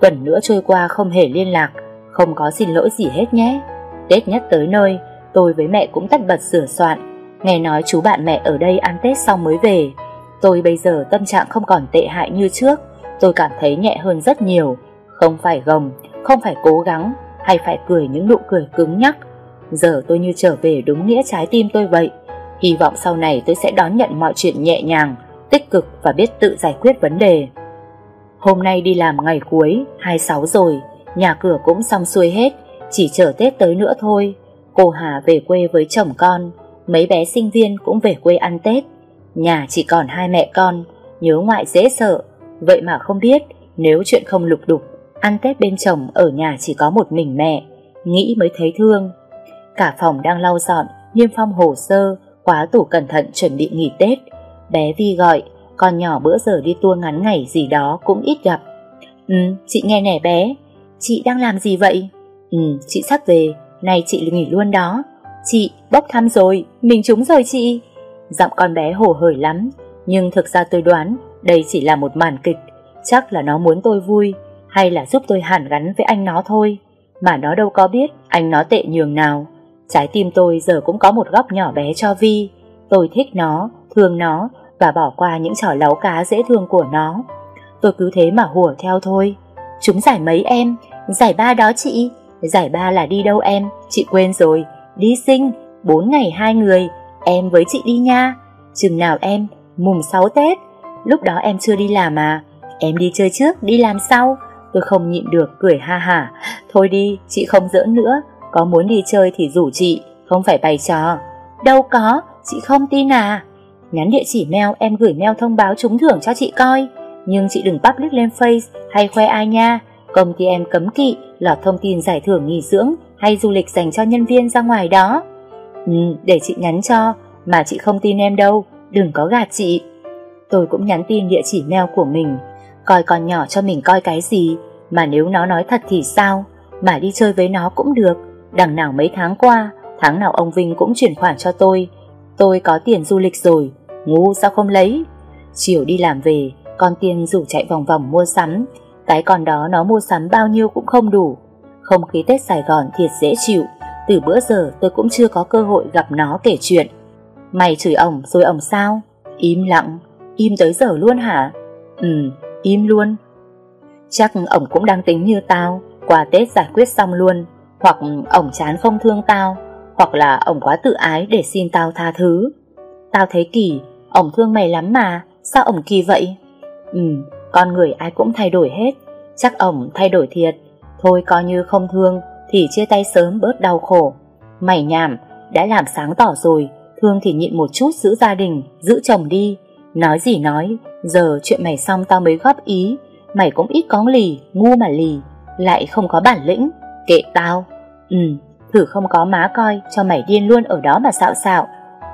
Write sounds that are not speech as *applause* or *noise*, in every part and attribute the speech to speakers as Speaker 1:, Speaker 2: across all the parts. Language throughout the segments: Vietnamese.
Speaker 1: Tuần nữa trôi qua không hề liên lạc Không có xin lỗi gì hết nhé Tết nhất tới nơi Tôi với mẹ cũng tắt bật sửa soạn Nghe nói chú bạn mẹ ở đây ăn Tết xong mới về Tôi bây giờ tâm trạng không còn tệ hại như trước Tôi cảm thấy nhẹ hơn rất nhiều Không phải gồng Không phải cố gắng Hay phải cười những nụ cười cứng nhắc Giờ tôi như trở về đúng nghĩa trái tim tôi vậy Hy vọng sau này tôi sẽ đón nhận mọi chuyện nhẹ nhàng Tích cực và biết tự giải quyết vấn đề Hôm nay đi làm ngày cuối, 26 rồi, nhà cửa cũng xong xuôi hết, chỉ chờ Tết tới nữa thôi. Cô Hà về quê với chồng con, mấy bé sinh viên cũng về quê ăn Tết. Nhà chỉ còn hai mẹ con, nhớ ngoại dễ sợ, vậy mà không biết nếu chuyện không lục đục, ăn Tết bên chồng ở nhà chỉ có một mình mẹ, nghĩ mới thấy thương. Cả phòng đang lau dọn, niêm phong hồ sơ, khóa tủ cẩn thận chuẩn bị nghỉ Tết. Bé Vi gọi, con nhỏ bữa giờ đi tour ngắn ngày gì đó cũng ít gặp Ừ, chị nghe nè bé Chị đang làm gì vậy? Ừ, chị sắp về Nay chị nghỉ luôn đó Chị, bốc thăm rồi, mình trúng rồi chị Giọng con bé hổ hởi lắm Nhưng thực ra tôi đoán Đây chỉ là một màn kịch Chắc là nó muốn tôi vui Hay là giúp tôi hàn gắn với anh nó thôi Mà nó đâu có biết anh nó tệ nhường nào Trái tim tôi giờ cũng có một góc nhỏ bé cho Vi Tôi thích nó, thương nó và bỏ qua những trò láu cá dễ thương của nó. Tôi cứ thế mà hùa theo thôi. Chúng giải mấy em? Giải ba đó chị. Giải ba là đi đâu em? Chị quên rồi. Đi sinh, bốn ngày hai người. Em với chị đi nha. Chừng nào em? Mùng sáu Tết. Lúc đó em chưa đi làm à? Em đi chơi trước, đi làm sau. Tôi không nhịn được, cười ha hả. Thôi đi, chị không giỡn nữa. Có muốn đi chơi thì rủ chị, không phải bày trò. Đâu có, chị không tin à? nhắn địa chỉ mail em gửi mail thông báo trúng thưởng cho chị coi. Nhưng chị đừng public lên face hay khoe ai nha. Công ty em cấm kỵ, lọt thông tin giải thưởng nghỉ dưỡng hay du lịch dành cho nhân viên ra ngoài đó. Ừ, để chị nhắn cho, mà chị không tin em đâu, đừng có gạt chị. Tôi cũng nhắn tin địa chỉ mail của mình, coi con nhỏ cho mình coi cái gì, mà nếu nó nói thật thì sao, mà đi chơi với nó cũng được. Đằng nào mấy tháng qua, tháng nào ông Vinh cũng chuyển khoản cho tôi. Tôi có tiền du lịch rồi, ngu sao không lấy. Chiều đi làm về, con tiên rủ chạy vòng vòng mua sắm, cái con đó nó mua sắm bao nhiêu cũng không đủ. Không khí Tết Sài Gòn thiệt dễ chịu, từ bữa giờ tôi cũng chưa có cơ hội gặp nó kể chuyện. Mày chửi ổng rồi ổng sao? Im lặng, im tới giờ luôn hả? Ừ, im luôn. Chắc ổng cũng đang tính như tao, qua Tết giải quyết xong luôn, hoặc ổng chán không thương tao, hoặc là ổng quá tự ái để xin tao tha thứ. Tao thấy kỳ, Ổng thương mày lắm mà, sao ổng kỳ vậy? Ừ, con người ai cũng thay đổi hết, chắc ổng thay đổi thiệt. Thôi coi như không thương thì chia tay sớm bớt đau khổ. Mày nhảm, đã làm sáng tỏ rồi, thương thì nhịn một chút giữ gia đình, giữ chồng đi. Nói gì nói, giờ chuyện mày xong tao mới góp ý, mày cũng ít có lì, ngu mà lì, lại không có bản lĩnh, kệ tao. Ừ, thử không có má coi cho mày điên luôn ở đó mà xạo xạo.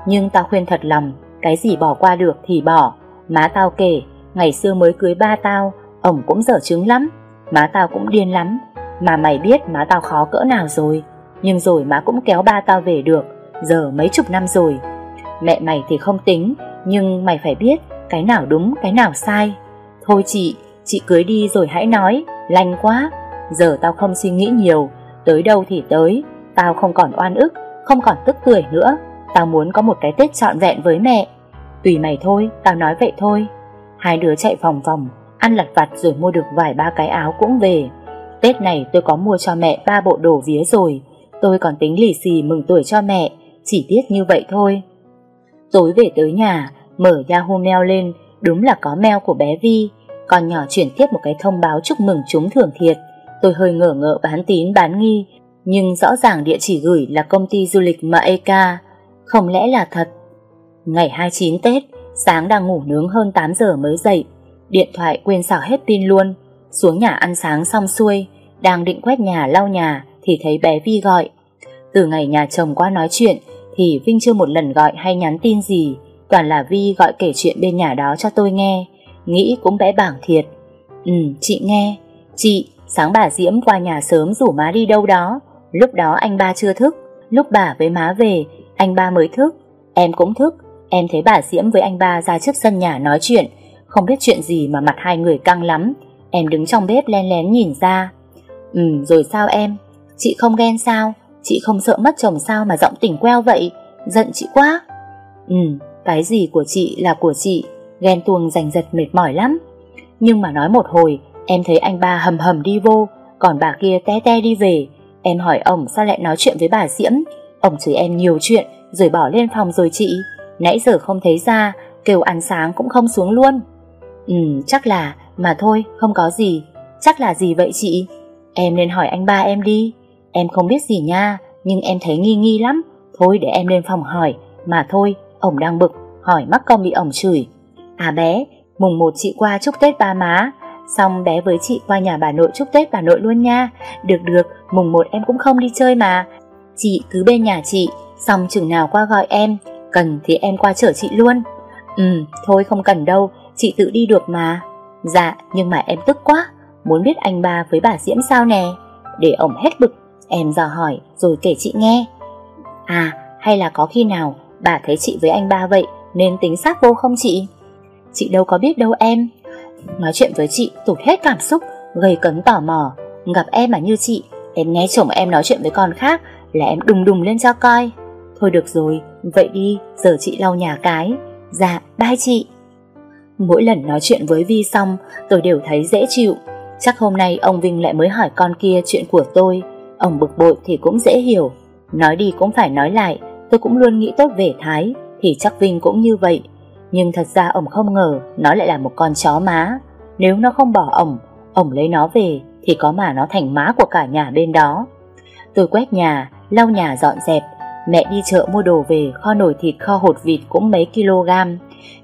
Speaker 1: Nhưng tao khuyên thật lòng, cái gì bỏ qua được thì bỏ. Má tao kể, ngày xưa mới cưới ba tao, ổng cũng dở trứng lắm, má tao cũng điên lắm. Mà mày biết má tao khó cỡ nào rồi, nhưng rồi má cũng kéo ba tao về được, giờ mấy chục năm rồi. Mẹ mày thì không tính, nhưng mày phải biết cái nào đúng, cái nào sai. Thôi chị, chị cưới đi rồi hãy nói, lành quá. Giờ tao không suy nghĩ nhiều, tới đâu thì tới, tao không còn oan ức, không còn tức tuổi nữa. Tao muốn có một cái Tết trọn vẹn với mẹ Tùy mày thôi, tao nói vậy thôi Hai đứa chạy vòng vòng Ăn lặt vặt rồi mua được vài ba cái áo cũng về Tết này tôi có mua cho mẹ ba bộ đồ vía rồi Tôi còn tính lì xì mừng tuổi cho mẹ Chỉ tiếc như vậy thôi Tối về tới nhà Mở Yahoo Mail lên Đúng là có mail của bé Vi còn nhỏ chuyển tiếp một cái thông báo chúc mừng chúng thưởng thiệt Tôi hơi ngỡ ngỡ bán tín bán nghi Nhưng rõ ràng địa chỉ gửi là công ty du lịch MAK Không lẽ là thật Ngày 29 Tết, sáng đang ngủ nướng hơn 8 giờ mới dậy, điện thoại quên xào hết pin luôn. Xuống nhà ăn sáng xong xuôi, đang định quét nhà lau nhà thì thấy bé Vi gọi. Từ ngày nhà chồng qua nói chuyện thì Vinh chưa một lần gọi hay nhắn tin gì, toàn là Vi gọi kể chuyện bên nhà đó cho tôi nghe, nghĩ cũng bé bảng thiệt. Ừ, chị nghe, chị, sáng bà Diễm qua nhà sớm rủ má đi đâu đó, lúc đó anh ba chưa thức, lúc bà với má về, anh ba mới thức, em cũng thức, Em thấy bà Diễm với anh ba ra trước sân nhà nói chuyện Không biết chuyện gì mà mặt hai người căng lắm Em đứng trong bếp len lén nhìn ra Ừ rồi sao em Chị không ghen sao Chị không sợ mất chồng sao mà giọng tỉnh queo vậy Giận chị quá Ừ cái gì của chị là của chị Ghen tuông giành giật mệt mỏi lắm Nhưng mà nói một hồi Em thấy anh ba hầm hầm đi vô Còn bà kia té té đi về Em hỏi ổng sao lại nói chuyện với bà Diễm Ổng chửi em nhiều chuyện Rồi bỏ lên phòng rồi chị Nãy giờ không thấy ra Kêu ăn sáng cũng không xuống luôn Ừ chắc là Mà thôi không có gì Chắc là gì vậy chị Em nên hỏi anh ba em đi Em không biết gì nha Nhưng em thấy nghi nghi lắm Thôi để em lên phòng hỏi Mà thôi ổng đang bực Hỏi mắc công bị ổng chửi À bé Mùng một chị qua chúc Tết ba má Xong bé với chị qua nhà bà nội chúc Tết bà nội luôn nha Được được Mùng một em cũng không đi chơi mà Chị cứ bên nhà chị Xong chừng nào qua gọi em Cần thì em qua chở chị luôn Ừ thôi không cần đâu Chị tự đi được mà Dạ nhưng mà em tức quá Muốn biết anh ba với bà Diễm sao nè Để ổng hết bực Em dò hỏi rồi kể chị nghe À hay là có khi nào Bà thấy chị với anh ba vậy Nên tính xác vô không chị Chị đâu có biết đâu em Nói chuyện với chị tụt hết cảm xúc Gây cấn tò mò Gặp em mà như chị Em nghe chồng em nói chuyện với con khác Là em đùng đùng lên cho coi Thôi được rồi Vậy đi, giờ chị lau nhà cái. Dạ, bye chị. Mỗi lần nói chuyện với Vi xong, tôi đều thấy dễ chịu. Chắc hôm nay ông Vinh lại mới hỏi con kia chuyện của tôi. Ông bực bội thì cũng dễ hiểu. Nói đi cũng phải nói lại, tôi cũng luôn nghĩ tốt về Thái, thì chắc Vinh cũng như vậy. Nhưng thật ra ông không ngờ nó lại là một con chó má. Nếu nó không bỏ ổng, ổng lấy nó về thì có mà nó thành má của cả nhà bên đó. Tôi quét nhà, lau nhà dọn dẹp, Mẹ đi chợ mua đồ về kho nổi thịt kho hột vịt cũng mấy kg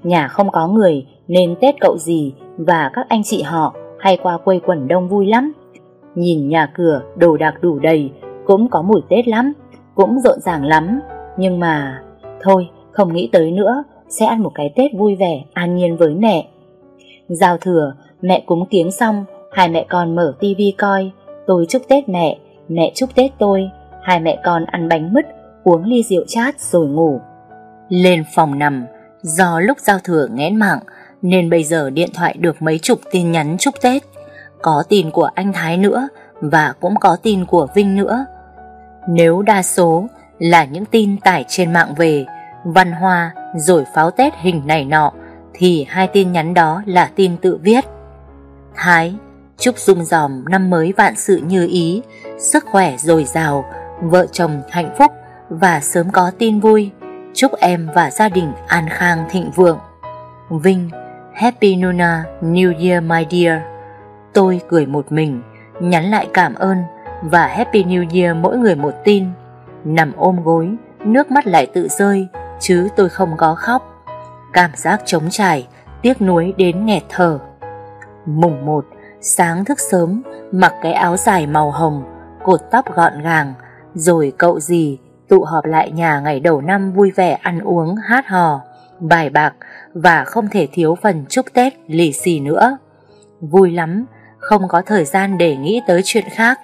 Speaker 1: Nhà không có người nên Tết cậu gì và các anh chị họ hay qua quây quần đông vui lắm Nhìn nhà cửa đồ đạc đủ đầy cũng có mùi Tết lắm Cũng rộn ràng lắm Nhưng mà thôi không nghĩ tới nữa sẽ ăn một cái Tết vui vẻ an nhiên với mẹ Giao thừa mẹ cúng kiếng xong hai mẹ con mở tivi coi tôi chúc Tết mẹ mẹ chúc Tết tôi hai mẹ con ăn bánh mứt uống ly rượu chát rồi ngủ. Lên phòng nằm, do lúc giao thừa nghẽn mạng nên bây giờ điện thoại được mấy chục tin nhắn chúc Tết. Có tin của anh Thái nữa và cũng có tin của Vinh nữa. Nếu đa số là những tin tải trên mạng về, văn hoa rồi pháo Tết hình này nọ thì hai tin nhắn đó là tin tự viết. Thái, chúc dung dòm năm mới vạn sự như ý, sức khỏe dồi dào, vợ chồng hạnh phúc và sớm có tin vui. Chúc em và gia đình an khang thịnh vượng. Vinh, Happy Nuna New Year my dear. Tôi cười một mình, nhắn lại cảm ơn và Happy New Year mỗi người một tin. Nằm ôm gối, nước mắt lại tự rơi, chứ tôi không có khóc. Cảm giác trống trải, tiếc nuối đến nghẹt thở. Mùng 1, sáng thức sớm, mặc cái áo dài màu hồng, cột tóc gọn gàng, rồi cậu gì tụ họp lại nhà ngày đầu năm vui vẻ ăn uống, hát hò, bài bạc và không thể thiếu phần chúc Tết lì xì nữa. Vui lắm, không có thời gian để nghĩ tới chuyện khác.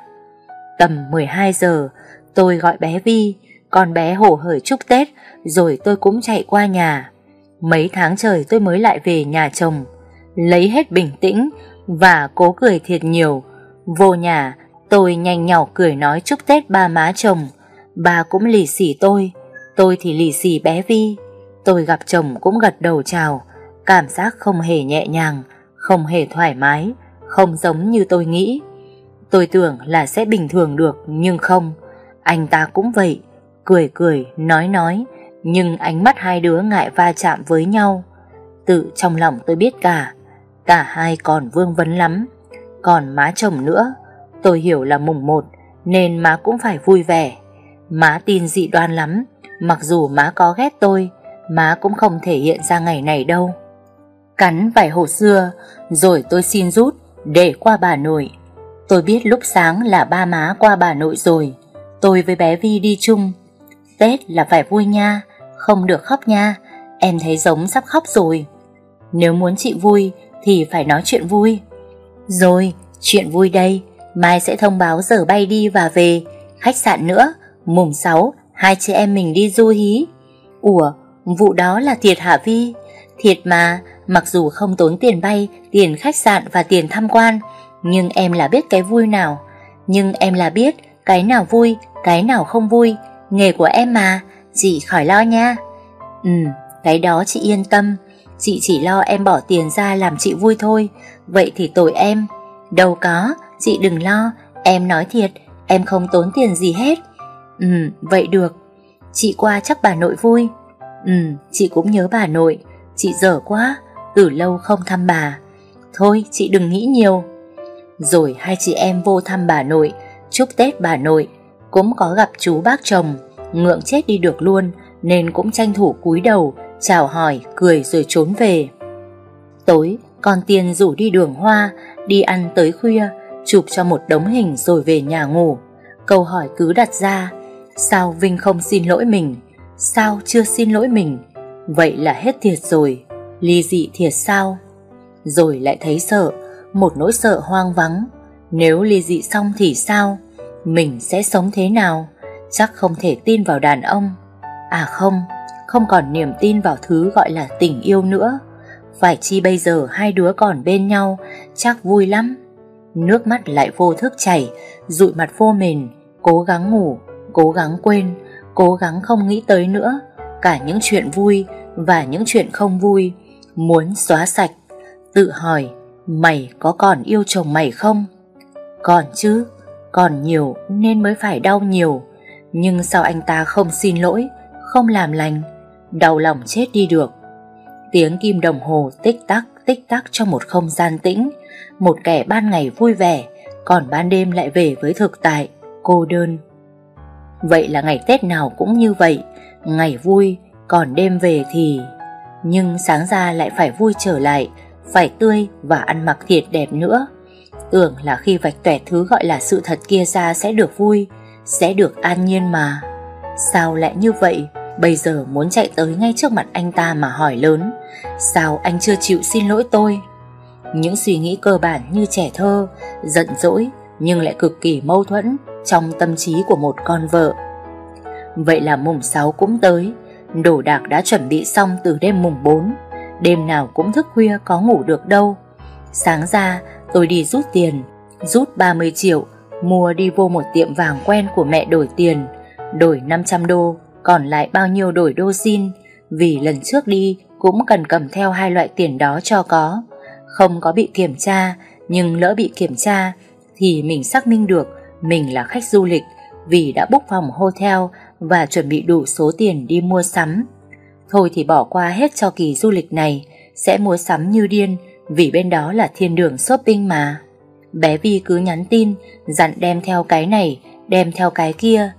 Speaker 1: Tầm 12 giờ, tôi gọi bé Vi, con bé hổ hởi chúc Tết rồi tôi cũng chạy qua nhà. Mấy tháng trời tôi mới lại về nhà chồng, lấy hết bình tĩnh và cố cười thiệt nhiều. Vô nhà, tôi nhanh nhỏ cười nói chúc Tết ba má chồng Bà cũng lì xì tôi Tôi thì lì xì bé Vi Tôi gặp chồng cũng gật đầu chào Cảm giác không hề nhẹ nhàng Không hề thoải mái Không giống như tôi nghĩ Tôi tưởng là sẽ bình thường được Nhưng không Anh ta cũng vậy Cười cười, nói nói Nhưng ánh mắt hai đứa ngại va chạm với nhau Tự trong lòng tôi biết cả Cả hai còn vương vấn lắm Còn má chồng nữa Tôi hiểu là mùng một Nên má cũng phải vui vẻ Má tin dị đoan lắm, mặc dù má có ghét tôi, má cũng không thể hiện ra ngày này đâu. Cắn vài hồ xưa, rồi tôi xin rút, để qua bà nội. Tôi biết lúc sáng là ba má qua bà nội rồi, tôi với bé Vi đi chung. Tết là phải vui nha, không được khóc nha, em thấy giống sắp khóc rồi. Nếu muốn chị vui thì phải nói chuyện vui. Rồi, chuyện vui đây, mai sẽ thông báo giờ bay đi và về, khách sạn nữa, Mùng 6, hai chị em mình đi du hí. Ủa, vụ đó là thiệt hả Vi? Thiệt mà, mặc dù không tốn tiền bay, tiền khách sạn và tiền tham quan, nhưng em là biết cái vui nào. Nhưng em là biết cái nào vui, cái nào không vui, nghề của em mà, chị khỏi lo nha. Ừ, cái đó chị yên tâm, chị chỉ lo em bỏ tiền ra làm chị vui thôi, vậy thì tội em. Đâu có, chị đừng lo, em nói thiệt, em không tốn tiền gì hết. Ừ, vậy được. Chị qua chắc bà nội vui. Ừ, chị cũng nhớ bà nội. Chị dở quá, từ lâu không thăm bà. Thôi, chị đừng nghĩ nhiều. Rồi hai chị em vô thăm bà nội, chúc Tết bà nội. Cũng có gặp chú bác chồng, ngượng chết đi được luôn, nên cũng tranh thủ cúi đầu, chào hỏi, cười rồi trốn về. Tối, con tiền rủ đi đường hoa, đi ăn tới khuya, chụp cho một đống hình rồi về nhà ngủ. Câu hỏi cứ đặt ra, Sao Vinh không xin lỗi mình? Sao chưa xin lỗi mình? Vậy là hết thiệt rồi, ly dị thiệt sao? Rồi lại thấy sợ, một nỗi sợ hoang vắng. Nếu ly dị xong thì sao? Mình sẽ sống thế nào? Chắc không thể tin vào đàn ông. À không, không còn niềm tin vào thứ gọi là tình yêu nữa. Phải chi bây giờ hai đứa còn bên nhau, chắc vui lắm. Nước mắt lại vô thức chảy, rụi mặt vô mền, cố gắng ngủ cố gắng quên, cố gắng không nghĩ tới nữa, cả những chuyện vui và những chuyện không vui, muốn xóa sạch, tự hỏi mày có còn yêu chồng mày không? Còn chứ, còn nhiều nên mới phải đau nhiều, nhưng sao anh ta không xin lỗi, không làm lành, đau lòng chết đi được. Tiếng kim đồng hồ tích tắc tích tắc trong một không gian tĩnh, một kẻ ban ngày vui vẻ, còn ban đêm lại về với thực tại, cô đơn, Vậy là ngày Tết nào cũng như vậy Ngày vui Còn đêm về thì Nhưng sáng ra lại phải vui trở lại Phải tươi và ăn mặc thiệt đẹp nữa Tưởng là khi vạch tẻ thứ gọi là sự thật kia ra sẽ được vui Sẽ được an nhiên mà Sao lại như vậy Bây giờ muốn chạy tới ngay trước mặt anh ta mà hỏi lớn Sao anh chưa chịu xin lỗi tôi Những suy nghĩ cơ bản như trẻ thơ Giận dỗi nhưng lại cực kỳ mâu thuẫn trong tâm trí của một con vợ. Vậy là mùng 6 cũng tới, đồ đạc đã chuẩn bị xong từ đêm mùng 4, đêm nào cũng thức khuya có ngủ được đâu. Sáng ra tôi đi rút tiền, rút 30 triệu, mua đi vô một tiệm vàng quen của mẹ đổi tiền, đổi 500 đô, còn lại bao nhiêu đổi đô xin, vì lần trước đi cũng cần cầm theo hai loại tiền đó cho có. Không có bị kiểm tra, nhưng lỡ bị kiểm tra thì mình xác minh được mình là khách du lịch vì đã book phòng hotel và chuẩn bị đủ số tiền đi mua sắm. Thôi thì bỏ qua hết cho kỳ du lịch này, sẽ mua sắm như điên vì bên đó là thiên đường shopping mà. Bé Vi cứ nhắn tin, dặn đem theo cái này, đem theo cái kia.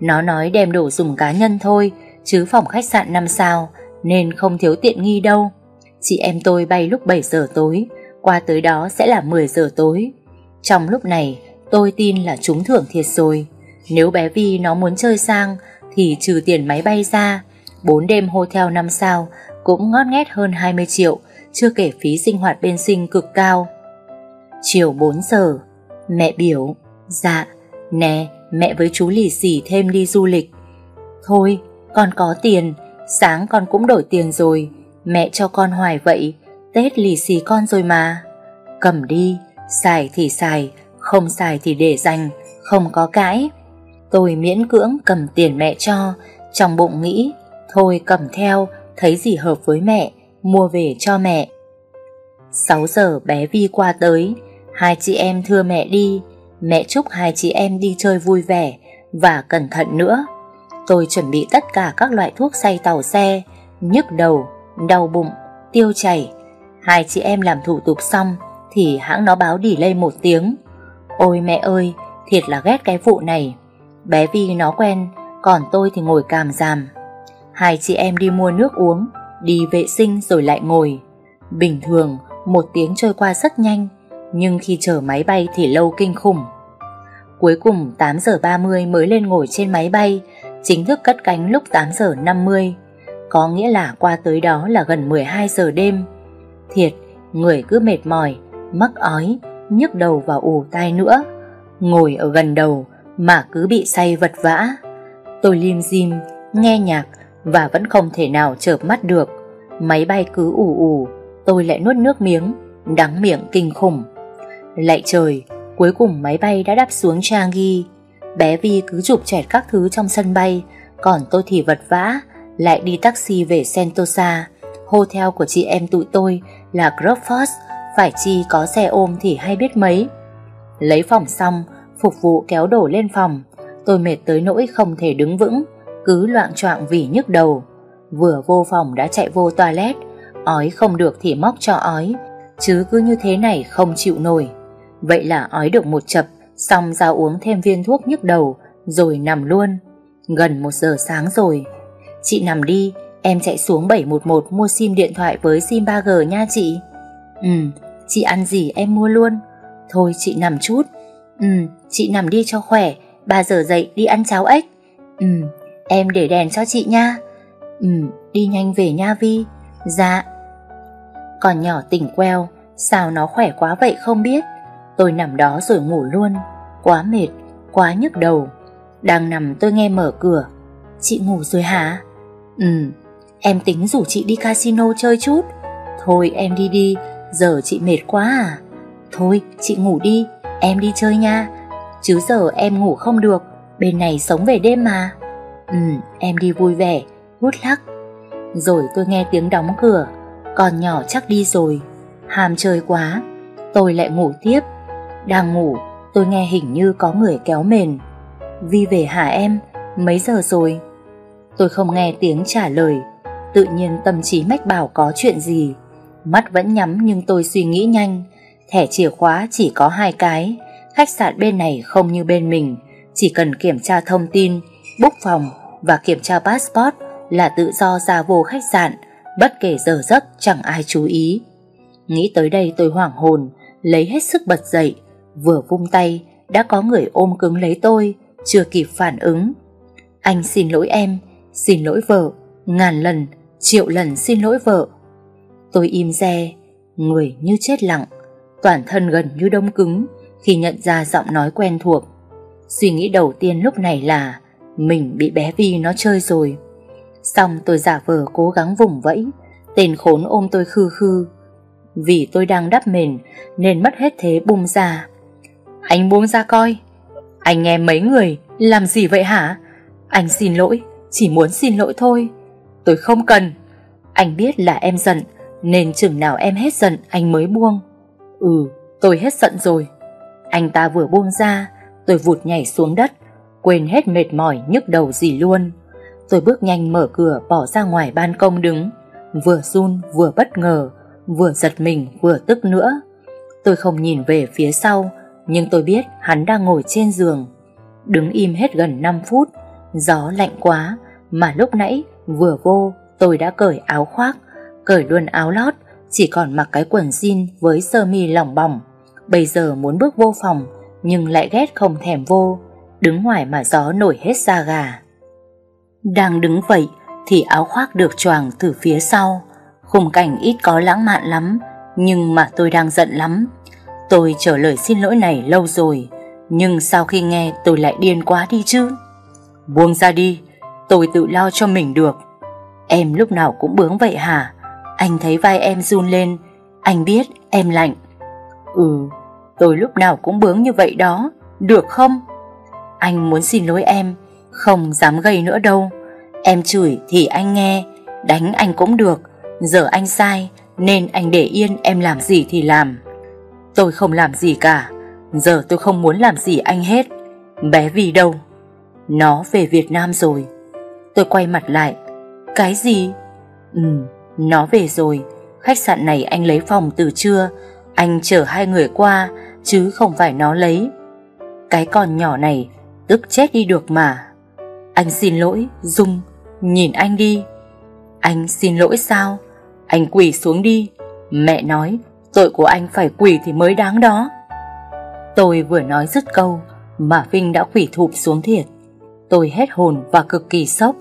Speaker 1: Nó nói đem đồ dùng cá nhân thôi, chứ phòng khách sạn năm sao, nên không thiếu tiện nghi đâu. Chị em tôi bay lúc 7 giờ tối, qua tới đó sẽ là 10 giờ tối. Trong lúc này, tôi tin là chúng thưởng thiệt rồi. Nếu bé Vi nó muốn chơi sang, thì trừ tiền máy bay ra, bốn đêm hotel 5 sao cũng ngót nghét hơn 20 triệu, chưa kể phí sinh hoạt bên sinh cực cao. Chiều 4 giờ, mẹ biểu, dạ, nè, mẹ với chú lì xì thêm đi du lịch. Thôi, con có tiền, sáng con cũng đổi tiền rồi, mẹ cho con hoài vậy, Tết lì xì con rồi mà. Cầm đi, Xài thì xài, không xài thì để dành, không có cãi. Tôi miễn cưỡng cầm tiền mẹ cho, trong bụng nghĩ, thôi cầm theo, thấy gì hợp với mẹ, mua về cho mẹ. 6 giờ bé Vi qua tới, hai chị em thưa mẹ đi, mẹ chúc hai chị em đi chơi vui vẻ và cẩn thận nữa. Tôi chuẩn bị tất cả các loại thuốc say tàu xe, nhức đầu, đau bụng, tiêu chảy. Hai chị em làm thủ tục xong, thì hãng nó báo delay một tiếng. Ôi mẹ ơi, thiệt là ghét cái vụ này. Bé Vi nó quen, còn tôi thì ngồi càm giảm. Hai chị em đi mua nước uống, đi vệ sinh rồi lại ngồi. Bình thường, một tiếng trôi qua rất nhanh, nhưng khi chờ máy bay thì lâu kinh khủng. Cuối cùng 8 giờ 30 mới lên ngồi trên máy bay, chính thức cất cánh lúc 8 giờ 50. Có nghĩa là qua tới đó là gần 12 giờ đêm. Thiệt, người cứ mệt mỏi, mắc ói, nhức đầu và ù tai nữa. Ngồi ở gần đầu mà cứ bị say vật vã. Tôi lim dim, nghe nhạc và vẫn không thể nào chợp mắt được. Máy bay cứ ù ù, tôi lại nuốt nước miếng, đắng miệng kinh khủng. lại trời, cuối cùng máy bay đã đáp xuống Changi. Bé Vi cứ chụp chẹt các thứ trong sân bay, còn tôi thì vật vã, lại đi taxi về Sentosa. Hotel của chị em tụi tôi là Grubford phải chi có xe ôm thì hay biết mấy. Lấy phòng xong, phục vụ kéo đổ lên phòng, tôi mệt tới nỗi không thể đứng vững, cứ loạn choạng vì nhức đầu. Vừa vô phòng đã chạy vô toilet, ói không được thì móc cho ói, chứ cứ như thế này không chịu nổi. Vậy là ói được một chập, xong ra uống thêm viên thuốc nhức đầu, rồi nằm luôn. Gần một giờ sáng rồi. Chị nằm đi, em chạy xuống 711 mua sim điện thoại với sim 3G nha chị. Ừ, Chị ăn gì em mua luôn Thôi chị nằm chút Ừ chị nằm đi cho khỏe 3 giờ dậy đi ăn cháo ếch Ừ em để đèn cho chị nha Ừ đi nhanh về nha Vi Dạ Còn nhỏ tỉnh queo Sao nó khỏe quá vậy không biết Tôi nằm đó rồi ngủ luôn Quá mệt, quá nhức đầu Đang nằm tôi nghe mở cửa Chị ngủ rồi hả? Ừ, em tính rủ chị đi casino chơi chút Thôi em đi đi, Giờ chị mệt quá à Thôi chị ngủ đi Em đi chơi nha Chứ giờ em ngủ không được Bên này sống về đêm mà Ừ em đi vui vẻ Hút lắc Rồi tôi nghe tiếng đóng cửa Còn nhỏ chắc đi rồi Hàm chơi quá Tôi lại ngủ tiếp Đang ngủ tôi nghe hình như có người kéo mền Vi về hả em Mấy giờ rồi Tôi không nghe tiếng trả lời Tự nhiên tâm trí mách bảo có chuyện gì mắt vẫn nhắm nhưng tôi suy nghĩ nhanh. Thẻ chìa khóa chỉ có hai cái, khách sạn bên này không như bên mình, chỉ cần kiểm tra thông tin, book phòng và kiểm tra passport là tự do ra vô khách sạn, bất kể giờ giấc chẳng ai chú ý. Nghĩ tới đây tôi hoảng hồn, lấy hết sức bật dậy, vừa vung tay đã có người ôm cứng lấy tôi, chưa kịp phản ứng. Anh xin lỗi em, xin lỗi vợ, ngàn lần, triệu lần xin lỗi vợ Tôi im re, người như chết lặng, toàn thân gần như đông cứng khi nhận ra giọng nói quen thuộc. Suy nghĩ đầu tiên lúc này là mình bị bé Vi nó chơi rồi. Xong tôi giả vờ cố gắng vùng vẫy, tên khốn ôm tôi khư khư. Vì tôi đang đắp mền nên mất hết thế bung ra. Anh buông ra coi, anh nghe mấy người làm gì vậy hả? Anh xin lỗi, chỉ muốn xin lỗi thôi. Tôi không cần. Anh biết là em giận, nên chừng nào em hết giận anh mới buông Ừ tôi hết giận rồi Anh ta vừa buông ra Tôi vụt nhảy xuống đất Quên hết mệt mỏi nhức đầu gì luôn Tôi bước nhanh mở cửa bỏ ra ngoài ban công đứng Vừa run vừa bất ngờ Vừa giật mình vừa tức nữa Tôi không nhìn về phía sau Nhưng tôi biết hắn đang ngồi trên giường Đứng im hết gần 5 phút Gió lạnh quá Mà lúc nãy vừa vô tôi đã cởi áo khoác cởi luôn áo lót, chỉ còn mặc cái quần jean với sơ mi lỏng bỏng. Bây giờ muốn bước vô phòng, nhưng lại ghét không thèm vô, đứng ngoài mà gió nổi hết da gà. Đang đứng vậy thì áo khoác được choàng từ phía sau, khung cảnh ít có lãng mạn lắm, nhưng mà tôi đang giận lắm. Tôi chờ lời xin lỗi này lâu rồi, nhưng sau khi nghe tôi lại điên quá đi chứ. Buông ra đi, tôi tự lo cho mình được. Em lúc nào cũng bướng vậy hả? Anh thấy vai em run lên Anh biết em lạnh Ừ tôi lúc nào cũng bướng như vậy đó Được không Anh muốn xin lỗi em Không dám gây nữa đâu Em chửi thì anh nghe Đánh anh cũng được Giờ anh sai Nên anh để yên em làm gì thì làm Tôi không làm gì cả Giờ tôi không muốn làm gì anh hết Bé vì đâu Nó về Việt Nam rồi Tôi quay mặt lại Cái gì? Ừm nó về rồi, khách sạn này anh lấy phòng từ trưa, anh chở hai người qua, chứ không phải nó lấy. Cái con nhỏ này, tức chết đi được mà. Anh xin lỗi, Dung, nhìn anh đi. Anh xin lỗi sao? Anh quỳ xuống đi. Mẹ nói, tội của anh phải quỳ thì mới đáng đó. Tôi vừa nói dứt câu, mà Vinh đã quỳ thụp xuống thiệt. Tôi hết hồn và cực kỳ sốc.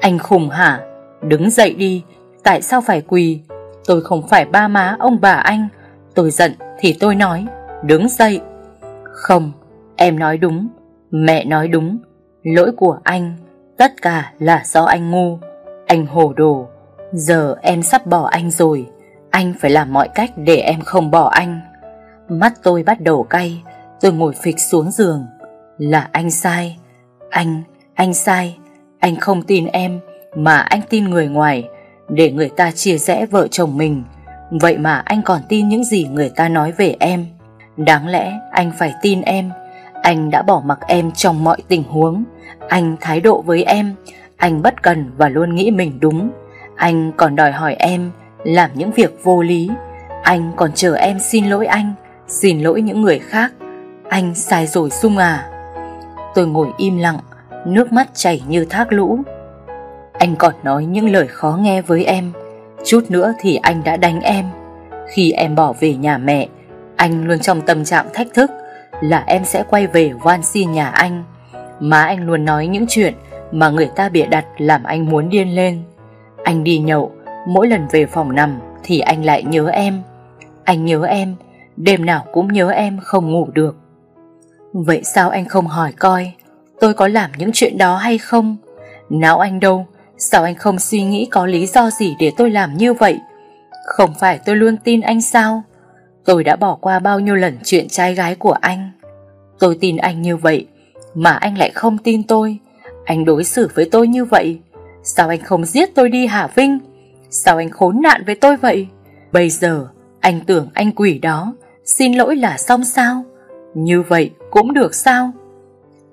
Speaker 1: Anh khùng hả? Đứng dậy đi, tại sao phải quỳ Tôi không phải ba má ông bà anh Tôi giận thì tôi nói Đứng dậy Không, em nói đúng Mẹ nói đúng Lỗi của anh Tất cả là do anh ngu Anh hồ đồ Giờ em sắp bỏ anh rồi Anh phải làm mọi cách để em không bỏ anh Mắt tôi bắt đầu cay Tôi ngồi phịch xuống giường Là anh sai Anh, anh sai Anh không tin em Mà anh tin người ngoài để người ta chia rẽ vợ chồng mình. Vậy mà anh còn tin những gì người ta nói về em. Đáng lẽ anh phải tin em. Anh đã bỏ mặc em trong mọi tình huống. Anh thái độ với em, anh bất cần và luôn nghĩ mình đúng. Anh còn đòi hỏi em làm những việc vô lý. Anh còn chờ em xin lỗi anh, xin lỗi những người khác. Anh sai rồi Dung à. Tôi ngồi im lặng, nước mắt chảy như thác lũ. Anh còn nói những lời khó nghe với em Chút nữa thì anh đã đánh em Khi em bỏ về nhà mẹ Anh luôn trong tâm trạng thách thức Là em sẽ quay về van xin nhà anh Má anh luôn nói những chuyện Mà người ta bịa đặt làm anh muốn điên lên Anh đi nhậu Mỗi lần về phòng nằm Thì anh lại nhớ em Anh nhớ em Đêm nào cũng nhớ em không ngủ được Vậy sao anh không hỏi coi Tôi có làm những chuyện đó hay không Não anh đâu Sao anh không suy nghĩ có lý do gì để tôi làm như vậy? Không phải tôi luôn tin anh sao? Tôi đã bỏ qua bao nhiêu lần chuyện trai gái của anh. Tôi tin anh như vậy, mà anh lại không tin tôi. Anh đối xử với tôi như vậy. Sao anh không giết tôi đi hả Vinh? Sao anh khốn nạn với tôi vậy? Bây giờ, anh tưởng anh quỷ đó, xin lỗi là xong sao? Như vậy cũng được sao?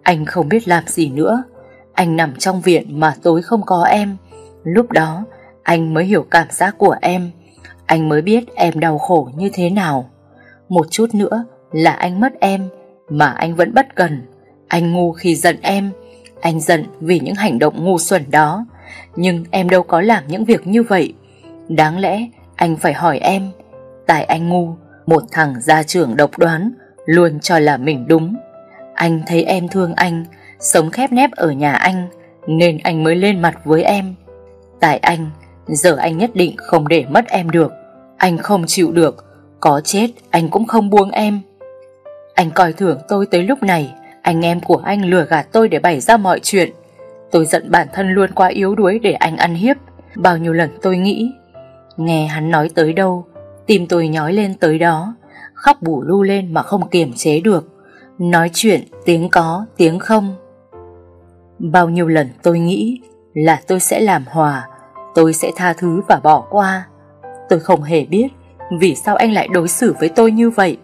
Speaker 1: Anh không biết làm gì nữa, anh nằm trong viện mà tối không có em Lúc đó anh mới hiểu cảm giác của em Anh mới biết em đau khổ như thế nào Một chút nữa là anh mất em Mà anh vẫn bất cần Anh ngu khi giận em Anh giận vì những hành động ngu xuẩn đó Nhưng em đâu có làm những việc như vậy Đáng lẽ anh phải hỏi em Tại anh ngu Một thằng gia trưởng độc đoán Luôn cho là mình đúng Anh thấy em thương anh Sống khép nép ở nhà anh Nên anh mới lên mặt với em Tại anh Giờ anh nhất định không để mất em được Anh không chịu được Có chết anh cũng không buông em Anh coi thường tôi tới lúc này Anh em của anh lừa gạt tôi để bày ra mọi chuyện Tôi giận bản thân luôn quá yếu đuối để anh ăn hiếp Bao nhiêu lần tôi nghĩ Nghe hắn nói tới đâu Tim tôi nhói lên tới đó Khóc bù lu lên mà không kiềm chế được Nói chuyện tiếng có tiếng không Bao nhiêu lần tôi nghĩ là tôi sẽ làm hòa, tôi sẽ tha thứ và bỏ qua. Tôi không hề biết vì sao anh lại đối xử với tôi như vậy.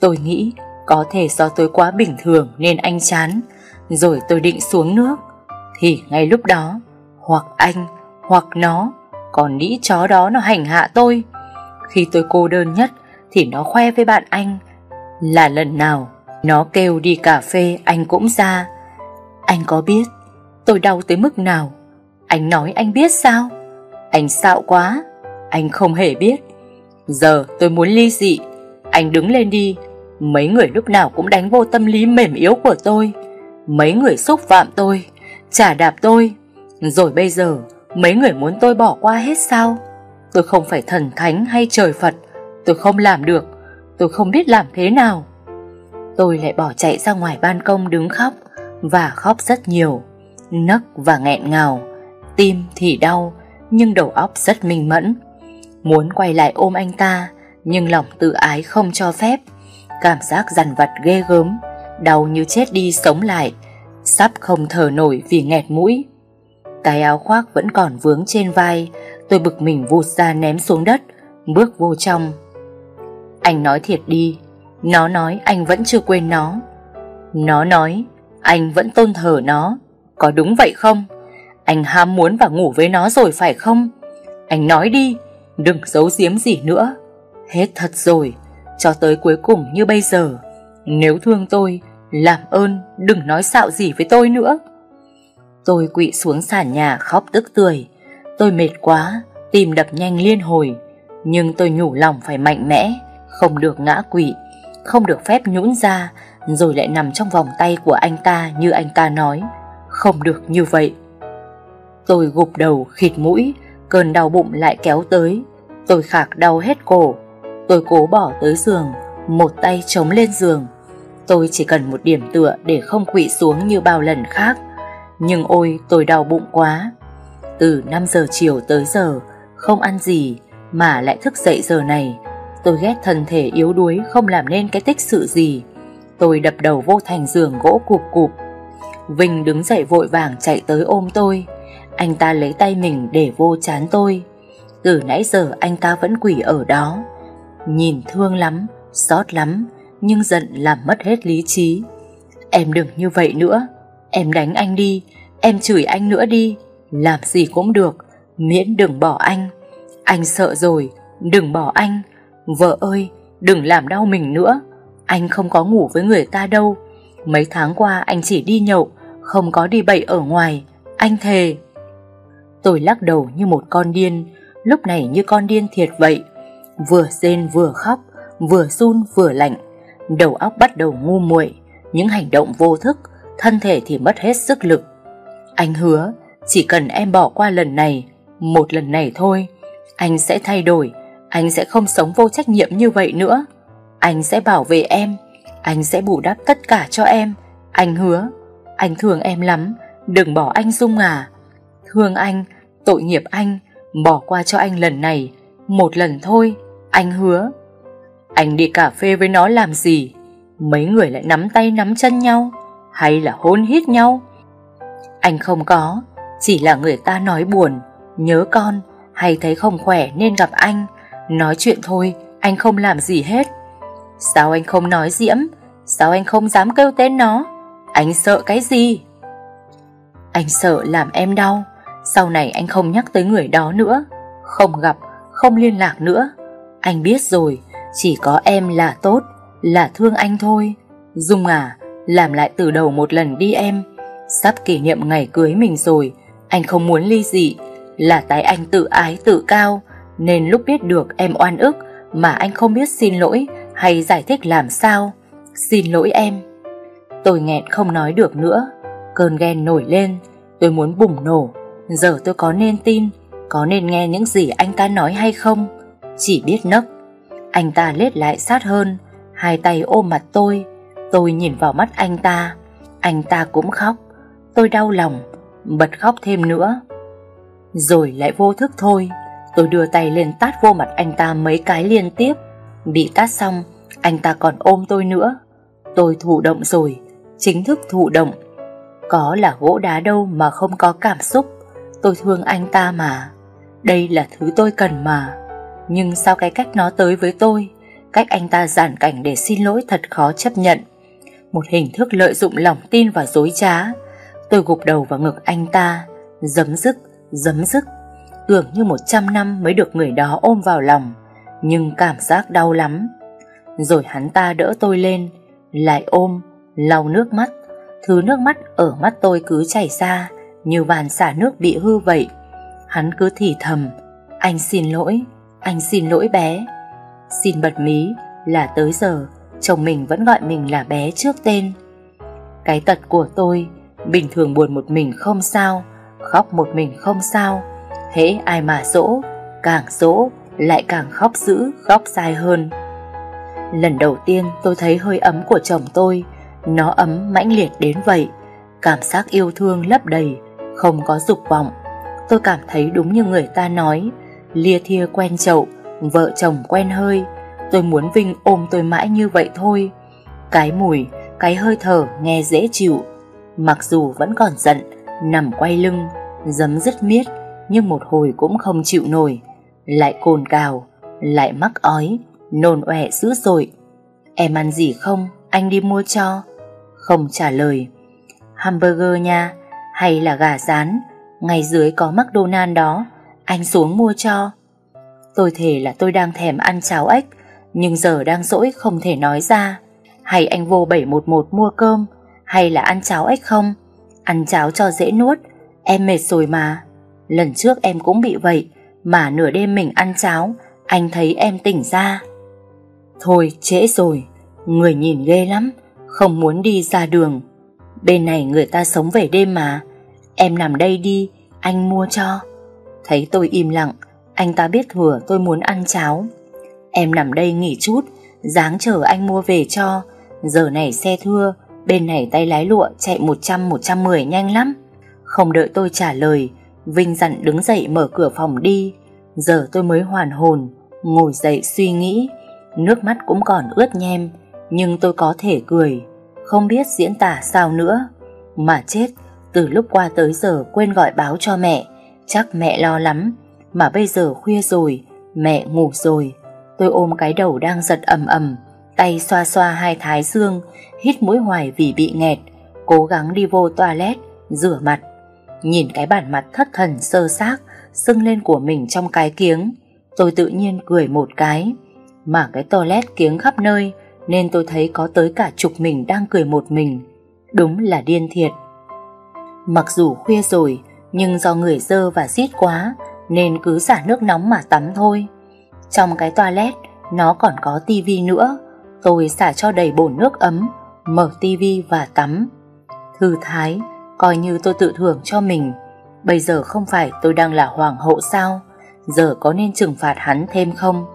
Speaker 1: Tôi nghĩ có thể do tôi quá bình thường nên anh chán, rồi tôi định xuống nước. Thì ngay lúc đó, hoặc anh, hoặc nó, còn đĩ chó đó nó hành hạ tôi. Khi tôi cô đơn nhất thì nó khoe với bạn anh là lần nào nó kêu đi cà phê anh cũng ra anh có biết tôi đau tới mức nào? Anh nói anh biết sao? Anh xạo quá, anh không hề biết. Giờ tôi muốn ly dị, anh đứng lên đi. Mấy người lúc nào cũng đánh vô tâm lý mềm yếu của tôi. Mấy người xúc phạm tôi, trả đạp tôi. Rồi bây giờ, mấy người muốn tôi bỏ qua hết sao? Tôi không phải thần thánh hay trời Phật, tôi không làm được, tôi không biết làm thế nào. Tôi lại bỏ chạy ra ngoài ban công đứng khóc và khóc rất nhiều, nấc và nghẹn ngào, tim thì đau nhưng đầu óc rất minh mẫn. Muốn quay lại ôm anh ta nhưng lòng tự ái không cho phép, cảm giác dằn vặt ghê gớm, đau như chết đi sống lại, sắp không thở nổi vì nghẹt mũi. Cái áo khoác vẫn còn vướng trên vai, tôi bực mình vụt ra ném xuống đất, bước vô trong. Anh nói thiệt đi, nó nói anh vẫn chưa quên nó. Nó nói anh vẫn tôn thờ nó Có đúng vậy không? Anh ham muốn và ngủ với nó rồi phải không? Anh nói đi Đừng giấu giếm gì nữa Hết thật rồi Cho tới cuối cùng như bây giờ Nếu thương tôi Làm ơn đừng nói xạo gì với tôi nữa Tôi quỵ xuống sàn nhà khóc tức tươi Tôi mệt quá tìm đập nhanh liên hồi Nhưng tôi nhủ lòng phải mạnh mẽ Không được ngã quỵ Không được phép nhũn ra rồi lại nằm trong vòng tay của anh ta như anh ta nói. Không được như vậy. Tôi gục đầu, khịt mũi, cơn đau bụng lại kéo tới. Tôi khạc đau hết cổ. Tôi cố bỏ tới giường, một tay chống lên giường. Tôi chỉ cần một điểm tựa để không quỵ xuống như bao lần khác. Nhưng ôi, tôi đau bụng quá. Từ năm giờ chiều tới giờ, không ăn gì mà lại thức dậy giờ này. Tôi ghét thân thể yếu đuối không làm nên cái tích sự gì. Tôi đập đầu vô thành giường gỗ cụp cụp Vinh đứng dậy vội vàng chạy tới ôm tôi Anh ta lấy tay mình để vô chán tôi Từ nãy giờ anh ta vẫn quỷ ở đó Nhìn thương lắm, xót lắm Nhưng giận làm mất hết lý trí Em đừng như vậy nữa Em đánh anh đi Em chửi anh nữa đi Làm gì cũng được Miễn đừng bỏ anh Anh sợ rồi Đừng bỏ anh Vợ ơi Đừng làm đau mình nữa anh không có ngủ với người ta đâu Mấy tháng qua anh chỉ đi nhậu Không có đi bậy ở ngoài Anh thề Tôi lắc đầu như một con điên Lúc này như con điên thiệt vậy Vừa rên vừa khóc Vừa run vừa lạnh Đầu óc bắt đầu ngu muội Những hành động vô thức Thân thể thì mất hết sức lực Anh hứa Chỉ cần em bỏ qua lần này Một lần này thôi Anh sẽ thay đổi Anh sẽ không sống vô trách nhiệm như vậy nữa anh sẽ bảo vệ em, anh sẽ bù đắp tất cả cho em, anh hứa. Anh thương em lắm, đừng bỏ anh Dung à. Thương anh, tội nghiệp anh, bỏ qua cho anh lần này, một lần thôi, anh hứa. Anh đi cà phê với nó làm gì? Mấy người lại nắm tay nắm chân nhau, hay là hôn hít nhau? Anh không có, chỉ là người ta nói buồn, nhớ con, hay thấy không khỏe nên gặp anh. Nói chuyện thôi, anh không làm gì hết. Sao anh không nói Diễm? Sao anh không dám kêu tên nó? Anh sợ cái gì? Anh sợ làm em đau. Sau này anh không nhắc tới người đó nữa. Không gặp, không liên lạc nữa. Anh biết rồi, chỉ có em là tốt, là thương anh thôi. Dung à, làm lại từ đầu một lần đi em. Sắp kỷ niệm ngày cưới mình rồi, anh không muốn ly dị. Là tại anh tự ái tự cao, nên lúc biết được em oan ức mà anh không biết xin lỗi, hay giải thích làm sao. Xin lỗi em. Tôi nghẹn không nói được nữa. Cơn ghen nổi lên, tôi muốn bùng nổ. Giờ tôi có nên tin, có nên nghe những gì anh ta nói hay không? Chỉ biết nấc. Anh ta lết lại sát hơn, hai tay ôm mặt tôi. Tôi nhìn vào mắt anh ta, anh ta cũng khóc. Tôi đau lòng, bật khóc thêm nữa. Rồi lại vô thức thôi, tôi đưa tay lên tát vô mặt anh ta mấy cái liên tiếp. Bị tát xong, anh ta còn ôm tôi nữa. Tôi thụ động rồi, chính thức thụ động. Có là gỗ đá đâu mà không có cảm xúc. Tôi thương anh ta mà. Đây là thứ tôi cần mà. Nhưng sao cái cách nó tới với tôi? Cách anh ta giản cảnh để xin lỗi thật khó chấp nhận. Một hình thức lợi dụng lòng tin và dối trá. Tôi gục đầu vào ngực anh ta, dấm dứt, dấm dứt. Tưởng như một trăm năm mới được người đó ôm vào lòng nhưng cảm giác đau lắm. Rồi hắn ta đỡ tôi lên, lại ôm, lau nước mắt. Thứ nước mắt ở mắt tôi cứ chảy ra, như bàn xả nước bị hư vậy. Hắn cứ thì thầm, anh xin lỗi, anh xin lỗi bé. Xin bật mí là tới giờ, chồng mình vẫn gọi mình là bé trước tên. Cái tật của tôi, bình thường buồn một mình không sao, khóc một mình không sao. thế ai mà dỗ, càng dỗ lại càng khóc dữ, khóc dài hơn. Lần đầu tiên tôi thấy hơi ấm của chồng tôi, nó ấm mãnh liệt đến vậy, cảm giác yêu thương lấp đầy, không có dục vọng. Tôi cảm thấy đúng như người ta nói, lia thia quen chậu, vợ chồng quen hơi, tôi muốn Vinh ôm tôi mãi như vậy thôi. Cái mùi, cái hơi thở nghe dễ chịu, mặc dù vẫn còn giận, nằm quay lưng, dấm dứt miết, nhưng một hồi cũng không chịu nổi lại cồn cào, lại mắc ói, nôn ọe dữ dội. Em ăn gì không, anh đi mua cho. Không trả lời. Hamburger nha, hay là gà rán, ngay dưới có McDonald đó, anh xuống mua cho. Tôi thề là tôi đang thèm ăn cháo ếch, nhưng giờ đang dỗi không thể nói ra. Hay anh vô 711 mua cơm, hay là ăn cháo ếch không? Ăn cháo cho dễ nuốt, em mệt rồi mà. Lần trước em cũng bị vậy, mà nửa đêm mình ăn cháo, anh thấy em tỉnh ra. Thôi trễ rồi, người nhìn ghê lắm, không muốn đi ra đường. Bên này người ta sống về đêm mà, em nằm đây đi, anh mua cho. Thấy tôi im lặng, anh ta biết thừa tôi muốn ăn cháo. Em nằm đây nghỉ chút, dáng chờ anh mua về cho. Giờ này xe thưa, bên này tay lái lụa chạy 100-110 nhanh lắm. Không đợi tôi trả lời, Vinh dặn đứng dậy mở cửa phòng đi Giờ tôi mới hoàn hồn Ngồi dậy suy nghĩ Nước mắt cũng còn ướt nhem Nhưng tôi có thể cười Không biết diễn tả sao nữa Mà chết Từ lúc qua tới giờ quên gọi báo cho mẹ Chắc mẹ lo lắm Mà bây giờ khuya rồi Mẹ ngủ rồi Tôi ôm cái đầu đang giật ầm ầm Tay xoa xoa hai thái dương Hít mũi hoài vì bị nghẹt Cố gắng đi vô toilet Rửa mặt Nhìn cái bản mặt thất thần sơ xác Sưng lên của mình trong cái kiếng Tôi tự nhiên cười một cái Mà cái toilet kiếng khắp nơi Nên tôi thấy có tới cả chục mình đang cười một mình Đúng là điên thiệt Mặc dù khuya rồi Nhưng do người dơ và rít quá Nên cứ xả nước nóng mà tắm thôi Trong cái toilet Nó còn có tivi nữa Tôi xả cho đầy bồn nước ấm Mở tivi và tắm Thư thái coi như tôi tự thưởng cho mình. Bây giờ không phải tôi đang là hoàng hậu sao? Giờ có nên trừng phạt hắn thêm không?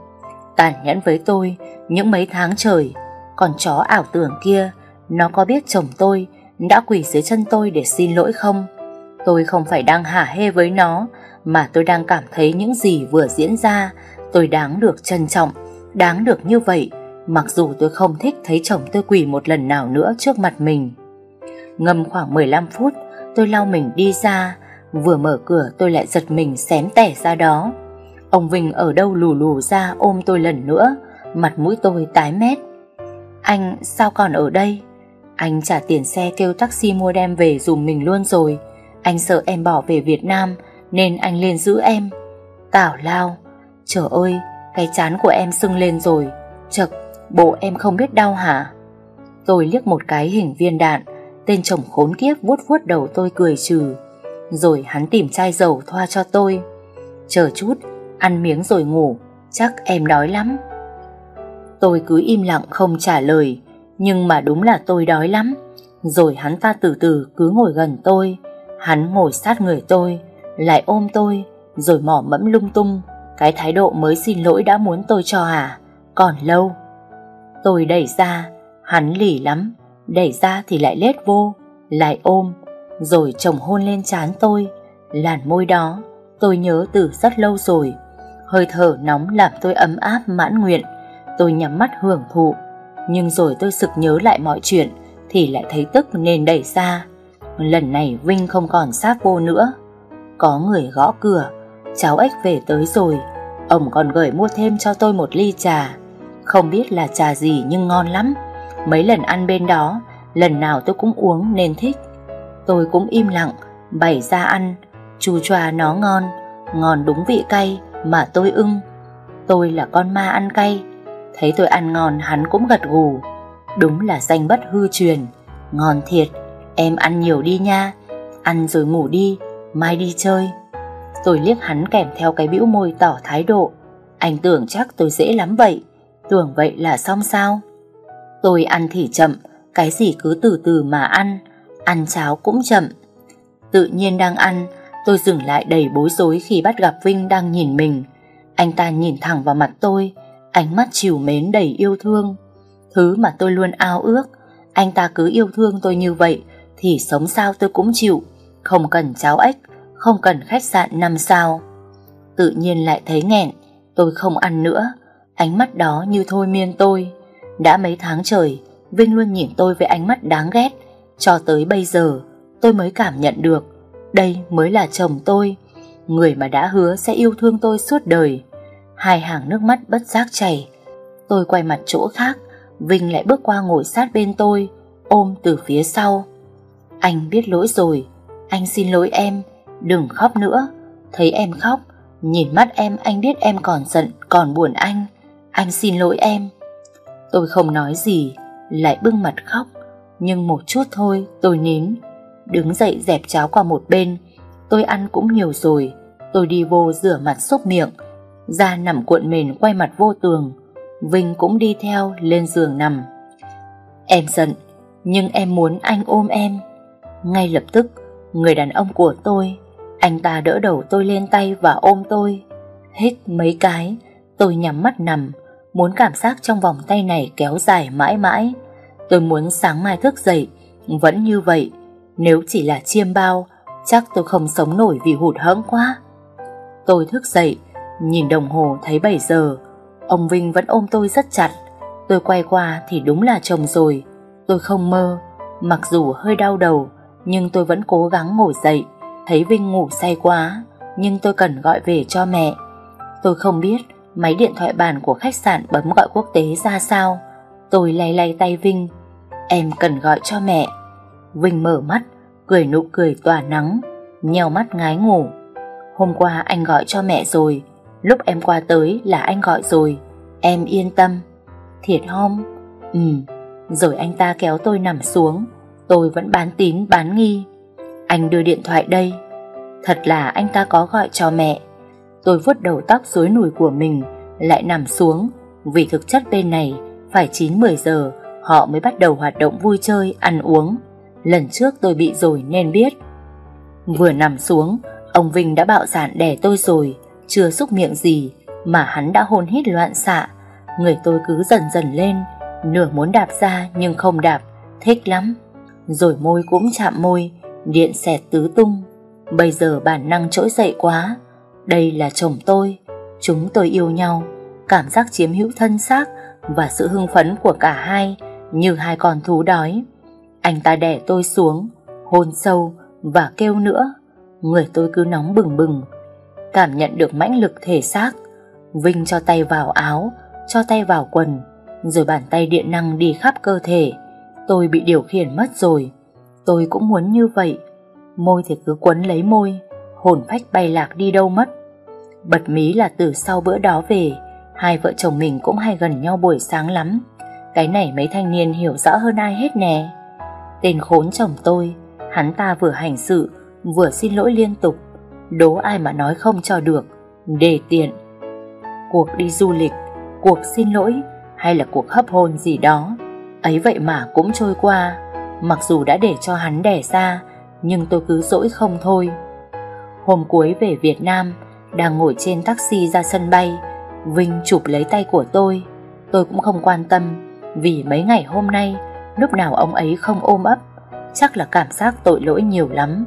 Speaker 1: Tàn nhẫn với tôi, những mấy tháng trời, còn chó ảo tưởng kia, nó có biết chồng tôi đã quỳ dưới chân tôi để xin lỗi không? Tôi không phải đang hả hê với nó, mà tôi đang cảm thấy những gì vừa diễn ra, tôi đáng được trân trọng, đáng được như vậy, mặc dù tôi không thích thấy chồng tôi quỳ một lần nào nữa trước mặt mình. Ngâm khoảng 15 phút, tôi lau mình đi ra, vừa mở cửa tôi lại giật mình xém tẻ ra đó. Ông Vinh ở đâu lù lù ra ôm tôi lần nữa, mặt mũi tôi tái mét. Anh sao còn ở đây? Anh trả tiền xe kêu taxi mua đem về dùm mình luôn rồi. Anh sợ em bỏ về Việt Nam nên anh lên giữ em. Tảo lao, trời ơi, cái chán của em sưng lên rồi. Chật, bộ em không biết đau hả? Tôi liếc một cái hình viên đạn, Tên chồng khốn kiếp vuốt vuốt đầu tôi cười trừ Rồi hắn tìm chai dầu thoa cho tôi Chờ chút Ăn miếng rồi ngủ Chắc em đói lắm Tôi cứ im lặng không trả lời Nhưng mà đúng là tôi đói lắm Rồi hắn ta từ từ cứ ngồi gần tôi Hắn ngồi sát người tôi Lại ôm tôi Rồi mỏ mẫm lung tung Cái thái độ mới xin lỗi đã muốn tôi cho à Còn lâu Tôi đẩy ra Hắn lỉ lắm Đẩy ra thì lại lết vô Lại ôm Rồi chồng hôn lên trán tôi Làn môi đó tôi nhớ từ rất lâu rồi Hơi thở nóng làm tôi ấm áp mãn nguyện Tôi nhắm mắt hưởng thụ Nhưng rồi tôi sực nhớ lại mọi chuyện Thì lại thấy tức nên đẩy ra Lần này Vinh không còn sát vô nữa Có người gõ cửa Cháu ếch về tới rồi Ông còn gửi mua thêm cho tôi một ly trà Không biết là trà gì nhưng ngon lắm Mấy lần ăn bên đó, lần nào tôi cũng uống nên thích. Tôi cũng im lặng, bày ra ăn, chù choà nó ngon, ngon đúng vị cay mà tôi ưng. Tôi là con ma ăn cay, thấy tôi ăn ngon hắn cũng gật gù. Đúng là danh bất hư truyền, ngon thiệt, em ăn nhiều đi nha, ăn rồi ngủ đi, mai đi chơi. Tôi liếc hắn kèm theo cái bĩu môi tỏ thái độ, anh tưởng chắc tôi dễ lắm vậy, tưởng vậy là xong sao? Tôi ăn thì chậm, cái gì cứ từ từ mà ăn, ăn cháo cũng chậm. Tự nhiên đang ăn, tôi dừng lại đầy bối rối khi bắt gặp Vinh đang nhìn mình. Anh ta nhìn thẳng vào mặt tôi, ánh mắt chiều mến đầy yêu thương. Thứ mà tôi luôn ao ước, anh ta cứ yêu thương tôi như vậy thì sống sao tôi cũng chịu, không cần cháo ếch, không cần khách sạn năm sao. Tự nhiên lại thấy nghẹn, tôi không ăn nữa, ánh mắt đó như thôi miên tôi. Đã mấy tháng trời, Vinh luôn nhìn tôi với ánh mắt đáng ghét. Cho tới bây giờ, tôi mới cảm nhận được đây mới là chồng tôi, người mà đã hứa sẽ yêu thương tôi suốt đời. Hai hàng nước mắt bất giác chảy. Tôi quay mặt chỗ khác, Vinh lại bước qua ngồi sát bên tôi, ôm từ phía sau. Anh biết lỗi rồi, anh xin lỗi em, đừng khóc nữa. Thấy em khóc, nhìn mắt em anh biết em còn giận, còn buồn anh. Anh xin lỗi em, Tôi không nói gì, lại bưng mặt khóc. Nhưng một chút thôi, tôi nín. Đứng dậy dẹp cháo qua một bên. Tôi ăn cũng nhiều rồi. Tôi đi vô rửa mặt xúc miệng. Ra nằm cuộn mền quay mặt vô tường. Vinh cũng đi theo lên giường nằm. Em giận, nhưng em muốn anh ôm em. Ngay lập tức, người đàn ông của tôi, anh ta đỡ đầu tôi lên tay và ôm tôi. hít mấy cái, tôi nhắm mắt nằm muốn cảm giác trong vòng tay này kéo dài mãi mãi. Tôi muốn sáng mai thức dậy, vẫn như vậy. Nếu chỉ là chiêm bao, chắc tôi không sống nổi vì hụt hẫng quá. Tôi thức dậy, nhìn đồng hồ thấy 7 giờ. Ông Vinh vẫn ôm tôi rất chặt. Tôi quay qua thì đúng là chồng rồi. Tôi không mơ, mặc dù hơi đau đầu, nhưng tôi vẫn cố gắng ngồi dậy. Thấy Vinh ngủ say quá, nhưng tôi cần gọi về cho mẹ. Tôi không biết Máy điện thoại bàn của khách sạn bấm gọi quốc tế ra sao Tôi lay lay tay Vinh Em cần gọi cho mẹ Vinh mở mắt Cười nụ cười tỏa nắng Nheo mắt ngái ngủ Hôm qua anh gọi cho mẹ rồi Lúc em qua tới là anh gọi rồi Em yên tâm Thiệt hom Ừ Rồi anh ta kéo tôi nằm xuống Tôi vẫn bán tín bán nghi Anh đưa điện thoại đây Thật là anh ta có gọi cho mẹ Tôi vuốt đầu tóc rối nùi của mình, lại nằm xuống, vì thực chất bên này phải 9-10 giờ họ mới bắt đầu hoạt động vui chơi, ăn uống. Lần trước tôi bị rồi nên biết. Vừa nằm xuống, ông Vinh đã bạo dạn đè tôi rồi, chưa xúc miệng gì mà hắn đã hôn hít loạn xạ. Người tôi cứ dần dần lên, nửa muốn đạp ra nhưng không đạp, thích lắm. Rồi môi cũng chạm môi, điện xẹt tứ tung. Bây giờ bản năng trỗi dậy quá, đây là chồng tôi, chúng tôi yêu nhau, cảm giác chiếm hữu thân xác và sự hưng phấn của cả hai như hai con thú đói. Anh ta đẻ tôi xuống, hôn sâu và kêu nữa, người tôi cứ nóng bừng bừng. Cảm nhận được mãnh lực thể xác, Vinh cho tay vào áo, cho tay vào quần, rồi bàn tay điện năng đi khắp cơ thể. Tôi bị điều khiển mất rồi, tôi cũng muốn như vậy. Môi thì cứ quấn lấy môi, hồn phách bay lạc đi đâu mất. Bật mí là từ sau bữa đó về, hai vợ chồng mình cũng hay gần nhau buổi sáng lắm. Cái này mấy thanh niên hiểu rõ hơn ai hết nè. Tên khốn chồng tôi, hắn ta vừa hành sự, vừa xin lỗi liên tục. Đố ai mà nói không cho được, đề tiện. Cuộc đi du lịch, cuộc xin lỗi hay là cuộc hấp hôn gì đó. Ấy vậy mà cũng trôi qua, mặc dù đã để cho hắn đẻ ra, nhưng tôi cứ dỗi không thôi hôm cuối về Việt Nam, đang ngồi trên taxi ra sân bay, Vinh chụp lấy tay của tôi. Tôi cũng không quan tâm, vì mấy ngày hôm nay, lúc nào ông ấy không ôm ấp, chắc là cảm giác tội lỗi nhiều lắm.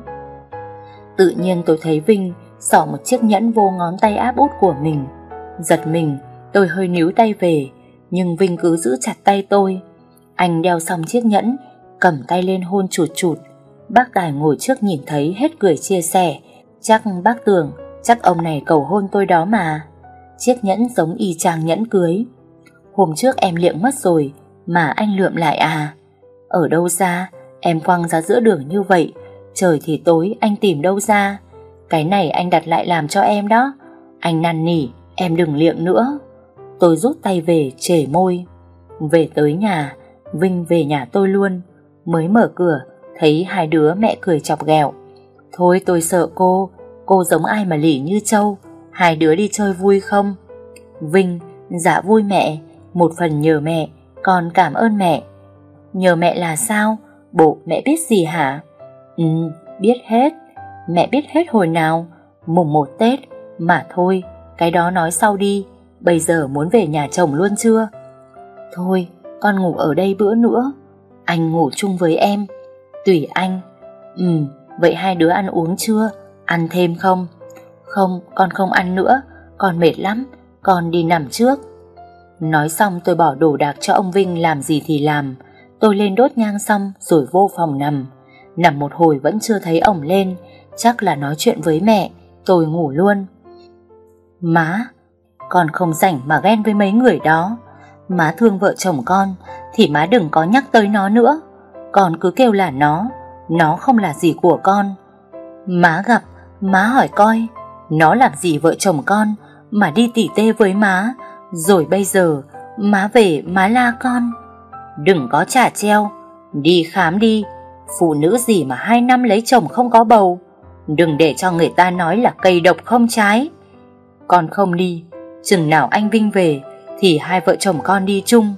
Speaker 1: Tự nhiên tôi thấy Vinh sỏ một chiếc nhẫn vô ngón tay áp út của mình. Giật mình, tôi hơi níu tay về, nhưng Vinh cứ giữ chặt tay tôi. Anh đeo xong chiếc nhẫn, cầm tay lên hôn chụt chụt. Bác Tài ngồi trước nhìn thấy hết cười chia sẻ, Chắc bác tưởng, chắc ông này cầu hôn tôi đó mà. Chiếc nhẫn giống y chang nhẫn cưới. Hôm trước em liệng mất rồi, mà anh lượm lại à. Ở đâu ra, em quăng ra giữa đường như vậy, trời thì tối anh tìm đâu ra. Cái này anh đặt lại làm cho em đó. Anh năn nỉ, em đừng liệng nữa. Tôi rút tay về, trề môi. Về tới nhà, Vinh về nhà tôi luôn. Mới mở cửa, thấy hai đứa mẹ cười chọc ghẹo. Thôi tôi sợ cô, cô giống ai mà lỉ như trâu, hai đứa đi chơi vui không? Vinh, dạ vui mẹ, một phần nhờ mẹ, con cảm ơn mẹ. Nhờ mẹ là sao? Bộ mẹ biết gì hả? Ừ, biết hết. Mẹ biết hết hồi nào? Mùng một Tết, mà thôi, cái đó nói sau đi, bây giờ muốn về nhà chồng luôn chưa? Thôi, con ngủ ở đây bữa nữa, anh ngủ chung với em, tùy anh. Ừ, Vậy hai đứa ăn uống chưa? Ăn thêm không? Không, con không ăn nữa, con mệt lắm, con đi nằm trước. Nói xong tôi bỏ đồ đạc cho ông Vinh làm gì thì làm. Tôi lên đốt nhang xong rồi vô phòng nằm. Nằm một hồi vẫn chưa thấy ông lên, chắc là nói chuyện với mẹ, tôi ngủ luôn. Má, con không rảnh mà ghen với mấy người đó. Má thương vợ chồng con thì má đừng có nhắc tới nó nữa. Con cứ kêu là nó, nó không là gì của con. Má gặp, má hỏi coi, nó làm gì vợ chồng con mà đi tỉ tê với má, rồi bây giờ má về má la con. Đừng có trả treo, đi khám đi, phụ nữ gì mà hai năm lấy chồng không có bầu. Đừng để cho người ta nói là cây độc không trái. Con không đi, chừng nào anh Vinh về thì hai vợ chồng con đi chung.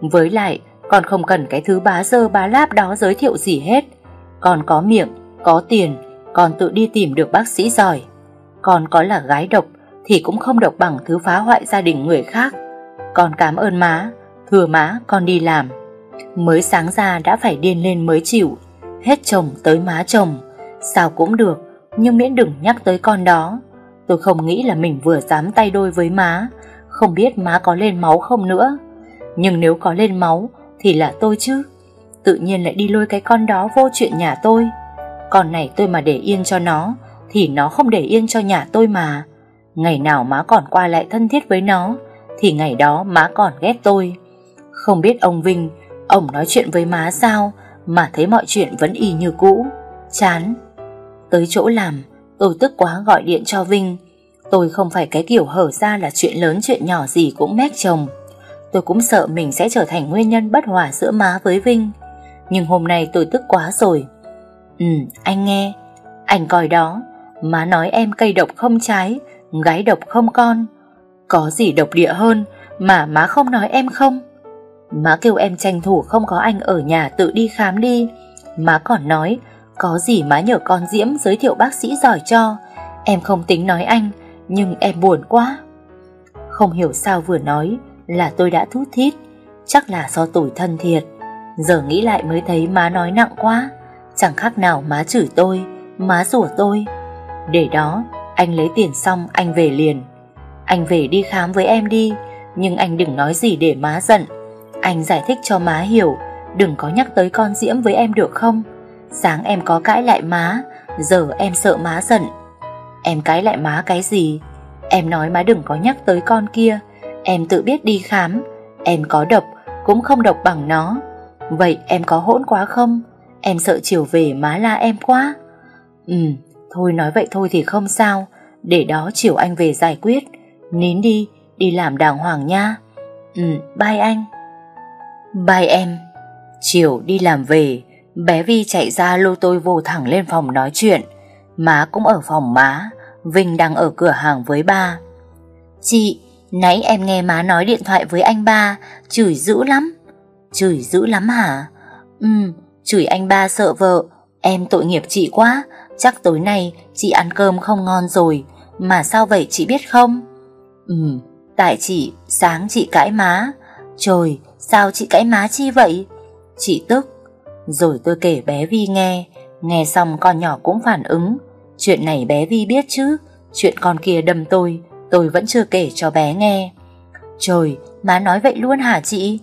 Speaker 1: Với lại, con không cần cái thứ bá dơ bá láp đó giới thiệu gì hết. Con có miệng, có tiền, con tự đi tìm được bác sĩ giỏi. Con có là gái độc thì cũng không độc bằng thứ phá hoại gia đình người khác. Con cảm ơn má, thừa má con đi làm. Mới sáng ra đã phải điên lên mới chịu, hết chồng tới má chồng. Sao cũng được, nhưng miễn đừng nhắc tới con đó. Tôi không nghĩ là mình vừa dám tay đôi với má, không biết má có lên máu không nữa. Nhưng nếu có lên máu thì là tôi chứ Tự nhiên lại đi lôi cái con đó vô chuyện nhà tôi Con này tôi mà để yên cho nó Thì nó không để yên cho nhà tôi mà Ngày nào má còn qua lại thân thiết với nó Thì ngày đó má còn ghét tôi Không biết ông Vinh Ông nói chuyện với má sao Mà thấy mọi chuyện vẫn y như cũ Chán Tới chỗ làm Tôi ừ tức quá gọi điện cho Vinh Tôi không phải cái kiểu hở ra là chuyện lớn chuyện nhỏ gì cũng mét chồng Tôi cũng sợ mình sẽ trở thành nguyên nhân bất hòa giữa má với Vinh nhưng hôm nay tôi tức quá rồi Ừ anh nghe Anh coi đó Má nói em cây độc không trái Gái độc không con Có gì độc địa hơn Mà má không nói em không Má kêu em tranh thủ không có anh ở nhà tự đi khám đi Má còn nói Có gì má nhờ con Diễm giới thiệu bác sĩ giỏi cho Em không tính nói anh Nhưng em buồn quá Không hiểu sao vừa nói Là tôi đã thút thít Chắc là do tuổi thân thiệt Giờ nghĩ lại mới thấy má nói nặng quá Chẳng khác nào má chửi tôi Má rủa tôi Để đó anh lấy tiền xong anh về liền Anh về đi khám với em đi Nhưng anh đừng nói gì để má giận Anh giải thích cho má hiểu Đừng có nhắc tới con Diễm với em được không Sáng em có cãi lại má Giờ em sợ má giận Em cãi lại má cái gì Em nói má đừng có nhắc tới con kia Em tự biết đi khám Em có độc cũng không độc bằng nó Vậy em có hỗn quá không? Em sợ chiều về má la em quá. Ừ, thôi nói vậy thôi thì không sao. Để đó chiều anh về giải quyết. Nín đi, đi làm đàng hoàng nha. Ừ, bye anh. Bye em. Chiều đi làm về, bé Vi chạy ra lôi tôi vô thẳng lên phòng nói chuyện. Má cũng ở phòng má, Vinh đang ở cửa hàng với ba. Chị, nãy em nghe má nói điện thoại với anh ba, chửi dữ lắm. Chửi dữ lắm hả? Ừ, chửi anh ba sợ vợ. Em tội nghiệp chị quá. Chắc tối nay chị ăn cơm không ngon rồi. Mà sao vậy chị biết không? Ừ, tại chị, sáng chị cãi má. Trời, sao chị cãi má chi vậy? Chị tức. Rồi tôi kể bé Vi nghe. Nghe xong con nhỏ cũng phản ứng. Chuyện này bé Vi biết chứ. Chuyện con kia đâm tôi, tôi vẫn chưa kể cho bé nghe. Trời, má nói vậy luôn hả chị?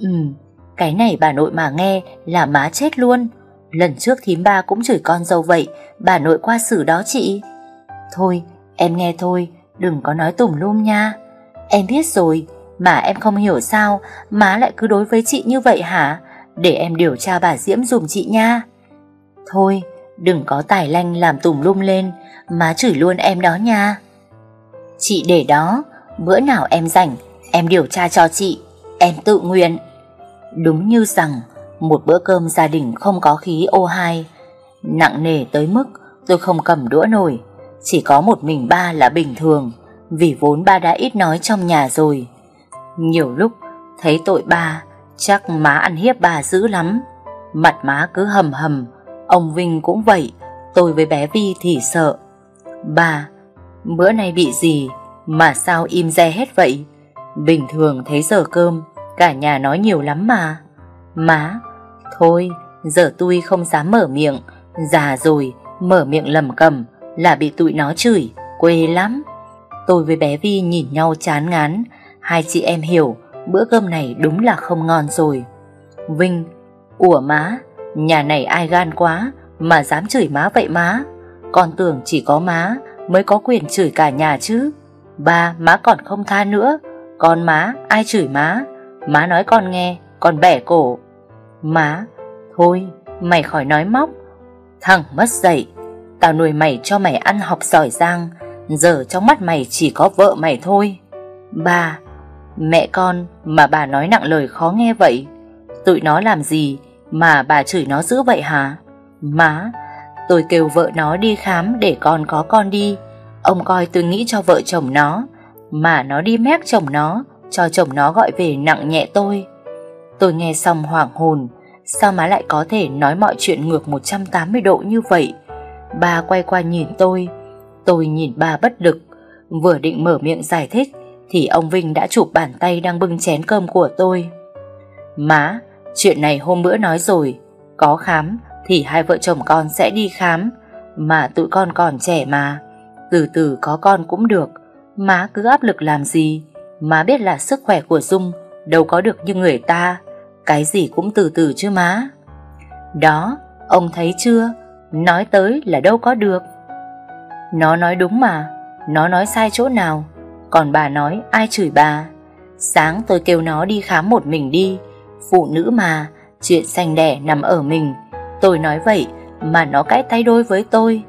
Speaker 1: Ừm, cái này bà nội mà nghe là má chết luôn. Lần trước thím ba cũng chửi con dâu vậy, bà nội qua xử đó chị. Thôi, em nghe thôi, đừng có nói tùm lum nha. Em biết rồi, mà em không hiểu sao má lại cứ đối với chị như vậy hả? Để em điều tra bà Diễm dùm chị nha. Thôi, đừng có tài lanh làm tùm lum lên, má chửi luôn em đó nha. Chị để đó, bữa nào em rảnh, em điều tra cho chị, em tự nguyện. Đúng như rằng một bữa cơm gia đình không có khí O2, nặng nề tới mức tôi không cầm đũa nổi, chỉ có một mình ba là bình thường, vì vốn ba đã ít nói trong nhà rồi. Nhiều lúc thấy tội ba, chắc má ăn hiếp bà dữ lắm, mặt má cứ hầm hầm, ông Vinh cũng vậy, tôi với bé Vi thì sợ. Bà, bữa nay bị gì mà sao im re hết vậy? Bình thường thấy giờ cơm Cả nhà nói nhiều lắm mà Má Thôi giờ tôi không dám mở miệng Già rồi Mở miệng lầm cầm Là bị tụi nó chửi Quê lắm Tôi với bé Vi nhìn nhau chán ngán Hai chị em hiểu Bữa cơm này đúng là không ngon rồi Vinh Ủa má Nhà này ai gan quá Mà dám chửi má vậy má Con tưởng chỉ có má Mới có quyền chửi cả nhà chứ Ba má còn không tha nữa Con má ai chửi má Má nói con nghe Con bẻ cổ Má Thôi mày khỏi nói móc Thằng mất dậy Tao nuôi mày cho mày ăn học giỏi giang Giờ trong mắt mày chỉ có vợ mày thôi Bà, Mẹ con mà bà nói nặng lời khó nghe vậy Tụi nó làm gì Mà bà chửi nó dữ vậy hả Má Tôi kêu vợ nó đi khám để con có con đi Ông coi tôi nghĩ cho vợ chồng nó Mà nó đi mép chồng nó cho chồng nó gọi về nặng nhẹ tôi. Tôi nghe xong hoảng hồn, sao má lại có thể nói mọi chuyện ngược 180 độ như vậy? Bà quay qua nhìn tôi, tôi nhìn bà bất lực, vừa định mở miệng giải thích thì ông Vinh đã chụp bàn tay đang bưng chén cơm của tôi. Má, chuyện này hôm bữa nói rồi, có khám thì hai vợ chồng con sẽ đi khám, mà tụi con còn trẻ mà, từ từ có con cũng được, má cứ áp lực làm gì, Má biết là sức khỏe của Dung đâu có được như người ta, cái gì cũng từ từ chứ má. Đó, ông thấy chưa, nói tới là đâu có được. Nó nói đúng mà, nó nói sai chỗ nào, còn bà nói ai chửi bà. Sáng tôi kêu nó đi khám một mình đi, phụ nữ mà, chuyện sanh đẻ nằm ở mình. Tôi nói vậy mà nó cãi tay đôi với tôi.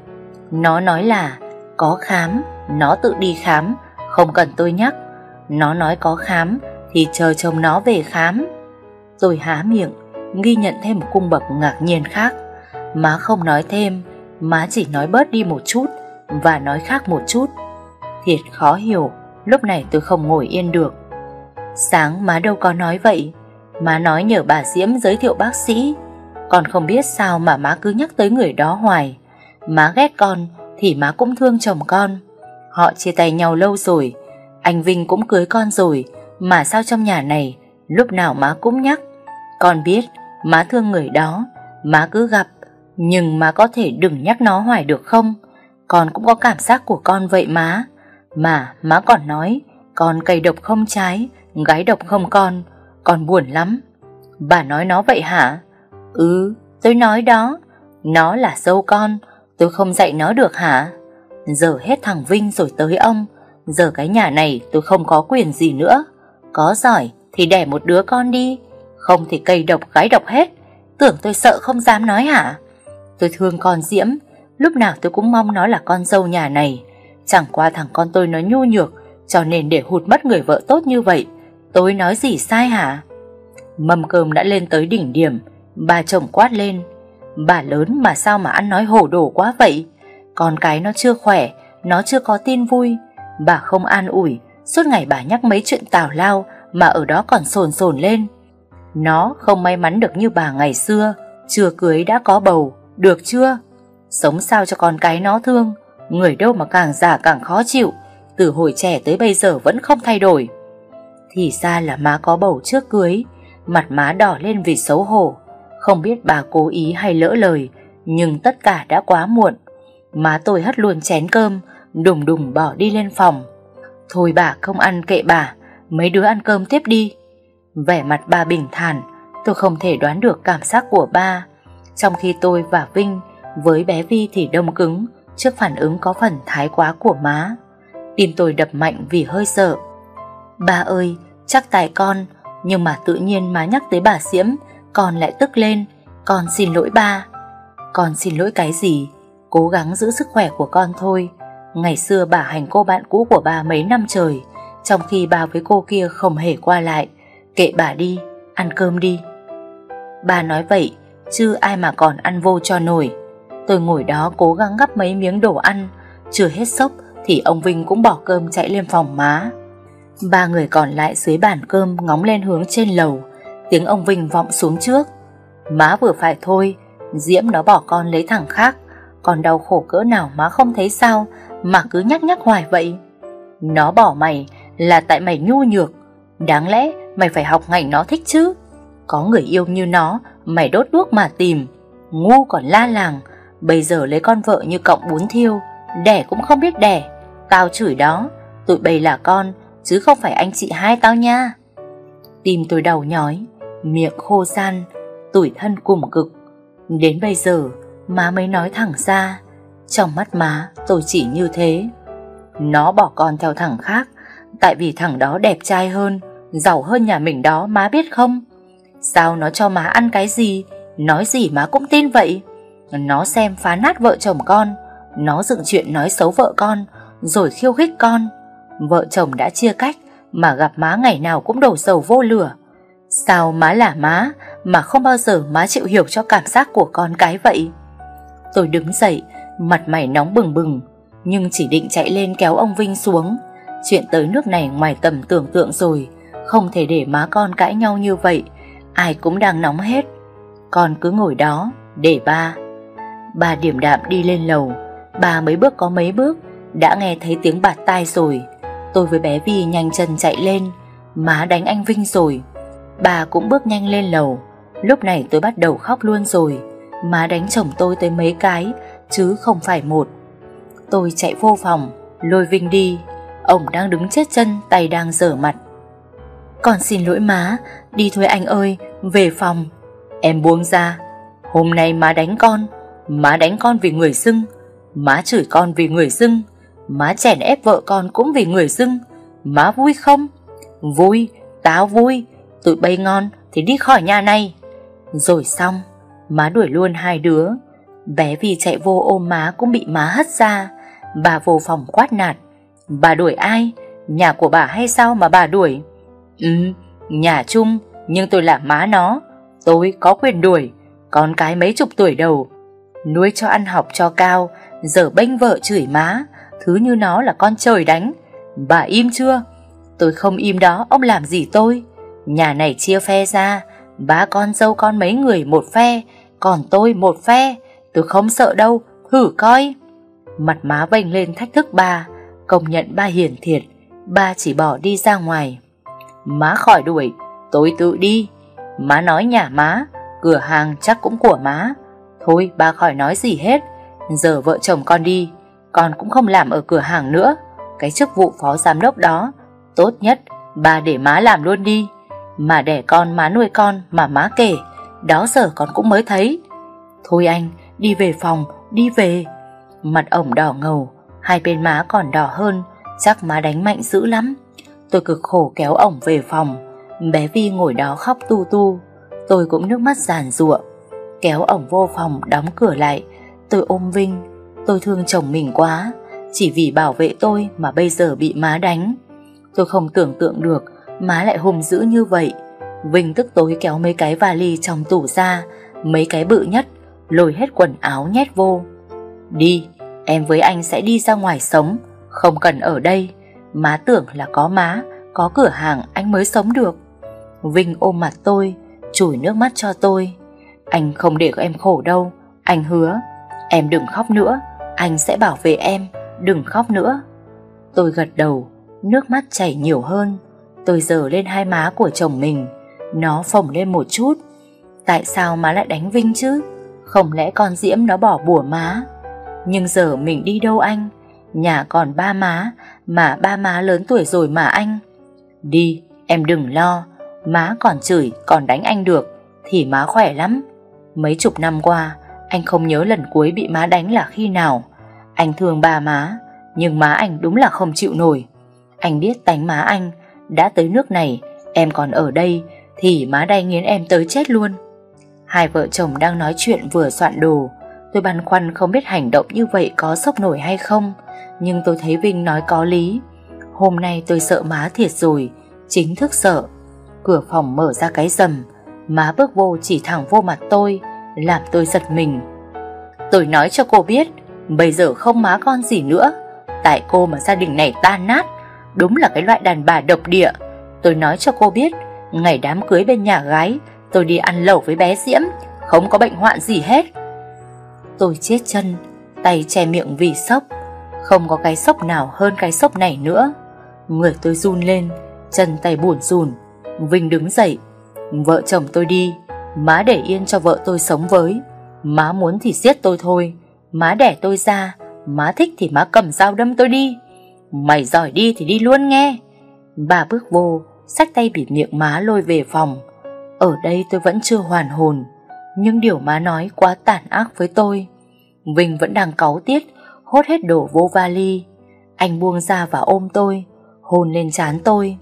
Speaker 1: Nó nói là có khám, nó tự đi khám, không cần tôi nhắc. Nó nói có khám Thì chờ chồng nó về khám Tôi há miệng Ghi nhận thêm một cung bậc ngạc nhiên khác Má không nói thêm Má chỉ nói bớt đi một chút Và nói khác một chút Thiệt khó hiểu Lúc này tôi không ngồi yên được Sáng má đâu có nói vậy Má nói nhờ bà Diễm giới thiệu bác sĩ còn không biết sao mà má cứ nhắc tới người đó hoài Má ghét con Thì má cũng thương chồng con Họ chia tay nhau lâu rồi anh Vinh cũng cưới con rồi Mà sao trong nhà này Lúc nào má cũng nhắc Con biết má thương người đó Má cứ gặp Nhưng má có thể đừng nhắc nó hoài được không Con cũng có cảm giác của con vậy má Mà má còn nói Con cây độc không trái Gái độc không con Con buồn lắm Bà nói nó vậy hả Ừ tôi nói đó Nó là sâu con Tôi không dạy nó được hả Giờ hết thằng Vinh rồi tới ông Giờ cái nhà này tôi không có quyền gì nữa Có giỏi thì đẻ một đứa con đi Không thì cây độc gái độc hết Tưởng tôi sợ không dám nói hả Tôi thương con Diễm Lúc nào tôi cũng mong nó là con dâu nhà này Chẳng qua thằng con tôi nó nhu nhược Cho nên để hụt mất người vợ tốt như vậy Tôi nói gì sai hả Mâm cơm đã lên tới đỉnh điểm Bà chồng quát lên Bà lớn mà sao mà ăn nói hổ đổ quá vậy Con cái nó chưa khỏe Nó chưa có tin vui Bà không an ủi, suốt ngày bà nhắc mấy chuyện tào lao mà ở đó còn sồn sồn lên. Nó không may mắn được như bà ngày xưa, chưa cưới đã có bầu, được chưa? Sống sao cho con cái nó thương, người đâu mà càng già càng khó chịu, từ hồi trẻ tới bây giờ vẫn không thay đổi. Thì ra là má có bầu trước cưới, mặt má đỏ lên vì xấu hổ. Không biết bà cố ý hay lỡ lời, nhưng tất cả đã quá muộn. Má tôi hất luôn chén cơm, đùng đùng bỏ đi lên phòng. Thôi bà không ăn kệ bà, mấy đứa ăn cơm tiếp đi. Vẻ mặt bà bình thản, tôi không thể đoán được cảm giác của ba. Trong khi tôi và Vinh với bé Vi thì đông cứng trước phản ứng có phần thái quá của má. Tim tôi đập mạnh vì hơi sợ. Ba ơi, chắc tài con, nhưng mà tự nhiên má nhắc tới bà Diễm, con lại tức lên, con xin lỗi ba. Con xin lỗi cái gì? Cố gắng giữ sức khỏe của con thôi, Ngày xưa bà hành cô bạn cũ của bà mấy năm trời Trong khi bà với cô kia không hề qua lại Kệ bà đi, ăn cơm đi Bà nói vậy Chứ ai mà còn ăn vô cho nổi Tôi ngồi đó cố gắng gắp mấy miếng đồ ăn Chưa hết sốc Thì ông Vinh cũng bỏ cơm chạy lên phòng má Ba người còn lại dưới bàn cơm Ngóng lên hướng trên lầu Tiếng ông Vinh vọng xuống trước Má vừa phải thôi Diễm nó bỏ con lấy thằng khác Còn đau khổ cỡ nào má không thấy sao mà cứ nhắc nhắc hoài vậy? Nó bỏ mày là tại mày nhu nhược, đáng lẽ mày phải học ngành nó thích chứ. Có người yêu như nó, mày đốt đuốc mà tìm, ngu còn la làng, bây giờ lấy con vợ như cọng bún thiêu, đẻ cũng không biết đẻ. Tao chửi đó, tụi bầy là con, chứ không phải anh chị hai tao nha. Tim tôi đầu nhói, miệng khô san, tuổi thân cùng cực. Đến bây giờ, má mới nói thẳng ra, trong mắt má tôi chỉ như thế Nó bỏ con theo thằng khác Tại vì thằng đó đẹp trai hơn Giàu hơn nhà mình đó má biết không Sao nó cho má ăn cái gì Nói gì má cũng tin vậy Nó xem phá nát vợ chồng con Nó dựng chuyện nói xấu vợ con Rồi khiêu khích con Vợ chồng đã chia cách Mà gặp má ngày nào cũng đổ dầu vô lửa Sao má là má Mà không bao giờ má chịu hiểu cho cảm giác của con cái vậy Tôi đứng dậy Mặt mày nóng bừng bừng Nhưng chỉ định chạy lên kéo ông Vinh xuống Chuyện tới nước này ngoài tầm tưởng tượng rồi Không thể để má con cãi nhau như vậy Ai cũng đang nóng hết Con cứ ngồi đó Để ba Ba điểm đạm đi lên lầu Ba mấy bước có mấy bước Đã nghe thấy tiếng bạt tai rồi Tôi với bé Vi nhanh chân chạy lên Má đánh anh Vinh rồi Bà cũng bước nhanh lên lầu Lúc này tôi bắt đầu khóc luôn rồi Má đánh chồng tôi tới mấy cái chứ không phải một. Tôi chạy vô phòng, lôi Vinh đi, ông đang đứng chết chân, tay đang dở mặt. Con xin lỗi má, đi thôi anh ơi, về phòng. Em buông ra, hôm nay má đánh con, má đánh con vì người dưng, má chửi con vì người dưng, má chèn ép vợ con cũng vì người dưng, má vui không? Vui, táo vui, tụi bay ngon thì đi khỏi nhà này. Rồi xong, má đuổi luôn hai đứa Bé vì chạy vô ôm má cũng bị má hất ra Bà vô phòng quát nạt Bà đuổi ai? Nhà của bà hay sao mà bà đuổi? Ừ, nhà chung Nhưng tôi là má nó Tôi có quyền đuổi Con cái mấy chục tuổi đầu Nuôi cho ăn học cho cao Giờ bênh vợ chửi má Thứ như nó là con trời đánh Bà im chưa? Tôi không im đó Ông làm gì tôi? Nhà này chia phe ra Ba con dâu con mấy người một phe Còn tôi một phe Tôi không sợ đâu, thử coi. Mặt má vênh lên thách thức ba, công nhận ba hiền thiệt, ba chỉ bỏ đi ra ngoài. Má khỏi đuổi, tôi tự đi. Má nói nhà má, cửa hàng chắc cũng của má. Thôi ba khỏi nói gì hết, giờ vợ chồng con đi, con cũng không làm ở cửa hàng nữa. Cái chức vụ phó giám đốc đó, tốt nhất ba để má làm luôn đi. Mà đẻ con má nuôi con mà má kể, đó giờ con cũng mới thấy. Thôi anh, đi về phòng, đi về. Mặt ổng đỏ ngầu, hai bên má còn đỏ hơn, chắc má đánh mạnh dữ lắm. Tôi cực khổ kéo ổng về phòng, bé Vi ngồi đó khóc tu tu. Tôi cũng nước mắt giàn giụa. Kéo ổng vô phòng đóng cửa lại, tôi ôm Vinh. Tôi thương chồng mình quá, chỉ vì bảo vệ tôi mà bây giờ bị má đánh. Tôi không tưởng tượng được má lại hùng dữ như vậy. Vinh tức tối kéo mấy cái vali trong tủ ra, mấy cái bự nhất lôi hết quần áo nhét vô. Đi, em với anh sẽ đi ra ngoài sống, không cần ở đây. Má tưởng là có má, có cửa hàng anh mới sống được. Vinh ôm mặt tôi, chùi nước mắt cho tôi. Anh không để em khổ đâu, anh hứa. Em đừng khóc nữa, anh sẽ bảo vệ em, đừng khóc nữa. Tôi gật đầu, nước mắt chảy nhiều hơn. Tôi dở lên hai má của chồng mình, nó phồng lên một chút. Tại sao má lại đánh Vinh chứ? Không lẽ con Diễm nó bỏ bùa má Nhưng giờ mình đi đâu anh Nhà còn ba má Mà ba má lớn tuổi rồi mà anh Đi em đừng lo Má còn chửi còn đánh anh được Thì má khỏe lắm Mấy chục năm qua Anh không nhớ lần cuối bị má đánh là khi nào Anh thương ba má Nhưng má anh đúng là không chịu nổi Anh biết tánh má anh Đã tới nước này Em còn ở đây Thì má đay nghiến em tới chết luôn Hai vợ chồng đang nói chuyện vừa soạn đồ Tôi băn khoăn không biết hành động như vậy có sốc nổi hay không Nhưng tôi thấy Vinh nói có lý Hôm nay tôi sợ má thiệt rồi Chính thức sợ Cửa phòng mở ra cái rầm Má bước vô chỉ thẳng vô mặt tôi Làm tôi giật mình Tôi nói cho cô biết Bây giờ không má con gì nữa Tại cô mà gia đình này tan nát Đúng là cái loại đàn bà độc địa Tôi nói cho cô biết Ngày đám cưới bên nhà gái Tôi đi ăn lẩu với bé Diễm Không có bệnh hoạn gì hết Tôi chết chân Tay che miệng vì sốc Không có cái sốc nào hơn cái sốc này nữa Người tôi run lên Chân tay buồn rùn Vinh đứng dậy Vợ chồng tôi đi Má để yên cho vợ tôi sống với Má muốn thì giết tôi thôi Má đẻ tôi ra Má thích thì má cầm dao đâm tôi đi Mày giỏi đi thì đi luôn nghe Bà bước vô Xách tay bịt miệng má lôi về phòng ở đây tôi vẫn chưa hoàn hồn Nhưng điều má nói quá tàn ác với tôi Vinh vẫn đang cáu tiết Hốt hết đổ vô vali Anh buông ra và ôm tôi hồn lên chán tôi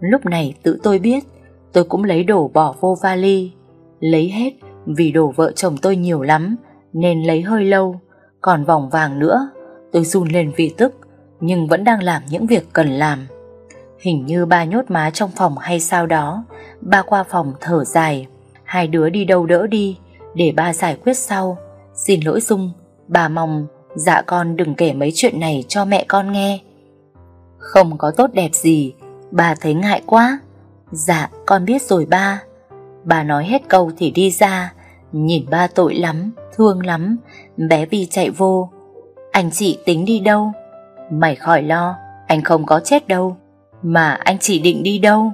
Speaker 1: Lúc này tự tôi biết Tôi cũng lấy đổ bỏ vô vali Lấy hết vì đổ vợ chồng tôi nhiều lắm Nên lấy hơi lâu Còn vòng vàng nữa Tôi run lên vì tức Nhưng vẫn đang làm những việc cần làm Hình như ba nhốt má trong phòng hay sao đó Ba qua phòng thở dài Hai đứa đi đâu đỡ đi Để ba giải quyết sau Xin lỗi Dung Bà mong dạ con đừng kể mấy chuyện này cho mẹ con nghe Không có tốt đẹp gì Bà thấy ngại quá Dạ con biết rồi ba Bà nói hết câu thì đi ra Nhìn ba tội lắm Thương lắm Bé Vi chạy vô Anh chị tính đi đâu Mày khỏi lo Anh không có chết đâu mà anh chỉ định đi đâu?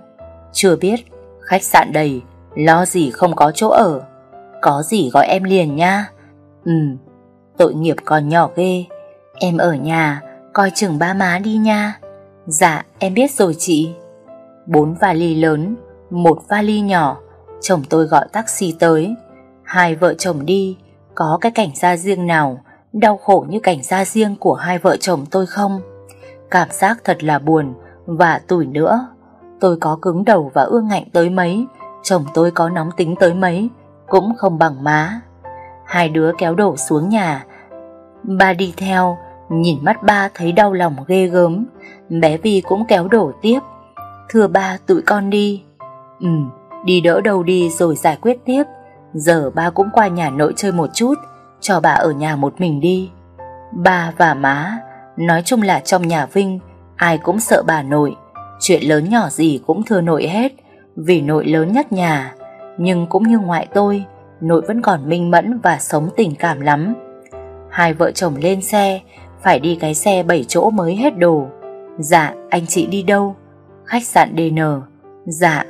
Speaker 1: Chưa biết, khách sạn đầy, lo gì không có chỗ ở. Có gì gọi em liền nha. Ừ, tội nghiệp còn nhỏ ghê. Em ở nhà, coi chừng ba má đi nha. Dạ, em biết rồi chị. Bốn vali lớn, một vali nhỏ, chồng tôi gọi taxi tới. Hai vợ chồng đi, có cái cảnh gia riêng nào đau khổ như cảnh gia riêng của hai vợ chồng tôi không? Cảm giác thật là buồn, và tuổi nữa. Tôi có cứng đầu và ương ngạnh tới mấy, chồng tôi có nóng tính tới mấy, cũng không bằng má. Hai đứa kéo đổ xuống nhà. Ba đi theo, nhìn mắt ba thấy đau lòng ghê gớm. Bé Vi cũng kéo đổ tiếp. Thưa ba tụi con đi. Ừ, đi đỡ đầu đi rồi giải quyết tiếp. Giờ ba cũng qua nhà nội chơi một chút, cho bà ở nhà một mình đi. Ba và má, nói chung là trong nhà Vinh, Ai cũng sợ bà nội Chuyện lớn nhỏ gì cũng thưa nội hết Vì nội lớn nhất nhà Nhưng cũng như ngoại tôi Nội vẫn còn minh mẫn và sống tình cảm lắm Hai vợ chồng lên xe Phải đi cái xe 7 chỗ mới hết đồ Dạ anh chị đi đâu Khách sạn DN Dạ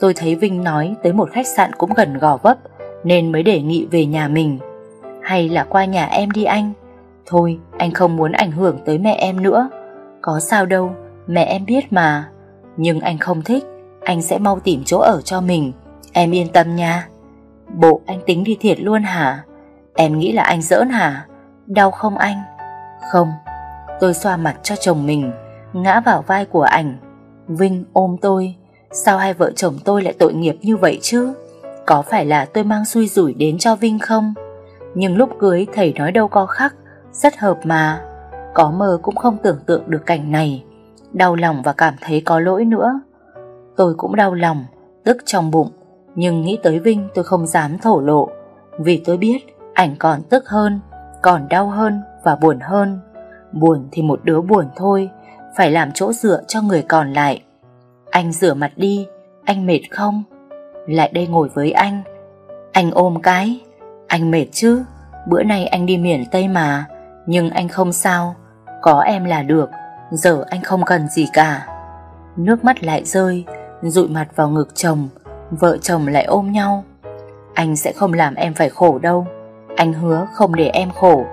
Speaker 1: Tôi thấy Vinh nói tới một khách sạn cũng gần gò vấp Nên mới đề nghị về nhà mình Hay là qua nhà em đi anh Thôi anh không muốn ảnh hưởng tới mẹ em nữa có sao đâu, mẹ em biết mà. Nhưng anh không thích, anh sẽ mau tìm chỗ ở cho mình. Em yên tâm nha. Bộ anh tính đi thiệt luôn hả? Em nghĩ là anh giỡn hả? Đau không anh? Không. Tôi xoa mặt cho chồng mình, ngã vào vai của ảnh. Vinh ôm tôi. Sao hai vợ chồng tôi lại tội nghiệp như vậy chứ? Có phải là tôi mang xui rủi đến cho Vinh không? Nhưng lúc cưới thầy nói đâu có khắc, rất hợp mà. Có mơ cũng không tưởng tượng được cảnh này Đau lòng và cảm thấy có lỗi nữa Tôi cũng đau lòng Tức trong bụng Nhưng nghĩ tới Vinh tôi không dám thổ lộ Vì tôi biết ảnh còn tức hơn Còn đau hơn và buồn hơn Buồn thì một đứa buồn thôi Phải làm chỗ dựa cho người còn lại Anh rửa mặt đi Anh mệt không Lại đây ngồi với anh Anh ôm cái Anh mệt chứ Bữa nay anh đi miền Tây mà nhưng anh không sao Có em là được Giờ anh không cần gì cả Nước mắt lại rơi Rụi mặt vào ngực chồng Vợ chồng lại ôm nhau Anh sẽ không làm em phải khổ đâu Anh hứa không để em khổ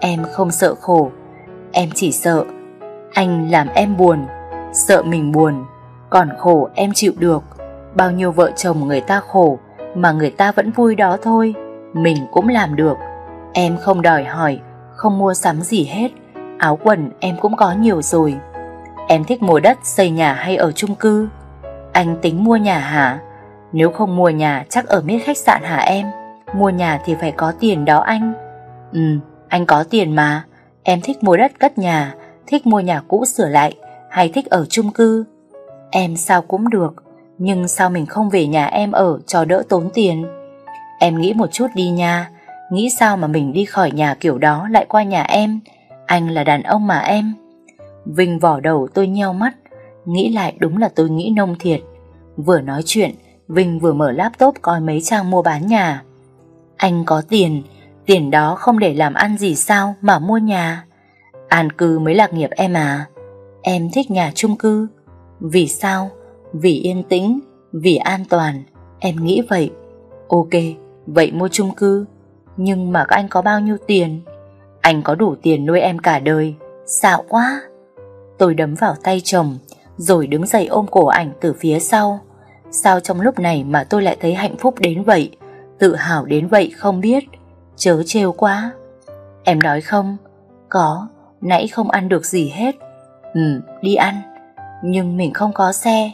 Speaker 1: Em không sợ khổ Em chỉ sợ Anh làm em buồn Sợ mình buồn Còn khổ em chịu được Bao nhiêu vợ chồng người ta khổ Mà người ta vẫn vui đó thôi Mình cũng làm được Em không đòi hỏi không mua sắm gì hết, áo quần em cũng có nhiều rồi. Em thích mua đất, xây nhà hay ở chung cư? Anh tính mua nhà hả? Nếu không mua nhà chắc ở miết khách sạn hả em? Mua nhà thì phải có tiền đó anh. Ừ, anh có tiền mà. Em thích mua đất cất nhà, thích mua nhà cũ sửa lại, hay thích ở chung cư? Em sao cũng được, nhưng sao mình không về nhà em ở cho đỡ tốn tiền? Em nghĩ một chút đi nha, Nghĩ sao mà mình đi khỏi nhà kiểu đó lại qua nhà em Anh là đàn ông mà em Vinh vỏ đầu tôi nheo mắt Nghĩ lại đúng là tôi nghĩ nông thiệt Vừa nói chuyện Vinh vừa mở laptop coi mấy trang mua bán nhà Anh có tiền Tiền đó không để làm ăn gì sao Mà mua nhà An cư mới lạc nghiệp em à Em thích nhà chung cư Vì sao? Vì yên tĩnh Vì an toàn Em nghĩ vậy Ok, vậy mua chung cư nhưng mà các anh có bao nhiêu tiền? Anh có đủ tiền nuôi em cả đời. Xạo quá. Tôi đấm vào tay chồng, rồi đứng dậy ôm cổ ảnh từ phía sau. Sao trong lúc này mà tôi lại thấy hạnh phúc đến vậy? Tự hào đến vậy không biết. Chớ trêu quá. Em đói không? Có, nãy không ăn được gì hết. Ừ, đi ăn. Nhưng mình không có xe.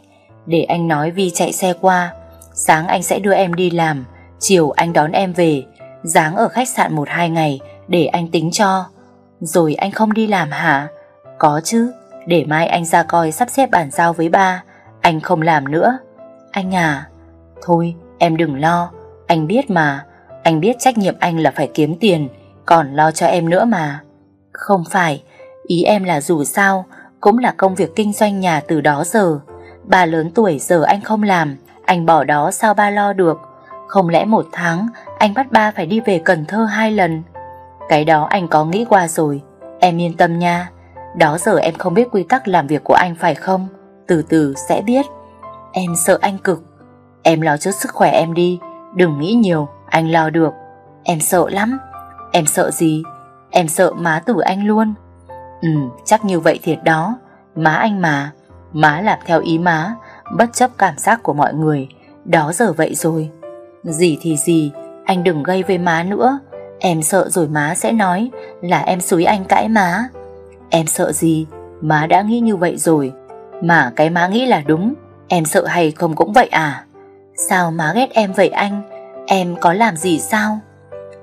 Speaker 1: Để anh nói Vi chạy xe qua. Sáng anh sẽ đưa em đi làm, chiều anh đón em về giáng ở khách sạn một hai ngày để anh tính cho. Rồi anh không đi làm hả? Có chứ, để mai anh ra coi sắp xếp bản giao với ba, anh không làm nữa. Anh à, thôi em đừng lo, anh biết mà, anh biết trách nhiệm anh là phải kiếm tiền, còn lo cho em nữa mà. Không phải, ý em là dù sao, cũng là công việc kinh doanh nhà từ đó giờ. Ba lớn tuổi giờ anh không làm, anh bỏ đó sao ba lo được? Không lẽ một tháng anh bắt ba phải đi về Cần Thơ hai lần. Cái đó anh có nghĩ qua rồi, em yên tâm nha. Đó giờ em không biết quy tắc làm việc của anh phải không? Từ từ sẽ biết. Em sợ anh cực. Em lo cho sức khỏe em đi, đừng nghĩ nhiều, anh lo được. Em sợ lắm. Em sợ gì? Em sợ má tử anh luôn. Ừ, chắc như vậy thiệt đó. Má anh mà, má làm theo ý má, bất chấp cảm giác của mọi người. Đó giờ vậy rồi. Gì thì gì, anh đừng gây với má nữa Em sợ rồi má sẽ nói Là em xúi anh cãi má Em sợ gì Má đã nghĩ như vậy rồi Mà cái má nghĩ là đúng Em sợ hay không cũng vậy à Sao má ghét em vậy anh Em có làm gì sao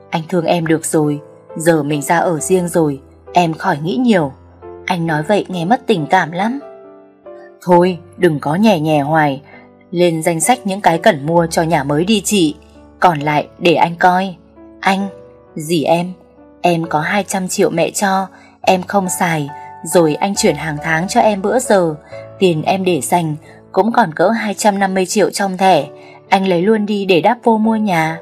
Speaker 1: Anh thương em được rồi Giờ mình ra ở riêng rồi Em khỏi nghĩ nhiều Anh nói vậy nghe mất tình cảm lắm Thôi đừng có nhè nhè hoài Lên danh sách những cái cần mua cho nhà mới đi chị còn lại để anh coi Anh, dì em Em có 200 triệu mẹ cho Em không xài Rồi anh chuyển hàng tháng cho em bữa giờ Tiền em để dành Cũng còn cỡ 250 triệu trong thẻ Anh lấy luôn đi để đáp vô mua nhà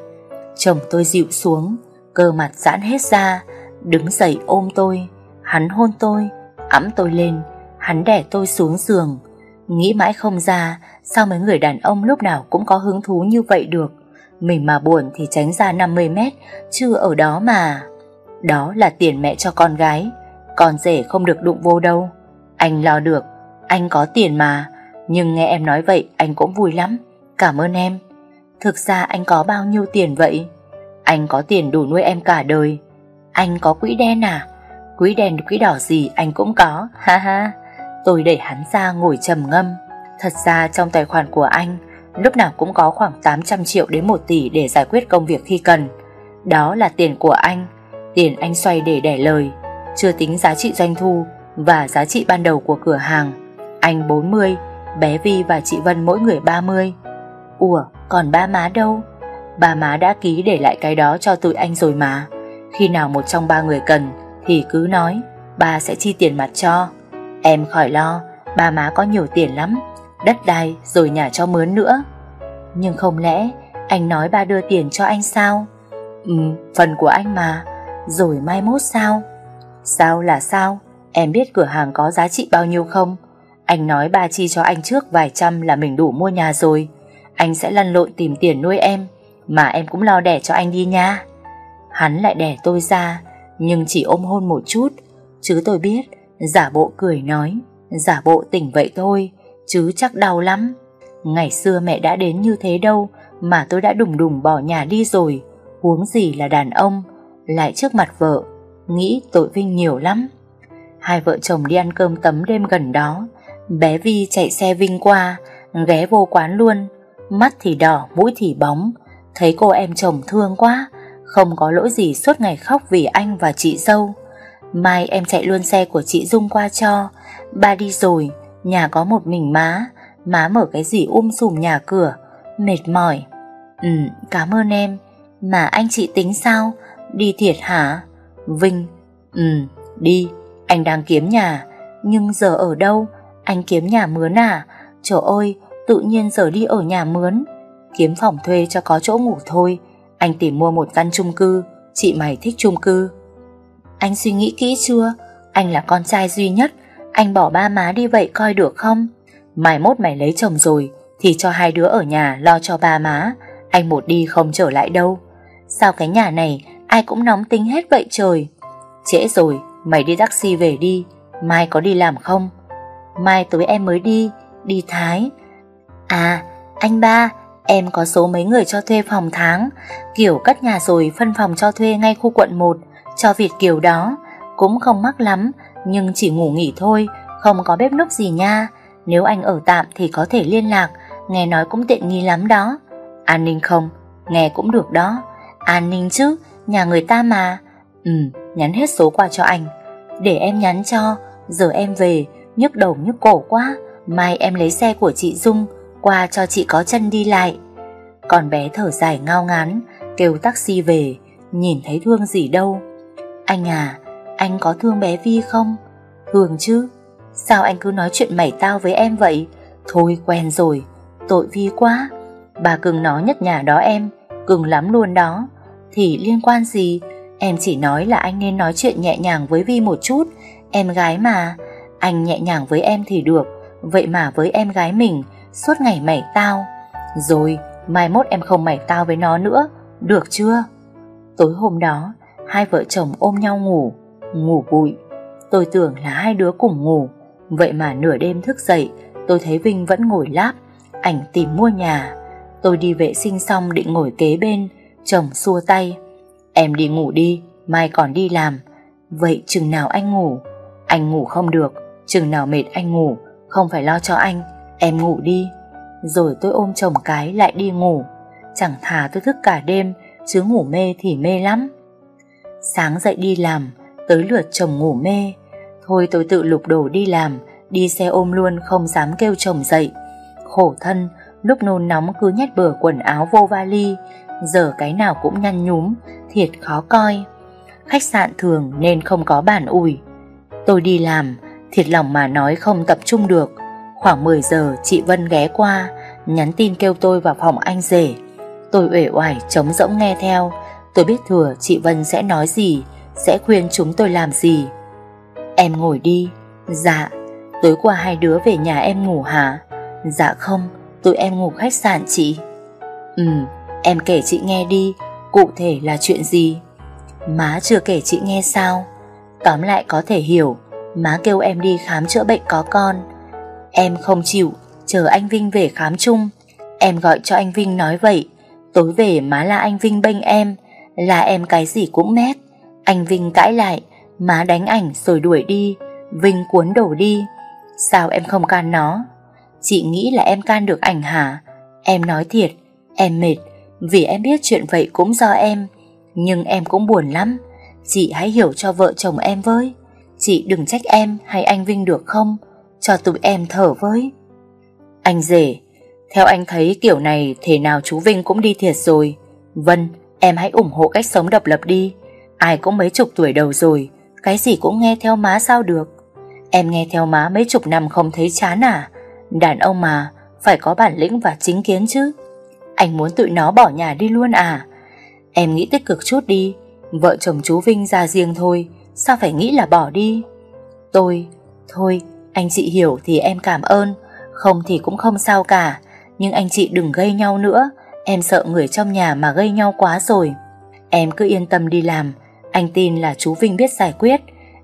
Speaker 1: Chồng tôi dịu xuống Cơ mặt giãn hết ra Đứng dậy ôm tôi Hắn hôn tôi Ẵm tôi lên Hắn đẻ tôi xuống giường Nghĩ mãi không ra Sao mấy người đàn ông lúc nào cũng có hứng thú như vậy được mình mà buồn thì tránh ra 50 mét, chứ ở đó mà. Đó là tiền mẹ cho con gái, con rể không được đụng vô đâu. Anh lo được, anh có tiền mà, nhưng nghe em nói vậy anh cũng vui lắm. Cảm ơn em. Thực ra anh có bao nhiêu tiền vậy? Anh có tiền đủ nuôi em cả đời. Anh có quỹ đen à? Quỹ đen quỹ đỏ gì anh cũng có, ha ha. Tôi đẩy hắn ra ngồi trầm ngâm. Thật ra trong tài khoản của anh lúc nào cũng có khoảng 800 triệu đến 1 tỷ để giải quyết công việc khi cần. Đó là tiền của anh, tiền anh xoay để đẻ lời, chưa tính giá trị doanh thu và giá trị ban đầu của cửa hàng. Anh 40, bé Vi và chị Vân mỗi người 30. Ủa, còn ba má đâu? Ba má đã ký để lại cái đó cho tụi anh rồi mà. Khi nào một trong ba người cần thì cứ nói, ba sẽ chi tiền mặt cho. Em khỏi lo, ba má có nhiều tiền lắm, đất đai rồi nhà cho mướn nữa. Nhưng không lẽ anh nói ba đưa tiền cho anh sao? Ừ, phần của anh mà, rồi mai mốt sao? Sao là sao? Em biết cửa hàng có giá trị bao nhiêu không? Anh nói ba chi cho anh trước vài trăm là mình đủ mua nhà rồi. Anh sẽ lăn lộn tìm tiền nuôi em, mà em cũng lo đẻ cho anh đi nha. Hắn lại đẻ tôi ra, nhưng chỉ ôm hôn một chút, chứ tôi biết, giả bộ cười nói, giả bộ tỉnh vậy thôi chứ chắc đau lắm. Ngày xưa mẹ đã đến như thế đâu mà tôi đã đùng đùng bỏ nhà đi rồi, huống gì là đàn ông, lại trước mặt vợ, nghĩ tội Vinh nhiều lắm. Hai vợ chồng đi ăn cơm tấm đêm gần đó, bé Vi chạy xe Vinh qua, ghé vô quán luôn, mắt thì đỏ, mũi thì bóng, thấy cô em chồng thương quá, không có lỗi gì suốt ngày khóc vì anh và chị dâu. Mai em chạy luôn xe của chị Dung qua cho, ba đi rồi, Nhà có một mình má, má mở cái gì um sùm nhà cửa, mệt mỏi. Ừ, cảm ơn em, mà anh chị tính sao? Đi thiệt hả? Vinh, ừ, đi, anh đang kiếm nhà, nhưng giờ ở đâu? Anh kiếm nhà mướn à? Trời ơi, tự nhiên giờ đi ở nhà mướn. Kiếm phòng thuê cho có chỗ ngủ thôi, anh tìm mua một căn chung cư, chị mày thích chung cư. Anh suy nghĩ kỹ chưa? Anh là con trai duy nhất, anh bỏ ba má đi vậy coi được không? Mai mốt mày lấy chồng rồi thì cho hai đứa ở nhà lo cho ba má. Anh một đi không trở lại đâu. Sao cái nhà này ai cũng nóng tính hết vậy trời? Trễ rồi, mày đi taxi về đi. Mai có đi làm không? Mai tối em mới đi, đi Thái. À, anh ba, em có số mấy người cho thuê phòng tháng. Kiểu cất nhà rồi phân phòng cho thuê ngay khu quận 1 cho Việt Kiều đó. Cũng không mắc lắm, nhưng chỉ ngủ nghỉ thôi, không có bếp núc gì nha. Nếu anh ở tạm thì có thể liên lạc, nghe nói cũng tiện nghi lắm đó. An ninh không? Nghe cũng được đó. An ninh chứ, nhà người ta mà. Ừ, nhắn hết số qua cho anh. Để em nhắn cho, giờ em về, nhức đầu nhức cổ quá. Mai em lấy xe của chị Dung, qua cho chị có chân đi lại. Còn bé thở dài ngao ngán, kêu taxi về, nhìn thấy thương gì đâu. Anh à, anh có thương bé Vi không? Hường chứ Sao anh cứ nói chuyện mảy tao với em vậy? Thôi quen rồi Tội Vi quá Bà Cường nói nhất nhà đó em Cường lắm luôn đó Thì liên quan gì Em chỉ nói là anh nên nói chuyện nhẹ nhàng với Vi một chút Em gái mà Anh nhẹ nhàng với em thì được Vậy mà với em gái mình Suốt ngày mảy tao Rồi mai mốt em không mảy tao với nó nữa Được chưa Tối hôm đó Hai vợ chồng ôm nhau ngủ ngủ bụi. Tôi tưởng là hai đứa cùng ngủ, vậy mà nửa đêm thức dậy, tôi thấy Vinh vẫn ngồi láp, ảnh tìm mua nhà. Tôi đi vệ sinh xong định ngồi kế bên, chồng xua tay. Em đi ngủ đi, mai còn đi làm. Vậy chừng nào anh ngủ? Anh ngủ không được, chừng nào mệt anh ngủ, không phải lo cho anh, em ngủ đi. Rồi tôi ôm chồng cái lại đi ngủ. Chẳng thà tôi thức cả đêm, chứ ngủ mê thì mê lắm. Sáng dậy đi làm, tới lượt chồng ngủ mê. Thôi tôi tự lục đồ đi làm, đi xe ôm luôn không dám kêu chồng dậy. Khổ thân, lúc nôn nóng cứ nhét bừa quần áo vô vali, giờ cái nào cũng nhăn nhúm, thiệt khó coi. Khách sạn thường nên không có bàn ủi. Tôi đi làm, thiệt lòng mà nói không tập trung được. Khoảng 10 giờ chị Vân ghé qua, nhắn tin kêu tôi vào phòng anh rể. Tôi uể oải chống rỗng nghe theo, tôi biết thừa chị Vân sẽ nói gì, sẽ khuyên chúng tôi làm gì. Em ngồi đi. Dạ, tối qua hai đứa về nhà em ngủ hả? Dạ không, tụi em ngủ khách sạn chị. Ừ, em kể chị nghe đi, cụ thể là chuyện gì? Má chưa kể chị nghe sao? Tóm lại có thể hiểu, má kêu em đi khám chữa bệnh có con. Em không chịu, chờ anh Vinh về khám chung. Em gọi cho anh Vinh nói vậy, tối về má là anh Vinh bênh em, là em cái gì cũng mét. Anh Vinh cãi lại, má đánh ảnh rồi đuổi đi, Vinh cuốn đổ đi. Sao em không can nó? Chị nghĩ là em can được ảnh hả? Em nói thiệt, em mệt, vì em biết chuyện vậy cũng do em. Nhưng em cũng buồn lắm, chị hãy hiểu cho vợ chồng em với. Chị đừng trách em hay anh Vinh được không? Cho tụi em thở với. Anh rể, theo anh thấy kiểu này thể nào chú Vinh cũng đi thiệt rồi. Vân, em hãy ủng hộ cách sống độc lập đi. Ai cũng mấy chục tuổi đầu rồi, cái gì cũng nghe theo má sao được. Em nghe theo má mấy chục năm không thấy chán à? Đàn ông mà, phải có bản lĩnh và chính kiến chứ. Anh muốn tụi nó bỏ nhà đi luôn à? Em nghĩ tích cực chút đi, vợ chồng chú Vinh ra riêng thôi, sao phải nghĩ là bỏ đi? Tôi, thôi, anh chị hiểu thì em cảm ơn, không thì cũng không sao cả, nhưng anh chị đừng gây nhau nữa, em sợ người trong nhà mà gây nhau quá rồi. Em cứ yên tâm đi làm, anh tin là chú Vinh biết giải quyết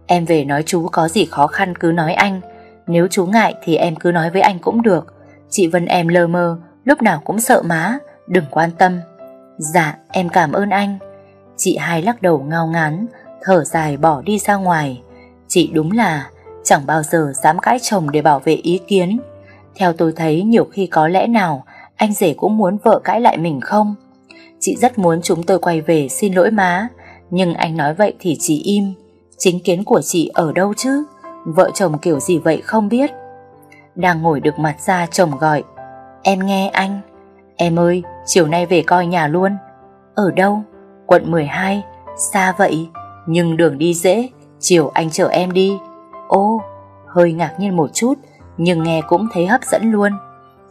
Speaker 1: Em về nói chú có gì khó khăn cứ nói anh Nếu chú ngại thì em cứ nói với anh cũng được Chị Vân em lơ mơ Lúc nào cũng sợ má Đừng quan tâm Dạ em cảm ơn anh Chị hai lắc đầu ngao ngán Thở dài bỏ đi ra ngoài Chị đúng là chẳng bao giờ dám cãi chồng để bảo vệ ý kiến Theo tôi thấy nhiều khi có lẽ nào Anh rể cũng muốn vợ cãi lại mình không Chị rất muốn chúng tôi quay về xin lỗi má nhưng anh nói vậy thì chị im Chính kiến của chị ở đâu chứ Vợ chồng kiểu gì vậy không biết Đang ngồi được mặt ra chồng gọi Em nghe anh Em ơi chiều nay về coi nhà luôn Ở đâu Quận 12 Xa vậy Nhưng đường đi dễ Chiều anh chở em đi Ô Hơi ngạc nhiên một chút Nhưng nghe cũng thấy hấp dẫn luôn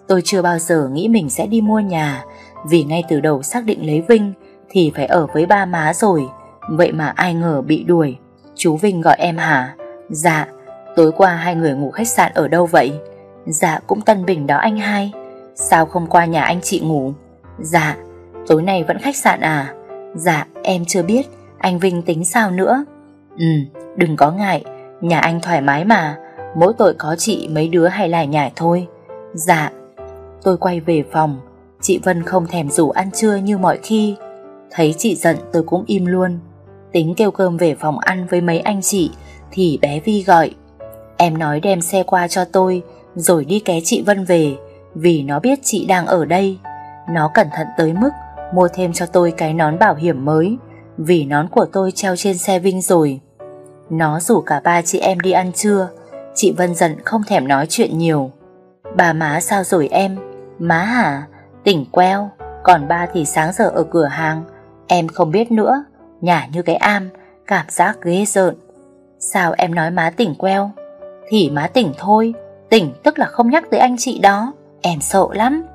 Speaker 1: Tôi chưa bao giờ nghĩ mình sẽ đi mua nhà Vì ngay từ đầu xác định lấy Vinh Thì phải ở với ba má rồi Vậy mà ai ngờ bị đuổi Chú Vinh gọi em hả Dạ Tối qua hai người ngủ khách sạn ở đâu vậy Dạ cũng Tân Bình đó anh hai Sao không qua nhà anh chị ngủ Dạ Tối nay vẫn khách sạn à Dạ em chưa biết Anh Vinh tính sao nữa Ừ đừng có ngại Nhà anh thoải mái mà Mỗi tội có chị mấy đứa hay lại nhảy thôi Dạ Tôi quay về phòng Chị Vân không thèm rủ ăn trưa như mọi khi Thấy chị giận tôi cũng im luôn Tính kêu cơm về phòng ăn với mấy anh chị Thì bé Vi gọi Em nói đem xe qua cho tôi Rồi đi ké chị Vân về Vì nó biết chị đang ở đây Nó cẩn thận tới mức Mua thêm cho tôi cái nón bảo hiểm mới Vì nón của tôi treo trên xe Vinh rồi Nó rủ cả ba chị em đi ăn trưa Chị Vân giận không thèm nói chuyện nhiều Bà má sao rồi em Má hả Tỉnh queo Còn ba thì sáng giờ ở cửa hàng Em không biết nữa Nhả như cái am, cảm giác ghê rợn. Sao em nói má tỉnh queo? Thì má tỉnh thôi, tỉnh tức là không nhắc tới anh chị đó. Em sợ lắm.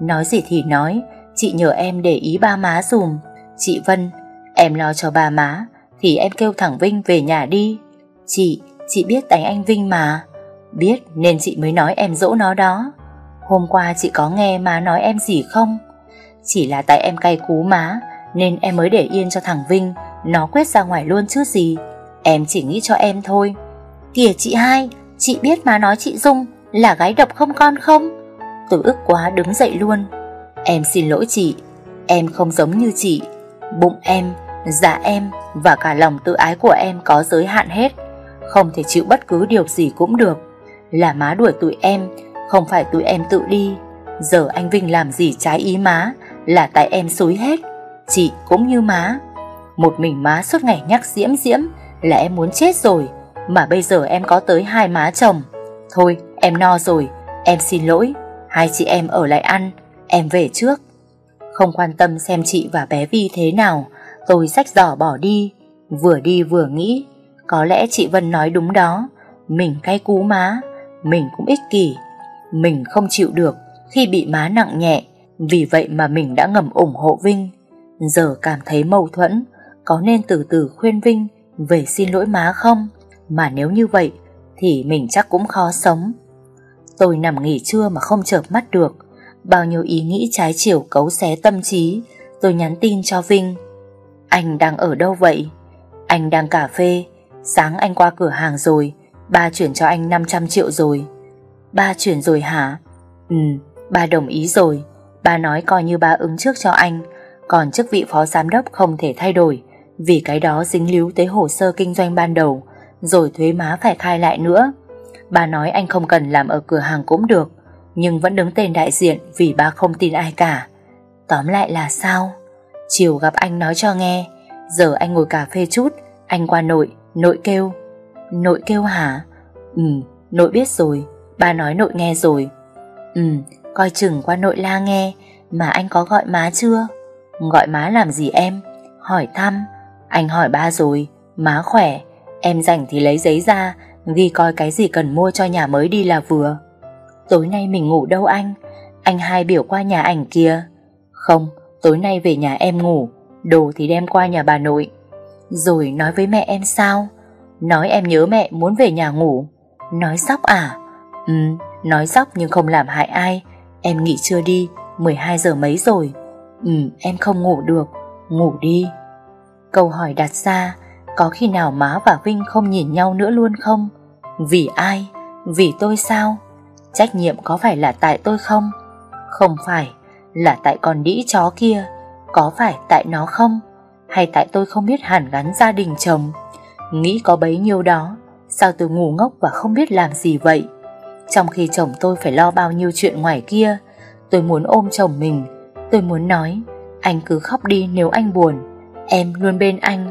Speaker 1: Nói gì thì nói, chị nhờ em để ý ba má dùm. Chị Vân, em lo cho ba má, thì em kêu thẳng Vinh về nhà đi. Chị, chị biết đánh anh Vinh mà. Biết nên chị mới nói em dỗ nó đó. Hôm qua chị có nghe má nói em gì không? Chỉ là tại em cay cú má nên em mới để yên cho thằng Vinh Nó quét ra ngoài luôn chứ gì Em chỉ nghĩ cho em thôi Kìa chị hai Chị biết má nói chị Dung Là gái độc không con không Tôi ức quá đứng dậy luôn Em xin lỗi chị Em không giống như chị Bụng em, dạ em Và cả lòng tự ái của em có giới hạn hết Không thể chịu bất cứ điều gì cũng được Là má đuổi tụi em Không phải tụi em tự đi Giờ anh Vinh làm gì trái ý má Là tại em xúi hết chị cũng như má. Một mình má suốt ngày nhắc diễm diễm là em muốn chết rồi, mà bây giờ em có tới hai má chồng. Thôi, em no rồi, em xin lỗi, hai chị em ở lại ăn, em về trước. Không quan tâm xem chị và bé Vi thế nào, tôi rách giỏ bỏ đi, vừa đi vừa nghĩ, có lẽ chị Vân nói đúng đó, mình cay cú má, mình cũng ích kỷ, mình không chịu được khi bị má nặng nhẹ, vì vậy mà mình đã ngầm ủng hộ Vinh. Giờ cảm thấy mâu thuẫn, có nên từ từ khuyên Vinh về xin lỗi má không? Mà nếu như vậy thì mình chắc cũng khó sống. Tôi nằm nghỉ trưa mà không chợp mắt được, bao nhiêu ý nghĩ trái chiều cấu xé tâm trí, tôi nhắn tin cho Vinh. Anh đang ở đâu vậy? Anh đang cà phê, sáng anh qua cửa hàng rồi, ba chuyển cho anh 500 triệu rồi. Ba chuyển rồi hả? Ừ, ba đồng ý rồi, ba nói coi như ba ứng trước cho anh, còn chức vị phó giám đốc không thể thay đổi vì cái đó dính líu tới hồ sơ kinh doanh ban đầu rồi thuế má phải khai lại nữa. Bà nói anh không cần làm ở cửa hàng cũng được nhưng vẫn đứng tên đại diện vì bà không tin ai cả. Tóm lại là sao? Chiều gặp anh nói cho nghe giờ anh ngồi cà phê chút anh qua nội, nội kêu Nội kêu hả? Ừ, nội biết rồi bà nói nội nghe rồi Ừ, coi chừng qua nội la nghe Mà anh có gọi má chưa? Gọi má làm gì em? Hỏi thăm. Anh hỏi ba rồi, má khỏe. Em rảnh thì lấy giấy ra, ghi coi cái gì cần mua cho nhà mới đi là vừa. Tối nay mình ngủ đâu anh? Anh hai biểu qua nhà ảnh kia. Không, tối nay về nhà em ngủ, đồ thì đem qua nhà bà nội. Rồi nói với mẹ em sao? Nói em nhớ mẹ muốn về nhà ngủ. Nói sóc à? Ừ, nói sóc nhưng không làm hại ai. Em nghỉ chưa đi, 12 giờ mấy rồi. Ừ, em không ngủ được, ngủ đi. Câu hỏi đặt ra, có khi nào má và Vinh không nhìn nhau nữa luôn không? Vì ai? Vì tôi sao? Trách nhiệm có phải là tại tôi không? Không phải, là tại con đĩ chó kia. Có phải tại nó không? Hay tại tôi không biết hàn gắn gia đình chồng? Nghĩ có bấy nhiêu đó, sao tôi ngủ ngốc và không biết làm gì vậy? Trong khi chồng tôi phải lo bao nhiêu chuyện ngoài kia, tôi muốn ôm chồng mình Tôi muốn nói Anh cứ khóc đi nếu anh buồn Em luôn bên anh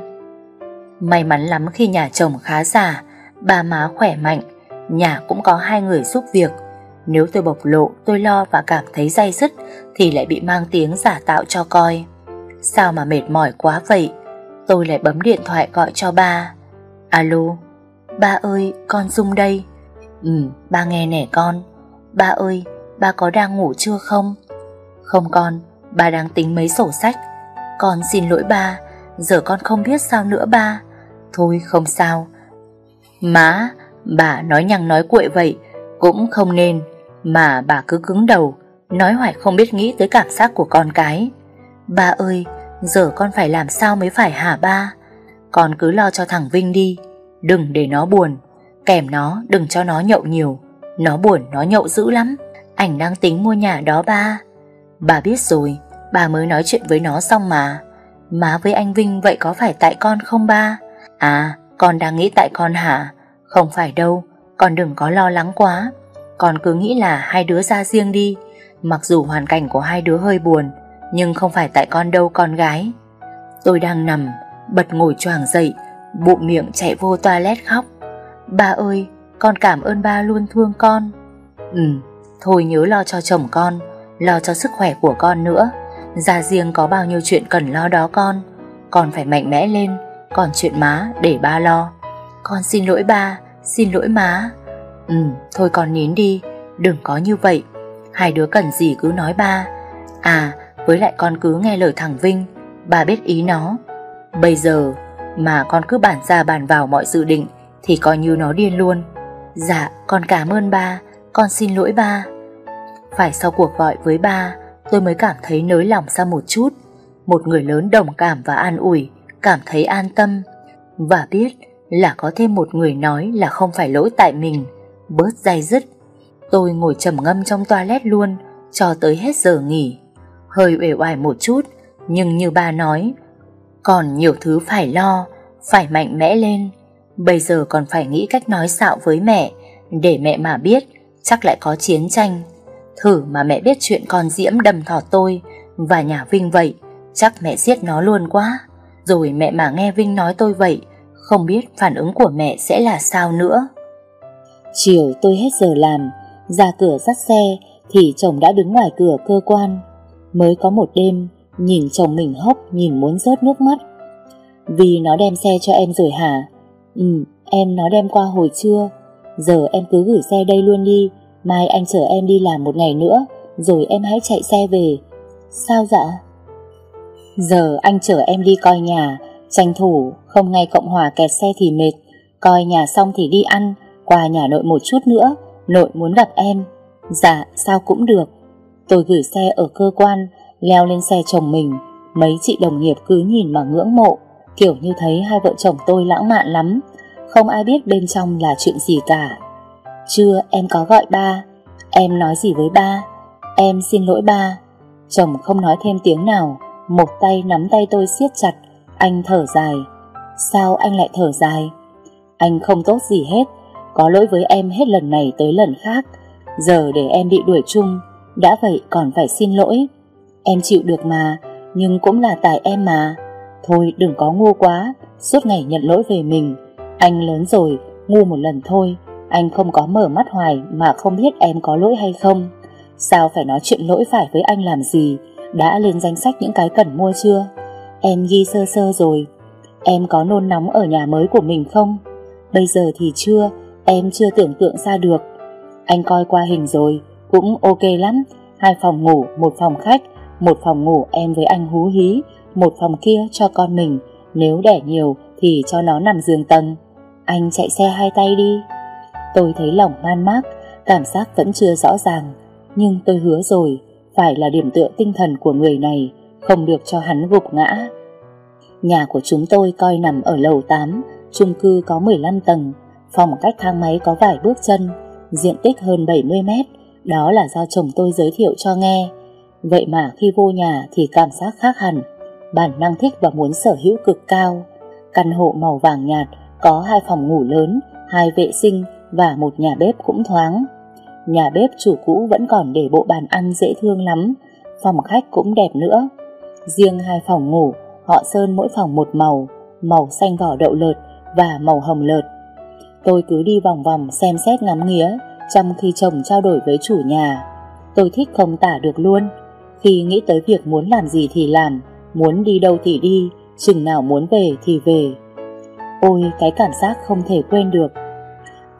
Speaker 1: May mắn lắm khi nhà chồng khá giả Ba má khỏe mạnh Nhà cũng có hai người giúp việc Nếu tôi bộc lộ tôi lo và cảm thấy day dứt Thì lại bị mang tiếng giả tạo cho coi Sao mà mệt mỏi quá vậy Tôi lại bấm điện thoại gọi cho ba Alo Ba ơi con Dung đây Ừ ba nghe nè con Ba ơi ba có đang ngủ chưa không Không con Ba đang tính mấy sổ sách Con xin lỗi ba Giờ con không biết sao nữa ba Thôi không sao Má, bà nói nhằng nói cuội vậy Cũng không nên Mà bà cứ cứng đầu Nói hoài không biết nghĩ tới cảm giác của con cái Ba ơi Giờ con phải làm sao mới phải hả ba Con cứ lo cho thằng Vinh đi Đừng để nó buồn Kèm nó đừng cho nó nhậu nhiều Nó buồn nó nhậu dữ lắm Ảnh đang tính mua nhà đó ba Bà biết rồi, bà mới nói chuyện với nó xong mà. Má với anh Vinh vậy có phải tại con không ba? À, con đang nghĩ tại con hả? Không phải đâu, con đừng có lo lắng quá. Con cứ nghĩ là hai đứa ra riêng đi. Mặc dù hoàn cảnh của hai đứa hơi buồn, nhưng không phải tại con đâu con gái. Tôi đang nằm, bật ngồi choàng dậy, bụng miệng chạy vô toilet khóc. Ba ơi, con cảm ơn ba luôn thương con. Ừ, thôi nhớ lo cho chồng con lo cho sức khỏe của con nữa. Già riêng có bao nhiêu chuyện cần lo đó con. Con phải mạnh mẽ lên, còn chuyện má để ba lo. Con xin lỗi ba, xin lỗi má. Ừ, thôi con nín đi, đừng có như vậy. Hai đứa cần gì cứ nói ba. À, với lại con cứ nghe lời thằng Vinh, bà biết ý nó. Bây giờ mà con cứ bản ra bàn vào mọi dự định thì coi như nó điên luôn. Dạ, con cảm ơn ba, con xin lỗi ba. Phải sau cuộc gọi với ba, tôi mới cảm thấy nới lòng ra một chút. Một người lớn đồng cảm và an ủi, cảm thấy an tâm. Và biết là có thêm một người nói là không phải lỗi tại mình, bớt dai dứt. Tôi ngồi trầm ngâm trong toilet luôn, cho tới hết giờ nghỉ. Hơi uể oải một chút, nhưng như ba nói, còn nhiều thứ phải lo, phải mạnh mẽ lên. Bây giờ còn phải nghĩ cách nói xạo với mẹ, để mẹ mà biết, chắc lại có chiến tranh Thử mà mẹ biết chuyện con Diễm đâm thọt tôi Và nhà Vinh vậy Chắc mẹ giết nó luôn quá Rồi mẹ mà nghe Vinh nói tôi vậy Không biết phản ứng của mẹ sẽ là sao nữa Chiều tôi hết giờ làm Ra cửa dắt xe Thì chồng đã đứng ngoài cửa cơ quan Mới có một đêm Nhìn chồng mình hốc Nhìn muốn rớt nước mắt Vì nó đem xe cho em rồi hả Ừ em nó đem qua hồi trưa Giờ em cứ gửi xe đây luôn đi Mai anh chở em đi làm một ngày nữa Rồi em hãy chạy xe về Sao dạ Giờ anh chở em đi coi nhà Tranh thủ không ngay Cộng Hòa kẹt xe thì mệt Coi nhà xong thì đi ăn Qua nhà nội một chút nữa Nội muốn gặp em Dạ sao cũng được Tôi gửi xe ở cơ quan Leo lên xe chồng mình Mấy chị đồng nghiệp cứ nhìn mà ngưỡng mộ Kiểu như thấy hai vợ chồng tôi lãng mạn lắm Không ai biết bên trong là chuyện gì cả chưa em có gọi ba, em nói gì với ba, em xin lỗi ba. Chồng không nói thêm tiếng nào, một tay nắm tay tôi siết chặt, anh thở dài. Sao anh lại thở dài? Anh không tốt gì hết, có lỗi với em hết lần này tới lần khác. Giờ để em bị đuổi chung, đã vậy còn phải xin lỗi. Em chịu được mà, nhưng cũng là tại em mà. Thôi đừng có ngu quá, suốt ngày nhận lỗi về mình. Anh lớn rồi, ngu một lần thôi, anh không có mở mắt hoài mà không biết em có lỗi hay không Sao phải nói chuyện lỗi phải với anh làm gì Đã lên danh sách những cái cần mua chưa Em ghi sơ sơ rồi Em có nôn nóng ở nhà mới của mình không Bây giờ thì chưa Em chưa tưởng tượng ra được Anh coi qua hình rồi Cũng ok lắm Hai phòng ngủ, một phòng khách Một phòng ngủ em với anh hú hí Một phòng kia cho con mình Nếu đẻ nhiều thì cho nó nằm giường tầng Anh chạy xe hai tay đi Tôi thấy lòng man mác, cảm giác vẫn chưa rõ ràng, nhưng tôi hứa rồi, phải là điểm tựa tinh thần của người này, không được cho hắn gục ngã. Nhà của chúng tôi coi nằm ở lầu 8, chung cư có 15 tầng, phòng cách thang máy có vài bước chân, diện tích hơn 70 mét, đó là do chồng tôi giới thiệu cho nghe. Vậy mà khi vô nhà thì cảm giác khác hẳn, bản năng thích và muốn sở hữu cực cao. Căn hộ màu vàng nhạt có hai phòng ngủ lớn, hai vệ sinh và một nhà bếp cũng thoáng. Nhà bếp chủ cũ vẫn còn để bộ bàn ăn dễ thương lắm, phòng khách cũng đẹp nữa. Riêng hai phòng ngủ, họ sơn mỗi phòng một màu, màu xanh vỏ đậu lợt và màu hồng lợt. Tôi cứ đi vòng vòng xem xét ngắm nghía, trong khi chồng trao đổi với chủ nhà. Tôi thích không tả được luôn. Khi nghĩ tới việc muốn làm gì thì làm, muốn đi đâu thì đi, chừng nào muốn về thì về. Ôi, cái cảm giác không thể quên được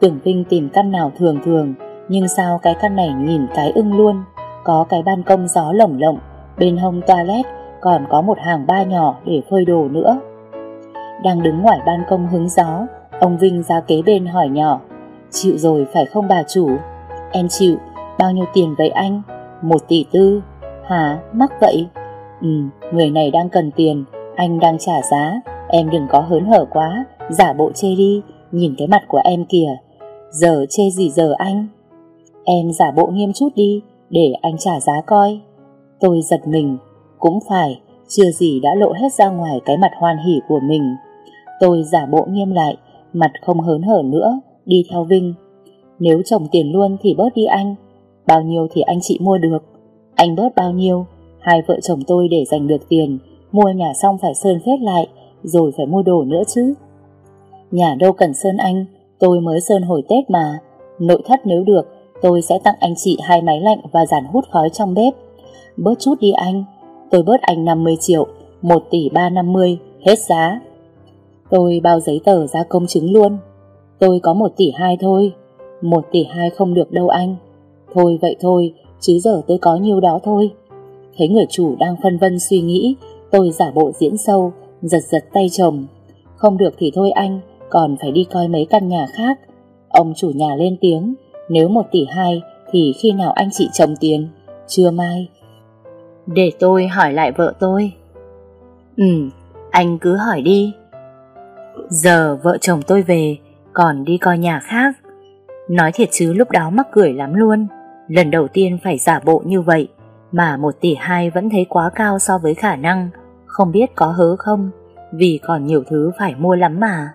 Speaker 1: Tưởng Vinh tìm căn nào thường thường, nhưng sao cái căn này nhìn cái ưng luôn. Có cái ban công gió lồng lộng, bên hông toilet còn có một hàng ba nhỏ để phơi đồ nữa. Đang đứng ngoài ban công hứng gió, ông Vinh ra kế bên hỏi nhỏ, chịu rồi phải không bà chủ? Em chịu, bao nhiêu tiền vậy anh? Một tỷ tư. Hả, mắc vậy? Ừ, người này đang cần tiền, anh đang trả giá, em đừng có hớn hở quá, giả bộ chê đi, Nhìn cái mặt của em kìa Giờ chê gì giờ anh Em giả bộ nghiêm chút đi Để anh trả giá coi Tôi giật mình Cũng phải Chưa gì đã lộ hết ra ngoài cái mặt hoan hỉ của mình Tôi giả bộ nghiêm lại Mặt không hớn hở nữa Đi theo Vinh Nếu chồng tiền luôn thì bớt đi anh Bao nhiêu thì anh chị mua được Anh bớt bao nhiêu Hai vợ chồng tôi để dành được tiền Mua nhà xong phải sơn phết lại Rồi phải mua đồ nữa chứ Nhà đâu cần sơn anh, tôi mới sơn hồi Tết mà. Nội thất nếu được, tôi sẽ tặng anh chị hai máy lạnh và giản hút khói trong bếp. Bớt chút đi anh, tôi bớt anh 50 triệu, 1 tỷ 350, hết giá. Tôi bao giấy tờ ra công chứng luôn. Tôi có 1 tỷ 2 thôi, 1 tỷ 2 không được đâu anh. Thôi vậy thôi, chứ giờ tôi có nhiêu đó thôi. Thấy người chủ đang phân vân suy nghĩ, tôi giả bộ diễn sâu, giật giật tay chồng. Không được thì thôi anh, còn phải đi coi mấy căn nhà khác. Ông chủ nhà lên tiếng, nếu một tỷ hai thì khi nào anh chị chồng tiền? Chưa mai. Để tôi hỏi lại vợ tôi. Ừ, anh cứ hỏi đi. Giờ vợ chồng tôi về, còn đi coi nhà khác. Nói thiệt chứ lúc đó mắc cười lắm luôn. Lần đầu tiên phải giả bộ như vậy, mà một tỷ hai vẫn thấy quá cao so với khả năng, không biết có hớ không, vì còn nhiều thứ phải mua lắm mà.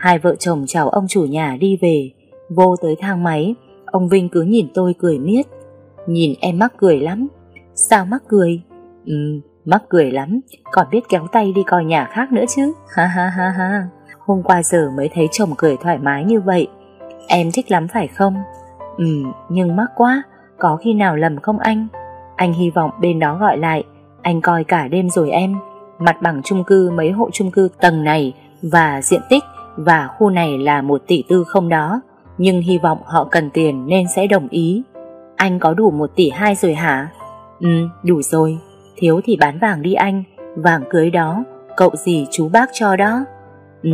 Speaker 1: Hai vợ chồng chào ông chủ nhà đi về, vô tới thang máy, ông Vinh cứ nhìn tôi cười miết. Nhìn em mắc cười lắm. Sao mắc cười? Ừ, mắc cười lắm, còn biết kéo tay đi coi nhà khác nữa chứ. Ha ha ha ha. Hôm qua giờ mới thấy chồng cười thoải mái như vậy. Em thích lắm phải không? Ừ, nhưng mắc quá, có khi nào lầm không anh? Anh hy vọng bên đó gọi lại, anh coi cả đêm rồi em. Mặt bằng chung cư mấy hộ chung cư tầng này và diện tích và khu này là một tỷ tư không đó, nhưng hy vọng họ cần tiền nên sẽ đồng ý. Anh có đủ một tỷ hai rồi hả? Ừ, đủ rồi, thiếu thì bán vàng đi anh, vàng cưới đó, cậu gì chú bác cho đó. Ừ,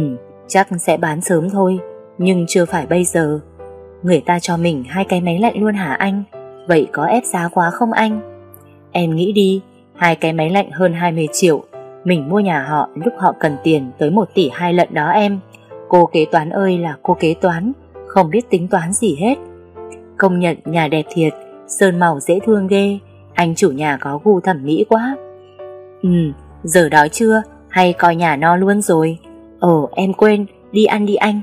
Speaker 1: chắc sẽ bán sớm thôi, nhưng chưa phải bây giờ. Người ta cho mình hai cái máy lạnh luôn hả anh? Vậy có ép giá quá không anh? Em nghĩ đi, hai cái máy lạnh hơn 20 triệu, mình mua nhà họ lúc họ cần tiền tới 1 tỷ hai lận đó em. Cô kế toán ơi là cô kế toán, không biết tính toán gì hết. Công nhận nhà đẹp thiệt, sơn màu dễ thương ghê, anh chủ nhà có gu thẩm mỹ quá. Ừ, giờ đói chưa, hay coi nhà no luôn rồi. Ờ, em quên, đi ăn đi anh.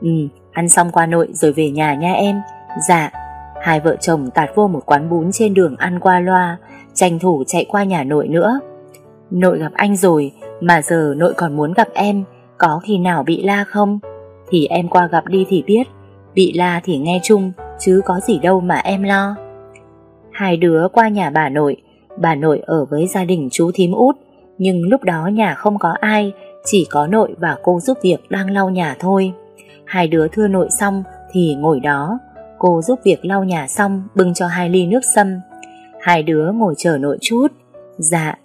Speaker 1: Ừ, ăn xong qua nội rồi về nhà nha em. Dạ, hai vợ chồng tạt vô một quán bún trên đường ăn qua loa, tranh thủ chạy qua nhà nội nữa. Nội gặp anh rồi, mà giờ nội còn muốn gặp em, có khi nào bị la không? Thì em qua gặp đi thì biết, bị la thì nghe chung, chứ có gì đâu mà em lo. Hai đứa qua nhà bà nội, bà nội ở với gia đình chú thím út, nhưng lúc đó nhà không có ai, chỉ có nội và cô giúp việc đang lau nhà thôi. Hai đứa thưa nội xong thì ngồi đó, cô giúp việc lau nhà xong bưng cho hai ly nước sâm. Hai đứa ngồi chờ nội chút. Dạ,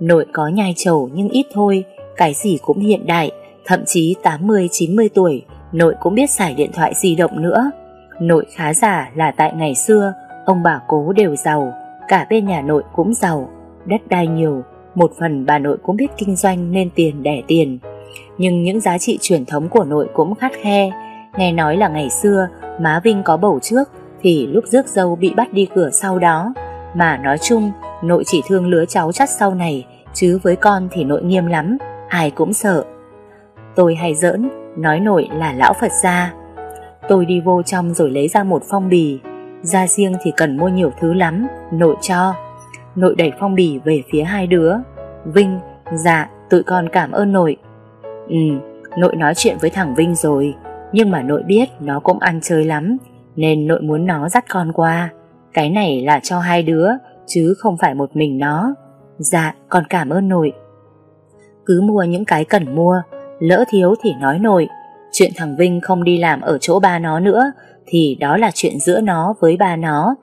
Speaker 1: nội có nhai trầu nhưng ít thôi, cái gì cũng hiện đại thậm chí 80-90 tuổi, nội cũng biết xài điện thoại di động nữa. Nội khá giả là tại ngày xưa, ông bà cố đều giàu, cả bên nhà nội cũng giàu, đất đai nhiều, một phần bà nội cũng biết kinh doanh nên tiền đẻ tiền. Nhưng những giá trị truyền thống của nội cũng khắt khe, nghe nói là ngày xưa má Vinh có bầu trước thì lúc rước dâu bị bắt đi cửa sau đó, mà nói chung nội chỉ thương lứa cháu chắt sau này, chứ với con thì nội nghiêm lắm, ai cũng sợ. Tôi hay giỡn, nói nổi là lão Phật gia. Tôi đi vô trong rồi lấy ra một phong bì. gia riêng thì cần mua nhiều thứ lắm, nội cho. Nội đẩy phong bì về phía hai đứa. Vinh, dạ, tụi con cảm ơn nội. Ừ, nội nói chuyện với thằng Vinh rồi, nhưng mà nội biết nó cũng ăn chơi lắm, nên nội muốn nó dắt con qua. Cái này là cho hai đứa, chứ không phải một mình nó. Dạ, con cảm ơn nội. Cứ mua những cái cần mua, Lỡ thiếu thì nói nội Chuyện thằng Vinh không đi làm ở chỗ ba nó nữa Thì đó là chuyện giữa nó với ba nó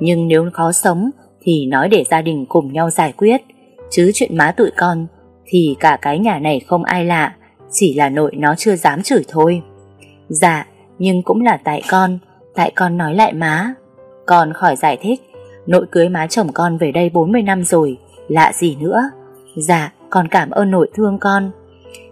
Speaker 1: Nhưng nếu khó sống Thì nói để gia đình cùng nhau giải quyết Chứ chuyện má tụi con Thì cả cái nhà này không ai lạ Chỉ là nội nó chưa dám chửi thôi Dạ Nhưng cũng là tại con Tại con nói lại má Con khỏi giải thích Nội cưới má chồng con về đây 40 năm rồi Lạ gì nữa Dạ con cảm ơn nội thương con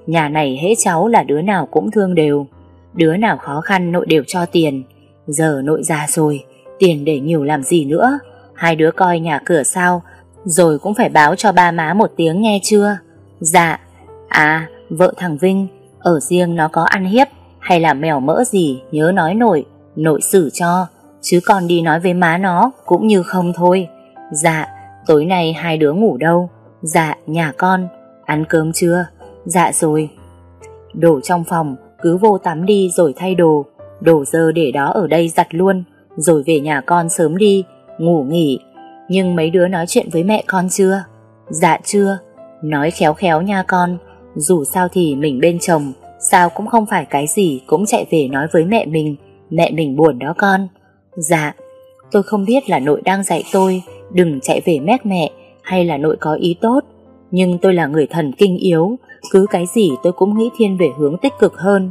Speaker 1: Nhà này hễ cháu là đứa nào cũng thương đều Đứa nào khó khăn nội đều cho tiền Giờ nội già rồi Tiền để nhiều làm gì nữa Hai đứa coi nhà cửa sao Rồi cũng phải báo cho ba má một tiếng nghe chưa Dạ À vợ thằng Vinh Ở riêng nó có ăn hiếp Hay là mèo mỡ gì nhớ nói nội Nội xử cho Chứ còn đi nói với má nó cũng như không thôi Dạ tối nay hai đứa ngủ đâu Dạ nhà con Ăn cơm chưa Dạ rồi. Đồ trong phòng, cứ vô tắm đi rồi thay đồ. Đồ dơ để đó ở đây giặt luôn, rồi về nhà con sớm đi, ngủ nghỉ. Nhưng mấy đứa nói chuyện với mẹ con chưa? Dạ chưa. Nói khéo khéo nha con, dù sao thì mình bên chồng, sao cũng không phải cái gì cũng chạy về nói với mẹ mình. Mẹ mình buồn đó con. Dạ, tôi không biết là nội đang dạy tôi đừng chạy về mét mẹ hay là nội có ý tốt. Nhưng tôi là người thần kinh yếu, cứ cái gì tôi cũng nghĩ thiên về hướng tích cực hơn.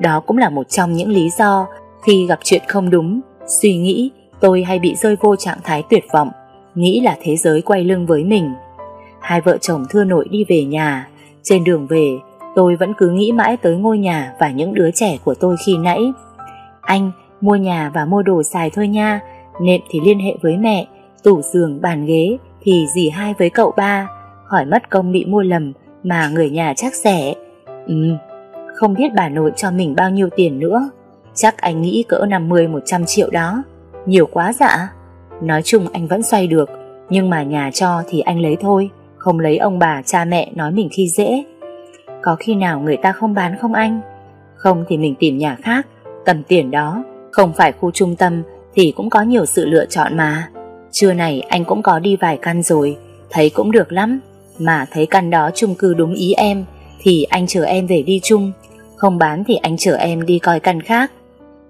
Speaker 1: Đó cũng là một trong những lý do khi gặp chuyện không đúng, suy nghĩ tôi hay bị rơi vô trạng thái tuyệt vọng, nghĩ là thế giới quay lưng với mình. Hai vợ chồng thưa nội đi về nhà, trên đường về tôi vẫn cứ nghĩ mãi tới ngôi nhà và những đứa trẻ của tôi khi nãy. Anh mua nhà và mua đồ xài thôi nha, nệm thì liên hệ với mẹ, tủ giường, bàn ghế thì dì hai với cậu ba, khỏi mất công bị mua lầm mà người nhà chắc rẻ. Ừ, không biết bà nội cho mình bao nhiêu tiền nữa. Chắc anh nghĩ cỡ 50-100 triệu đó. Nhiều quá dạ. Nói chung anh vẫn xoay được, nhưng mà nhà cho thì anh lấy thôi, không lấy ông bà cha mẹ nói mình khi dễ. Có khi nào người ta không bán không anh? Không thì mình tìm nhà khác, cầm tiền đó, không phải khu trung tâm thì cũng có nhiều sự lựa chọn mà. Trưa này anh cũng có đi vài căn rồi, thấy cũng được lắm mà thấy căn đó chung cư đúng ý em thì anh chờ em về đi chung, không bán thì anh chờ em đi coi căn khác.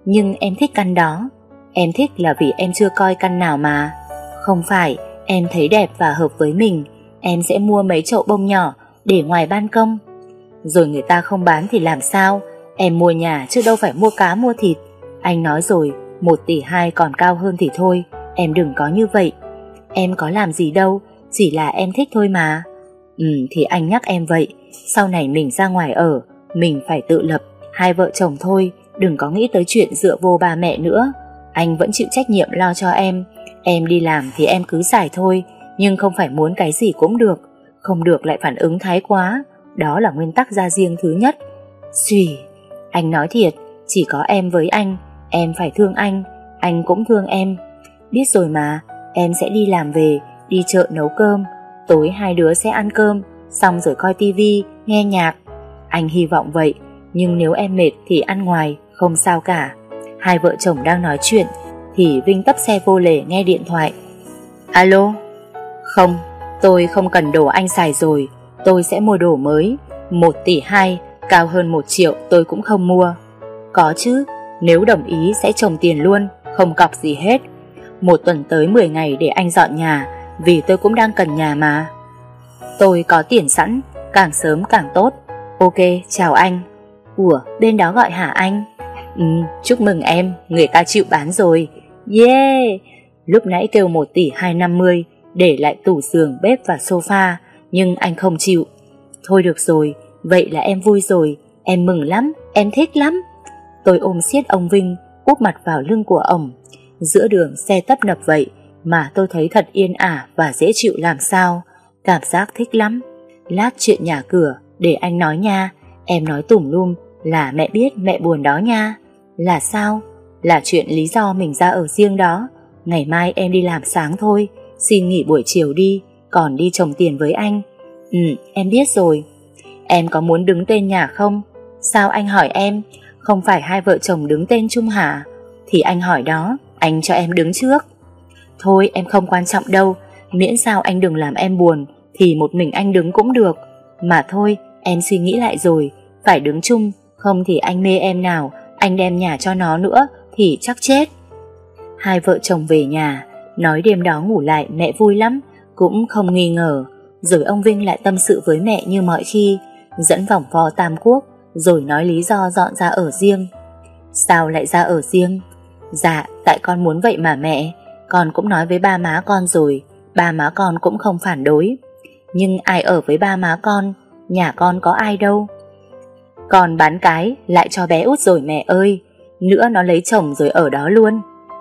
Speaker 1: Nhưng em thích căn đó, em thích là vì em chưa coi căn nào mà. Không phải, em thấy đẹp và hợp với mình, em sẽ mua mấy chậu bông nhỏ để ngoài ban công. Rồi người ta không bán thì làm sao, em mua nhà chứ đâu phải mua cá mua thịt. Anh nói rồi, 1 tỷ 2 còn cao hơn thì thôi, em đừng có như vậy. Em có làm gì đâu, chỉ là em thích thôi mà. Ừ thì anh nhắc em vậy, sau này mình ra ngoài ở, mình phải tự lập, hai vợ chồng thôi, đừng có nghĩ tới chuyện dựa vô ba mẹ nữa. Anh vẫn chịu trách nhiệm lo cho em, em đi làm thì em cứ giải thôi, nhưng không phải muốn cái gì cũng được, không được lại phản ứng thái quá, đó là nguyên tắc ra riêng thứ nhất. Xùi, anh nói thiệt, chỉ có em với anh, em phải thương anh, anh cũng thương em. Biết rồi mà, em sẽ đi làm về, đi chợ nấu cơm, Tối hai đứa sẽ ăn cơm, xong rồi coi tivi, nghe nhạc. Anh hy vọng vậy, nhưng nếu em mệt thì ăn ngoài, không sao cả. Hai vợ chồng đang nói chuyện, thì Vinh tấp xe vô lề nghe điện thoại. Alo? Không, tôi không cần đồ anh xài rồi, tôi sẽ mua đồ mới. Một tỷ hai, cao hơn một triệu tôi cũng không mua. Có chứ, nếu đồng ý sẽ trồng tiền luôn, không cọc gì hết. Một tuần tới 10 ngày để anh dọn nhà, vì tôi cũng đang cần nhà mà Tôi có tiền sẵn Càng sớm càng tốt Ok chào anh Ủa bên đó gọi hả anh Ừ chúc mừng em Người ta chịu bán rồi Yeah Lúc nãy kêu 1 tỷ 250 Để lại tủ giường bếp và sofa Nhưng anh không chịu Thôi được rồi Vậy là em vui rồi Em mừng lắm Em thích lắm Tôi ôm siết ông Vinh úp mặt vào lưng của ổng. Giữa đường xe tấp nập vậy, mà tôi thấy thật yên ả và dễ chịu làm sao. Cảm giác thích lắm. Lát chuyện nhà cửa, để anh nói nha. Em nói tủm lum là mẹ biết mẹ buồn đó nha. Là sao? Là chuyện lý do mình ra ở riêng đó. Ngày mai em đi làm sáng thôi, xin nghỉ buổi chiều đi, còn đi trồng tiền với anh. Ừ, em biết rồi. Em có muốn đứng tên nhà không? Sao anh hỏi em? Không phải hai vợ chồng đứng tên chung hả? Thì anh hỏi đó, anh cho em đứng trước. Thôi em không quan trọng đâu, miễn sao anh đừng làm em buồn, thì một mình anh đứng cũng được. Mà thôi, em suy nghĩ lại rồi, phải đứng chung, không thì anh mê em nào, anh đem nhà cho nó nữa, thì chắc chết. Hai vợ chồng về nhà, nói đêm đó ngủ lại mẹ vui lắm, cũng không nghi ngờ. Rồi ông Vinh lại tâm sự với mẹ như mọi khi, dẫn vòng vo Tam Quốc, rồi nói lý do dọn ra ở riêng. Sao lại ra ở riêng? Dạ, tại con muốn vậy mà mẹ. Con cũng nói với ba má con rồi, ba má con cũng không phản đối. Nhưng ai ở với ba má con, nhà con có ai đâu. Con bán cái lại cho bé út rồi mẹ ơi, nữa nó lấy chồng rồi ở đó luôn.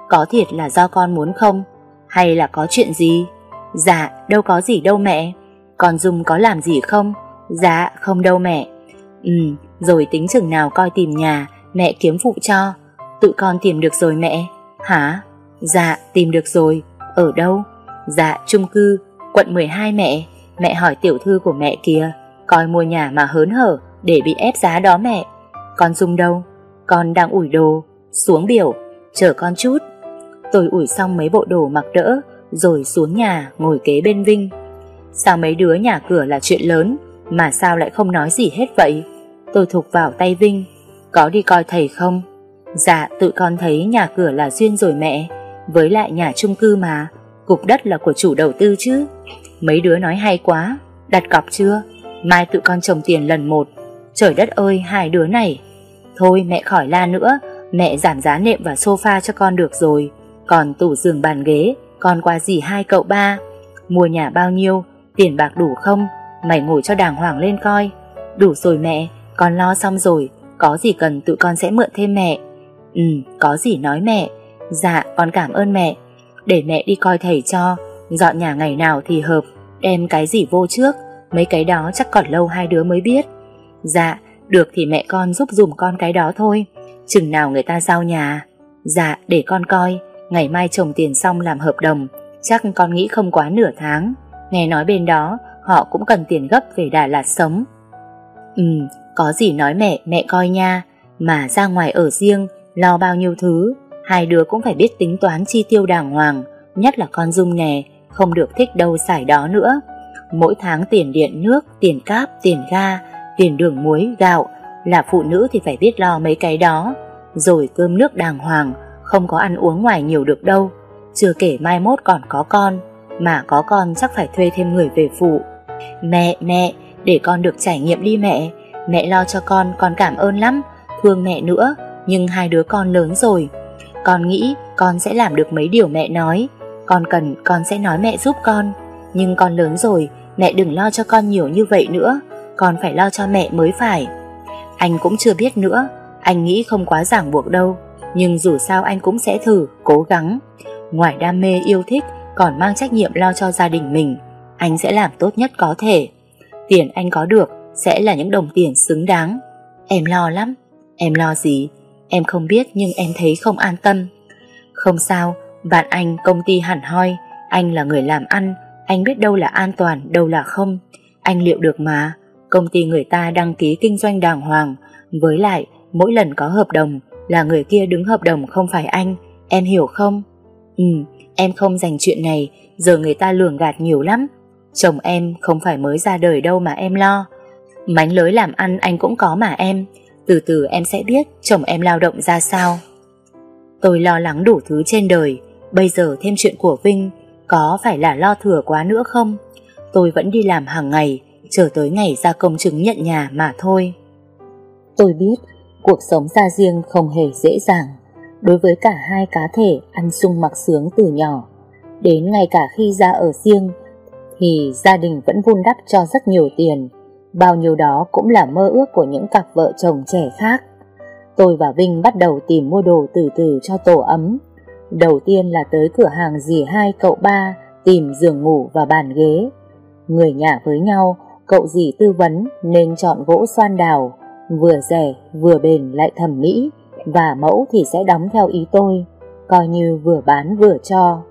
Speaker 1: Có thiệt là do con muốn không? Hay là có chuyện gì? Dạ, đâu có gì đâu mẹ. Con Dung có làm gì không? Dạ, không đâu mẹ. Ừ, rồi tính chừng nào coi tìm nhà, mẹ kiếm phụ cho. Tụi con tìm được rồi mẹ. Hả? Dạ tìm được rồi Ở đâu Dạ chung cư Quận 12 mẹ Mẹ hỏi tiểu thư của mẹ kìa Coi mua nhà mà hớn hở Để bị ép giá đó mẹ Con Dung đâu Con đang ủi đồ Xuống biểu Chờ con chút Tôi ủi xong mấy bộ đồ mặc đỡ Rồi xuống nhà ngồi kế bên Vinh Sao mấy đứa nhà cửa là chuyện lớn Mà sao lại không nói gì hết vậy Tôi thục vào tay Vinh Có đi coi thầy không Dạ tự con thấy nhà cửa là duyên rồi mẹ với lại nhà chung cư mà Cục đất là của chủ đầu tư chứ Mấy đứa nói hay quá Đặt cọc chưa Mai tự con trồng tiền lần một Trời đất ơi hai đứa này Thôi mẹ khỏi la nữa Mẹ giảm giá nệm và sofa cho con được rồi Còn tủ giường bàn ghế Con qua gì hai cậu ba Mua nhà bao nhiêu Tiền bạc đủ không Mày ngồi cho đàng hoàng lên coi Đủ rồi mẹ Con lo xong rồi Có gì cần tụi con sẽ mượn thêm mẹ Ừ có gì nói mẹ Dạ con cảm ơn mẹ Để mẹ đi coi thầy cho Dọn nhà ngày nào thì hợp Đem cái gì vô trước Mấy cái đó chắc còn lâu hai đứa mới biết Dạ được thì mẹ con giúp dùm con cái đó thôi Chừng nào người ta giao nhà Dạ để con coi Ngày mai chồng tiền xong làm hợp đồng Chắc con nghĩ không quá nửa tháng Nghe nói bên đó Họ cũng cần tiền gấp về Đà Lạt sống Ừ có gì nói mẹ Mẹ coi nha Mà ra ngoài ở riêng Lo bao nhiêu thứ Hai đứa cũng phải biết tính toán chi tiêu đàng hoàng, nhất là con Dung nè, không được thích đâu xài đó nữa. Mỗi tháng tiền điện nước, tiền cáp, tiền ga, tiền đường muối, gạo, là phụ nữ thì phải biết lo mấy cái đó. Rồi cơm nước đàng hoàng, không có ăn uống ngoài nhiều được đâu. Chưa kể mai mốt còn có con, mà có con chắc phải thuê thêm người về phụ. Mẹ, mẹ, để con được trải nghiệm đi mẹ, mẹ lo cho con, con cảm ơn lắm, thương mẹ nữa, nhưng hai đứa con lớn rồi, con nghĩ con sẽ làm được mấy điều mẹ nói Con cần con sẽ nói mẹ giúp con Nhưng con lớn rồi Mẹ đừng lo cho con nhiều như vậy nữa Con phải lo cho mẹ mới phải Anh cũng chưa biết nữa Anh nghĩ không quá giảng buộc đâu Nhưng dù sao anh cũng sẽ thử, cố gắng Ngoài đam mê yêu thích Còn mang trách nhiệm lo cho gia đình mình Anh sẽ làm tốt nhất có thể Tiền anh có được Sẽ là những đồng tiền xứng đáng Em lo lắm Em lo gì Em không biết nhưng em thấy không an tâm Không sao Bạn anh công ty hẳn hoi Anh là người làm ăn Anh biết đâu là an toàn đâu là không Anh liệu được mà Công ty người ta đăng ký kinh doanh đàng hoàng Với lại mỗi lần có hợp đồng Là người kia đứng hợp đồng không phải anh Em hiểu không Ừ em không dành chuyện này Giờ người ta lường gạt nhiều lắm Chồng em không phải mới ra đời đâu mà em lo Mánh lới làm ăn anh cũng có mà em từ từ em sẽ biết chồng em lao động ra sao Tôi lo lắng đủ thứ trên đời Bây giờ thêm chuyện của Vinh Có phải là lo thừa quá nữa không Tôi vẫn đi làm hàng ngày Chờ tới ngày ra công chứng nhận nhà mà thôi Tôi biết Cuộc sống ra riêng không hề dễ dàng Đối với cả hai cá thể Ăn sung mặc sướng từ nhỏ Đến ngay cả khi ra ở riêng Thì gia đình vẫn vun đắp cho rất nhiều tiền Bao nhiêu đó cũng là mơ ước của những cặp vợ chồng trẻ khác. Tôi và Vinh bắt đầu tìm mua đồ từ từ cho tổ ấm. Đầu tiên là tới cửa hàng dì hai cậu ba tìm giường ngủ và bàn ghế. Người nhà với nhau, cậu dì tư vấn nên chọn gỗ xoan đào, vừa rẻ vừa bền lại thẩm mỹ và mẫu thì sẽ đóng theo ý tôi, coi như vừa bán vừa cho.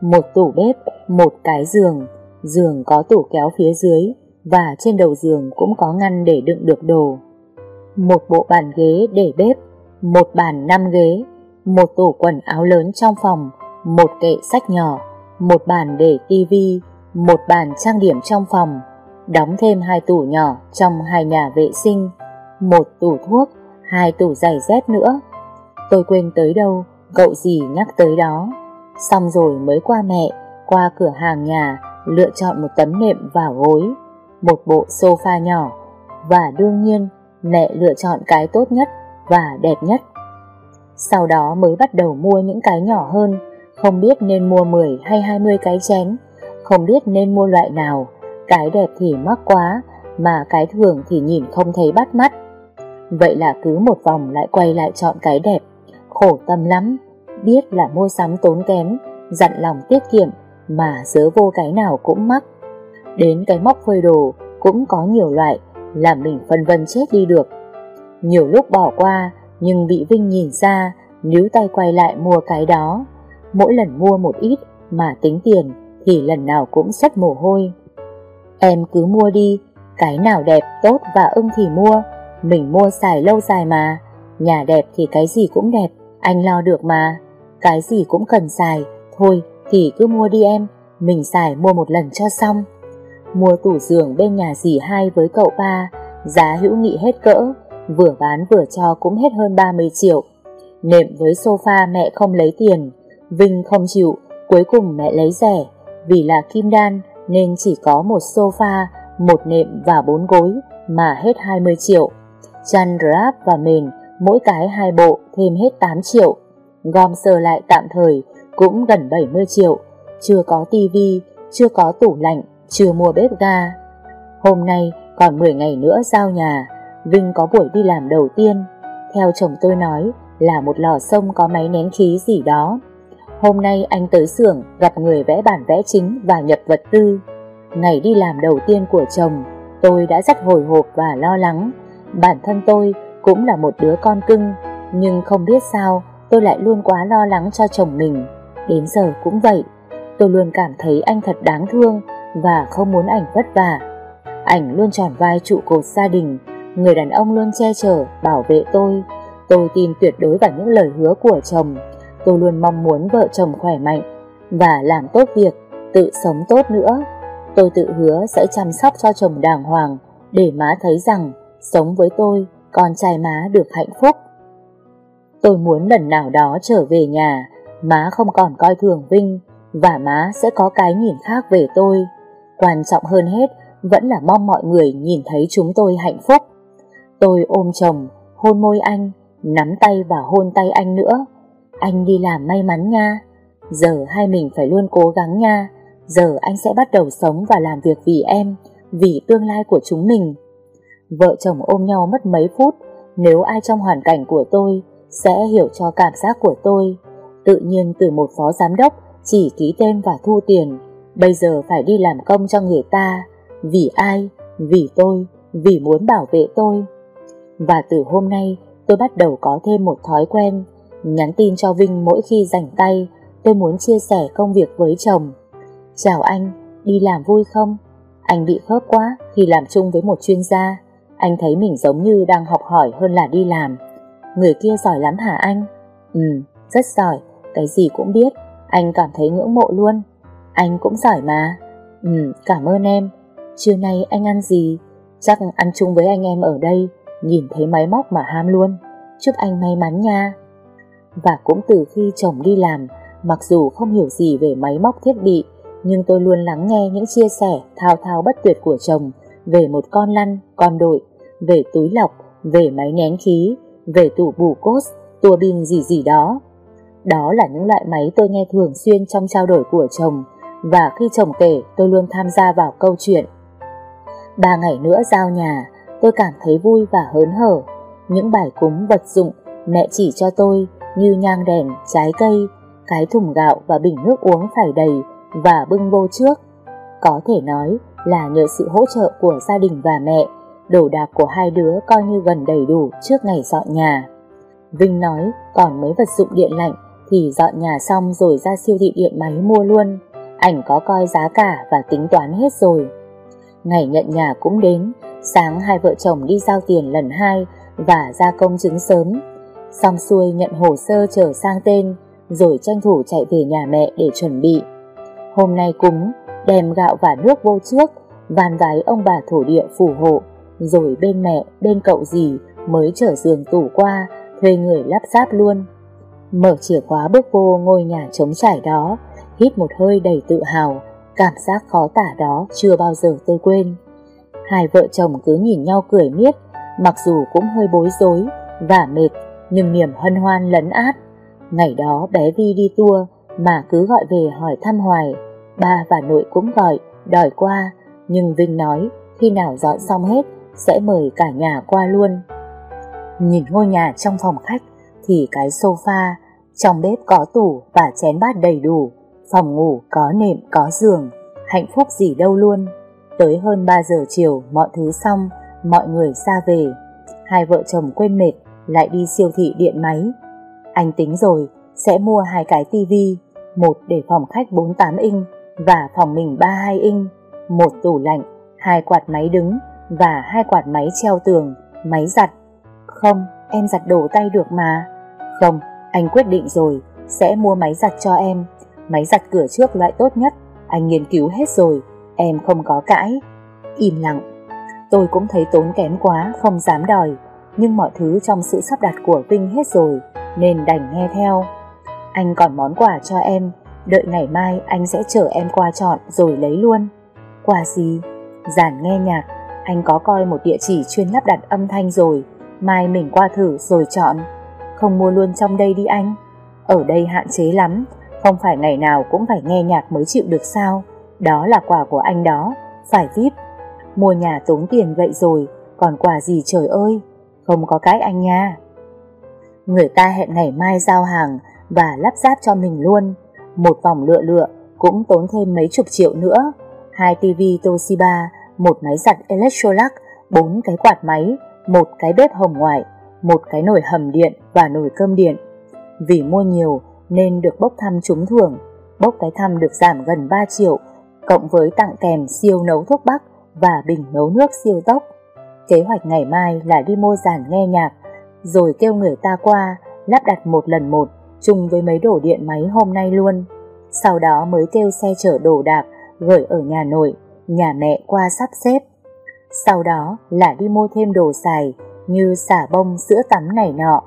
Speaker 1: Một tủ bếp, một cái giường, giường có tủ kéo phía dưới, và trên đầu giường cũng có ngăn để đựng được đồ. Một bộ bàn ghế để bếp, một bàn năm ghế, một tủ quần áo lớn trong phòng, một kệ sách nhỏ, một bàn để tivi, một bàn trang điểm trong phòng, đóng thêm hai tủ nhỏ trong hai nhà vệ sinh, một tủ thuốc, hai tủ giày dép nữa. Tôi quên tới đâu, cậu gì nhắc tới đó. Xong rồi mới qua mẹ, qua cửa hàng nhà, lựa chọn một tấm nệm và gối một bộ sofa nhỏ và đương nhiên mẹ lựa chọn cái tốt nhất và đẹp nhất. Sau đó mới bắt đầu mua những cái nhỏ hơn, không biết nên mua 10 hay 20 cái chén, không biết nên mua loại nào, cái đẹp thì mắc quá, mà cái thường thì nhìn không thấy bắt mắt. Vậy là cứ một vòng lại quay lại chọn cái đẹp, khổ tâm lắm, biết là mua sắm tốn kém, dặn lòng tiết kiệm, mà dớ vô cái nào cũng mắc. Đến cái móc phơi đồ cũng có nhiều loại, làm mình phân vân chết đi được. Nhiều lúc bỏ qua, nhưng bị Vinh nhìn ra, nếu tay quay lại mua cái đó. Mỗi lần mua một ít mà tính tiền thì lần nào cũng sắt mồ hôi. Em cứ mua đi, cái nào đẹp, tốt và ưng thì mua. Mình mua xài lâu dài mà. Nhà đẹp thì cái gì cũng đẹp, anh lo được mà. Cái gì cũng cần xài, thôi thì cứ mua đi em, mình xài mua một lần cho xong mua tủ giường bên nhà dì hai với cậu ba, giá hữu nghị hết cỡ, vừa bán vừa cho cũng hết hơn 30 triệu. Nệm với sofa mẹ không lấy tiền, Vinh không chịu, cuối cùng mẹ lấy rẻ, vì là kim đan nên chỉ có một sofa, một nệm và bốn gối mà hết 20 triệu. Chăn grab và mền, mỗi cái hai bộ thêm hết 8 triệu. Gom sờ lại tạm thời cũng gần 70 triệu. Chưa có tivi, chưa có tủ lạnh, chưa mua bếp ga. Hôm nay còn 10 ngày nữa giao nhà, Vinh có buổi đi làm đầu tiên. Theo chồng tôi nói là một lò sông có máy nén khí gì đó. Hôm nay anh tới xưởng gặp người vẽ bản vẽ chính và nhập vật tư. Ngày đi làm đầu tiên của chồng, tôi đã rất hồi hộp và lo lắng. Bản thân tôi cũng là một đứa con cưng, nhưng không biết sao tôi lại luôn quá lo lắng cho chồng mình. Đến giờ cũng vậy, tôi luôn cảm thấy anh thật đáng thương và không muốn ảnh vất vả. Ảnh luôn tròn vai trụ cột gia đình, người đàn ông luôn che chở, bảo vệ tôi. Tôi tin tuyệt đối vào những lời hứa của chồng. Tôi luôn mong muốn vợ chồng khỏe mạnh và làm tốt việc, tự sống tốt nữa. Tôi tự hứa sẽ chăm sóc cho chồng đàng hoàng để má thấy rằng sống với tôi, con trai má được hạnh phúc. Tôi muốn lần nào đó trở về nhà, má không còn coi thường Vinh và má sẽ có cái nhìn khác về tôi quan trọng hơn hết vẫn là mong mọi người nhìn thấy chúng tôi hạnh phúc. Tôi ôm chồng, hôn môi anh, nắm tay và hôn tay anh nữa. Anh đi làm may mắn nha. Giờ hai mình phải luôn cố gắng nha. Giờ anh sẽ bắt đầu sống và làm việc vì em, vì tương lai của chúng mình. Vợ chồng ôm nhau mất mấy phút, nếu ai trong hoàn cảnh của tôi sẽ hiểu cho cảm giác của tôi. Tự nhiên từ một phó giám đốc chỉ ký tên và thu tiền Bây giờ phải đi làm công cho người ta Vì ai, vì tôi, vì muốn bảo vệ tôi Và từ hôm nay tôi bắt đầu có thêm một thói quen Nhắn tin cho Vinh mỗi khi rảnh tay Tôi muốn chia sẻ công việc với chồng Chào anh, đi làm vui không? Anh bị khớp quá khi làm chung với một chuyên gia Anh thấy mình giống như đang học hỏi hơn là đi làm Người kia giỏi lắm hả anh? Ừ, rất giỏi, cái gì cũng biết Anh cảm thấy ngưỡng mộ luôn anh cũng giỏi mà. Ừ, cảm ơn em. Trưa nay anh ăn gì? Chắc ăn chung với anh em ở đây, nhìn thấy máy móc mà ham luôn. Chúc anh may mắn nha. Và cũng từ khi chồng đi làm, mặc dù không hiểu gì về máy móc thiết bị, nhưng tôi luôn lắng nghe những chia sẻ thao thao bất tuyệt của chồng về một con lăn, con đội, về túi lọc, về máy nén khí, về tủ bù cốt, tua bin gì gì đó. Đó là những loại máy tôi nghe thường xuyên trong trao đổi của chồng, và khi chồng kể tôi luôn tham gia vào câu chuyện. Ba ngày nữa giao nhà, tôi cảm thấy vui và hớn hở. Những bài cúng vật dụng mẹ chỉ cho tôi như nhang đèn, trái cây, cái thùng gạo và bình nước uống phải đầy và bưng vô trước. Có thể nói là nhờ sự hỗ trợ của gia đình và mẹ, đồ đạc của hai đứa coi như gần đầy đủ trước ngày dọn nhà. Vinh nói còn mấy vật dụng điện lạnh thì dọn nhà xong rồi ra siêu thị điện máy mua luôn. Ảnh có coi giá cả và tính toán hết rồi. Ngày nhận nhà cũng đến, sáng hai vợ chồng đi giao tiền lần hai và ra công chứng sớm. Xong xuôi nhận hồ sơ trở sang tên, rồi tranh thủ chạy về nhà mẹ để chuẩn bị. Hôm nay cúng, đem gạo và nước vô trước, van vái ông bà thổ địa phù hộ, rồi bên mẹ, bên cậu gì mới trở giường tủ qua, thuê người lắp ráp luôn. Mở chìa khóa bước vô ngôi nhà trống trải đó, hít một hơi đầy tự hào, cảm giác khó tả đó chưa bao giờ tôi quên. Hai vợ chồng cứ nhìn nhau cười miết, mặc dù cũng hơi bối rối, và mệt, nhưng niềm hân hoan lấn át. Ngày đó bé Vi đi tour mà cứ gọi về hỏi thăm hoài, ba và nội cũng gọi, đòi qua, nhưng Vinh nói khi nào dọn xong hết sẽ mời cả nhà qua luôn. Nhìn ngôi nhà trong phòng khách thì cái sofa, trong bếp có tủ và chén bát đầy đủ, Phòng ngủ có nệm có giường, hạnh phúc gì đâu luôn. Tới hơn 3 giờ chiều mọi thứ xong, mọi người ra về. Hai vợ chồng quên mệt, lại đi siêu thị điện máy. Anh tính rồi, sẽ mua hai cái tivi, một để phòng khách 48 inch và phòng mình 32 inch, một tủ lạnh, hai quạt máy đứng và hai quạt máy treo tường, máy giặt. Không, em giặt đồ tay được mà. Không, anh quyết định rồi, sẽ mua máy giặt cho em Máy giặt cửa trước loại tốt nhất, anh nghiên cứu hết rồi, em không có cãi. Im lặng, tôi cũng thấy tốn kém quá, không dám đòi, nhưng mọi thứ trong sự sắp đặt của Vinh hết rồi, nên đành nghe theo. Anh còn món quà cho em, đợi ngày mai anh sẽ chở em qua chọn rồi lấy luôn. Quà gì? Giản nghe nhạc, anh có coi một địa chỉ chuyên lắp đặt âm thanh rồi, mai mình qua thử rồi chọn. Không mua luôn trong đây đi anh, ở đây hạn chế lắm, không phải ngày nào cũng phải nghe nhạc mới chịu được sao Đó là quà của anh đó Phải vip Mua nhà tốn tiền vậy rồi Còn quà gì trời ơi Không có cái anh nha Người ta hẹn ngày mai giao hàng Và lắp ráp cho mình luôn Một vòng lựa lựa Cũng tốn thêm mấy chục triệu nữa Hai TV Toshiba Một máy giặt Electrolux Bốn cái quạt máy Một cái bếp hồng ngoại Một cái nồi hầm điện và nồi cơm điện Vì mua nhiều nên được bốc thăm trúng thưởng. Bốc cái thăm được giảm gần 3 triệu, cộng với tặng kèm siêu nấu thuốc bắc và bình nấu nước siêu tốc. Kế hoạch ngày mai là đi mua giàn nghe nhạc, rồi kêu người ta qua, lắp đặt một lần một, chung với mấy đổ điện máy hôm nay luôn. Sau đó mới kêu xe chở đồ đạc, gửi ở nhà nội, nhà mẹ qua sắp xếp. Sau đó là đi mua thêm đồ xài như xả bông sữa tắm này nọ.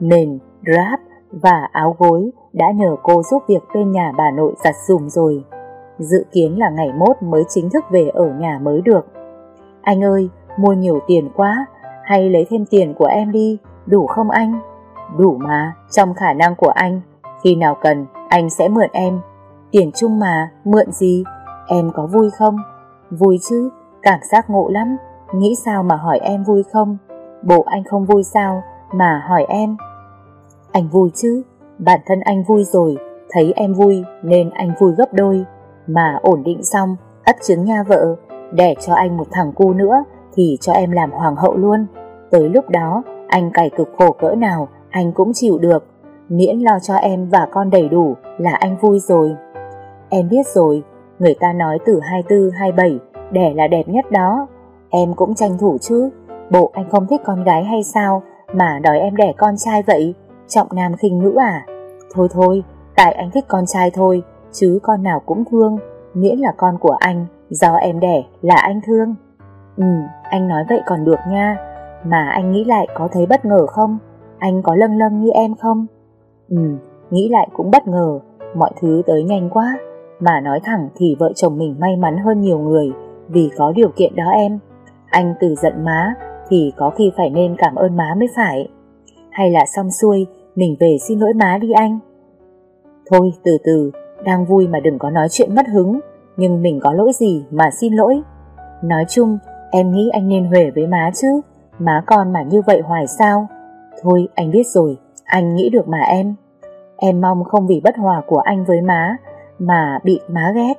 Speaker 1: Nền, Grab và áo gối đã nhờ cô giúp việc bên nhà bà nội giặt giùm rồi. Dự kiến là ngày mốt mới chính thức về ở nhà mới được. Anh ơi, mua nhiều tiền quá, hay lấy thêm tiền của em đi, đủ không anh? Đủ mà, trong khả năng của anh, khi nào cần anh sẽ mượn em. Tiền chung mà, mượn gì? Em có vui không? Vui chứ, cảm giác ngộ lắm, nghĩ sao mà hỏi em vui không? Bộ anh không vui sao mà hỏi em? Anh vui chứ, bản thân anh vui rồi, thấy em vui nên anh vui gấp đôi. Mà ổn định xong, ấp trứng nha vợ, để cho anh một thằng cu nữa thì cho em làm hoàng hậu luôn. Tới lúc đó, anh cày cực khổ cỡ nào, anh cũng chịu được. Miễn lo cho em và con đầy đủ là anh vui rồi. Em biết rồi, người ta nói từ 24, 27, đẻ là đẹp nhất đó. Em cũng tranh thủ chứ, bộ anh không thích con gái hay sao mà đòi em đẻ con trai vậy? trọng nam khinh nữ à? Thôi thôi, tại anh thích con trai thôi, chứ con nào cũng thương, miễn là con của anh, do em đẻ là anh thương. Ừ, anh nói vậy còn được nha, mà anh nghĩ lại có thấy bất ngờ không? Anh có lâng lâng như em không? Ừ, nghĩ lại cũng bất ngờ, mọi thứ tới nhanh quá. Mà nói thẳng thì vợ chồng mình may mắn hơn nhiều người vì có điều kiện đó em. Anh từ giận má thì có khi phải nên cảm ơn má mới phải. Hay là xong xuôi mình về xin lỗi má đi anh Thôi từ từ Đang vui mà đừng có nói chuyện mất hứng Nhưng mình có lỗi gì mà xin lỗi Nói chung Em nghĩ anh nên huề với má chứ Má con mà như vậy hoài sao Thôi anh biết rồi Anh nghĩ được mà em Em mong không vì bất hòa của anh với má Mà bị má ghét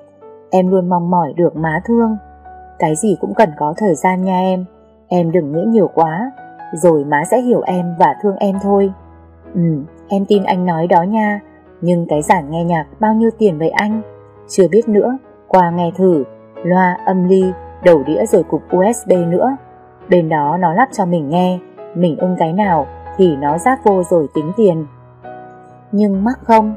Speaker 1: Em luôn mong mỏi được má thương Cái gì cũng cần có thời gian nha em Em đừng nghĩ nhiều quá Rồi má sẽ hiểu em và thương em thôi Ừ, em tin anh nói đó nha, nhưng cái giản nghe nhạc bao nhiêu tiền vậy anh? Chưa biết nữa, qua nghe thử, loa, âm ly, đầu đĩa rồi cục USB nữa. Bên đó nó lắp cho mình nghe, mình ưng cái nào thì nó ráp vô rồi tính tiền. Nhưng mắc không?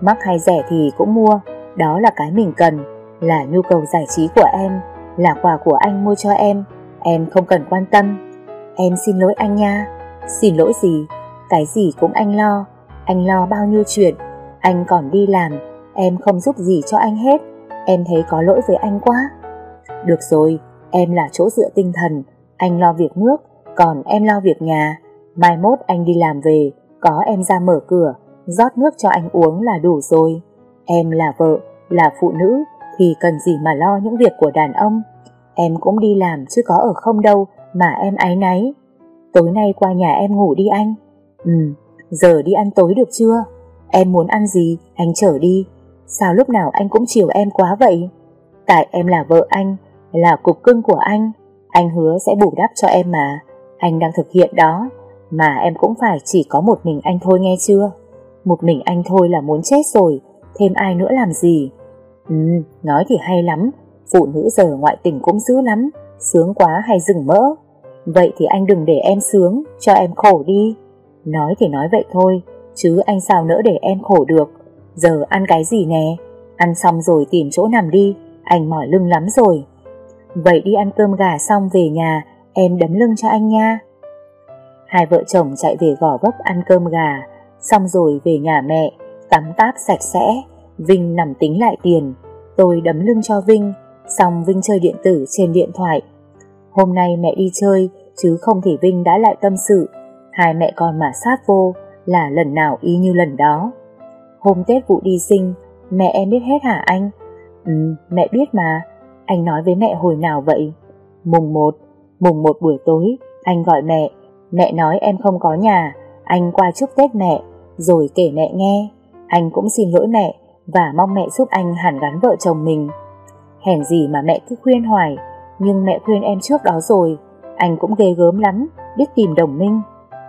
Speaker 1: Mắc hay rẻ thì cũng mua, đó là cái mình cần, là nhu cầu giải trí của em, là quà của anh mua cho em, em không cần quan tâm. Em xin lỗi anh nha. Xin lỗi gì? Cái gì cũng anh lo Anh lo bao nhiêu chuyện Anh còn đi làm Em không giúp gì cho anh hết Em thấy có lỗi với anh quá Được rồi, em là chỗ dựa tinh thần Anh lo việc nước Còn em lo việc nhà Mai mốt anh đi làm về Có em ra mở cửa rót nước cho anh uống là đủ rồi. Em là vợ, là phụ nữ thì cần gì mà lo những việc của đàn ông. Em cũng đi làm chứ có ở không đâu mà em áy náy. Tối nay qua nhà em ngủ đi anh. Ừ, giờ đi ăn tối được chưa? Em muốn ăn gì, anh chở đi. Sao lúc nào anh cũng chiều em quá vậy? Tại em là vợ anh, là cục cưng của anh. Anh hứa sẽ bù đắp cho em mà. Anh đang thực hiện đó. Mà em cũng phải chỉ có một mình anh thôi nghe chưa? Một mình anh thôi là muốn chết rồi, thêm ai nữa làm gì? Ừ, nói thì hay lắm, phụ nữ giờ ngoại tình cũng dữ lắm, sướng quá hay rừng mỡ. Vậy thì anh đừng để em sướng, cho em khổ đi. Nói thì nói vậy thôi, chứ anh sao nỡ để em khổ được. Giờ ăn cái gì nè? Ăn xong rồi tìm chỗ nằm đi, anh mỏi lưng lắm rồi. Vậy đi ăn cơm gà xong về nhà, em đấm lưng cho anh nha. Hai vợ chồng chạy về gò vấp ăn cơm gà, xong rồi về nhà mẹ, tắm táp sạch sẽ. Vinh nằm tính lại tiền, tôi đấm lưng cho Vinh, xong Vinh chơi điện tử trên điện thoại. Hôm nay mẹ đi chơi, chứ không thì Vinh đã lại tâm sự hai mẹ con mà sát vô là lần nào y như lần đó. Hôm Tết vụ đi sinh, mẹ em biết hết hả anh? Ừ, mẹ biết mà. Anh nói với mẹ hồi nào vậy? Mùng 1, mùng 1 buổi tối, anh gọi mẹ. Mẹ nói em không có nhà, anh qua chúc Tết mẹ, rồi kể mẹ nghe. Anh cũng xin lỗi mẹ và mong mẹ giúp anh hàn gắn vợ chồng mình. Hèn gì mà mẹ cứ khuyên hoài, nhưng mẹ khuyên em trước đó rồi. Anh cũng ghê gớm lắm, biết tìm đồng minh.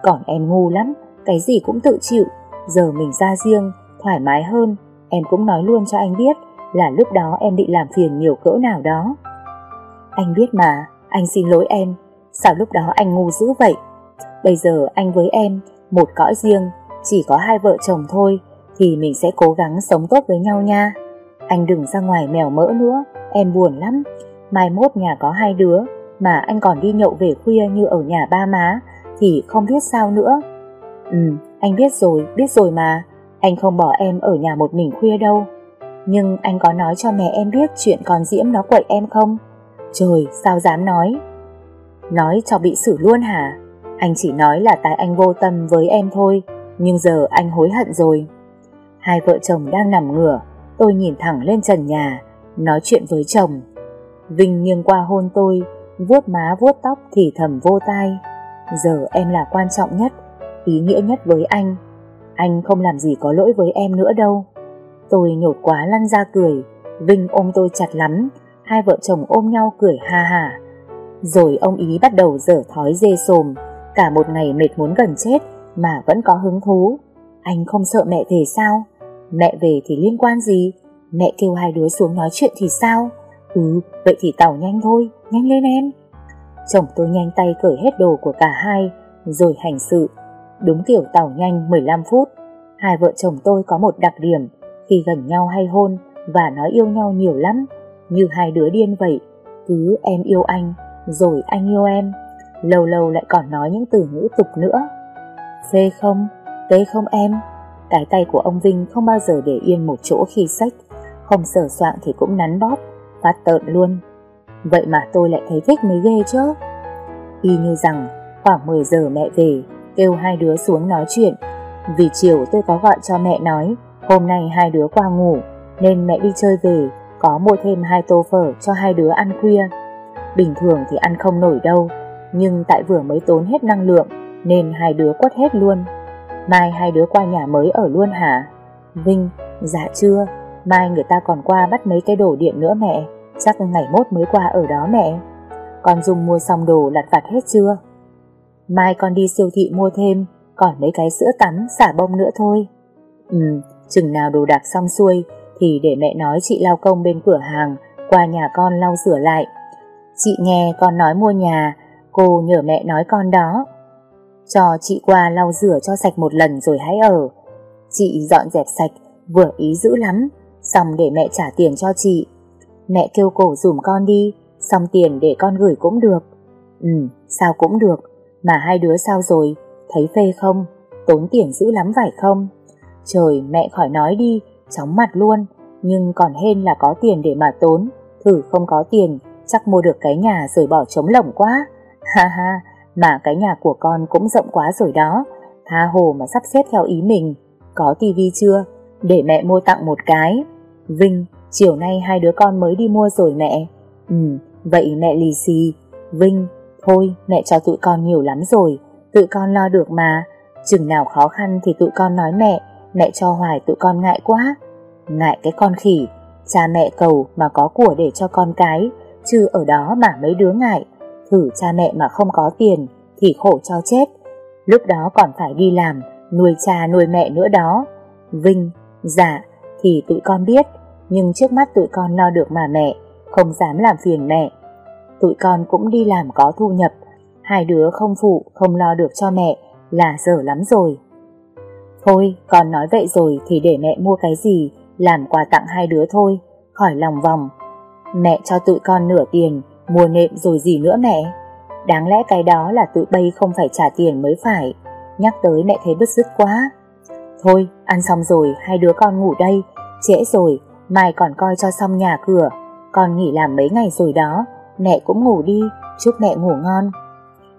Speaker 1: Còn em ngu lắm, cái gì cũng tự chịu, giờ mình ra riêng, thoải mái hơn, em cũng nói luôn cho anh biết là lúc đó em định làm phiền nhiều cỡ nào đó. Anh biết mà, anh xin lỗi em, sao lúc đó anh ngu dữ vậy? Bây giờ anh với em, một cõi riêng, chỉ có hai vợ chồng thôi, thì mình sẽ cố gắng sống tốt với nhau nha. Anh đừng ra ngoài mèo mỡ nữa, em buồn lắm. Mai mốt nhà có hai đứa, mà anh còn đi nhậu về khuya như ở nhà ba má, thì không biết sao nữa. Ừ, anh biết rồi, biết rồi mà, anh không bỏ em ở nhà một mình khuya đâu. Nhưng anh có nói cho mẹ em biết chuyện con Diễm nó quậy em không? Trời, sao dám nói? Nói cho bị xử luôn hả? Anh chỉ nói là tại anh vô tâm với em thôi, nhưng giờ anh hối hận rồi. Hai vợ chồng đang nằm ngửa, tôi nhìn thẳng lên trần nhà, nói chuyện với chồng. Vinh nghiêng qua hôn tôi, vuốt má vuốt tóc thì thầm vô tai. Giờ em là quan trọng nhất, ý nghĩa nhất với anh. Anh không làm gì có lỗi với em nữa đâu. Tôi nhột quá lăn ra cười, Vinh ôm tôi chặt lắm, hai vợ chồng ôm nhau cười ha hả. Rồi ông ý bắt đầu dở thói dê sồm, cả một ngày mệt muốn gần chết mà vẫn có hứng thú. Anh không sợ mẹ về sao? Mẹ về thì liên quan gì? Mẹ kêu hai đứa xuống nói chuyện thì sao? Ừ, vậy thì tàu nhanh thôi, nhanh lên em. Chồng tôi nhanh tay cởi hết đồ của cả hai Rồi hành sự Đúng kiểu tàu nhanh 15 phút Hai vợ chồng tôi có một đặc điểm Khi gần nhau hay hôn Và nói yêu nhau nhiều lắm Như hai đứa điên vậy Cứ em yêu anh Rồi anh yêu em Lâu lâu lại còn nói những từ ngữ tục nữa Phê không Tê không em Cái tay của ông Vinh không bao giờ để yên một chỗ khi sách Không sở soạn thì cũng nắn bóp Phát tợn luôn Vậy mà tôi lại thấy thích mới ghê chứ Y như rằng khoảng 10 giờ mẹ về Kêu hai đứa xuống nói chuyện Vì chiều tôi có gọi cho mẹ nói Hôm nay hai đứa qua ngủ Nên mẹ đi chơi về Có mua thêm hai tô phở cho hai đứa ăn khuya Bình thường thì ăn không nổi đâu Nhưng tại vừa mới tốn hết năng lượng Nên hai đứa quất hết luôn Mai hai đứa qua nhà mới ở luôn hả Vinh Dạ chưa Mai người ta còn qua bắt mấy cái đồ điện nữa mẹ Chắc ngày mốt mới qua ở đó mẹ Con dùng mua xong đồ lặt vặt hết chưa Mai con đi siêu thị mua thêm Còn mấy cái sữa tắm xả bông nữa thôi Ừ Chừng nào đồ đạc xong xuôi Thì để mẹ nói chị lao công bên cửa hàng Qua nhà con lau rửa lại Chị nghe con nói mua nhà Cô nhờ mẹ nói con đó Cho chị qua lau rửa cho sạch một lần rồi hãy ở Chị dọn dẹp sạch Vừa ý dữ lắm Xong để mẹ trả tiền cho chị Mẹ kêu cổ dùm con đi, xong tiền để con gửi cũng được. Ừ, sao cũng được, mà hai đứa sao rồi, thấy phê không? Tốn tiền dữ lắm phải không? Trời, mẹ khỏi nói đi, chóng mặt luôn, nhưng còn hên là có tiền để mà tốn, thử không có tiền, chắc mua được cái nhà rồi bỏ trống lỏng quá. Ha ha, mà cái nhà của con cũng rộng quá rồi đó, tha hồ mà sắp xếp theo ý mình. Có tivi chưa? Để mẹ mua tặng một cái. Vinh, chiều nay hai đứa con mới đi mua rồi mẹ. Ừ, vậy mẹ lì xì. Vinh, thôi mẹ cho tụi con nhiều lắm rồi, tụi con lo được mà. Chừng nào khó khăn thì tụi con nói mẹ, mẹ cho hoài tụi con ngại quá. Ngại cái con khỉ, cha mẹ cầu mà có của để cho con cái, chứ ở đó mà mấy đứa ngại. Thử cha mẹ mà không có tiền thì khổ cho chết. Lúc đó còn phải đi làm, nuôi cha nuôi mẹ nữa đó. Vinh, dạ, thì tụi con biết, nhưng trước mắt tụi con no được mà mẹ, không dám làm phiền mẹ. Tụi con cũng đi làm có thu nhập, hai đứa không phụ, không lo được cho mẹ là dở lắm rồi. Thôi, con nói vậy rồi thì để mẹ mua cái gì, làm quà tặng hai đứa thôi, khỏi lòng vòng. Mẹ cho tụi con nửa tiền, mua nệm rồi gì nữa mẹ. Đáng lẽ cái đó là tụi bay không phải trả tiền mới phải, nhắc tới mẹ thấy bứt dứt quá. Thôi, ăn xong rồi, hai đứa con ngủ đây, trễ rồi, mai còn coi cho xong nhà cửa, con nghỉ làm mấy ngày rồi đó, mẹ cũng ngủ đi, chúc mẹ ngủ ngon.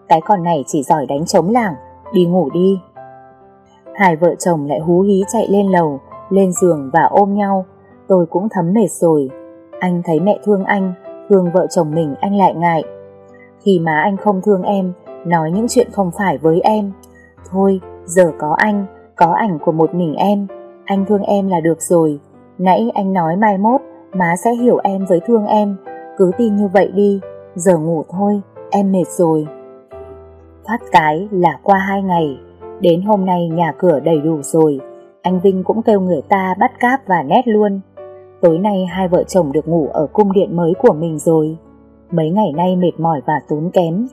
Speaker 1: Cái con này chỉ giỏi đánh trống làng, đi ngủ đi. Hai vợ chồng lại hú hí chạy lên lầu, lên giường và ôm nhau, tôi cũng thấm mệt rồi. Anh thấy mẹ thương anh, thương vợ chồng mình anh lại ngại. Khi má anh không thương em, nói những chuyện không phải với em. Thôi, giờ có anh, có ảnh của một mình em, anh thương em là được rồi. Nãy anh nói mai mốt, má sẽ hiểu em với thương em, cứ tin như vậy đi, giờ ngủ thôi, em mệt rồi. Phát cái là qua hai ngày, đến hôm nay nhà cửa đầy đủ rồi, anh Vinh cũng kêu người ta bắt cáp và nét luôn. Tối nay hai vợ chồng được ngủ ở cung điện mới của mình rồi. Mấy ngày nay mệt mỏi và tốn kém,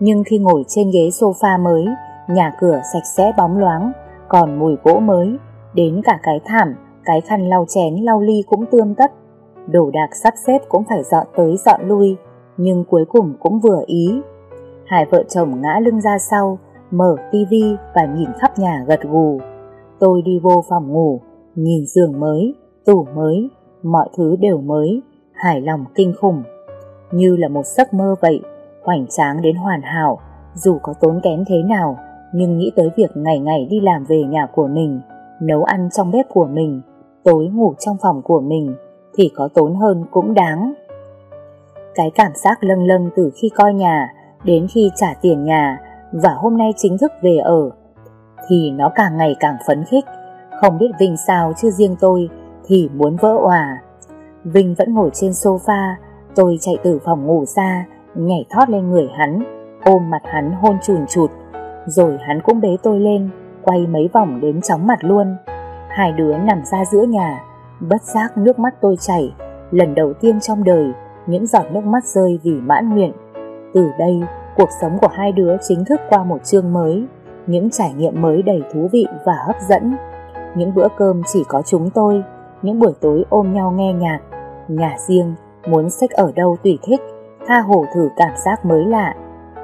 Speaker 1: nhưng khi ngồi trên ghế sofa mới, nhà cửa sạch sẽ bóng loáng, còn mùi gỗ mới, đến cả cái thảm cái khăn lau chén lau ly cũng tươm tất, đồ đạc sắp xếp cũng phải dọn tới dọn lui, nhưng cuối cùng cũng vừa ý. Hai vợ chồng ngã lưng ra sau, mở tivi và nhìn khắp nhà gật gù. Tôi đi vô phòng ngủ, nhìn giường mới, tủ mới, mọi thứ đều mới, hài lòng kinh khủng. Như là một giấc mơ vậy, hoành tráng đến hoàn hảo, dù có tốn kém thế nào, nhưng nghĩ tới việc ngày ngày đi làm về nhà của mình, nấu ăn trong bếp của mình, tối ngủ trong phòng của mình thì có tốn hơn cũng đáng. Cái cảm giác lâng lâng từ khi coi nhà đến khi trả tiền nhà và hôm nay chính thức về ở thì nó càng ngày càng phấn khích. Không biết Vinh sao chứ riêng tôi thì muốn vỡ òa. Vinh vẫn ngồi trên sofa, tôi chạy từ phòng ngủ ra, nhảy thoát lên người hắn, ôm mặt hắn hôn chùn chụt. Rồi hắn cũng bế tôi lên, quay mấy vòng đến chóng mặt luôn. Hai đứa nằm ra giữa nhà, bất giác nước mắt tôi chảy, lần đầu tiên trong đời, những giọt nước mắt rơi vì mãn nguyện. Từ đây, cuộc sống của hai đứa chính thức qua một chương mới, những trải nghiệm mới đầy thú vị và hấp dẫn. Những bữa cơm chỉ có chúng tôi, những buổi tối ôm nhau nghe nhạc, nhà riêng, muốn sách ở đâu tùy thích, tha hồ thử cảm giác mới lạ,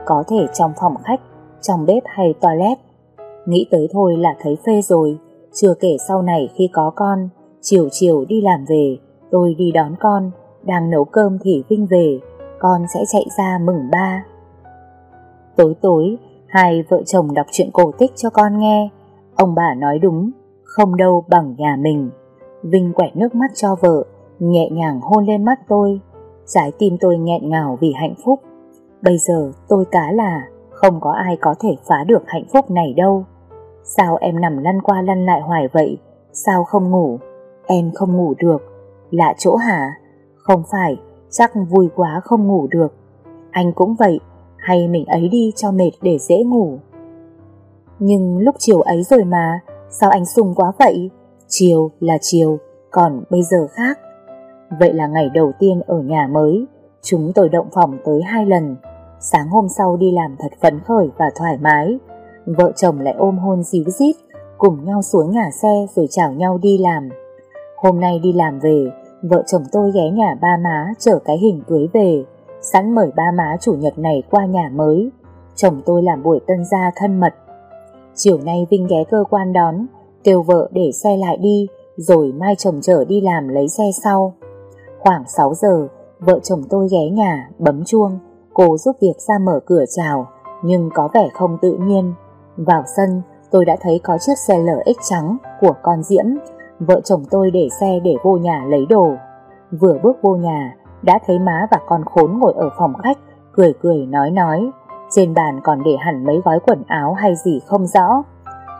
Speaker 1: có thể trong phòng khách, trong bếp hay toilet. Nghĩ tới thôi là thấy phê rồi, chưa kể sau này khi có con, chiều chiều đi làm về, tôi đi đón con, đang nấu cơm thì Vinh về, con sẽ chạy ra mừng ba. Tối tối, hai vợ chồng đọc truyện cổ tích cho con nghe. Ông bà nói đúng, không đâu bằng nhà mình. Vinh quẹt nước mắt cho vợ, nhẹ nhàng hôn lên mắt tôi. Trái tim tôi nghẹn ngào vì hạnh phúc. Bây giờ tôi cá là không có ai có thể phá được hạnh phúc này đâu. Sao em nằm lăn qua lăn lại hoài vậy? Sao không ngủ? Em không ngủ được. Lạ chỗ hả? Không phải, chắc vui quá không ngủ được. Anh cũng vậy, hay mình ấy đi cho mệt để dễ ngủ. Nhưng lúc chiều ấy rồi mà, sao anh sung quá vậy? Chiều là chiều, còn bây giờ khác. Vậy là ngày đầu tiên ở nhà mới, chúng tôi động phòng tới hai lần. Sáng hôm sau đi làm thật phấn khởi và thoải mái, vợ chồng lại ôm hôn díu dít, cùng nhau xuống nhà xe rồi chào nhau đi làm. Hôm nay đi làm về, vợ chồng tôi ghé nhà ba má chở cái hình cưới về, sẵn mời ba má chủ nhật này qua nhà mới. Chồng tôi làm buổi tân gia thân mật. Chiều nay Vinh ghé cơ quan đón, kêu vợ để xe lại đi, rồi mai chồng chở đi làm lấy xe sau. Khoảng 6 giờ, vợ chồng tôi ghé nhà, bấm chuông, cô giúp việc ra mở cửa chào, nhưng có vẻ không tự nhiên. Vào sân, tôi đã thấy có chiếc xe LX trắng của con Diễm. Vợ chồng tôi để xe để vô nhà lấy đồ. Vừa bước vô nhà, đã thấy má và con khốn ngồi ở phòng khách, cười cười nói nói. Trên bàn còn để hẳn mấy gói quần áo hay gì không rõ.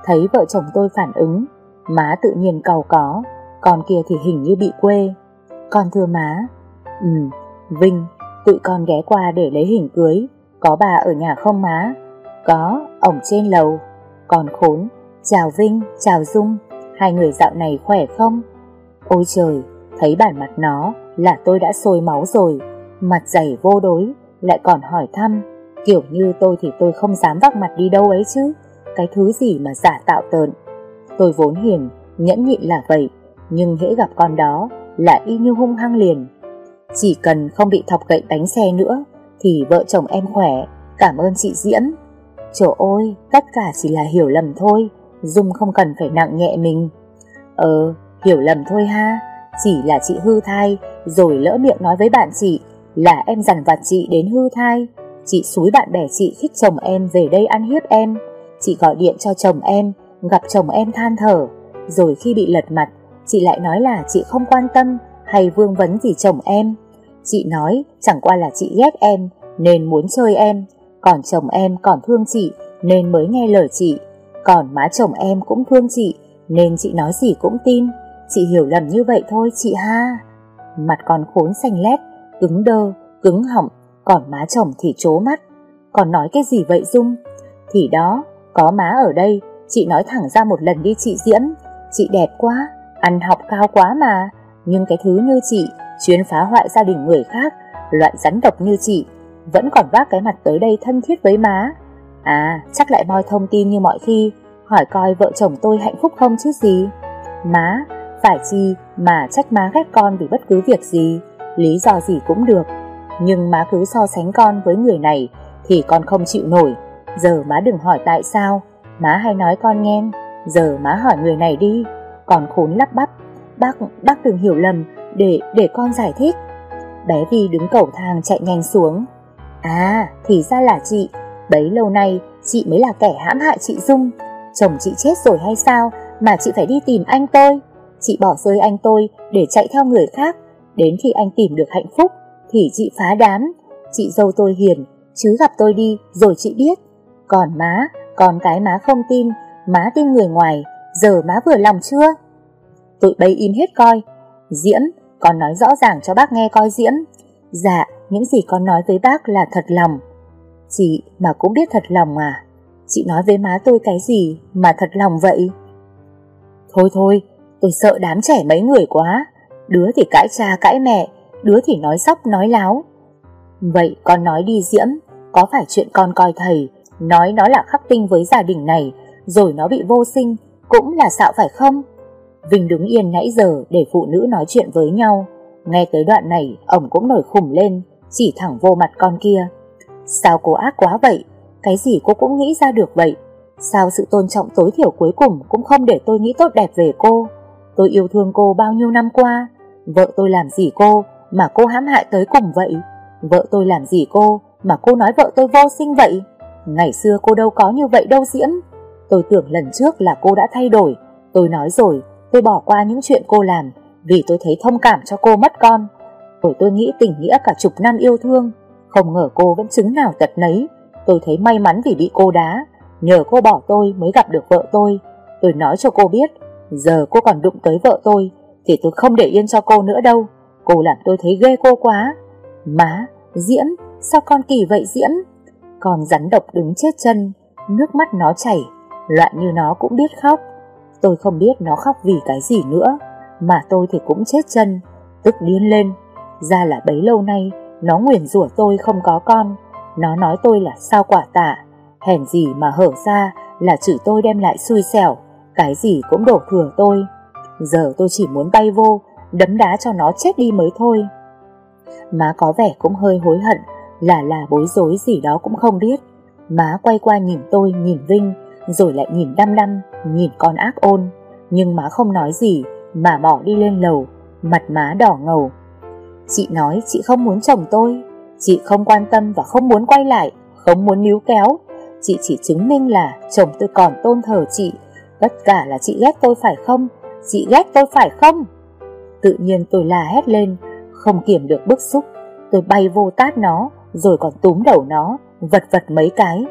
Speaker 1: Thấy vợ chồng tôi phản ứng, má tự nhiên cầu có, con kia thì hình như bị quê. Con thưa má, ừ, Vinh, tụi con ghé qua để lấy hình cưới, có bà ở nhà không má? Có, ổng trên lầu. Còn khốn, chào Vinh, chào Dung, hai người dạo này khỏe không? Ôi trời, thấy bản mặt nó là tôi đã sôi máu rồi, mặt dày vô đối, lại còn hỏi thăm. Kiểu như tôi thì tôi không dám vác mặt đi đâu ấy chứ, cái thứ gì mà giả tạo tợn. Tôi vốn hiền, nhẫn nhịn là vậy, nhưng hễ gặp con đó là y như hung hăng liền. Chỉ cần không bị thọc gậy đánh xe nữa thì vợ chồng em khỏe, cảm ơn chị Diễm. Trời ơi, tất cả chỉ là hiểu lầm thôi, Dung không cần phải nặng nhẹ mình. Ờ, hiểu lầm thôi ha, chỉ là chị hư thai, rồi lỡ miệng nói với bạn chị là em dằn vặt chị đến hư thai. Chị xúi bạn bè chị khích chồng em về đây ăn hiếp em. Chị gọi điện cho chồng em, gặp chồng em than thở. Rồi khi bị lật mặt, chị lại nói là chị không quan tâm hay vương vấn gì chồng em. Chị nói chẳng qua là chị ghét em nên muốn chơi em còn chồng em còn thương chị Nên mới nghe lời chị Còn má chồng em cũng thương chị Nên chị nói gì cũng tin Chị hiểu lầm như vậy thôi chị ha Mặt còn khốn xanh lét Cứng đơ, cứng họng Còn má chồng thì trố mắt Còn nói cái gì vậy Dung Thì đó, có má ở đây Chị nói thẳng ra một lần đi chị Diễm Chị đẹp quá, ăn học cao quá mà Nhưng cái thứ như chị Chuyên phá hoại gia đình người khác Loại rắn độc như chị vẫn còn vác cái mặt tới đây thân thiết với má. À, chắc lại moi thông tin như mọi khi, hỏi coi vợ chồng tôi hạnh phúc không chứ gì. Má, phải chi mà trách má ghét con vì bất cứ việc gì, lý do gì cũng được. Nhưng má cứ so sánh con với người này thì con không chịu nổi. Giờ má đừng hỏi tại sao, má hay nói con nghe, giờ má hỏi người này đi. Còn khốn lắp bắp, bác, bác đừng hiểu lầm, để, để con giải thích. Bé Vi đứng cầu thang chạy nhanh xuống, À, thì ra là chị, bấy lâu nay chị mới là kẻ hãm hại chị Dung. Chồng chị chết rồi hay sao mà chị phải đi tìm anh tôi? Chị bỏ rơi anh tôi để chạy theo người khác, đến khi anh tìm được hạnh phúc thì chị phá đám. Chị dâu tôi hiền, chứ gặp tôi đi rồi chị biết. Còn má, còn cái má không tin, má tin người ngoài, giờ má vừa lòng chưa? Tụi bay im hết coi. Diễm, con nói rõ ràng cho bác nghe coi Diễm, Dạ, những gì con nói với bác là thật lòng. Chị mà cũng biết thật lòng à? Chị nói với má tôi cái gì mà thật lòng vậy? Thôi thôi, tôi sợ đám trẻ mấy người quá. Đứa thì cãi cha cãi mẹ, đứa thì nói sóc nói láo. Vậy con nói đi Diễm, có phải chuyện con coi thầy, nói nó là khắc tinh với gia đình này, rồi nó bị vô sinh, cũng là xạo phải không? Vinh đứng yên nãy giờ để phụ nữ nói chuyện với nhau. Nghe tới đoạn này, ổng cũng nổi khủng lên, chỉ thẳng vô mặt con kia. Sao cô ác quá vậy? Cái gì cô cũng nghĩ ra được vậy? Sao sự tôn trọng tối thiểu cuối cùng cũng không để tôi nghĩ tốt đẹp về cô? Tôi yêu thương cô bao nhiêu năm qua, vợ tôi làm gì cô mà cô hãm hại tới cùng vậy? Vợ tôi làm gì cô mà cô nói vợ tôi vô sinh vậy? Ngày xưa cô đâu có như vậy đâu diễn? Tôi tưởng lần trước là cô đã thay đổi. Tôi nói rồi, tôi bỏ qua những chuyện cô làm vì tôi thấy thông cảm cho cô mất con. bởi tôi nghĩ tình nghĩa cả chục năm yêu thương, không ngờ cô vẫn chứng nào tật nấy. Tôi thấy may mắn vì bị cô đá, nhờ cô bỏ tôi mới gặp được vợ tôi. Tôi nói cho cô biết, giờ cô còn đụng tới vợ tôi, thì tôi không để yên cho cô nữa đâu. Cô làm tôi thấy ghê cô quá. Má, diễn, sao con kỳ vậy diễn, Con rắn độc đứng chết chân, nước mắt nó chảy, loạn như nó cũng biết khóc. Tôi không biết nó khóc vì cái gì nữa mà tôi thì cũng chết chân, tức điên lên. Ra là bấy lâu nay, nó nguyền rủa tôi không có con, nó nói tôi là sao quả tạ, hèn gì mà hở ra là chữ tôi đem lại xui xẻo, cái gì cũng đổ thừa tôi. Giờ tôi chỉ muốn bay vô, đấm đá cho nó chết đi mới thôi. Má có vẻ cũng hơi hối hận, là là bối rối gì đó cũng không biết. Má quay qua nhìn tôi, nhìn Vinh, rồi lại nhìn đăm đăm, nhìn con ác ôn. Nhưng má không nói gì, mà bỏ đi lên lầu, mặt má đỏ ngầu. Chị nói chị không muốn chồng tôi, chị không quan tâm và không muốn quay lại, không muốn níu kéo. Chị chỉ chứng minh là chồng tôi còn tôn thờ chị, tất cả là chị ghét tôi phải không? Chị ghét tôi phải không? Tự nhiên tôi la hét lên, không kiểm được bức xúc, tôi bay vô tát nó, rồi còn túm đầu nó, vật vật mấy cái.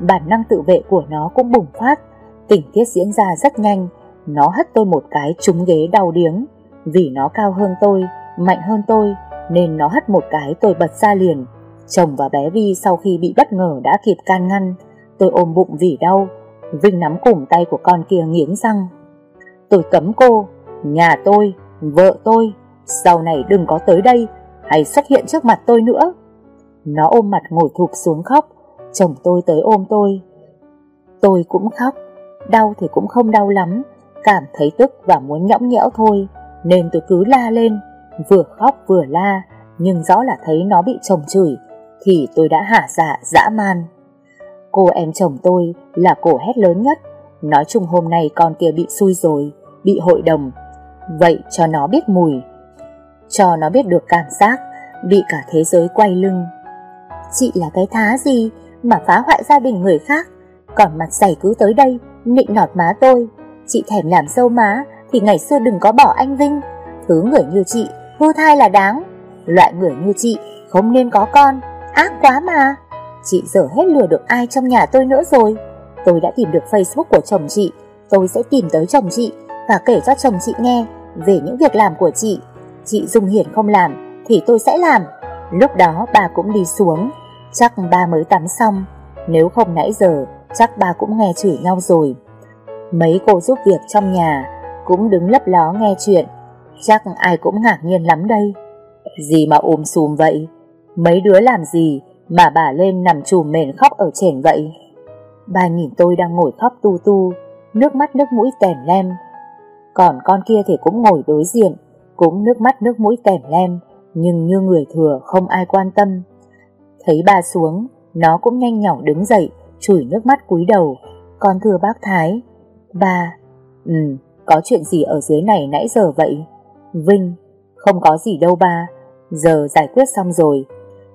Speaker 1: Bản năng tự vệ của nó cũng bùng phát, tình tiết diễn ra rất nhanh, nó hất tôi một cái trúng ghế đau điếng. Vì nó cao hơn tôi, mạnh hơn tôi, nên nó hất một cái tôi bật ra liền. Chồng và bé Vi sau khi bị bất ngờ đã kịp can ngăn, tôi ôm bụng vì đau. Vinh nắm củng tay của con kia nghiến răng. Tôi cấm cô, nhà tôi, vợ tôi, sau này đừng có tới đây, hay xuất hiện trước mặt tôi nữa. Nó ôm mặt ngồi thụp xuống khóc, chồng tôi tới ôm tôi. Tôi cũng khóc, đau thì cũng không đau lắm, Cảm thấy tức và muốn nhõng nhẽo thôi Nên tôi cứ la lên Vừa khóc vừa la Nhưng rõ là thấy nó bị chồng chửi Thì tôi đã hả dạ dã man Cô em chồng tôi là cổ hét lớn nhất Nói chung hôm nay con kia bị xui rồi Bị hội đồng Vậy cho nó biết mùi Cho nó biết được cảm giác Bị cả thế giới quay lưng Chị là cái thá gì Mà phá hoại gia đình người khác Còn mặt dày cứ tới đây Nịnh nọt má tôi Chị thèm làm sâu má Thì ngày xưa đừng có bỏ anh Vinh Thứ người như chị hư thai là đáng Loại người như chị không nên có con Ác quá mà Chị giờ hết lừa được ai trong nhà tôi nữa rồi Tôi đã tìm được Facebook của chồng chị Tôi sẽ tìm tới chồng chị Và kể cho chồng chị nghe Về những việc làm của chị Chị Dung Hiển không làm Thì tôi sẽ làm Lúc đó bà cũng đi xuống Chắc ba mới tắm xong Nếu không nãy giờ Chắc ba cũng nghe chửi nhau rồi Mấy cô giúp việc trong nhà cũng đứng lấp ló nghe chuyện, chắc ai cũng ngạc nhiên lắm đây. Gì mà ôm sùm vậy? Mấy đứa làm gì mà bà lên nằm chùm mền khóc ở trên vậy? Bà nhìn tôi đang ngồi khóc tu tu, nước mắt nước mũi tèm lem. Còn con kia thì cũng ngồi đối diện, cũng nước mắt nước mũi tèm lem, nhưng như người thừa không ai quan tâm. Thấy bà xuống, nó cũng nhanh nhỏ đứng dậy, chùi nước mắt cúi đầu. Con thưa bác Thái, Ba, ừ, có chuyện gì ở dưới này nãy giờ vậy? Vinh, không có gì đâu ba, giờ giải quyết xong rồi.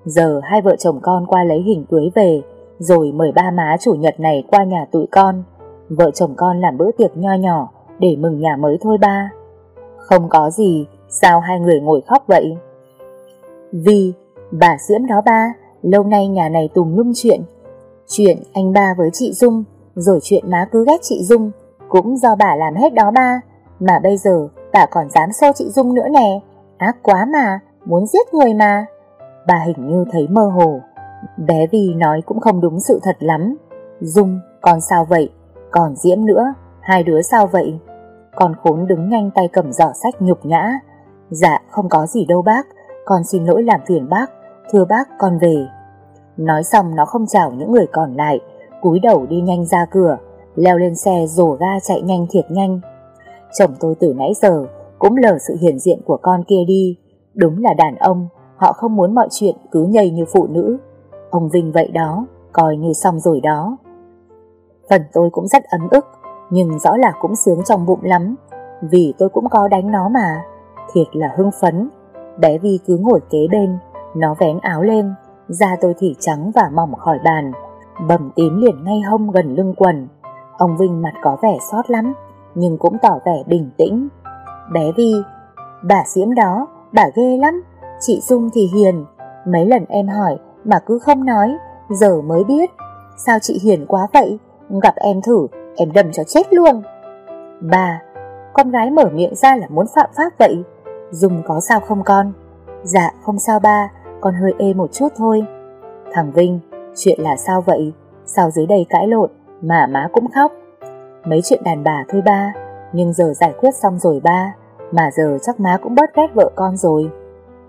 Speaker 1: Giờ hai vợ chồng con qua lấy hình cưới về, rồi mời ba má chủ nhật này qua nhà tụi con. Vợ chồng con làm bữa tiệc nho nhỏ để mừng nhà mới thôi ba. Không có gì, sao hai người ngồi khóc vậy? Vì, bà Diễm đó ba, lâu nay nhà này tùm lum chuyện. Chuyện anh ba với chị Dung, rồi chuyện má cứ ghét chị Dung, cũng do bà làm hết đó ba Mà bây giờ bà còn dám so chị Dung nữa nè Ác quá mà Muốn giết người mà Bà hình như thấy mơ hồ Bé Vì nói cũng không đúng sự thật lắm Dung còn sao vậy Còn Diễm nữa Hai đứa sao vậy Con khốn đứng nhanh tay cầm giỏ sách nhục nhã Dạ không có gì đâu bác Con xin lỗi làm phiền bác Thưa bác con về Nói xong nó không chào những người còn lại cúi đầu đi nhanh ra cửa leo lên xe rổ ga chạy nhanh thiệt nhanh. Chồng tôi từ nãy giờ cũng lờ sự hiện diện của con kia đi. Đúng là đàn ông, họ không muốn mọi chuyện cứ nhầy như phụ nữ. Ông Vinh vậy đó, coi như xong rồi đó. Phần tôi cũng rất ấm ức, nhưng rõ là cũng sướng trong bụng lắm, vì tôi cũng có đánh nó mà. Thiệt là hưng phấn, bé Vi cứ ngồi kế bên, nó vén áo lên, da tôi thì trắng và mỏng khỏi bàn, bầm tím liền ngay hông gần lưng quần. Ông Vinh mặt có vẻ xót lắm, nhưng cũng tỏ vẻ bình tĩnh. Bé Vi, bà Diễm đó, bà ghê lắm, chị Dung thì hiền. Mấy lần em hỏi mà cứ không nói, giờ mới biết. Sao chị hiền quá vậy? Gặp em thử, em đâm cho chết luôn. Bà, con gái mở miệng ra là muốn phạm pháp vậy. Dung có sao không con? Dạ không sao ba, con hơi ê một chút thôi. Thằng Vinh, chuyện là sao vậy? Sao dưới đây cãi lộn, mà má cũng khóc. Mấy chuyện đàn bà thôi ba, nhưng giờ giải quyết xong rồi ba, mà giờ chắc má cũng bớt ghét vợ con rồi.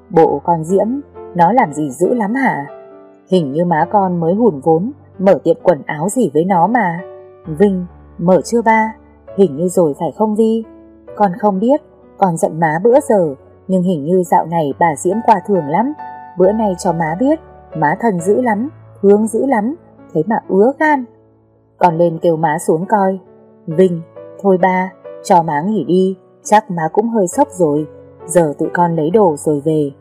Speaker 1: Bộ con Diễm, nó làm gì dữ lắm hả? Hình như má con mới hùn vốn, mở tiệm quần áo gì với nó mà. Vinh, mở chưa ba? Hình như rồi phải không Vi? Con không biết, con giận má bữa giờ, nhưng hình như dạo này bà Diễm qua thường lắm. Bữa nay cho má biết, má thần dữ lắm, hướng dữ lắm, thế mà ứa gan còn lên kêu má xuống coi Vinh, thôi ba Cho má nghỉ đi Chắc má cũng hơi sốc rồi Giờ tụi con lấy đồ rồi về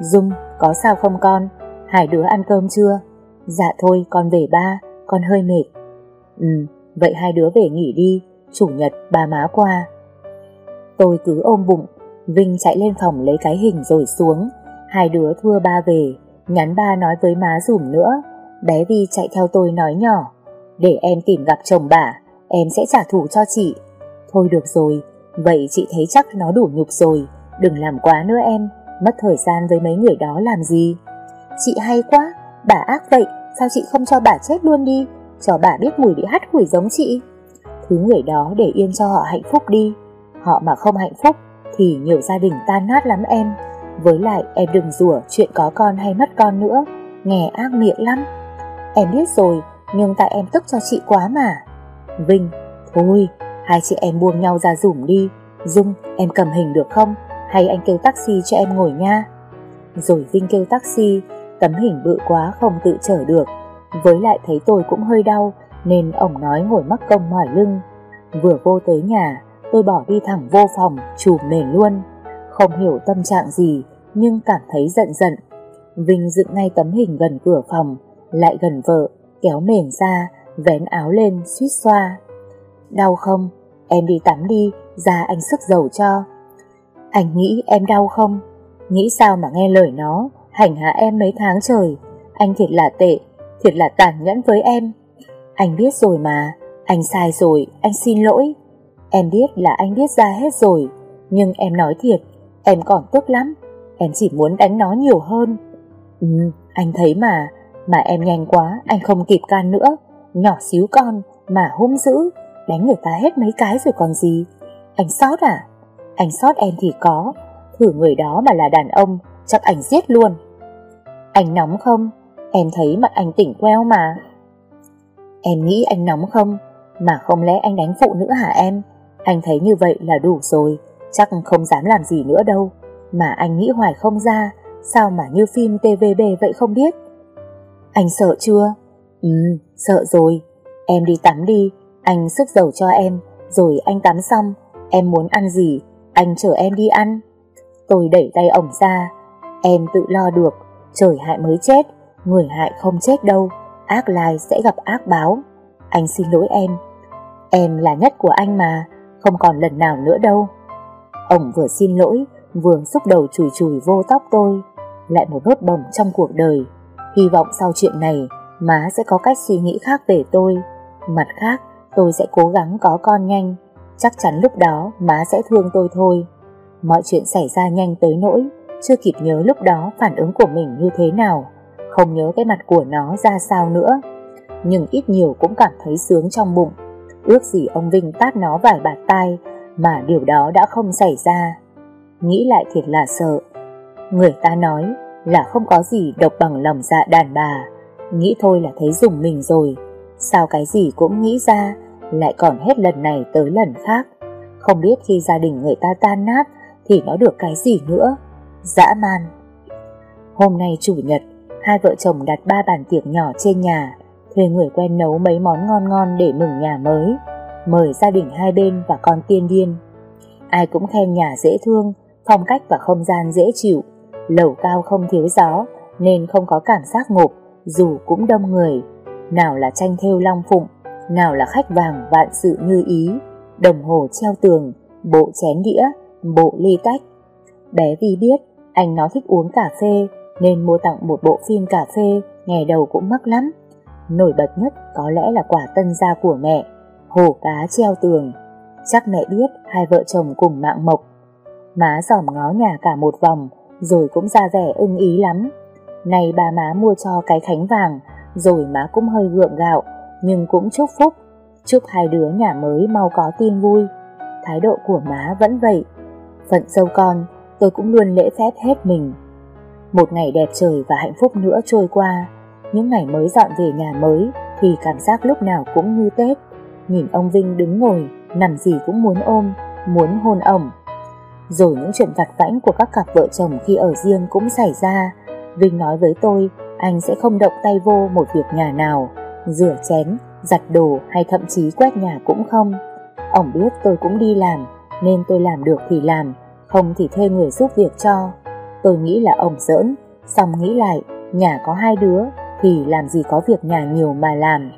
Speaker 1: Dung, có sao không con Hai đứa ăn cơm chưa Dạ thôi con về ba Con hơi mệt Ừ, vậy hai đứa về nghỉ đi Chủ nhật ba má qua Tôi cứ ôm bụng Vinh chạy lên phòng lấy cái hình rồi xuống Hai đứa thưa ba về Nhắn ba nói với má dùm nữa Bé Vi chạy theo tôi nói nhỏ để em tìm gặp chồng bà Em sẽ trả thù cho chị Thôi được rồi Vậy chị thấy chắc nó đủ nhục rồi Đừng làm quá nữa em Mất thời gian với mấy người đó làm gì Chị hay quá Bà ác vậy Sao chị không cho bà chết luôn đi Cho bà biết mùi bị hắt hủi giống chị Thứ người đó để yên cho họ hạnh phúc đi Họ mà không hạnh phúc Thì nhiều gia đình tan nát lắm em Với lại em đừng rủa chuyện có con hay mất con nữa Nghe ác miệng lắm Em biết rồi nhưng tại em tức cho chị quá mà. Vinh, thôi, hai chị em buông nhau ra rủm đi. Dung, em cầm hình được không? Hay anh kêu taxi cho em ngồi nha? Rồi Vinh kêu taxi, tấm hình bự quá không tự chở được. Với lại thấy tôi cũng hơi đau, nên ổng nói ngồi mắc công mỏi lưng. Vừa vô tới nhà, tôi bỏ đi thẳng vô phòng, chùm mền luôn. Không hiểu tâm trạng gì, nhưng cảm thấy giận giận. Vinh dựng ngay tấm hình gần cửa phòng, lại gần vợ, kéo mềm ra, vén áo lên suýt xoa. Đau không? Em đi tắm đi, ra anh sức dầu cho. Anh nghĩ em đau không? Nghĩ sao mà nghe lời nó, hành hạ em mấy tháng trời. Anh thiệt là tệ, thiệt là tàn nhẫn với em. Anh biết rồi mà, anh sai rồi, anh xin lỗi. Em biết là anh biết ra hết rồi, nhưng em nói thiệt, em còn tức lắm. Em chỉ muốn đánh nó nhiều hơn. Ừ, anh thấy mà, mà em nhanh quá Anh không kịp can nữa Nhỏ xíu con mà hung dữ Đánh người ta hết mấy cái rồi còn gì Anh sót à Anh sót em thì có Thử người đó mà là đàn ông Chắc anh giết luôn Anh nóng không Em thấy mặt anh tỉnh queo mà Em nghĩ anh nóng không Mà không lẽ anh đánh phụ nữ hả em Anh thấy như vậy là đủ rồi Chắc không dám làm gì nữa đâu Mà anh nghĩ hoài không ra Sao mà như phim TVB vậy không biết anh sợ chưa? Ừ, sợ rồi. Em đi tắm đi, anh sức dầu cho em, rồi anh tắm xong, em muốn ăn gì, anh chở em đi ăn. Tôi đẩy tay ổng ra, em tự lo được, trời hại mới chết, người hại không chết đâu, ác lai sẽ gặp ác báo. Anh xin lỗi em, em là nhất của anh mà, không còn lần nào nữa đâu. Ổng vừa xin lỗi, vừa xúc đầu chùi chùi vô tóc tôi, lại một nốt bồng trong cuộc đời. Hy vọng sau chuyện này, má sẽ có cách suy nghĩ khác về tôi. Mặt khác, tôi sẽ cố gắng có con nhanh. Chắc chắn lúc đó má sẽ thương tôi thôi. Mọi chuyện xảy ra nhanh tới nỗi, chưa kịp nhớ lúc đó phản ứng của mình như thế nào. Không nhớ cái mặt của nó ra sao nữa. Nhưng ít nhiều cũng cảm thấy sướng trong bụng. Ước gì ông Vinh tát nó vài bạt tay mà điều đó đã không xảy ra. Nghĩ lại thiệt là sợ. Người ta nói, là không có gì độc bằng lòng dạ đàn bà. Nghĩ thôi là thấy dùng mình rồi. Sao cái gì cũng nghĩ ra, lại còn hết lần này tới lần khác. Không biết khi gia đình người ta tan nát thì nó được cái gì nữa. Dã man. Hôm nay chủ nhật, hai vợ chồng đặt ba bàn tiệc nhỏ trên nhà, thuê người quen nấu mấy món ngon ngon để mừng nhà mới, mời gia đình hai bên và con tiên điên. Ai cũng khen nhà dễ thương, phong cách và không gian dễ chịu, lầu cao không thiếu gió nên không có cảm giác ngộp dù cũng đông người. Nào là tranh thêu long phụng, nào là khách vàng vạn sự như ý, đồng hồ treo tường, bộ chén đĩa, bộ ly tách. Bé Vi biết anh nó thích uống cà phê nên mua tặng một bộ phim cà phê ngày đầu cũng mắc lắm. Nổi bật nhất có lẽ là quả tân gia của mẹ, hồ cá treo tường. Chắc mẹ biết hai vợ chồng cùng mạng mộc. Má dòm ngó nhà cả một vòng rồi cũng ra vẻ ưng ý lắm. Này bà má mua cho cái khánh vàng, rồi má cũng hơi gượng gạo, nhưng cũng chúc phúc, chúc hai đứa nhà mới mau có tin vui. Thái độ của má vẫn vậy, phận dâu con, tôi cũng luôn lễ phép hết mình. Một ngày đẹp trời và hạnh phúc nữa trôi qua, những ngày mới dọn về nhà mới thì cảm giác lúc nào cũng như Tết. Nhìn ông Vinh đứng ngồi, nằm gì cũng muốn ôm, muốn hôn ổng. Rồi những chuyện vặt vãnh của các cặp vợ chồng khi ở riêng cũng xảy ra. Vinh nói với tôi, anh sẽ không động tay vô một việc nhà nào, rửa chén, giặt đồ hay thậm chí quét nhà cũng không. Ông biết tôi cũng đi làm, nên tôi làm được thì làm, không thì thuê người giúp việc cho. Tôi nghĩ là ông giỡn, xong nghĩ lại, nhà có hai đứa, thì làm gì có việc nhà nhiều mà làm.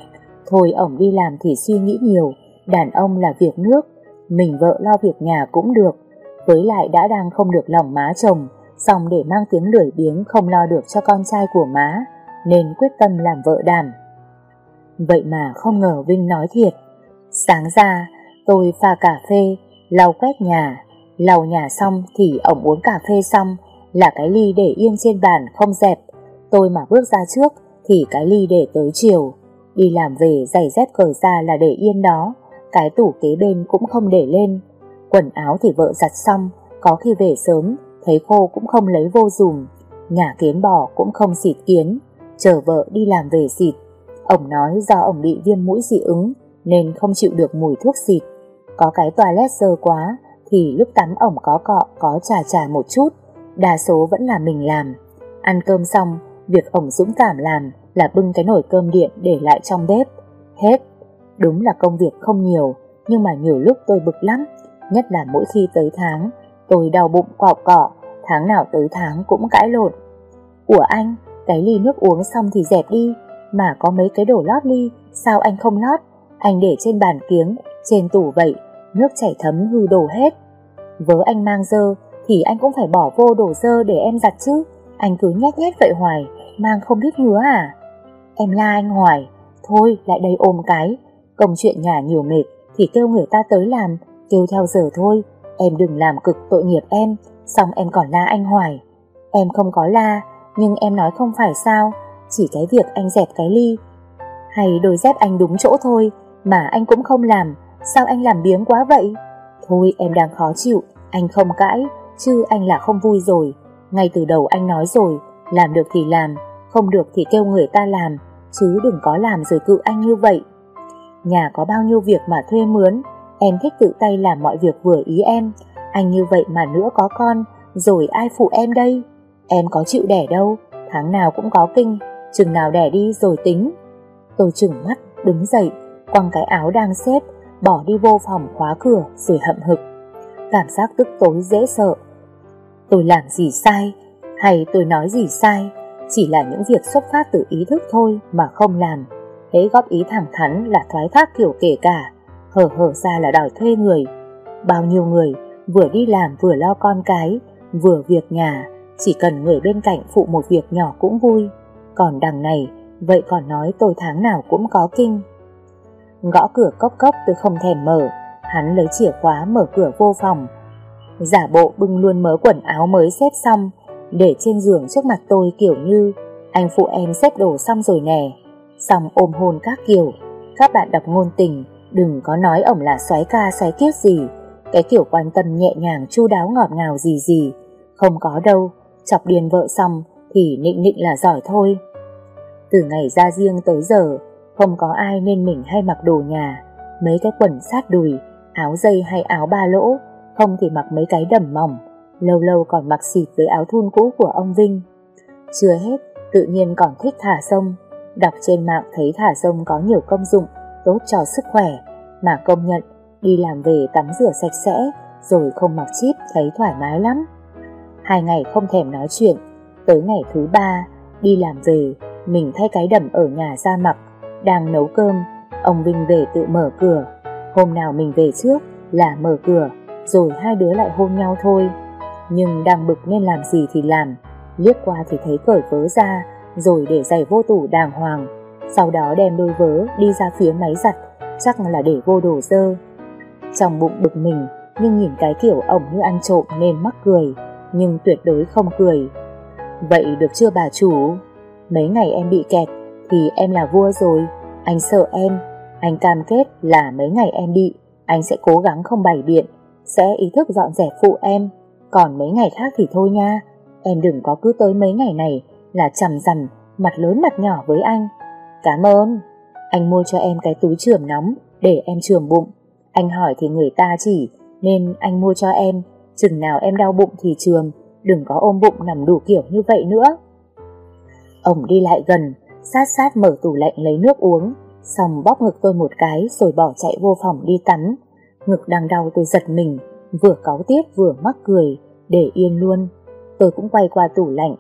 Speaker 1: Thôi ông đi làm thì suy nghĩ nhiều, đàn ông là việc nước, mình vợ lo việc nhà cũng được, với lại đã đang không được lòng má chồng, xong để mang tiếng lười biếng không lo được cho con trai của má, nên quyết tâm làm vợ đảm. Vậy mà không ngờ Vinh nói thiệt. Sáng ra, tôi pha cà phê, lau quét nhà, lau nhà xong thì ổng uống cà phê xong, là cái ly để yên trên bàn không dẹp. Tôi mà bước ra trước thì cái ly để tới chiều. Đi làm về giày dép cởi ra là để yên đó, cái tủ kế bên cũng không để lên, Quần áo thì vợ giặt xong, có khi về sớm, thấy khô cũng không lấy vô dùng, nhà kiến bò cũng không xịt kiến, chờ vợ đi làm về xịt. Ông nói do ông bị viêm mũi dị ứng nên không chịu được mùi thuốc xịt. Có cái toilet sơ quá thì lúc tắm ổng có cọ có trà trà một chút, đa số vẫn là mình làm. Ăn cơm xong, việc ổng dũng cảm làm là bưng cái nồi cơm điện để lại trong bếp. Hết, đúng là công việc không nhiều, nhưng mà nhiều lúc tôi bực lắm, nhất là mỗi khi tới tháng, tôi đau bụng cọ cỏ tháng nào tới tháng cũng cãi lộn. Của anh, cái ly nước uống xong thì dẹp đi, mà có mấy cái đổ lót ly, sao anh không lót? Anh để trên bàn kiếng, trên tủ vậy, nước chảy thấm hư đổ hết. Vớ anh mang dơ, thì anh cũng phải bỏ vô đổ dơ để em giặt chứ. Anh cứ nhét nhét vậy hoài, mang không biết ngứa à? Em la anh hoài, thôi lại đây ôm cái. Công chuyện nhà nhiều mệt, thì kêu người ta tới làm, kêu theo giờ thôi, em đừng làm cực tội nghiệp em, xong em còn la anh Hoài. Em không có la, nhưng em nói không phải sao, chỉ cái việc anh dẹp cái ly. Hay đôi dép anh đúng chỗ thôi, mà anh cũng không làm, sao anh làm biếng quá vậy? Thôi em đang khó chịu, anh không cãi, chứ anh là không vui rồi. Ngay từ đầu anh nói rồi, làm được thì làm, không được thì kêu người ta làm, chứ đừng có làm rồi cự anh như vậy. Nhà có bao nhiêu việc mà thuê mướn, Em thích tự tay làm mọi việc vừa ý em, anh như vậy mà nữa có con, rồi ai phụ em đây? Em có chịu đẻ đâu, tháng nào cũng có kinh, chừng nào đẻ đi rồi tính. Tôi chừng mắt, đứng dậy, quăng cái áo đang xếp, bỏ đi vô phòng khóa cửa rồi hậm hực. Cảm giác tức tối dễ sợ. Tôi làm gì sai, hay tôi nói gì sai, chỉ là những việc xuất phát từ ý thức thôi mà không làm. Thế góp ý thẳng thắn là thoái thác kiểu kể cả, hở hở ra là đòi thuê người. Bao nhiêu người vừa đi làm vừa lo con cái, vừa việc nhà, chỉ cần người bên cạnh phụ một việc nhỏ cũng vui. Còn đằng này, vậy còn nói tôi tháng nào cũng có kinh. Gõ cửa cốc cốc tôi không thèm mở, hắn lấy chìa khóa mở cửa vô phòng. Giả bộ bưng luôn mớ quần áo mới xếp xong, để trên giường trước mặt tôi kiểu như anh phụ em xếp đồ xong rồi nè. Xong ôm hôn các kiểu, các bạn đọc ngôn tình, Đừng có nói ổng là xoáy ca xoáy kiết gì, cái kiểu quan tâm nhẹ nhàng chu đáo ngọt ngào gì gì. Không có đâu, chọc điền vợ xong thì nịnh nịnh là giỏi thôi. Từ ngày ra riêng tới giờ, không có ai nên mình hay mặc đồ nhà, mấy cái quần sát đùi, áo dây hay áo ba lỗ, không thì mặc mấy cái đầm mỏng, lâu lâu còn mặc xịt với áo thun cũ của ông Vinh. Chưa hết, tự nhiên còn thích thả sông, đọc trên mạng thấy thả sông có nhiều công dụng, tốt cho sức khỏe, mà công nhận đi làm về tắm rửa sạch sẽ rồi không mặc chip thấy thoải mái lắm. Hai ngày không thèm nói chuyện, tới ngày thứ ba đi làm về, mình thay cái đầm ở nhà ra mặc, đang nấu cơm, ông Vinh về tự mở cửa. Hôm nào mình về trước là mở cửa, rồi hai đứa lại hôn nhau thôi. Nhưng đang bực nên làm gì thì làm, liếc qua thì thấy cởi vớ ra, rồi để giày vô tủ đàng hoàng, sau đó đem đôi vớ đi ra phía máy giặt, chắc là để vô đồ dơ. Trong bụng bực mình, nhưng nhìn cái kiểu ổng như ăn trộm nên mắc cười, nhưng tuyệt đối không cười. Vậy được chưa bà chủ? Mấy ngày em bị kẹt, thì em là vua rồi, anh sợ em, anh cam kết là mấy ngày em bị, anh sẽ cố gắng không bày biện, sẽ ý thức dọn dẹp phụ em, còn mấy ngày khác thì thôi nha, em đừng có cứ tới mấy ngày này là chằm rằm, mặt lớn mặt nhỏ với anh, Cảm ơn. Anh mua cho em cái túi trưởng nóng để em trưởng bụng. Anh hỏi thì người ta chỉ nên anh mua cho em. Chừng nào em đau bụng thì trường, đừng có ôm bụng nằm đủ kiểu như vậy nữa. Ông đi lại gần, sát sát mở tủ lạnh lấy nước uống, xong bóp ngực tôi một cái rồi bỏ chạy vô phòng đi tắm. Ngực đang đau tôi giật mình, vừa cáu tiếp vừa mắc cười, để yên luôn. Tôi cũng quay qua tủ lạnh,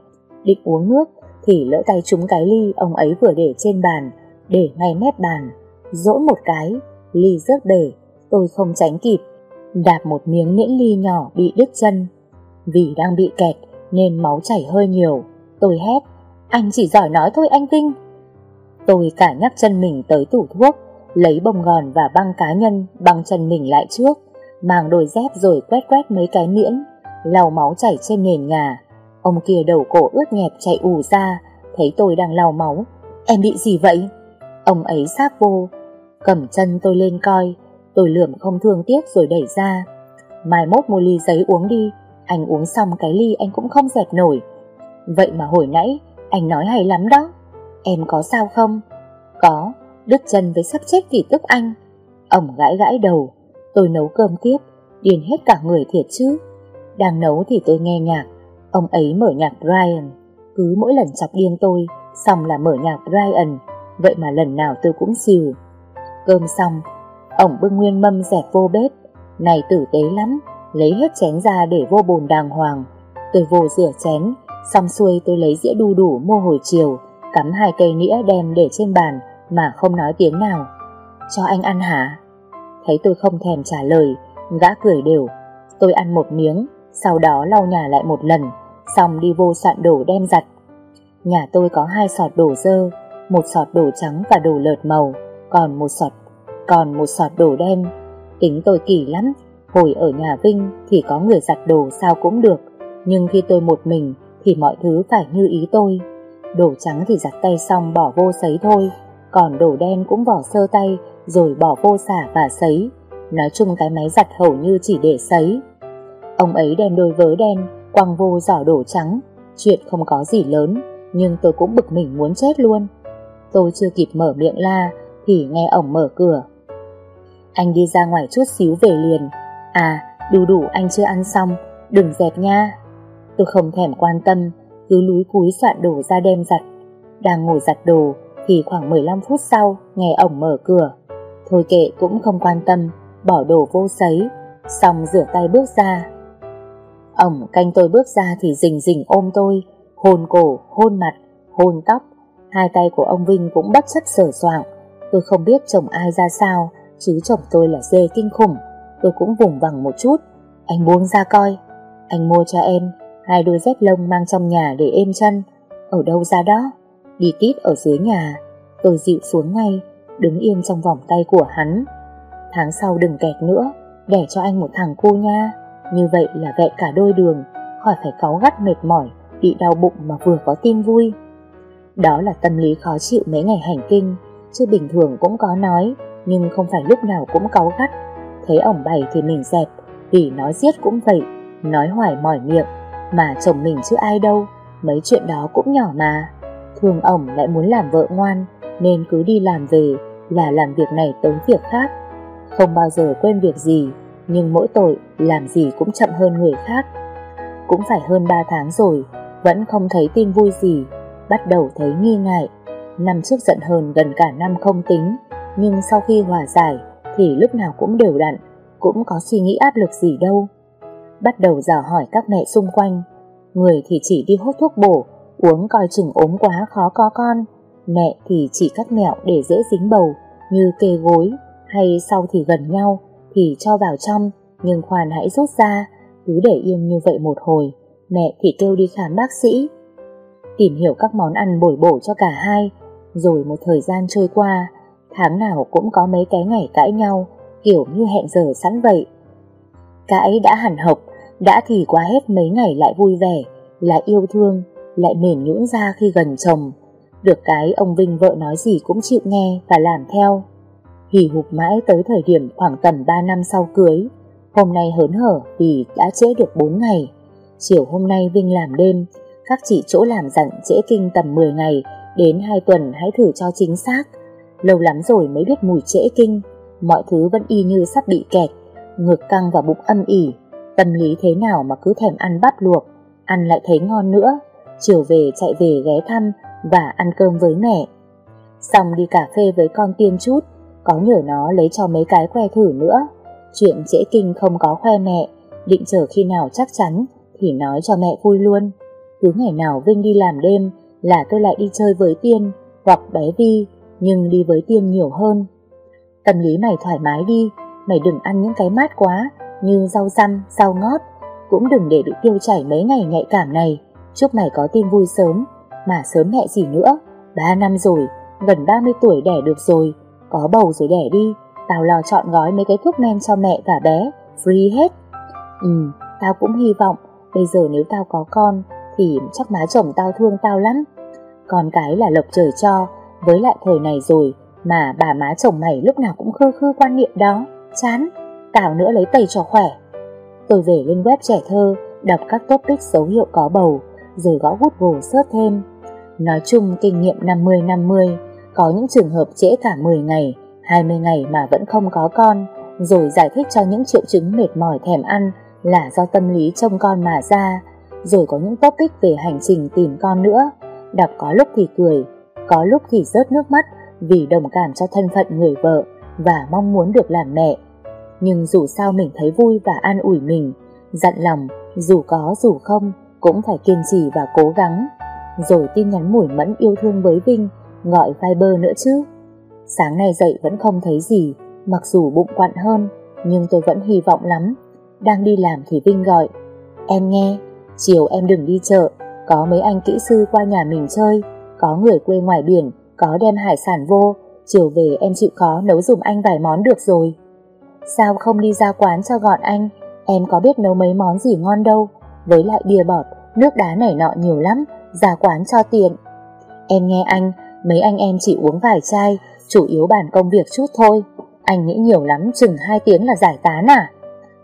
Speaker 1: định uống nước Kỳ lỡ tay trúng cái ly ông ấy vừa để trên bàn, để ngay mép bàn, dỗ một cái, ly rớt bể, tôi không tránh kịp, đạp một miếng miễn ly nhỏ bị đứt chân. Vì đang bị kẹt nên máu chảy hơi nhiều, tôi hét, anh chỉ giỏi nói thôi anh Vinh. Tôi cả nhắc chân mình tới tủ thuốc, lấy bông gòn và băng cá nhân băng chân mình lại trước, mang đôi dép rồi quét quét mấy cái miễn, lau máu chảy trên nền nhà, Ông kia đầu cổ ướt nhẹp chạy ù ra, thấy tôi đang lau máu. Em bị gì vậy? Ông ấy sát vô, cầm chân tôi lên coi, tôi lườm không thương tiếc rồi đẩy ra. Mai mốt mua ly giấy uống đi, anh uống xong cái ly anh cũng không dẹp nổi. Vậy mà hồi nãy, anh nói hay lắm đó. Em có sao không? Có, đứt chân với sắp chết thì tức anh. Ông gãi gãi đầu, tôi nấu cơm tiếp, điền hết cả người thiệt chứ. Đang nấu thì tôi nghe nhạc, Ông ấy mở nhạc Brian, cứ mỗi lần chọc điên tôi, xong là mở nhạc Brian, vậy mà lần nào tôi cũng xìu. Cơm xong, ông bưng nguyên mâm dẹp vô bếp, này tử tế lắm, lấy hết chén ra để vô bồn đàng hoàng. Tôi vô rửa chén, xong xuôi tôi lấy dĩa đu đủ mua hồi chiều, cắm hai cây nĩa đem để trên bàn mà không nói tiếng nào. Cho anh ăn hả? Thấy tôi không thèm trả lời, gã cười đều. Tôi ăn một miếng, sau đó lau nhà lại một lần xong đi vô sạn đồ đem giặt. Nhà tôi có hai sọt đồ dơ, một sọt đồ trắng và đồ lợt màu, còn một sọt còn một sọt đồ đen. Tính tôi kỳ lắm, hồi ở nhà Vinh thì có người giặt đồ sao cũng được, nhưng khi tôi một mình thì mọi thứ phải như ý tôi. Đồ trắng thì giặt tay xong bỏ vô sấy thôi, còn đồ đen cũng bỏ sơ tay rồi bỏ vô xả và sấy. Nói chung cái máy giặt hầu như chỉ để sấy. Ông ấy đem đôi vớ đen quăng vô giỏ đổ trắng, chuyện không có gì lớn, nhưng tôi cũng bực mình muốn chết luôn. Tôi chưa kịp mở miệng la, thì nghe ổng mở cửa. Anh đi ra ngoài chút xíu về liền. À, đủ đủ anh chưa ăn xong, đừng dẹp nha. Tôi không thèm quan tâm, cứ lúi cúi soạn đồ ra đem giặt. Đang ngồi giặt đồ, thì khoảng 15 phút sau, nghe ổng mở cửa. Thôi kệ cũng không quan tâm, bỏ đồ vô sấy, xong rửa tay bước ra, Ổng canh tôi bước ra thì rình rình ôm tôi, hôn cổ, hôn mặt, hôn tóc. Hai tay của ông Vinh cũng bất chất sở soạng. Tôi không biết chồng ai ra sao, chứ chồng tôi là dê kinh khủng. Tôi cũng vùng vằng một chút. Anh buông ra coi. Anh mua cho em hai đôi dép lông mang trong nhà để êm chân. Ở đâu ra đó? Đi tít ở dưới nhà. Tôi dịu xuống ngay, đứng yên trong vòng tay của hắn. Tháng sau đừng kẹt nữa, để cho anh một thằng cô nha. Như vậy là vẹn cả đôi đường, khỏi phải cáu gắt mệt mỏi, bị đau bụng mà vừa có tin vui. Đó là tâm lý khó chịu mấy ngày hành kinh, chứ bình thường cũng có nói, nhưng không phải lúc nào cũng cáu gắt. Thấy ổng bày thì mình dẹp, vì nói giết cũng vậy, nói hoài mỏi miệng, mà chồng mình chứ ai đâu, mấy chuyện đó cũng nhỏ mà. Thường ổng lại muốn làm vợ ngoan, nên cứ đi làm về là làm việc này tới việc khác. Không bao giờ quên việc gì, nhưng mỗi tội làm gì cũng chậm hơn người khác. Cũng phải hơn 3 tháng rồi, vẫn không thấy tin vui gì, bắt đầu thấy nghi ngại. Năm trước giận hờn gần cả năm không tính, nhưng sau khi hòa giải thì lúc nào cũng đều đặn, cũng có suy nghĩ áp lực gì đâu. Bắt đầu dò hỏi các mẹ xung quanh, người thì chỉ đi hút thuốc bổ, uống coi chừng ốm quá khó có con, mẹ thì chỉ cắt mẹo để dễ dính bầu như kê gối hay sau thì gần nhau thì cho vào trong, nhưng khoan hãy rút ra, cứ để yên như vậy một hồi, mẹ thì kêu đi khám bác sĩ. Tìm hiểu các món ăn bồi bổ cho cả hai, rồi một thời gian trôi qua, tháng nào cũng có mấy cái ngày cãi nhau, kiểu như hẹn giờ sẵn vậy. Cãi đã hẳn học, đã thì qua hết mấy ngày lại vui vẻ, lại yêu thương, lại mềm nhũn ra khi gần chồng. Được cái ông Vinh vợ nói gì cũng chịu nghe và làm theo hỉ hục mãi tới thời điểm khoảng tầm 3 năm sau cưới. Hôm nay hớn hở vì đã trễ được 4 ngày. Chiều hôm nay Vinh làm đêm, các chị chỗ làm dặn trễ kinh tầm 10 ngày, đến 2 tuần hãy thử cho chính xác. Lâu lắm rồi mới biết mùi trễ kinh, mọi thứ vẫn y như sắp bị kẹt, ngực căng và bụng âm ỉ. Tâm lý thế nào mà cứ thèm ăn bắp luộc, ăn lại thấy ngon nữa. Chiều về chạy về ghé thăm và ăn cơm với mẹ. Xong đi cà phê với con tiên chút, có nhờ nó lấy cho mấy cái que thử nữa. Chuyện dễ kinh không có khoe mẹ, định chờ khi nào chắc chắn thì nói cho mẹ vui luôn. Cứ ngày nào Vinh đi làm đêm là tôi lại đi chơi với Tiên hoặc bé Vi, nhưng đi với Tiên nhiều hơn. Tâm lý mày thoải mái đi, mày đừng ăn những cái mát quá như rau răm, rau ngót, cũng đừng để bị tiêu chảy mấy ngày nhạy cảm này. Chúc mày có tin vui sớm, mà sớm mẹ gì nữa, 3 năm rồi, gần 30 tuổi đẻ được rồi, có bầu rồi đẻ đi, tao lo chọn gói mấy cái thuốc men cho mẹ và bé, free hết. Ừ, tao cũng hy vọng, bây giờ nếu tao có con, thì chắc má chồng tao thương tao lắm. Con cái là lộc trời cho, với lại thời này rồi, mà bà má chồng mày lúc nào cũng khư khư quan niệm đó, chán, cào nữa lấy tay cho khỏe. Tôi về lên web trẻ thơ, đọc các topic dấu hiệu có bầu, rồi gõ Google search thêm. Nói chung kinh nghiệm 50-50, có những trường hợp trễ cả 10 ngày, 20 ngày mà vẫn không có con, rồi giải thích cho những triệu chứng mệt mỏi thèm ăn là do tâm lý trông con mà ra, rồi có những topic về hành trình tìm con nữa, đọc có lúc thì cười, có lúc thì rớt nước mắt vì đồng cảm cho thân phận người vợ và mong muốn được làm mẹ. Nhưng dù sao mình thấy vui và an ủi mình, dặn lòng dù có dù không cũng phải kiên trì và cố gắng. Rồi tin nhắn mùi mẫn yêu thương với Vinh gọi Viber nữa chứ. Sáng nay dậy vẫn không thấy gì, mặc dù bụng quặn hơn, nhưng tôi vẫn hy vọng lắm. Đang đi làm thì Vinh gọi, em nghe, chiều em đừng đi chợ, có mấy anh kỹ sư qua nhà mình chơi, có người quê ngoài biển, có đem hải sản vô, chiều về em chịu khó nấu dùm anh vài món được rồi. Sao không đi ra quán cho gọn anh, em có biết nấu mấy món gì ngon đâu, với lại bia bọt, nước đá nảy nọ nhiều lắm, ra quán cho tiện. Em nghe anh, Mấy anh em chỉ uống vài chai Chủ yếu bàn công việc chút thôi Anh nghĩ nhiều lắm chừng hai tiếng là giải tán à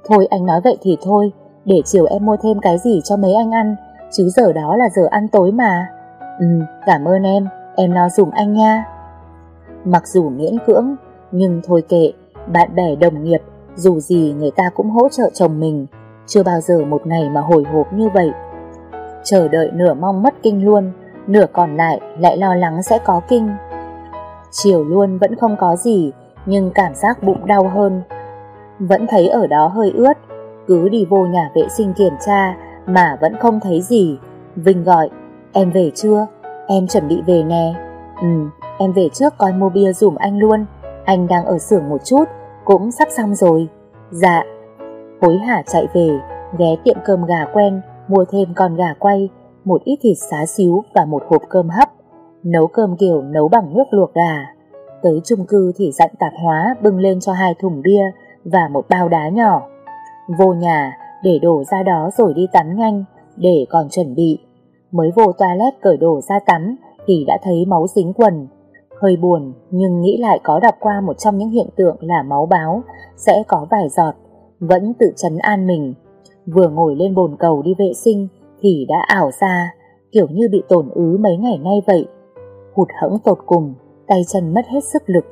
Speaker 1: Thôi anh nói vậy thì thôi Để chiều em mua thêm cái gì cho mấy anh ăn Chứ giờ đó là giờ ăn tối mà Ừ cảm ơn em Em lo dùm anh nha Mặc dù miễn cưỡng Nhưng thôi kệ Bạn bè đồng nghiệp Dù gì người ta cũng hỗ trợ chồng mình Chưa bao giờ một ngày mà hồi hộp như vậy Chờ đợi nửa mong mất kinh luôn nửa còn lại lại lo lắng sẽ có kinh. Chiều luôn vẫn không có gì, nhưng cảm giác bụng đau hơn. Vẫn thấy ở đó hơi ướt, cứ đi vô nhà vệ sinh kiểm tra mà vẫn không thấy gì. Vinh gọi, em về chưa? Em chuẩn bị về nè. Ừ, em về trước coi mua bia dùm anh luôn. Anh đang ở xưởng một chút, cũng sắp xong rồi. Dạ. Hối hả chạy về, ghé tiệm cơm gà quen, mua thêm con gà quay, một ít thịt xá xíu và một hộp cơm hấp, nấu cơm kiểu nấu bằng nước luộc gà. Tới chung cư thì dặn tạp hóa bưng lên cho hai thùng bia và một bao đá nhỏ. Vô nhà, để đổ ra đó rồi đi tắm nhanh, để còn chuẩn bị. Mới vô toilet cởi đồ ra tắm thì đã thấy máu dính quần. Hơi buồn nhưng nghĩ lại có đọc qua một trong những hiện tượng là máu báo sẽ có vài giọt, vẫn tự chấn an mình. Vừa ngồi lên bồn cầu đi vệ sinh thì đã ảo ra, kiểu như bị tổn ứ mấy ngày nay vậy. Hụt hẫng tột cùng, tay chân mất hết sức lực,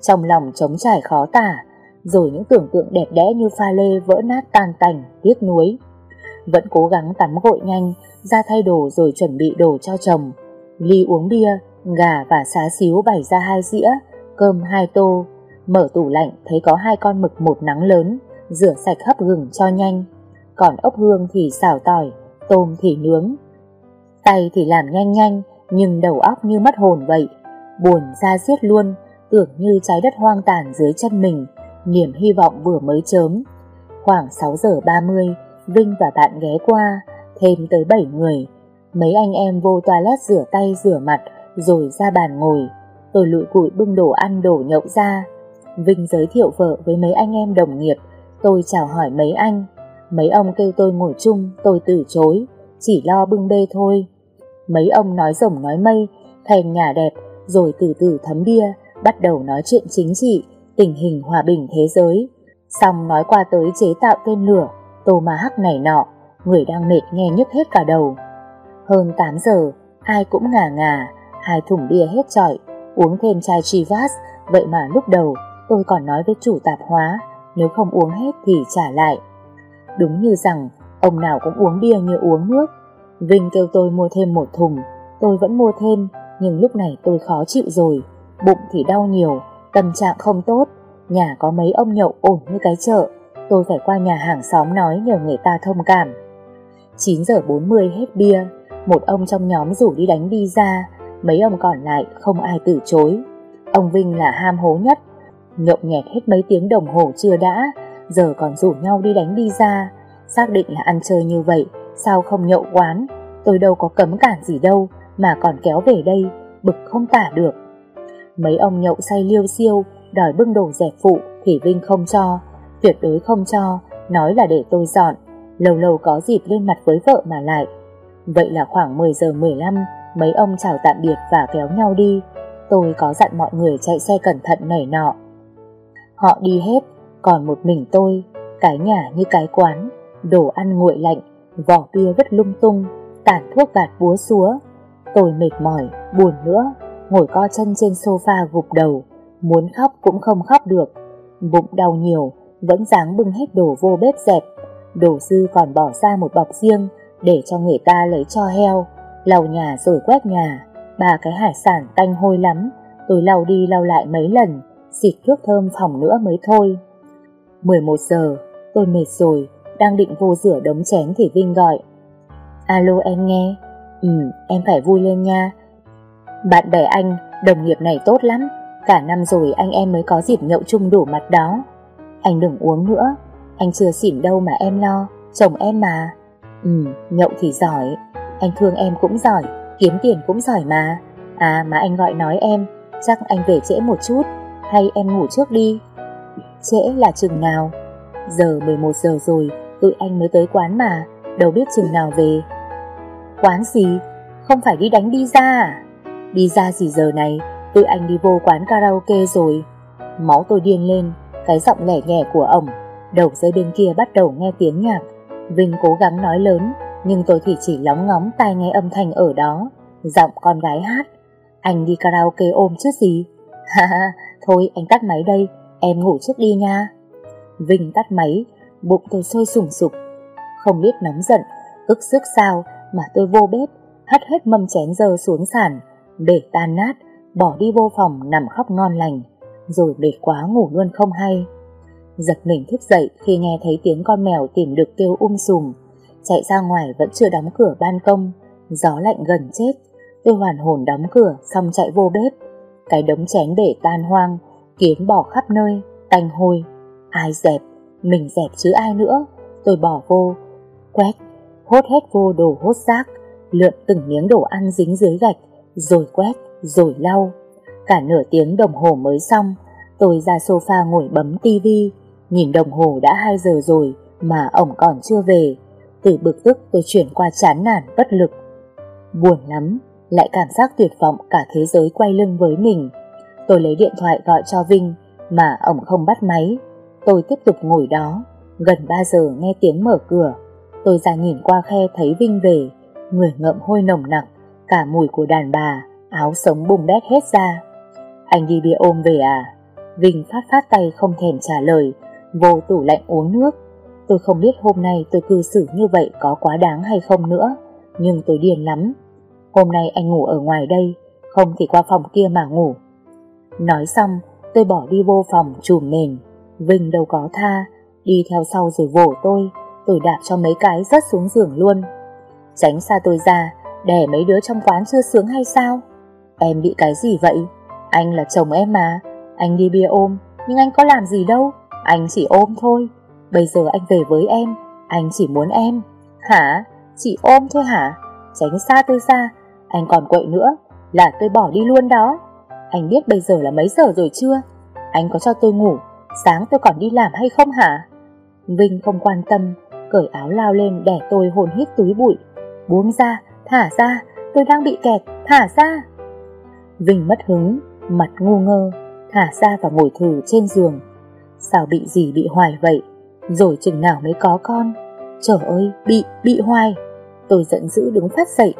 Speaker 1: trong lòng trống trải khó tả, rồi những tưởng tượng đẹp đẽ như pha lê vỡ nát tan tành, tiếc nuối. Vẫn cố gắng tắm gội nhanh, ra thay đồ rồi chuẩn bị đồ cho chồng. Ly uống bia, gà và xá xíu bày ra hai dĩa, cơm hai tô. Mở tủ lạnh thấy có hai con mực một nắng lớn, rửa sạch hấp gừng cho nhanh. Còn ốc hương thì xào tỏi, tôm thì nướng. Tay thì làm nhanh nhanh, nhưng đầu óc như mất hồn vậy, buồn ra giết luôn, tưởng như trái đất hoang tàn dưới chân mình, niềm hy vọng vừa mới chớm. Khoảng 6 giờ 30, Vinh và bạn ghé qua, thêm tới 7 người. Mấy anh em vô toilet rửa tay rửa mặt, rồi ra bàn ngồi. Tôi lụi cụi bưng đồ ăn đổ nhậu ra. Vinh giới thiệu vợ với mấy anh em đồng nghiệp, tôi chào hỏi mấy anh. Mấy ông kêu tôi ngồi chung, tôi từ chối, chỉ lo bưng bê thôi. Mấy ông nói rồng nói mây, thèm nhà đẹp, rồi từ từ thấm bia, bắt đầu nói chuyện chính trị, tình hình hòa bình thế giới. Xong nói qua tới chế tạo tên lửa, tô mà hắc này nọ, người đang mệt nghe nhức hết cả đầu. Hơn 8 giờ, ai cũng ngà ngà, hai thùng bia hết trọi, uống thêm chai Chivas, vậy mà lúc đầu tôi còn nói với chủ tạp hóa, nếu không uống hết thì trả lại. Đúng như rằng, ông nào cũng uống bia như uống nước. Vinh kêu tôi mua thêm một thùng, tôi vẫn mua thêm, nhưng lúc này tôi khó chịu rồi. Bụng thì đau nhiều, tâm trạng không tốt, nhà có mấy ông nhậu ổn như cái chợ. Tôi phải qua nhà hàng xóm nói nhờ người ta thông cảm. 9 giờ 40 hết bia, một ông trong nhóm rủ đi đánh đi ra, mấy ông còn lại không ai từ chối. Ông Vinh là ham hố nhất, nhậu nhẹt hết mấy tiếng đồng hồ chưa đã, giờ còn rủ nhau đi đánh đi ra. Xác định là ăn chơi như vậy, sao không nhậu quán? Tôi đâu có cấm cản gì đâu, mà còn kéo về đây, bực không tả được. Mấy ông nhậu say liêu xiêu đòi bưng đồ dẹp phụ thì Vinh không cho, tuyệt đối không cho, nói là để tôi dọn, lâu lâu có dịp lên mặt với vợ mà lại. Vậy là khoảng 10 giờ 15, mấy ông chào tạm biệt và kéo nhau đi. Tôi có dặn mọi người chạy xe cẩn thận nảy nọ. Họ đi hết, còn một mình tôi, cái nhà như cái quán, đồ ăn nguội lạnh, vỏ bia vứt lung tung, tản thuốc bạt búa xúa. Tôi mệt mỏi, buồn nữa, ngồi co chân trên sofa gục đầu, muốn khóc cũng không khóc được. Bụng đau nhiều, vẫn dáng bưng hết đồ vô bếp dẹp. Đồ dư còn bỏ ra một bọc riêng để cho người ta lấy cho heo, lau nhà rồi quét nhà. Ba cái hải sản tanh hôi lắm, tôi lau đi lau lại mấy lần, xịt thuốc thơm phòng nữa mới thôi. 11 giờ, tôi mệt rồi, đang định vô rửa đống chén thì Vinh gọi. Alo em nghe. Ừ, em phải vui lên nha. Bạn bè anh, đồng nghiệp này tốt lắm. Cả năm rồi anh em mới có dịp nhậu chung đủ mặt đó. Anh đừng uống nữa, anh chưa xỉn đâu mà em lo, chồng em mà. Ừ, nhậu thì giỏi, anh thương em cũng giỏi, kiếm tiền cũng giỏi mà. À mà anh gọi nói em, chắc anh về trễ một chút, hay em ngủ trước đi, trễ là chừng nào. Giờ 11 giờ rồi, tụi anh mới tới quán mà, đâu biết chừng nào về. Quán gì? Không phải đi đánh đi ra à? Đi ra gì giờ này, tụi anh đi vô quán karaoke rồi. Máu tôi điên lên, cái giọng lẻ nhẹ của ổng, đầu dây bên kia bắt đầu nghe tiếng nhạc. Vinh cố gắng nói lớn, nhưng tôi thì chỉ lóng ngóng tai nghe âm thanh ở đó, giọng con gái hát. Anh đi karaoke ôm chứ gì? Ha ha, thôi anh tắt máy đây, Em ngủ trước đi nha. Vinh tắt máy, bụng tôi sôi sùng sục. Không biết nóng giận, ức sức sao mà tôi vô bếp, hất hết mâm chén dơ xuống sàn, để tan nát, bỏ đi vô phòng nằm khóc ngon lành, rồi để quá ngủ luôn không hay. Giật mình thức dậy khi nghe thấy tiếng con mèo tìm được tiêu um sùm, chạy ra ngoài vẫn chưa đóng cửa ban công, gió lạnh gần chết. Tôi hoàn hồn đóng cửa xong chạy vô bếp. Cái đống chén để tan hoang Kiến bỏ khắp nơi, tanh hôi. Ai dẹp, mình dẹp chứ ai nữa. Tôi bỏ vô, quét, hốt hết vô đồ hốt rác, lượn từng miếng đồ ăn dính dưới gạch, rồi quét, rồi lau. Cả nửa tiếng đồng hồ mới xong, tôi ra sofa ngồi bấm tivi, nhìn đồng hồ đã 2 giờ rồi mà ổng còn chưa về. Từ bực tức tôi chuyển qua chán nản bất lực. Buồn lắm, lại cảm giác tuyệt vọng cả thế giới quay lưng với mình. Tôi lấy điện thoại gọi cho Vinh mà ông không bắt máy. Tôi tiếp tục ngồi đó, gần 3 giờ nghe tiếng mở cửa. Tôi ra nhìn qua khe thấy Vinh về, người ngậm hôi nồng nặc, cả mùi của đàn bà, áo sống bùng bét hết ra. Anh đi bia ôm về à? Vinh phát phát tay không thèm trả lời, vô tủ lạnh uống nước. Tôi không biết hôm nay tôi cư xử như vậy có quá đáng hay không nữa, nhưng tôi điên lắm. Hôm nay anh ngủ ở ngoài đây, không thì qua phòng kia mà ngủ. Nói xong, tôi bỏ đi vô phòng chùm mình Vinh đâu có tha, đi theo sau rồi vỗ tôi, tôi đạp cho mấy cái rớt xuống giường luôn. Tránh xa tôi ra, để mấy đứa trong quán chưa sướng hay sao? Em bị cái gì vậy? Anh là chồng em mà, anh đi bia ôm, nhưng anh có làm gì đâu, anh chỉ ôm thôi. Bây giờ anh về với em, anh chỉ muốn em. Hả? Chỉ ôm thôi hả? Tránh xa tôi ra, anh còn quậy nữa, là tôi bỏ đi luôn đó. Anh biết bây giờ là mấy giờ rồi chưa? Anh có cho tôi ngủ, sáng tôi còn đi làm hay không hả? Vinh không quan tâm, cởi áo lao lên để tôi hồn hít túi bụi. Buông ra, thả ra, tôi đang bị kẹt, thả ra. Vinh mất hứng, mặt ngu ngơ, thả ra và ngồi thử trên giường. Sao bị gì bị hoài vậy? Rồi chừng nào mới có con? Trời ơi, bị, bị hoài. Tôi giận dữ đứng phát dậy.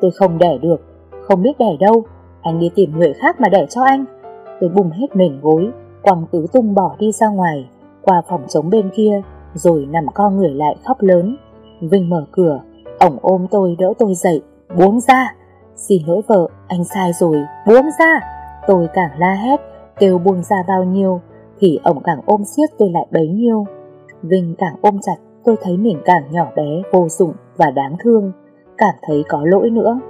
Speaker 1: Tôi không đẻ được, không biết đẻ đâu, anh đi tìm người khác mà để cho anh Tôi bùng hết mình gối Quăng tứ tung bỏ đi ra ngoài Qua phòng trống bên kia Rồi nằm co người lại khóc lớn Vinh mở cửa Ổng ôm tôi đỡ tôi dậy Buông ra Xin lỗi vợ anh sai rồi Buông ra Tôi càng la hét Kêu buông ra bao nhiêu Thì ổng càng ôm siết tôi lại bấy nhiêu Vinh càng ôm chặt tôi thấy mình càng nhỏ bé, vô dụng và đáng thương, cảm thấy có lỗi nữa.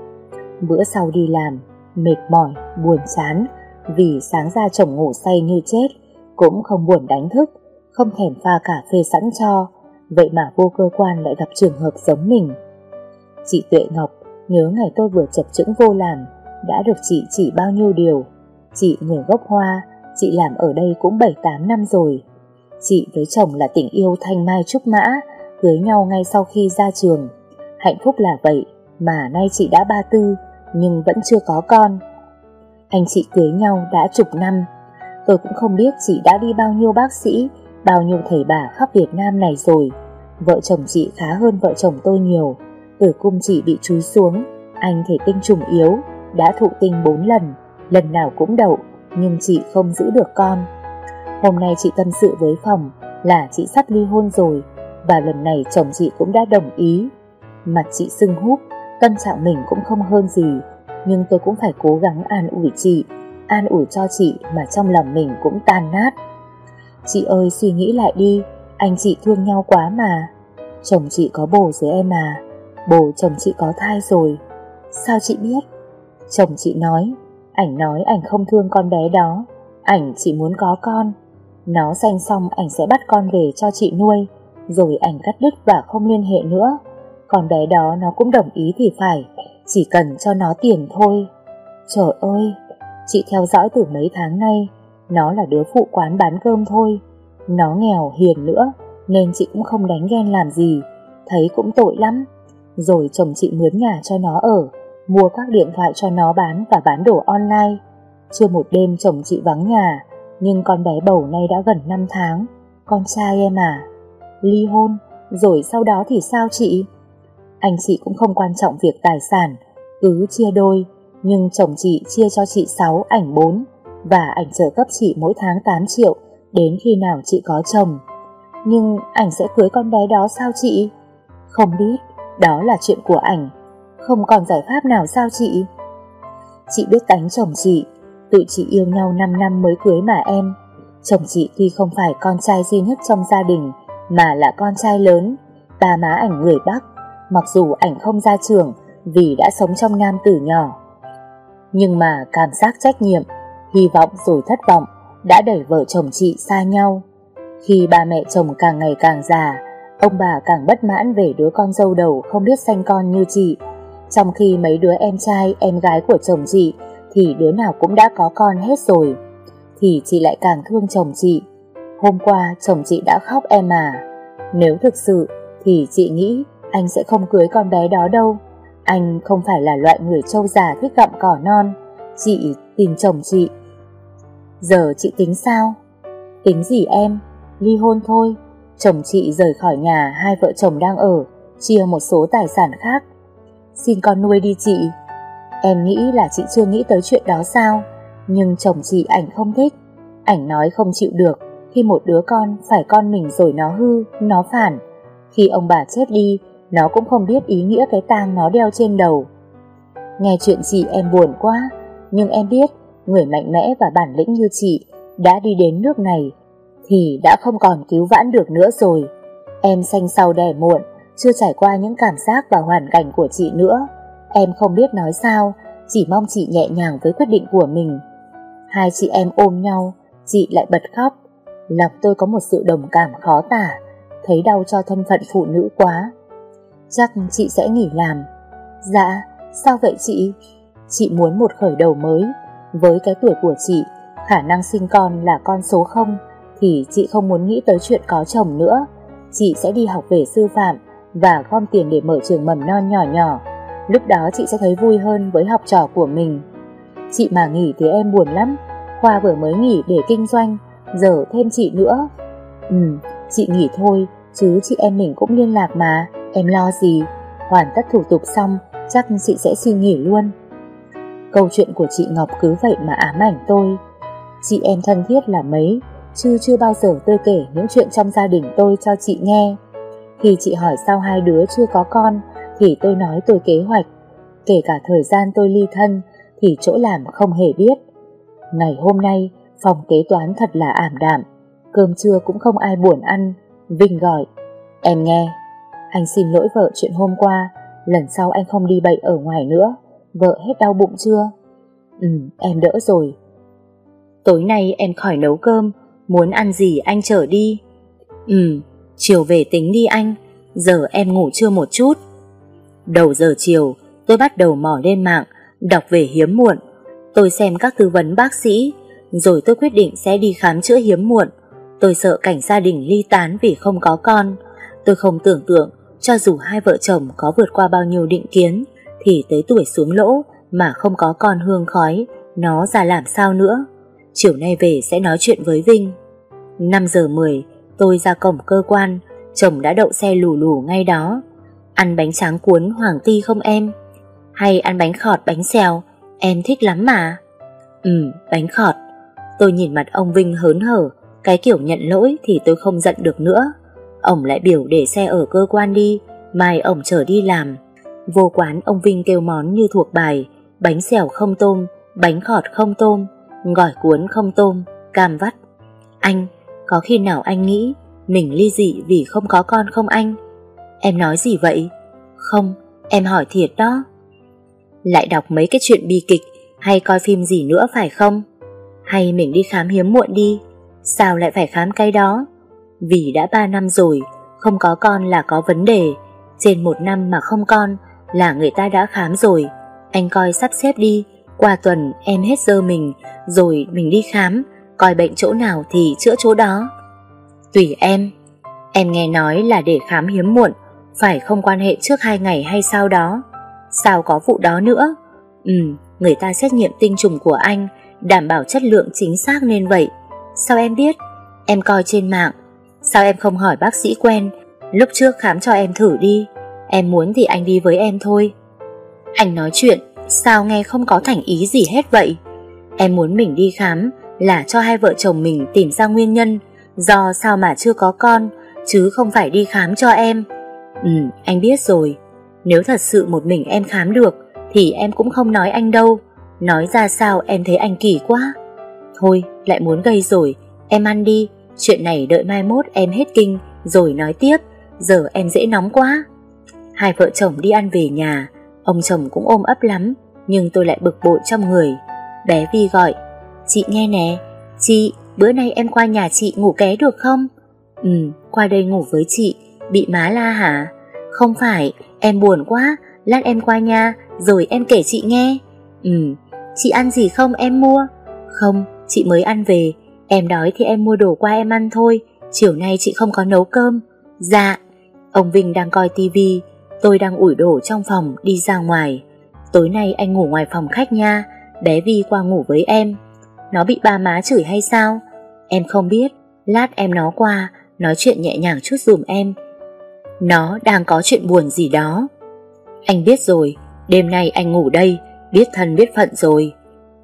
Speaker 1: Bữa sau đi làm, mệt mỏi, buồn chán vì sáng ra chồng ngủ say như chết, cũng không buồn đánh thức, không thèm pha cà phê sẵn cho, vậy mà vô cơ quan lại gặp trường hợp giống mình. Chị Tuệ Ngọc nhớ ngày tôi vừa chập chững vô làm, đã được chị chỉ bao nhiêu điều. Chị người gốc hoa, chị làm ở đây cũng 7-8 năm rồi. Chị với chồng là tình yêu thanh mai trúc mã, cưới nhau ngay sau khi ra trường. Hạnh phúc là vậy, mà nay chị đã ba tư, nhưng vẫn chưa có con. Anh chị cưới nhau đã chục năm, tôi cũng không biết chị đã đi bao nhiêu bác sĩ, bao nhiêu thầy bà khắp Việt Nam này rồi. Vợ chồng chị khá hơn vợ chồng tôi nhiều, tử cung chị bị chúi xuống, anh thể tinh trùng yếu, đã thụ tinh 4 lần, lần nào cũng đậu, nhưng chị không giữ được con. Hôm nay chị tâm sự với phòng là chị sắp ly hôn rồi, và lần này chồng chị cũng đã đồng ý. Mặt chị sưng húp, Tâm trạng mình cũng không hơn gì, nhưng tôi cũng phải cố gắng an ủi chị, an ủi cho chị mà trong lòng mình cũng tan nát. Chị ơi suy nghĩ lại đi, anh chị thương nhau quá mà. Chồng chị có bồ rồi em à, bồ chồng chị có thai rồi. Sao chị biết? Chồng chị nói, ảnh nói ảnh không thương con bé đó, ảnh chỉ muốn có con. Nó sanh xong ảnh sẽ bắt con về cho chị nuôi, rồi ảnh cắt đứt và không liên hệ nữa. Còn bé đó nó cũng đồng ý thì phải Chỉ cần cho nó tiền thôi Trời ơi Chị theo dõi từ mấy tháng nay Nó là đứa phụ quán bán cơm thôi Nó nghèo hiền nữa Nên chị cũng không đánh ghen làm gì Thấy cũng tội lắm Rồi chồng chị mướn nhà cho nó ở Mua các điện thoại cho nó bán Và bán đồ online Chưa một đêm chồng chị vắng nhà Nhưng con bé bầu nay đã gần 5 tháng Con trai em à Ly hôn Rồi sau đó thì sao chị? Anh chị cũng không quan trọng việc tài sản, cứ chia đôi, nhưng chồng chị chia cho chị 6 ảnh 4 và ảnh trợ cấp chị mỗi tháng 8 triệu đến khi nào chị có chồng. Nhưng ảnh sẽ cưới con bé đó sao chị? Không biết, đó là chuyện của ảnh. Không còn giải pháp nào sao chị? Chị biết tánh chồng chị, tụi chị yêu nhau 5 năm mới cưới mà em. Chồng chị tuy không phải con trai duy nhất trong gia đình mà là con trai lớn, ba má ảnh người Bắc mặc dù ảnh không ra trường vì đã sống trong Nam tử nhỏ. Nhưng mà cảm giác trách nhiệm, hy vọng rồi thất vọng đã đẩy vợ chồng chị xa nhau. Khi ba mẹ chồng càng ngày càng già, ông bà càng bất mãn về đứa con dâu đầu không biết sanh con như chị. Trong khi mấy đứa em trai, em gái của chồng chị thì đứa nào cũng đã có con hết rồi. Thì chị lại càng thương chồng chị. Hôm qua chồng chị đã khóc em à. Nếu thực sự thì chị nghĩ anh sẽ không cưới con bé đó đâu. Anh không phải là loại người trâu già thích gặm cỏ non. Chị tìm chồng chị. Giờ chị tính sao? Tính gì em? Ly hôn thôi. Chồng chị rời khỏi nhà hai vợ chồng đang ở, chia một số tài sản khác. Xin con nuôi đi chị. Em nghĩ là chị chưa nghĩ tới chuyện đó sao? Nhưng chồng chị ảnh không thích. Ảnh nói không chịu được khi một đứa con phải con mình rồi nó hư, nó phản. Khi ông bà chết đi nó cũng không biết ý nghĩa cái tang nó đeo trên đầu Nghe chuyện chị em buồn quá Nhưng em biết Người mạnh mẽ và bản lĩnh như chị Đã đi đến nước này Thì đã không còn cứu vãn được nữa rồi Em xanh sau đẻ muộn Chưa trải qua những cảm giác và hoàn cảnh của chị nữa Em không biết nói sao Chỉ mong chị nhẹ nhàng với quyết định của mình Hai chị em ôm nhau Chị lại bật khóc Lòng tôi có một sự đồng cảm khó tả Thấy đau cho thân phận phụ nữ quá chắc chị sẽ nghỉ làm. Dạ, sao vậy chị? Chị muốn một khởi đầu mới. Với cái tuổi của chị, khả năng sinh con là con số không thì chị không muốn nghĩ tới chuyện có chồng nữa. Chị sẽ đi học về sư phạm và gom tiền để mở trường mầm non nhỏ nhỏ. Lúc đó chị sẽ thấy vui hơn với học trò của mình. Chị mà nghỉ thì em buồn lắm. Khoa vừa mới nghỉ để kinh doanh, giờ thêm chị nữa. Ừ, chị nghỉ thôi, chứ chị em mình cũng liên lạc mà. Em lo gì, hoàn tất thủ tục xong, chắc chị sẽ xin nghỉ luôn. Câu chuyện của chị Ngọc cứ vậy mà ám ảnh tôi. Chị em thân thiết là mấy, chứ chưa bao giờ tôi kể những chuyện trong gia đình tôi cho chị nghe. Khi chị hỏi sao hai đứa chưa có con, thì tôi nói tôi kế hoạch. Kể cả thời gian tôi ly thân, thì chỗ làm không hề biết. Ngày hôm nay, phòng kế toán thật là ảm đạm. Cơm trưa cũng không ai buồn ăn. Vinh gọi, em nghe, anh xin lỗi vợ chuyện hôm qua, lần sau anh không đi bậy ở ngoài nữa. Vợ hết đau bụng chưa? Ừ, em đỡ rồi. Tối nay em khỏi nấu cơm, muốn ăn gì anh chở đi. Ừ, chiều về tính đi anh, giờ em ngủ chưa một chút. Đầu giờ chiều, tôi bắt đầu mò lên mạng, đọc về hiếm muộn. Tôi xem các tư vấn bác sĩ, rồi tôi quyết định sẽ đi khám chữa hiếm muộn. Tôi sợ cảnh gia đình ly tán vì không có con. Tôi không tưởng tượng cho dù hai vợ chồng có vượt qua bao nhiêu định kiến thì tới tuổi xuống lỗ mà không có con hương khói, nó ra làm sao nữa. Chiều nay về sẽ nói chuyện với Vinh. 5 giờ 10, tôi ra cổng cơ quan, chồng đã đậu xe lù lù ngay đó. Ăn bánh tráng cuốn hoàng ti không em? Hay ăn bánh khọt bánh xèo, em thích lắm mà. Ừ, bánh khọt. Tôi nhìn mặt ông Vinh hớn hở, cái kiểu nhận lỗi thì tôi không giận được nữa. Ông lại biểu để xe ở cơ quan đi Mai ông trở đi làm Vô quán ông Vinh kêu món như thuộc bài Bánh xèo không tôm Bánh khọt không tôm Gỏi cuốn không tôm Cam vắt Anh Có khi nào anh nghĩ Mình ly dị vì không có con không anh Em nói gì vậy Không Em hỏi thiệt đó Lại đọc mấy cái chuyện bi kịch Hay coi phim gì nữa phải không Hay mình đi khám hiếm muộn đi Sao lại phải khám cái đó vì đã 3 năm rồi, không có con là có vấn đề. Trên một năm mà không con là người ta đã khám rồi. Anh coi sắp xếp đi, qua tuần em hết giờ mình, rồi mình đi khám, coi bệnh chỗ nào thì chữa chỗ đó. Tùy em, em nghe nói là để khám hiếm muộn, phải không quan hệ trước hai ngày hay sau đó. Sao có vụ đó nữa? Ừ, người ta xét nghiệm tinh trùng của anh, đảm bảo chất lượng chính xác nên vậy. Sao em biết? Em coi trên mạng, Sao em không hỏi bác sĩ quen Lúc trước khám cho em thử đi Em muốn thì anh đi với em thôi Anh nói chuyện Sao nghe không có thành ý gì hết vậy Em muốn mình đi khám Là cho hai vợ chồng mình tìm ra nguyên nhân Do sao mà chưa có con Chứ không phải đi khám cho em Ừ anh biết rồi Nếu thật sự một mình em khám được Thì em cũng không nói anh đâu Nói ra sao em thấy anh kỳ quá Thôi lại muốn gây rồi Em ăn đi Chuyện này đợi mai mốt em hết kinh Rồi nói tiếp Giờ em dễ nóng quá Hai vợ chồng đi ăn về nhà Ông chồng cũng ôm ấp lắm Nhưng tôi lại bực bội trong người Bé Vi gọi Chị nghe nè Chị bữa nay em qua nhà chị ngủ ké được không Ừ qua đây ngủ với chị Bị má la hả Không phải em buồn quá Lát em qua nhà rồi em kể chị nghe Ừ chị ăn gì không em mua Không chị mới ăn về Em đói thì em mua đồ qua em ăn thôi, chiều nay chị không có nấu cơm. Dạ, ông Vinh đang coi tivi, tôi đang ủi đồ trong phòng đi ra ngoài. Tối nay anh ngủ ngoài phòng khách nha, bé Vi qua ngủ với em. Nó bị ba má chửi hay sao? Em không biết, lát em nó qua, nói chuyện nhẹ nhàng chút dùm em. Nó đang có chuyện buồn gì đó. Anh biết rồi, đêm nay anh ngủ đây, biết thân biết phận rồi.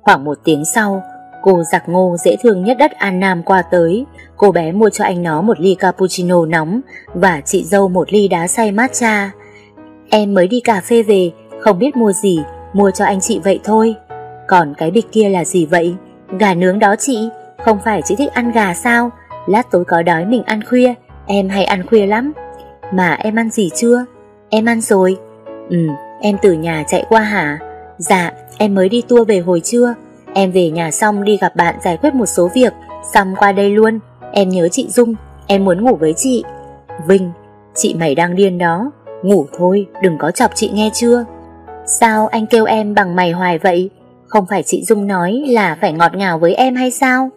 Speaker 1: Khoảng một tiếng sau, Cô giặc ngô dễ thương nhất đất An Nam qua tới Cô bé mua cho anh nó một ly cappuccino nóng Và chị dâu một ly đá xay matcha Em mới đi cà phê về Không biết mua gì Mua cho anh chị vậy thôi Còn cái bịch kia là gì vậy Gà nướng đó chị Không phải chị thích ăn gà sao Lát tối có đói mình ăn khuya Em hay ăn khuya lắm Mà em ăn gì chưa Em ăn rồi Ừ em từ nhà chạy qua hả Dạ em mới đi tour về hồi trưa Em về nhà xong đi gặp bạn giải quyết một số việc, xong qua đây luôn. Em nhớ chị Dung, em muốn ngủ với chị. Vinh, chị mày đang điên đó, ngủ thôi, đừng có chọc chị nghe chưa. Sao anh kêu em bằng mày hoài vậy? Không phải chị Dung nói là phải ngọt ngào với em hay sao?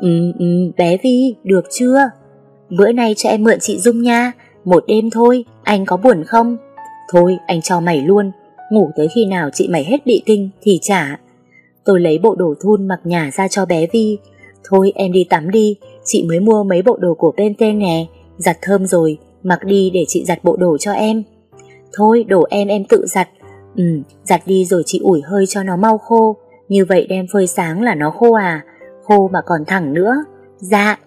Speaker 1: Ừ, ừ, bé Vi, được chưa? Bữa nay cho em mượn chị Dung nha, một đêm thôi, anh có buồn không? Thôi, anh cho mày luôn, ngủ tới khi nào chị mày hết bị kinh thì trả. Tôi lấy bộ đồ thun mặc nhà ra cho bé Vi Thôi em đi tắm đi Chị mới mua mấy bộ đồ của bên tên nè Giặt thơm rồi Mặc đi để chị giặt bộ đồ cho em Thôi đồ em em tự giặt Ừ giặt đi rồi chị ủi hơi cho nó mau khô Như vậy đem phơi sáng là nó khô à Khô mà còn thẳng nữa Dạ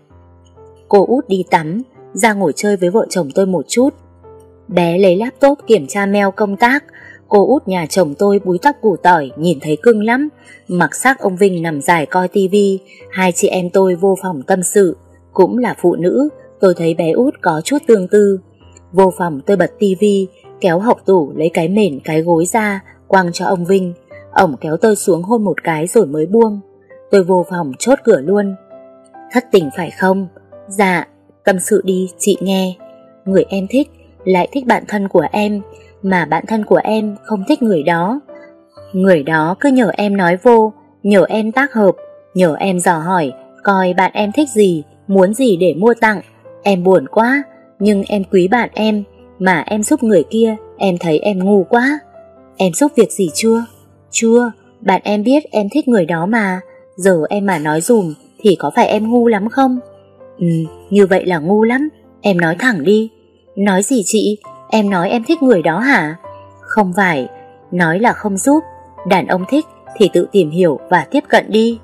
Speaker 1: Cô út đi tắm Ra ngồi chơi với vợ chồng tôi một chút Bé lấy laptop kiểm tra mail công tác Cô út nhà chồng tôi búi tóc củ tỏi Nhìn thấy cưng lắm Mặc xác ông Vinh nằm dài coi tivi Hai chị em tôi vô phòng tâm sự Cũng là phụ nữ Tôi thấy bé út có chút tương tư Vô phòng tôi bật tivi Kéo học tủ lấy cái mền cái gối ra Quăng cho ông Vinh Ông kéo tôi xuống hôn một cái rồi mới buông Tôi vô phòng chốt cửa luôn Thất tình phải không? Dạ, tâm sự đi chị nghe Người em thích Lại thích bạn thân của Em mà bạn thân của em không thích người đó. Người đó cứ nhờ em nói vô, nhờ em tác hợp, nhờ em dò hỏi, coi bạn em thích gì, muốn gì để mua tặng. Em buồn quá, nhưng em quý bạn em, mà em giúp người kia, em thấy em ngu quá. Em giúp việc gì chưa? Chưa, bạn em biết em thích người đó mà, giờ em mà nói dùm thì có phải em ngu lắm không? Ừ, như vậy là ngu lắm, em nói thẳng đi. Nói gì chị, Em nói em thích người đó hả? Không phải, nói là không giúp, đàn ông thích thì tự tìm hiểu và tiếp cận đi.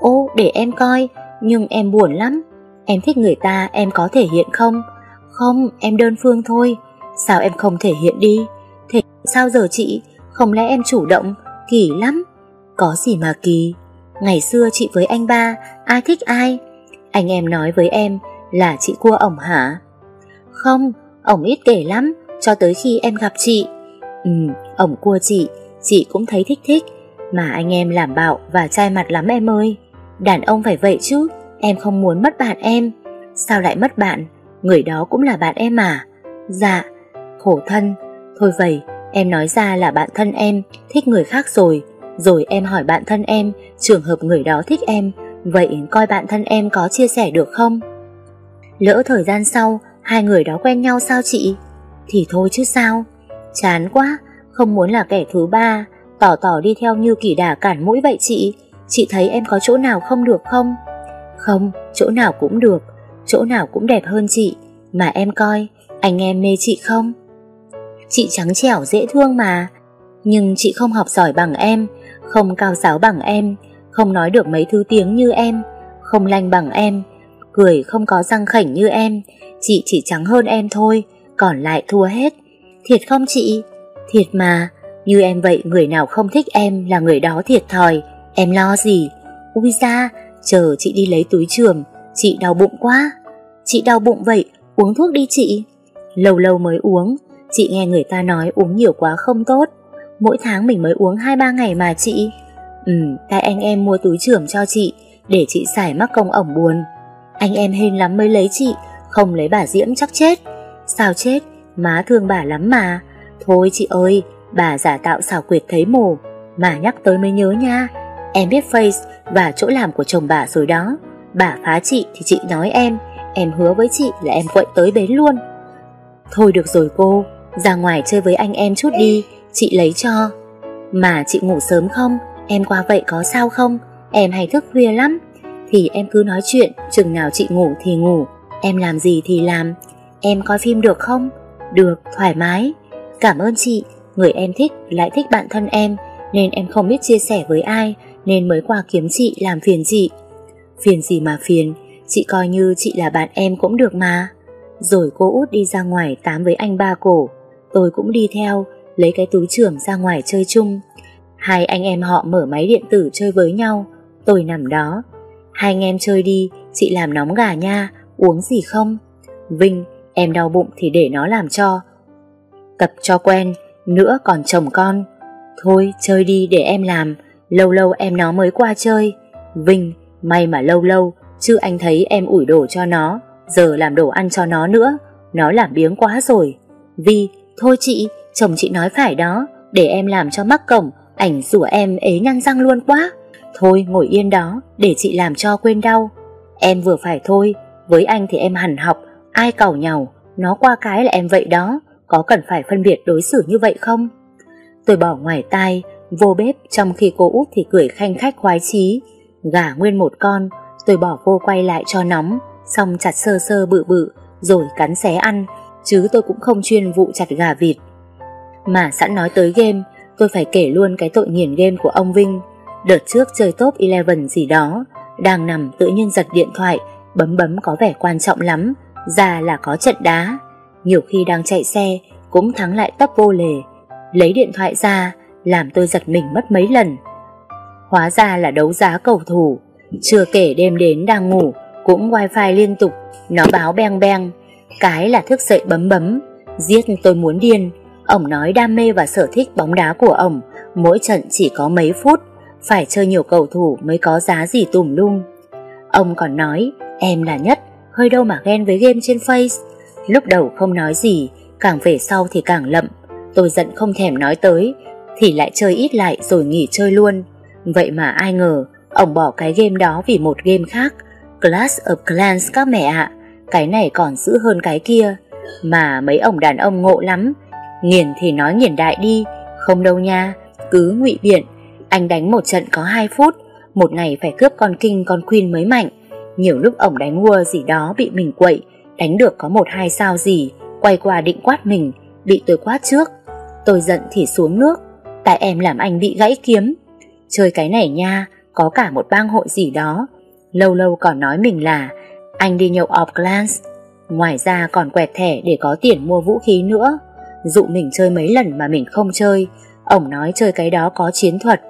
Speaker 1: Ô, để em coi, nhưng em buồn lắm. Em thích người ta em có thể hiện không? Không, em đơn phương thôi. Sao em không thể hiện đi? Thế sao giờ chị? Không lẽ em chủ động? Kỳ lắm. Có gì mà kỳ? Ngày xưa chị với anh ba, ai thích ai? Anh em nói với em là chị cua ổng hả? Không, ổng ít kể lắm, cho tới khi em gặp chị. Ừ, ổng cua chị, chị cũng thấy thích thích, mà anh em làm bạo và chai mặt lắm em ơi. Đàn ông phải vậy chứ, em không muốn mất bạn em. Sao lại mất bạn, người đó cũng là bạn em à? Dạ, khổ thân, thôi vậy, em nói ra là bạn thân em thích người khác rồi, rồi em hỏi bạn thân em trường hợp người đó thích em, vậy coi bạn thân em có chia sẻ được không? Lỡ thời gian sau, hai người đó quen nhau sao chị? thì thôi chứ sao. Chán quá, không muốn là kẻ thứ ba, tỏ tỏ đi theo như kỳ đà cản mũi vậy chị. Chị thấy em có chỗ nào không được không? Không, chỗ nào cũng được, chỗ nào cũng đẹp hơn chị. Mà em coi, anh em mê chị không? Chị trắng trẻo dễ thương mà, nhưng chị không học giỏi bằng em, không cao giáo bằng em, không nói được mấy thứ tiếng như em, không lanh bằng em, cười không có răng khảnh như em, chị chỉ trắng hơn em thôi, còn lại thua hết. Thiệt không chị? Thiệt mà, như em vậy người nào không thích em là người đó thiệt thòi, em lo gì? Ui ra, chờ chị đi lấy túi trường, chị đau bụng quá. Chị đau bụng vậy, uống thuốc đi chị. Lâu lâu mới uống, chị nghe người ta nói uống nhiều quá không tốt. Mỗi tháng mình mới uống 2-3 ngày mà chị. Ừ, tại anh em mua túi trưởng cho chị, để chị xài mắc công ổng buồn. Anh em hên lắm mới lấy chị, không lấy bà Diễm chắc chết. Sao chết, má thương bà lắm mà. Thôi chị ơi, bà giả tạo xảo quyệt thấy mồ. Mà nhắc tới mới nhớ nha. Em biết face và chỗ làm của chồng bà rồi đó. Bà phá chị thì chị nói em. Em hứa với chị là em quậy tới bến luôn. Thôi được rồi cô, ra ngoài chơi với anh em chút đi, chị lấy cho. Mà chị ngủ sớm không? Em qua vậy có sao không? Em hay thức khuya lắm. Thì em cứ nói chuyện, chừng nào chị ngủ thì ngủ, em làm gì thì làm. Em coi phim được không? Được, thoải mái. Cảm ơn chị, người em thích lại thích bạn thân em, nên em không biết chia sẻ với ai, nên mới qua kiếm chị làm phiền chị. Phiền gì mà phiền, chị coi như chị là bạn em cũng được mà. Rồi cô út đi ra ngoài tám với anh ba cổ, tôi cũng đi theo, lấy cái túi trưởng ra ngoài chơi chung. Hai anh em họ mở máy điện tử chơi với nhau, tôi nằm đó. Hai anh em chơi đi, chị làm nóng gà nha, uống gì không? Vinh, Em đau bụng thì để nó làm cho Tập cho quen Nữa còn chồng con Thôi chơi đi để em làm Lâu lâu em nó mới qua chơi Vinh may mà lâu lâu Chứ anh thấy em ủi đổ cho nó Giờ làm đồ ăn cho nó nữa Nó làm biếng quá rồi Vi thôi chị Chồng chị nói phải đó Để em làm cho mắc cổng Ảnh rủa em ế nhăn răng luôn quá Thôi ngồi yên đó Để chị làm cho quên đau Em vừa phải thôi Với anh thì em hẳn học Ai cẩu nhàu, nó qua cái là em vậy đó, có cần phải phân biệt đối xử như vậy không? Tôi bỏ ngoài tai, vô bếp trong khi cô út thì cười khanh khách khoái chí Gà nguyên một con, tôi bỏ vô quay lại cho nóng, xong chặt sơ sơ bự bự, rồi cắn xé ăn, chứ tôi cũng không chuyên vụ chặt gà vịt. Mà sẵn nói tới game, tôi phải kể luôn cái tội nghiền game của ông Vinh. Đợt trước chơi top 11 gì đó, đang nằm tự nhiên giật điện thoại, bấm bấm có vẻ quan trọng lắm, ra là có trận đá. Nhiều khi đang chạy xe cũng thắng lại tóc vô lề, lấy điện thoại ra làm tôi giật mình mất mấy lần. Hóa ra là đấu giá cầu thủ, chưa kể đêm đến đang ngủ cũng wifi liên tục, nó báo beng beng, cái là thức dậy bấm bấm, giết tôi muốn điên. Ông nói đam mê và sở thích bóng đá của ông mỗi trận chỉ có mấy phút, phải chơi nhiều cầu thủ mới có giá gì tùm lum. Ông còn nói, em là nhất, hơi đâu mà ghen với game trên Face. Lúc đầu không nói gì, càng về sau thì càng lậm. Tôi giận không thèm nói tới, thì lại chơi ít lại rồi nghỉ chơi luôn. Vậy mà ai ngờ, ổng bỏ cái game đó vì một game khác. Clash of Clans các mẹ ạ, cái này còn dữ hơn cái kia. Mà mấy ổng đàn ông ngộ lắm, nghiền thì nói nghiền đại đi, không đâu nha, cứ ngụy biện. Anh đánh một trận có 2 phút, một ngày phải cướp con kinh con queen mới mạnh. Nhiều lúc ổng đánh hua gì đó bị mình quậy, đánh được có một hai sao gì, quay qua định quát mình, bị tôi quát trước. Tôi giận thì xuống nước, tại em làm anh bị gãy kiếm. Chơi cái này nha, có cả một bang hội gì đó. Lâu lâu còn nói mình là anh đi nhậu off class. Ngoài ra còn quẹt thẻ để có tiền mua vũ khí nữa. Dụ mình chơi mấy lần mà mình không chơi, ổng nói chơi cái đó có chiến thuật.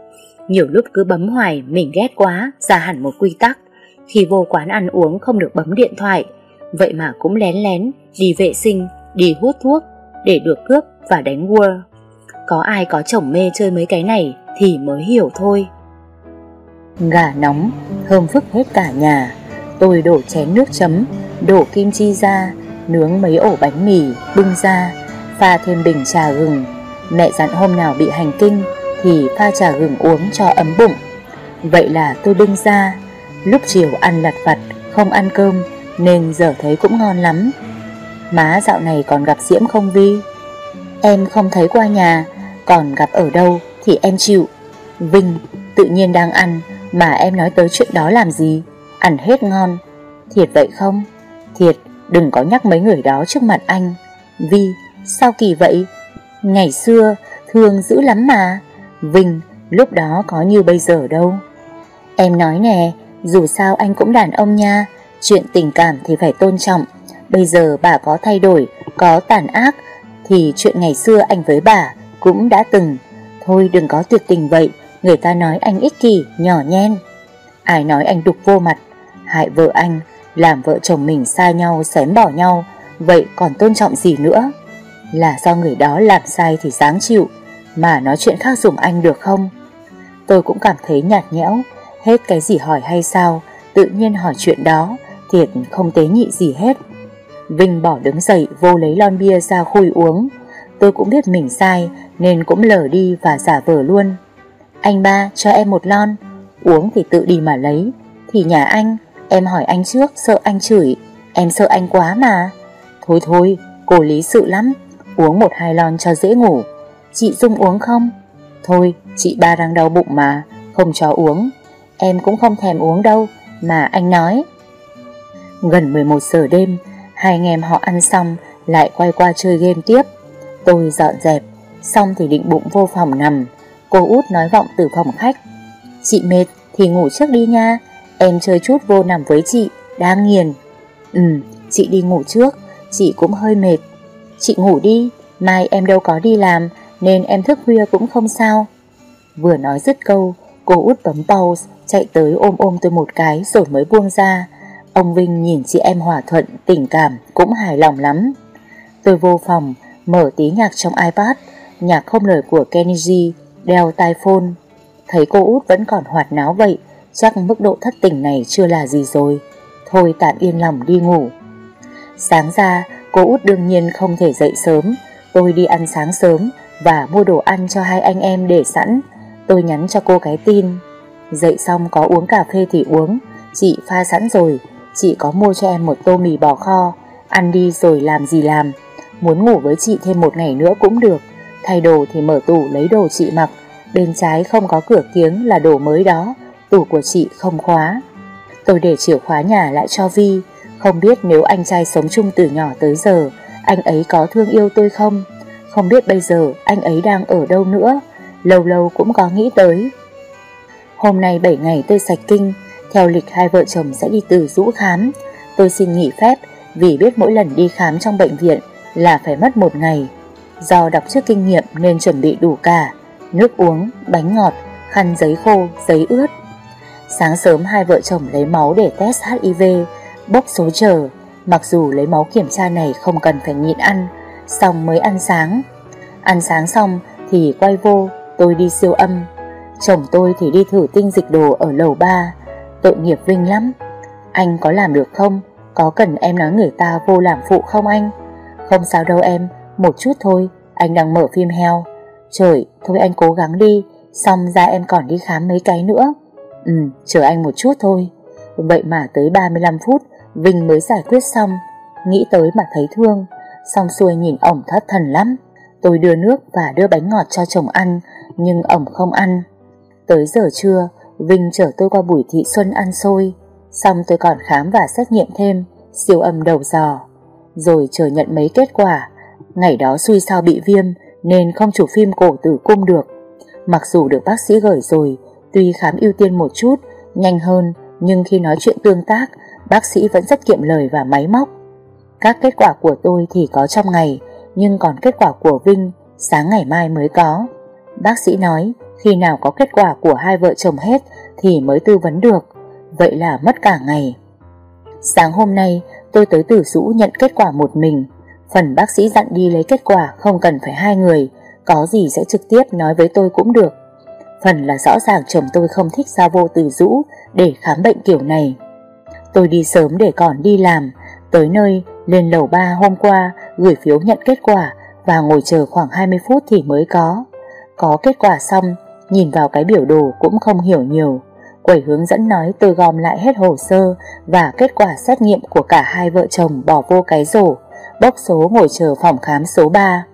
Speaker 1: Nhiều lúc cứ bấm hoài, mình ghét quá, ra hẳn một quy tắc. Khi vô quán ăn uống không được bấm điện thoại Vậy mà cũng lén lén Đi vệ sinh, đi hút thuốc Để được cướp và đánh World Có ai có chồng mê chơi mấy cái này Thì mới hiểu thôi Gà nóng Thơm phức hết cả nhà Tôi đổ chén nước chấm Đổ kim chi ra Nướng mấy ổ bánh mì Bưng ra Pha thêm bình trà gừng Mẹ dặn hôm nào bị hành kinh Thì pha trà gừng uống cho ấm bụng Vậy là tôi bưng ra Lúc chiều ăn lặt vặt Không ăn cơm Nên giờ thấy cũng ngon lắm Má dạo này còn gặp Diễm không Vi Em không thấy qua nhà Còn gặp ở đâu thì em chịu Vinh tự nhiên đang ăn Mà em nói tới chuyện đó làm gì Ăn hết ngon Thiệt vậy không Thiệt đừng có nhắc mấy người đó trước mặt anh Vi sao kỳ vậy Ngày xưa thương dữ lắm mà Vinh lúc đó có như bây giờ đâu Em nói nè dù sao anh cũng đàn ông nha Chuyện tình cảm thì phải tôn trọng Bây giờ bà có thay đổi Có tàn ác Thì chuyện ngày xưa anh với bà Cũng đã từng Thôi đừng có tuyệt tình vậy Người ta nói anh ích kỷ, nhỏ nhen Ai nói anh đục vô mặt Hại vợ anh Làm vợ chồng mình sai nhau, xém bỏ nhau Vậy còn tôn trọng gì nữa Là do người đó làm sai thì dáng chịu Mà nói chuyện khác dùng anh được không Tôi cũng cảm thấy nhạt nhẽo Hết cái gì hỏi hay sao Tự nhiên hỏi chuyện đó Thiệt không tế nhị gì hết Vinh bỏ đứng dậy vô lấy lon bia ra khui uống Tôi cũng biết mình sai Nên cũng lờ đi và giả vờ luôn Anh ba cho em một lon Uống thì tự đi mà lấy Thì nhà anh Em hỏi anh trước sợ anh chửi Em sợ anh quá mà Thôi thôi cô lý sự lắm Uống một hai lon cho dễ ngủ Chị Dung uống không? Thôi chị ba đang đau bụng mà Không cho uống Em cũng không thèm uống đâu Mà anh nói Gần 11 giờ đêm Hai anh em họ ăn xong Lại quay qua chơi game tiếp Tôi dọn dẹp Xong thì định bụng vô phòng nằm Cô út nói vọng từ phòng khách Chị mệt thì ngủ trước đi nha Em chơi chút vô nằm với chị Đang nghiền Ừ chị đi ngủ trước Chị cũng hơi mệt Chị ngủ đi Mai em đâu có đi làm Nên em thức khuya cũng không sao Vừa nói dứt câu Cô út bấm pause chạy tới ôm ôm tôi một cái rồi mới buông ra. Ông Vinh nhìn chị em hòa thuận, tình cảm, cũng hài lòng lắm. Tôi vô phòng, mở tí nhạc trong iPad, nhạc không lời của Kennedy, đeo tai phone. Thấy cô út vẫn còn hoạt náo vậy, chắc mức độ thất tình này chưa là gì rồi. Thôi tạm yên lòng đi ngủ. Sáng ra, cô út đương nhiên không thể dậy sớm. Tôi đi ăn sáng sớm và mua đồ ăn cho hai anh em để sẵn. Tôi nhắn cho cô cái tin. Dậy xong có uống cà phê thì uống Chị pha sẵn rồi Chị có mua cho em một tô mì bò kho Ăn đi rồi làm gì làm Muốn ngủ với chị thêm một ngày nữa cũng được Thay đồ thì mở tủ lấy đồ chị mặc Bên trái không có cửa kiếng là đồ mới đó Tủ của chị không khóa Tôi để chìa khóa nhà lại cho Vi Không biết nếu anh trai sống chung từ nhỏ tới giờ Anh ấy có thương yêu tôi không Không biết bây giờ anh ấy đang ở đâu nữa Lâu lâu cũng có nghĩ tới Hôm nay 7 ngày tôi sạch kinh, theo lịch hai vợ chồng sẽ đi từ rũ khám. Tôi xin nghỉ phép vì biết mỗi lần đi khám trong bệnh viện là phải mất một ngày. Do đọc trước kinh nghiệm nên chuẩn bị đủ cả, nước uống, bánh ngọt, khăn giấy khô, giấy ướt. Sáng sớm hai vợ chồng lấy máu để test HIV, bốc số chờ. Mặc dù lấy máu kiểm tra này không cần phải nhịn ăn, xong mới ăn sáng. Ăn sáng xong thì quay vô, tôi đi siêu âm, Chồng tôi thì đi thử tinh dịch đồ ở lầu ba Tội nghiệp Vinh lắm Anh có làm được không? Có cần em nói người ta vô làm phụ không anh? Không sao đâu em Một chút thôi Anh đang mở phim heo Trời, thôi anh cố gắng đi Xong ra em còn đi khám mấy cái nữa Ừ, chờ anh một chút thôi Vậy mà tới 35 phút Vinh mới giải quyết xong Nghĩ tới mà thấy thương Xong xuôi nhìn ổng thất thần lắm Tôi đưa nước và đưa bánh ngọt cho chồng ăn Nhưng ổng không ăn Tới giờ trưa, Vinh chở tôi qua buổi thị xuân ăn xôi, xong tôi còn khám và xét nghiệm thêm, siêu âm đầu dò, Rồi chờ nhận mấy kết quả, ngày đó suy sao bị viêm nên không chụp phim cổ tử cung được. Mặc dù được bác sĩ gửi rồi, tuy khám ưu tiên một chút, nhanh hơn, nhưng khi nói chuyện tương tác, bác sĩ vẫn rất kiệm lời và máy móc. Các kết quả của tôi thì có trong ngày, nhưng còn kết quả của Vinh sáng ngày mai mới có. Bác sĩ nói khi nào có kết quả của hai vợ chồng hết thì mới tư vấn được, vậy là mất cả ngày. Sáng hôm nay, tôi tới tử dũ nhận kết quả một mình. Phần bác sĩ dặn đi lấy kết quả không cần phải hai người, có gì sẽ trực tiếp nói với tôi cũng được. Phần là rõ ràng chồng tôi không thích ra vô tử dũ để khám bệnh kiểu này. Tôi đi sớm để còn đi làm, tới nơi lên lầu ba hôm qua gửi phiếu nhận kết quả và ngồi chờ khoảng 20 phút thì mới có. Có kết quả xong, nhìn vào cái biểu đồ cũng không hiểu nhiều. Quầy hướng dẫn nói tôi gom lại hết hồ sơ và kết quả xét nghiệm của cả hai vợ chồng bỏ vô cái rổ, bốc số ngồi chờ phòng khám số 3.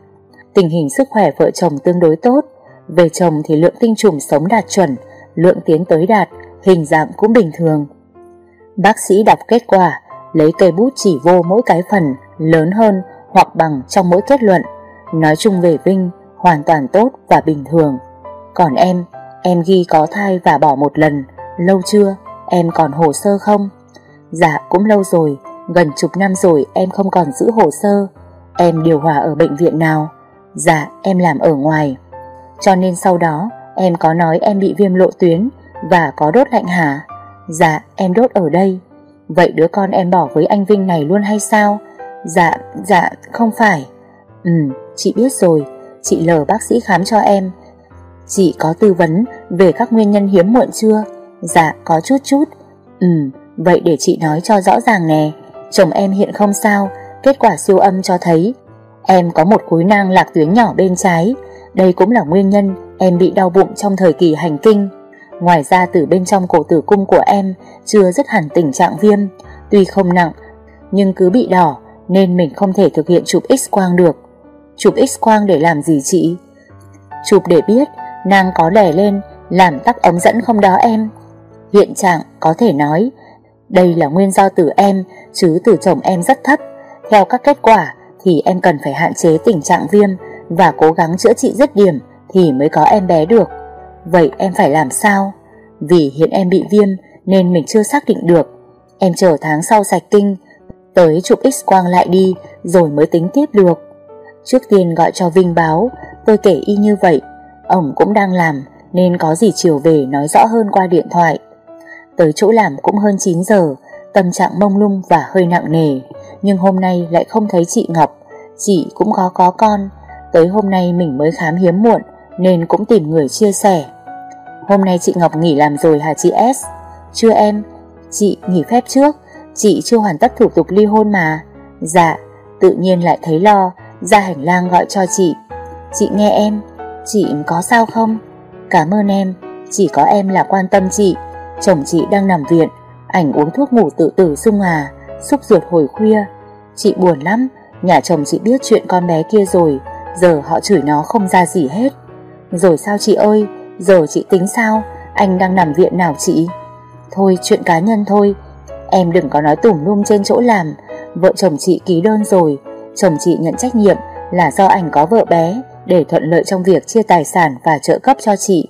Speaker 1: Tình hình sức khỏe vợ chồng tương đối tốt, về chồng thì lượng tinh trùng sống đạt chuẩn, lượng tiến tới đạt, hình dạng cũng bình thường. Bác sĩ đọc kết quả, lấy cây bút chỉ vô mỗi cái phần lớn hơn hoặc bằng trong mỗi kết luận. Nói chung về Vinh, hoàn toàn tốt và bình thường. Còn em, em ghi có thai và bỏ một lần, lâu chưa, em còn hồ sơ không? Dạ cũng lâu rồi, gần chục năm rồi em không còn giữ hồ sơ. Em điều hòa ở bệnh viện nào? Dạ em làm ở ngoài. Cho nên sau đó em có nói em bị viêm lộ tuyến và có đốt lạnh hả? Dạ em đốt ở đây. Vậy đứa con em bỏ với anh Vinh này luôn hay sao? Dạ, dạ, không phải. Ừ, chị biết rồi, chị lờ bác sĩ khám cho em. Chị có tư vấn về các nguyên nhân hiếm muộn chưa? Dạ, có chút chút. Ừ, vậy để chị nói cho rõ ràng nè. Chồng em hiện không sao, kết quả siêu âm cho thấy em có một khối nang lạc tuyến nhỏ bên trái. Đây cũng là nguyên nhân em bị đau bụng trong thời kỳ hành kinh. Ngoài ra từ bên trong cổ tử cung của em chưa rất hẳn tình trạng viêm, tuy không nặng nhưng cứ bị đỏ nên mình không thể thực hiện chụp x quang được. Chụp x quang để làm gì chị? Chụp để biết nàng có đè lên làm tắc ống dẫn không đó em. Hiện trạng có thể nói đây là nguyên do từ em chứ từ chồng em rất thấp. Theo các kết quả thì em cần phải hạn chế tình trạng viêm và cố gắng chữa trị dứt điểm thì mới có em bé được. Vậy em phải làm sao? Vì hiện em bị viêm nên mình chưa xác định được. Em chờ tháng sau sạch kinh, tới chụp x quang lại đi rồi mới tính tiếp được. Trước tiên gọi cho Vinh báo, tôi kể y như vậy Ông cũng đang làm nên có gì chiều về nói rõ hơn qua điện thoại. Tới chỗ làm cũng hơn 9 giờ, tâm trạng mông lung và hơi nặng nề. Nhưng hôm nay lại không thấy chị Ngọc, chị cũng có có con. Tới hôm nay mình mới khám hiếm muộn nên cũng tìm người chia sẻ. Hôm nay chị Ngọc nghỉ làm rồi hả chị S? Chưa em, chị nghỉ phép trước, chị chưa hoàn tất thủ tục ly hôn mà. Dạ, tự nhiên lại thấy lo, ra hành lang gọi cho chị. Chị nghe em, Chị có sao không? Cảm ơn em, chỉ có em là quan tâm chị. Chồng chị đang nằm viện, ảnh uống thuốc ngủ tự tử sung à, xúc ruột hồi khuya. Chị buồn lắm, nhà chồng chị biết chuyện con bé kia rồi, giờ họ chửi nó không ra gì hết. Rồi sao chị ơi, giờ chị tính sao, anh đang nằm viện nào chị? Thôi chuyện cá nhân thôi, em đừng có nói tủm lum trên chỗ làm, vợ chồng chị ký đơn rồi, chồng chị nhận trách nhiệm là do ảnh có vợ bé, để thuận lợi trong việc chia tài sản và trợ cấp cho chị.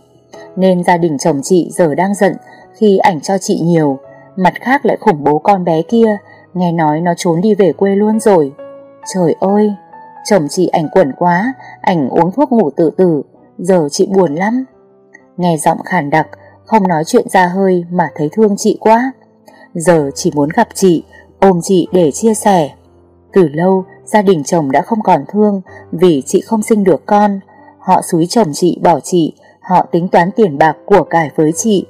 Speaker 1: Nên gia đình chồng chị giờ đang giận khi ảnh cho chị nhiều, mặt khác lại khủng bố con bé kia, nghe nói nó trốn đi về quê luôn rồi. Trời ơi, chồng chị ảnh quẩn quá, ảnh uống thuốc ngủ tự tử, giờ chị buồn lắm. Nghe giọng khàn đặc, không nói chuyện ra hơi mà thấy thương chị quá. Giờ chỉ muốn gặp chị, ôm chị để chia sẻ. Từ lâu Gia đình chồng đã không còn thương vì chị không sinh được con. Họ xúi chồng chị bỏ chị, họ tính toán tiền bạc của cải với chị.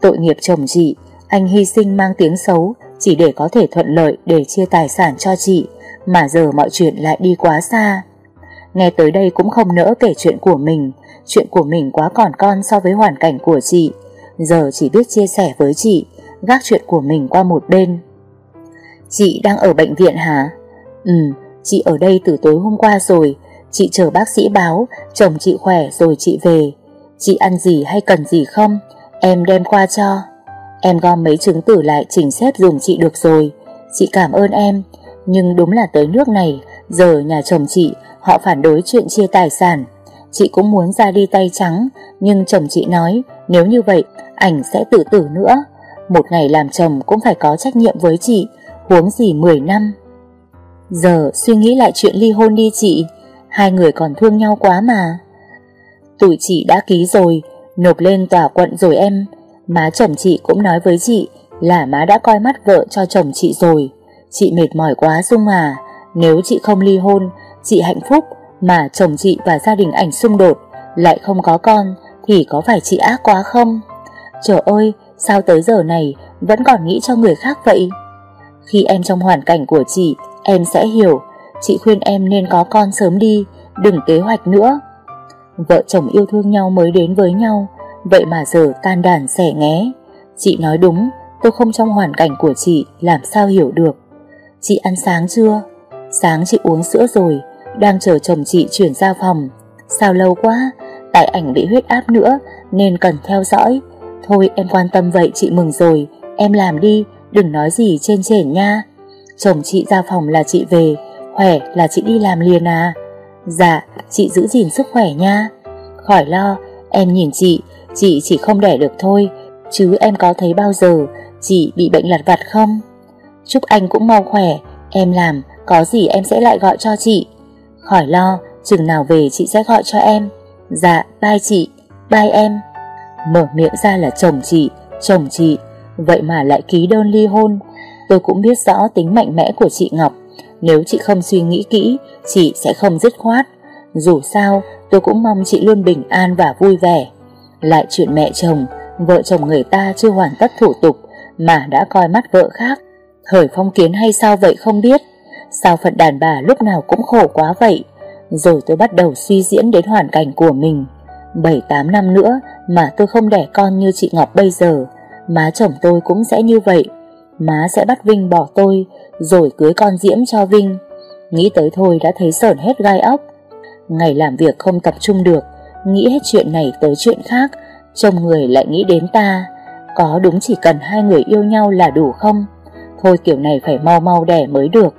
Speaker 1: Tội nghiệp chồng chị, anh hy sinh mang tiếng xấu chỉ để có thể thuận lợi để chia tài sản cho chị, mà giờ mọi chuyện lại đi quá xa. Nghe tới đây cũng không nỡ kể chuyện của mình, chuyện của mình quá còn con so với hoàn cảnh của chị. Giờ chỉ biết chia sẻ với chị, gác chuyện của mình qua một bên. Chị đang ở bệnh viện hả? Ừ, Chị ở đây từ tối hôm qua rồi Chị chờ bác sĩ báo Chồng chị khỏe rồi chị về Chị ăn gì hay cần gì không Em đem qua cho Em gom mấy chứng tử lại chỉnh xếp dùng chị được rồi Chị cảm ơn em Nhưng đúng là tới nước này Giờ nhà chồng chị Họ phản đối chuyện chia tài sản Chị cũng muốn ra đi tay trắng Nhưng chồng chị nói Nếu như vậy ảnh sẽ tự tử nữa Một ngày làm chồng cũng phải có trách nhiệm với chị Huống gì 10 năm Giờ suy nghĩ lại chuyện ly hôn đi chị Hai người còn thương nhau quá mà Tụi chị đã ký rồi Nộp lên tòa quận rồi em Má chồng chị cũng nói với chị Là má đã coi mắt vợ cho chồng chị rồi Chị mệt mỏi quá Dung à Nếu chị không ly hôn Chị hạnh phúc Mà chồng chị và gia đình ảnh xung đột Lại không có con Thì có phải chị ác quá không Trời ơi sao tới giờ này Vẫn còn nghĩ cho người khác vậy Khi em trong hoàn cảnh của chị Em sẽ hiểu, chị khuyên em nên có con sớm đi, đừng kế hoạch nữa. Vợ chồng yêu thương nhau mới đến với nhau, vậy mà giờ tan đàn xẻ nghé. Chị nói đúng, tôi không trong hoàn cảnh của chị, làm sao hiểu được. Chị ăn sáng chưa? Sáng chị uống sữa rồi, đang chờ chồng chị chuyển ra phòng. Sao lâu quá, tại ảnh bị huyết áp nữa nên cần theo dõi. Thôi em quan tâm vậy chị mừng rồi, em làm đi, đừng nói gì trên trển nha. Chồng chị ra phòng là chị về Khỏe là chị đi làm liền à Dạ chị giữ gìn sức khỏe nha Khỏi lo Em nhìn chị Chị chỉ không đẻ được thôi Chứ em có thấy bao giờ Chị bị bệnh lặt vặt không Chúc anh cũng mau khỏe Em làm có gì em sẽ lại gọi cho chị Khỏi lo Chừng nào về chị sẽ gọi cho em Dạ bye chị Bye em Mở miệng ra là chồng chị Chồng chị Vậy mà lại ký đơn ly hôn Tôi cũng biết rõ tính mạnh mẽ của chị Ngọc Nếu chị không suy nghĩ kỹ Chị sẽ không dứt khoát Dù sao tôi cũng mong chị luôn bình an và vui vẻ Lại chuyện mẹ chồng Vợ chồng người ta chưa hoàn tất thủ tục Mà đã coi mắt vợ khác Thời phong kiến hay sao vậy không biết Sao phận đàn bà lúc nào cũng khổ quá vậy Rồi tôi bắt đầu suy diễn đến hoàn cảnh của mình 7-8 năm nữa mà tôi không đẻ con như chị Ngọc bây giờ Má chồng tôi cũng sẽ như vậy Má sẽ bắt Vinh bỏ tôi Rồi cưới con Diễm cho Vinh Nghĩ tới thôi đã thấy sởn hết gai ốc Ngày làm việc không tập trung được Nghĩ hết chuyện này tới chuyện khác chồng người lại nghĩ đến ta Có đúng chỉ cần hai người yêu nhau là đủ không Thôi kiểu này phải mau mau đẻ mới được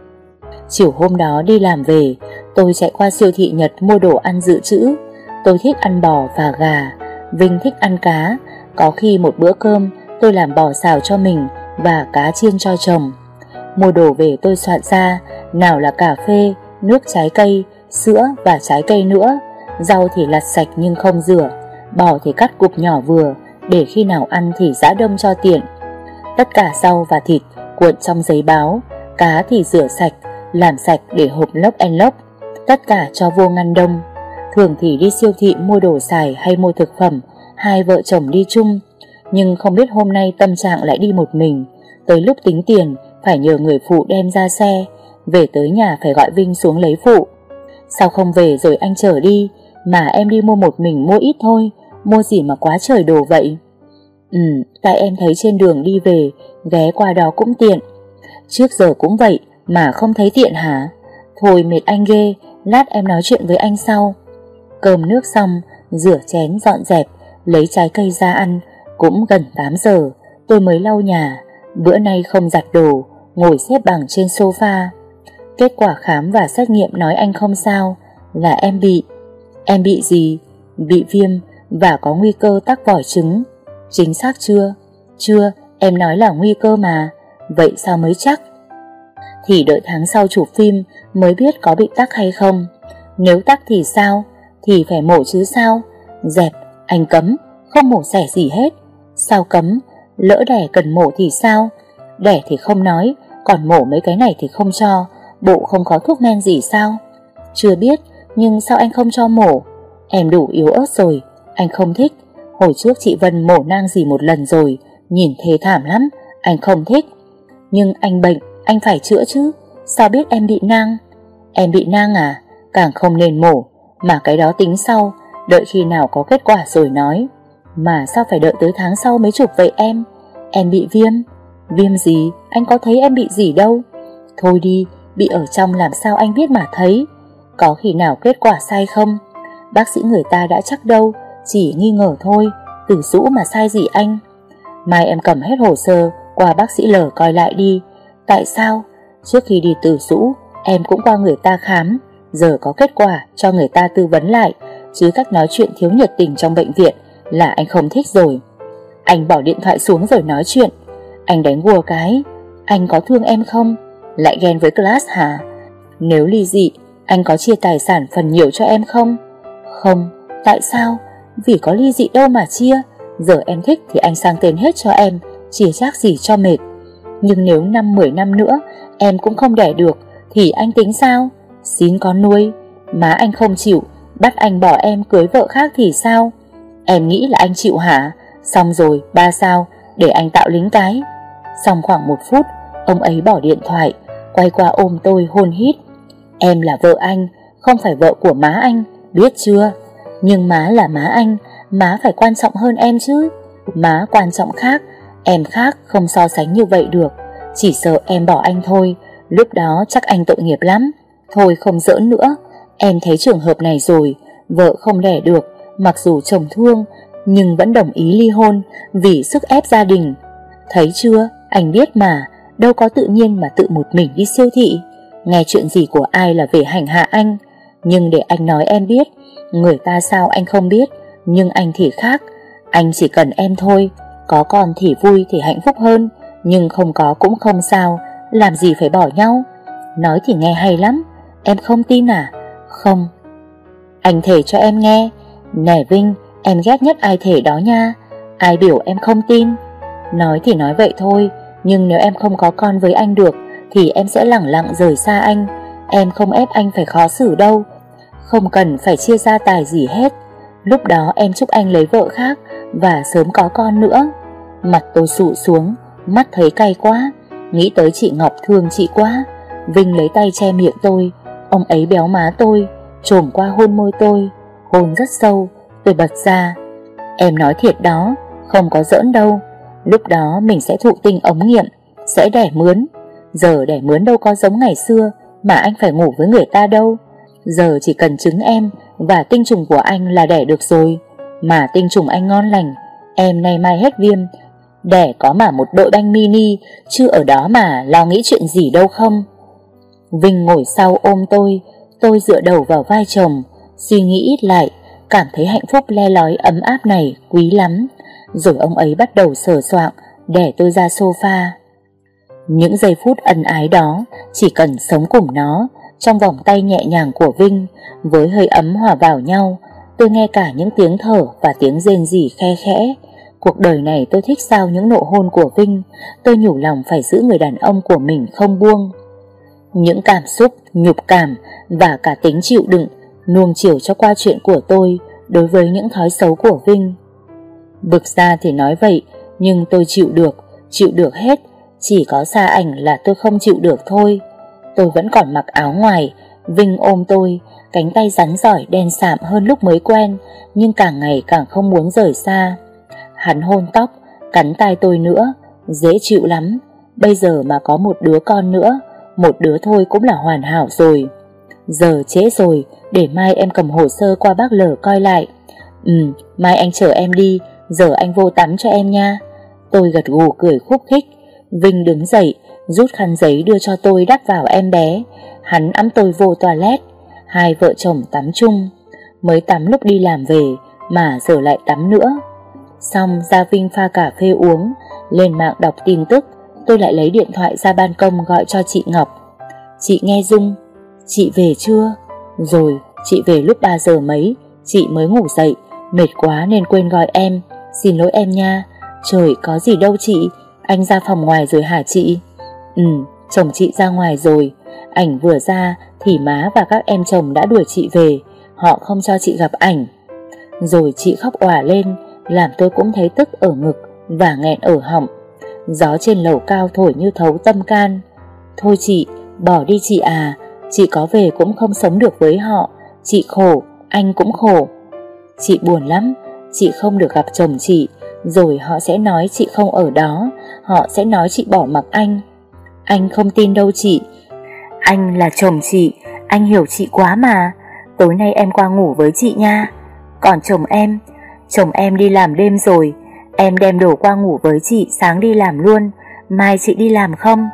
Speaker 1: Chiều hôm đó đi làm về Tôi chạy qua siêu thị Nhật mua đồ ăn dự trữ Tôi thích ăn bò và gà Vinh thích ăn cá Có khi một bữa cơm tôi làm bò xào cho mình và cá chiên cho chồng. Mua đồ về tôi soạn ra, nào là cà phê, nước trái cây, sữa và trái cây nữa. Rau thì lặt sạch nhưng không rửa, bò thì cắt cục nhỏ vừa, để khi nào ăn thì giã đâm cho tiện. Tất cả rau và thịt cuộn trong giấy báo, cá thì rửa sạch, làm sạch để hộp lốc en lốc. Tất cả cho vô ngăn đông. Thường thì đi siêu thị mua đồ xài hay mua thực phẩm, hai vợ chồng đi chung nhưng không biết hôm nay tâm trạng lại đi một mình Tới lúc tính tiền Phải nhờ người phụ đem ra xe Về tới nhà phải gọi Vinh xuống lấy phụ Sao không về rồi anh chở đi Mà em đi mua một mình mua ít thôi Mua gì mà quá trời đồ vậy Ừ Tại em thấy trên đường đi về Ghé qua đó cũng tiện Trước giờ cũng vậy mà không thấy tiện hả Thôi mệt anh ghê Lát em nói chuyện với anh sau Cơm nước xong Rửa chén dọn dẹp Lấy trái cây ra ăn cũng gần 8 giờ Tôi mới lau nhà Bữa nay không giặt đồ Ngồi xếp bằng trên sofa Kết quả khám và xét nghiệm nói anh không sao Là em bị Em bị gì? Bị viêm Và có nguy cơ tắc vòi trứng Chính xác chưa? Chưa, em nói là nguy cơ mà Vậy sao mới chắc? Thì đợi tháng sau chụp phim Mới biết có bị tắc hay không Nếu tắc thì sao? Thì phải mổ chứ sao? Dẹp, anh cấm Không mổ xẻ gì hết Sao cấm Lỡ đẻ cần mổ thì sao Đẻ thì không nói Còn mổ mấy cái này thì không cho Bộ không có thuốc men gì sao Chưa biết Nhưng sao anh không cho mổ Em đủ yếu ớt rồi Anh không thích Hồi trước chị Vân mổ nang gì một lần rồi Nhìn thế thảm lắm Anh không thích Nhưng anh bệnh Anh phải chữa chứ Sao biết em bị nang Em bị nang à Càng không nên mổ Mà cái đó tính sau Đợi khi nào có kết quả rồi nói mà sao phải đợi tới tháng sau mới chụp vậy em Em bị viêm Viêm gì anh có thấy em bị gì đâu Thôi đi Bị ở trong làm sao anh biết mà thấy Có khi nào kết quả sai không Bác sĩ người ta đã chắc đâu Chỉ nghi ngờ thôi Từ rũ mà sai gì anh Mai em cầm hết hồ sơ Qua bác sĩ lở coi lại đi Tại sao trước khi đi từ rũ Em cũng qua người ta khám Giờ có kết quả cho người ta tư vấn lại Chứ cách nói chuyện thiếu nhiệt tình trong bệnh viện là anh không thích rồi Anh bỏ điện thoại xuống rồi nói chuyện Anh đánh gùa cái Anh có thương em không? Lại ghen với class hả? Nếu ly dị Anh có chia tài sản phần nhiều cho em không? Không, tại sao? Vì có ly dị đâu mà chia Giờ em thích thì anh sang tên hết cho em Chia chác gì cho mệt Nhưng nếu năm 10 năm nữa Em cũng không đẻ được Thì anh tính sao? Xin con nuôi Má anh không chịu Bắt anh bỏ em cưới vợ khác thì sao? Em nghĩ là anh chịu hả Xong rồi ba sao Để anh tạo lính cái Xong khoảng một phút Ông ấy bỏ điện thoại Quay qua ôm tôi hôn hít Em là vợ anh Không phải vợ của má anh Biết chưa Nhưng má là má anh Má phải quan trọng hơn em chứ Má quan trọng khác Em khác không so sánh như vậy được Chỉ sợ em bỏ anh thôi Lúc đó chắc anh tội nghiệp lắm Thôi không giỡn nữa Em thấy trường hợp này rồi Vợ không đẻ được mặc dù chồng thương nhưng vẫn đồng ý ly hôn vì sức ép gia đình. Thấy chưa, anh biết mà, đâu có tự nhiên mà tự một mình đi siêu thị, nghe chuyện gì của ai là về hành hạ anh. Nhưng để anh nói em biết, người ta sao anh không biết, nhưng anh thì khác, anh chỉ cần em thôi, có con thì vui thì hạnh phúc hơn, nhưng không có cũng không sao, làm gì phải bỏ nhau. Nói thì nghe hay lắm, em không tin à? Không. Anh thể cho em nghe, Nè Vinh, em ghét nhất ai thể đó nha Ai biểu em không tin Nói thì nói vậy thôi Nhưng nếu em không có con với anh được Thì em sẽ lẳng lặng rời xa anh Em không ép anh phải khó xử đâu Không cần phải chia ra tài gì hết Lúc đó em chúc anh lấy vợ khác Và sớm có con nữa Mặt tôi sụ xuống Mắt thấy cay quá Nghĩ tới chị Ngọc thương chị quá Vinh lấy tay che miệng tôi Ông ấy béo má tôi Trồm qua hôn môi tôi hồn rất sâu Tôi bật ra Em nói thiệt đó Không có giỡn đâu Lúc đó mình sẽ thụ tinh ống nghiệm Sẽ đẻ mướn Giờ đẻ mướn đâu có giống ngày xưa Mà anh phải ngủ với người ta đâu Giờ chỉ cần trứng em Và tinh trùng của anh là đẻ được rồi Mà tinh trùng anh ngon lành Em nay mai hết viêm Đẻ có mà một đội banh mini Chứ ở đó mà lo nghĩ chuyện gì đâu không Vinh ngồi sau ôm tôi Tôi dựa đầu vào vai chồng Suy nghĩ lại, cảm thấy hạnh phúc le lói ấm áp này quý lắm. Rồi ông ấy bắt đầu sửa soạn, để tôi ra sofa. Những giây phút ân ái đó, chỉ cần sống cùng nó, trong vòng tay nhẹ nhàng của Vinh, với hơi ấm hòa vào nhau, tôi nghe cả những tiếng thở và tiếng rên rỉ khe khẽ. Cuộc đời này tôi thích sao những nụ hôn của Vinh, tôi nhủ lòng phải giữ người đàn ông của mình không buông. Những cảm xúc, nhục cảm và cả tính chịu đựng nuông chiều cho qua chuyện của tôi đối với những thói xấu của Vinh. Bực ra thì nói vậy, nhưng tôi chịu được, chịu được hết, chỉ có xa ảnh là tôi không chịu được thôi. Tôi vẫn còn mặc áo ngoài, Vinh ôm tôi, cánh tay rắn giỏi đen sạm hơn lúc mới quen, nhưng càng ngày càng không muốn rời xa. Hắn hôn tóc, cắn tay tôi nữa, dễ chịu lắm. Bây giờ mà có một đứa con nữa, một đứa thôi cũng là hoàn hảo rồi. Giờ trễ rồi, để mai em cầm hồ sơ qua bác lở coi lại. Ừ, mai anh chở em đi, giờ anh vô tắm cho em nha. Tôi gật gù cười khúc khích. Vinh đứng dậy, rút khăn giấy đưa cho tôi đắp vào em bé. Hắn ẵm tôi vô toilet. Hai vợ chồng tắm chung. Mới tắm lúc đi làm về, mà giờ lại tắm nữa. Xong ra Vinh pha cà phê uống, lên mạng đọc tin tức, tôi lại lấy điện thoại ra ban công gọi cho chị Ngọc. Chị nghe Dung, Chị về chưa? Rồi, chị về lúc 3 giờ mấy, chị mới ngủ dậy, mệt quá nên quên gọi em, xin lỗi em nha. Trời, có gì đâu chị, anh ra phòng ngoài rồi hả chị? Ừ, chồng chị ra ngoài rồi, ảnh vừa ra thì má và các em chồng đã đuổi chị về, họ không cho chị gặp ảnh. Rồi chị khóc òa lên, làm tôi cũng thấy tức ở ngực và nghẹn ở họng. Gió trên lầu cao thổi như thấu tâm can. Thôi chị, bỏ đi chị à, Chị có về cũng không sống được với họ Chị khổ, anh cũng khổ Chị buồn lắm Chị không được gặp chồng chị Rồi họ sẽ nói chị không ở đó Họ sẽ nói chị bỏ mặc anh Anh không tin đâu chị Anh là chồng chị Anh hiểu chị quá mà Tối nay em qua ngủ với chị nha Còn chồng em Chồng em đi làm đêm rồi Em đem đồ qua ngủ với chị sáng đi làm luôn Mai chị đi làm không?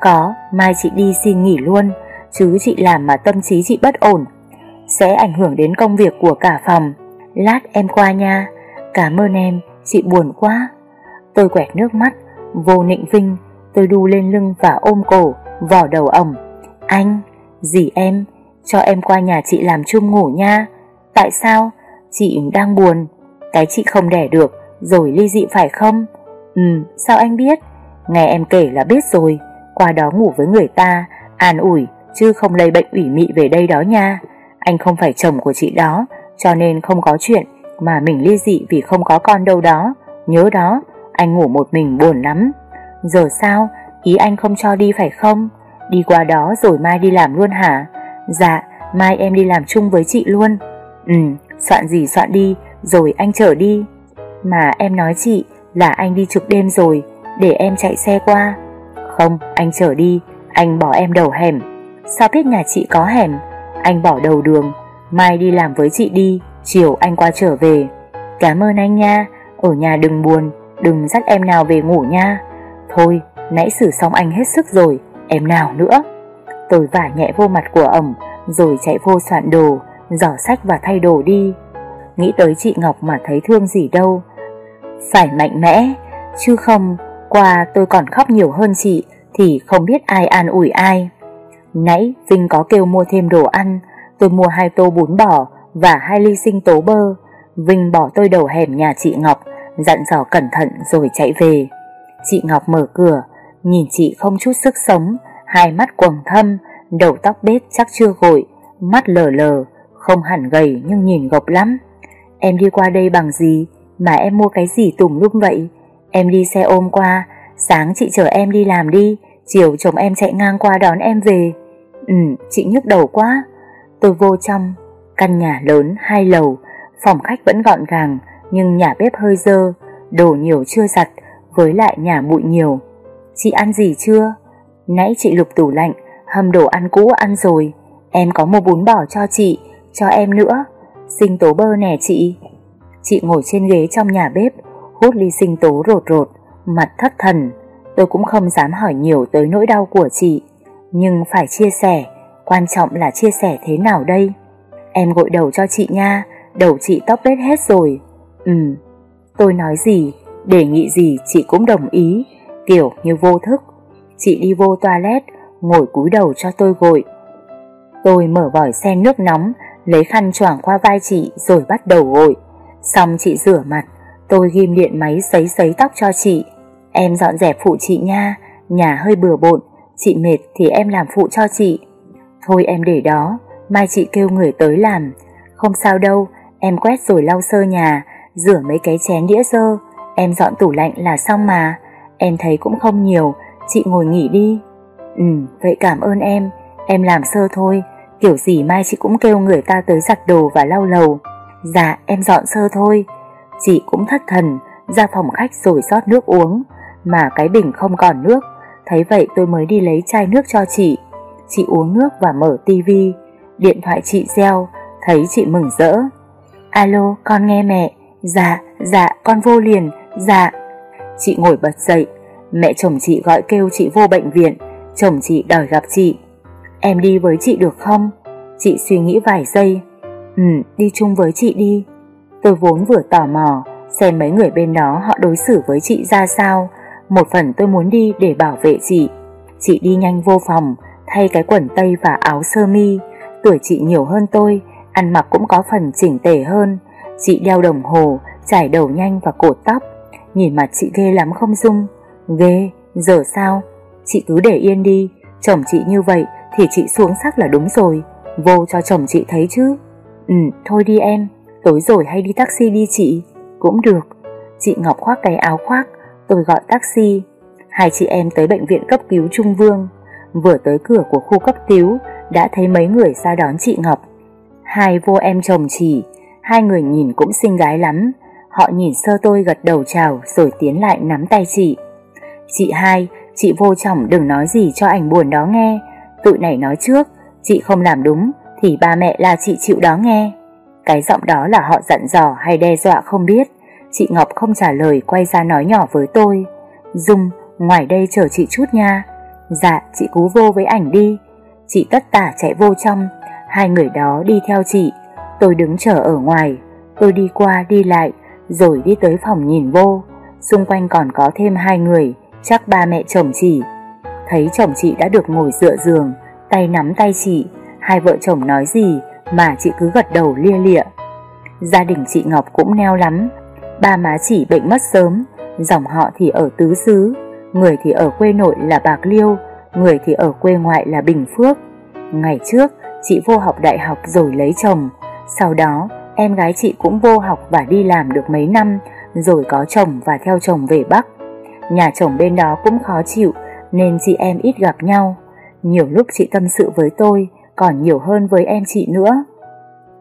Speaker 1: Có, mai chị đi xin nghỉ luôn chứ chị làm mà tâm trí chị bất ổn, sẽ ảnh hưởng đến công việc của cả phòng. Lát em qua nha, cảm ơn em, chị buồn quá. Tôi quẹt nước mắt, vô nịnh vinh, tôi đu lên lưng và ôm cổ, vỏ đầu ẩm. Anh, dì em, cho em qua nhà chị làm chung ngủ nha. Tại sao? Chị đang buồn, cái chị không đẻ được, rồi ly dị phải không? Ừ, sao anh biết? Nghe em kể là biết rồi, qua đó ngủ với người ta, an ủi, chứ không lây bệnh ủy mị về đây đó nha. Anh không phải chồng của chị đó, cho nên không có chuyện mà mình ly dị vì không có con đâu đó. Nhớ đó, anh ngủ một mình buồn lắm. Giờ sao, ý anh không cho đi phải không? Đi qua đó rồi mai đi làm luôn hả? Dạ, mai em đi làm chung với chị luôn. Ừ, soạn gì soạn đi, rồi anh chở đi. Mà em nói chị là anh đi trực đêm rồi, để em chạy xe qua. Không, anh chở đi, anh bỏ em đầu hẻm Sao biết nhà chị có hẻm Anh bỏ đầu đường Mai đi làm với chị đi Chiều anh qua trở về Cảm ơn anh nha Ở nhà đừng buồn Đừng dắt em nào về ngủ nha Thôi nãy xử xong anh hết sức rồi Em nào nữa Tôi vả nhẹ vô mặt của ẩm Rồi chạy vô soạn đồ Giỏ sách và thay đồ đi Nghĩ tới chị Ngọc mà thấy thương gì đâu Phải mạnh mẽ Chứ không Qua tôi còn khóc nhiều hơn chị Thì không biết ai an ủi ai Nãy Vinh có kêu mua thêm đồ ăn Tôi mua hai tô bún bò Và hai ly sinh tố bơ Vinh bỏ tôi đầu hẻm nhà chị Ngọc Dặn dò cẩn thận rồi chạy về Chị Ngọc mở cửa Nhìn chị không chút sức sống Hai mắt quầng thâm Đầu tóc bết chắc chưa gội Mắt lờ lờ Không hẳn gầy nhưng nhìn gộc lắm Em đi qua đây bằng gì Mà em mua cái gì tùm lum vậy Em đi xe ôm qua Sáng chị chở em đi làm đi Chiều chồng em chạy ngang qua đón em về Ừ, chị nhức đầu quá. Tôi vô trong, căn nhà lớn hai lầu, phòng khách vẫn gọn gàng nhưng nhà bếp hơi dơ, đồ nhiều chưa giặt với lại nhà bụi nhiều. Chị ăn gì chưa? Nãy chị lục tủ lạnh, hầm đồ ăn cũ ăn rồi. Em có mua bún bò cho chị, cho em nữa. Sinh tố bơ nè chị. Chị ngồi trên ghế trong nhà bếp, hút ly sinh tố rột rột, mặt thất thần. Tôi cũng không dám hỏi nhiều tới nỗi đau của chị. Nhưng phải chia sẻ, quan trọng là chia sẻ thế nào đây? Em gội đầu cho chị nha, đầu chị tóc bết hết rồi. Ừ, tôi nói gì, đề nghị gì chị cũng đồng ý, kiểu như vô thức. Chị đi vô toilet, ngồi cúi đầu cho tôi gội. Tôi mở vòi sen nước nóng, lấy khăn choàng qua vai chị rồi bắt đầu gội. Xong chị rửa mặt, tôi ghim điện máy sấy sấy tóc cho chị. Em dọn dẹp phụ chị nha, nhà hơi bừa bộn, Chị mệt thì em làm phụ cho chị Thôi em để đó Mai chị kêu người tới làm Không sao đâu Em quét rồi lau sơ nhà Rửa mấy cái chén đĩa sơ Em dọn tủ lạnh là xong mà Em thấy cũng không nhiều Chị ngồi nghỉ đi Ừ vậy cảm ơn em Em làm sơ thôi Kiểu gì mai chị cũng kêu người ta tới giặt đồ và lau lầu Dạ em dọn sơ thôi Chị cũng thất thần Ra phòng khách rồi rót nước uống Mà cái bình không còn nước Thấy vậy tôi mới đi lấy chai nước cho chị. Chị uống nước và mở tivi. Điện thoại chị reo, thấy chị mừng rỡ. Alo, con nghe mẹ. Dạ, dạ, con vô liền, dạ. Chị ngồi bật dậy. Mẹ chồng chị gọi kêu chị vô bệnh viện. Chồng chị đòi gặp chị. Em đi với chị được không? Chị suy nghĩ vài giây. Ừ, đi chung với chị đi. Tôi vốn vừa tò mò, xem mấy người bên đó họ đối xử với chị ra sao, một phần tôi muốn đi để bảo vệ chị. Chị đi nhanh vô phòng, thay cái quần tây và áo sơ mi. Tuổi chị nhiều hơn tôi, ăn mặc cũng có phần chỉnh tề hơn. Chị đeo đồng hồ, chải đầu nhanh và cột tóc. Nhìn mặt chị ghê lắm không Dung? Ghê, giờ sao? Chị cứ để yên đi, chồng chị như vậy thì chị xuống sắc là đúng rồi. Vô cho chồng chị thấy chứ. Ừ, thôi đi em, tối rồi hay đi taxi đi chị. Cũng được. Chị Ngọc khoác cái áo khoác Tôi gọi taxi Hai chị em tới bệnh viện cấp cứu Trung Vương Vừa tới cửa của khu cấp cứu Đã thấy mấy người ra đón chị Ngọc Hai vô em chồng chỉ Hai người nhìn cũng xinh gái lắm Họ nhìn sơ tôi gật đầu chào Rồi tiến lại nắm tay chị Chị hai, chị vô chồng đừng nói gì cho ảnh buồn đó nghe Tụi này nói trước Chị không làm đúng Thì ba mẹ là chị chịu đó nghe Cái giọng đó là họ dặn dò hay đe dọa không biết Chị Ngọc không trả lời quay ra nói nhỏ với tôi Dung, ngoài đây chờ chị chút nha Dạ, chị cú vô với ảnh đi Chị tất tả chạy vô trong Hai người đó đi theo chị Tôi đứng chờ ở ngoài Tôi đi qua đi lại Rồi đi tới phòng nhìn vô Xung quanh còn có thêm hai người Chắc ba mẹ chồng chị Thấy chồng chị đã được ngồi dựa giường Tay nắm tay chị Hai vợ chồng nói gì mà chị cứ gật đầu lia lịa Gia đình chị Ngọc cũng neo lắm Ba má chỉ bệnh mất sớm, dòng họ thì ở tứ xứ, người thì ở quê nội là Bạc Liêu, người thì ở quê ngoại là Bình Phước. Ngày trước, chị vô học đại học rồi lấy chồng, sau đó em gái chị cũng vô học và đi làm được mấy năm, rồi có chồng và theo chồng về Bắc. Nhà chồng bên đó cũng khó chịu, nên chị em ít gặp nhau. Nhiều lúc chị tâm sự với tôi, còn nhiều hơn với em chị nữa.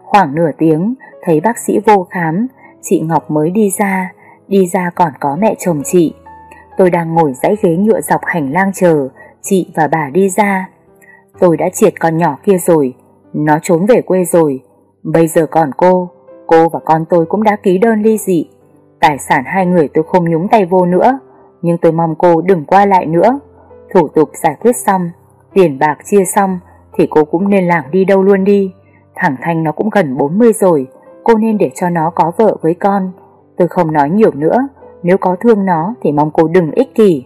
Speaker 1: Khoảng nửa tiếng, thấy bác sĩ vô khám, chị Ngọc mới đi ra, đi ra còn có mẹ chồng chị. Tôi đang ngồi dãy ghế nhựa dọc hành lang chờ, chị và bà đi ra. Tôi đã triệt con nhỏ kia rồi, nó trốn về quê rồi. Bây giờ còn cô, cô và con tôi cũng đã ký đơn ly dị. Tài sản hai người tôi không nhúng tay vô nữa, nhưng tôi mong cô đừng qua lại nữa. Thủ tục giải quyết xong, tiền bạc chia xong thì cô cũng nên lảng đi đâu luôn đi. Thằng Thanh nó cũng gần 40 rồi, cô nên để cho nó có vợ với con. Tôi không nói nhiều nữa, nếu có thương nó thì mong cô đừng ích kỷ.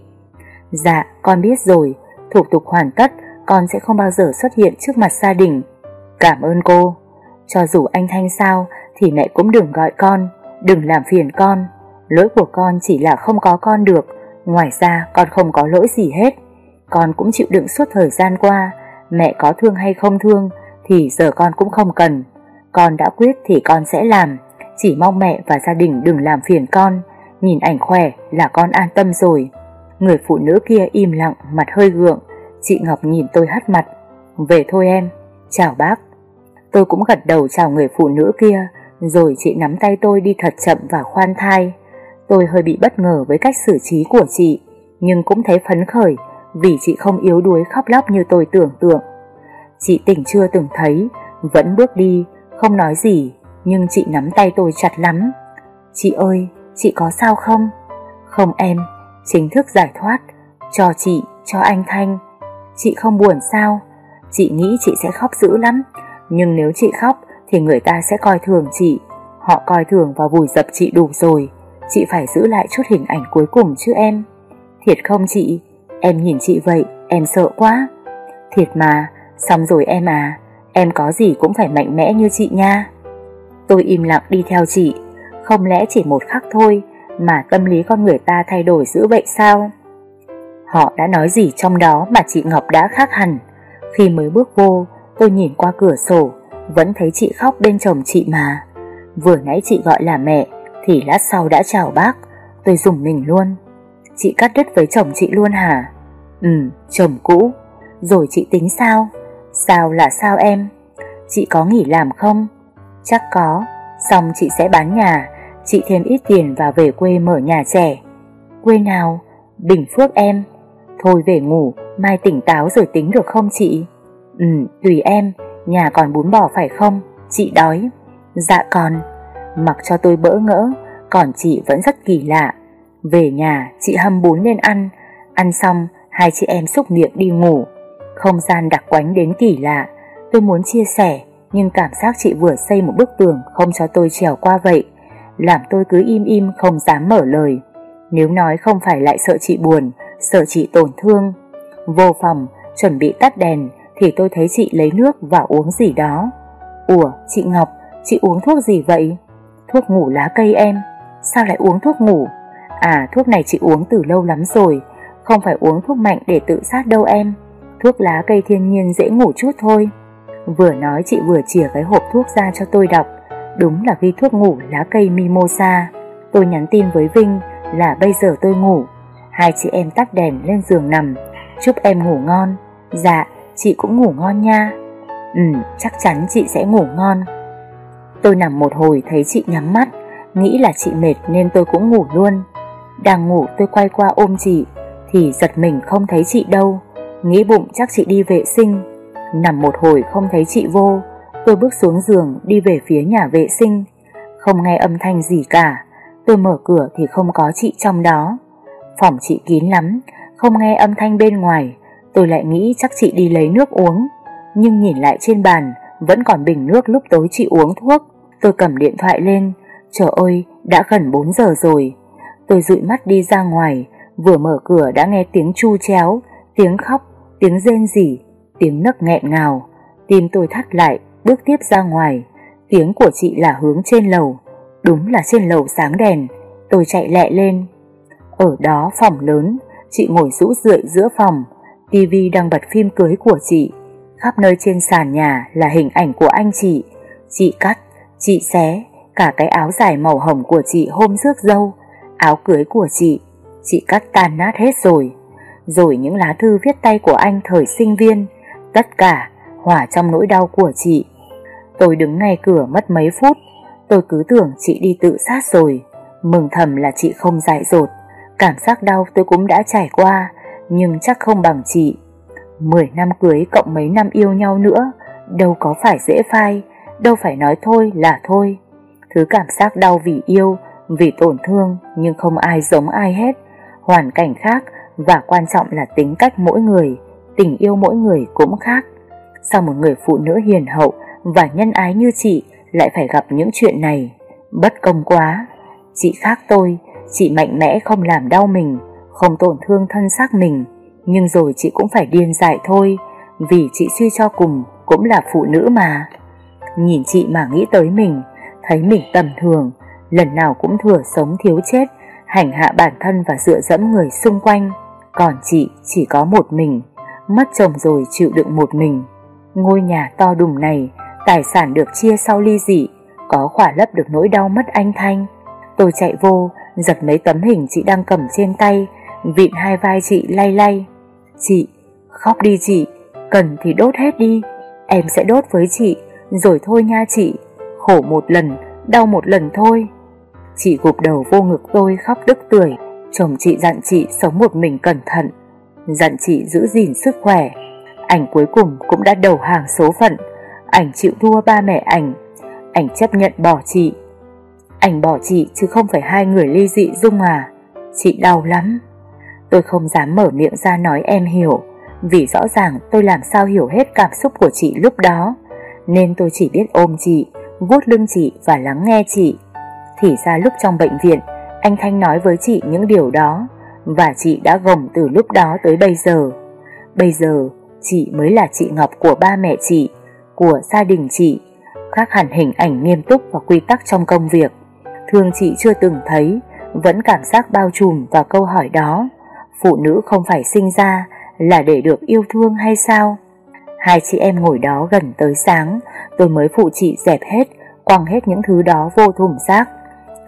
Speaker 1: Dạ, con biết rồi, thủ tục hoàn tất, con sẽ không bao giờ xuất hiện trước mặt gia đình. Cảm ơn cô. Cho dù anh Thanh sao thì mẹ cũng đừng gọi con, đừng làm phiền con. Lỗi của con chỉ là không có con được, ngoài ra con không có lỗi gì hết. Con cũng chịu đựng suốt thời gian qua, mẹ có thương hay không thương thì giờ con cũng không cần. Con đã quyết thì con sẽ làm Chỉ mong mẹ và gia đình đừng làm phiền con Nhìn ảnh khỏe là con an tâm rồi Người phụ nữ kia im lặng Mặt hơi gượng Chị Ngọc nhìn tôi hắt mặt Về thôi em, chào bác Tôi cũng gật đầu chào người phụ nữ kia Rồi chị nắm tay tôi đi thật chậm và khoan thai Tôi hơi bị bất ngờ với cách xử trí của chị Nhưng cũng thấy phấn khởi Vì chị không yếu đuối khóc lóc như tôi tưởng tượng Chị tỉnh chưa từng thấy Vẫn bước đi không nói gì Nhưng chị nắm tay tôi chặt lắm Chị ơi chị có sao không Không em Chính thức giải thoát Cho chị cho anh Thanh Chị không buồn sao Chị nghĩ chị sẽ khóc dữ lắm Nhưng nếu chị khóc thì người ta sẽ coi thường chị Họ coi thường và vùi dập chị đủ rồi Chị phải giữ lại chút hình ảnh cuối cùng chứ em Thiệt không chị Em nhìn chị vậy Em sợ quá Thiệt mà Xong rồi em à Em có gì cũng phải mạnh mẽ như chị nha Tôi im lặng đi theo chị Không lẽ chỉ một khắc thôi Mà tâm lý con người ta thay đổi dữ vậy sao Họ đã nói gì trong đó mà chị Ngọc đã khác hẳn Khi mới bước vô Tôi nhìn qua cửa sổ Vẫn thấy chị khóc bên chồng chị mà Vừa nãy chị gọi là mẹ Thì lát sau đã chào bác Tôi dùng mình luôn Chị cắt đứt với chồng chị luôn hả Ừ chồng cũ Rồi chị tính sao Sao là sao em? Chị có nghỉ làm không? Chắc có, xong chị sẽ bán nhà, chị thêm ít tiền và về quê mở nhà trẻ. Quê nào? Bình Phước em. Thôi về ngủ, mai tỉnh táo rồi tính được không chị? Ừ, tùy em, nhà còn bún bò phải không? Chị đói. Dạ còn. Mặc cho tôi bỡ ngỡ, còn chị vẫn rất kỳ lạ. Về nhà, chị hâm bún lên ăn, ăn xong hai chị em xúc miệng đi ngủ. Không gian đặc quánh đến kỳ lạ, tôi muốn chia sẻ, nhưng cảm giác chị vừa xây một bức tường không cho tôi trèo qua vậy, làm tôi cứ im im không dám mở lời. Nếu nói không phải lại sợ chị buồn, sợ chị tổn thương. Vô phòng, chuẩn bị tắt đèn, thì tôi thấy chị lấy nước và uống gì đó. Ủa, chị Ngọc, chị uống thuốc gì vậy? Thuốc ngủ lá cây em. Sao lại uống thuốc ngủ? À, thuốc này chị uống từ lâu lắm rồi, không phải uống thuốc mạnh để tự sát đâu em thuốc lá cây thiên nhiên dễ ngủ chút thôi. Vừa nói chị vừa chìa cái hộp thuốc ra cho tôi đọc, đúng là ghi thuốc ngủ lá cây mimosa. Tôi nhắn tin với Vinh là bây giờ tôi ngủ, hai chị em tắt đèn lên giường nằm, chúc em ngủ ngon. Dạ, chị cũng ngủ ngon nha. Ừ, chắc chắn chị sẽ ngủ ngon. Tôi nằm một hồi thấy chị nhắm mắt, nghĩ là chị mệt nên tôi cũng ngủ luôn. Đang ngủ tôi quay qua ôm chị, thì giật mình không thấy chị đâu. Nghĩ bụng chắc chị đi vệ sinh Nằm một hồi không thấy chị vô Tôi bước xuống giường đi về phía nhà vệ sinh Không nghe âm thanh gì cả Tôi mở cửa thì không có chị trong đó Phòng chị kín lắm Không nghe âm thanh bên ngoài Tôi lại nghĩ chắc chị đi lấy nước uống Nhưng nhìn lại trên bàn Vẫn còn bình nước lúc tối chị uống thuốc Tôi cầm điện thoại lên Trời ơi đã gần 4 giờ rồi Tôi dụi mắt đi ra ngoài Vừa mở cửa đã nghe tiếng chu chéo Tiếng khóc tiếng rên rỉ, tiếng nấc nghẹn ngào, tim tôi thắt lại, bước tiếp ra ngoài, tiếng của chị là hướng trên lầu, đúng là trên lầu sáng đèn, tôi chạy lẹ lên. Ở đó phòng lớn, chị ngồi rũ rượi giữa phòng, tivi đang bật phim cưới của chị, khắp nơi trên sàn nhà là hình ảnh của anh chị, chị cắt, chị xé, cả cái áo dài màu hồng của chị hôm rước dâu, áo cưới của chị, chị cắt tan nát hết rồi rồi những lá thư viết tay của anh thời sinh viên, tất cả hòa trong nỗi đau của chị. Tôi đứng ngay cửa mất mấy phút, tôi cứ tưởng chị đi tự sát rồi, mừng thầm là chị không dại dột, cảm giác đau tôi cũng đã trải qua, nhưng chắc không bằng chị. mười năm cưới cộng mấy năm yêu nhau nữa, đâu có phải dễ phai, đâu phải nói thôi là thôi. Thứ cảm giác đau vì yêu, vì tổn thương nhưng không ai giống ai hết. Hoàn cảnh khác và quan trọng là tính cách mỗi người, tình yêu mỗi người cũng khác. Sao một người phụ nữ hiền hậu và nhân ái như chị lại phải gặp những chuyện này? Bất công quá. Chị khác tôi, chị mạnh mẽ không làm đau mình, không tổn thương thân xác mình, nhưng rồi chị cũng phải điên dại thôi, vì chị suy cho cùng cũng là phụ nữ mà. Nhìn chị mà nghĩ tới mình, thấy mình tầm thường, lần nào cũng thừa sống thiếu chết, hành hạ bản thân và dựa dẫm người xung quanh còn chị chỉ có một mình, mất chồng rồi chịu đựng một mình. Ngôi nhà to đùng này, tài sản được chia sau ly dị, có khỏa lấp được nỗi đau mất anh Thanh. Tôi chạy vô, giật mấy tấm hình chị đang cầm trên tay, vịn hai vai chị lay lay. Chị, khóc đi chị, cần thì đốt hết đi, em sẽ đốt với chị, rồi thôi nha chị, khổ một lần, đau một lần thôi. Chị gục đầu vô ngực tôi khóc đứt tưởi, Chồng chị dặn chị sống một mình cẩn thận, dặn chị giữ gìn sức khỏe. Ảnh cuối cùng cũng đã đầu hàng số phận, ảnh chịu thua ba mẹ ảnh, ảnh chấp nhận bỏ chị. Ảnh bỏ chị chứ không phải hai người ly dị dung à, chị đau lắm. Tôi không dám mở miệng ra nói em hiểu, vì rõ ràng tôi làm sao hiểu hết cảm xúc của chị lúc đó, nên tôi chỉ biết ôm chị, vuốt lưng chị và lắng nghe chị. Thì ra lúc trong bệnh viện, anh Thanh nói với chị những điều đó và chị đã gồng từ lúc đó tới bây giờ. Bây giờ chị mới là chị Ngọc của ba mẹ chị, của gia đình chị, khác hẳn hình ảnh nghiêm túc và quy tắc trong công việc. Thường chị chưa từng thấy, vẫn cảm giác bao trùm vào câu hỏi đó. Phụ nữ không phải sinh ra là để được yêu thương hay sao? Hai chị em ngồi đó gần tới sáng, tôi mới phụ chị dẹp hết, quăng hết những thứ đó vô thùng rác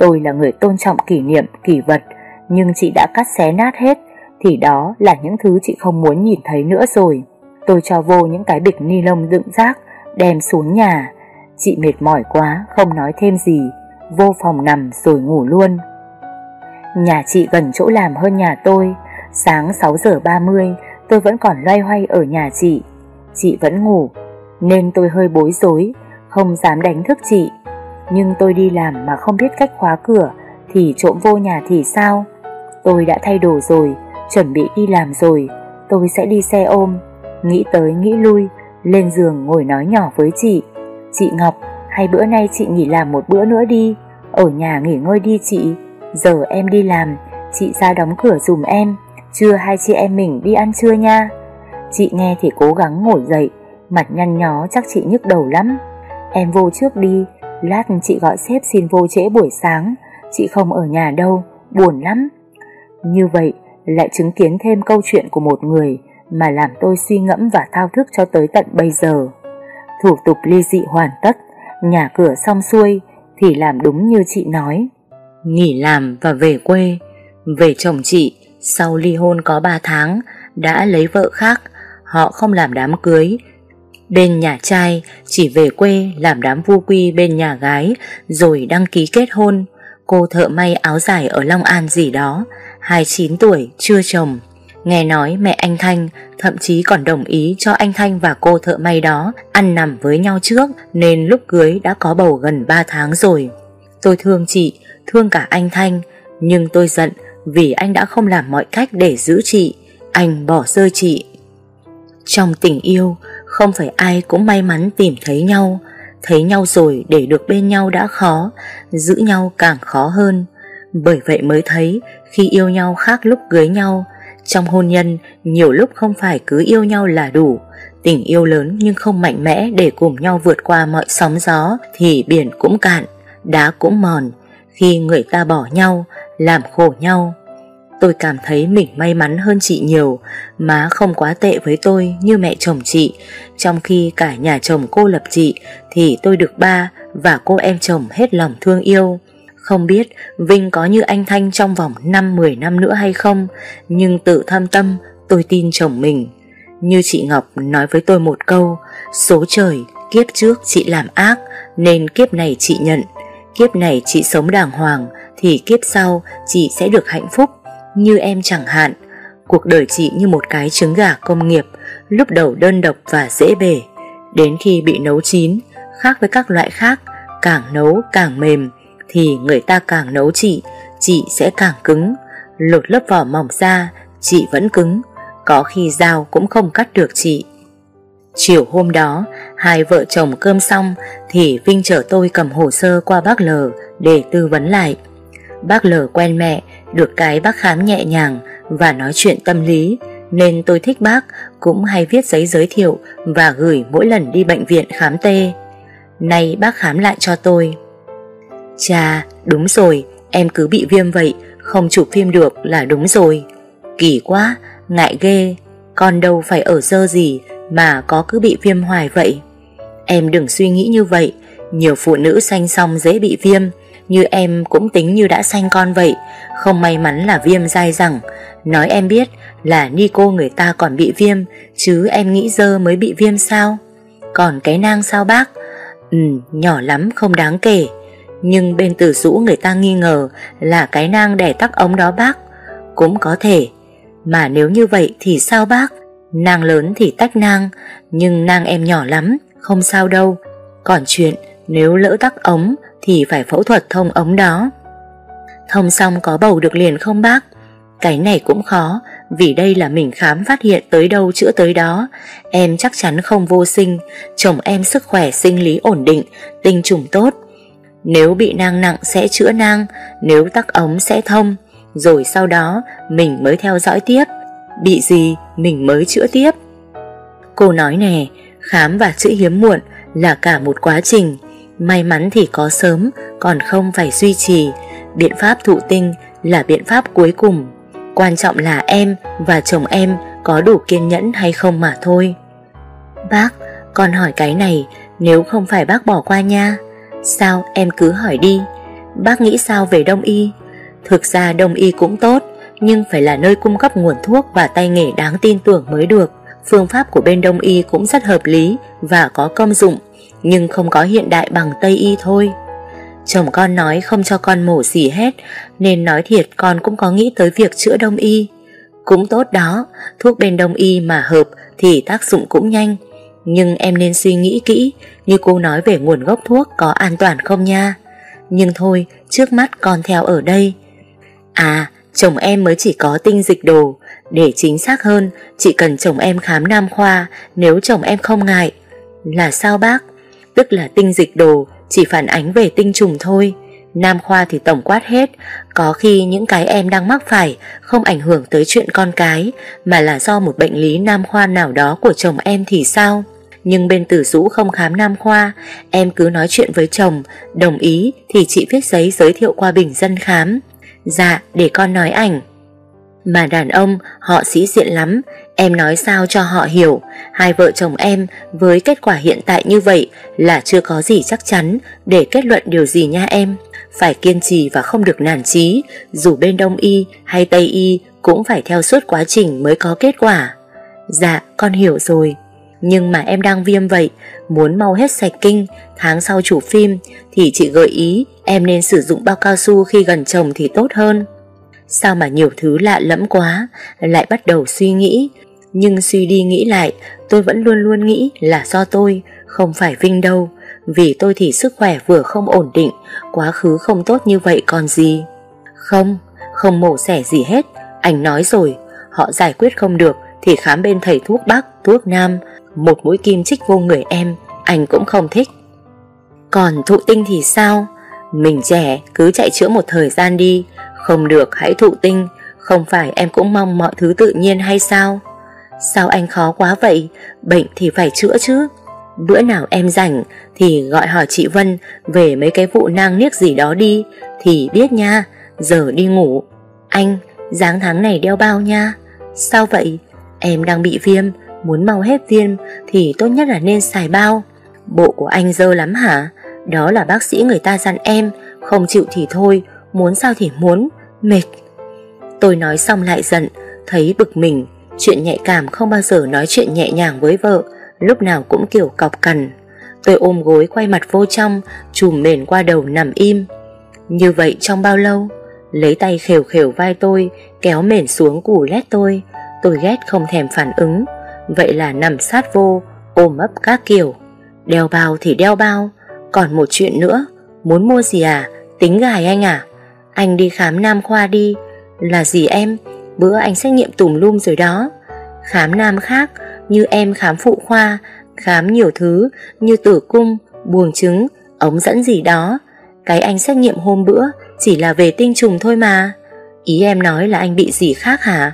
Speaker 1: Tôi là người tôn trọng kỷ niệm, kỷ vật, nhưng chị đã cắt xé nát hết, thì đó là những thứ chị không muốn nhìn thấy nữa rồi. Tôi cho vô những cái bịch ni lông đựng rác, đem xuống nhà. Chị mệt mỏi quá, không nói thêm gì, vô phòng nằm rồi ngủ luôn. Nhà chị gần chỗ làm hơn nhà tôi, sáng 6 giờ 30 tôi vẫn còn loay hoay ở nhà chị. Chị vẫn ngủ, nên tôi hơi bối rối, không dám đánh thức chị. Nhưng tôi đi làm mà không biết cách khóa cửa Thì trộm vô nhà thì sao Tôi đã thay đồ rồi Chuẩn bị đi làm rồi Tôi sẽ đi xe ôm Nghĩ tới nghĩ lui Lên giường ngồi nói nhỏ với chị Chị Ngọc hay bữa nay chị nghỉ làm một bữa nữa đi Ở nhà nghỉ ngơi đi chị Giờ em đi làm Chị ra đóng cửa dùm em Trưa hai chị em mình đi ăn trưa nha Chị nghe thì cố gắng ngồi dậy Mặt nhăn nhó chắc chị nhức đầu lắm Em vô trước đi Lát chị gọi sếp xin vô trễ buổi sáng Chị không ở nhà đâu Buồn lắm Như vậy lại chứng kiến thêm câu chuyện của một người Mà làm tôi suy ngẫm và thao thức cho tới tận bây giờ Thủ tục ly dị hoàn tất Nhà cửa xong xuôi Thì làm đúng như chị nói Nghỉ làm và về quê Về chồng chị Sau ly hôn có 3 tháng Đã lấy vợ khác Họ không làm đám cưới Bên nhà trai chỉ về quê làm đám vu quy bên nhà gái rồi đăng ký kết hôn. Cô thợ may áo dài ở Long An gì đó, 29 tuổi, chưa chồng. Nghe nói mẹ anh Thanh thậm chí còn đồng ý cho anh Thanh và cô thợ may đó ăn nằm với nhau trước nên lúc cưới đã có bầu gần 3 tháng rồi. Tôi thương chị, thương cả anh Thanh, nhưng tôi giận vì anh đã không làm mọi cách để giữ chị, anh bỏ rơi chị. Trong tình yêu, không phải ai cũng may mắn tìm thấy nhau Thấy nhau rồi để được bên nhau đã khó Giữ nhau càng khó hơn Bởi vậy mới thấy Khi yêu nhau khác lúc cưới nhau Trong hôn nhân Nhiều lúc không phải cứ yêu nhau là đủ Tình yêu lớn nhưng không mạnh mẽ Để cùng nhau vượt qua mọi sóng gió Thì biển cũng cạn Đá cũng mòn Khi người ta bỏ nhau Làm khổ nhau Tôi cảm thấy mình may mắn hơn chị nhiều Má không quá tệ với tôi như mẹ chồng chị Trong khi cả nhà chồng cô lập chị Thì tôi được ba và cô em chồng hết lòng thương yêu Không biết Vinh có như anh Thanh trong vòng năm mười năm nữa hay không Nhưng tự tham tâm tôi tin chồng mình Như chị Ngọc nói với tôi một câu Số trời kiếp trước chị làm ác Nên kiếp này chị nhận Kiếp này chị sống đàng hoàng Thì kiếp sau chị sẽ được hạnh phúc như em chẳng hạn, cuộc đời chị như một cái trứng gà công nghiệp, lúc đầu đơn độc và dễ bể, đến khi bị nấu chín, khác với các loại khác, càng nấu càng mềm, thì người ta càng nấu chị, chị sẽ càng cứng, lột lớp vỏ mỏng ra, chị vẫn cứng, có khi dao cũng không cắt được chị. Chiều hôm đó, hai vợ chồng cơm xong thì Vinh chở tôi cầm hồ sơ qua bác L để tư vấn lại. Bác L quen mẹ, được cái bác khám nhẹ nhàng và nói chuyện tâm lý, nên tôi thích bác, cũng hay viết giấy giới thiệu và gửi mỗi lần đi bệnh viện khám tê. Nay bác khám lại cho tôi. Chà, đúng rồi, em cứ bị viêm vậy, không chụp phim được là đúng rồi. Kỳ quá, ngại ghê, con đâu phải ở dơ gì mà có cứ bị viêm hoài vậy. Em đừng suy nghĩ như vậy, nhiều phụ nữ sanh xong dễ bị viêm, như em cũng tính như đã sanh con vậy Không may mắn là viêm dai dẳng. Nói em biết là Nico người ta còn bị viêm Chứ em nghĩ dơ mới bị viêm sao Còn cái nang sao bác Ừ nhỏ lắm không đáng kể Nhưng bên tử rũ người ta nghi ngờ Là cái nang đẻ tắc ống đó bác Cũng có thể Mà nếu như vậy thì sao bác Nang lớn thì tách nang Nhưng nang em nhỏ lắm Không sao đâu Còn chuyện nếu lỡ tắc ống thì phải phẫu thuật thông ống đó Thông xong có bầu được liền không bác? Cái này cũng khó Vì đây là mình khám phát hiện tới đâu chữa tới đó Em chắc chắn không vô sinh Chồng em sức khỏe sinh lý ổn định Tinh trùng tốt Nếu bị nang nặng sẽ chữa nang Nếu tắc ống sẽ thông Rồi sau đó mình mới theo dõi tiếp Bị gì mình mới chữa tiếp Cô nói nè Khám và chữa hiếm muộn là cả một quá trình May mắn thì có sớm, còn không phải duy trì. Biện pháp thụ tinh là biện pháp cuối cùng. Quan trọng là em và chồng em có đủ kiên nhẫn hay không mà thôi. Bác, con hỏi cái này nếu không phải bác bỏ qua nha. Sao em cứ hỏi đi. Bác nghĩ sao về đông y? Thực ra đông y cũng tốt, nhưng phải là nơi cung cấp nguồn thuốc và tay nghề đáng tin tưởng mới được. Phương pháp của bên đông y cũng rất hợp lý và có công dụng nhưng không có hiện đại bằng Tây Y thôi. Chồng con nói không cho con mổ gì hết, nên nói thiệt con cũng có nghĩ tới việc chữa Đông Y. Cũng tốt đó, thuốc bên Đông Y mà hợp thì tác dụng cũng nhanh. Nhưng em nên suy nghĩ kỹ, như cô nói về nguồn gốc thuốc có an toàn không nha. Nhưng thôi, trước mắt con theo ở đây. À, chồng em mới chỉ có tinh dịch đồ, để chính xác hơn, chỉ cần chồng em khám nam khoa nếu chồng em không ngại. Là sao bác? tức là tinh dịch đồ chỉ phản ánh về tinh trùng thôi. Nam khoa thì tổng quát hết, có khi những cái em đang mắc phải không ảnh hưởng tới chuyện con cái mà là do một bệnh lý nam khoa nào đó của chồng em thì sao? Nhưng bên tử dũ không khám nam khoa, em cứ nói chuyện với chồng, đồng ý thì chị viết giấy giới thiệu qua bình dân khám. Dạ, để con nói ảnh. Mà đàn ông, họ sĩ diện lắm, Em nói sao cho họ hiểu Hai vợ chồng em với kết quả hiện tại như vậy Là chưa có gì chắc chắn Để kết luận điều gì nha em Phải kiên trì và không được nản chí Dù bên Đông Y hay Tây Y Cũng phải theo suốt quá trình mới có kết quả Dạ con hiểu rồi Nhưng mà em đang viêm vậy Muốn mau hết sạch kinh Tháng sau chủ phim Thì chị gợi ý em nên sử dụng bao cao su Khi gần chồng thì tốt hơn Sao mà nhiều thứ lạ lẫm quá Lại bắt đầu suy nghĩ nhưng suy đi nghĩ lại, tôi vẫn luôn luôn nghĩ là do tôi, không phải Vinh đâu. Vì tôi thì sức khỏe vừa không ổn định, quá khứ không tốt như vậy còn gì. Không, không mổ xẻ gì hết, anh nói rồi, họ giải quyết không được thì khám bên thầy thuốc Bắc, thuốc Nam, một mũi kim chích vô người em, anh cũng không thích. Còn thụ tinh thì sao? Mình trẻ cứ chạy chữa một thời gian đi Không được hãy thụ tinh Không phải em cũng mong mọi thứ tự nhiên hay sao Sao anh khó quá vậy Bệnh thì phải chữa chứ Bữa nào em rảnh Thì gọi hỏi chị Vân Về mấy cái vụ nang niếc gì đó đi Thì biết nha Giờ đi ngủ Anh dáng tháng này đeo bao nha Sao vậy Em đang bị viêm Muốn mau hết viêm Thì tốt nhất là nên xài bao Bộ của anh dơ lắm hả Đó là bác sĩ người ta dặn em Không chịu thì thôi Muốn sao thì muốn Mệt Tôi nói xong lại giận Thấy bực mình Chuyện nhạy cảm không bao giờ nói chuyện nhẹ nhàng với vợ Lúc nào cũng kiểu cọc cằn Tôi ôm gối quay mặt vô trong Chùm mền qua đầu nằm im Như vậy trong bao lâu Lấy tay khều khều vai tôi Kéo mền xuống củ lét tôi Tôi ghét không thèm phản ứng Vậy là nằm sát vô Ôm ấp các kiểu Đeo bao thì đeo bao Còn một chuyện nữa Muốn mua gì à Tính gài anh à Anh đi khám nam khoa đi Là gì em bữa anh xét nghiệm tùm lum rồi đó Khám nam khác Như em khám phụ khoa Khám nhiều thứ Như tử cung, buồng trứng, ống dẫn gì đó Cái anh xét nghiệm hôm bữa Chỉ là về tinh trùng thôi mà Ý em nói là anh bị gì khác hả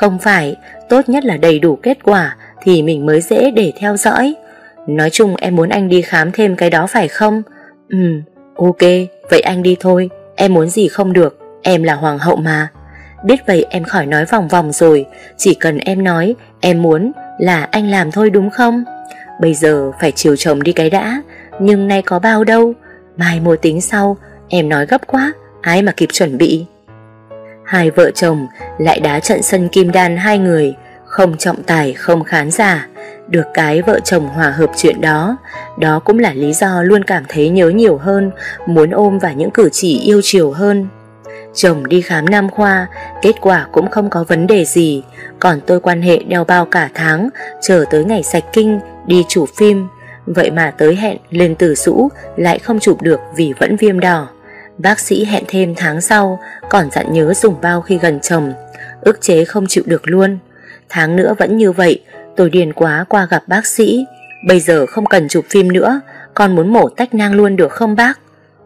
Speaker 1: Không phải Tốt nhất là đầy đủ kết quả Thì mình mới dễ để theo dõi Nói chung em muốn anh đi khám thêm cái đó phải không Ừm, ok Vậy anh đi thôi Em muốn gì không được Em là hoàng hậu mà Biết vậy em khỏi nói vòng vòng rồi Chỉ cần em nói Em muốn là anh làm thôi đúng không Bây giờ phải chiều chồng đi cái đã Nhưng nay có bao đâu Mai mua tính sau Em nói gấp quá Ai mà kịp chuẩn bị Hai vợ chồng lại đá trận sân kim đan hai người Không trọng tài không khán giả Được cái vợ chồng hòa hợp chuyện đó Đó cũng là lý do luôn cảm thấy nhớ nhiều hơn Muốn ôm và những cử chỉ yêu chiều hơn Chồng đi khám nam khoa, kết quả cũng không có vấn đề gì, còn tôi quan hệ đeo bao cả tháng, chờ tới ngày sạch kinh, đi chụp phim. Vậy mà tới hẹn lên từ sũ lại không chụp được vì vẫn viêm đỏ. Bác sĩ hẹn thêm tháng sau, còn dặn nhớ dùng bao khi gần chồng, ức chế không chịu được luôn. Tháng nữa vẫn như vậy, tôi điền quá qua gặp bác sĩ. Bây giờ không cần chụp phim nữa, con muốn mổ tách nang luôn được không bác?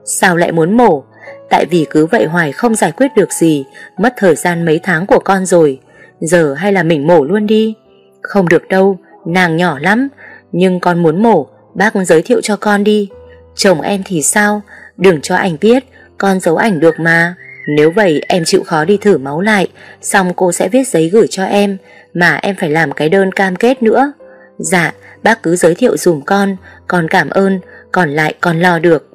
Speaker 1: Sao lại muốn mổ? Tại vì cứ vậy hoài không giải quyết được gì Mất thời gian mấy tháng của con rồi Giờ hay là mình mổ luôn đi Không được đâu Nàng nhỏ lắm Nhưng con muốn mổ Bác giới thiệu cho con đi Chồng em thì sao Đừng cho ảnh biết Con giấu ảnh được mà Nếu vậy em chịu khó đi thử máu lại Xong cô sẽ viết giấy gửi cho em Mà em phải làm cái đơn cam kết nữa Dạ bác cứ giới thiệu dùm con Con cảm ơn Còn lại con lo được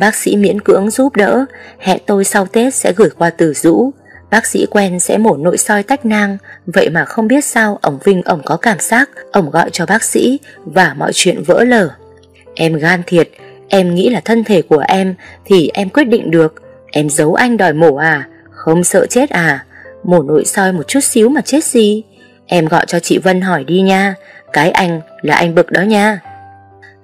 Speaker 1: Bác sĩ miễn cưỡng giúp đỡ, hẹn tôi sau Tết sẽ gửi qua tử rũ. Bác sĩ quen sẽ mổ nội soi tách nang, vậy mà không biết sao ổng Vinh ổng có cảm giác, ổng gọi cho bác sĩ và mọi chuyện vỡ lở. Em gan thiệt, em nghĩ là thân thể của em thì em quyết định được. Em giấu anh đòi mổ à, không sợ chết à, mổ nội soi một chút xíu mà chết gì. Em gọi cho chị Vân hỏi đi nha, cái anh là anh bực đó nha.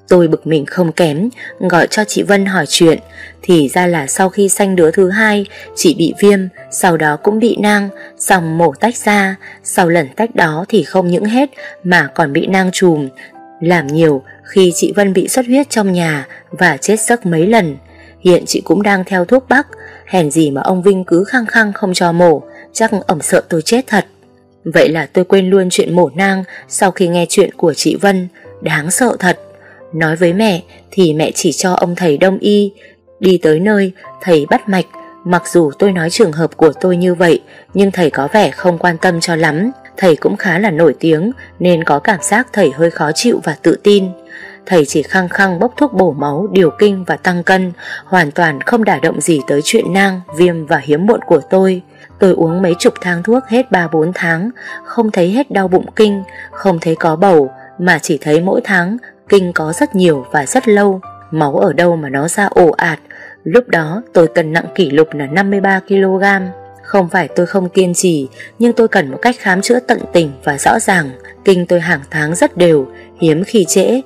Speaker 1: Tôi bực mình không kém, gọi cho chị Vân hỏi chuyện, thì ra là sau khi sanh đứa thứ hai, chị bị viêm, sau đó cũng bị nang, xong mổ tách ra, sau lần tách đó thì không những hết mà còn bị nang trùm. Làm nhiều khi chị Vân bị xuất huyết trong nhà và chết giấc mấy lần. Hiện chị cũng đang theo thuốc bắc, hèn gì mà ông Vinh cứ khăng khăng không cho mổ, chắc ổng sợ tôi chết thật. Vậy là tôi quên luôn chuyện mổ nang sau khi nghe chuyện của chị Vân, đáng sợ thật. Nói với mẹ thì mẹ chỉ cho ông thầy đông y Đi tới nơi thầy bắt mạch Mặc dù tôi nói trường hợp của tôi như vậy Nhưng thầy có vẻ không quan tâm cho lắm Thầy cũng khá là nổi tiếng Nên có cảm giác thầy hơi khó chịu và tự tin Thầy chỉ khăng khăng bốc thuốc bổ máu, điều kinh và tăng cân Hoàn toàn không đả động gì tới chuyện nang, viêm và hiếm muộn của tôi Tôi uống mấy chục thang thuốc hết 3-4 tháng Không thấy hết đau bụng kinh Không thấy có bầu Mà chỉ thấy mỗi tháng Kinh có rất nhiều và rất lâu Máu ở đâu mà nó ra ồ ạt Lúc đó tôi cần nặng kỷ lục là 53kg Không phải tôi không kiên trì Nhưng tôi cần một cách khám chữa tận tình và rõ ràng Kinh tôi hàng tháng rất đều Hiếm khi trễ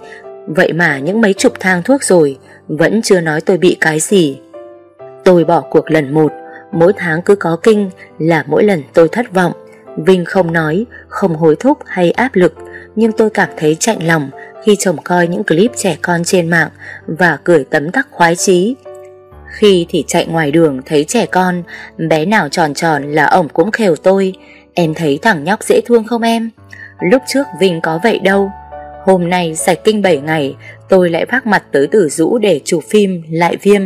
Speaker 1: Vậy mà những mấy chục thang thuốc rồi Vẫn chưa nói tôi bị cái gì Tôi bỏ cuộc lần một Mỗi tháng cứ có kinh Là mỗi lần tôi thất vọng Vinh không nói, không hối thúc hay áp lực Nhưng tôi cảm thấy chạnh lòng khi chồng coi những clip trẻ con trên mạng và cười tấm tắc khoái chí. Khi thì chạy ngoài đường thấy trẻ con, bé nào tròn tròn là ổng cũng khều tôi. Em thấy thằng nhóc dễ thương không em? Lúc trước Vinh có vậy đâu. Hôm nay sạch kinh 7 ngày, tôi lại vác mặt tới tử rũ để chụp phim lại viêm.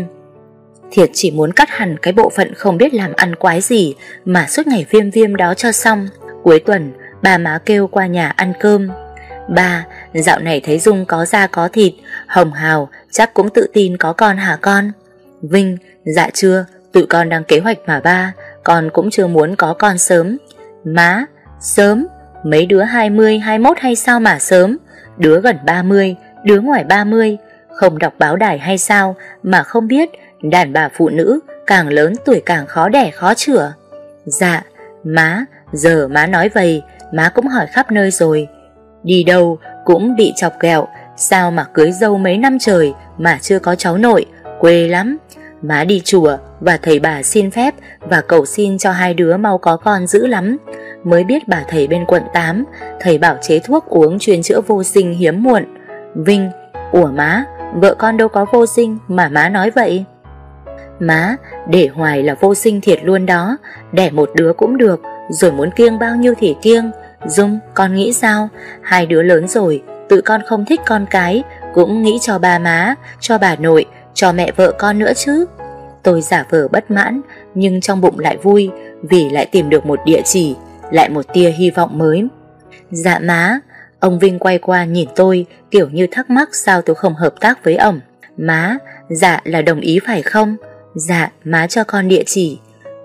Speaker 1: Thiệt chỉ muốn cắt hẳn cái bộ phận không biết làm ăn quái gì mà suốt ngày viêm viêm đó cho xong. Cuối tuần, ba má kêu qua nhà ăn cơm. Ba, Dạo này thấy Dung có da có thịt, hồng hào, chắc cũng tự tin có con hả con? Vinh, dạ chưa, tụi con đang kế hoạch mà ba, con cũng chưa muốn có con sớm. Má, sớm, mấy đứa 20, 21 hay sao mà sớm? Đứa gần 30, đứa ngoài 30, không đọc báo đài hay sao mà không biết đàn bà phụ nữ càng lớn tuổi càng khó đẻ khó chữa. Dạ, má, giờ má nói vậy, má cũng hỏi khắp nơi rồi. Đi đâu, cũng bị chọc ghẹo Sao mà cưới dâu mấy năm trời mà chưa có cháu nội, quê lắm Má đi chùa và thầy bà xin phép và cầu xin cho hai đứa mau có con dữ lắm Mới biết bà thầy bên quận tám thầy bảo chế thuốc uống chuyên chữa vô sinh hiếm muộn Vinh, ủa má, vợ con đâu có vô sinh mà má nói vậy Má, để hoài là vô sinh thiệt luôn đó Đẻ một đứa cũng được Rồi muốn kiêng bao nhiêu thì kiêng Dung, con nghĩ sao? Hai đứa lớn rồi, tự con không thích con cái, cũng nghĩ cho bà má, cho bà nội, cho mẹ vợ con nữa chứ. Tôi giả vờ bất mãn, nhưng trong bụng lại vui vì lại tìm được một địa chỉ, lại một tia hy vọng mới. Dạ má, ông Vinh quay qua nhìn tôi kiểu như thắc mắc sao tôi không hợp tác với ông. Má, dạ là đồng ý phải không? Dạ, má cho con địa chỉ.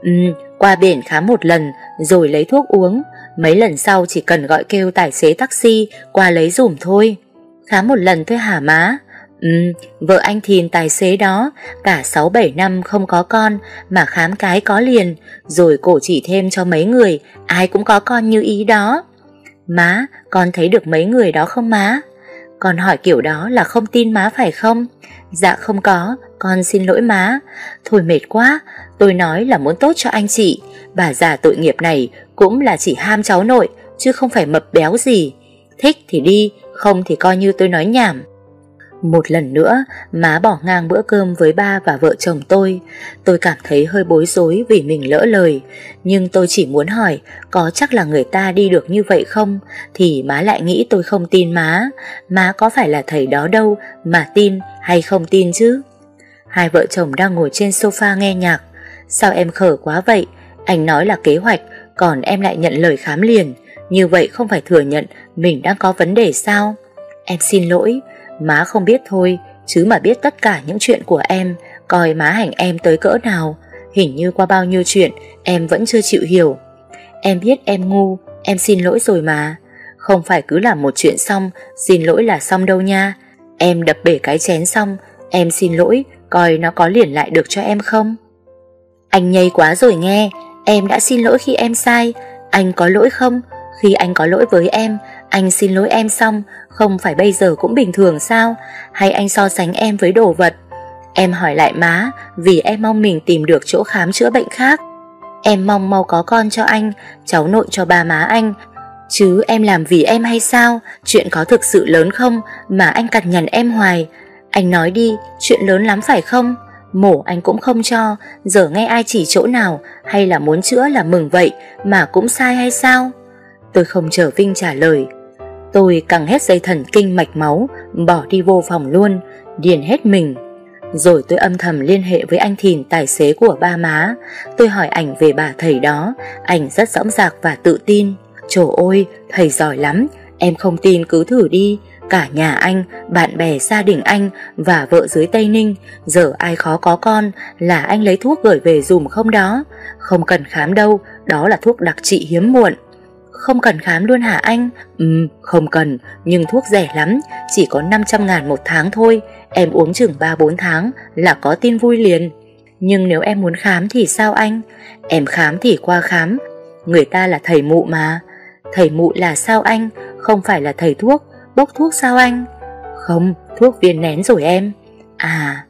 Speaker 1: Ừm, qua biển khám một lần rồi lấy thuốc uống Mấy lần sau chỉ cần gọi kêu tài xế taxi qua lấy dùm thôi. Khá một lần thôi hả má? Ừ, vợ anh thìn tài xế đó, cả 6-7 năm không có con mà khám cái có liền, rồi cổ chỉ thêm cho mấy người, ai cũng có con như ý đó. Má, con thấy được mấy người đó không má? Con hỏi kiểu đó là không tin má phải không? Dạ không có, con xin lỗi má. Thôi mệt quá, Tôi nói là muốn tốt cho anh chị Bà già tội nghiệp này cũng là chỉ ham cháu nội Chứ không phải mập béo gì Thích thì đi Không thì coi như tôi nói nhảm Một lần nữa má bỏ ngang bữa cơm với ba và vợ chồng tôi Tôi cảm thấy hơi bối rối vì mình lỡ lời Nhưng tôi chỉ muốn hỏi Có chắc là người ta đi được như vậy không Thì má lại nghĩ tôi không tin má Má có phải là thầy đó đâu Mà tin hay không tin chứ Hai vợ chồng đang ngồi trên sofa nghe nhạc Sao em khở quá vậy? Anh nói là kế hoạch, còn em lại nhận lời khám liền. Như vậy không phải thừa nhận mình đang có vấn đề sao? Em xin lỗi, má không biết thôi, chứ mà biết tất cả những chuyện của em, coi má hành em tới cỡ nào. Hình như qua bao nhiêu chuyện, em vẫn chưa chịu hiểu. Em biết em ngu, em xin lỗi rồi mà. Không phải cứ làm một chuyện xong, xin lỗi là xong đâu nha. Em đập bể cái chén xong, em xin lỗi, coi nó có liền lại được cho em không? Anh nhây quá rồi nghe, em đã xin lỗi khi em sai, anh có lỗi không? Khi anh có lỗi với em, anh xin lỗi em xong, không phải bây giờ cũng bình thường sao? Hay anh so sánh em với đồ vật? Em hỏi lại má, vì em mong mình tìm được chỗ khám chữa bệnh khác. Em mong mau có con cho anh, cháu nội cho ba má anh. Chứ em làm vì em hay sao? Chuyện có thực sự lớn không mà anh cằn nhằn em hoài? Anh nói đi, chuyện lớn lắm phải không? mổ anh cũng không cho, giờ nghe ai chỉ chỗ nào hay là muốn chữa là mừng vậy mà cũng sai hay sao? Tôi không chờ Vinh trả lời. Tôi căng hết dây thần kinh mạch máu, bỏ đi vô phòng luôn, điền hết mình. Rồi tôi âm thầm liên hệ với anh Thìn tài xế của ba má Tôi hỏi ảnh về bà thầy đó Ảnh rất sõng dạc và tự tin Trời ơi, thầy giỏi lắm Em không tin cứ thử đi Cả nhà anh, bạn bè gia đình anh và vợ dưới Tây Ninh, giờ ai khó có con là anh lấy thuốc gửi về dùng không đó. Không cần khám đâu, đó là thuốc đặc trị hiếm muộn. Không cần khám luôn hả anh? Ừ, không cần, nhưng thuốc rẻ lắm, chỉ có 500 ngàn một tháng thôi. Em uống chừng 3-4 tháng là có tin vui liền. Nhưng nếu em muốn khám thì sao anh? Em khám thì qua khám, người ta là thầy mụ mà. Thầy mụ là sao anh? Không phải là thầy thuốc, bốc thuốc sao anh? Không, thuốc viên nén rồi em. À,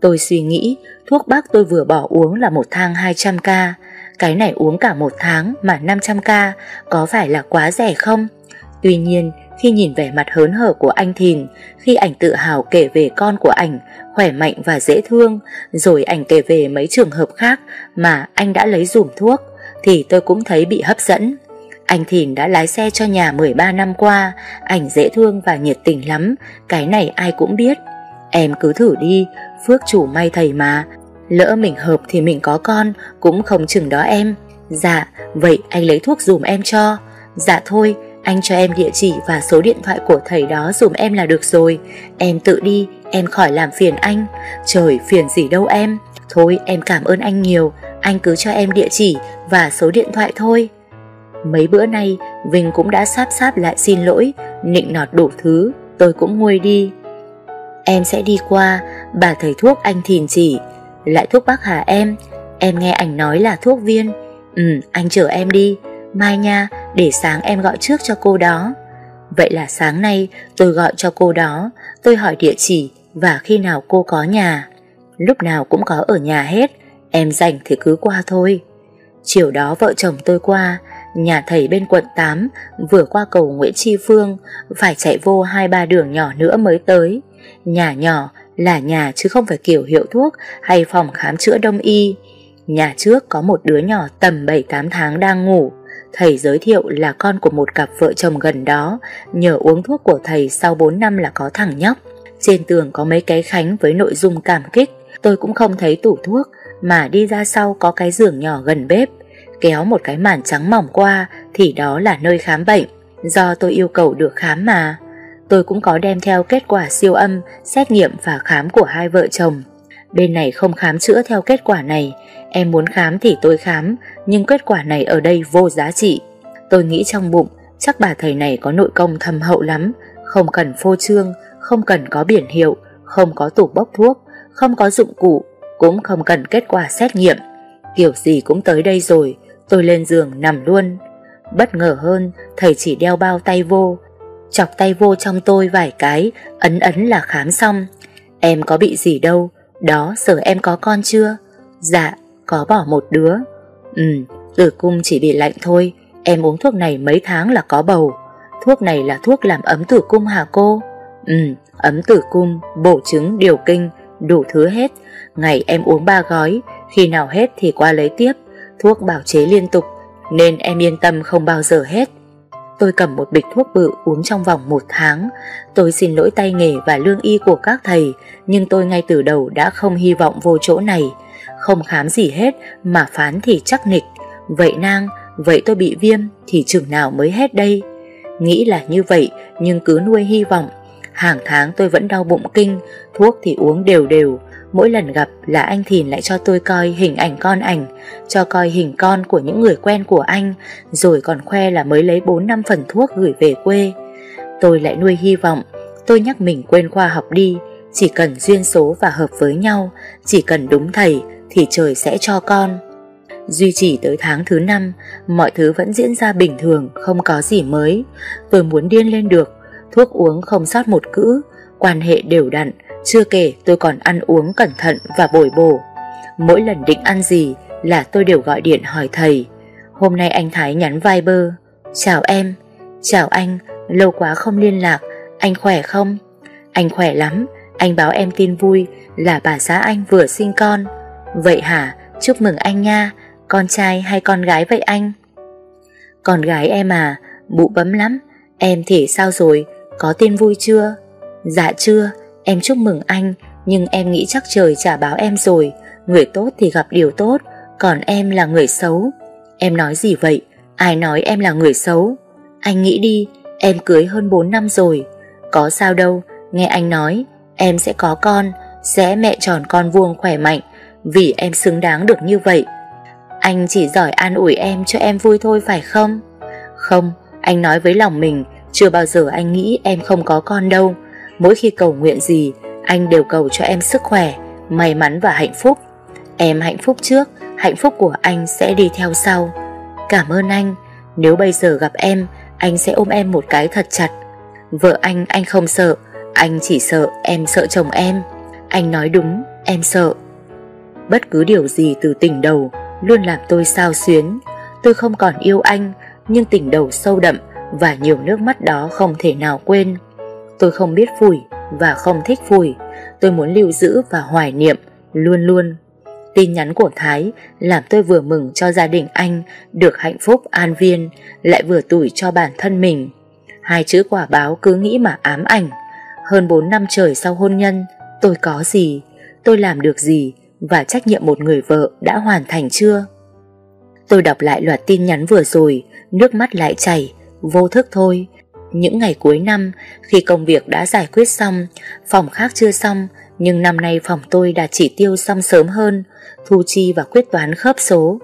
Speaker 1: tôi suy nghĩ thuốc bác tôi vừa bỏ uống là một thang 200k. Cái này uống cả một tháng mà 500k có phải là quá rẻ không? Tuy nhiên, khi nhìn vẻ mặt hớn hở của anh Thìn, khi ảnh tự hào kể về con của ảnh, khỏe mạnh và dễ thương, rồi ảnh kể về mấy trường hợp khác mà anh đã lấy dùm thuốc, thì tôi cũng thấy bị hấp dẫn. Anh Thìn đã lái xe cho nhà 13 năm qua, ảnh dễ thương và nhiệt tình lắm, cái này ai cũng biết. Em cứ thử đi, phước chủ may thầy mà, lỡ mình hợp thì mình có con, cũng không chừng đó em. Dạ, vậy anh lấy thuốc dùm em cho. Dạ thôi, anh cho em địa chỉ và số điện thoại của thầy đó dùm em là được rồi. Em tự đi, em khỏi làm phiền anh. Trời, phiền gì đâu em. Thôi, em cảm ơn anh nhiều, anh cứ cho em địa chỉ và số điện thoại thôi. Mấy bữa nay Vinh cũng đã sáp sáp lại xin lỗi Nịnh nọt đủ thứ Tôi cũng nguôi đi Em sẽ đi qua Bà thầy thuốc anh thìn chỉ Lại thuốc bác hà em Em nghe ảnh nói là thuốc viên Ừ anh chở em đi Mai nha để sáng em gọi trước cho cô đó Vậy là sáng nay tôi gọi cho cô đó Tôi hỏi địa chỉ Và khi nào cô có nhà Lúc nào cũng có ở nhà hết Em rảnh thì cứ qua thôi Chiều đó vợ chồng tôi qua Nhà thầy bên quận 8 vừa qua cầu Nguyễn Tri Phương phải chạy vô hai ba đường nhỏ nữa mới tới. Nhà nhỏ là nhà chứ không phải kiểu hiệu thuốc hay phòng khám chữa đông y. Nhà trước có một đứa nhỏ tầm 7-8 tháng đang ngủ. Thầy giới thiệu là con của một cặp vợ chồng gần đó, nhờ uống thuốc của thầy sau 4 năm là có thằng nhóc. Trên tường có mấy cái khánh với nội dung cảm kích, tôi cũng không thấy tủ thuốc, mà đi ra sau có cái giường nhỏ gần bếp kéo một cái màn trắng mỏng qua thì đó là nơi khám bệnh, do tôi yêu cầu được khám mà. Tôi cũng có đem theo kết quả siêu âm, xét nghiệm và khám của hai vợ chồng. Bên này không khám chữa theo kết quả này, em muốn khám thì tôi khám, nhưng kết quả này ở đây vô giá trị. Tôi nghĩ trong bụng, chắc bà thầy này có nội công thâm hậu lắm, không cần phô trương, không cần có biển hiệu, không có tủ bốc thuốc, không có dụng cụ, cũng không cần kết quả xét nghiệm. Kiểu gì cũng tới đây rồi, Tôi lên giường nằm luôn Bất ngờ hơn thầy chỉ đeo bao tay vô Chọc tay vô trong tôi vài cái Ấn ấn là khám xong Em có bị gì đâu Đó giờ em có con chưa Dạ có bỏ một đứa Ừ tử cung chỉ bị lạnh thôi Em uống thuốc này mấy tháng là có bầu Thuốc này là thuốc làm ấm tử cung hả cô Ừ ấm tử cung Bổ trứng điều kinh Đủ thứ hết Ngày em uống ba gói Khi nào hết thì qua lấy tiếp thuốc bảo chế liên tục nên em yên tâm không bao giờ hết. Tôi cầm một bịch thuốc bự uống trong vòng một tháng. Tôi xin lỗi tay nghề và lương y của các thầy, nhưng tôi ngay từ đầu đã không hy vọng vô chỗ này. Không khám gì hết mà phán thì chắc nịch. Vậy nang, vậy tôi bị viêm thì chừng nào mới hết đây? Nghĩ là như vậy nhưng cứ nuôi hy vọng. Hàng tháng tôi vẫn đau bụng kinh, thuốc thì uống đều đều, Mỗi lần gặp là anh Thìn lại cho tôi coi hình ảnh con ảnh, cho coi hình con của những người quen của anh, rồi còn khoe là mới lấy 4 năm phần thuốc gửi về quê. Tôi lại nuôi hy vọng, tôi nhắc mình quên khoa học đi, chỉ cần duyên số và hợp với nhau, chỉ cần đúng thầy thì trời sẽ cho con. Duy trì tới tháng thứ năm, mọi thứ vẫn diễn ra bình thường, không có gì mới. Tôi muốn điên lên được, thuốc uống không sót một cữ, quan hệ đều đặn, chưa kể tôi còn ăn uống cẩn thận và bồi bổ Mỗi lần định ăn gì là tôi đều gọi điện hỏi thầy Hôm nay anh Thái nhắn Viber Chào em Chào anh Lâu quá không liên lạc Anh khỏe không? Anh khỏe lắm Anh báo em tin vui là bà xã anh vừa sinh con Vậy hả? Chúc mừng anh nha Con trai hay con gái vậy anh? Con gái em à Bụ bấm lắm Em thể sao rồi? Có tin vui chưa? Dạ chưa Em chúc mừng anh, nhưng em nghĩ chắc trời trả báo em rồi. Người tốt thì gặp điều tốt, còn em là người xấu. Em nói gì vậy? Ai nói em là người xấu? Anh nghĩ đi, em cưới hơn 4 năm rồi. Có sao đâu, nghe anh nói, em sẽ có con, sẽ mẹ tròn con vuông khỏe mạnh, vì em xứng đáng được như vậy. Anh chỉ giỏi an ủi em cho em vui thôi phải không? Không, anh nói với lòng mình, chưa bao giờ anh nghĩ em không có con đâu. Mỗi khi cầu nguyện gì, anh đều cầu cho em sức khỏe, may mắn và hạnh phúc. Em hạnh phúc trước, hạnh phúc của anh sẽ đi theo sau. Cảm ơn anh, nếu bây giờ gặp em, anh sẽ ôm em một cái thật chặt. Vợ anh anh không sợ, anh chỉ sợ em sợ chồng em. Anh nói đúng, em sợ. Bất cứ điều gì từ tình đầu luôn làm tôi sao xuyến. Tôi không còn yêu anh, nhưng tình đầu sâu đậm và nhiều nước mắt đó không thể nào quên. Tôi không biết phủi và không thích phủi. Tôi muốn lưu giữ và hoài niệm luôn luôn. Tin nhắn của Thái làm tôi vừa mừng cho gia đình anh được hạnh phúc an viên, lại vừa tủi cho bản thân mình. Hai chữ quả báo cứ nghĩ mà ám ảnh. Hơn 4 năm trời sau hôn nhân, tôi có gì, tôi làm được gì và trách nhiệm một người vợ đã hoàn thành chưa? Tôi đọc lại loạt tin nhắn vừa rồi, nước mắt lại chảy, vô thức thôi những ngày cuối năm khi công việc đã giải quyết xong, phòng khác chưa xong, nhưng năm nay phòng tôi đã chỉ tiêu xong sớm hơn, thu chi và quyết toán khớp số.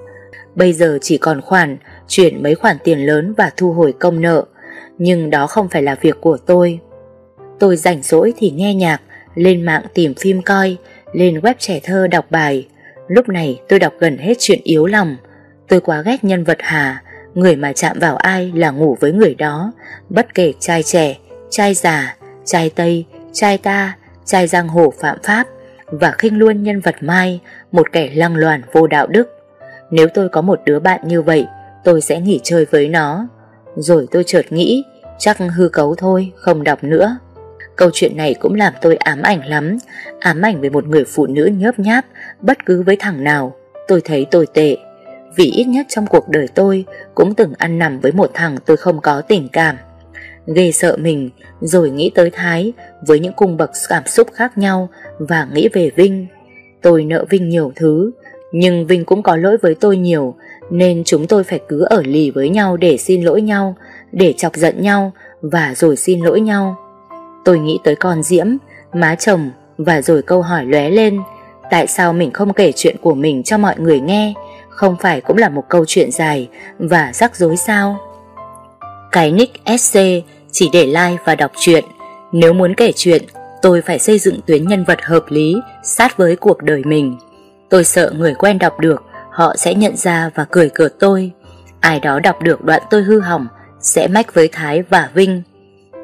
Speaker 1: Bây giờ chỉ còn khoản chuyển mấy khoản tiền lớn và thu hồi công nợ, nhưng đó không phải là việc của tôi. Tôi rảnh rỗi thì nghe nhạc, lên mạng tìm phim coi, lên web trẻ thơ đọc bài. Lúc này tôi đọc gần hết chuyện yếu lòng. Tôi quá ghét nhân vật Hà, Người mà chạm vào ai là ngủ với người đó Bất kể trai trẻ, trai già, trai Tây, trai ta, trai giang hồ phạm pháp Và khinh luôn nhân vật Mai Một kẻ lăng loàn vô đạo đức Nếu tôi có một đứa bạn như vậy Tôi sẽ nghỉ chơi với nó Rồi tôi chợt nghĩ Chắc hư cấu thôi, không đọc nữa Câu chuyện này cũng làm tôi ám ảnh lắm Ám ảnh về một người phụ nữ nhớp nháp Bất cứ với thằng nào Tôi thấy tồi tệ vì ít nhất trong cuộc đời tôi cũng từng ăn nằm với một thằng tôi không có tình cảm. Ghê sợ mình, rồi nghĩ tới Thái với những cung bậc cảm xúc khác nhau và nghĩ về Vinh. Tôi nợ Vinh nhiều thứ, nhưng Vinh cũng có lỗi với tôi nhiều nên chúng tôi phải cứ ở lì với nhau để xin lỗi nhau, để chọc giận nhau và rồi xin lỗi nhau. Tôi nghĩ tới con Diễm, má chồng và rồi câu hỏi lóe lên, tại sao mình không kể chuyện của mình cho mọi người nghe? không phải cũng là một câu chuyện dài và rắc rối sao? Cái nick SC chỉ để like và đọc truyện. Nếu muốn kể chuyện, tôi phải xây dựng tuyến nhân vật hợp lý, sát với cuộc đời mình. Tôi sợ người quen đọc được, họ sẽ nhận ra và cười cợt tôi. Ai đó đọc được đoạn tôi hư hỏng, sẽ mách với Thái và Vinh.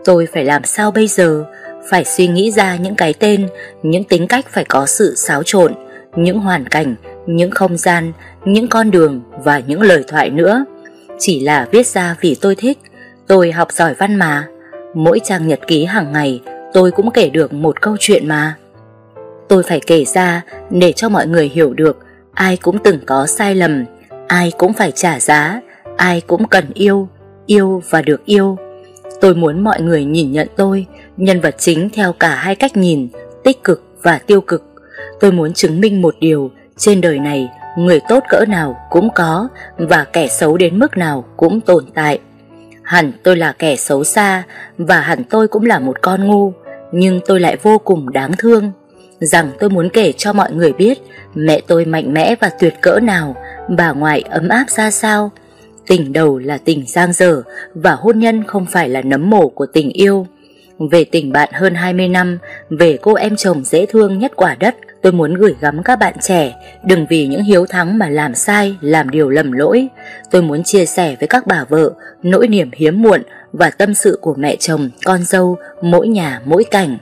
Speaker 1: Tôi phải làm sao bây giờ? Phải suy nghĩ ra những cái tên, những tính cách phải có sự xáo trộn, những hoàn cảnh những không gian, những con đường và những lời thoại nữa. Chỉ là viết ra vì tôi thích, tôi học giỏi văn mà. Mỗi trang nhật ký hàng ngày tôi cũng kể được một câu chuyện mà. Tôi phải kể ra để cho mọi người hiểu được ai cũng từng có sai lầm, ai cũng phải trả giá, ai cũng cần yêu, yêu và được yêu. Tôi muốn mọi người nhìn nhận tôi, nhân vật chính theo cả hai cách nhìn, tích cực và tiêu cực. Tôi muốn chứng minh một điều trên đời này, người tốt cỡ nào cũng có và kẻ xấu đến mức nào cũng tồn tại. Hẳn tôi là kẻ xấu xa và hẳn tôi cũng là một con ngu, nhưng tôi lại vô cùng đáng thương. Rằng tôi muốn kể cho mọi người biết mẹ tôi mạnh mẽ và tuyệt cỡ nào, bà ngoại ấm áp ra sao. Tình đầu là tình giang dở và hôn nhân không phải là nấm mổ của tình yêu. Về tình bạn hơn 20 năm, về cô em chồng dễ thương nhất quả đất Tôi muốn gửi gắm các bạn trẻ đừng vì những hiếu thắng mà làm sai, làm điều lầm lỗi. Tôi muốn chia sẻ với các bà vợ nỗi niềm hiếm muộn và tâm sự của mẹ chồng, con dâu, mỗi nhà, mỗi cảnh.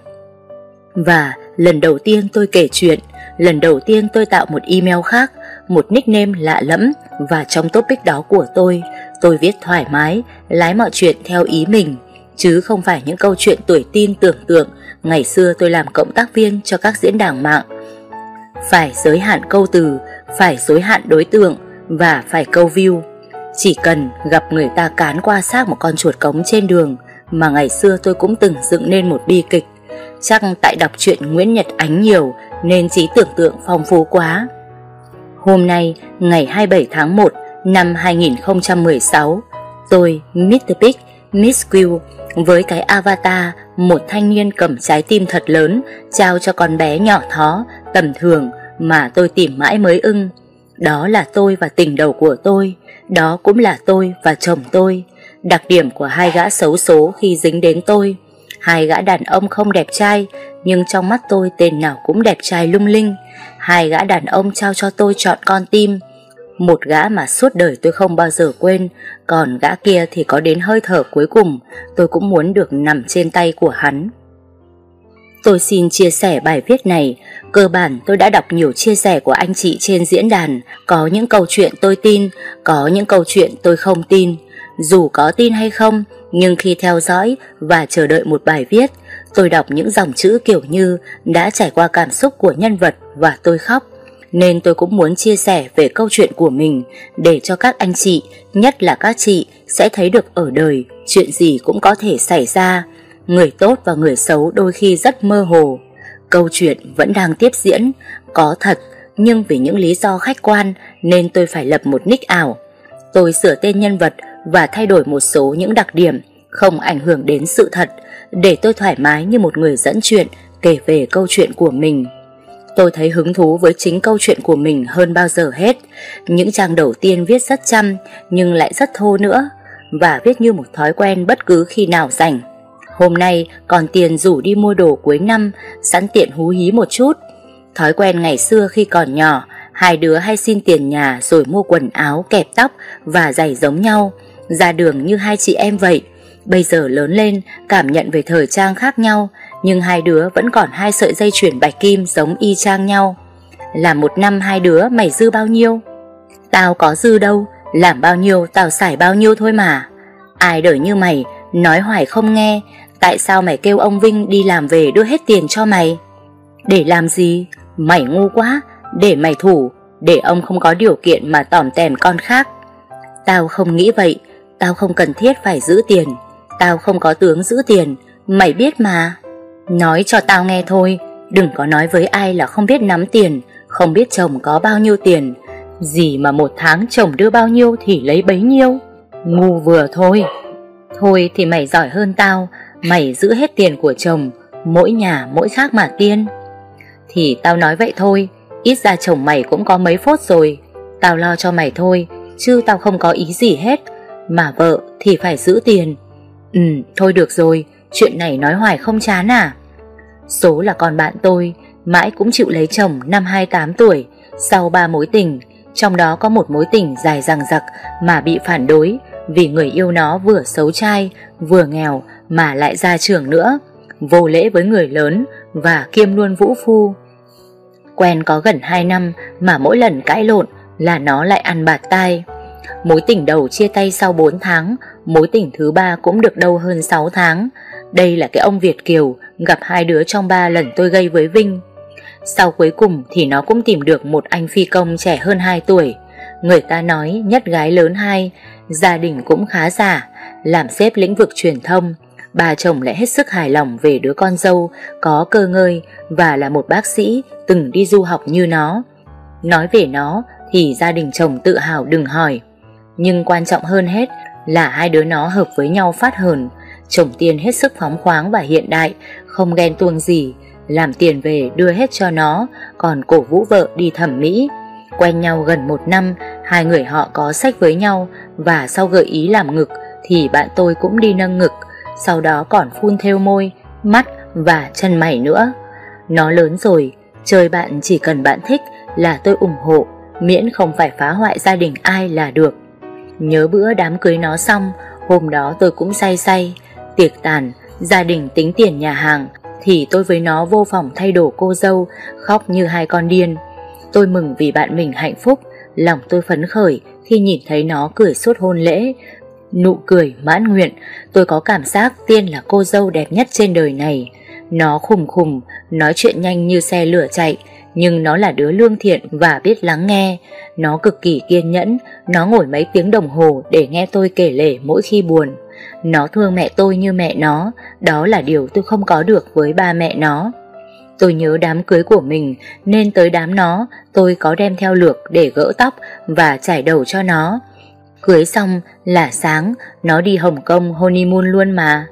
Speaker 1: Và lần đầu tiên tôi kể chuyện, lần đầu tiên tôi tạo một email khác, một nickname lạ lẫm và trong topic đó của tôi, tôi viết thoải mái, lái mọi chuyện theo ý mình, chứ không phải những câu chuyện tuổi tin tưởng tượng ngày xưa tôi làm cộng tác viên cho các diễn đàn mạng phải giới hạn câu từ, phải giới hạn đối tượng và phải câu view. Chỉ cần gặp người ta cán qua xác một con chuột cống trên đường mà ngày xưa tôi cũng từng dựng nên một bi kịch. Chắc tại đọc truyện Nguyễn Nhật Ánh nhiều nên trí tưởng tượng phong phú quá. Hôm nay, ngày 27 tháng 1 năm 2016, tôi, Mr. Big Miss Q với cái avatar một thanh niên cầm trái tim thật lớn trao cho con bé nhỏ thó tầm thường mà tôi tìm mãi mới ưng. Đó là tôi và tình đầu của tôi, đó cũng là tôi và chồng tôi. Đặc điểm của hai gã xấu số khi dính đến tôi. Hai gã đàn ông không đẹp trai, nhưng trong mắt tôi tên nào cũng đẹp trai lung linh. Hai gã đàn ông trao cho tôi chọn con tim. Một gã mà suốt đời tôi không bao giờ quên, còn gã kia thì có đến hơi thở cuối cùng, tôi cũng muốn được nằm trên tay của hắn. Tôi xin chia sẻ bài viết này. Cơ bản tôi đã đọc nhiều chia sẻ của anh chị trên diễn đàn. Có những câu chuyện tôi tin, có những câu chuyện tôi không tin. Dù có tin hay không, nhưng khi theo dõi và chờ đợi một bài viết, tôi đọc những dòng chữ kiểu như đã trải qua cảm xúc của nhân vật và tôi khóc. Nên tôi cũng muốn chia sẻ về câu chuyện của mình để cho các anh chị, nhất là các chị, sẽ thấy được ở đời chuyện gì cũng có thể xảy ra Người tốt và người xấu đôi khi rất mơ hồ Câu chuyện vẫn đang tiếp diễn Có thật Nhưng vì những lý do khách quan Nên tôi phải lập một nick ảo Tôi sửa tên nhân vật Và thay đổi một số những đặc điểm Không ảnh hưởng đến sự thật Để tôi thoải mái như một người dẫn chuyện Kể về câu chuyện của mình Tôi thấy hứng thú với chính câu chuyện của mình hơn bao giờ hết. Những trang đầu tiên viết rất chăm nhưng lại rất thô nữa và viết như một thói quen bất cứ khi nào rảnh. Hôm nay còn tiền rủ đi mua đồ cuối năm, sẵn tiện hú hí một chút. Thói quen ngày xưa khi còn nhỏ, hai đứa hay xin tiền nhà rồi mua quần áo, kẹp tóc và giày giống nhau, ra đường như hai chị em vậy. Bây giờ lớn lên, cảm nhận về thời trang khác nhau, nhưng hai đứa vẫn còn hai sợi dây chuyền bạch kim giống y chang nhau. Là một năm hai đứa mày dư bao nhiêu? Tao có dư đâu, làm bao nhiêu tao xài bao nhiêu thôi mà. Ai đời như mày, nói hoài không nghe, Tại sao mày kêu ông Vinh đi làm về đưa hết tiền cho mày? Để làm gì? Mày ngu quá, để mày thủ, để ông không có điều kiện mà tỏm tèm con khác. Tao không nghĩ vậy, tao không cần thiết phải giữ tiền, tao không có tướng giữ tiền, mày biết mà. Nói cho tao nghe thôi, đừng có nói với ai là không biết nắm tiền, không biết chồng có bao nhiêu tiền. Gì mà một tháng chồng đưa bao nhiêu thì lấy bấy nhiêu. Ngu vừa thôi. Thôi thì mày giỏi hơn tao, Mày giữ hết tiền của chồng Mỗi nhà mỗi khác mà kiên Thì tao nói vậy thôi Ít ra chồng mày cũng có mấy phút rồi Tao lo cho mày thôi Chứ tao không có ý gì hết Mà vợ thì phải giữ tiền Ừ thôi được rồi Chuyện này nói hoài không chán à Số là con bạn tôi Mãi cũng chịu lấy chồng năm hai tám tuổi Sau ba mối tình Trong đó có một mối tình dài dằng dặc Mà bị phản đối Vì người yêu nó vừa xấu trai Vừa nghèo mà lại ra trưởng nữa, vô lễ với người lớn và kiêm luôn vũ phu. Quen có gần hai năm mà mỗi lần cãi lộn là nó lại ăn bạt tai. Mối tình đầu chia tay sau bốn tháng, mối tình thứ ba cũng được đâu hơn sáu tháng. Đây là cái ông Việt Kiều gặp hai đứa trong ba lần tôi gây với Vinh. Sau cuối cùng thì nó cũng tìm được một anh phi công trẻ hơn hai tuổi. Người ta nói nhất gái lớn hai, gia đình cũng khá giả, làm xếp lĩnh vực truyền thông, bà chồng lại hết sức hài lòng về đứa con dâu có cơ ngơi và là một bác sĩ từng đi du học như nó. Nói về nó thì gia đình chồng tự hào đừng hỏi. Nhưng quan trọng hơn hết là hai đứa nó hợp với nhau phát hờn. Chồng tiền hết sức phóng khoáng và hiện đại, không ghen tuông gì, làm tiền về đưa hết cho nó, còn cổ vũ vợ đi thẩm mỹ. Quen nhau gần một năm, hai người họ có sách với nhau và sau gợi ý làm ngực thì bạn tôi cũng đi nâng ngực sau đó còn phun theo môi, mắt và chân mày nữa. Nó lớn rồi, chơi bạn chỉ cần bạn thích là tôi ủng hộ, miễn không phải phá hoại gia đình ai là được. Nhớ bữa đám cưới nó xong, hôm đó tôi cũng say say, tiệc tàn, gia đình tính tiền nhà hàng, thì tôi với nó vô phòng thay đồ cô dâu, khóc như hai con điên. Tôi mừng vì bạn mình hạnh phúc, lòng tôi phấn khởi khi nhìn thấy nó cười suốt hôn lễ, nụ cười mãn nguyện Tôi có cảm giác Tiên là cô dâu đẹp nhất trên đời này Nó khùng khùng, nói chuyện nhanh như xe lửa chạy Nhưng nó là đứa lương thiện và biết lắng nghe Nó cực kỳ kiên nhẫn Nó ngồi mấy tiếng đồng hồ để nghe tôi kể lể mỗi khi buồn Nó thương mẹ tôi như mẹ nó Đó là điều tôi không có được với ba mẹ nó Tôi nhớ đám cưới của mình nên tới đám nó tôi có đem theo lược để gỡ tóc và trải đầu cho nó. Cưới xong là sáng Nó đi Hồng Kông honeymoon luôn mà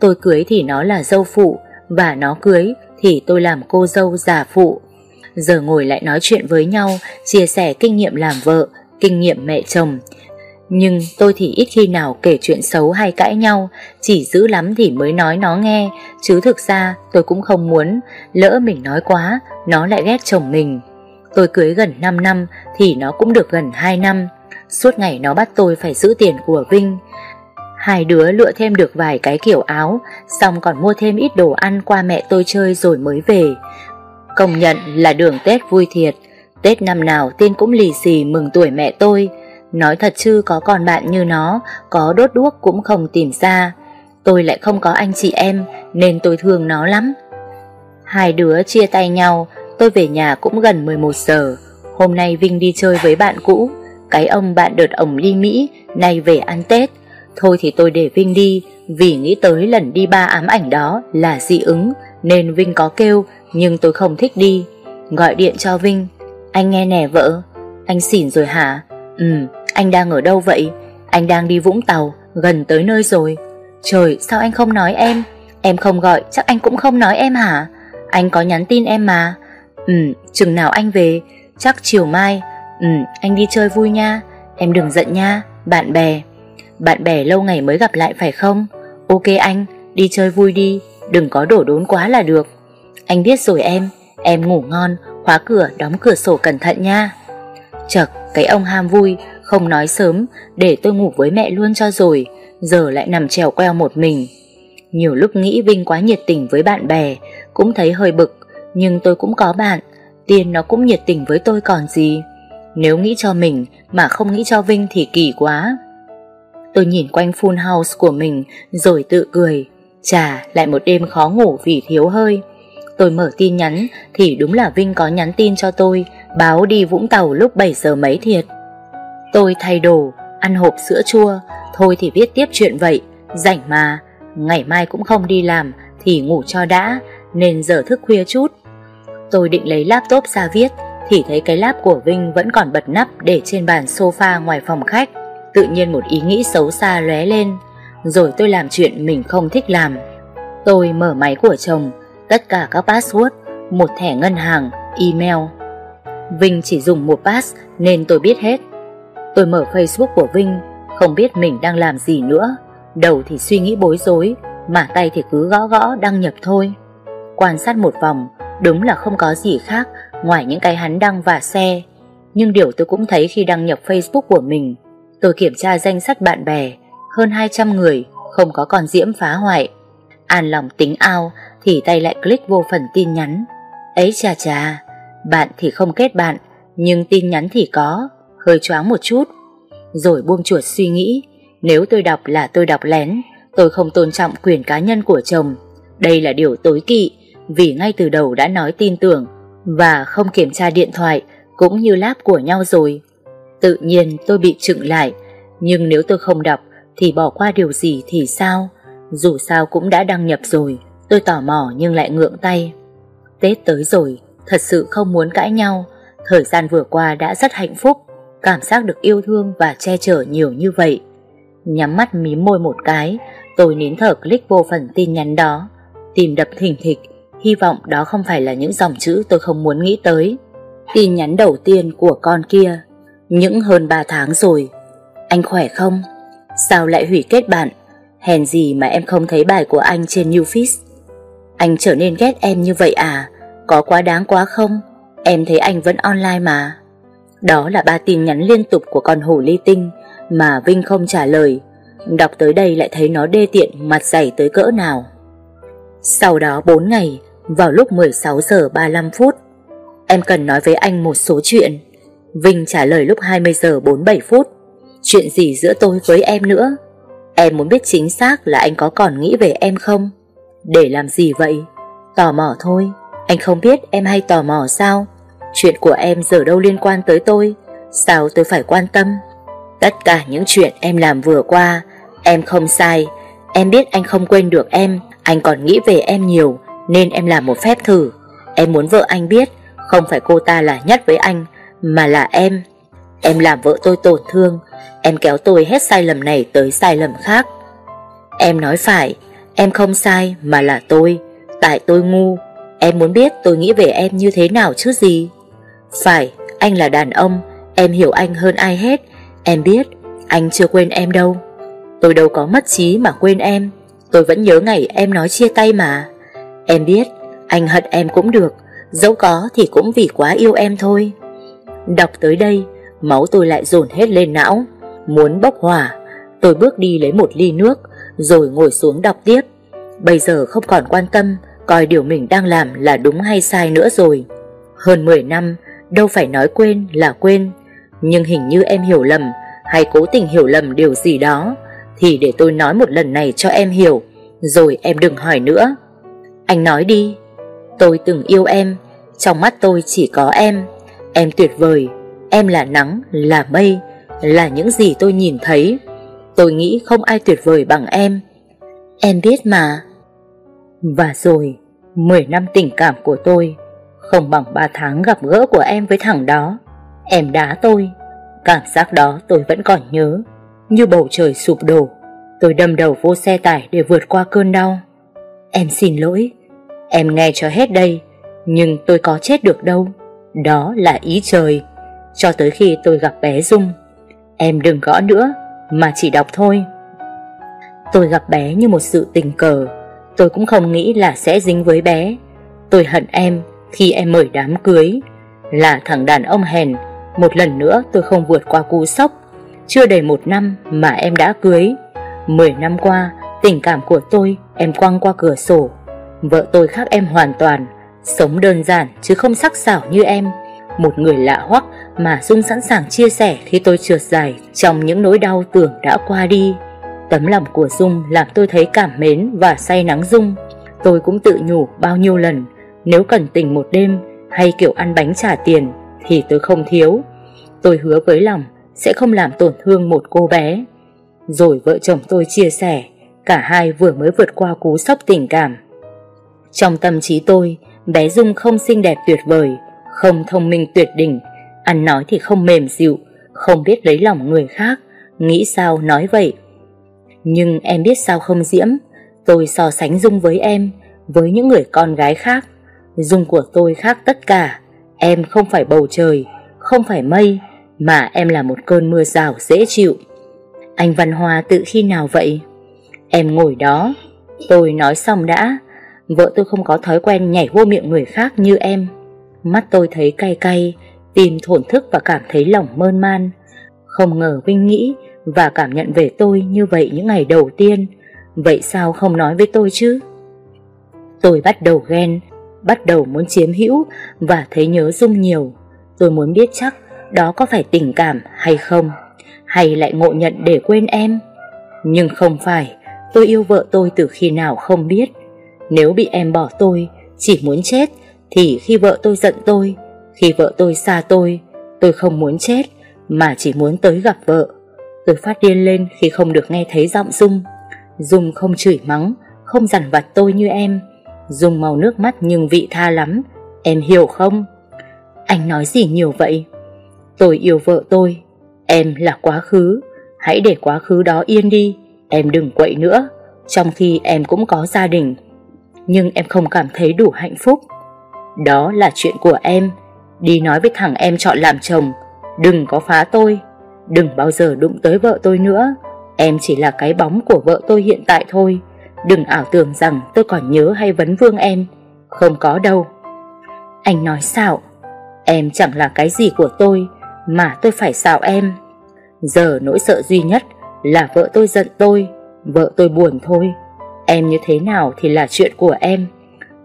Speaker 1: Tôi cưới thì nó là dâu phụ Và nó cưới thì tôi làm cô dâu giả phụ Giờ ngồi lại nói chuyện với nhau Chia sẻ kinh nghiệm làm vợ Kinh nghiệm mẹ chồng Nhưng tôi thì ít khi nào kể chuyện xấu hay cãi nhau Chỉ giữ lắm thì mới nói nó nghe Chứ thực ra tôi cũng không muốn Lỡ mình nói quá Nó lại ghét chồng mình Tôi cưới gần 5 năm Thì nó cũng được gần 2 năm Suốt ngày nó bắt tôi phải giữ tiền của Vinh Hai đứa lựa thêm được vài cái kiểu áo Xong còn mua thêm ít đồ ăn qua mẹ tôi chơi rồi mới về Công nhận là đường Tết vui thiệt Tết năm nào tiên cũng lì xì mừng tuổi mẹ tôi Nói thật chứ có con bạn như nó Có đốt đuốc cũng không tìm ra Tôi lại không có anh chị em Nên tôi thương nó lắm Hai đứa chia tay nhau Tôi về nhà cũng gần 11 giờ Hôm nay Vinh đi chơi với bạn cũ cái ông bạn đợt ổng đi Mỹ Nay về ăn Tết Thôi thì tôi để Vinh đi Vì nghĩ tới lần đi ba ám ảnh đó là dị ứng Nên Vinh có kêu Nhưng tôi không thích đi Gọi điện cho Vinh Anh nghe nè vợ Anh xỉn rồi hả Ừ anh đang ở đâu vậy Anh đang đi Vũng Tàu Gần tới nơi rồi Trời sao anh không nói em Em không gọi chắc anh cũng không nói em hả Anh có nhắn tin em mà Ừ chừng nào anh về Chắc chiều mai Ừ, anh đi chơi vui nha, em đừng giận nha, bạn bè. Bạn bè lâu ngày mới gặp lại phải không? Ok anh, đi chơi vui đi, đừng có đổ đốn quá là được. Anh biết rồi em, em ngủ ngon, khóa cửa, đóng cửa sổ cẩn thận nha. Chật, cái ông ham vui, không nói sớm, để tôi ngủ với mẹ luôn cho rồi, giờ lại nằm trèo queo một mình. Nhiều lúc nghĩ Vinh quá nhiệt tình với bạn bè, cũng thấy hơi bực, nhưng tôi cũng có bạn, Tiên nó cũng nhiệt tình với tôi còn gì. Nếu nghĩ cho mình mà không nghĩ cho Vinh thì kỳ quá Tôi nhìn quanh full house của mình rồi tự cười Chà lại một đêm khó ngủ vì thiếu hơi Tôi mở tin nhắn thì đúng là Vinh có nhắn tin cho tôi Báo đi Vũng Tàu lúc 7 giờ mấy thiệt Tôi thay đồ, ăn hộp sữa chua Thôi thì viết tiếp chuyện vậy Rảnh mà Ngày mai cũng không đi làm Thì ngủ cho đã Nên giờ thức khuya chút Tôi định lấy laptop ra viết thì thấy cái láp của Vinh vẫn còn bật nắp để trên bàn sofa ngoài phòng khách. Tự nhiên một ý nghĩ xấu xa lóe lên, rồi tôi làm chuyện mình không thích làm. Tôi mở máy của chồng, tất cả các password, một thẻ ngân hàng, email. Vinh chỉ dùng một pass nên tôi biết hết. Tôi mở Facebook của Vinh, không biết mình đang làm gì nữa. Đầu thì suy nghĩ bối rối, mà tay thì cứ gõ gõ đăng nhập thôi. Quan sát một vòng, đúng là không có gì khác Ngoài những cái hắn đăng và xe Nhưng điều tôi cũng thấy khi đăng nhập Facebook của mình Tôi kiểm tra danh sách bạn bè Hơn hai trăm người Không có còn diễm phá hoại An lòng tính ao Thì tay lại click vô phần tin nhắn Ấy chà chà Bạn thì không kết bạn Nhưng tin nhắn thì có Hơi choáng một chút Rồi buông chuột suy nghĩ Nếu tôi đọc là tôi đọc lén Tôi không tôn trọng quyền cá nhân của chồng Đây là điều tối kỵ Vì ngay từ đầu đã nói tin tưởng và không kiểm tra điện thoại cũng như láp của nhau rồi. Tự nhiên tôi bị chừng lại, nhưng nếu tôi không đọc thì bỏ qua điều gì thì sao? Dù sao cũng đã đăng nhập rồi, tôi tò mò nhưng lại ngượng tay. Tết tới rồi, thật sự không muốn cãi nhau, thời gian vừa qua đã rất hạnh phúc, cảm giác được yêu thương và che chở nhiều như vậy. Nhắm mắt mím môi một cái, tôi nín thở click vô phần tin nhắn đó, tìm đập thình thịch Hy vọng đó không phải là những dòng chữ tôi không muốn nghĩ tới Tin nhắn đầu tiên của con kia Những hơn 3 tháng rồi Anh khỏe không? Sao lại hủy kết bạn? Hèn gì mà em không thấy bài của anh trên Newfis Anh trở nên ghét em như vậy à? Có quá đáng quá không? Em thấy anh vẫn online mà Đó là ba tin nhắn liên tục của con hổ ly tinh Mà Vinh không trả lời Đọc tới đây lại thấy nó đê tiện mặt dày tới cỡ nào Sau đó 4 ngày vào lúc 16 giờ 35 phút. Em cần nói với anh một số chuyện. Vinh trả lời lúc 20 giờ 47 phút. Chuyện gì giữa tôi với em nữa? Em muốn biết chính xác là anh có còn nghĩ về em không? Để làm gì vậy? Tò mò thôi. Anh không biết em hay tò mò sao? Chuyện của em giờ đâu liên quan tới tôi? Sao tôi phải quan tâm? Tất cả những chuyện em làm vừa qua, em không sai. Em biết anh không quên được em, anh còn nghĩ về em nhiều. Nên em làm một phép thử Em muốn vợ anh biết Không phải cô ta là nhất với anh Mà là em Em làm vợ tôi tổn thương Em kéo tôi hết sai lầm này tới sai lầm khác Em nói phải Em không sai mà là tôi Tại tôi ngu Em muốn biết tôi nghĩ về em như thế nào chứ gì Phải Anh là đàn ông Em hiểu anh hơn ai hết Em biết Anh chưa quên em đâu Tôi đâu có mất trí mà quên em Tôi vẫn nhớ ngày em nói chia tay mà Em biết, anh hận em cũng được, dẫu có thì cũng vì quá yêu em thôi. Đọc tới đây, máu tôi lại dồn hết lên não, muốn bốc hỏa. Tôi bước đi lấy một ly nước, rồi ngồi xuống đọc tiếp. Bây giờ không còn quan tâm coi điều mình đang làm là đúng hay sai nữa rồi. Hơn 10 năm, đâu phải nói quên là quên. Nhưng hình như em hiểu lầm hay cố tình hiểu lầm điều gì đó thì để tôi nói một lần này cho em hiểu, rồi em đừng hỏi nữa. Anh nói đi Tôi từng yêu em Trong mắt tôi chỉ có em Em tuyệt vời Em là nắng, là mây Là những gì tôi nhìn thấy Tôi nghĩ không ai tuyệt vời bằng em Em biết mà Và rồi 10 năm tình cảm của tôi Không bằng 3 tháng gặp gỡ của em với thằng đó Em đá tôi Cảm giác đó tôi vẫn còn nhớ Như bầu trời sụp đổ Tôi đâm đầu vô xe tải để vượt qua cơn đau Em xin lỗi, em nghe cho hết đây, nhưng tôi có chết được đâu. Đó là ý trời. Cho tới khi tôi gặp bé Dung, em đừng gõ nữa, mà chỉ đọc thôi. Tôi gặp bé như một sự tình cờ, tôi cũng không nghĩ là sẽ dính với bé. Tôi hận em khi em mời đám cưới, là thằng đàn ông hèn, một lần nữa tôi không vượt qua cú sốc. Chưa đầy một năm mà em đã cưới. Mười năm qua, tình cảm của tôi Em quăng qua cửa sổ Vợ tôi khác em hoàn toàn Sống đơn giản chứ không sắc sảo như em Một người lạ hoắc mà Dung sẵn sàng chia sẻ khi tôi trượt dài trong những nỗi đau tưởng đã qua đi. Tấm lòng của Dung làm tôi thấy cảm mến và say nắng Dung. Tôi cũng tự nhủ bao nhiêu lần, nếu cần tình một đêm hay kiểu ăn bánh trả tiền thì tôi không thiếu. Tôi hứa với lòng sẽ không làm tổn thương một cô bé. Rồi vợ chồng tôi chia sẻ, Cả hai vừa mới vượt qua cú sốc tình cảm Trong tâm trí tôi Bé Dung không xinh đẹp tuyệt vời Không thông minh tuyệt đỉnh Ăn nói thì không mềm dịu Không biết lấy lòng người khác Nghĩ sao nói vậy Nhưng em biết sao không Diễm Tôi so sánh Dung với em Với những người con gái khác Dung của tôi khác tất cả Em không phải bầu trời Không phải mây Mà em là một cơn mưa rào dễ chịu Anh Văn Hoa tự khi nào vậy? Em ngồi đó Tôi nói xong đã Vợ tôi không có thói quen nhảy vô miệng người khác như em Mắt tôi thấy cay cay Tim thổn thức và cảm thấy lòng mơn man Không ngờ Vinh nghĩ Và cảm nhận về tôi như vậy những ngày đầu tiên Vậy sao không nói với tôi chứ Tôi bắt đầu ghen Bắt đầu muốn chiếm hữu Và thấy nhớ Dung nhiều Tôi muốn biết chắc đó có phải tình cảm hay không Hay lại ngộ nhận để quên em Nhưng không phải Tôi yêu vợ tôi từ khi nào không biết Nếu bị em bỏ tôi Chỉ muốn chết Thì khi vợ tôi giận tôi Khi vợ tôi xa tôi Tôi không muốn chết Mà chỉ muốn tới gặp vợ Tôi phát điên lên khi không được nghe thấy giọng Dung Dung không chửi mắng Không dằn vặt tôi như em Dung màu nước mắt nhưng vị tha lắm Em hiểu không Anh nói gì nhiều vậy Tôi yêu vợ tôi Em là quá khứ Hãy để quá khứ đó yên đi Em đừng quậy nữa, trong khi em cũng có gia đình. Nhưng em không cảm thấy đủ hạnh phúc. Đó là chuyện của em. Đi nói với thằng em chọn làm chồng, đừng có phá tôi. Đừng bao giờ đụng tới vợ tôi nữa. Em chỉ là cái bóng của vợ tôi hiện tại thôi. Đừng ảo tưởng rằng tôi còn nhớ hay vấn vương em. Không có đâu. Anh nói xạo. Em chẳng là cái gì của tôi, mà tôi phải xạo em. Giờ nỗi sợ duy nhất là vợ tôi giận tôi Vợ tôi buồn thôi Em như thế nào thì là chuyện của em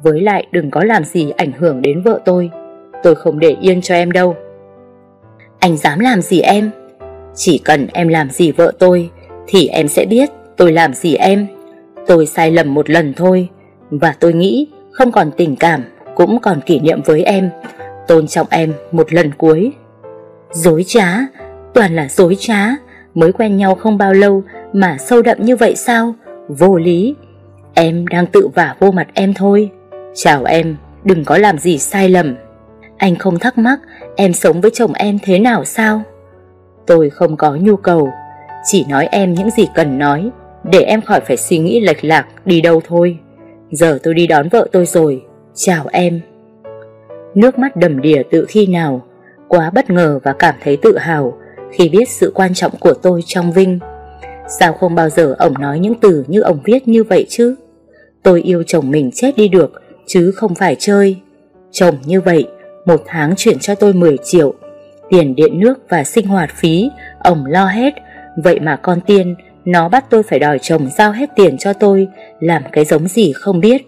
Speaker 1: Với lại đừng có làm gì ảnh hưởng đến vợ tôi Tôi không để yên cho em đâu Anh dám làm gì em Chỉ cần em làm gì vợ tôi Thì em sẽ biết tôi làm gì em Tôi sai lầm một lần thôi Và tôi nghĩ không còn tình cảm Cũng còn kỷ niệm với em Tôn trọng em một lần cuối Dối trá Toàn là dối trá Mới quen nhau không bao lâu mà sâu đậm như vậy sao? Vô lý. Em đang tự vả vô mặt em thôi. Chào em, đừng có làm gì sai lầm. Anh không thắc mắc em sống với chồng em thế nào sao? Tôi không có nhu cầu, chỉ nói em những gì cần nói, để em khỏi phải suy nghĩ lệch lạc đi đâu thôi. Giờ tôi đi đón vợ tôi rồi, chào em. Nước mắt đầm đìa tự khi nào, quá bất ngờ và cảm thấy tự hào, khi biết sự quan trọng của tôi trong Vinh. Sao không bao giờ ông nói những từ như ông viết như vậy chứ? Tôi yêu chồng mình chết đi được, chứ không phải chơi. Chồng như vậy, một tháng chuyển cho tôi 10 triệu. Tiền điện nước và sinh hoạt phí, ông lo hết. Vậy mà con tiên, nó bắt tôi phải đòi chồng giao hết tiền cho tôi, làm cái giống gì không biết.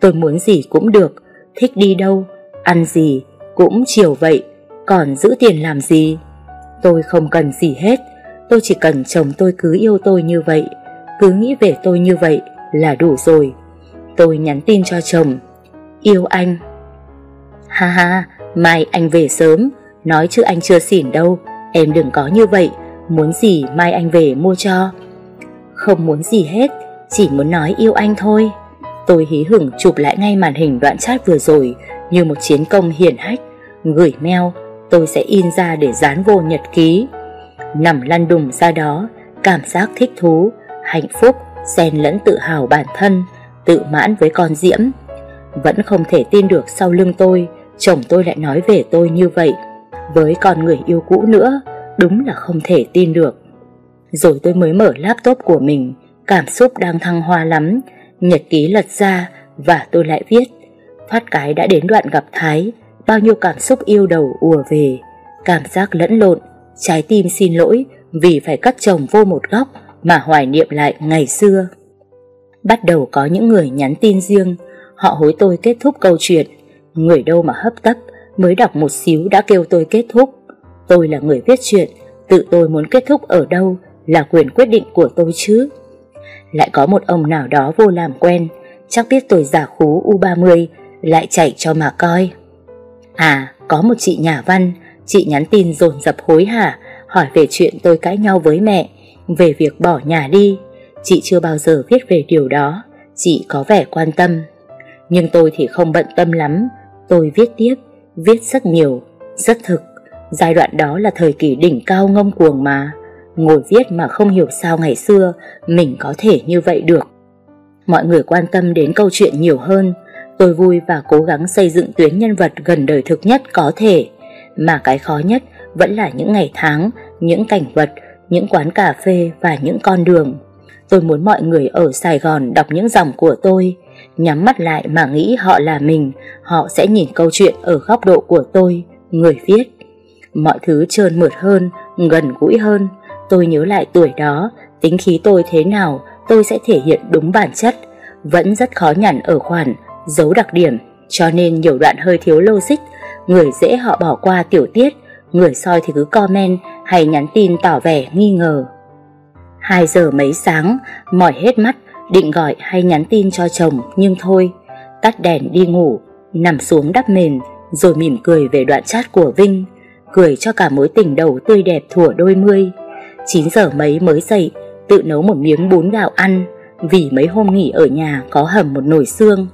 Speaker 1: Tôi muốn gì cũng được, thích đi đâu, ăn gì, cũng chiều vậy, còn giữ tiền làm gì? Tôi không cần gì hết Tôi chỉ cần chồng tôi cứ yêu tôi như vậy Cứ nghĩ về tôi như vậy là đủ rồi Tôi nhắn tin cho chồng Yêu anh Ha ha, mai anh về sớm Nói chứ anh chưa xỉn đâu Em đừng có như vậy Muốn gì mai anh về mua cho Không muốn gì hết Chỉ muốn nói yêu anh thôi Tôi hí hửng chụp lại ngay màn hình đoạn chat vừa rồi Như một chiến công hiển hách Gửi mail tôi sẽ in ra để dán vô nhật ký. Nằm lăn đùng ra đó, cảm giác thích thú, hạnh phúc, xen lẫn tự hào bản thân, tự mãn với con diễm. Vẫn không thể tin được sau lưng tôi, chồng tôi lại nói về tôi như vậy. Với con người yêu cũ nữa, đúng là không thể tin được. Rồi tôi mới mở laptop của mình, cảm xúc đang thăng hoa lắm, nhật ký lật ra và tôi lại viết. Phát cái đã đến đoạn gặp Thái, bao nhiêu cảm xúc yêu đầu ùa về, cảm giác lẫn lộn, trái tim xin lỗi vì phải cắt chồng vô một góc mà hoài niệm lại ngày xưa. Bắt đầu có những người nhắn tin riêng, họ hối tôi kết thúc câu chuyện, người đâu mà hấp tấp, mới đọc một xíu đã kêu tôi kết thúc. Tôi là người viết chuyện, tự tôi muốn kết thúc ở đâu là quyền quyết định của tôi chứ. Lại có một ông nào đó vô làm quen, chắc biết tôi giả khú U30, lại chạy cho mà coi. À, có một chị nhà văn, chị nhắn tin dồn dập hối hả, hỏi về chuyện tôi cãi nhau với mẹ, về việc bỏ nhà đi. Chị chưa bao giờ viết về điều đó, chị có vẻ quan tâm. Nhưng tôi thì không bận tâm lắm, tôi viết tiếp, viết rất nhiều, rất thực. Giai đoạn đó là thời kỳ đỉnh cao ngông cuồng mà. Ngồi viết mà không hiểu sao ngày xưa mình có thể như vậy được. Mọi người quan tâm đến câu chuyện nhiều hơn, Tôi vui và cố gắng xây dựng tuyến nhân vật gần đời thực nhất có thể, mà cái khó nhất vẫn là những ngày tháng, những cảnh vật, những quán cà phê và những con đường. Tôi muốn mọi người ở Sài Gòn đọc những dòng của tôi, nhắm mắt lại mà nghĩ họ là mình, họ sẽ nhìn câu chuyện ở góc độ của tôi, người viết. Mọi thứ trơn mượt hơn, gần gũi hơn, tôi nhớ lại tuổi đó, tính khí tôi thế nào, tôi sẽ thể hiện đúng bản chất, vẫn rất khó nhằn ở khoản giấu đặc điểm, cho nên nhiều đoạn hơi thiếu logic, người dễ họ bỏ qua tiểu tiết, người soi thì cứ comment hay nhắn tin tỏ vẻ nghi ngờ. hai giờ mấy sáng, mỏi hết mắt, định gọi hay nhắn tin cho chồng nhưng thôi, tắt đèn đi ngủ, nằm xuống đắp mền rồi mỉm cười về đoạn chat của Vinh, cười cho cả mối tình đầu tươi đẹp thủa đôi mươi. chín giờ mấy mới dậy, tự nấu một miếng bún gạo ăn, vì mấy hôm nghỉ ở nhà có hầm một nồi xương.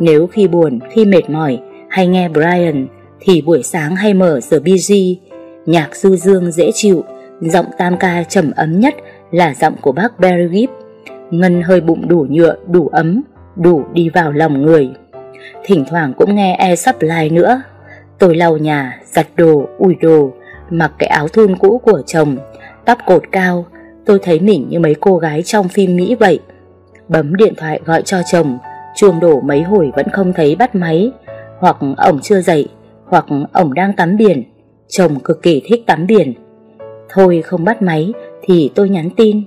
Speaker 1: Nếu khi buồn, khi mệt mỏi hay nghe Brian thì buổi sáng hay mở The BG, nhạc du dương dễ chịu, giọng tam ca trầm ấm nhất là giọng của bác Barry Gibb. Ngân hơi bụng đủ nhựa, đủ ấm, đủ đi vào lòng người. Thỉnh thoảng cũng nghe e supply nữa. Tôi lau nhà, giặt đồ, ủi đồ, mặc cái áo thun cũ của chồng, tóc cột cao, tôi thấy mình như mấy cô gái trong phim Mỹ vậy. Bấm điện thoại gọi cho chồng, chuồng đổ mấy hồi vẫn không thấy bắt máy, hoặc ổng chưa dậy, hoặc ổng đang tắm biển. Chồng cực kỳ thích tắm biển. Thôi không bắt máy thì tôi nhắn tin.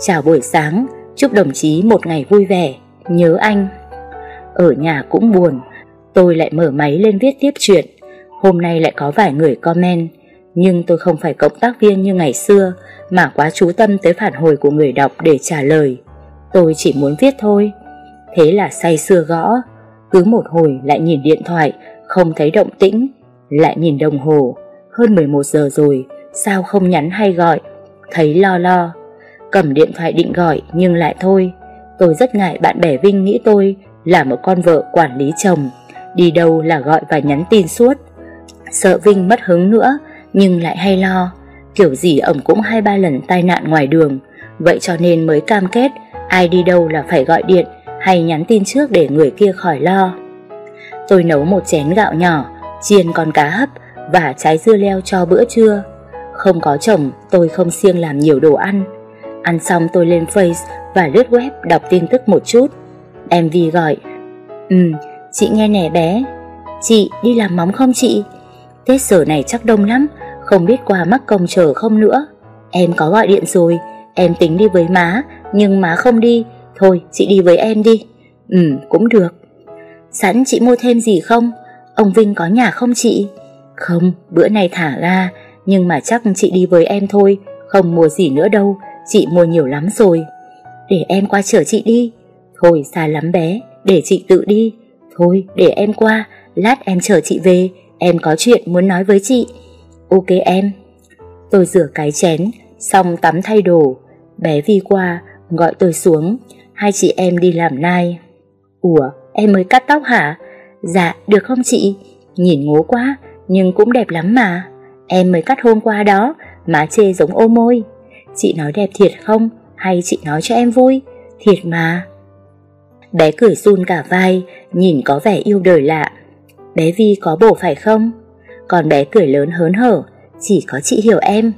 Speaker 1: Chào buổi sáng, chúc đồng chí một ngày vui vẻ, nhớ anh. Ở nhà cũng buồn, tôi lại mở máy lên viết tiếp chuyện. Hôm nay lại có vài người comment, nhưng tôi không phải cộng tác viên như ngày xưa mà quá chú tâm tới phản hồi của người đọc để trả lời. Tôi chỉ muốn viết thôi, Thế là say sưa gõ Cứ một hồi lại nhìn điện thoại Không thấy động tĩnh Lại nhìn đồng hồ Hơn 11 giờ rồi Sao không nhắn hay gọi Thấy lo lo Cầm điện thoại định gọi nhưng lại thôi Tôi rất ngại bạn bè Vinh nghĩ tôi Là một con vợ quản lý chồng Đi đâu là gọi và nhắn tin suốt Sợ Vinh mất hứng nữa Nhưng lại hay lo Kiểu gì ổng cũng hai ba lần tai nạn ngoài đường Vậy cho nên mới cam kết Ai đi đâu là phải gọi điện hay nhắn tin trước để người kia khỏi lo. Tôi nấu một chén gạo nhỏ, chiên con cá hấp và trái dưa leo cho bữa trưa. Không có chồng, tôi không siêng làm nhiều đồ ăn. Ăn xong tôi lên Face và lướt web đọc tin tức một chút. MV gọi. Ừm, chị nghe nè bé. Chị đi làm móng không chị? Tết sở này chắc đông lắm, không biết qua mắc công chờ không nữa. Em có gọi điện rồi, em tính đi với má, nhưng má không đi, Thôi chị đi với em đi Ừ cũng được Sẵn chị mua thêm gì không Ông Vinh có nhà không chị Không bữa nay thả ra Nhưng mà chắc chị đi với em thôi Không mua gì nữa đâu Chị mua nhiều lắm rồi Để em qua chở chị đi Thôi xa lắm bé Để chị tự đi Thôi để em qua Lát em chở chị về Em có chuyện muốn nói với chị Ok em Tôi rửa cái chén Xong tắm thay đồ Bé Vi qua gọi tôi xuống hai chị em đi làm nai. Ủa, em mới cắt tóc hả? Dạ, được không chị? Nhìn ngố quá, nhưng cũng đẹp lắm mà. Em mới cắt hôm qua đó, má chê giống ô môi. Chị nói đẹp thiệt không? Hay chị nói cho em vui? Thiệt mà. Bé cười run cả vai, nhìn có vẻ yêu đời lạ. Bé Vi có bổ phải không? Còn bé cười lớn hớn hở, chỉ có chị hiểu em.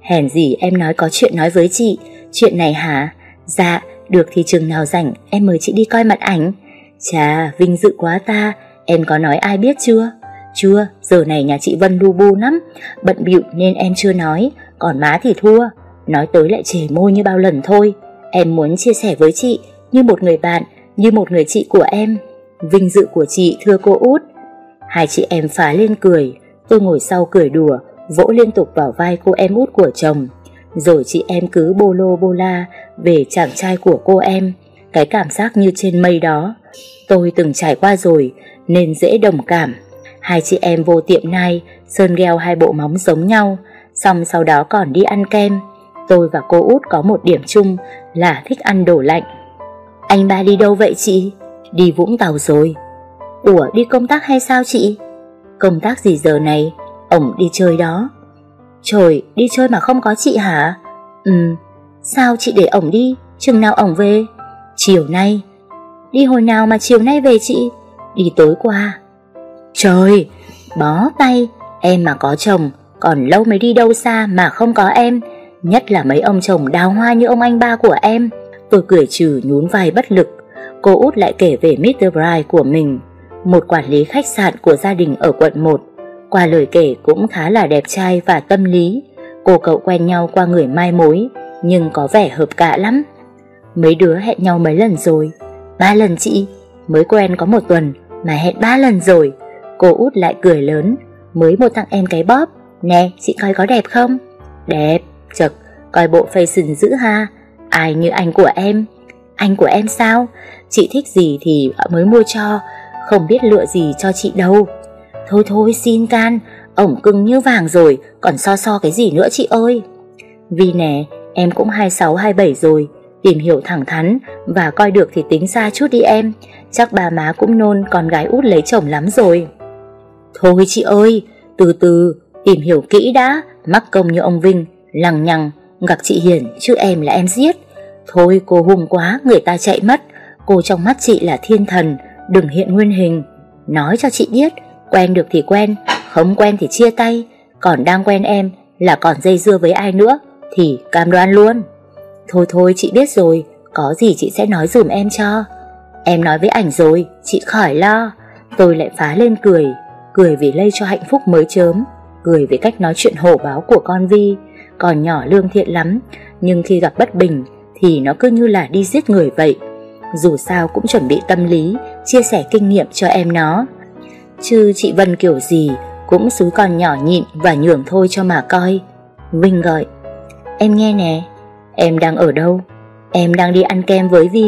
Speaker 1: Hèn gì em nói có chuyện nói với chị, chuyện này hả? Dạ, được thì chừng nào rảnh em mời chị đi coi mặt ảnh Chà vinh dự quá ta Em có nói ai biết chưa Chưa giờ này nhà chị Vân lu bu lắm Bận bịu nên em chưa nói Còn má thì thua Nói tới lại chề môi như bao lần thôi Em muốn chia sẻ với chị Như một người bạn Như một người chị của em Vinh dự của chị thưa cô út Hai chị em phá lên cười Tôi ngồi sau cười đùa Vỗ liên tục vào vai cô em út của chồng rồi chị em cứ bô lô bô la về chàng trai của cô em, cái cảm giác như trên mây đó. Tôi từng trải qua rồi nên dễ đồng cảm. Hai chị em vô tiệm nay sơn gheo hai bộ móng giống nhau, xong sau đó còn đi ăn kem. Tôi và cô út có một điểm chung là thích ăn đồ lạnh. Anh ba đi đâu vậy chị? Đi Vũng Tàu rồi. Ủa đi công tác hay sao chị? Công tác gì giờ này? Ổng đi chơi đó. Trời, đi chơi mà không có chị hả? Ừ, sao chị để ổng đi, chừng nào ổng về? Chiều nay. Đi hồi nào mà chiều nay về chị? Đi tối qua. Trời, bó tay, em mà có chồng, còn lâu mới đi đâu xa mà không có em. Nhất là mấy ông chồng đào hoa như ông anh ba của em. Tôi cười trừ nhún vai bất lực. Cô út lại kể về Mr. Bright của mình, một quản lý khách sạn của gia đình ở quận 1 qua lời kể cũng khá là đẹp trai và tâm lý. Cô cậu quen nhau qua người mai mối, nhưng có vẻ hợp cả lắm. Mấy đứa hẹn nhau mấy lần rồi, ba lần chị, mới quen có một tuần mà hẹn ba lần rồi. Cô út lại cười lớn, mới một tặng em cái bóp, nè chị coi có đẹp không? Đẹp, chật, coi bộ fashion dữ ha, ai như anh của em. Anh của em sao? Chị thích gì thì mới mua cho, không biết lựa gì cho chị đâu. Thôi thôi xin can, ổng cưng như vàng rồi, còn so so cái gì nữa chị ơi. Vì nè, em cũng 26-27 rồi, tìm hiểu thẳng thắn và coi được thì tính xa chút đi em. Chắc bà má cũng nôn con gái út lấy chồng lắm rồi. Thôi chị ơi, từ từ, tìm hiểu kỹ đã, mắc công như ông Vinh, lằng nhằng, gặp chị Hiền chứ em là em giết. Thôi cô hùng quá, người ta chạy mất, cô trong mắt chị là thiên thần, đừng hiện nguyên hình. Nói cho chị biết, Quen được thì quen, không quen thì chia tay, còn đang quen em là còn dây dưa với ai nữa thì cam đoan luôn. Thôi thôi chị biết rồi, có gì chị sẽ nói dùm em cho. Em nói với ảnh rồi, chị khỏi lo. Tôi lại phá lên cười, cười vì lây cho hạnh phúc mới chớm, cười vì cách nói chuyện hổ báo của con Vi. Còn nhỏ lương thiện lắm, nhưng khi gặp bất bình thì nó cứ như là đi giết người vậy. Dù sao cũng chuẩn bị tâm lý, chia sẻ kinh nghiệm cho em nó. Chứ chị Vân kiểu gì Cũng xứ còn nhỏ nhịn và nhường thôi cho mà coi Vinh gọi Em nghe nè Em đang ở đâu Em đang đi ăn kem với Vi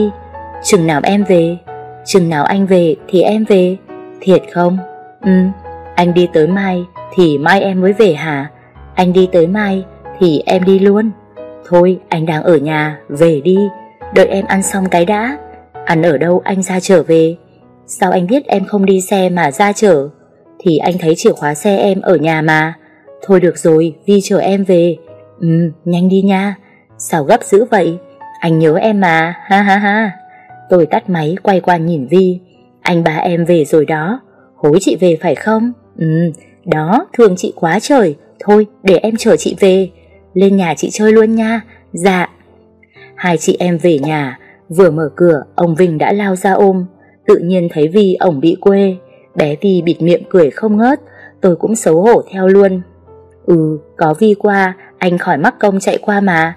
Speaker 1: Chừng nào em về Chừng nào anh về thì em về Thiệt không Ừ Anh đi tới mai thì mai em mới về hả Anh đi tới mai thì em đi luôn Thôi anh đang ở nhà Về đi Đợi em ăn xong cái đã Ăn ở đâu anh ra trở về Sao anh biết em không đi xe mà ra chở Thì anh thấy chìa khóa xe em ở nhà mà Thôi được rồi Vi chở em về Ừ nhanh đi nha Sao gấp dữ vậy Anh nhớ em mà ha ha ha Tôi tắt máy quay qua nhìn Vi Anh bà em về rồi đó Hối chị về phải không Ừ đó thường chị quá trời Thôi để em chở chị về Lên nhà chị chơi luôn nha Dạ Hai chị em về nhà Vừa mở cửa ông Vinh đã lao ra ôm Tự nhiên thấy Vi ổng bị quê, bé Vi bịt miệng cười không ngớt, tôi cũng xấu hổ theo luôn. Ừ, có Vi qua, anh khỏi mắc công chạy qua mà.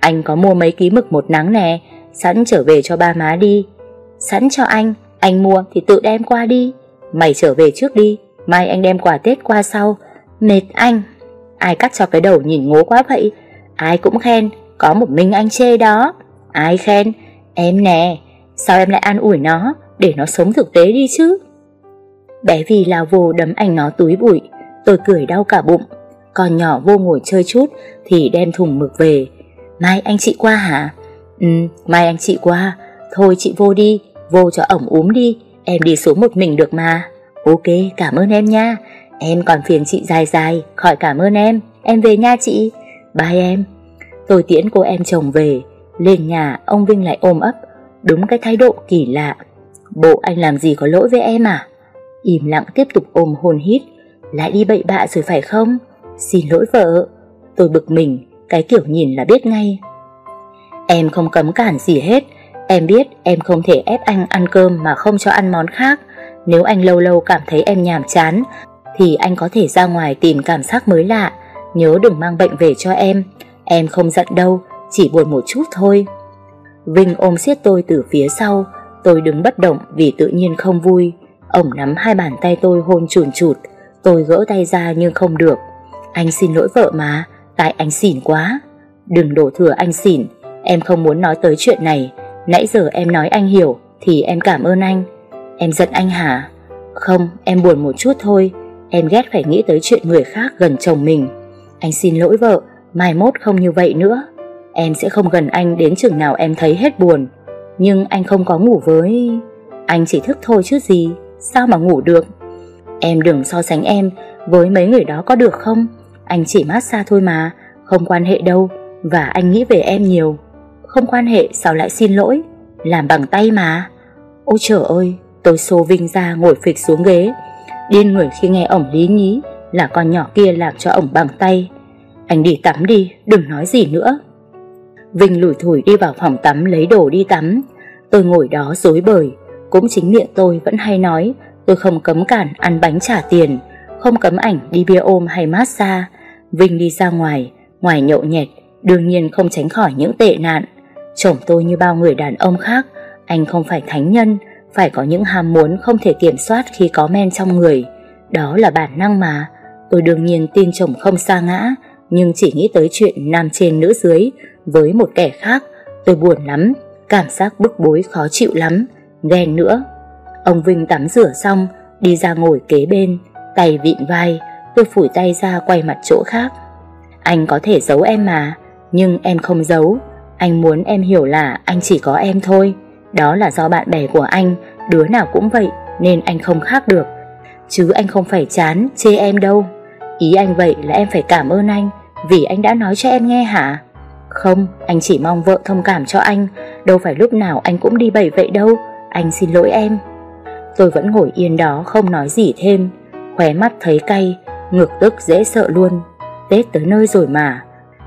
Speaker 1: Anh có mua mấy ký mực một nắng nè, sẵn trở về cho ba má đi. Sẵn cho anh, anh mua thì tự đem qua đi. Mày trở về trước đi, mai anh đem quà Tết qua sau. Mệt anh. Ai cắt cho cái đầu nhìn ngố quá vậy? Ai cũng khen, có một mình anh chê đó. Ai khen? Em nè, sao em lại an ủi nó? để nó sống thực tế đi chứ. Bé vì lao vô đấm anh nó túi bụi, tôi cười đau cả bụng. Còn nhỏ vô ngồi chơi chút thì đem thùng mực về. Mai anh chị qua hả? Ừ, mai anh chị qua. Thôi chị vô đi, vô cho ổng úm đi, em đi xuống một mình được mà. Ok, cảm ơn em nha. Em còn phiền chị dài dài, khỏi cảm ơn em. Em về nha chị. Bye em. Tôi tiễn cô em chồng về, lên nhà ông Vinh lại ôm ấp, đúng cái thái độ kỳ lạ Bộ anh làm gì có lỗi với em à Im lặng tiếp tục ôm hồn hít Lại đi bậy bạ rồi phải không Xin lỗi vợ Tôi bực mình Cái kiểu nhìn là biết ngay Em không cấm cản gì hết Em biết em không thể ép anh ăn cơm mà không cho ăn món khác Nếu anh lâu lâu cảm thấy em nhàm chán Thì anh có thể ra ngoài tìm cảm giác mới lạ Nhớ đừng mang bệnh về cho em Em không giận đâu Chỉ buồn một chút thôi Vinh ôm siết tôi từ phía sau Tôi đứng bất động vì tự nhiên không vui Ông nắm hai bàn tay tôi hôn chùn chụt Tôi gỡ tay ra nhưng không được Anh xin lỗi vợ mà Tại anh xỉn quá Đừng đổ thừa anh xỉn Em không muốn nói tới chuyện này Nãy giờ em nói anh hiểu Thì em cảm ơn anh Em giận anh hả Không em buồn một chút thôi Em ghét phải nghĩ tới chuyện người khác gần chồng mình Anh xin lỗi vợ Mai mốt không như vậy nữa Em sẽ không gần anh đến chừng nào em thấy hết buồn nhưng anh không có ngủ với... Anh chỉ thức thôi chứ gì, sao mà ngủ được? Em đừng so sánh em với mấy người đó có được không? Anh chỉ massage thôi mà, không quan hệ đâu. Và anh nghĩ về em nhiều. Không quan hệ sao lại xin lỗi? Làm bằng tay mà. Ôi trời ơi, tôi xô Vinh ra ngồi phịch xuống ghế. Điên người khi nghe ổng lý nhí là con nhỏ kia làm cho ổng bằng tay. Anh đi tắm đi, đừng nói gì nữa. Vinh lủi thủi đi vào phòng tắm lấy đồ đi tắm. Tôi ngồi đó dối bời, cũng chính miệng tôi vẫn hay nói tôi không cấm cản ăn bánh trả tiền, không cấm ảnh đi bia ôm hay massage. Vinh đi ra ngoài, ngoài nhậu nhẹt, đương nhiên không tránh khỏi những tệ nạn. Chồng tôi như bao người đàn ông khác, anh không phải thánh nhân, phải có những ham muốn không thể kiểm soát khi có men trong người. Đó là bản năng mà. Tôi đương nhiên tin chồng không xa ngã, nhưng chỉ nghĩ tới chuyện nam trên nữ dưới với một kẻ khác, tôi buồn lắm, cảm giác bức bối khó chịu lắm, ghen nữa. Ông Vinh tắm rửa xong, đi ra ngồi kế bên, tay vịn vai, tôi phủi tay ra quay mặt chỗ khác. Anh có thể giấu em mà, nhưng em không giấu. Anh muốn em hiểu là anh chỉ có em thôi. Đó là do bạn bè của anh, đứa nào cũng vậy, nên anh không khác được. Chứ anh không phải chán, chê em đâu. Ý anh vậy là em phải cảm ơn anh, vì anh đã nói cho em nghe hả? Không, anh chỉ mong vợ thông cảm cho anh Đâu phải lúc nào anh cũng đi bảy vậy đâu Anh xin lỗi em Tôi vẫn ngồi yên đó không nói gì thêm Khóe mắt thấy cay Ngược tức dễ sợ luôn Tết tới nơi rồi mà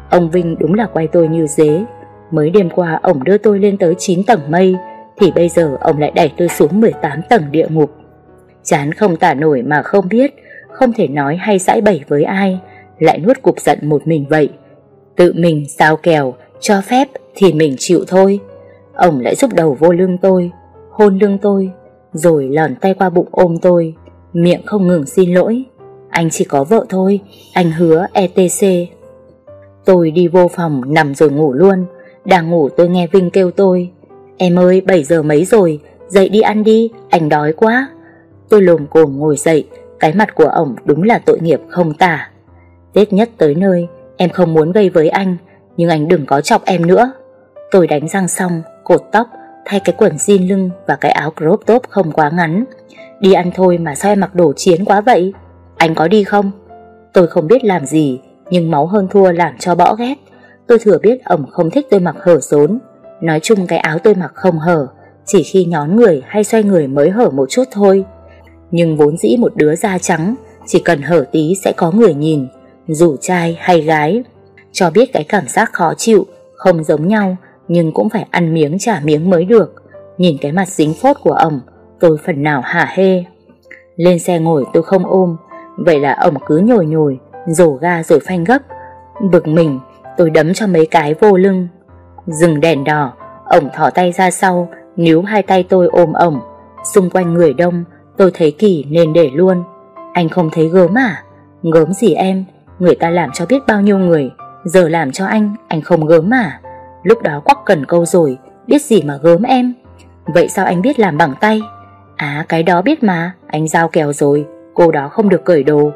Speaker 1: Ông Vinh đúng là quay tôi như dế Mới đêm qua ông đưa tôi lên tới 9 tầng mây Thì bây giờ ông lại đẩy tôi xuống 18 tầng địa ngục Chán không tả nổi mà không biết Không thể nói hay giải bày với ai Lại nuốt cục giận một mình vậy Tự mình sao kèo Cho phép thì mình chịu thôi Ông lại giúp đầu vô lưng tôi Hôn lưng tôi Rồi lòn tay qua bụng ôm tôi Miệng không ngừng xin lỗi Anh chỉ có vợ thôi Anh hứa ETC Tôi đi vô phòng nằm rồi ngủ luôn Đang ngủ tôi nghe Vinh kêu tôi Em ơi 7 giờ mấy rồi Dậy đi ăn đi Anh đói quá Tôi lồm cồm ngồi dậy Cái mặt của ổng đúng là tội nghiệp không tả Tết nhất tới nơi Em không muốn gây với anh Nhưng anh đừng có chọc em nữa Tôi đánh răng xong, cột tóc Thay cái quần jean lưng và cái áo crop top không quá ngắn Đi ăn thôi mà sao em mặc đồ chiến quá vậy Anh có đi không Tôi không biết làm gì Nhưng máu hơn thua làm cho bõ ghét Tôi thừa biết ổng không thích tôi mặc hở rốn Nói chung cái áo tôi mặc không hở Chỉ khi nhón người hay xoay người mới hở một chút thôi Nhưng vốn dĩ một đứa da trắng Chỉ cần hở tí sẽ có người nhìn dù trai hay gái. Cho biết cái cảm giác khó chịu, không giống nhau, nhưng cũng phải ăn miếng trả miếng mới được. Nhìn cái mặt dính phốt của ổng, tôi phần nào hả hê. Lên xe ngồi tôi không ôm, vậy là ổng cứ nhồi nhồi, rổ ga rồi phanh gấp. Bực mình, tôi đấm cho mấy cái vô lưng. Dừng đèn đỏ, ổng thỏ tay ra sau, níu hai tay tôi ôm ổng. Xung quanh người đông, tôi thấy kỳ nên để luôn. Anh không thấy gớm à? Gớm gì em? Người ta làm cho biết bao nhiêu người Giờ làm cho anh, anh không gớm à Lúc đó quắc cần câu rồi Biết gì mà gớm em Vậy sao anh biết làm bằng tay À cái đó biết mà, anh giao kèo rồi Cô đó không được cởi đồ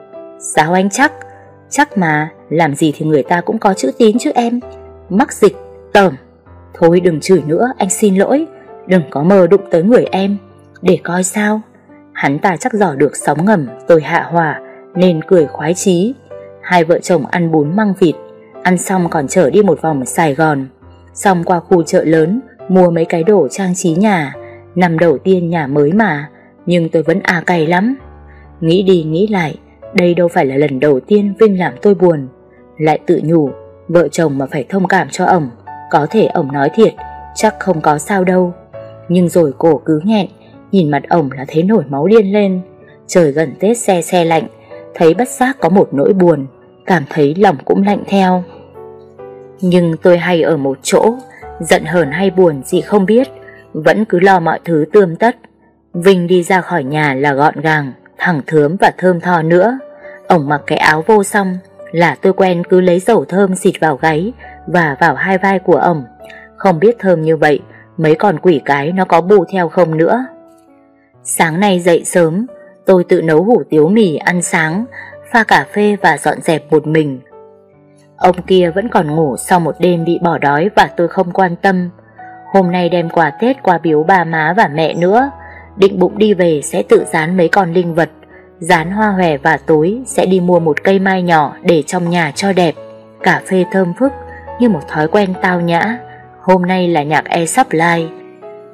Speaker 1: Sao anh chắc Chắc mà, làm gì thì người ta cũng có chữ tín chứ em Mắc dịch, tởm Thôi đừng chửi nữa, anh xin lỗi Đừng có mơ đụng tới người em Để coi sao Hắn ta chắc giỏ được sóng ngầm Tôi hạ hỏa Nên cười khoái chí Hai vợ chồng ăn bún măng vịt Ăn xong còn chở đi một vòng Sài Gòn Xong qua khu chợ lớn Mua mấy cái đồ trang trí nhà Năm đầu tiên nhà mới mà Nhưng tôi vẫn à cay lắm Nghĩ đi nghĩ lại Đây đâu phải là lần đầu tiên Vinh làm tôi buồn Lại tự nhủ Vợ chồng mà phải thông cảm cho ổng Có thể ổng nói thiệt Chắc không có sao đâu Nhưng rồi cổ cứ nghẹn Nhìn mặt ổng là thấy nổi máu điên lên Trời gần Tết xe xe lạnh thấy bất giác có một nỗi buồn, cảm thấy lòng cũng lạnh theo. Nhưng tôi hay ở một chỗ, giận hờn hay buồn gì không biết, vẫn cứ lo mọi thứ tươm tất. Vinh đi ra khỏi nhà là gọn gàng, thẳng thớm và thơm tho nữa. Ông mặc cái áo vô xong là tôi quen cứ lấy dầu thơm xịt vào gáy và vào hai vai của ông. Không biết thơm như vậy, mấy con quỷ cái nó có bù theo không nữa. Sáng nay dậy sớm, Tôi tự nấu hủ tiếu mì ăn sáng, pha cà phê và dọn dẹp một mình. Ông kia vẫn còn ngủ sau một đêm bị bỏ đói và tôi không quan tâm. Hôm nay đem quà Tết qua biếu bà má và mẹ nữa, định bụng đi về sẽ tự dán mấy con linh vật, dán hoa hòe và tối sẽ đi mua một cây mai nhỏ để trong nhà cho đẹp. Cà phê thơm phức như một thói quen tao nhã. Hôm nay là nhạc e sắp lai.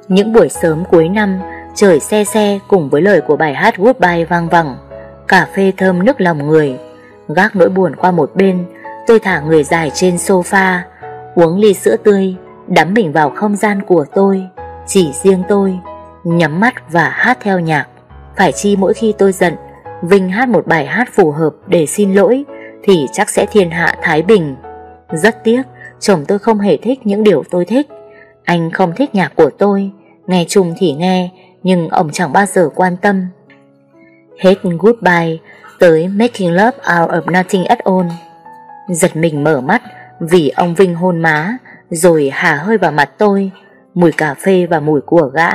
Speaker 1: Những buổi sớm cuối năm, Trời xe xe cùng với lời của bài hát Goodbye vang vẳng Cà phê thơm nức lòng người Gác nỗi buồn qua một bên Tôi thả người dài trên sofa Uống ly sữa tươi Đắm mình vào không gian của tôi Chỉ riêng tôi Nhắm mắt và hát theo nhạc Phải chi mỗi khi tôi giận Vinh hát một bài hát phù hợp để xin lỗi Thì chắc sẽ thiên hạ Thái Bình Rất tiếc Chồng tôi không hề thích những điều tôi thích Anh không thích nhạc của tôi Nghe chung thì nghe nhưng ông chẳng bao giờ quan tâm. Hết goodbye tới Making Love Out of Nothing at All. Giật mình mở mắt vì ông Vinh hôn má rồi hà hơi vào mặt tôi, mùi cà phê và mùi của gã,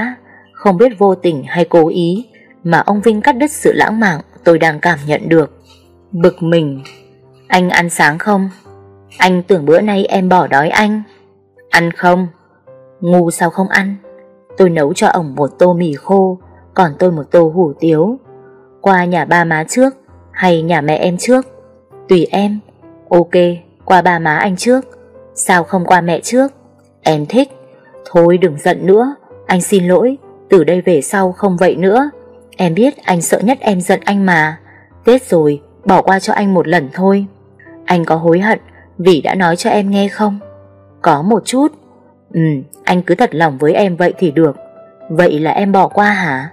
Speaker 1: không biết vô tình hay cố ý mà ông Vinh cắt đứt sự lãng mạn tôi đang cảm nhận được. Bực mình, anh ăn sáng không? Anh tưởng bữa nay em bỏ đói anh. Ăn không? Ngu sao không ăn? Tôi nấu cho ổng một tô mì khô, còn tôi một tô hủ tiếu. Qua nhà ba má trước, hay nhà mẹ em trước? Tùy em. Ok, qua ba má anh trước. Sao không qua mẹ trước? Em thích. Thôi đừng giận nữa, anh xin lỗi, từ đây về sau không vậy nữa. Em biết anh sợ nhất em giận anh mà. Tết rồi, bỏ qua cho anh một lần thôi. Anh có hối hận vì đã nói cho em nghe không? Có một chút, Ừ, anh cứ thật lòng với em vậy thì được Vậy là em bỏ qua hả?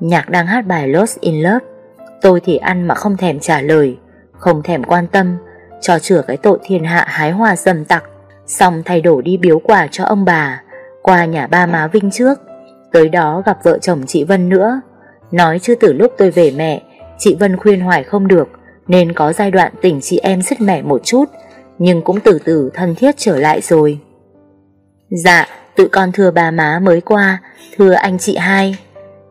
Speaker 1: Nhạc đang hát bài Lost in Love Tôi thì ăn mà không thèm trả lời Không thèm quan tâm Cho chữa cái tội thiên hạ hái hoa dầm tặc Xong thay đổi đi biếu quà cho ông bà Qua nhà ba má Vinh trước Tới đó gặp vợ chồng chị Vân nữa Nói chứ từ lúc tôi về mẹ Chị Vân khuyên hoài không được Nên có giai đoạn tình chị em sứt mẻ một chút Nhưng cũng từ từ thân thiết trở lại rồi Dạ, tự con thưa bà má mới qua, thưa anh chị hai.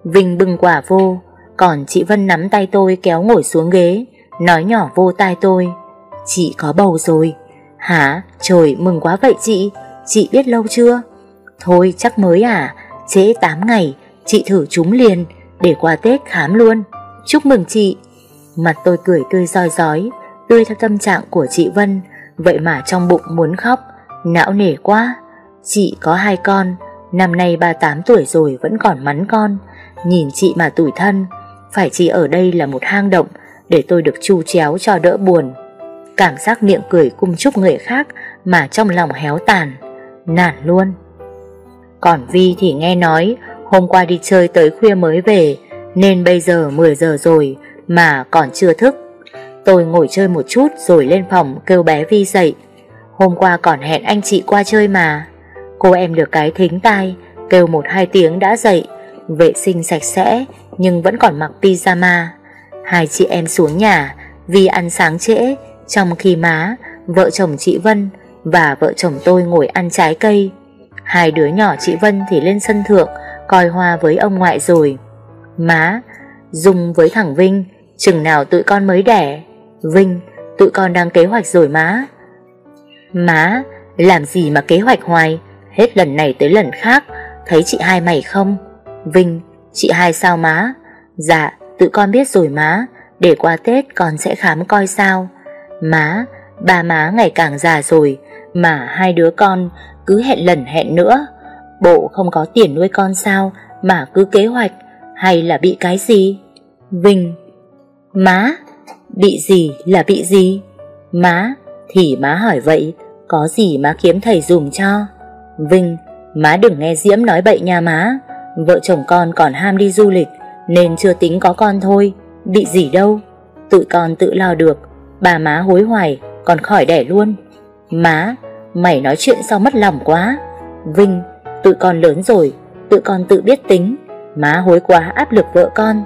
Speaker 1: Vinh bừng quả vô, còn chị Vân nắm tay tôi kéo ngồi xuống ghế, nói nhỏ vô tai tôi. Chị có bầu rồi. Hả? Trời, mừng quá vậy chị. Chị biết lâu chưa? Thôi chắc mới à, trễ 8 ngày, chị thử chúng liền, để qua Tết khám luôn. Chúc mừng chị. Mặt tôi cười tươi roi rói, tươi theo tâm trạng của chị Vân, vậy mà trong bụng muốn khóc, não nề quá. Chị có hai con, năm nay 38 tuổi rồi vẫn còn mắn con, nhìn chị mà tủi thân, phải chị ở đây là một hang động để tôi được chu chéo cho đỡ buồn. Cảm giác miệng cười cung chúc người khác mà trong lòng héo tàn, nản luôn. Còn Vi thì nghe nói hôm qua đi chơi tới khuya mới về nên bây giờ 10 giờ rồi mà còn chưa thức. Tôi ngồi chơi một chút rồi lên phòng kêu bé Vi dậy. Hôm qua còn hẹn anh chị qua chơi mà. Cô em được cái thính tai Kêu một hai tiếng đã dậy Vệ sinh sạch sẽ Nhưng vẫn còn mặc pyjama Hai chị em xuống nhà Vì ăn sáng trễ Trong khi má, vợ chồng chị Vân Và vợ chồng tôi ngồi ăn trái cây Hai đứa nhỏ chị Vân thì lên sân thượng Coi hoa với ông ngoại rồi Má Dung với thằng Vinh Chừng nào tụi con mới đẻ Vinh, tụi con đang kế hoạch rồi má Má, làm gì mà kế hoạch hoài Hết lần này tới lần khác Thấy chị hai mày không Vinh Chị hai sao má Dạ tự con biết rồi má Để qua Tết con sẽ khám coi sao Má Ba má ngày càng già rồi Mà hai đứa con cứ hẹn lần hẹn nữa Bộ không có tiền nuôi con sao Mà cứ kế hoạch Hay là bị cái gì Vinh Má Bị gì là bị gì Má Thì má hỏi vậy Có gì má kiếm thầy dùng cho Vinh, má đừng nghe Diễm nói bậy nha má. Vợ chồng con còn ham đi du lịch, nên chưa tính có con thôi, bị gì đâu. Tụi con tự lo được, bà má hối hoài, còn khỏi đẻ luôn. Má, mày nói chuyện sao mất lòng quá. Vinh, tụi con lớn rồi, tụi con tự biết tính. Má hối quá áp lực vợ con.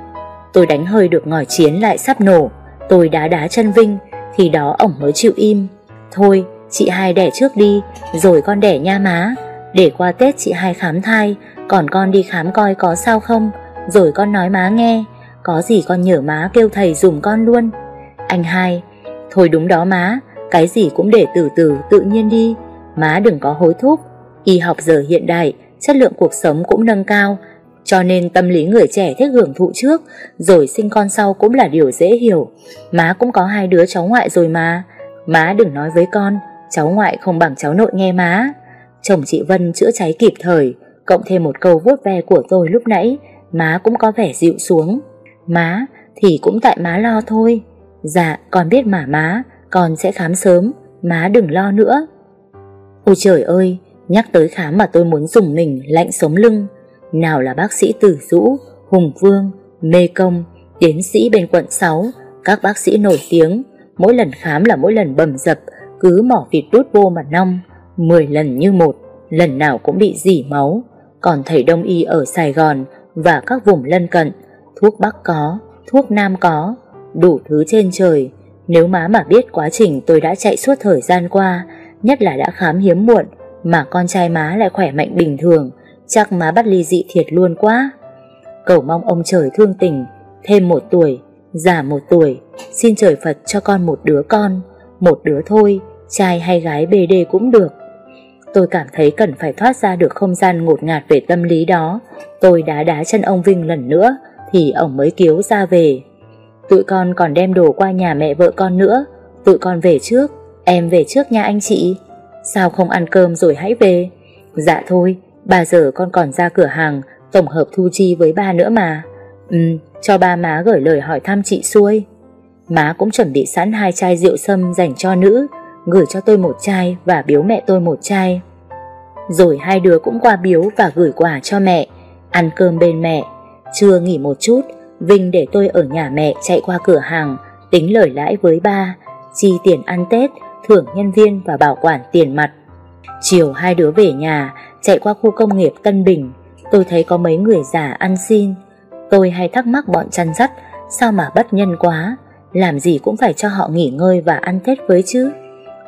Speaker 1: Tôi đánh hơi được ngòi chiến lại sắp nổ, tôi đá đá chân Vinh, thì đó ổng mới chịu im. Thôi, chị hai đẻ trước đi, rồi con đẻ nha má. Để qua Tết chị hai khám thai Còn con đi khám coi có sao không Rồi con nói má nghe Có gì con nhờ má kêu thầy dùm con luôn Anh hai Thôi đúng đó má Cái gì cũng để từ từ tự nhiên đi Má đừng có hối thúc Y học giờ hiện đại Chất lượng cuộc sống cũng nâng cao cho nên tâm lý người trẻ thích hưởng thụ trước Rồi sinh con sau cũng là điều dễ hiểu Má cũng có hai đứa cháu ngoại rồi mà Má đừng nói với con Cháu ngoại không bằng cháu nội nghe má Chồng chị Vân chữa cháy kịp thời Cộng thêm một câu vuốt ve của tôi lúc nãy Má cũng có vẻ dịu xuống Má thì cũng tại má lo thôi Dạ con biết mà má Con sẽ khám sớm Má đừng lo nữa Ôi trời ơi Nhắc tới khám mà tôi muốn dùng mình lạnh sống lưng Nào là bác sĩ Tử Dũ Hùng Vương, Mê Công Tiến sĩ bên quận 6 Các bác sĩ nổi tiếng Mỗi lần khám là mỗi lần bầm dập Cứ mỏ vịt đút vô mà nong 10 lần như một, lần nào cũng bị dỉ máu. Còn thầy đông y ở Sài Gòn và các vùng lân cận, thuốc Bắc có, thuốc Nam có, đủ thứ trên trời. Nếu má mà biết quá trình tôi đã chạy suốt thời gian qua, nhất là đã khám hiếm muộn, mà con trai má lại khỏe mạnh bình thường, chắc má bắt ly dị thiệt luôn quá. Cầu mong ông trời thương tình, thêm một tuổi, già một tuổi, xin trời Phật cho con một đứa con, một đứa thôi, trai hay gái bề đề cũng được tôi cảm thấy cần phải thoát ra được không gian ngột ngạt về tâm lý đó. Tôi đá đá chân ông Vinh lần nữa, thì ông mới kiếu ra về. Tụi con còn đem đồ qua nhà mẹ vợ con nữa, tụi con về trước, em về trước nha anh chị. Sao không ăn cơm rồi hãy về? Dạ thôi, bà giờ con còn ra cửa hàng, tổng hợp thu chi với ba nữa mà. Ừ, cho ba má gửi lời hỏi thăm chị xuôi. Má cũng chuẩn bị sẵn hai chai rượu sâm dành cho nữ, gửi cho tôi một chai và biếu mẹ tôi một chai. Rồi hai đứa cũng qua biếu và gửi quà cho mẹ, ăn cơm bên mẹ. chưa nghỉ một chút, Vinh để tôi ở nhà mẹ chạy qua cửa hàng, tính lời lãi với ba, chi tiền ăn Tết, thưởng nhân viên và bảo quản tiền mặt. Chiều hai đứa về nhà, chạy qua khu công nghiệp Tân Bình, tôi thấy có mấy người già ăn xin. Tôi hay thắc mắc bọn chăn dắt, sao mà bất nhân quá, làm gì cũng phải cho họ nghỉ ngơi và ăn Tết với chứ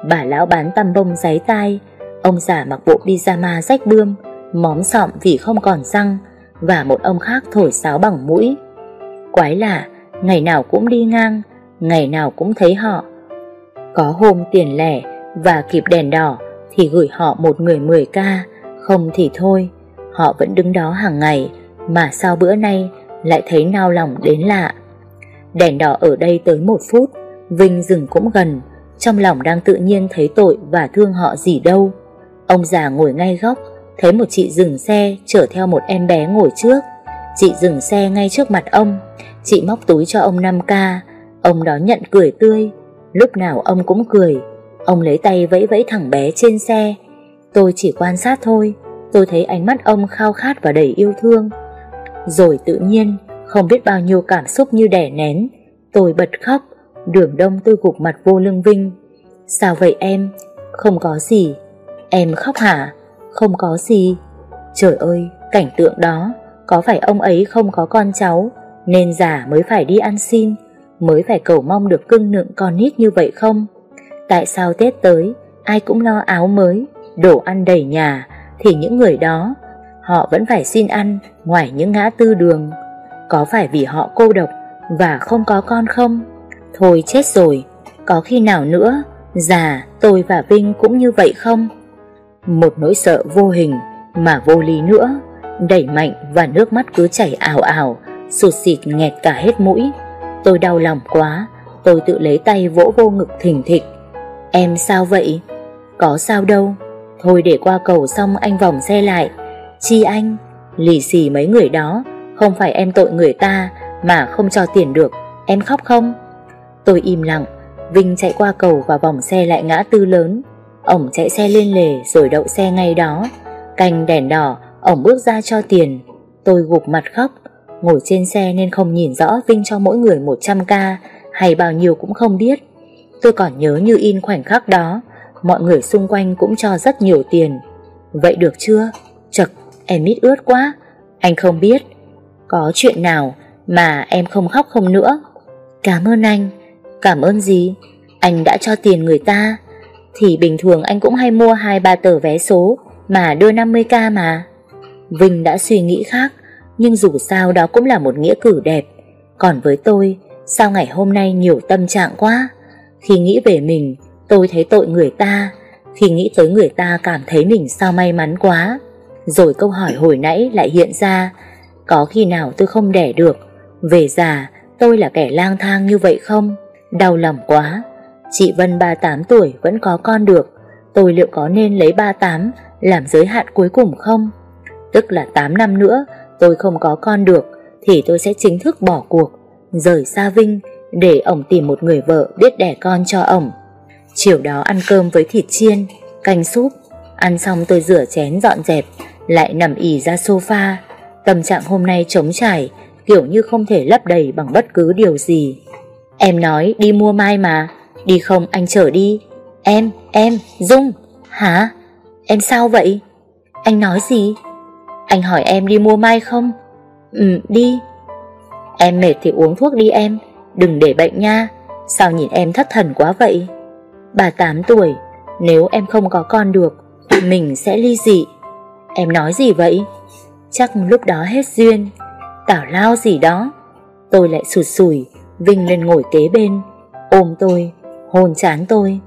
Speaker 1: bà lão bán tăm bông giấy tai, ông già mặc bộ pyjama rách bươm, móm sọm vì không còn răng, và một ông khác thổi sáo bằng mũi. Quái lạ, ngày nào cũng đi ngang, ngày nào cũng thấy họ. Có hôm tiền lẻ và kịp đèn đỏ thì gửi họ một người 10k, không thì thôi, họ vẫn đứng đó hàng ngày, mà sao bữa nay lại thấy nao lòng đến lạ. Đèn đỏ ở đây tới một phút, Vinh dừng cũng gần, trong lòng đang tự nhiên thấy tội và thương họ gì đâu. Ông già ngồi ngay góc, thấy một chị dừng xe chở theo một em bé ngồi trước. Chị dừng xe ngay trước mặt ông, chị móc túi cho ông 5k, ông đó nhận cười tươi, lúc nào ông cũng cười. Ông lấy tay vẫy vẫy thẳng bé trên xe. Tôi chỉ quan sát thôi, tôi thấy ánh mắt ông khao khát và đầy yêu thương. Rồi tự nhiên, không biết bao nhiêu cảm xúc như đẻ nén, tôi bật khóc. Đường đông tư gục mặt vô lưng vinh Sao vậy em Không có gì Em khóc hả Không có gì Trời ơi cảnh tượng đó Có phải ông ấy không có con cháu Nên già mới phải đi ăn xin Mới phải cầu mong được cưng nựng con nít như vậy không Tại sao Tết tới Ai cũng lo áo mới Đồ ăn đầy nhà Thì những người đó Họ vẫn phải xin ăn Ngoài những ngã tư đường Có phải vì họ cô độc Và không có con không Thôi chết rồi, có khi nào nữa, già tôi và Vinh cũng như vậy không? Một nỗi sợ vô hình mà vô lý nữa, đẩy mạnh và nước mắt cứ chảy ảo ảo, sụt xịt nghẹt cả hết mũi. Tôi đau lòng quá, tôi tự lấy tay vỗ vô ngực thỉnh thịch. Em sao vậy? Có sao đâu, thôi để qua cầu xong anh vòng xe lại. Chi anh, lì xì mấy người đó, không phải em tội người ta mà không cho tiền được, em khóc không? Tôi im lặng, Vinh chạy qua cầu và vòng xe lại ngã tư lớn. Ổng chạy xe lên lề rồi đậu xe ngay đó. Cành đèn đỏ, ổng bước ra cho tiền. Tôi gục mặt khóc, ngồi trên xe nên không nhìn rõ Vinh cho mỗi người 100k hay bao nhiêu cũng không biết. Tôi còn nhớ như in khoảnh khắc đó, mọi người xung quanh cũng cho rất nhiều tiền. Vậy được chưa? Chật, em ít ướt quá. Anh không biết, có chuyện nào mà em không khóc không nữa. Cảm ơn anh. Cảm ơn gì? Anh đã cho tiền người ta. Thì bình thường anh cũng hay mua hai ba tờ vé số mà đưa 50k mà. Vinh đã suy nghĩ khác, nhưng dù sao đó cũng là một nghĩa cử đẹp. Còn với tôi, sao ngày hôm nay nhiều tâm trạng quá? Khi nghĩ về mình, tôi thấy tội người ta. Khi nghĩ tới người ta cảm thấy mình sao may mắn quá. Rồi câu hỏi hồi nãy lại hiện ra, có khi nào tôi không đẻ được, về già tôi là kẻ lang thang như vậy không? Đau lòng quá, chị Vân 38 tuổi vẫn có con được, tôi liệu có nên lấy 38 làm giới hạn cuối cùng không? Tức là 8 năm nữa tôi không có con được thì tôi sẽ chính thức bỏ cuộc, rời xa Vinh để ổng tìm một người vợ biết đẻ con cho ổng. Chiều đó ăn cơm với thịt chiên, canh súp, ăn xong tôi rửa chén dọn dẹp, lại nằm ì ra sofa. Tâm trạng hôm nay trống trải, kiểu như không thể lấp đầy bằng bất cứ điều gì. Em nói đi mua mai mà, đi không anh chở đi. Em, em, Dung, hả? Em sao vậy? Anh nói gì? Anh hỏi em đi mua mai không? Ừ, đi. Em mệt thì uống thuốc đi em, đừng để bệnh nha. Sao nhìn em thất thần quá vậy? Bà 8 tuổi, nếu em không có con được, mình sẽ ly dị. Em nói gì vậy? Chắc lúc đó hết duyên, tảo lao gì đó. Tôi lại sụt sùi, Vinh lên ngồi kế bên Ôm tôi, hôn chán tôi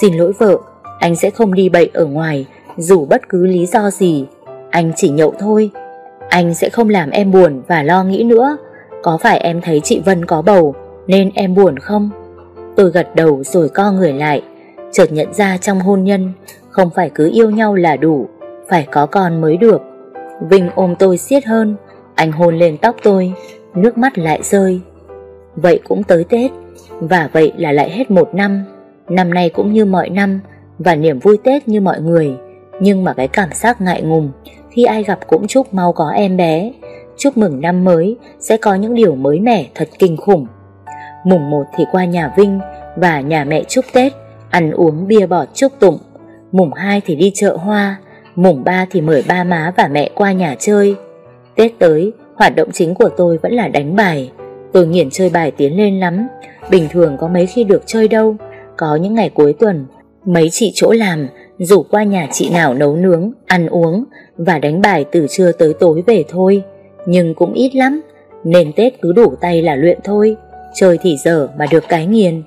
Speaker 1: Xin lỗi vợ Anh sẽ không đi bậy ở ngoài Dù bất cứ lý do gì Anh chỉ nhậu thôi Anh sẽ không làm em buồn và lo nghĩ nữa Có phải em thấy chị Vân có bầu Nên em buồn không Tôi gật đầu rồi co người lại Chợt nhận ra trong hôn nhân Không phải cứ yêu nhau là đủ Phải có con mới được Vinh ôm tôi siết hơn Anh hôn lên tóc tôi Nước mắt lại rơi vậy cũng tới Tết, và vậy là lại hết một năm. Năm nay cũng như mọi năm, và niềm vui Tết như mọi người, nhưng mà cái cảm giác ngại ngùng khi ai gặp cũng chúc mau có em bé. Chúc mừng năm mới sẽ có những điều mới mẻ thật kinh khủng. Mùng 1 thì qua nhà Vinh và nhà mẹ chúc Tết, ăn uống bia bọt chúc tụng. Mùng 2 thì đi chợ hoa, mùng 3 thì mời ba má và mẹ qua nhà chơi. Tết tới, hoạt động chính của tôi vẫn là đánh bài. Tôi nghiện chơi bài tiến lên lắm Bình thường có mấy khi được chơi đâu Có những ngày cuối tuần Mấy chị chỗ làm Rủ qua nhà chị nào nấu nướng, ăn uống Và đánh bài từ trưa tới tối về thôi Nhưng cũng ít lắm Nên Tết cứ đủ tay là luyện thôi Chơi thì dở mà được cái nghiền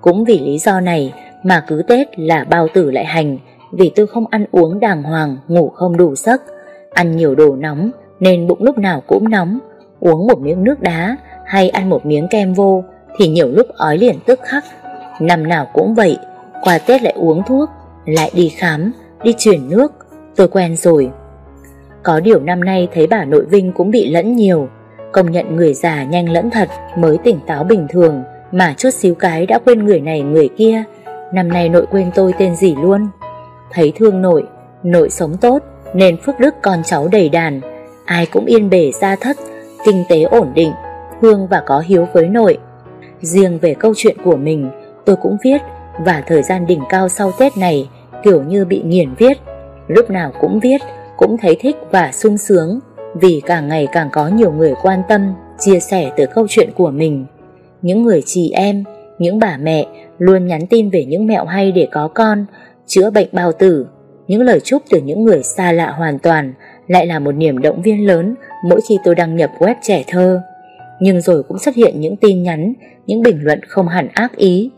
Speaker 1: Cũng vì lý do này Mà cứ Tết là bao tử lại hành Vì tôi không ăn uống đàng hoàng Ngủ không đủ giấc Ăn nhiều đồ nóng Nên bụng lúc nào cũng nóng Uống một miếng nước đá hay ăn một miếng kem vô thì nhiều lúc ói liền tức khắc. Năm nào cũng vậy, qua Tết lại uống thuốc, lại đi khám, đi chuyển nước, tôi quen rồi. Có điều năm nay thấy bà nội Vinh cũng bị lẫn nhiều, công nhận người già nhanh lẫn thật mới tỉnh táo bình thường mà chút xíu cái đã quên người này người kia. Năm nay nội quên tôi tên gì luôn. Thấy thương nội, nội sống tốt nên phước đức con cháu đầy đàn, ai cũng yên bề gia thất, kinh tế ổn định, Hương và có hiếu với nội. Riêng về câu chuyện của mình, tôi cũng viết và thời gian đỉnh cao sau Tết này kiểu như bị nghiền viết. Lúc nào cũng viết, cũng thấy thích và sung sướng vì càng ngày càng có nhiều người quan tâm, chia sẻ từ câu chuyện của mình. Những người chị em, những bà mẹ luôn nhắn tin về những mẹo hay để có con, chữa bệnh bao tử. Những lời chúc từ những người xa lạ hoàn toàn lại là một niềm động viên lớn mỗi khi tôi đăng nhập web trẻ thơ nhưng rồi cũng xuất hiện những tin nhắn, những bình luận không hẳn ác ý.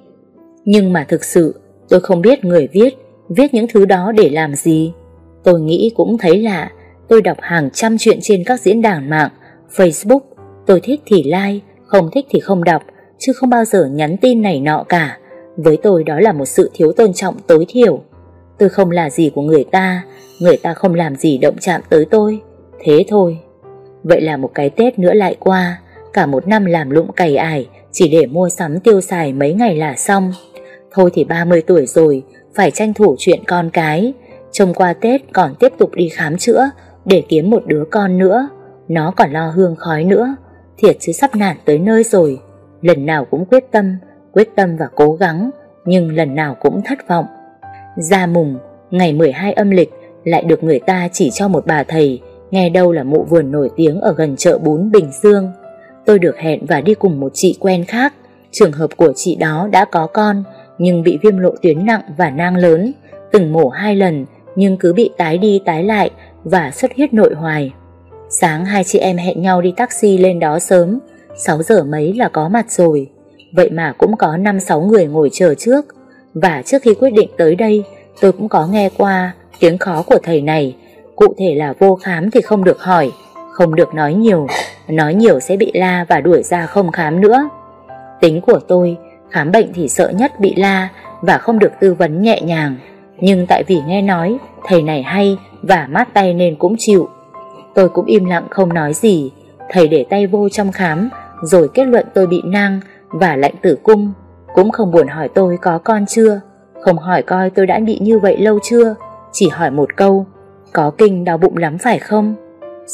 Speaker 1: Nhưng mà thực sự, tôi không biết người viết, viết những thứ đó để làm gì. Tôi nghĩ cũng thấy lạ, tôi đọc hàng trăm chuyện trên các diễn đàn mạng, Facebook, tôi thích thì like, không thích thì không đọc, chứ không bao giờ nhắn tin này nọ cả. Với tôi đó là một sự thiếu tôn trọng tối thiểu. Tôi không là gì của người ta, người ta không làm gì động chạm tới tôi. Thế thôi. Vậy là một cái Tết nữa lại qua, Cả một năm làm lụng cày ải Chỉ để mua sắm tiêu xài mấy ngày là xong Thôi thì 30 tuổi rồi Phải tranh thủ chuyện con cái Trông qua Tết còn tiếp tục đi khám chữa Để kiếm một đứa con nữa Nó còn lo hương khói nữa Thiệt chứ sắp nản tới nơi rồi Lần nào cũng quyết tâm Quyết tâm và cố gắng Nhưng lần nào cũng thất vọng Ra mùng, ngày 12 âm lịch Lại được người ta chỉ cho một bà thầy Nghe đâu là mụ vườn nổi tiếng Ở gần chợ bún Bình Dương tôi được hẹn và đi cùng một chị quen khác. Trường hợp của chị đó đã có con, nhưng bị viêm lộ tuyến nặng và nang lớn, từng mổ hai lần nhưng cứ bị tái đi tái lại và xuất huyết nội hoài. Sáng hai chị em hẹn nhau đi taxi lên đó sớm, 6 giờ mấy là có mặt rồi. Vậy mà cũng có 5-6 người ngồi chờ trước. Và trước khi quyết định tới đây, tôi cũng có nghe qua tiếng khó của thầy này. Cụ thể là vô khám thì không được hỏi, không được nói nhiều, nói nhiều sẽ bị la và đuổi ra không khám nữa. Tính của tôi, khám bệnh thì sợ nhất bị la và không được tư vấn nhẹ nhàng. Nhưng tại vì nghe nói, thầy này hay và mát tay nên cũng chịu. Tôi cũng im lặng không nói gì, thầy để tay vô trong khám, rồi kết luận tôi bị nang và lạnh tử cung. Cũng không buồn hỏi tôi có con chưa, không hỏi coi tôi đã bị như vậy lâu chưa, chỉ hỏi một câu, có kinh đau bụng lắm phải không?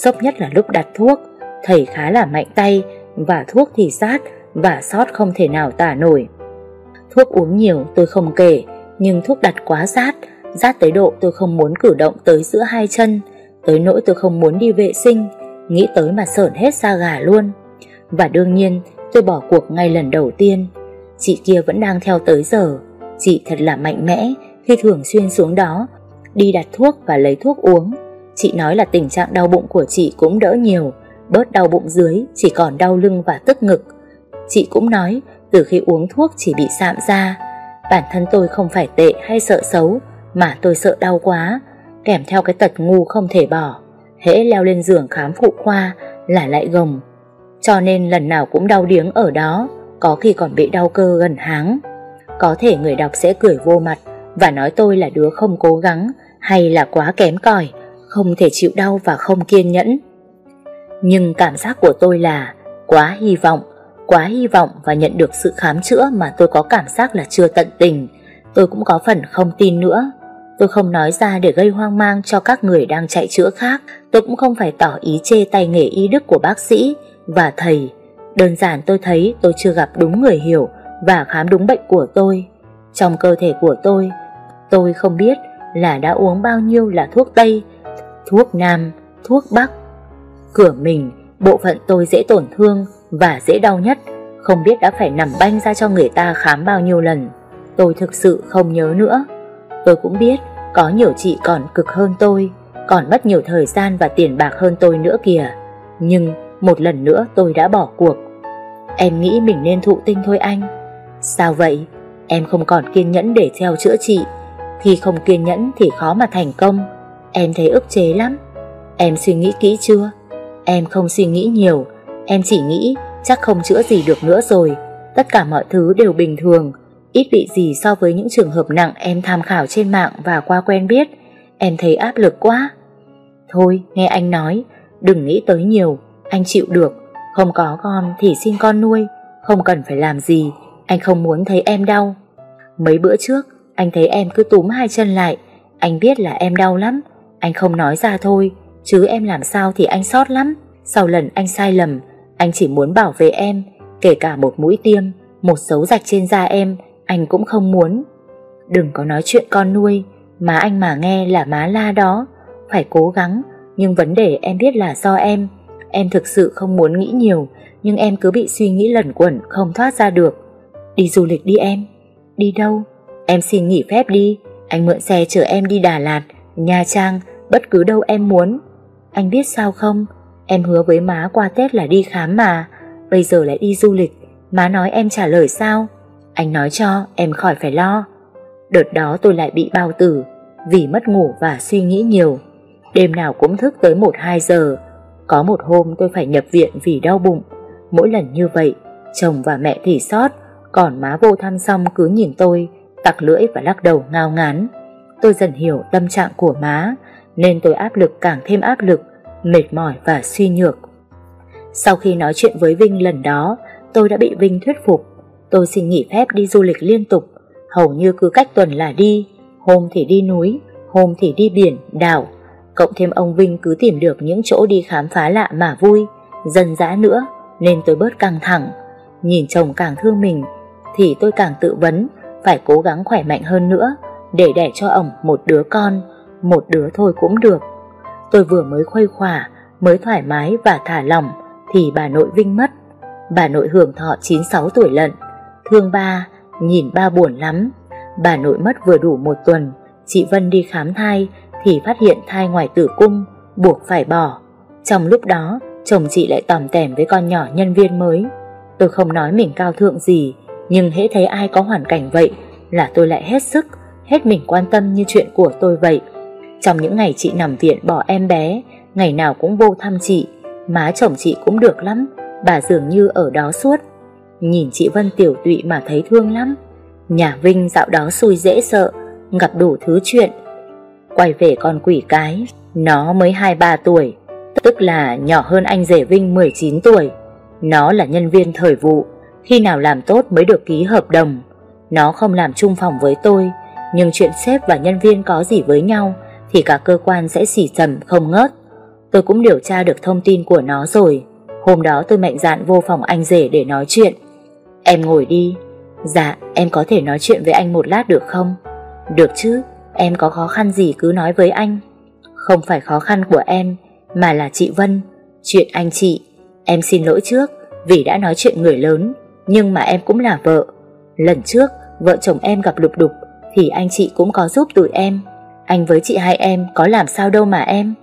Speaker 1: Sốc nhất là lúc đặt thuốc Thầy khá là mạnh tay Và thuốc thì sát Và sót không thể nào tả nổi Thuốc uống nhiều tôi không kể Nhưng thuốc đặt quá sát Rát tới độ tôi không muốn cử động tới giữa hai chân Tới nỗi tôi không muốn đi vệ sinh Nghĩ tới mà sởn hết da gà luôn Và đương nhiên tôi bỏ cuộc ngay lần đầu tiên Chị kia vẫn đang theo tới giờ Chị thật là mạnh mẽ Khi thường xuyên xuống đó Đi đặt thuốc và lấy thuốc uống Chị nói là tình trạng đau bụng của chị cũng đỡ nhiều, bớt đau bụng dưới, chỉ còn đau lưng và tức ngực. Chị cũng nói, từ khi uống thuốc chỉ bị sạm ra. Bản thân tôi không phải tệ hay sợ xấu, mà tôi sợ đau quá, kèm theo cái tật ngu không thể bỏ. Hễ leo lên giường khám phụ khoa là lại gồng. Cho nên lần nào cũng đau điếng ở đó, có khi còn bị đau cơ gần háng. Có thể người đọc sẽ cười vô mặt và nói tôi là đứa không cố gắng hay là quá kém cỏi không thể chịu đau và không kiên nhẫn. Nhưng cảm giác của tôi là quá hy vọng, quá hy vọng và nhận được sự khám chữa mà tôi có cảm giác là chưa tận tình. Tôi cũng có phần không tin nữa. Tôi không nói ra để gây hoang mang cho các người đang chạy chữa khác. Tôi cũng không phải tỏ ý chê tay nghề y đức của bác sĩ và thầy. Đơn giản tôi thấy tôi chưa gặp đúng người hiểu và khám đúng bệnh của tôi. Trong cơ thể của tôi, tôi không biết là đã uống bao nhiêu là thuốc Tây thuốc nam, thuốc bắc. Cửa mình, bộ phận tôi dễ tổn thương và dễ đau nhất, không biết đã phải nằm banh ra cho người ta khám bao nhiêu lần. Tôi thực sự không nhớ nữa. Tôi cũng biết có nhiều chị còn cực hơn tôi, còn mất nhiều thời gian và tiền bạc hơn tôi nữa kìa. Nhưng một lần nữa tôi đã bỏ cuộc. Em nghĩ mình nên thụ tinh thôi anh. Sao vậy? Em không còn kiên nhẫn để theo chữa trị. Khi không kiên nhẫn thì khó mà thành công. Em thấy ức chế lắm Em suy nghĩ kỹ chưa Em không suy nghĩ nhiều Em chỉ nghĩ chắc không chữa gì được nữa rồi Tất cả mọi thứ đều bình thường Ít bị gì so với những trường hợp nặng Em tham khảo trên mạng và qua quen biết Em thấy áp lực quá Thôi nghe anh nói Đừng nghĩ tới nhiều Anh chịu được Không có con thì xin con nuôi Không cần phải làm gì Anh không muốn thấy em đau Mấy bữa trước Anh thấy em cứ túm hai chân lại Anh biết là em đau lắm anh không nói ra thôi, chứ em làm sao thì anh sót lắm. Sau lần anh sai lầm, anh chỉ muốn bảo vệ em, kể cả một mũi tiêm, một dấu rạch trên da em, anh cũng không muốn. Đừng có nói chuyện con nuôi, má anh mà nghe là má la đó. Phải cố gắng, nhưng vấn đề em biết là do em. Em thực sự không muốn nghĩ nhiều, nhưng em cứ bị suy nghĩ lẩn quẩn, không thoát ra được. Đi du lịch đi em. Đi đâu? Em xin nghỉ phép đi, anh mượn xe chở em đi Đà Lạt, Nha Trang, bất cứ đâu em muốn. Anh biết sao không, em hứa với má qua Tết là đi khám mà, bây giờ lại đi du lịch, má nói em trả lời sao? Anh nói cho, em khỏi phải lo. Đợt đó tôi lại bị bao tử, vì mất ngủ và suy nghĩ nhiều. Đêm nào cũng thức tới 1-2 giờ, có một hôm tôi phải nhập viện vì đau bụng. Mỗi lần như vậy, chồng và mẹ thì sót, còn má vô thăm xong cứ nhìn tôi, tặc lưỡi và lắc đầu ngao ngán. Tôi dần hiểu tâm trạng của má, nên tôi áp lực càng thêm áp lực, mệt mỏi và suy nhược. Sau khi nói chuyện với Vinh lần đó, tôi đã bị Vinh thuyết phục. Tôi xin nghỉ phép đi du lịch liên tục, hầu như cứ cách tuần là đi, hôm thì đi núi, hôm thì đi biển, đảo. Cộng thêm ông Vinh cứ tìm được những chỗ đi khám phá lạ mà vui, dần dã nữa, nên tôi bớt căng thẳng. Nhìn chồng càng thương mình, thì tôi càng tự vấn phải cố gắng khỏe mạnh hơn nữa để đẻ cho ổng một đứa con một đứa thôi cũng được. Tôi vừa mới khuây khỏa, mới thoải mái và thả lòng thì bà nội Vinh mất. Bà nội hưởng thọ 96 tuổi lận, thương ba, nhìn ba buồn lắm. Bà nội mất vừa đủ một tuần, chị Vân đi khám thai thì phát hiện thai ngoài tử cung, buộc phải bỏ. Trong lúc đó, chồng chị lại tòm tèm với con nhỏ nhân viên mới. Tôi không nói mình cao thượng gì, nhưng hễ thấy ai có hoàn cảnh vậy là tôi lại hết sức, hết mình quan tâm như chuyện của tôi vậy. Trong những ngày chị nằm viện bỏ em bé, ngày nào cũng vô thăm chị, má chồng chị cũng được lắm, bà dường như ở đó suốt. Nhìn chị Vân tiểu tụy mà thấy thương lắm. Nhà Vinh dạo đó xui dễ sợ, gặp đủ thứ chuyện. Quay về con quỷ cái, nó mới 2-3 tuổi, tức là nhỏ hơn anh rể Vinh 19 tuổi. Nó là nhân viên thời vụ, khi nào làm tốt mới được ký hợp đồng. Nó không làm chung phòng với tôi, nhưng chuyện sếp và nhân viên có gì với nhau thì cả cơ quan sẽ xỉ sầm không ngớt. Tôi cũng điều tra được thông tin của nó rồi. Hôm đó tôi mạnh dạn vô phòng anh rể để nói chuyện. Em ngồi đi. Dạ, em có thể nói chuyện với anh một lát được không? Được chứ, em có khó khăn gì cứ nói với anh. Không phải khó khăn của em, mà là chị Vân. Chuyện anh chị, em xin lỗi trước vì đã nói chuyện người lớn, nhưng mà em cũng là vợ. Lần trước, vợ chồng em gặp lục đục, thì anh chị cũng có giúp tụi em. Anh với chị hai em có làm sao đâu mà em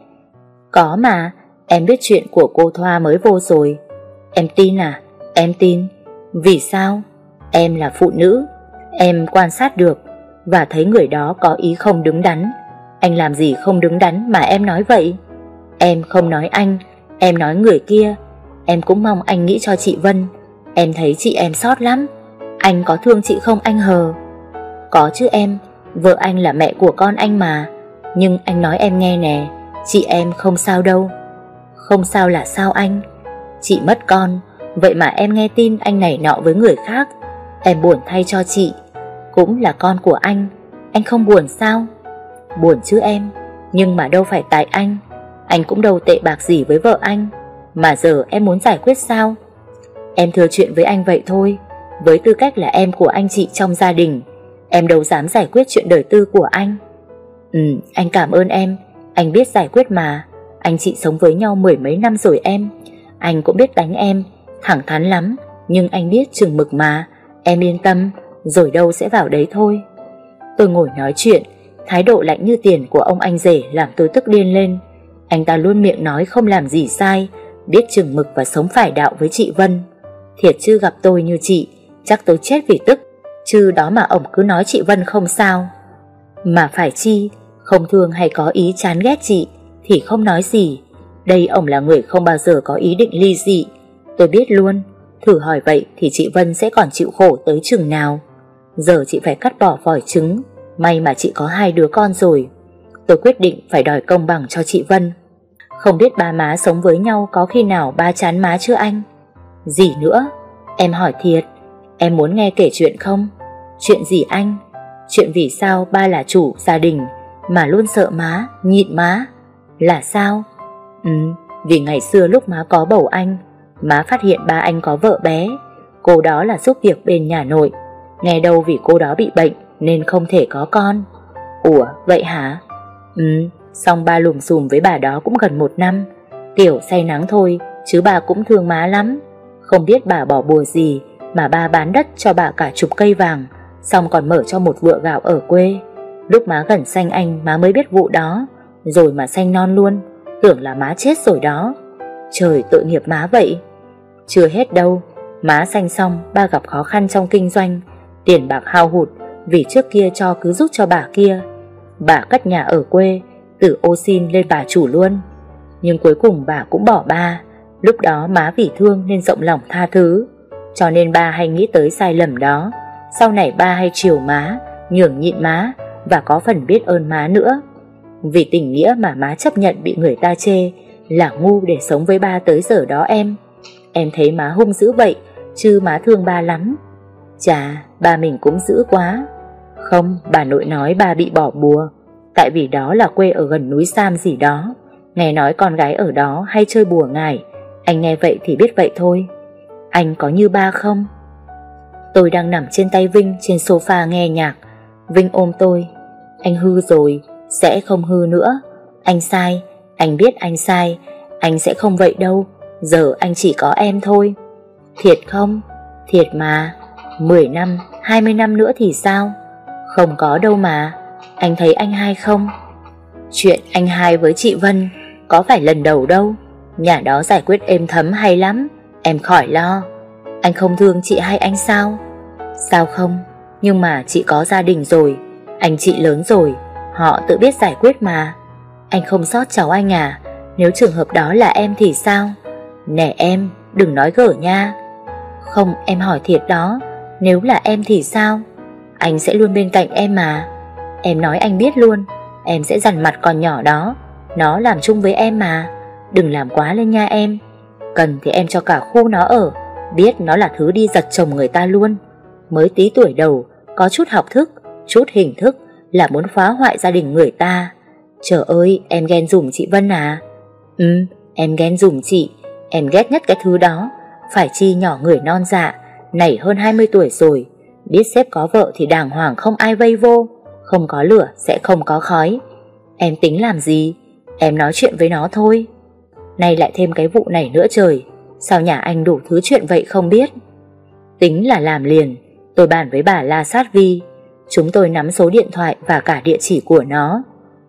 Speaker 1: Có mà Em biết chuyện của cô Thoa mới vô rồi Em tin à Em tin Vì sao Em là phụ nữ Em quan sát được Và thấy người đó có ý không đứng đắn Anh làm gì không đứng đắn mà em nói vậy Em không nói anh Em nói người kia Em cũng mong anh nghĩ cho chị Vân Em thấy chị em sót lắm Anh có thương chị không anh hờ Có chứ em Vợ anh là mẹ của con anh mà Nhưng anh nói em nghe nè Chị em không sao đâu Không sao là sao anh Chị mất con Vậy mà em nghe tin anh này nọ với người khác Em buồn thay cho chị Cũng là con của anh Anh không buồn sao Buồn chứ em Nhưng mà đâu phải tại anh Anh cũng đâu tệ bạc gì với vợ anh Mà giờ em muốn giải quyết sao Em thừa chuyện với anh vậy thôi Với tư cách là em của anh chị trong gia đình Em đâu dám giải quyết chuyện đời tư của anh Ừ anh cảm ơn em Anh biết giải quyết mà Anh chị sống với nhau mười mấy năm rồi em Anh cũng biết đánh em Thẳng thắn lắm Nhưng anh biết chừng mực mà Em yên tâm Rồi đâu sẽ vào đấy thôi Tôi ngồi nói chuyện Thái độ lạnh như tiền của ông anh rể Làm tôi tức điên lên Anh ta luôn miệng nói không làm gì sai Biết chừng mực và sống phải đạo với chị Vân Thiệt chưa gặp tôi như chị Chắc tôi chết vì tức Chứ đó mà ổng cứ nói chị Vân không sao Mà phải chi Không thương hay có ý chán ghét chị Thì không nói gì Đây ổng là người không bao giờ có ý định ly dị Tôi biết luôn Thử hỏi vậy thì chị Vân sẽ còn chịu khổ tới chừng nào Giờ chị phải cắt bỏ vòi trứng May mà chị có hai đứa con rồi Tôi quyết định phải đòi công bằng cho chị Vân Không biết ba má sống với nhau Có khi nào ba chán má chưa anh Gì nữa Em hỏi thiệt Em muốn nghe kể chuyện không? Chuyện gì anh? Chuyện vì sao ba là chủ gia đình mà luôn sợ má, nhịn má? Là sao? Ừ, vì ngày xưa lúc má có bầu anh, má phát hiện ba anh có vợ bé. Cô đó là giúp việc bên nhà nội. Nghe đâu vì cô đó bị bệnh nên không thể có con. Ủa, vậy hả? Ừ, xong ba lùm xùm với bà đó cũng gần một năm. Tiểu say nắng thôi, chứ bà cũng thương má lắm. Không biết bà bỏ bùa gì, mà ba bán đất cho bà cả chục cây vàng Xong còn mở cho một vựa gạo ở quê Lúc má gần sanh anh má mới biết vụ đó Rồi mà sanh non luôn Tưởng là má chết rồi đó Trời tội nghiệp má vậy Chưa hết đâu Má sanh xong ba gặp khó khăn trong kinh doanh Tiền bạc hao hụt Vì trước kia cho cứ giúp cho bà kia Bà cất nhà ở quê Từ ô xin lên bà chủ luôn Nhưng cuối cùng bà cũng bỏ ba Lúc đó má vì thương nên rộng lòng tha thứ cho nên ba hay nghĩ tới sai lầm đó Sau này ba hay chiều má Nhường nhịn má Và có phần biết ơn má nữa Vì tình nghĩa mà má chấp nhận bị người ta chê Là ngu để sống với ba tới giờ đó em Em thấy má hung dữ vậy Chứ má thương ba lắm Chà ba mình cũng dữ quá Không bà nội nói ba bị bỏ bùa Tại vì đó là quê ở gần núi Sam gì đó Nghe nói con gái ở đó hay chơi bùa ngải Anh nghe vậy thì biết vậy thôi anh có như ba không? Tôi đang nằm trên tay Vinh trên sofa nghe nhạc. Vinh ôm tôi. Anh hư rồi, sẽ không hư nữa. Anh sai, anh biết anh sai. Anh sẽ không vậy đâu, giờ anh chỉ có em thôi. Thiệt không? Thiệt mà. 10 năm, 20 năm nữa thì sao? Không có đâu mà. Anh thấy anh hai không? Chuyện anh hai với chị Vân có phải lần đầu đâu. Nhà đó giải quyết êm thấm hay lắm. Em khỏi lo Anh không thương chị hay anh sao Sao không Nhưng mà chị có gia đình rồi Anh chị lớn rồi Họ tự biết giải quyết mà Anh không sót cháu anh à Nếu trường hợp đó là em thì sao Nè em đừng nói gở nha Không em hỏi thiệt đó Nếu là em thì sao Anh sẽ luôn bên cạnh em mà Em nói anh biết luôn Em sẽ dằn mặt còn nhỏ đó Nó làm chung với em mà Đừng làm quá lên nha em Cần thì em cho cả khu nó ở Biết nó là thứ đi giật chồng người ta luôn Mới tí tuổi đầu Có chút học thức, chút hình thức Là muốn phá hoại gia đình người ta Trời ơi em ghen dùm chị Vân à Ừ em ghen dùm chị Em ghét nhất cái thứ đó Phải chi nhỏ người non dạ Nảy hơn 20 tuổi rồi Biết sếp có vợ thì đàng hoàng không ai vây vô Không có lửa sẽ không có khói Em tính làm gì Em nói chuyện với nó thôi Nay lại thêm cái vụ này nữa trời Sao nhà anh đủ thứ chuyện vậy không biết Tính là làm liền Tôi bàn với bà La Sát Vi Chúng tôi nắm số điện thoại và cả địa chỉ của nó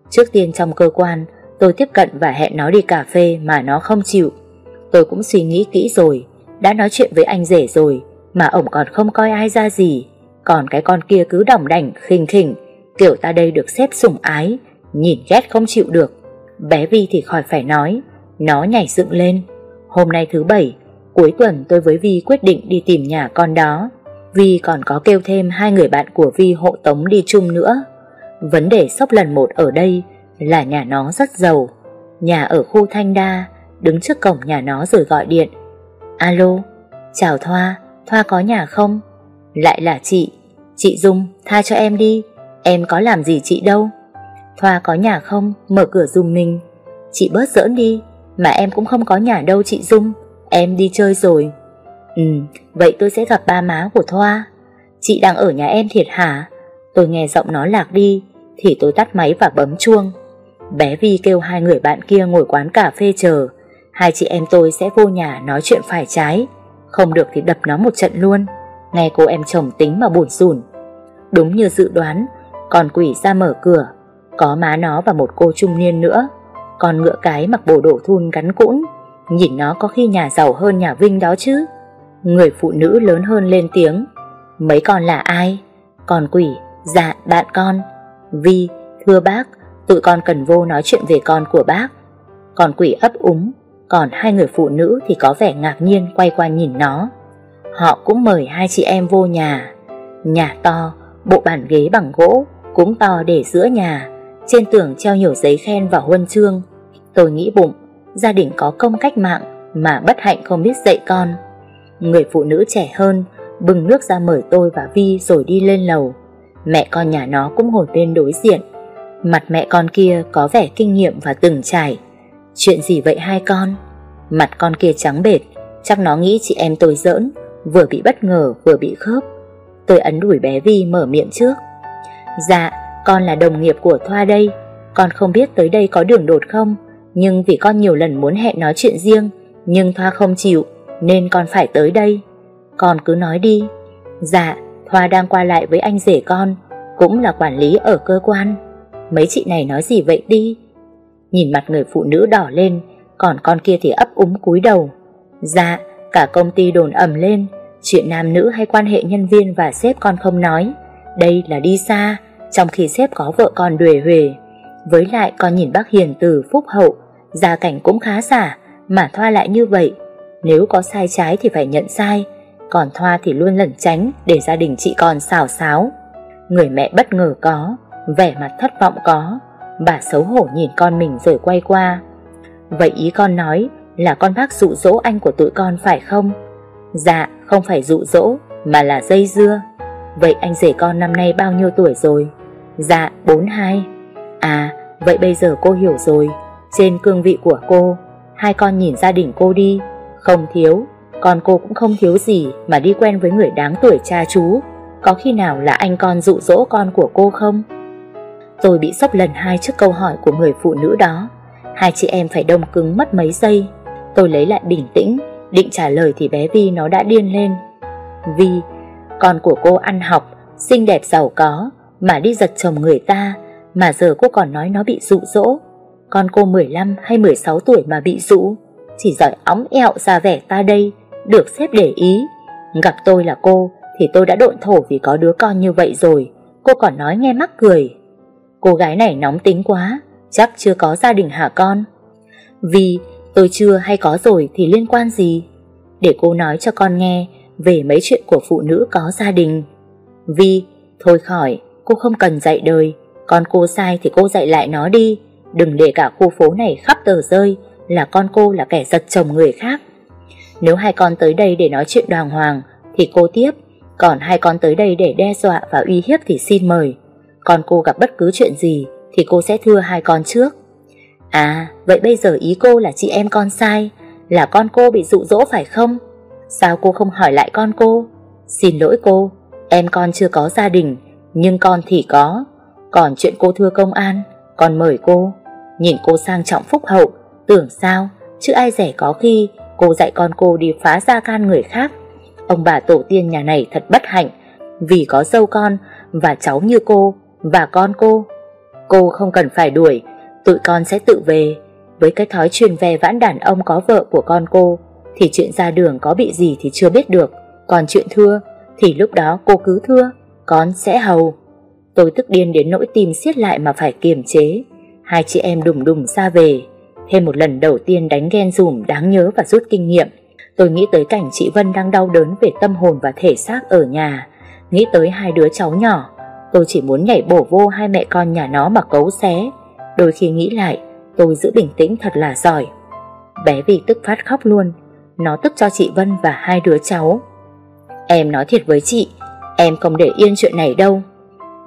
Speaker 1: Trước tiên trong cơ quan Tôi tiếp cận và hẹn nó đi cà phê mà nó không chịu Tôi cũng suy nghĩ kỹ rồi Đã nói chuyện với anh rể rồi Mà ổng còn không coi ai ra gì Còn cái con kia cứ đỏng đảnh khinh khỉnh Kiểu ta đây được xếp sủng ái Nhìn ghét không chịu được Bé Vi thì khỏi phải nói nó nhảy dựng lên Hôm nay thứ bảy Cuối tuần tôi với Vi quyết định đi tìm nhà con đó Vi còn có kêu thêm hai người bạn của Vi hộ tống đi chung nữa Vấn đề sốc lần một ở đây Là nhà nó rất giàu Nhà ở khu Thanh Đa Đứng trước cổng nhà nó rồi gọi điện Alo, chào Thoa Thoa có nhà không? Lại là chị Chị Dung, tha cho em đi Em có làm gì chị đâu Thoa có nhà không? Mở cửa dùm mình Chị bớt giỡn đi mà em cũng không có nhà đâu chị Dung Em đi chơi rồi Ừ, vậy tôi sẽ gặp ba má của Thoa Chị đang ở nhà em thiệt hả Tôi nghe giọng nó lạc đi Thì tôi tắt máy và bấm chuông Bé Vi kêu hai người bạn kia ngồi quán cà phê chờ Hai chị em tôi sẽ vô nhà nói chuyện phải trái Không được thì đập nó một trận luôn Nghe cô em chồng tính mà buồn rùn. Đúng như dự đoán Còn quỷ ra mở cửa Có má nó và một cô trung niên nữa con ngựa cái mặc bộ đồ thun gắn cũn Nhìn nó có khi nhà giàu hơn nhà Vinh đó chứ Người phụ nữ lớn hơn lên tiếng Mấy con là ai? Con quỷ, dạ bạn con Vi, thưa bác Tụi con cần vô nói chuyện về con của bác Con quỷ ấp úng Còn hai người phụ nữ thì có vẻ ngạc nhiên quay qua nhìn nó Họ cũng mời hai chị em vô nhà Nhà to, bộ bàn ghế bằng gỗ Cũng to để giữa nhà trên tường treo nhiều giấy khen và huân chương Tôi nghĩ bụng Gia đình có công cách mạng Mà bất hạnh không biết dạy con Người phụ nữ trẻ hơn Bưng nước ra mời tôi và Vi rồi đi lên lầu Mẹ con nhà nó cũng ngồi bên đối diện Mặt mẹ con kia có vẻ kinh nghiệm và từng trải Chuyện gì vậy hai con? Mặt con kia trắng bệt Chắc nó nghĩ chị em tôi giỡn Vừa bị bất ngờ vừa bị khớp Tôi ấn đuổi bé Vi mở miệng trước Dạ con là đồng nghiệp của Thoa đây, con không biết tới đây có đường đột không, nhưng vì con nhiều lần muốn hẹn nói chuyện riêng, nhưng Thoa không chịu, nên con phải tới đây. Con cứ nói đi. Dạ, Thoa đang qua lại với anh rể con, cũng là quản lý ở cơ quan. Mấy chị này nói gì vậy đi? Nhìn mặt người phụ nữ đỏ lên, còn con kia thì ấp úng cúi đầu. Dạ, cả công ty đồn ầm lên, chuyện nam nữ hay quan hệ nhân viên và sếp con không nói. Đây là đi xa, trong khi sếp có vợ con đuề huề. Với lại con nhìn bác Hiền từ phúc hậu, gia cảnh cũng khá giả, mà Thoa lại như vậy. Nếu có sai trái thì phải nhận sai, còn Thoa thì luôn lẩn tránh để gia đình chị con xào xáo. Người mẹ bất ngờ có, vẻ mặt thất vọng có, bà xấu hổ nhìn con mình rồi quay qua. Vậy ý con nói là con bác dụ dỗ anh của tụi con phải không? Dạ, không phải dụ dỗ mà là dây dưa. Vậy anh rể con năm nay bao nhiêu tuổi rồi? Dạ 42 À vậy bây giờ cô hiểu rồi Trên cương vị của cô Hai con nhìn gia đình cô đi Không thiếu con cô cũng không thiếu gì Mà đi quen với người đáng tuổi cha chú Có khi nào là anh con dụ dỗ con của cô không Tôi bị sốc lần hai trước câu hỏi của người phụ nữ đó Hai chị em phải đông cứng mất mấy giây Tôi lấy lại bình tĩnh Định trả lời thì bé Vi nó đã điên lên Vi Con của cô ăn học Xinh đẹp giàu có mà đi giật chồng người ta mà giờ cô còn nói nó bị dụ dỗ. Con cô 15 hay 16 tuổi mà bị dụ, chỉ giỏi óng ẹo ra vẻ ta đây, được xếp để ý. Gặp tôi là cô thì tôi đã độn thổ vì có đứa con như vậy rồi, cô còn nói nghe mắc cười. Cô gái này nóng tính quá, chắc chưa có gia đình hả con? Vì tôi chưa hay có rồi thì liên quan gì? Để cô nói cho con nghe về mấy chuyện của phụ nữ có gia đình. Vì, thôi khỏi, Cô không cần dạy đời Con cô sai thì cô dạy lại nó đi Đừng để cả khu phố này khắp tờ rơi Là con cô là kẻ giật chồng người khác Nếu hai con tới đây để nói chuyện đoàn hoàng Thì cô tiếp Còn hai con tới đây để đe dọa và uy hiếp thì xin mời Con cô gặp bất cứ chuyện gì Thì cô sẽ thưa hai con trước À vậy bây giờ ý cô là chị em con sai Là con cô bị dụ dỗ phải không Sao cô không hỏi lại con cô Xin lỗi cô Em con chưa có gia đình nhưng con thì có Còn chuyện cô thưa công an Con mời cô Nhìn cô sang trọng phúc hậu Tưởng sao Chứ ai rẻ có khi Cô dạy con cô đi phá ra can người khác Ông bà tổ tiên nhà này thật bất hạnh Vì có dâu con Và cháu như cô Và con cô Cô không cần phải đuổi Tụi con sẽ tự về Với cái thói truyền về vãn đàn ông có vợ của con cô Thì chuyện ra đường có bị gì thì chưa biết được Còn chuyện thưa Thì lúc đó cô cứ thưa con sẽ hầu. Tôi tức điên đến nỗi tim siết lại mà phải kiềm chế. Hai chị em đùng đùng ra về. Thêm một lần đầu tiên đánh ghen dùm đáng nhớ và rút kinh nghiệm. Tôi nghĩ tới cảnh chị Vân đang đau đớn về tâm hồn và thể xác ở nhà. Nghĩ tới hai đứa cháu nhỏ. Tôi chỉ muốn nhảy bổ vô hai mẹ con nhà nó mà cấu xé. Đôi khi nghĩ lại, tôi giữ bình tĩnh thật là giỏi. Bé vì tức phát khóc luôn. Nó tức cho chị Vân và hai đứa cháu. Em nói thiệt với chị, Em không để yên chuyện này đâu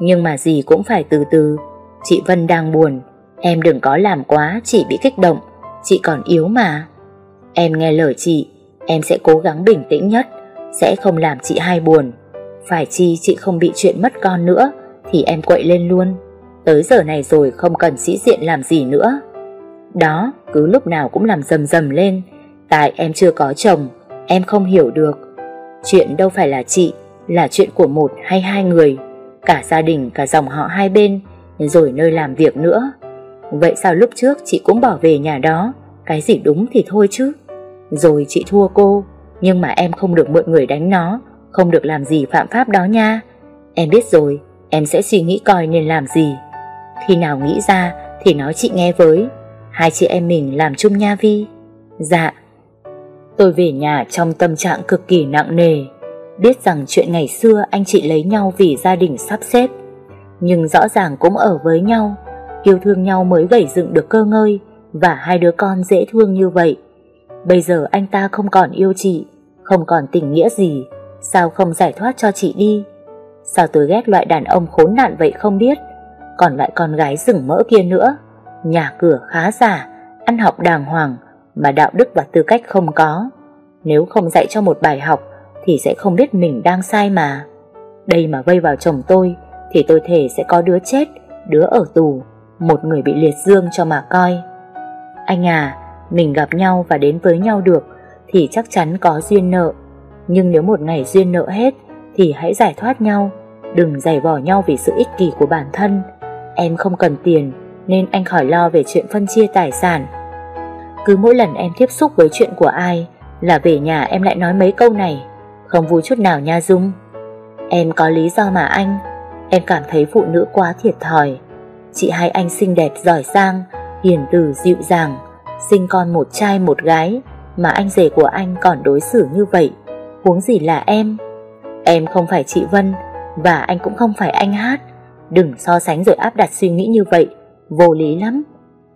Speaker 1: Nhưng mà gì cũng phải từ từ Chị Vân đang buồn Em đừng có làm quá Chị bị kích động Chị còn yếu mà Em nghe lời chị Em sẽ cố gắng bình tĩnh nhất Sẽ không làm chị hai buồn Phải chi chị không bị chuyện mất con nữa Thì em quậy lên luôn Tới giờ này rồi không cần sĩ diện làm gì nữa Đó cứ lúc nào cũng làm dầm dầm lên Tại em chưa có chồng Em không hiểu được Chuyện đâu phải là chị là chuyện của một hay hai người, cả gia đình cả dòng họ hai bên, rồi nơi làm việc nữa. Vậy sao lúc trước chị cũng bỏ về nhà đó, cái gì đúng thì thôi chứ. Rồi chị thua cô, nhưng mà em không được mượn người đánh nó, không được làm gì phạm pháp đó nha. Em biết rồi, em sẽ suy nghĩ coi nên làm gì. Khi nào nghĩ ra thì nói chị nghe với, hai chị em mình làm chung nha Vi. Dạ. Tôi về nhà trong tâm trạng cực kỳ nặng nề biết rằng chuyện ngày xưa anh chị lấy nhau vì gia đình sắp xếp, nhưng rõ ràng cũng ở với nhau, yêu thương nhau mới gầy dựng được cơ ngơi và hai đứa con dễ thương như vậy. Bây giờ anh ta không còn yêu chị, không còn tình nghĩa gì, sao không giải thoát cho chị đi? Sao tôi ghét loại đàn ông khốn nạn vậy không biết, còn lại con gái rừng mỡ kia nữa, nhà cửa khá giả, ăn học đàng hoàng, mà đạo đức và tư cách không có. Nếu không dạy cho một bài học thì sẽ không biết mình đang sai mà. Đây mà vây vào chồng tôi thì tôi thể sẽ có đứa chết, đứa ở tù, một người bị liệt dương cho mà coi. Anh à, mình gặp nhau và đến với nhau được thì chắc chắn có duyên nợ. Nhưng nếu một ngày duyên nợ hết thì hãy giải thoát nhau, đừng giày vò nhau vì sự ích kỷ của bản thân. Em không cần tiền nên anh khỏi lo về chuyện phân chia tài sản. Cứ mỗi lần em tiếp xúc với chuyện của ai là về nhà em lại nói mấy câu này. Không vui chút nào nha Dung Em có lý do mà anh Em cảm thấy phụ nữ quá thiệt thòi Chị hai anh xinh đẹp giỏi sang Hiền từ dịu dàng Sinh con một trai một gái Mà anh rể của anh còn đối xử như vậy Huống gì là em Em không phải chị Vân Và anh cũng không phải anh Hát Đừng so sánh rồi áp đặt suy nghĩ như vậy Vô lý lắm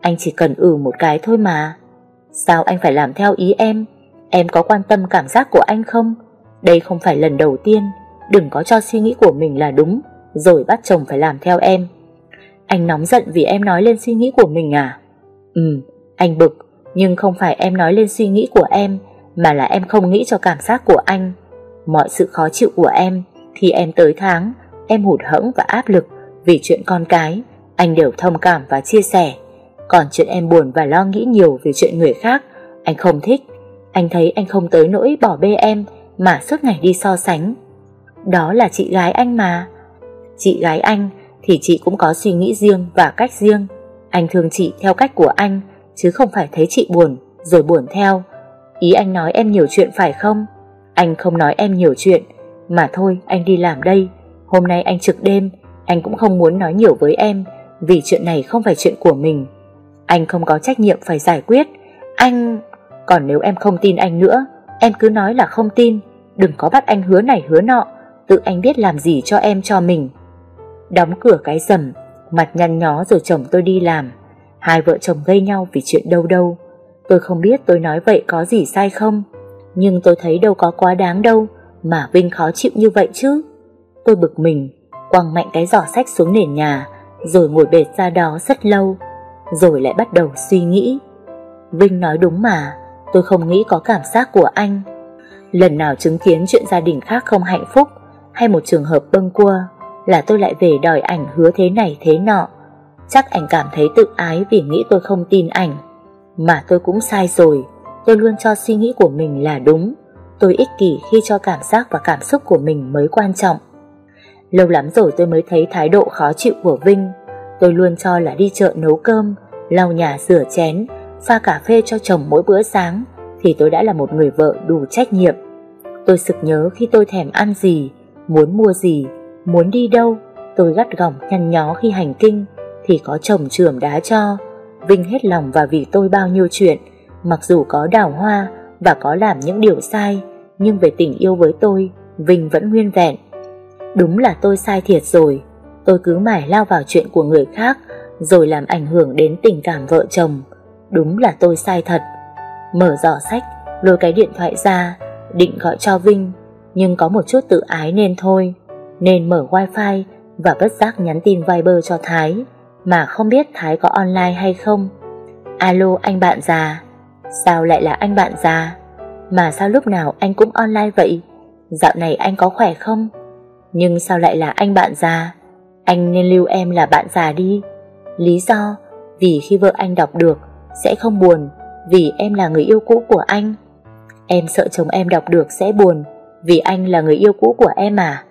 Speaker 1: Anh chỉ cần ừ một cái thôi mà Sao anh phải làm theo ý em Em có quan tâm cảm giác của anh không đây không phải lần đầu tiên Đừng có cho suy nghĩ của mình là đúng Rồi bắt chồng phải làm theo em Anh nóng giận vì em nói lên suy nghĩ của mình à Ừ, anh bực Nhưng không phải em nói lên suy nghĩ của em Mà là em không nghĩ cho cảm giác của anh Mọi sự khó chịu của em thì em tới tháng Em hụt hẫng và áp lực Vì chuyện con cái Anh đều thông cảm và chia sẻ Còn chuyện em buồn và lo nghĩ nhiều về chuyện người khác Anh không thích Anh thấy anh không tới nỗi bỏ bê em mà suốt ngày đi so sánh. Đó là chị gái anh mà. Chị gái anh thì chị cũng có suy nghĩ riêng và cách riêng. Anh thương chị theo cách của anh, chứ không phải thấy chị buồn, rồi buồn theo. Ý anh nói em nhiều chuyện phải không? Anh không nói em nhiều chuyện, mà thôi anh đi làm đây. Hôm nay anh trực đêm, anh cũng không muốn nói nhiều với em, vì chuyện này không phải chuyện của mình. Anh không có trách nhiệm phải giải quyết, anh... Còn nếu em không tin anh nữa Em cứ nói là không tin Đừng có bắt anh hứa này hứa nọ Tự anh biết làm gì cho em cho mình Đóng cửa cái rầm Mặt nhăn nhó rồi chồng tôi đi làm Hai vợ chồng gây nhau vì chuyện đâu đâu Tôi không biết tôi nói vậy có gì sai không Nhưng tôi thấy đâu có quá đáng đâu Mà Vinh khó chịu như vậy chứ Tôi bực mình Quăng mạnh cái giỏ sách xuống nền nhà Rồi ngồi bệt ra đó rất lâu Rồi lại bắt đầu suy nghĩ Vinh nói đúng mà tôi không nghĩ có cảm giác của anh. Lần nào chứng kiến chuyện gia đình khác không hạnh phúc hay một trường hợp bâng cua là tôi lại về đòi ảnh hứa thế này thế nọ. Chắc ảnh cảm thấy tự ái vì nghĩ tôi không tin ảnh. Mà tôi cũng sai rồi, tôi luôn cho suy nghĩ của mình là đúng. Tôi ích kỷ khi cho cảm giác và cảm xúc của mình mới quan trọng. Lâu lắm rồi tôi mới thấy thái độ khó chịu của Vinh. Tôi luôn cho là đi chợ nấu cơm, lau nhà rửa chén pha cà phê cho chồng mỗi bữa sáng thì tôi đã là một người vợ đủ trách nhiệm. Tôi sực nhớ khi tôi thèm ăn gì, muốn mua gì, muốn đi đâu, tôi gắt gỏng nhăn nhó khi hành kinh thì có chồng trưởng đá cho. Vinh hết lòng và vì tôi bao nhiêu chuyện, mặc dù có đào hoa và có làm những điều sai, nhưng về tình yêu với tôi, Vinh vẫn nguyên vẹn. Đúng là tôi sai thiệt rồi, tôi cứ mãi lao vào chuyện của người khác rồi làm ảnh hưởng đến tình cảm vợ chồng. Đúng là tôi sai thật Mở giỏ sách Lôi cái điện thoại ra Định gọi cho Vinh Nhưng có một chút tự ái nên thôi Nên mở wifi Và bất giác nhắn tin Viber cho Thái Mà không biết Thái có online hay không Alo anh bạn già Sao lại là anh bạn già Mà sao lúc nào anh cũng online vậy Dạo này anh có khỏe không Nhưng sao lại là anh bạn già Anh nên lưu em là bạn già đi Lý do Vì khi vợ anh đọc được sẽ không buồn vì em là người yêu cũ của anh. Em sợ chồng em đọc được sẽ buồn vì anh là người yêu cũ của em à.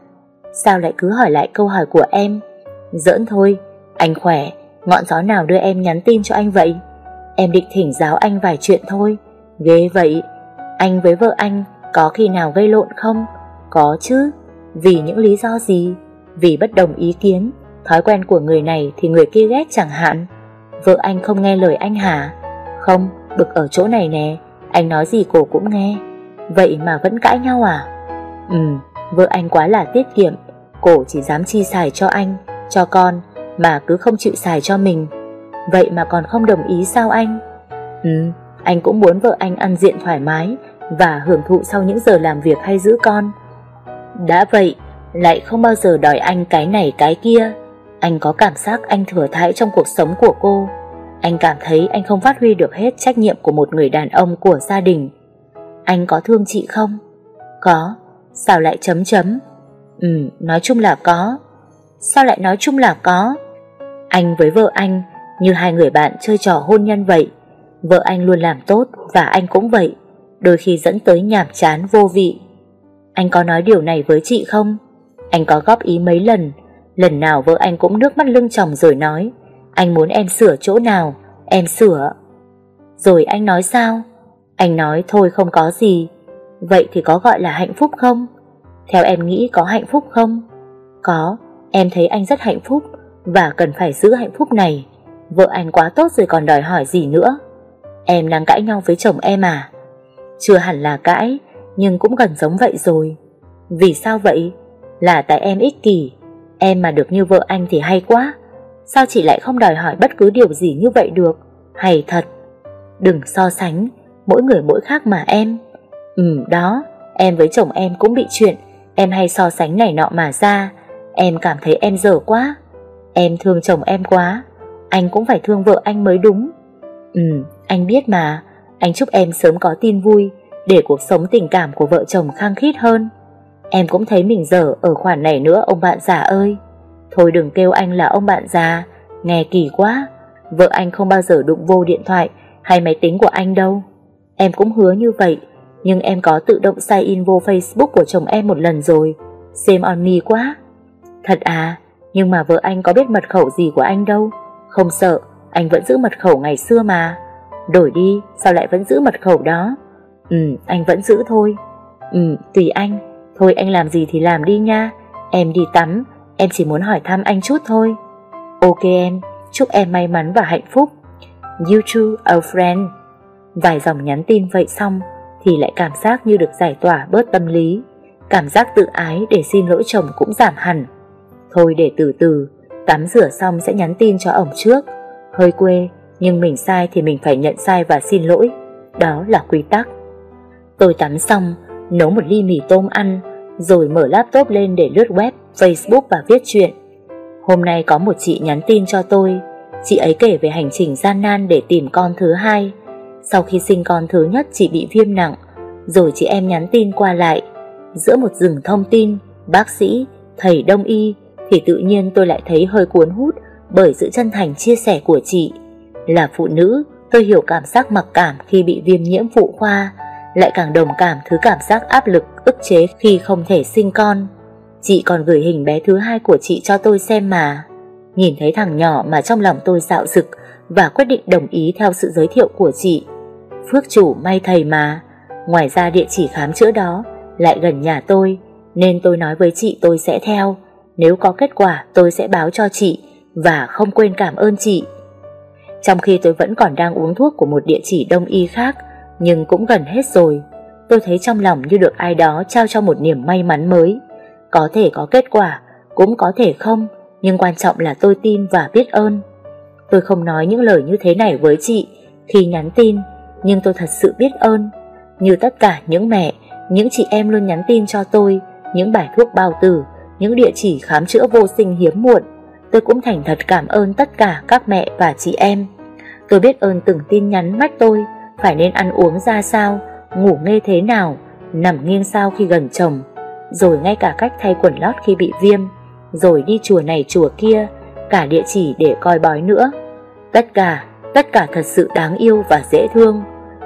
Speaker 1: Sao lại cứ hỏi lại câu hỏi của em? Giỡn thôi, anh khỏe, ngọn gió nào đưa em nhắn tin cho anh vậy? Em định thỉnh giáo anh vài chuyện thôi. Ghê vậy, anh với vợ anh có khi nào gây lộn không? Có chứ, vì những lý do gì? Vì bất đồng ý kiến, thói quen của người này thì người kia ghét chẳng hạn. Vợ anh không nghe lời anh hả Không được ở chỗ này nè Anh nói gì cổ cũng nghe Vậy mà vẫn cãi nhau à Ừ vợ anh quá là tiết kiệm Cổ chỉ dám chi xài cho anh Cho con mà cứ không chịu xài cho mình Vậy mà còn không đồng ý sao anh Ừ Anh cũng muốn vợ anh ăn diện thoải mái Và hưởng thụ sau những giờ làm việc hay giữ con Đã vậy Lại không bao giờ đòi anh cái này cái kia anh có cảm giác anh thừa thãi trong cuộc sống của cô Anh cảm thấy anh không phát huy được hết trách nhiệm của một người đàn ông của gia đình Anh có thương chị không? Có Sao lại chấm chấm? Ừ, nói chung là có Sao lại nói chung là có? Anh với vợ anh như hai người bạn chơi trò hôn nhân vậy Vợ anh luôn làm tốt và anh cũng vậy Đôi khi dẫn tới nhàm chán vô vị Anh có nói điều này với chị không? Anh có góp ý mấy lần Lần nào vợ anh cũng nước mắt lưng chồng rồi nói Anh muốn em sửa chỗ nào Em sửa Rồi anh nói sao Anh nói thôi không có gì Vậy thì có gọi là hạnh phúc không Theo em nghĩ có hạnh phúc không Có Em thấy anh rất hạnh phúc Và cần phải giữ hạnh phúc này Vợ anh quá tốt rồi còn đòi hỏi gì nữa Em đang cãi nhau với chồng em à Chưa hẳn là cãi Nhưng cũng gần giống vậy rồi Vì sao vậy Là tại em ích kỷ Em mà được như vợ anh thì hay quá Sao chị lại không đòi hỏi bất cứ điều gì như vậy được Hay thật Đừng so sánh Mỗi người mỗi khác mà em Ừ đó Em với chồng em cũng bị chuyện Em hay so sánh này nọ mà ra Em cảm thấy em dở quá Em thương chồng em quá Anh cũng phải thương vợ anh mới đúng Ừ anh biết mà Anh chúc em sớm có tin vui Để cuộc sống tình cảm của vợ chồng khăng khít hơn Em cũng thấy mình dở ở khoản này nữa ông bạn già ơi. Thôi đừng kêu anh là ông bạn già, nghe kỳ quá. Vợ anh không bao giờ đụng vô điện thoại hay máy tính của anh đâu. Em cũng hứa như vậy, nhưng em có tự động sign in vô Facebook của chồng em một lần rồi. Xem on me quá. Thật à, nhưng mà vợ anh có biết mật khẩu gì của anh đâu. Không sợ, anh vẫn giữ mật khẩu ngày xưa mà. Đổi đi, sao lại vẫn giữ mật khẩu đó? Ừ, anh vẫn giữ thôi. Ừ, tùy anh. Thôi anh làm gì thì làm đi nha Em đi tắm Em chỉ muốn hỏi thăm anh chút thôi Ok em Chúc em may mắn và hạnh phúc You too, our friend Vài dòng nhắn tin vậy xong Thì lại cảm giác như được giải tỏa bớt tâm lý Cảm giác tự ái để xin lỗi chồng cũng giảm hẳn Thôi để từ từ Tắm rửa xong sẽ nhắn tin cho ông trước Hơi quê Nhưng mình sai thì mình phải nhận sai và xin lỗi Đó là quy tắc Tôi tắm xong nấu một ly mì tôm ăn, rồi mở laptop lên để lướt web, Facebook và viết chuyện. Hôm nay có một chị nhắn tin cho tôi, chị ấy kể về hành trình gian nan để tìm con thứ hai. Sau khi sinh con thứ nhất chị bị viêm nặng, rồi chị em nhắn tin qua lại. Giữa một rừng thông tin, bác sĩ, thầy đông y thì tự nhiên tôi lại thấy hơi cuốn hút bởi sự chân thành chia sẻ của chị. Là phụ nữ, tôi hiểu cảm giác mặc cảm khi bị viêm nhiễm phụ khoa lại càng đồng cảm thứ cảm giác áp lực ức chế khi không thể sinh con. Chị còn gửi hình bé thứ hai của chị cho tôi xem mà. Nhìn thấy thằng nhỏ mà trong lòng tôi dạo dực và quyết định đồng ý theo sự giới thiệu của chị. Phước chủ may thầy mà. Ngoài ra địa chỉ khám chữa đó lại gần nhà tôi nên tôi nói với chị tôi sẽ theo. Nếu có kết quả tôi sẽ báo cho chị và không quên cảm ơn chị. Trong khi tôi vẫn còn đang uống thuốc của một địa chỉ đông y khác, nhưng cũng gần hết rồi. Tôi thấy trong lòng như được ai đó trao cho một niềm may mắn mới. Có thể có kết quả, cũng có thể không, nhưng quan trọng là tôi tin và biết ơn. Tôi không nói những lời như thế này với chị khi nhắn tin, nhưng tôi thật sự biết ơn. Như tất cả những mẹ, những chị em luôn nhắn tin cho tôi, những bài thuốc bao tử, những địa chỉ khám chữa vô sinh hiếm muộn. Tôi cũng thành thật cảm ơn tất cả các mẹ và chị em. Tôi biết ơn từng tin nhắn mách tôi, phải nên ăn uống ra sao, ngủ nghe thế nào, nằm nghiêng sao khi gần chồng, rồi ngay cả cách thay quần lót khi bị viêm, rồi đi chùa này chùa kia, cả địa chỉ để coi bói nữa. Tất cả, tất cả thật sự đáng yêu và dễ thương.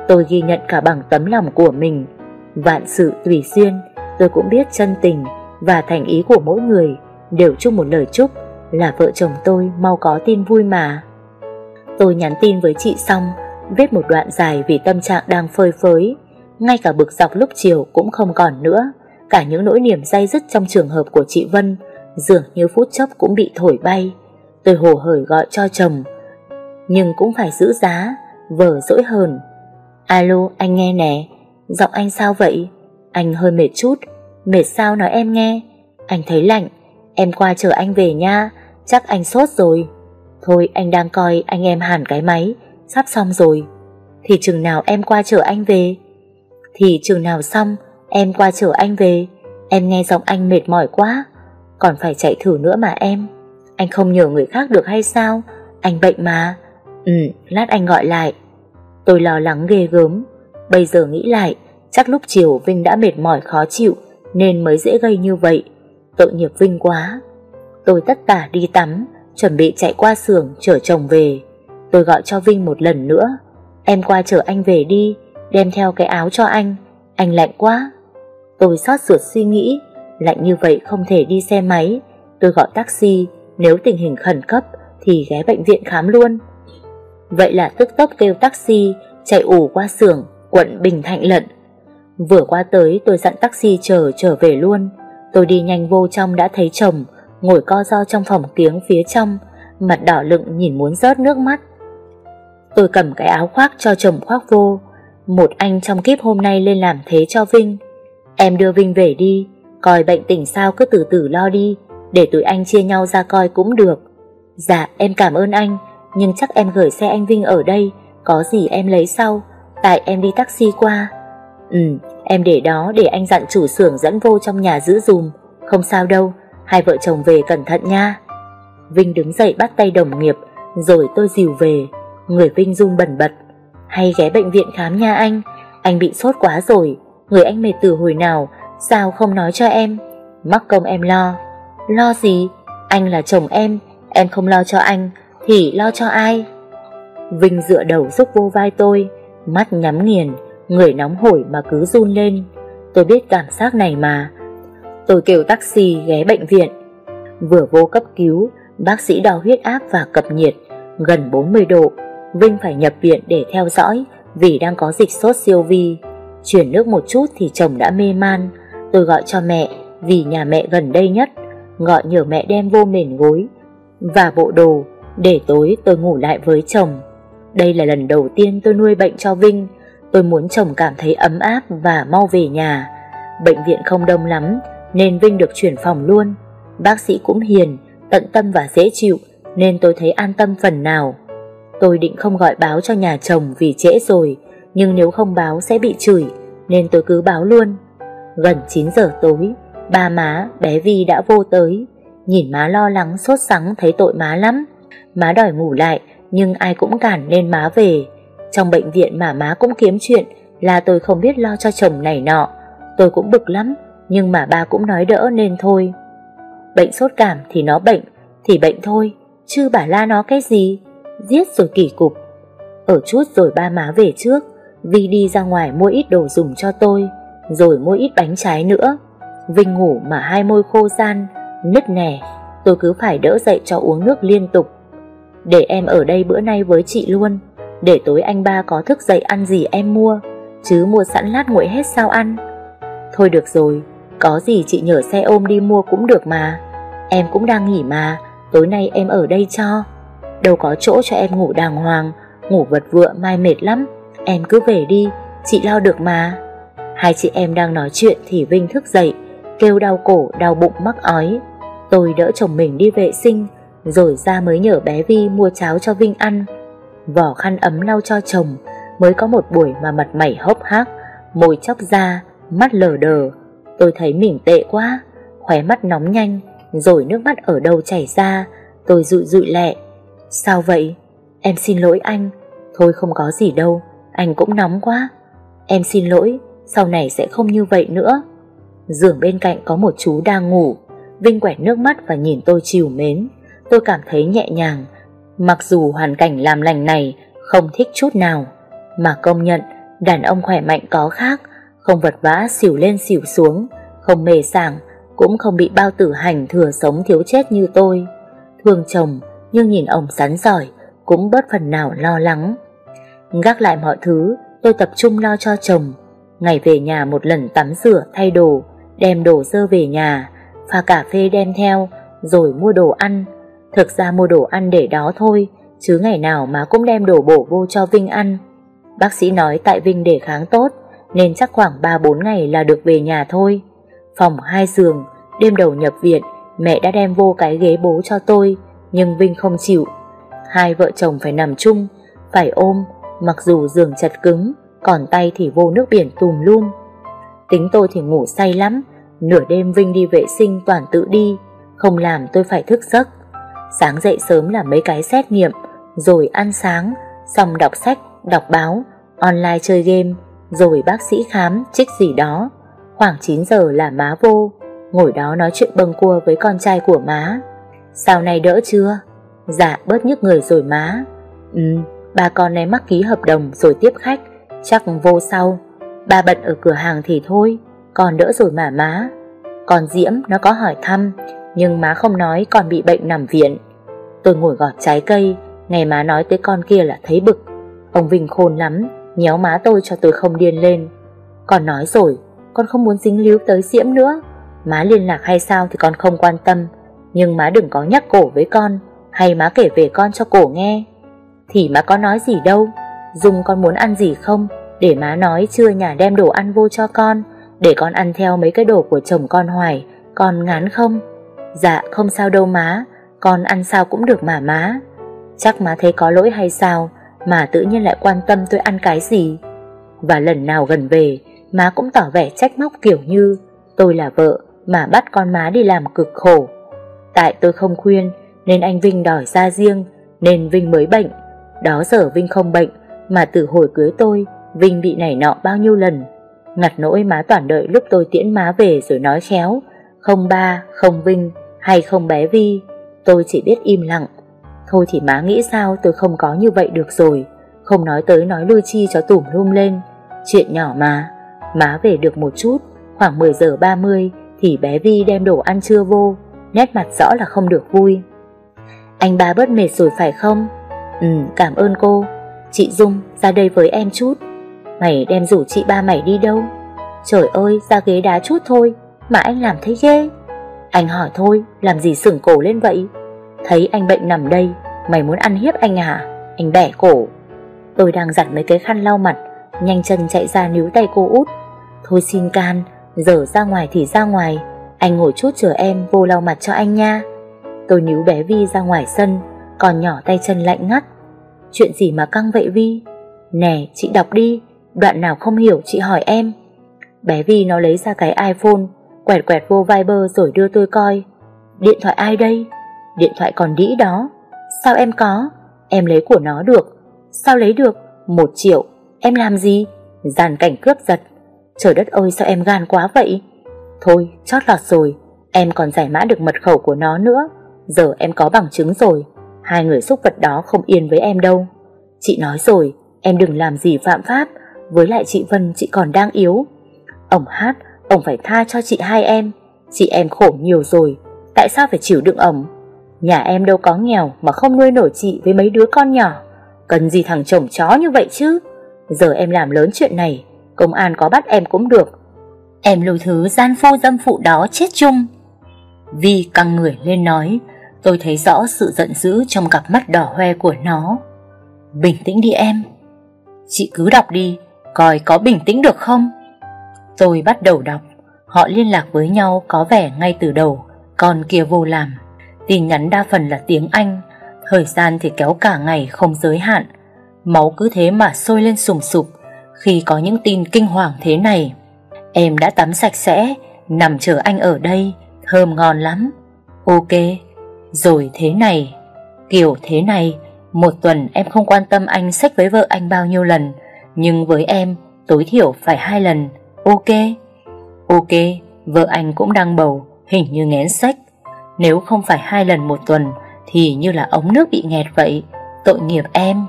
Speaker 1: Tôi ghi nhận cả bằng tấm lòng của mình. Vạn sự tùy duyên, tôi cũng biết chân tình và thành ý của mỗi người đều chung một lời chúc là vợ chồng tôi mau có tin vui mà. Tôi nhắn tin với chị xong, Viết một đoạn dài vì tâm trạng đang phơi phới Ngay cả bực dọc lúc chiều cũng không còn nữa Cả những nỗi niềm day dứt trong trường hợp của chị Vân Dường như phút chốc cũng bị thổi bay Tôi hồ hởi gọi cho chồng Nhưng cũng phải giữ giá vờ dỗi hờn Alo anh nghe nè Giọng anh sao vậy Anh hơi mệt chút Mệt sao nói em nghe Anh thấy lạnh Em qua chờ anh về nha Chắc anh sốt rồi Thôi anh đang coi anh em hàn cái máy sắp xong rồi. Thì chừng nào em qua chở anh về? Thì chừng nào xong, em qua chở anh về. Em nghe giọng anh mệt mỏi quá, còn phải chạy thử nữa mà em. Anh không nhờ người khác được hay sao? Anh bệnh mà. Ừ, lát anh gọi lại. Tôi lo lắng ghê gớm. Bây giờ nghĩ lại, chắc lúc chiều Vinh đã mệt mỏi khó chịu nên mới dễ gây như vậy. Tội nghiệp Vinh quá. Tôi tất cả đi tắm, chuẩn bị chạy qua xưởng chở chồng về. Tôi gọi cho Vinh một lần nữa Em qua chở anh về đi Đem theo cái áo cho anh Anh lạnh quá Tôi xót ruột suy nghĩ Lạnh như vậy không thể đi xe máy Tôi gọi taxi Nếu tình hình khẩn cấp Thì ghé bệnh viện khám luôn Vậy là tức tốc kêu taxi Chạy ủ qua xưởng Quận Bình Thạnh lận Vừa qua tới tôi dặn taxi chờ trở về luôn Tôi đi nhanh vô trong đã thấy chồng Ngồi co do trong phòng kiếng phía trong Mặt đỏ lựng nhìn muốn rớt nước mắt Tôi cầm cái áo khoác cho chồng khoác vô Một anh trong kiếp hôm nay lên làm thế cho Vinh Em đưa Vinh về đi Coi bệnh tình sao cứ từ từ lo đi Để tụi anh chia nhau ra coi cũng được Dạ em cảm ơn anh Nhưng chắc em gửi xe anh Vinh ở đây Có gì em lấy sau Tại em đi taxi qua Ừ em để đó để anh dặn chủ xưởng dẫn vô trong nhà giữ dùm Không sao đâu Hai vợ chồng về cẩn thận nha Vinh đứng dậy bắt tay đồng nghiệp Rồi tôi dìu về Người Vinh run bẩn bật Hay ghé bệnh viện khám nha anh Anh bị sốt quá rồi Người anh mệt từ hồi nào Sao không nói cho em Mắc công em lo Lo gì Anh là chồng em Em không lo cho anh Thì lo cho ai Vinh dựa đầu giúp vô vai tôi Mắt nhắm nghiền Người nóng hổi mà cứ run lên Tôi biết cảm giác này mà Tôi kêu taxi ghé bệnh viện Vừa vô cấp cứu Bác sĩ đo huyết áp và cập nhiệt Gần 40 độ Vinh phải nhập viện để theo dõi vì đang có dịch sốt siêu vi. Chuyển nước một chút thì chồng đã mê man. Tôi gọi cho mẹ vì nhà mẹ gần đây nhất. Gọi nhờ mẹ đem vô mền gối và bộ đồ để tối tôi ngủ lại với chồng. Đây là lần đầu tiên tôi nuôi bệnh cho Vinh. Tôi muốn chồng cảm thấy ấm áp và mau về nhà. Bệnh viện không đông lắm nên Vinh được chuyển phòng luôn. Bác sĩ cũng hiền, tận tâm và dễ chịu nên tôi thấy an tâm phần nào. Tôi định không gọi báo cho nhà chồng vì trễ rồi, nhưng nếu không báo sẽ bị chửi, nên tôi cứ báo luôn. Gần 9 giờ tối, ba má, bé Vi đã vô tới. Nhìn má lo lắng sốt sắng thấy tội má lắm. Má đòi ngủ lại, nhưng ai cũng cản nên má về. Trong bệnh viện mà má cũng kiếm chuyện là tôi không biết lo cho chồng này nọ. Tôi cũng bực lắm, nhưng mà ba cũng nói đỡ nên thôi. Bệnh sốt cảm thì nó bệnh, thì bệnh thôi, chứ bà la nó cái gì giết rồi kỳ cục. Ở chút rồi ba má về trước, Vi đi ra ngoài mua ít đồ dùng cho tôi, rồi mua ít bánh trái nữa. Vinh ngủ mà hai môi khô gian, nứt nẻ, tôi cứ phải đỡ dậy cho uống nước liên tục. Để em ở đây bữa nay với chị luôn, để tối anh ba có thức dậy ăn gì em mua, chứ mua sẵn lát nguội hết sao ăn. Thôi được rồi, có gì chị nhờ xe ôm đi mua cũng được mà. Em cũng đang nghỉ mà, tối nay em ở đây cho. Đâu có chỗ cho em ngủ đàng hoàng Ngủ vật vựa mai mệt lắm Em cứ về đi Chị lo được mà Hai chị em đang nói chuyện thì Vinh thức dậy Kêu đau cổ đau bụng mắc ói Tôi đỡ chồng mình đi vệ sinh Rồi ra mới nhờ bé Vi mua cháo cho Vinh ăn Vỏ khăn ấm lau cho chồng Mới có một buổi mà mặt mày hốc hác Môi chóc ra Mắt lờ đờ Tôi thấy mình tệ quá Khóe mắt nóng nhanh Rồi nước mắt ở đâu chảy ra Tôi dụi dụi lẹ Sao vậy? Em xin lỗi anh. Thôi không có gì đâu, anh cũng nóng quá. Em xin lỗi, sau này sẽ không như vậy nữa. Giường bên cạnh có một chú đang ngủ. Vinh quẹt nước mắt và nhìn tôi chiều mến. Tôi cảm thấy nhẹ nhàng, mặc dù hoàn cảnh làm lành này không thích chút nào. Mà công nhận, đàn ông khỏe mạnh có khác, không vật vã xỉu lên xỉu xuống, không mề sảng, cũng không bị bao tử hành thừa sống thiếu chết như tôi. Thương chồng, nhưng nhìn ông sắn giỏi cũng bớt phần nào lo lắng. Gác lại mọi thứ, tôi tập trung lo cho chồng. Ngày về nhà một lần tắm rửa thay đồ, đem đồ dơ về nhà, pha cà phê đem theo, rồi mua đồ ăn. Thực ra mua đồ ăn để đó thôi, chứ ngày nào mà cũng đem đồ bổ vô cho Vinh ăn. Bác sĩ nói tại Vinh đề kháng tốt, nên chắc khoảng 3-4 ngày là được về nhà thôi. Phòng hai giường, đêm đầu nhập viện, mẹ đã đem vô cái ghế bố cho tôi, nhưng Vinh không chịu. Hai vợ chồng phải nằm chung, phải ôm, mặc dù giường chật cứng, còn tay thì vô nước biển tùm lum. Tính tôi thì ngủ say lắm, nửa đêm Vinh đi vệ sinh toàn tự đi, không làm tôi phải thức giấc. Sáng dậy sớm là mấy cái xét nghiệm, rồi ăn sáng, xong đọc sách, đọc báo, online chơi game, rồi bác sĩ khám, trích gì đó. Khoảng 9 giờ là má vô, ngồi đó nói chuyện bâng cua với con trai của má sau này đỡ chưa? Dạ bớt nhức người rồi má Ừ ba con này mắc ký hợp đồng rồi tiếp khách Chắc vô sau Ba bận ở cửa hàng thì thôi còn đỡ rồi mà má Còn Diễm nó có hỏi thăm Nhưng má không nói còn bị bệnh nằm viện Tôi ngồi gọt trái cây nghe má nói tới con kia là thấy bực Ông Vinh khôn lắm Nhéo má tôi cho tôi không điên lên còn nói rồi Con không muốn dính líu tới Diễm nữa Má liên lạc hay sao thì con không quan tâm nhưng má đừng có nhắc cổ với con Hay má kể về con cho cổ nghe Thì má có nói gì đâu Dung con muốn ăn gì không Để má nói trưa nhà đem đồ ăn vô cho con Để con ăn theo mấy cái đồ của chồng con hoài Con ngán không Dạ không sao đâu má Con ăn sao cũng được mà má Chắc má thấy có lỗi hay sao Mà tự nhiên lại quan tâm tôi ăn cái gì Và lần nào gần về Má cũng tỏ vẻ trách móc kiểu như Tôi là vợ mà bắt con má đi làm cực khổ Tại tôi không khuyên Nên anh Vinh đòi ra riêng Nên Vinh mới bệnh Đó giờ Vinh không bệnh Mà từ hồi cưới tôi Vinh bị nảy nọ bao nhiêu lần Ngặt nỗi má toàn đợi lúc tôi tiễn má về rồi nói khéo Không ba, không Vinh Hay không bé Vi Tôi chỉ biết im lặng Thôi thì má nghĩ sao tôi không có như vậy được rồi Không nói tới nói lui chi cho tủm lum lên Chuyện nhỏ mà Má về được một chút Khoảng 10 giờ 30 Thì bé Vi đem đồ ăn trưa vô nét mặt rõ là không được vui. Anh ba bớt mệt rồi phải không? Ừ, cảm ơn cô. Chị Dung, ra đây với em chút. Mày đem rủ chị ba mày đi đâu? Trời ơi, ra ghế đá chút thôi, mà anh làm thấy ghê. Anh hỏi thôi, làm gì sửng cổ lên vậy? Thấy anh bệnh nằm đây, mày muốn ăn hiếp anh à? Anh bẻ cổ. Tôi đang giặt mấy cái khăn lau mặt, nhanh chân chạy ra níu tay cô út. Thôi xin can, giờ ra ngoài thì ra ngoài, anh ngồi chút chờ em vô lau mặt cho anh nha Tôi níu bé Vi ra ngoài sân Còn nhỏ tay chân lạnh ngắt Chuyện gì mà căng vậy Vi Nè chị đọc đi Đoạn nào không hiểu chị hỏi em Bé Vi nó lấy ra cái iPhone Quẹt quẹt vô Viber rồi đưa tôi coi Điện thoại ai đây Điện thoại còn đĩ đó Sao em có Em lấy của nó được Sao lấy được Một triệu Em làm gì Giàn cảnh cướp giật Trời đất ơi sao em gan quá vậy Thôi, chót lọt rồi, em còn giải mã được mật khẩu của nó nữa. Giờ em có bằng chứng rồi, hai người xúc vật đó không yên với em đâu. Chị nói rồi, em đừng làm gì phạm pháp, với lại chị Vân chị còn đang yếu. Ông hát, ông phải tha cho chị hai em, chị em khổ nhiều rồi, tại sao phải chịu đựng ổng? Nhà em đâu có nghèo mà không nuôi nổi chị với mấy đứa con nhỏ. Cần gì thằng chồng chó như vậy chứ? Giờ em làm lớn chuyện này, công an có bắt em cũng được, Em lôi thứ gian phu dâm phụ đó chết chung Vi căng người lên nói Tôi thấy rõ sự giận dữ trong cặp mắt đỏ hoe của nó Bình tĩnh đi em Chị cứ đọc đi Coi có bình tĩnh được không Tôi bắt đầu đọc Họ liên lạc với nhau có vẻ ngay từ đầu Còn kia vô làm Tin nhắn đa phần là tiếng Anh Thời gian thì kéo cả ngày không giới hạn Máu cứ thế mà sôi lên sùng sục Khi có những tin kinh hoàng thế này Em đã tắm sạch sẽ, nằm chờ anh ở đây, thơm ngon lắm. Ok, rồi thế này, kiểu thế này, một tuần em không quan tâm anh sách với vợ anh bao nhiêu lần, nhưng với em tối thiểu phải hai lần. Ok, ok, vợ anh cũng đang bầu, hình như ngén sách. Nếu không phải hai lần một tuần thì như là ống nước bị nghẹt vậy, tội nghiệp em.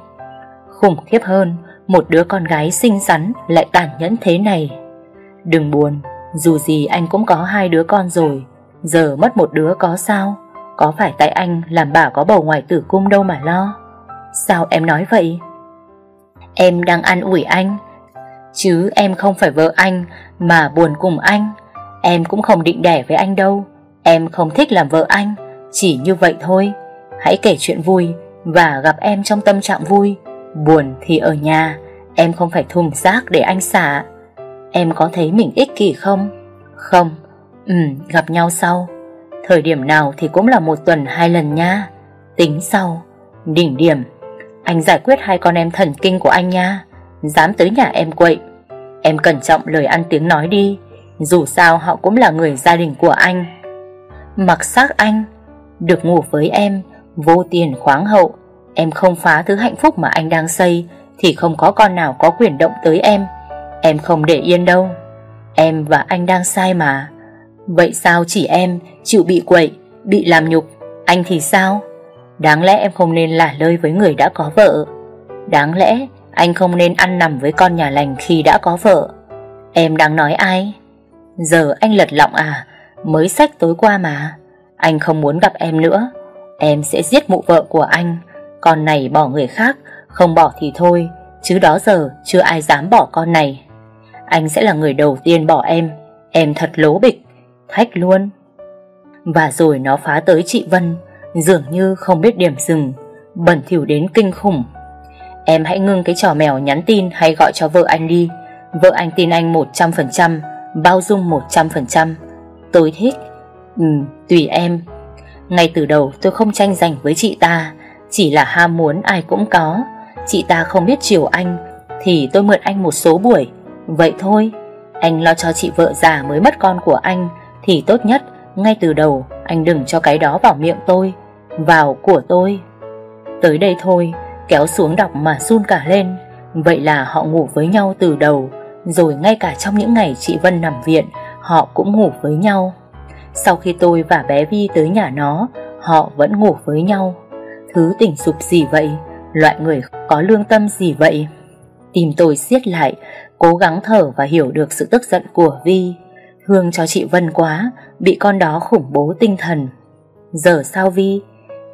Speaker 1: Khủng khiếp hơn, một đứa con gái xinh xắn lại tàn nhẫn thế này. Đừng buồn, dù gì anh cũng có hai đứa con rồi, giờ mất một đứa có sao? Có phải tại anh làm bà có bầu ngoài tử cung đâu mà lo? Sao em nói vậy? Em đang ăn ủi anh, chứ em không phải vợ anh mà buồn cùng anh. Em cũng không định đẻ với anh đâu, em không thích làm vợ anh, chỉ như vậy thôi. Hãy kể chuyện vui và gặp em trong tâm trạng vui. Buồn thì ở nhà, em không phải thùng rác để anh xả. Em có thấy mình ích kỷ không? Không, ừ, gặp nhau sau Thời điểm nào thì cũng là một tuần hai lần nha Tính sau, đỉnh điểm Anh giải quyết hai con em thần kinh của anh nha Dám tới nhà em quậy Em cẩn trọng lời ăn tiếng nói đi Dù sao họ cũng là người gia đình của anh Mặc xác anh Được ngủ với em Vô tiền khoáng hậu Em không phá thứ hạnh phúc mà anh đang xây Thì không có con nào có quyền động tới em Em không để yên đâu Em và anh đang sai mà Vậy sao chỉ em chịu bị quậy Bị làm nhục Anh thì sao Đáng lẽ em không nên lả lơi với người đã có vợ Đáng lẽ anh không nên ăn nằm với con nhà lành khi đã có vợ Em đang nói ai Giờ anh lật lọng à Mới sách tối qua mà Anh không muốn gặp em nữa Em sẽ giết mụ vợ của anh Con này bỏ người khác Không bỏ thì thôi Chứ đó giờ chưa ai dám bỏ con này anh sẽ là người đầu tiên bỏ em Em thật lố bịch Thách luôn Và rồi nó phá tới chị Vân Dường như không biết điểm dừng Bẩn thỉu đến kinh khủng Em hãy ngưng cái trò mèo nhắn tin Hay gọi cho vợ anh đi Vợ anh tin anh 100% Bao dung 100% Tôi thích Ừ, tùy em Ngay từ đầu tôi không tranh giành với chị ta Chỉ là ham muốn ai cũng có Chị ta không biết chiều anh Thì tôi mượn anh một số buổi Vậy thôi, anh lo cho chị vợ già mới mất con của anh thì tốt nhất ngay từ đầu anh đừng cho cái đó vào miệng tôi, vào của tôi. Tới đây thôi, kéo xuống đọc mà run cả lên. Vậy là họ ngủ với nhau từ đầu, rồi ngay cả trong những ngày chị Vân nằm viện, họ cũng ngủ với nhau. Sau khi tôi và bé Vi tới nhà nó, họ vẫn ngủ với nhau. Thứ tình sụp gì vậy? Loại người có lương tâm gì vậy? Tìm tôi siết lại, Cố gắng thở và hiểu được sự tức giận của Vi Hương cho chị Vân quá Bị con đó khủng bố tinh thần Giờ sao Vi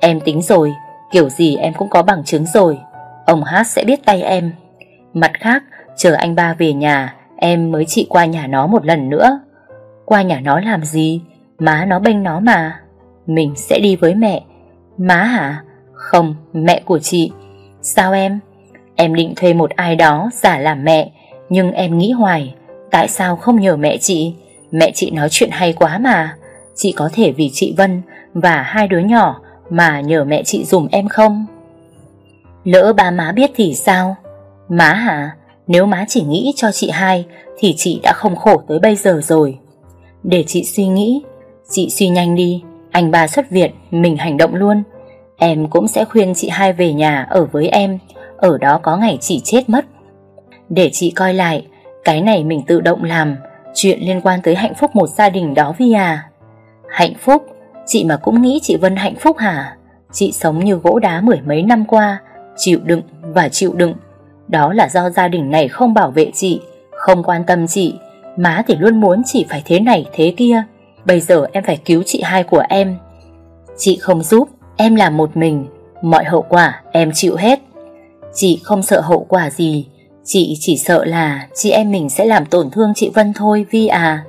Speaker 1: Em tính rồi Kiểu gì em cũng có bằng chứng rồi Ông Hát sẽ biết tay em Mặt khác Chờ anh ba về nhà Em mới chị qua nhà nó một lần nữa Qua nhà nó làm gì Má nó bênh nó mà Mình sẽ đi với mẹ Má hả? Không, mẹ của chị Sao em? Em định thuê một ai đó giả làm mẹ nhưng em nghĩ hoài Tại sao không nhờ mẹ chị Mẹ chị nói chuyện hay quá mà Chị có thể vì chị Vân Và hai đứa nhỏ Mà nhờ mẹ chị dùm em không Lỡ ba má biết thì sao Má hả Nếu má chỉ nghĩ cho chị hai Thì chị đã không khổ tới bây giờ rồi Để chị suy nghĩ Chị suy nhanh đi Anh ba xuất viện Mình hành động luôn Em cũng sẽ khuyên chị hai về nhà ở với em Ở đó có ngày chị chết mất để chị coi lại Cái này mình tự động làm Chuyện liên quan tới hạnh phúc một gia đình đó Vi à Hạnh phúc Chị mà cũng nghĩ chị Vân hạnh phúc hả Chị sống như gỗ đá mười mấy năm qua Chịu đựng và chịu đựng Đó là do gia đình này không bảo vệ chị Không quan tâm chị Má thì luôn muốn chị phải thế này thế kia Bây giờ em phải cứu chị hai của em Chị không giúp Em làm một mình Mọi hậu quả em chịu hết Chị không sợ hậu quả gì Chị chỉ sợ là chị em mình sẽ làm tổn thương chị Vân thôi Vi à.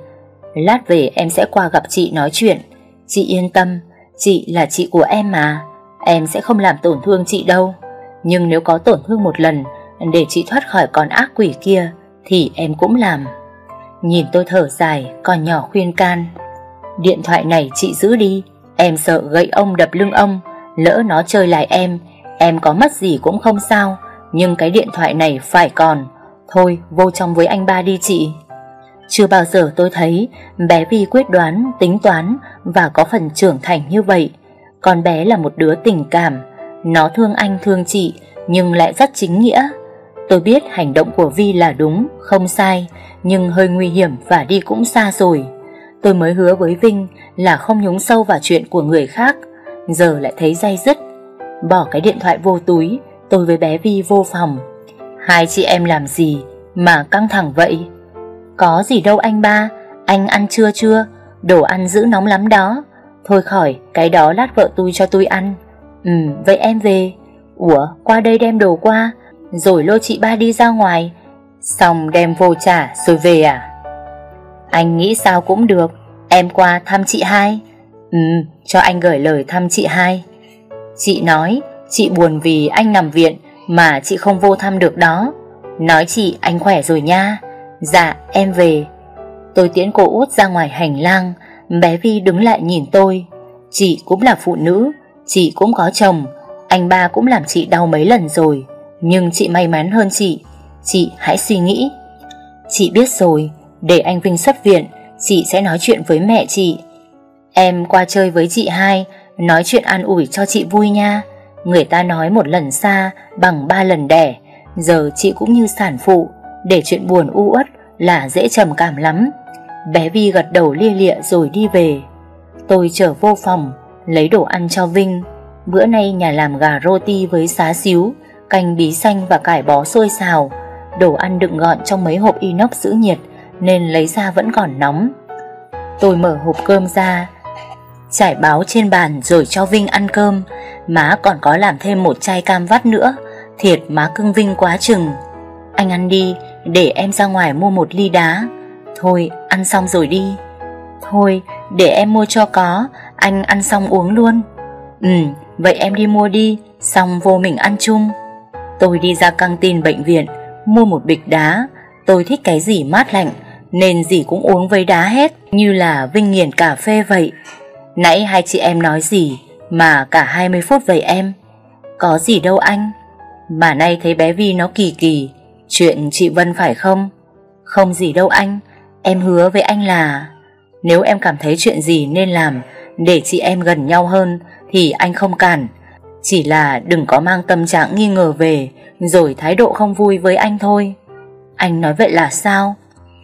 Speaker 1: Lát về em sẽ qua gặp chị nói chuyện. Chị yên tâm, chị là chị của em mà. Em sẽ không làm tổn thương chị đâu. Nhưng nếu có tổn thương một lần để chị thoát khỏi con ác quỷ kia thì em cũng làm. Nhìn tôi thở dài, còn nhỏ khuyên can. Điện thoại này chị giữ đi, em sợ gậy ông đập lưng ông, lỡ nó chơi lại em, em có mất gì cũng không sao. Nhưng cái điện thoại này phải còn Thôi vô trong với anh ba đi chị Chưa bao giờ tôi thấy Bé Vi quyết đoán, tính toán Và có phần trưởng thành như vậy Con bé là một đứa tình cảm Nó thương anh thương chị Nhưng lại rất chính nghĩa Tôi biết hành động của Vi là đúng Không sai Nhưng hơi nguy hiểm và đi cũng xa rồi Tôi mới hứa với Vinh Là không nhúng sâu vào chuyện của người khác Giờ lại thấy day dứt Bỏ cái điện thoại vô túi Tôi với bé Vi vô phòng Hai chị em làm gì mà căng thẳng vậy Có gì đâu anh ba Anh ăn trưa chưa Đồ ăn giữ nóng lắm đó Thôi khỏi cái đó lát vợ tôi cho tôi ăn Ừ vậy em về Ủa qua đây đem đồ qua Rồi lôi chị ba đi ra ngoài Xong đem vô trả rồi về à Anh nghĩ sao cũng được Em qua thăm chị hai Ừ cho anh gửi lời thăm chị hai Chị nói Chị buồn vì anh nằm viện mà chị không vô thăm được đó. Nói chị anh khỏe rồi nha. Dạ, em về. Tôi tiễn cô út ra ngoài hành lang, bé Vi đứng lại nhìn tôi. Chị cũng là phụ nữ, chị cũng có chồng, anh ba cũng làm chị đau mấy lần rồi. Nhưng chị may mắn hơn chị, chị hãy suy nghĩ. Chị biết rồi, để anh Vinh xuất viện, chị sẽ nói chuyện với mẹ chị. Em qua chơi với chị hai, nói chuyện an ủi cho chị vui nha. Người ta nói một lần xa bằng ba lần đẻ, giờ chị cũng như sản phụ, để chuyện buồn u uất là dễ trầm cảm lắm. Bé Vi gật đầu lia lịa rồi đi về. Tôi trở vô phòng, lấy đồ ăn cho Vinh. Bữa nay nhà làm gà rô ti với xá xíu, canh bí xanh và cải bó xôi xào. Đồ ăn đựng gọn trong mấy hộp inox giữ nhiệt nên lấy ra vẫn còn nóng. Tôi mở hộp cơm ra, trải báo trên bàn rồi cho Vinh ăn cơm, má còn có làm thêm một chai cam vắt nữa, thiệt má cưng Vinh quá chừng. Anh ăn đi, để em ra ngoài mua một ly đá. Thôi, ăn xong rồi đi. Thôi, để em mua cho có, anh ăn xong uống luôn. Ừ, vậy em đi mua đi, xong vô mình ăn chung. Tôi đi ra căng tin bệnh viện, mua một bịch đá, tôi thích cái gì mát lạnh, nên gì cũng uống với đá hết, như là Vinh nghiền cà phê vậy. Nãy hai chị em nói gì mà cả 20 phút vậy em? Có gì đâu anh. Mà nay thấy bé Vi nó kỳ kỳ, chuyện chị Vân phải không? Không gì đâu anh, em hứa với anh là nếu em cảm thấy chuyện gì nên làm để chị em gần nhau hơn thì anh không cản. Chỉ là đừng có mang tâm trạng nghi ngờ về rồi thái độ không vui với anh thôi. Anh nói vậy là sao?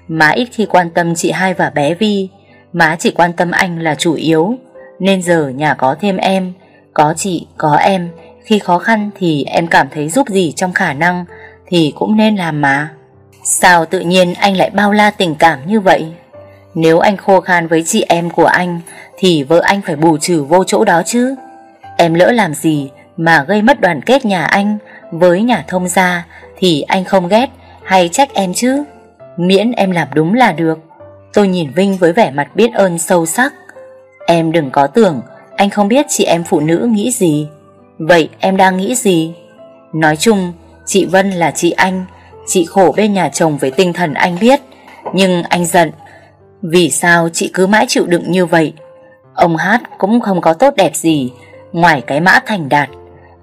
Speaker 1: Má ít khi quan tâm chị hai và bé Vi, Má chỉ quan tâm anh là chủ yếu Nên giờ nhà có thêm em Có chị, có em Khi khó khăn thì em cảm thấy giúp gì trong khả năng Thì cũng nên làm mà Sao tự nhiên anh lại bao la tình cảm như vậy Nếu anh khô khan với chị em của anh Thì vợ anh phải bù trừ vô chỗ đó chứ Em lỡ làm gì mà gây mất đoàn kết nhà anh Với nhà thông gia Thì anh không ghét hay trách em chứ Miễn em làm đúng là được Tôi nhìn Vinh với vẻ mặt biết ơn sâu sắc. Em đừng có tưởng, anh không biết chị em phụ nữ nghĩ gì. Vậy em đang nghĩ gì? Nói chung, chị Vân là chị anh, chị khổ bên nhà chồng với tinh thần anh biết. Nhưng anh giận, vì sao chị cứ mãi chịu đựng như vậy? Ông Hát cũng không có tốt đẹp gì, ngoài cái mã thành đạt.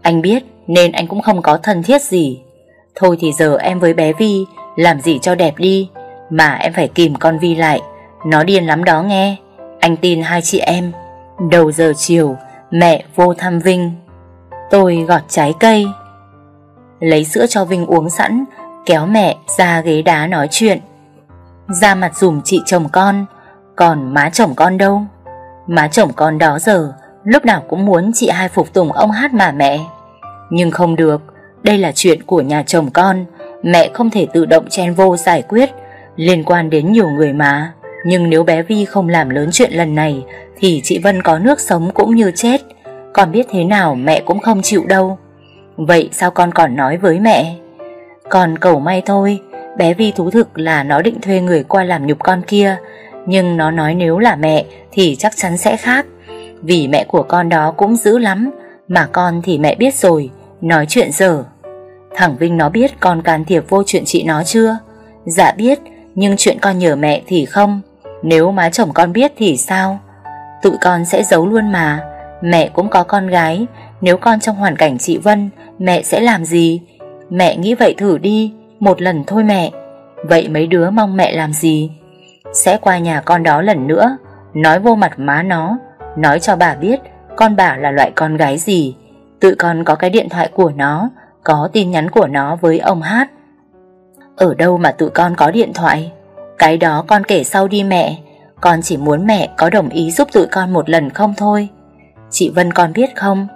Speaker 1: Anh biết nên anh cũng không có thân thiết gì. Thôi thì giờ em với bé Vi làm gì cho đẹp đi. Mà em phải kìm con Vi lại Nó điên lắm đó nghe Anh tin hai chị em Đầu giờ chiều Mẹ vô thăm Vinh Tôi gọt trái cây Lấy sữa cho Vinh uống sẵn Kéo mẹ ra ghế đá nói chuyện Ra mặt dùm chị chồng con Còn má chồng con đâu Má chồng con đó giờ Lúc nào cũng muốn chị hai phục tùng ông hát mà mẹ Nhưng không được Đây là chuyện của nhà chồng con Mẹ không thể tự động chen vô giải quyết Liên quan đến nhiều người mà Nhưng nếu bé Vi không làm lớn chuyện lần này Thì chị Vân có nước sống cũng như chết còn biết thế nào mẹ cũng không chịu đâu Vậy sao con còn nói với mẹ còn cầu may thôi Bé Vi thú thực là nó định thuê người qua làm nhục con kia Nhưng nó nói nếu là mẹ Thì chắc chắn sẽ khác Vì mẹ của con đó cũng dữ lắm Mà con thì mẹ biết rồi Nói chuyện dở Thằng Vinh nó biết con can thiệp vô chuyện chị nó chưa Dạ biết nhưng chuyện con nhờ mẹ thì không Nếu má chồng con biết thì sao Tụi con sẽ giấu luôn mà Mẹ cũng có con gái Nếu con trong hoàn cảnh chị Vân Mẹ sẽ làm gì Mẹ nghĩ vậy thử đi Một lần thôi mẹ Vậy mấy đứa mong mẹ làm gì Sẽ qua nhà con đó lần nữa Nói vô mặt má nó Nói cho bà biết Con bà là loại con gái gì Tụi con có cái điện thoại của nó Có tin nhắn của nó với ông Hát ở đâu mà tụi con có điện thoại Cái đó con kể sau đi mẹ Con chỉ muốn mẹ có đồng ý giúp tụi con một lần không thôi Chị Vân con biết không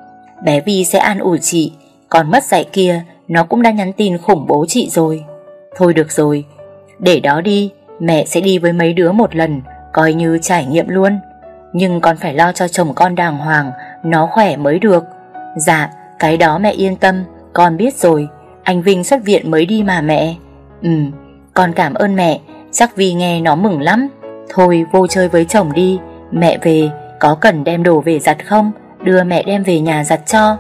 Speaker 1: Bé Vi sẽ an ủi chị Còn mất dạy kia Nó cũng đã nhắn tin khủng bố chị rồi Thôi được rồi Để đó đi Mẹ sẽ đi với mấy đứa một lần Coi như trải nghiệm luôn Nhưng con phải lo cho chồng con đàng hoàng Nó khỏe mới được Dạ cái đó mẹ yên tâm Con biết rồi Anh Vinh xuất viện mới đi mà mẹ Ừ, con cảm ơn mẹ, chắc Vi nghe nó mừng lắm. Thôi vô chơi với chồng đi, mẹ về, có cần đem đồ về giặt không? Đưa mẹ đem về nhà giặt cho.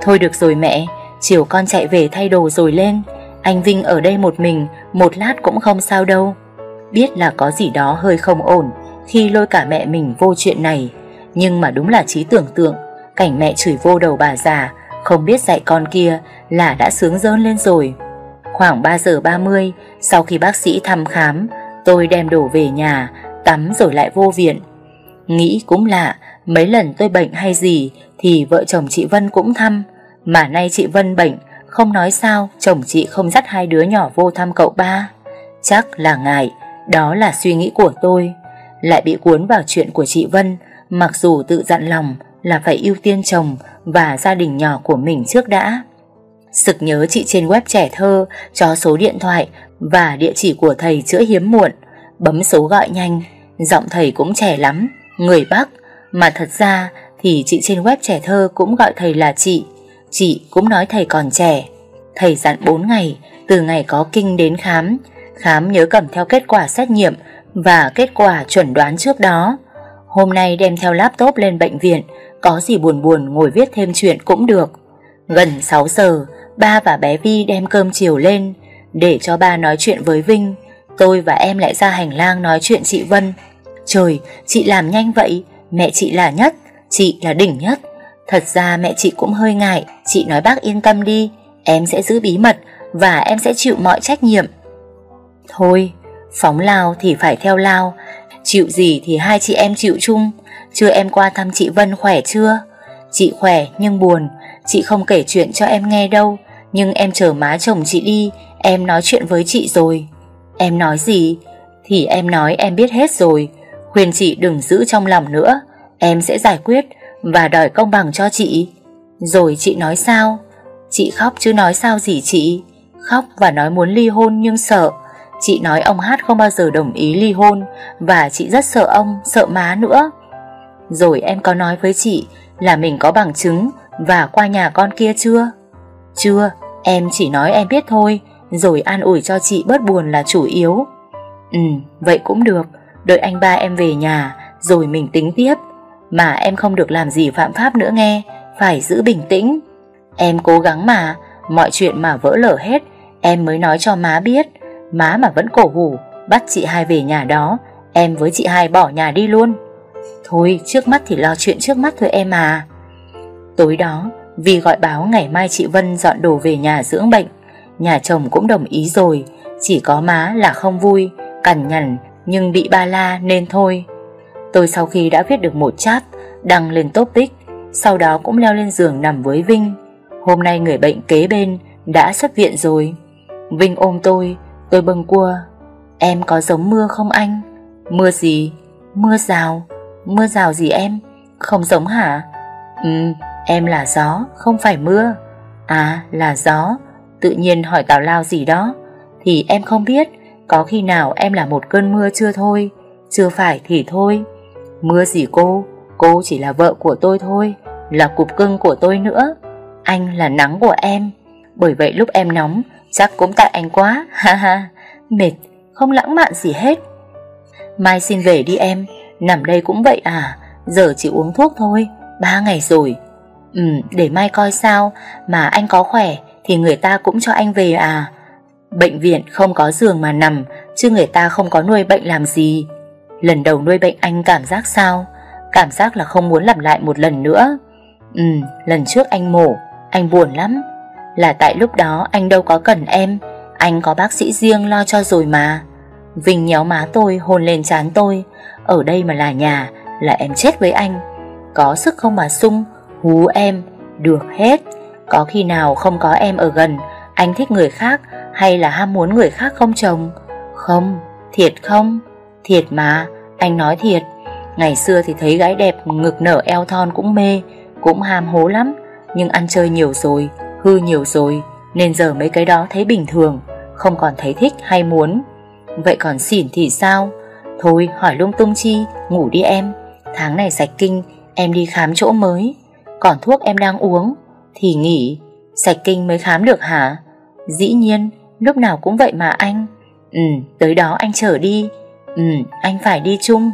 Speaker 1: Thôi được rồi mẹ, chiều con chạy về thay đồ rồi lên. Anh Vinh ở đây một mình, một lát cũng không sao đâu. Biết là có gì đó hơi không ổn khi lôi cả mẹ mình vô chuyện này. Nhưng mà đúng là trí tưởng tượng, cảnh mẹ chửi vô đầu bà già, không biết dạy con kia là đã sướng rơn lên rồi. Khoảng 3 giờ 30, sau khi bác sĩ thăm khám, tôi đem đồ về nhà, tắm rồi lại vô viện. Nghĩ cũng lạ, mấy lần tôi bệnh hay gì thì vợ chồng chị Vân cũng thăm, mà nay chị Vân bệnh, không nói sao chồng chị không dắt hai đứa nhỏ vô thăm cậu ba. Chắc là ngại, đó là suy nghĩ của tôi. Lại bị cuốn vào chuyện của chị Vân, mặc dù tự dặn lòng là phải ưu tiên chồng và gia đình nhỏ của mình trước đã. Sực nhớ chị trên web trẻ thơ cho số điện thoại và địa chỉ của thầy chữa hiếm muộn. Bấm số gọi nhanh, giọng thầy cũng trẻ lắm, người Bắc. Mà thật ra thì chị trên web trẻ thơ cũng gọi thầy là chị. Chị cũng nói thầy còn trẻ. Thầy dặn 4 ngày, từ ngày có kinh đến khám. Khám nhớ cầm theo kết quả xét nghiệm và kết quả chuẩn đoán trước đó. Hôm nay đem theo laptop lên bệnh viện, có gì buồn buồn ngồi viết thêm chuyện cũng được. Gần 6 giờ, ba và bé Vi đem cơm chiều lên để cho ba nói chuyện với Vinh. Tôi và em lại ra hành lang nói chuyện chị Vân. Trời, chị làm nhanh vậy, mẹ chị là nhất, chị là đỉnh nhất. Thật ra mẹ chị cũng hơi ngại, chị nói bác yên tâm đi, em sẽ giữ bí mật và em sẽ chịu mọi trách nhiệm. Thôi, phóng lao thì phải theo lao, chịu gì thì hai chị em chịu chung. Chưa em qua thăm chị Vân khỏe chưa? Chị khỏe nhưng buồn, Chị không kể chuyện cho em nghe đâu Nhưng em chờ má chồng chị đi Em nói chuyện với chị rồi Em nói gì Thì em nói em biết hết rồi Khuyên chị đừng giữ trong lòng nữa Em sẽ giải quyết và đòi công bằng cho chị Rồi chị nói sao Chị khóc chứ nói sao gì chị Khóc và nói muốn ly hôn nhưng sợ Chị nói ông Hát không bao giờ đồng ý ly hôn Và chị rất sợ ông, sợ má nữa Rồi em có nói với chị Là mình có bằng chứng và qua nhà con kia chưa? Chưa, em chỉ nói em biết thôi, rồi an ủi cho chị bớt buồn là chủ yếu. Ừ, vậy cũng được, đợi anh ba em về nhà, rồi mình tính tiếp. Mà em không được làm gì phạm pháp nữa nghe, phải giữ bình tĩnh. Em cố gắng mà, mọi chuyện mà vỡ lở hết, em mới nói cho má biết. Má mà vẫn cổ hủ, bắt chị hai về nhà đó, em với chị hai bỏ nhà đi luôn. Thôi, trước mắt thì lo chuyện trước mắt thôi em à. Tối đó, vì gọi báo ngày mai chị Vân dọn đồ về nhà dưỡng bệnh. Nhà chồng cũng đồng ý rồi, chỉ có má là không vui, cằn nhằn nhưng bị ba la nên thôi. Tôi sau khi đã viết được một cháp, đăng lên topic, sau đó cũng leo lên giường nằm với Vinh. Hôm nay người bệnh kế bên đã xuất viện rồi. Vinh ôm tôi, tôi bâng cua. Em có giống mưa không anh? Mưa gì? Mưa rào. Mưa rào gì em? Không giống hả? Ừ, Em là gió, không phải mưa. À, là gió. Tự nhiên hỏi tào lao gì đó. Thì em không biết, có khi nào em là một cơn mưa chưa thôi. Chưa phải thì thôi. Mưa gì cô, cô chỉ là vợ của tôi thôi, là cục cưng của tôi nữa. Anh là nắng của em. Bởi vậy lúc em nóng, chắc cũng tại anh quá. *laughs* Ha ha, mệt, không lãng mạn gì hết. Mai xin về đi em, nằm đây cũng vậy à, giờ chỉ uống thuốc thôi, ba ngày rồi, Ừ, để mai coi sao, mà anh có khỏe thì người ta cũng cho anh về à. Bệnh viện không có giường mà nằm, chứ người ta không có nuôi bệnh làm gì. Lần đầu nuôi bệnh anh cảm giác sao? Cảm giác là không muốn làm lại một lần nữa. Ừ, lần trước anh mổ, anh buồn lắm. Là tại lúc đó anh đâu có cần em, anh có bác sĩ riêng lo cho rồi mà. Vinh nhéo má tôi, hôn lên chán tôi. Ở đây mà là nhà, là em chết với anh. Có sức không mà sung, Hú em, được hết Có khi nào không có em ở gần Anh thích người khác hay là ham muốn người khác không chồng Không, thiệt không Thiệt mà, anh nói thiệt Ngày xưa thì thấy gái đẹp ngực nở eo thon cũng mê Cũng ham hố lắm Nhưng ăn chơi nhiều rồi, hư nhiều rồi Nên giờ mấy cái đó thấy bình thường Không còn thấy thích hay muốn Vậy còn xỉn thì sao Thôi hỏi lung tung chi Ngủ đi em Tháng này sạch kinh Em đi khám chỗ mới còn thuốc em đang uống Thì nghỉ Sạch kinh mới khám được hả Dĩ nhiên lúc nào cũng vậy mà anh Ừ tới đó anh chở đi Ừ anh phải đi chung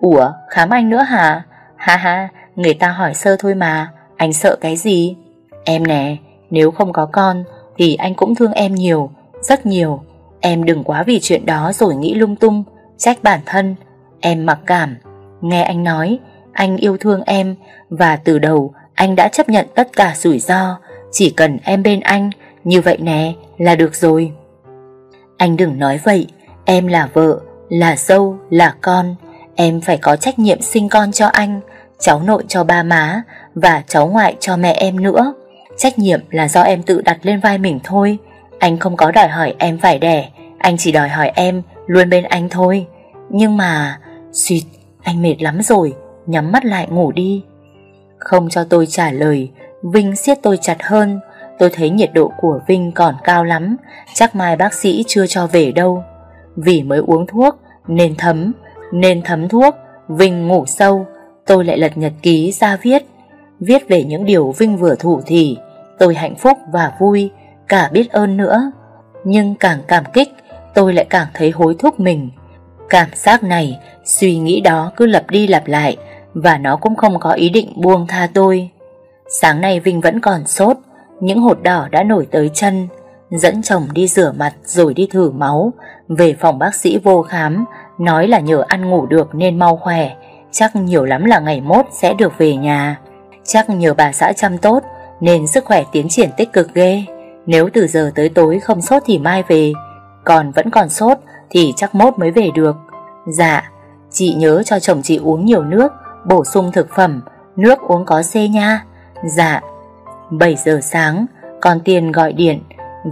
Speaker 1: Ủa khám anh nữa hả Ha ha người ta hỏi sơ thôi mà Anh sợ cái gì Em nè nếu không có con Thì anh cũng thương em nhiều Rất nhiều Em đừng quá vì chuyện đó rồi nghĩ lung tung Trách bản thân Em mặc cảm Nghe anh nói anh yêu thương em và từ đầu anh đã chấp nhận tất cả rủi ro, chỉ cần em bên anh, như vậy nè là được rồi. Anh đừng nói vậy, em là vợ, là dâu, là con, em phải có trách nhiệm sinh con cho anh, cháu nội cho ba má và cháu ngoại cho mẹ em nữa. Trách nhiệm là do em tự đặt lên vai mình thôi, anh không có đòi hỏi em phải đẻ, anh chỉ đòi hỏi em luôn bên anh thôi. Nhưng mà, suýt, anh mệt lắm rồi, nhắm mắt lại ngủ đi. Không cho tôi trả lời, Vinh siết tôi chặt hơn. Tôi thấy nhiệt độ của Vinh còn cao lắm, chắc mai bác sĩ chưa cho về đâu. Vì mới uống thuốc, nên thấm, nên thấm thuốc, Vinh ngủ sâu. Tôi lại lật nhật ký ra viết, viết về những điều Vinh vừa thủ thì. Tôi hạnh phúc và vui, cả biết ơn nữa. Nhưng càng cảm kích, tôi lại càng thấy hối thúc mình. Cảm giác này, suy nghĩ đó cứ lặp đi lặp lại, và nó cũng không có ý định buông tha tôi. Sáng nay Vinh vẫn còn sốt, những hột đỏ đã nổi tới chân, dẫn chồng đi rửa mặt rồi đi thử máu, về phòng bác sĩ vô khám, nói là nhờ ăn ngủ được nên mau khỏe, chắc nhiều lắm là ngày mốt sẽ được về nhà. Chắc nhờ bà xã chăm tốt nên sức khỏe tiến triển tích cực ghê, nếu từ giờ tới tối không sốt thì mai về, còn vẫn còn sốt thì chắc mốt mới về được. Dạ, chị nhớ cho chồng chị uống nhiều nước bổ sung thực phẩm, nước uống có xê nha. Dạ. 7 giờ sáng, con Tiền gọi điện,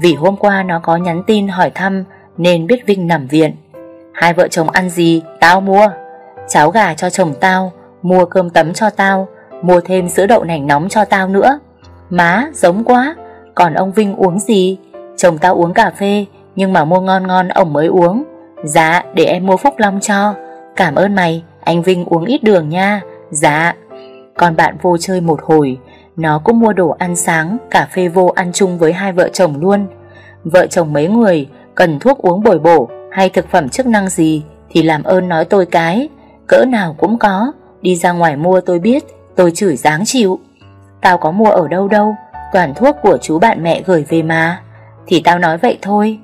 Speaker 1: vì hôm qua nó có nhắn tin hỏi thăm nên biết Vinh nằm viện. Hai vợ chồng ăn gì, tao mua. Cháo gà cho chồng tao, mua cơm tấm cho tao, mua thêm sữa đậu nành nóng cho tao nữa. Má, giống quá, còn ông Vinh uống gì? Chồng tao uống cà phê, nhưng mà mua ngon ngon ông mới uống. Dạ, để em mua Phúc Long cho. Cảm ơn mày, anh Vinh uống ít đường nha Dạ Còn bạn vô chơi một hồi Nó cũng mua đồ ăn sáng Cà phê vô ăn chung với hai vợ chồng luôn Vợ chồng mấy người Cần thuốc uống bồi bổ Hay thực phẩm chức năng gì Thì làm ơn nói tôi cái Cỡ nào cũng có Đi ra ngoài mua tôi biết Tôi chửi dáng chịu Tao có mua ở đâu đâu Toàn thuốc của chú bạn mẹ gửi về mà Thì tao nói vậy thôi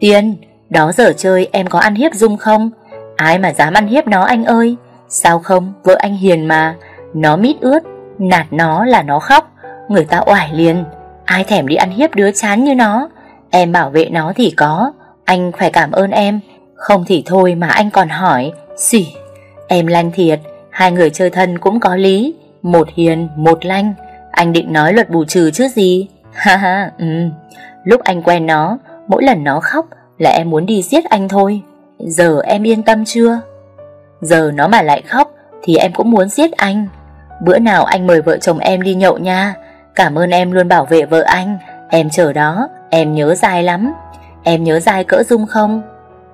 Speaker 1: Tiên, đó giờ chơi em có ăn hiếp Dung không? Ai mà dám ăn hiếp nó anh ơi Sao không, vợ anh hiền mà Nó mít ướt, nạt nó là nó khóc Người ta oải liền Ai thèm đi ăn hiếp đứa chán như nó Em bảo vệ nó thì có Anh phải cảm ơn em Không thì thôi mà anh còn hỏi Xỉ, em lanh thiệt Hai người chơi thân cũng có lý Một hiền, một lanh Anh định nói luật bù trừ chứ gì *laughs* Ha ha, ừ Lúc anh quen nó, mỗi lần nó khóc Là em muốn đi giết anh thôi Giờ em yên tâm chưa? Giờ nó mà lại khóc Thì em cũng muốn giết anh Bữa nào anh mời vợ chồng em đi nhậu nha Cảm ơn em luôn bảo vệ vợ anh Em chờ đó Em nhớ dai lắm Em nhớ dai cỡ dung không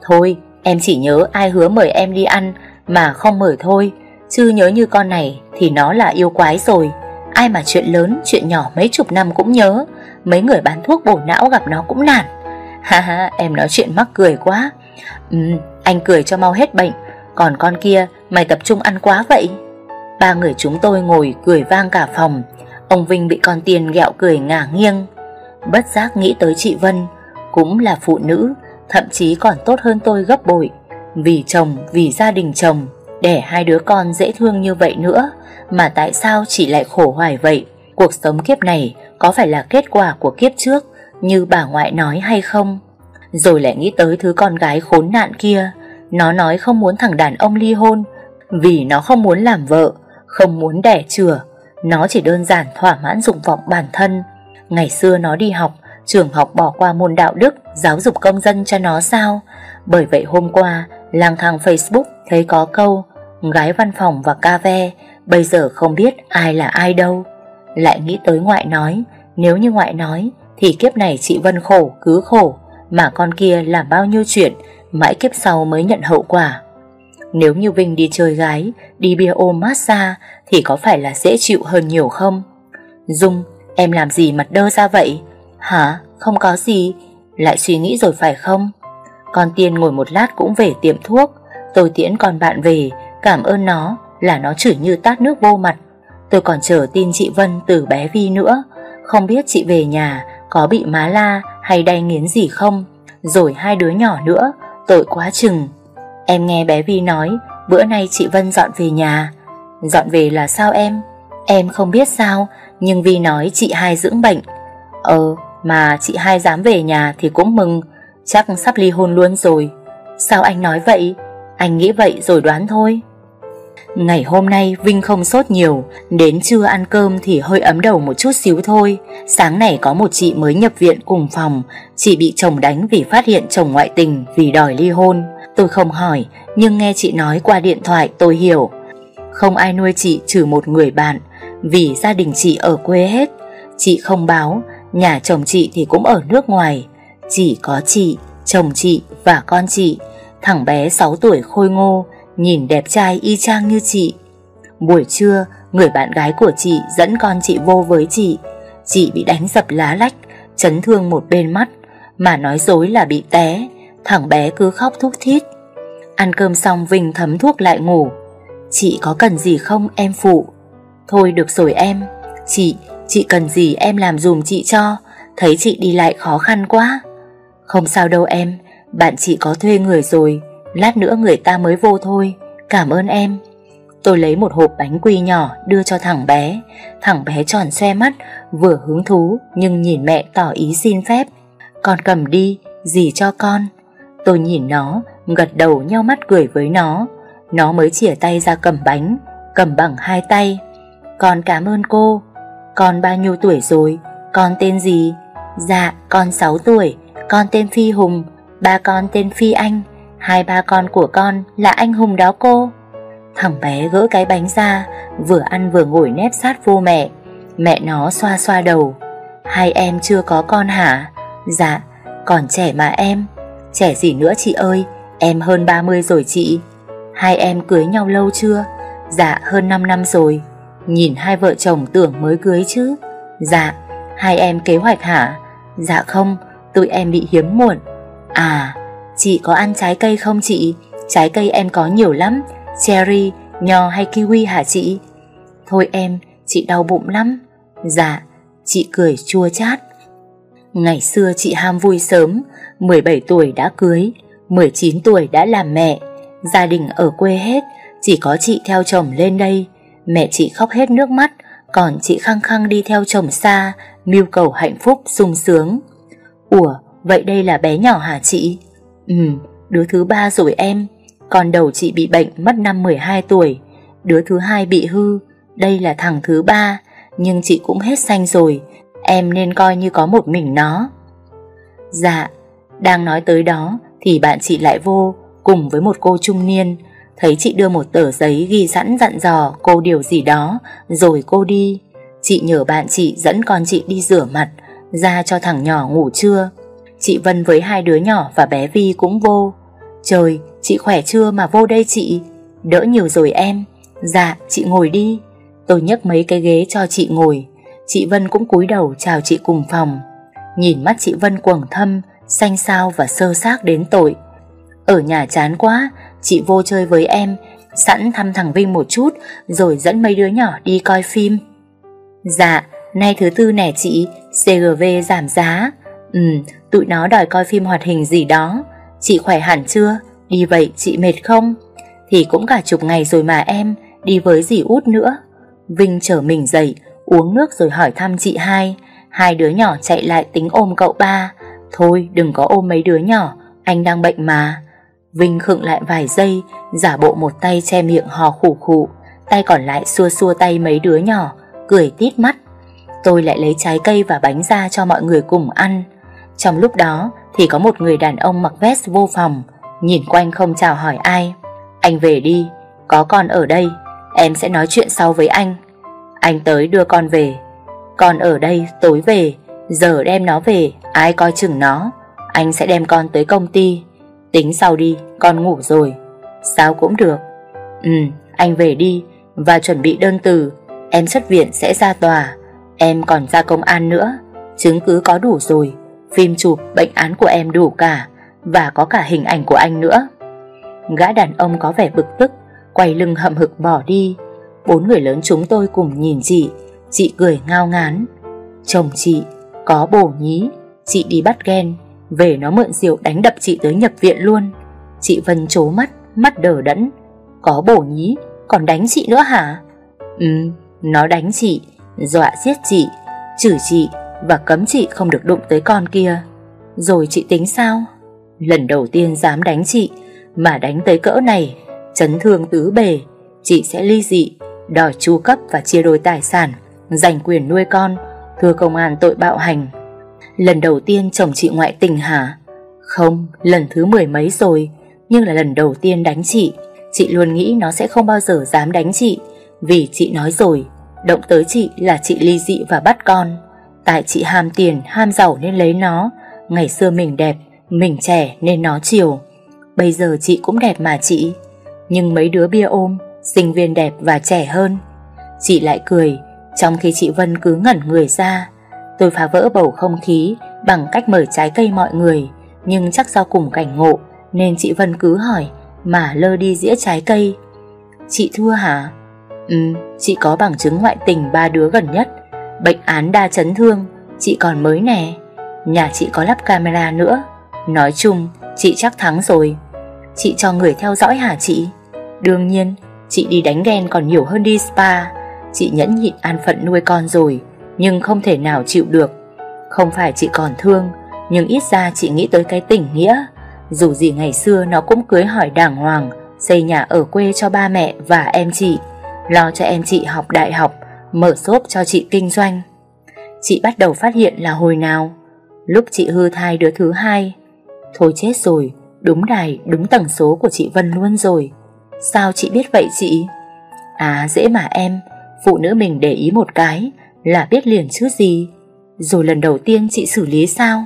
Speaker 1: Thôi em chỉ nhớ ai hứa mời em đi ăn Mà không mời thôi Chứ nhớ như con này thì nó là yêu quái rồi Ai mà chuyện lớn Chuyện nhỏ mấy chục năm cũng nhớ Mấy người bán thuốc bổ não gặp nó cũng nản haha em nói chuyện mắc cười quá Ừ anh cười cho mau hết bệnh còn con kia mày tập trung ăn quá vậy Ba người chúng tôi ngồi cười vang cả phòng Ông Vinh bị con tiền gẹo cười ngả nghiêng Bất giác nghĩ tới chị Vân Cũng là phụ nữ Thậm chí còn tốt hơn tôi gấp bội Vì chồng, vì gia đình chồng Để hai đứa con dễ thương như vậy nữa Mà tại sao chị lại khổ hoài vậy Cuộc sống kiếp này Có phải là kết quả của kiếp trước Như bà ngoại nói hay không Rồi lại nghĩ tới thứ con gái khốn nạn kia nó nói không muốn thằng đàn ông ly hôn Vì nó không muốn làm vợ Không muốn đẻ chừa Nó chỉ đơn giản thỏa mãn dục vọng bản thân Ngày xưa nó đi học Trường học bỏ qua môn đạo đức Giáo dục công dân cho nó sao Bởi vậy hôm qua lang thang Facebook thấy có câu Gái văn phòng và ca ve Bây giờ không biết ai là ai đâu Lại nghĩ tới ngoại nói Nếu như ngoại nói Thì kiếp này chị Vân khổ cứ khổ Mà con kia làm bao nhiêu chuyện mãi kiếp sau mới nhận hậu quả. Nếu như Vinh đi chơi gái, đi bia ôm massage thì có phải là dễ chịu hơn nhiều không? Dung, em làm gì mặt đơ ra vậy? Hả? Không có gì. Lại suy nghĩ rồi phải không? Con Tiên ngồi một lát cũng về tiệm thuốc. Tôi tiễn con bạn về, cảm ơn nó là nó chửi như tát nước vô mặt. Tôi còn chờ tin chị Vân từ bé Vi nữa. Không biết chị về nhà có bị má la hay đay nghiến gì không? Rồi hai đứa nhỏ nữa, Tội quá chừng Em nghe bé Vi nói Bữa nay chị Vân dọn về nhà Dọn về là sao em Em không biết sao Nhưng Vi nói chị hai dưỡng bệnh Ờ mà chị hai dám về nhà thì cũng mừng Chắc sắp ly hôn luôn rồi Sao anh nói vậy Anh nghĩ vậy rồi đoán thôi Ngày hôm nay Vinh không sốt nhiều, đến trưa ăn cơm thì hơi ấm đầu một chút xíu thôi. Sáng nay có một chị mới nhập viện cùng phòng, chị bị chồng đánh vì phát hiện chồng ngoại tình vì đòi ly hôn. Tôi không hỏi, nhưng nghe chị nói qua điện thoại tôi hiểu. Không ai nuôi chị trừ một người bạn, vì gia đình chị ở quê hết. Chị không báo, nhà chồng chị thì cũng ở nước ngoài. Chỉ có chị, chồng chị và con chị, thằng bé 6 tuổi khôi ngô, nhìn đẹp trai y chang như chị. Buổi trưa, người bạn gái của chị dẫn con chị vô với chị. Chị bị đánh dập lá lách, chấn thương một bên mắt, mà nói dối là bị té, thằng bé cứ khóc thút thít. Ăn cơm xong Vinh thấm thuốc lại ngủ. Chị có cần gì không em phụ? Thôi được rồi em, chị, chị cần gì em làm dùm chị cho, thấy chị đi lại khó khăn quá. Không sao đâu em, bạn chị có thuê người rồi, Lát nữa người ta mới vô thôi Cảm ơn em Tôi lấy một hộp bánh quy nhỏ đưa cho thằng bé Thằng bé tròn xe mắt Vừa hứng thú nhưng nhìn mẹ tỏ ý xin phép Con cầm đi Dì cho con Tôi nhìn nó Gật đầu nhau mắt cười với nó Nó mới chỉa tay ra cầm bánh Cầm bằng hai tay Con cảm ơn cô Con bao nhiêu tuổi rồi Con tên gì Dạ con 6 tuổi Con tên Phi Hùng Ba con tên Phi Anh Hai ba con của con là anh hùng đó cô Thằng bé gỡ cái bánh ra Vừa ăn vừa ngồi nép sát vô mẹ Mẹ nó xoa xoa đầu Hai em chưa có con hả Dạ còn trẻ mà em Trẻ gì nữa chị ơi Em hơn 30 rồi chị Hai em cưới nhau lâu chưa Dạ hơn 5 năm rồi Nhìn hai vợ chồng tưởng mới cưới chứ Dạ Hai em kế hoạch hả Dạ không Tụi em bị hiếm muộn À Chị có ăn trái cây không chị? Trái cây em có nhiều lắm Cherry, nho hay kiwi hả chị? Thôi em, chị đau bụng lắm Dạ, chị cười chua chát Ngày xưa chị ham vui sớm 17 tuổi đã cưới 19 tuổi đã làm mẹ Gia đình ở quê hết Chỉ có chị theo chồng lên đây Mẹ chị khóc hết nước mắt Còn chị khăng khăng đi theo chồng xa Mưu cầu hạnh phúc sung sướng Ủa, vậy đây là bé nhỏ hả chị? Ừ, đứa thứ ba rồi em, còn đầu chị bị bệnh mất năm 12 tuổi, đứa thứ hai bị hư, đây là thằng thứ ba, nhưng chị cũng hết xanh rồi, em nên coi như có một mình nó. Dạ, đang nói tới đó thì bạn chị lại vô cùng với một cô trung niên, thấy chị đưa một tờ giấy ghi sẵn dặn dò cô điều gì đó, rồi cô đi. Chị nhờ bạn chị dẫn con chị đi rửa mặt, ra cho thằng nhỏ ngủ trưa. Chị Vân với hai đứa nhỏ và bé Vi cũng vô Trời, chị khỏe chưa mà vô đây chị Đỡ nhiều rồi em Dạ, chị ngồi đi Tôi nhấc mấy cái ghế cho chị ngồi Chị Vân cũng cúi đầu chào chị cùng phòng Nhìn mắt chị Vân quầng thâm Xanh xao và sơ xác đến tội Ở nhà chán quá Chị vô chơi với em Sẵn thăm thằng Vinh một chút Rồi dẫn mấy đứa nhỏ đi coi phim Dạ, nay thứ tư nè chị CGV giảm giá Ừ, tụi nó đòi coi phim hoạt hình gì đó. Chị khỏe hẳn chưa? Đi vậy chị mệt không? Thì cũng cả chục ngày rồi mà em, đi với dì út nữa. Vinh chở mình dậy, uống nước rồi hỏi thăm chị hai. Hai đứa nhỏ chạy lại tính ôm cậu ba. Thôi đừng có ôm mấy đứa nhỏ, anh đang bệnh mà. Vinh khựng lại vài giây, giả bộ một tay che miệng hò khủ khủ, tay còn lại xua xua tay mấy đứa nhỏ, cười tít mắt. Tôi lại lấy trái cây và bánh ra cho mọi người cùng ăn. Trong lúc đó thì có một người đàn ông mặc vest vô phòng, nhìn quanh không chào hỏi ai. Anh về đi, có con ở đây, em sẽ nói chuyện sau với anh. Anh tới đưa con về. Con ở đây tối về, giờ đem nó về, ai coi chừng nó. Anh sẽ đem con tới công ty. Tính sau đi, con ngủ rồi. Sao cũng được. Ừ, anh về đi và chuẩn bị đơn từ. Em xuất viện sẽ ra tòa. Em còn ra công an nữa. Chứng cứ có đủ rồi, Phim chụp bệnh án của em đủ cả Và có cả hình ảnh của anh nữa Gã đàn ông có vẻ bực tức Quay lưng hậm hực bỏ đi Bốn người lớn chúng tôi cùng nhìn chị Chị cười ngao ngán Chồng chị có bổ nhí Chị đi bắt ghen Về nó mượn rượu đánh đập chị tới nhập viện luôn Chị Vân chố mắt Mắt đờ đẫn Có bổ nhí còn đánh chị nữa hả Ừ nó đánh chị Dọa giết chị Chửi chị và cấm chị không được đụng tới con kia. Rồi chị tính sao? Lần đầu tiên dám đánh chị mà đánh tới cỡ này, chấn thương tứ bề, chị sẽ ly dị, đòi chu cấp và chia đôi tài sản, giành quyền nuôi con, thưa công an tội bạo hành. Lần đầu tiên chồng chị ngoại tình hả? Không, lần thứ mười mấy rồi, nhưng là lần đầu tiên đánh chị. Chị luôn nghĩ nó sẽ không bao giờ dám đánh chị, vì chị nói rồi, động tới chị là chị ly dị và bắt con. Tại chị ham tiền, ham giàu nên lấy nó Ngày xưa mình đẹp, mình trẻ nên nó chiều Bây giờ chị cũng đẹp mà chị Nhưng mấy đứa bia ôm Sinh viên đẹp và trẻ hơn Chị lại cười Trong khi chị Vân cứ ngẩn người ra Tôi phá vỡ bầu không khí Bằng cách mở trái cây mọi người Nhưng chắc do cùng cảnh ngộ Nên chị Vân cứ hỏi Mà lơ đi dĩa trái cây Chị thua hả? Ừ, chị có bằng chứng ngoại tình ba đứa gần nhất Bệnh án đa chấn thương Chị còn mới nè Nhà chị có lắp camera nữa Nói chung chị chắc thắng rồi Chị cho người theo dõi hả chị Đương nhiên Chị đi đánh ghen còn nhiều hơn đi spa Chị nhẫn nhịn an phận nuôi con rồi Nhưng không thể nào chịu được Không phải chị còn thương Nhưng ít ra chị nghĩ tới cái tình nghĩa Dù gì ngày xưa nó cũng cưới hỏi đàng hoàng Xây nhà ở quê cho ba mẹ và em chị Lo cho em chị học đại học mở xốp cho chị kinh doanh. Chị bắt đầu phát hiện là hồi nào, lúc chị hư thai đứa thứ hai. Thôi chết rồi, đúng đài, đúng tầng số của chị Vân luôn rồi. Sao chị biết vậy chị? À dễ mà em, phụ nữ mình để ý một cái là biết liền chứ gì. Rồi lần đầu tiên chị xử lý sao?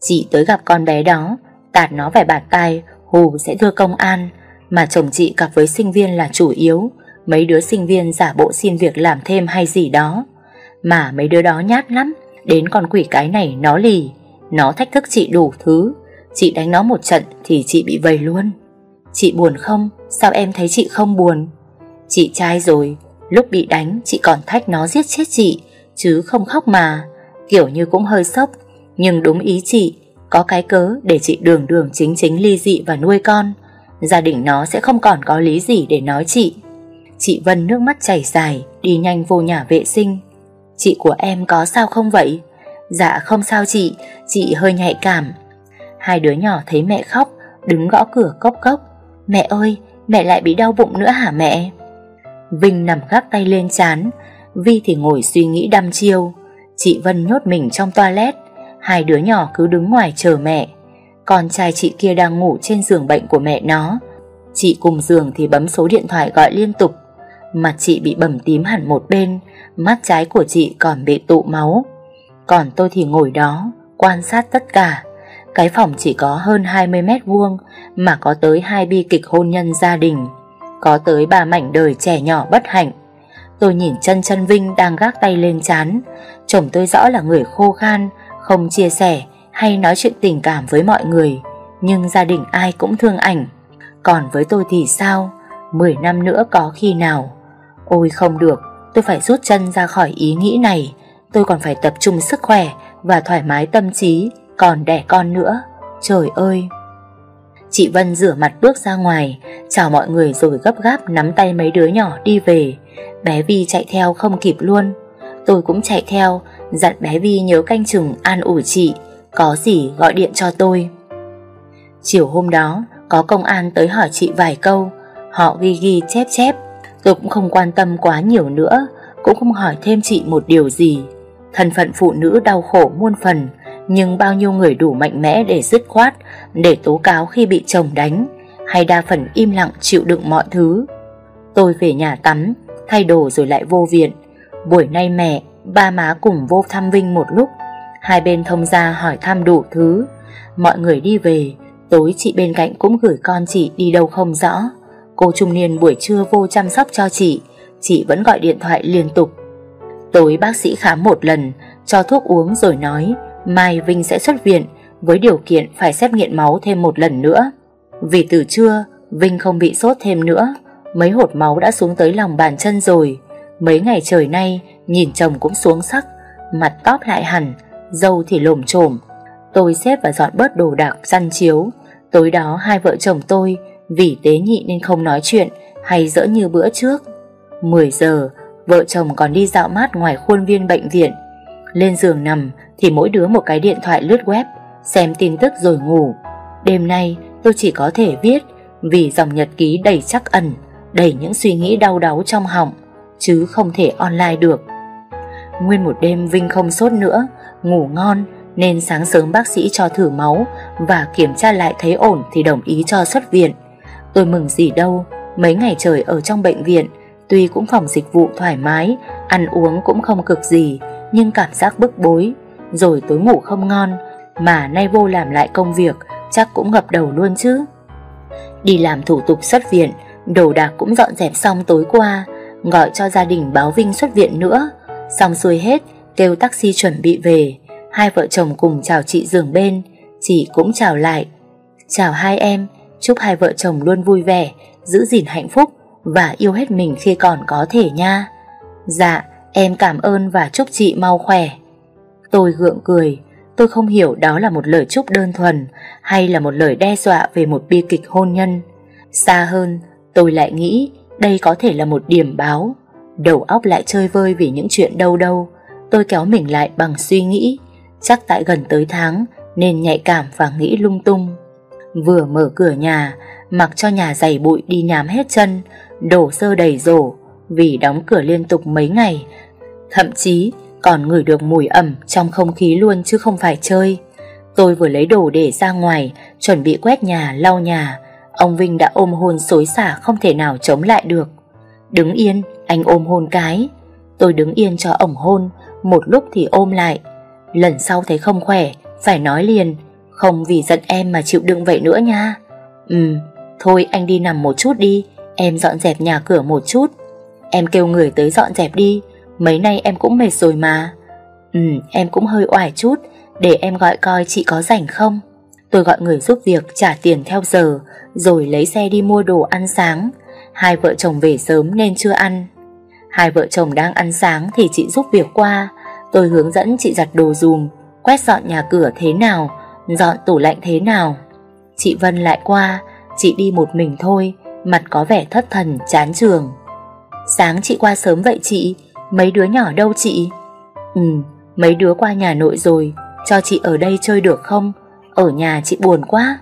Speaker 1: Chị tới gặp con bé đó, tạt nó về bạt tay, hù sẽ đưa công an, mà chồng chị gặp với sinh viên là chủ yếu, mấy đứa sinh viên giả bộ xin việc làm thêm hay gì đó. Mà mấy đứa đó nhát lắm, đến con quỷ cái này nó lì, nó thách thức chị đủ thứ. Chị đánh nó một trận thì chị bị vầy luôn. Chị buồn không? Sao em thấy chị không buồn? Chị trai rồi, lúc bị đánh chị còn thách nó giết chết chị, chứ không khóc mà. Kiểu như cũng hơi sốc, nhưng đúng ý chị, có cái cớ để chị đường đường chính chính ly dị và nuôi con. Gia đình nó sẽ không còn có lý gì để nói chị. Chị Vân nước mắt chảy dài Đi nhanh vô nhà vệ sinh Chị của em có sao không vậy Dạ không sao chị Chị hơi nhạy cảm Hai đứa nhỏ thấy mẹ khóc Đứng gõ cửa cốc cốc Mẹ ơi mẹ lại bị đau bụng nữa hả mẹ Vinh nằm gác tay lên chán Vi thì ngồi suy nghĩ đăm chiêu Chị Vân nhốt mình trong toilet Hai đứa nhỏ cứ đứng ngoài chờ mẹ Con trai chị kia đang ngủ trên giường bệnh của mẹ nó Chị cùng giường thì bấm số điện thoại gọi liên tục Mặt chị bị bầm tím hẳn một bên Mắt trái của chị còn bị tụ máu Còn tôi thì ngồi đó Quan sát tất cả Cái phòng chỉ có hơn 20 mét vuông Mà có tới hai bi kịch hôn nhân gia đình Có tới ba mảnh đời trẻ nhỏ bất hạnh Tôi nhìn chân chân Vinh đang gác tay lên chán Chồng tôi rõ là người khô khan Không chia sẻ hay nói chuyện tình cảm với mọi người Nhưng gia đình ai cũng thương ảnh Còn với tôi thì sao 10 năm nữa có khi nào Ôi không được, tôi phải rút chân ra khỏi ý nghĩ này. Tôi còn phải tập trung sức khỏe và thoải mái tâm trí, còn đẻ con nữa. Trời ơi! Chị Vân rửa mặt bước ra ngoài, chào mọi người rồi gấp gáp nắm tay mấy đứa nhỏ đi về. Bé Vi chạy theo không kịp luôn. Tôi cũng chạy theo, dặn bé Vi nhớ canh chừng an ủi chị, có gì gọi điện cho tôi. Chiều hôm đó, có công an tới hỏi chị vài câu, họ ghi ghi chép chép Tôi cũng không quan tâm quá nhiều nữa, cũng không hỏi thêm chị một điều gì. Thân phận phụ nữ đau khổ muôn phần, nhưng bao nhiêu người đủ mạnh mẽ để dứt khoát, để tố cáo khi bị chồng đánh, hay đa phần im lặng chịu đựng mọi thứ. Tôi về nhà tắm, thay đồ rồi lại vô viện. Buổi nay mẹ, ba má cùng vô thăm Vinh một lúc, hai bên thông gia hỏi thăm đủ thứ. Mọi người đi về, tối chị bên cạnh cũng gửi con chị đi đâu không rõ. Cô trung niên buổi trưa vô chăm sóc cho chị Chị vẫn gọi điện thoại liên tục Tối bác sĩ khám một lần Cho thuốc uống rồi nói Mai Vinh sẽ xuất viện Với điều kiện phải xét nghiệm máu thêm một lần nữa Vì từ trưa Vinh không bị sốt thêm nữa Mấy hột máu đã xuống tới lòng bàn chân rồi Mấy ngày trời nay Nhìn chồng cũng xuống sắc Mặt tóp lại hẳn Dâu thì lồm trồm Tôi xếp và dọn bớt đồ đạc, săn chiếu Tối đó hai vợ chồng tôi vì tế nhị nên không nói chuyện Hay dỡ như bữa trước 10 giờ Vợ chồng còn đi dạo mát ngoài khuôn viên bệnh viện Lên giường nằm Thì mỗi đứa một cái điện thoại lướt web Xem tin tức rồi ngủ Đêm nay tôi chỉ có thể viết Vì dòng nhật ký đầy chắc ẩn Đầy những suy nghĩ đau đáu trong họng Chứ không thể online được Nguyên một đêm Vinh không sốt nữa Ngủ ngon Nên sáng sớm bác sĩ cho thử máu Và kiểm tra lại thấy ổn Thì đồng ý cho xuất viện Tôi mừng gì đâu, mấy ngày trời ở trong bệnh viện, tuy cũng phòng dịch vụ thoải mái, ăn uống cũng không cực gì, nhưng cảm giác bức bối, rồi tối ngủ không ngon, mà nay vô làm lại công việc, chắc cũng ngập đầu luôn chứ. Đi làm thủ tục xuất viện, đồ đạc cũng dọn dẹp xong tối qua, gọi cho gia đình báo Vinh xuất viện nữa. Xong xuôi hết, kêu taxi chuẩn bị về, hai vợ chồng cùng chào chị giường bên, chị cũng chào lại. Chào hai em, Chúc hai vợ chồng luôn vui vẻ, giữ gìn hạnh phúc và yêu hết mình khi còn có thể nha. Dạ, em cảm ơn và chúc chị mau khỏe. Tôi gượng cười, tôi không hiểu đó là một lời chúc đơn thuần hay là một lời đe dọa về một bi kịch hôn nhân. Xa hơn, tôi lại nghĩ đây có thể là một điểm báo. Đầu óc lại chơi vơi vì những chuyện đâu đâu. Tôi kéo mình lại bằng suy nghĩ, chắc tại gần tới tháng nên nhạy cảm và nghĩ lung tung. Vừa mở cửa nhà Mặc cho nhà dày bụi đi nhám hết chân Đổ sơ đầy rổ Vì đóng cửa liên tục mấy ngày Thậm chí còn ngửi được mùi ẩm Trong không khí luôn chứ không phải chơi Tôi vừa lấy đồ để ra ngoài Chuẩn bị quét nhà, lau nhà Ông Vinh đã ôm hôn xối xả Không thể nào chống lại được Đứng yên, anh ôm hôn cái Tôi đứng yên cho ổng hôn Một lúc thì ôm lại Lần sau thấy không khỏe Phải nói liền không vì giận em mà chịu đựng vậy nữa nha Ừ Thôi anh đi nằm một chút đi Em dọn dẹp nhà cửa một chút Em kêu người tới dọn dẹp đi Mấy nay em cũng mệt rồi mà Ừ em cũng hơi oải chút Để em gọi coi chị có rảnh không Tôi gọi người giúp việc trả tiền theo giờ Rồi lấy xe đi mua đồ ăn sáng Hai vợ chồng về sớm nên chưa ăn Hai vợ chồng đang ăn sáng Thì chị giúp việc qua Tôi hướng dẫn chị giặt đồ dùm Quét dọn nhà cửa thế nào dọn tủ lạnh thế nào. Chị Vân lại qua, chị đi một mình thôi, mặt có vẻ thất thần, chán trường. Sáng chị qua sớm vậy chị, mấy đứa nhỏ đâu chị? Ừ, mấy đứa qua nhà nội rồi, cho chị ở đây chơi được không? Ở nhà chị buồn quá.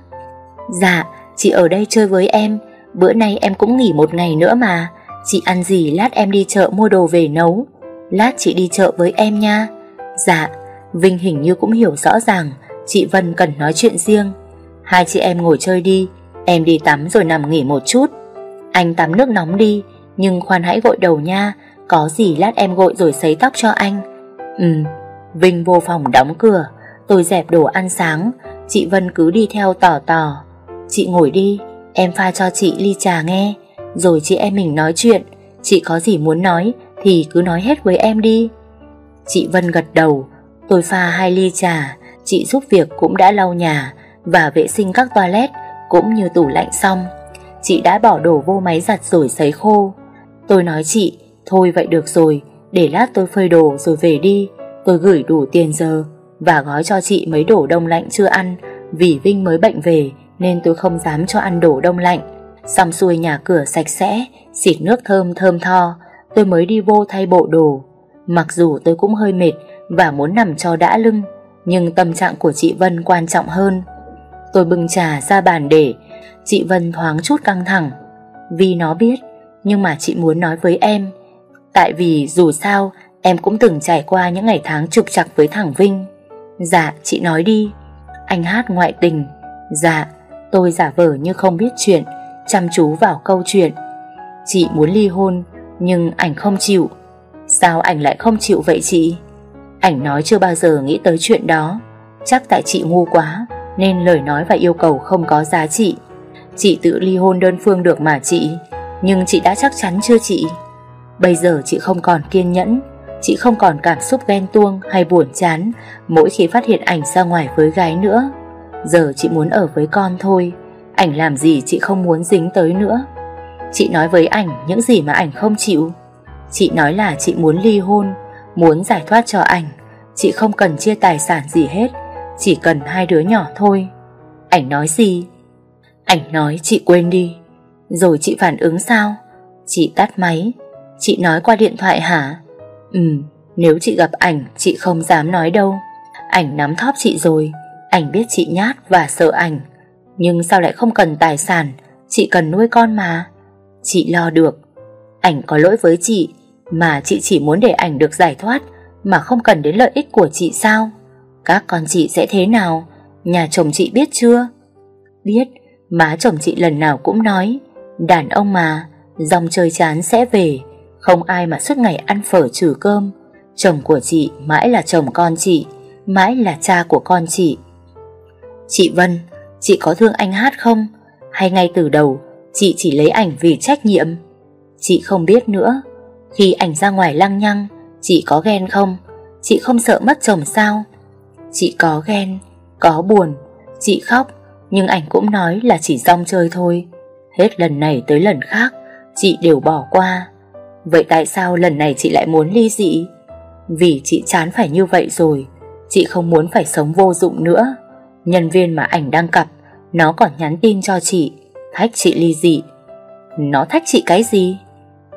Speaker 1: Dạ, chị ở đây chơi với em, bữa nay em cũng nghỉ một ngày nữa mà. Chị ăn gì lát em đi chợ mua đồ về nấu. Lát chị đi chợ với em nha. Dạ, Vinh hình như cũng hiểu rõ ràng Chị Vân cần nói chuyện riêng Hai chị em ngồi chơi đi Em đi tắm rồi nằm nghỉ một chút Anh tắm nước nóng đi Nhưng khoan hãy gội đầu nha Có gì lát em gội rồi sấy tóc cho anh Ừ Vinh vô phòng đóng cửa Tôi dẹp đồ ăn sáng Chị Vân cứ đi theo tò tò Chị ngồi đi Em pha cho chị ly trà nghe Rồi chị em mình nói chuyện Chị có gì muốn nói Thì cứ nói hết với em đi Chị Vân gật đầu Tôi pha hai ly trà Chị giúp việc cũng đã lau nhà và vệ sinh các toilet cũng như tủ lạnh xong. Chị đã bỏ đồ vô máy giặt rồi sấy khô. Tôi nói chị, thôi vậy được rồi, để lát tôi phơi đồ rồi về đi. Tôi gửi đủ tiền giờ và gói cho chị mấy đồ đông lạnh chưa ăn vì Vinh mới bệnh về nên tôi không dám cho ăn đồ đông lạnh. Xong xuôi nhà cửa sạch sẽ, xịt nước thơm thơm tho, tôi mới đi vô thay bộ đồ. Mặc dù tôi cũng hơi mệt và muốn nằm cho đã lưng, nhưng tâm trạng của chị Vân quan trọng hơn Tôi bưng trà ra bàn để Chị Vân thoáng chút căng thẳng Vì nó biết Nhưng mà chị muốn nói với em Tại vì dù sao Em cũng từng trải qua những ngày tháng trục trặc với thằng Vinh Dạ chị nói đi Anh hát ngoại tình Dạ tôi giả vờ như không biết chuyện Chăm chú vào câu chuyện Chị muốn ly hôn Nhưng ảnh không chịu Sao ảnh lại không chịu vậy chị Ảnh nói chưa bao giờ nghĩ tới chuyện đó Chắc tại chị ngu quá Nên lời nói và yêu cầu không có giá trị Chị tự ly hôn đơn phương được mà chị Nhưng chị đã chắc chắn chưa chị Bây giờ chị không còn kiên nhẫn Chị không còn cảm xúc ghen tuông hay buồn chán Mỗi khi phát hiện ảnh ra ngoài với gái nữa Giờ chị muốn ở với con thôi Ảnh làm gì chị không muốn dính tới nữa Chị nói với ảnh những gì mà ảnh không chịu Chị nói là chị muốn ly hôn Muốn giải thoát cho ảnh Chị không cần chia tài sản gì hết Chỉ cần hai đứa nhỏ thôi Ảnh nói gì Ảnh nói chị quên đi Rồi chị phản ứng sao Chị tắt máy Chị nói qua điện thoại hả Ừ nếu chị gặp ảnh chị không dám nói đâu Ảnh nắm thóp chị rồi Ảnh biết chị nhát và sợ ảnh Nhưng sao lại không cần tài sản Chị cần nuôi con mà Chị lo được Ảnh có lỗi với chị mà chị chỉ muốn để ảnh được giải thoát Mà không cần đến lợi ích của chị sao Các con chị sẽ thế nào Nhà chồng chị biết chưa Biết Má chồng chị lần nào cũng nói Đàn ông mà Dòng chơi chán sẽ về Không ai mà suốt ngày ăn phở trừ cơm Chồng của chị mãi là chồng con chị Mãi là cha của con chị Chị Vân Chị có thương anh Hát không Hay ngay từ đầu Chị chỉ lấy ảnh vì trách nhiệm Chị không biết nữa khi ảnh ra ngoài lăng nhăng Chị có ghen không Chị không sợ mất chồng sao Chị có ghen, có buồn Chị khóc Nhưng ảnh cũng nói là chỉ rong chơi thôi Hết lần này tới lần khác Chị đều bỏ qua Vậy tại sao lần này chị lại muốn ly dị Vì chị chán phải như vậy rồi Chị không muốn phải sống vô dụng nữa Nhân viên mà ảnh đang cặp Nó còn nhắn tin cho chị Thách chị ly dị Nó thách chị cái gì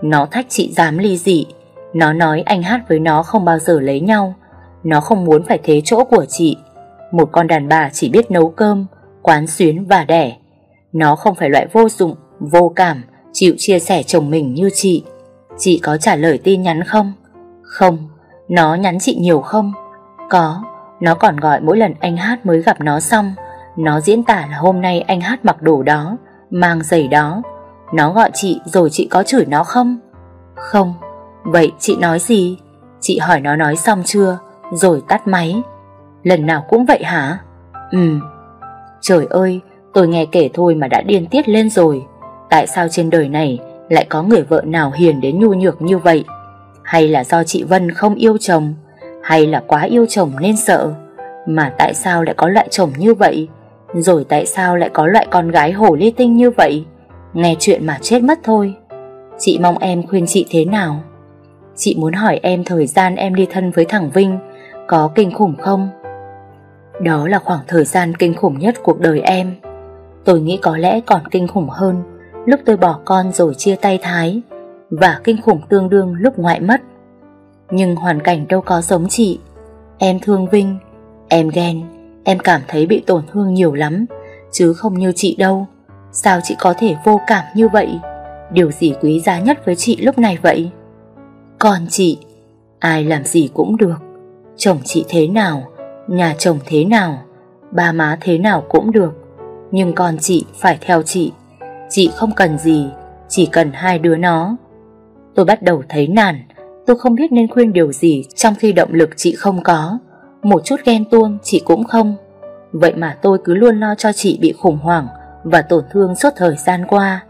Speaker 1: nó thách chị dám ly dị Nó nói anh hát với nó không bao giờ lấy nhau Nó không muốn phải thế chỗ của chị Một con đàn bà chỉ biết nấu cơm Quán xuyến và đẻ Nó không phải loại vô dụng Vô cảm Chịu chia sẻ chồng mình như chị Chị có trả lời tin nhắn không? Không Nó nhắn chị nhiều không? Có Nó còn gọi mỗi lần anh hát mới gặp nó xong Nó diễn tả là hôm nay anh hát mặc đồ đó Mang giày đó nó gọi chị rồi chị có chửi nó không? Không Vậy chị nói gì? Chị hỏi nó nói xong chưa? Rồi tắt máy Lần nào cũng vậy hả? Ừm Trời ơi Tôi nghe kể thôi mà đã điên tiết lên rồi Tại sao trên đời này Lại có người vợ nào hiền đến nhu nhược như vậy Hay là do chị Vân không yêu chồng Hay là quá yêu chồng nên sợ Mà tại sao lại có loại chồng như vậy Rồi tại sao lại có loại con gái hổ ly tinh như vậy nghe chuyện mà chết mất thôi. Chị mong em khuyên chị thế nào? Chị muốn hỏi em thời gian em ly thân với thằng Vinh có kinh khủng không? Đó là khoảng thời gian kinh khủng nhất cuộc đời em. Tôi nghĩ có lẽ còn kinh khủng hơn lúc tôi bỏ con rồi chia tay Thái và kinh khủng tương đương lúc ngoại mất. Nhưng hoàn cảnh đâu có giống chị. Em thương Vinh, em ghen, em cảm thấy bị tổn thương nhiều lắm chứ không như chị đâu. Sao chị có thể vô cảm như vậy Điều gì quý giá nhất với chị lúc này vậy Còn chị Ai làm gì cũng được Chồng chị thế nào Nhà chồng thế nào Ba má thế nào cũng được Nhưng con chị phải theo chị Chị không cần gì Chỉ cần hai đứa nó Tôi bắt đầu thấy nản Tôi không biết nên khuyên điều gì Trong khi động lực chị không có Một chút ghen tuông chị cũng không Vậy mà tôi cứ luôn lo cho chị bị khủng hoảng và tổn thương suốt thời gian qua.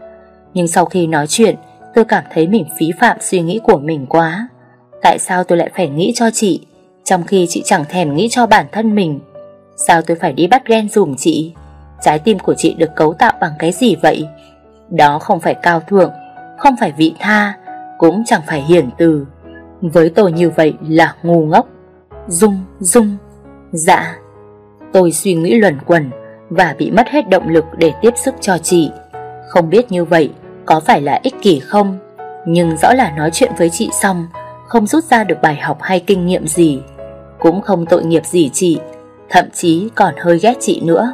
Speaker 1: Nhưng sau khi nói chuyện, tôi cảm thấy mình phí phạm suy nghĩ của mình quá. Tại sao tôi lại phải nghĩ cho chị, trong khi chị chẳng thèm nghĩ cho bản thân mình? Sao tôi phải đi bắt ghen dùm chị? Trái tim của chị được cấu tạo bằng cái gì vậy? Đó không phải cao thượng, không phải vị tha, cũng chẳng phải hiển từ. Với tôi như vậy là ngu ngốc. Dung, dung, dạ. Tôi suy nghĩ luẩn quẩn, và bị mất hết động lực để tiếp sức cho chị. Không biết như vậy có phải là ích kỷ không? Nhưng rõ là nói chuyện với chị xong, không rút ra được bài học hay kinh nghiệm gì. Cũng không tội nghiệp gì chị, thậm chí còn hơi ghét chị nữa.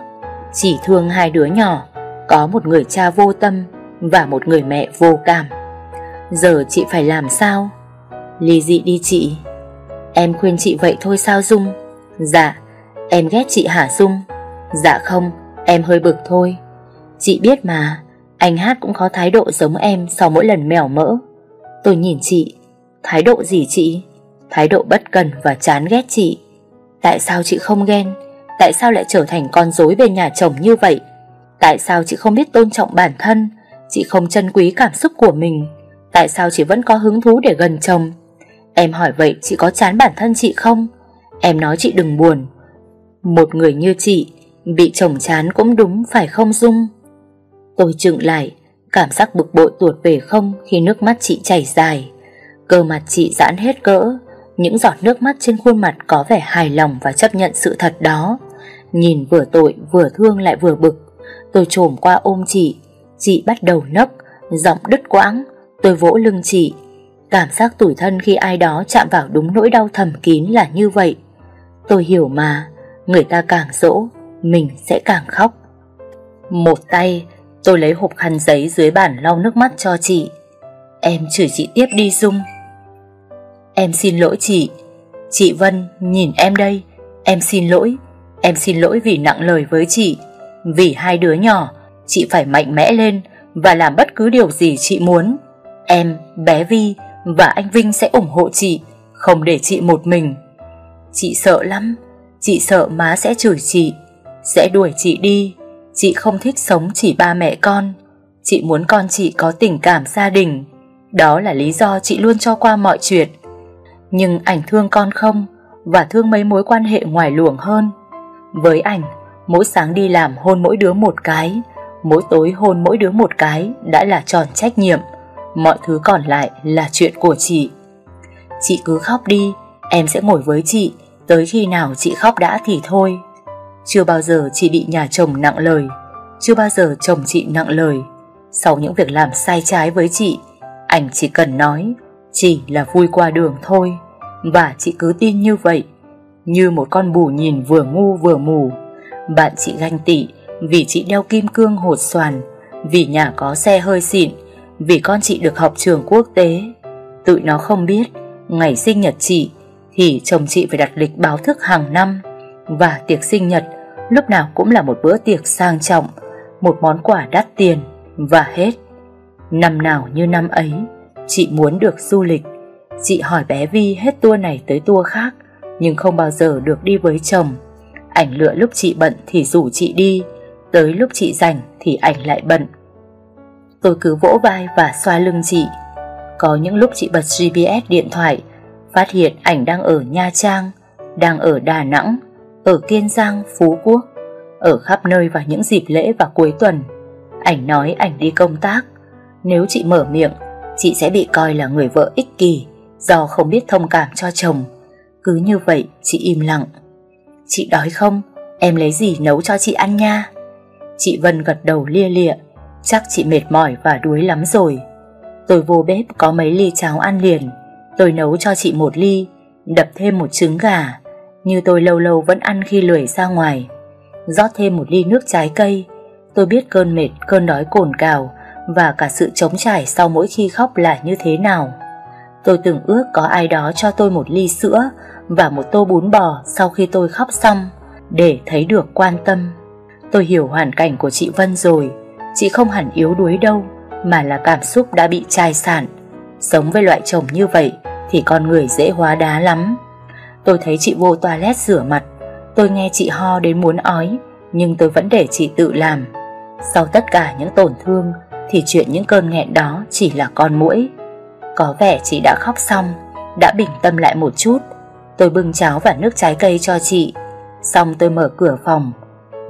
Speaker 1: Chỉ thương hai đứa nhỏ, có một người cha vô tâm và một người mẹ vô cảm. Giờ chị phải làm sao? Ly dị đi chị. Em khuyên chị vậy thôi sao Dung? Dạ, em ghét chị hả Dung? Dạ không, em hơi bực thôi. Chị biết mà, anh Hát cũng có thái độ giống em sau mỗi lần mèo mỡ. Tôi nhìn chị, thái độ gì chị? Thái độ bất cần và chán ghét chị. Tại sao chị không ghen? Tại sao lại trở thành con dối bên nhà chồng như vậy? Tại sao chị không biết tôn trọng bản thân? Chị không trân quý cảm xúc của mình? Tại sao chị vẫn có hứng thú để gần chồng? Em hỏi vậy chị có chán bản thân chị không? Em nói chị đừng buồn. Một người như chị Bị chồng chán cũng đúng phải không Dung Tôi chừng lại Cảm giác bực bội tuột về không Khi nước mắt chị chảy dài Cơ mặt chị giãn hết cỡ Những giọt nước mắt trên khuôn mặt có vẻ hài lòng Và chấp nhận sự thật đó Nhìn vừa tội vừa thương lại vừa bực Tôi trồm qua ôm chị Chị bắt đầu nấc Giọng đứt quãng Tôi vỗ lưng chị Cảm giác tủi thân khi ai đó chạm vào đúng nỗi đau thầm kín là như vậy Tôi hiểu mà Người ta càng dỗ mình sẽ càng khóc. Một tay tôi lấy hộp khăn giấy dưới bàn lau nước mắt cho chị. Em chửi chị tiếp đi Dung. Em xin lỗi chị. Chị Vân nhìn em đây. Em xin lỗi. Em xin lỗi vì nặng lời với chị. Vì hai đứa nhỏ, chị phải mạnh mẽ lên và làm bất cứ điều gì chị muốn. Em, bé Vi và anh Vinh sẽ ủng hộ chị, không để chị một mình. Chị sợ lắm, chị sợ má sẽ chửi chị sẽ đuổi chị đi. Chị không thích sống chỉ ba mẹ con. Chị muốn con chị có tình cảm gia đình. Đó là lý do chị luôn cho qua mọi chuyện. Nhưng ảnh thương con không và thương mấy mối quan hệ ngoài luồng hơn. Với ảnh, mỗi sáng đi làm hôn mỗi đứa một cái, mỗi tối hôn mỗi đứa một cái đã là tròn trách nhiệm. Mọi thứ còn lại là chuyện của chị. Chị cứ khóc đi, em sẽ ngồi với chị, tới khi nào chị khóc đã thì thôi. Chưa bao giờ chị bị nhà chồng nặng lời Chưa bao giờ chồng chị nặng lời Sau những việc làm sai trái với chị Anh chỉ cần nói Chỉ là vui qua đường thôi Và chị cứ tin như vậy Như một con bù nhìn vừa ngu vừa mù Bạn chị ganh tị Vì chị đeo kim cương hột xoàn Vì nhà có xe hơi xịn Vì con chị được học trường quốc tế Tụi nó không biết Ngày sinh nhật chị Thì chồng chị phải đặt lịch báo thức hàng năm và tiệc sinh nhật lúc nào cũng là một bữa tiệc sang trọng, một món quà đắt tiền và hết. Năm nào như năm ấy, chị muốn được du lịch. Chị hỏi bé Vi hết tour này tới tour khác, nhưng không bao giờ được đi với chồng. Ảnh lựa lúc chị bận thì rủ chị đi, tới lúc chị rảnh thì ảnh lại bận. Tôi cứ vỗ vai và xoa lưng chị. Có những lúc chị bật GPS điện thoại, phát hiện ảnh đang ở Nha Trang, đang ở Đà Nẵng, ở Kiên Giang, Phú Quốc, ở khắp nơi vào những dịp lễ và cuối tuần. Ảnh nói ảnh đi công tác, nếu chị mở miệng, chị sẽ bị coi là người vợ ích kỷ do không biết thông cảm cho chồng. Cứ như vậy chị im lặng. Chị đói không? Em lấy gì nấu cho chị ăn nha? Chị Vân gật đầu lia lịa, chắc chị mệt mỏi và đuối lắm rồi. Tôi vô bếp có mấy ly cháo ăn liền, tôi nấu cho chị một ly, đập thêm một trứng gà, như tôi lâu lâu vẫn ăn khi lười ra ngoài Rót thêm một ly nước trái cây Tôi biết cơn mệt, cơn đói cồn cào Và cả sự chống trải sau mỗi khi khóc là như thế nào Tôi từng ước có ai đó cho tôi một ly sữa Và một tô bún bò sau khi tôi khóc xong Để thấy được quan tâm Tôi hiểu hoàn cảnh của chị Vân rồi Chị không hẳn yếu đuối đâu Mà là cảm xúc đã bị chai sản Sống với loại chồng như vậy Thì con người dễ hóa đá lắm Tôi thấy chị vô toilet rửa mặt Tôi nghe chị ho đến muốn ói Nhưng tôi vẫn để chị tự làm Sau tất cả những tổn thương Thì chuyện những cơn nghẹn đó chỉ là con mũi Có vẻ chị đã khóc xong Đã bình tâm lại một chút Tôi bưng cháo và nước trái cây cho chị Xong tôi mở cửa phòng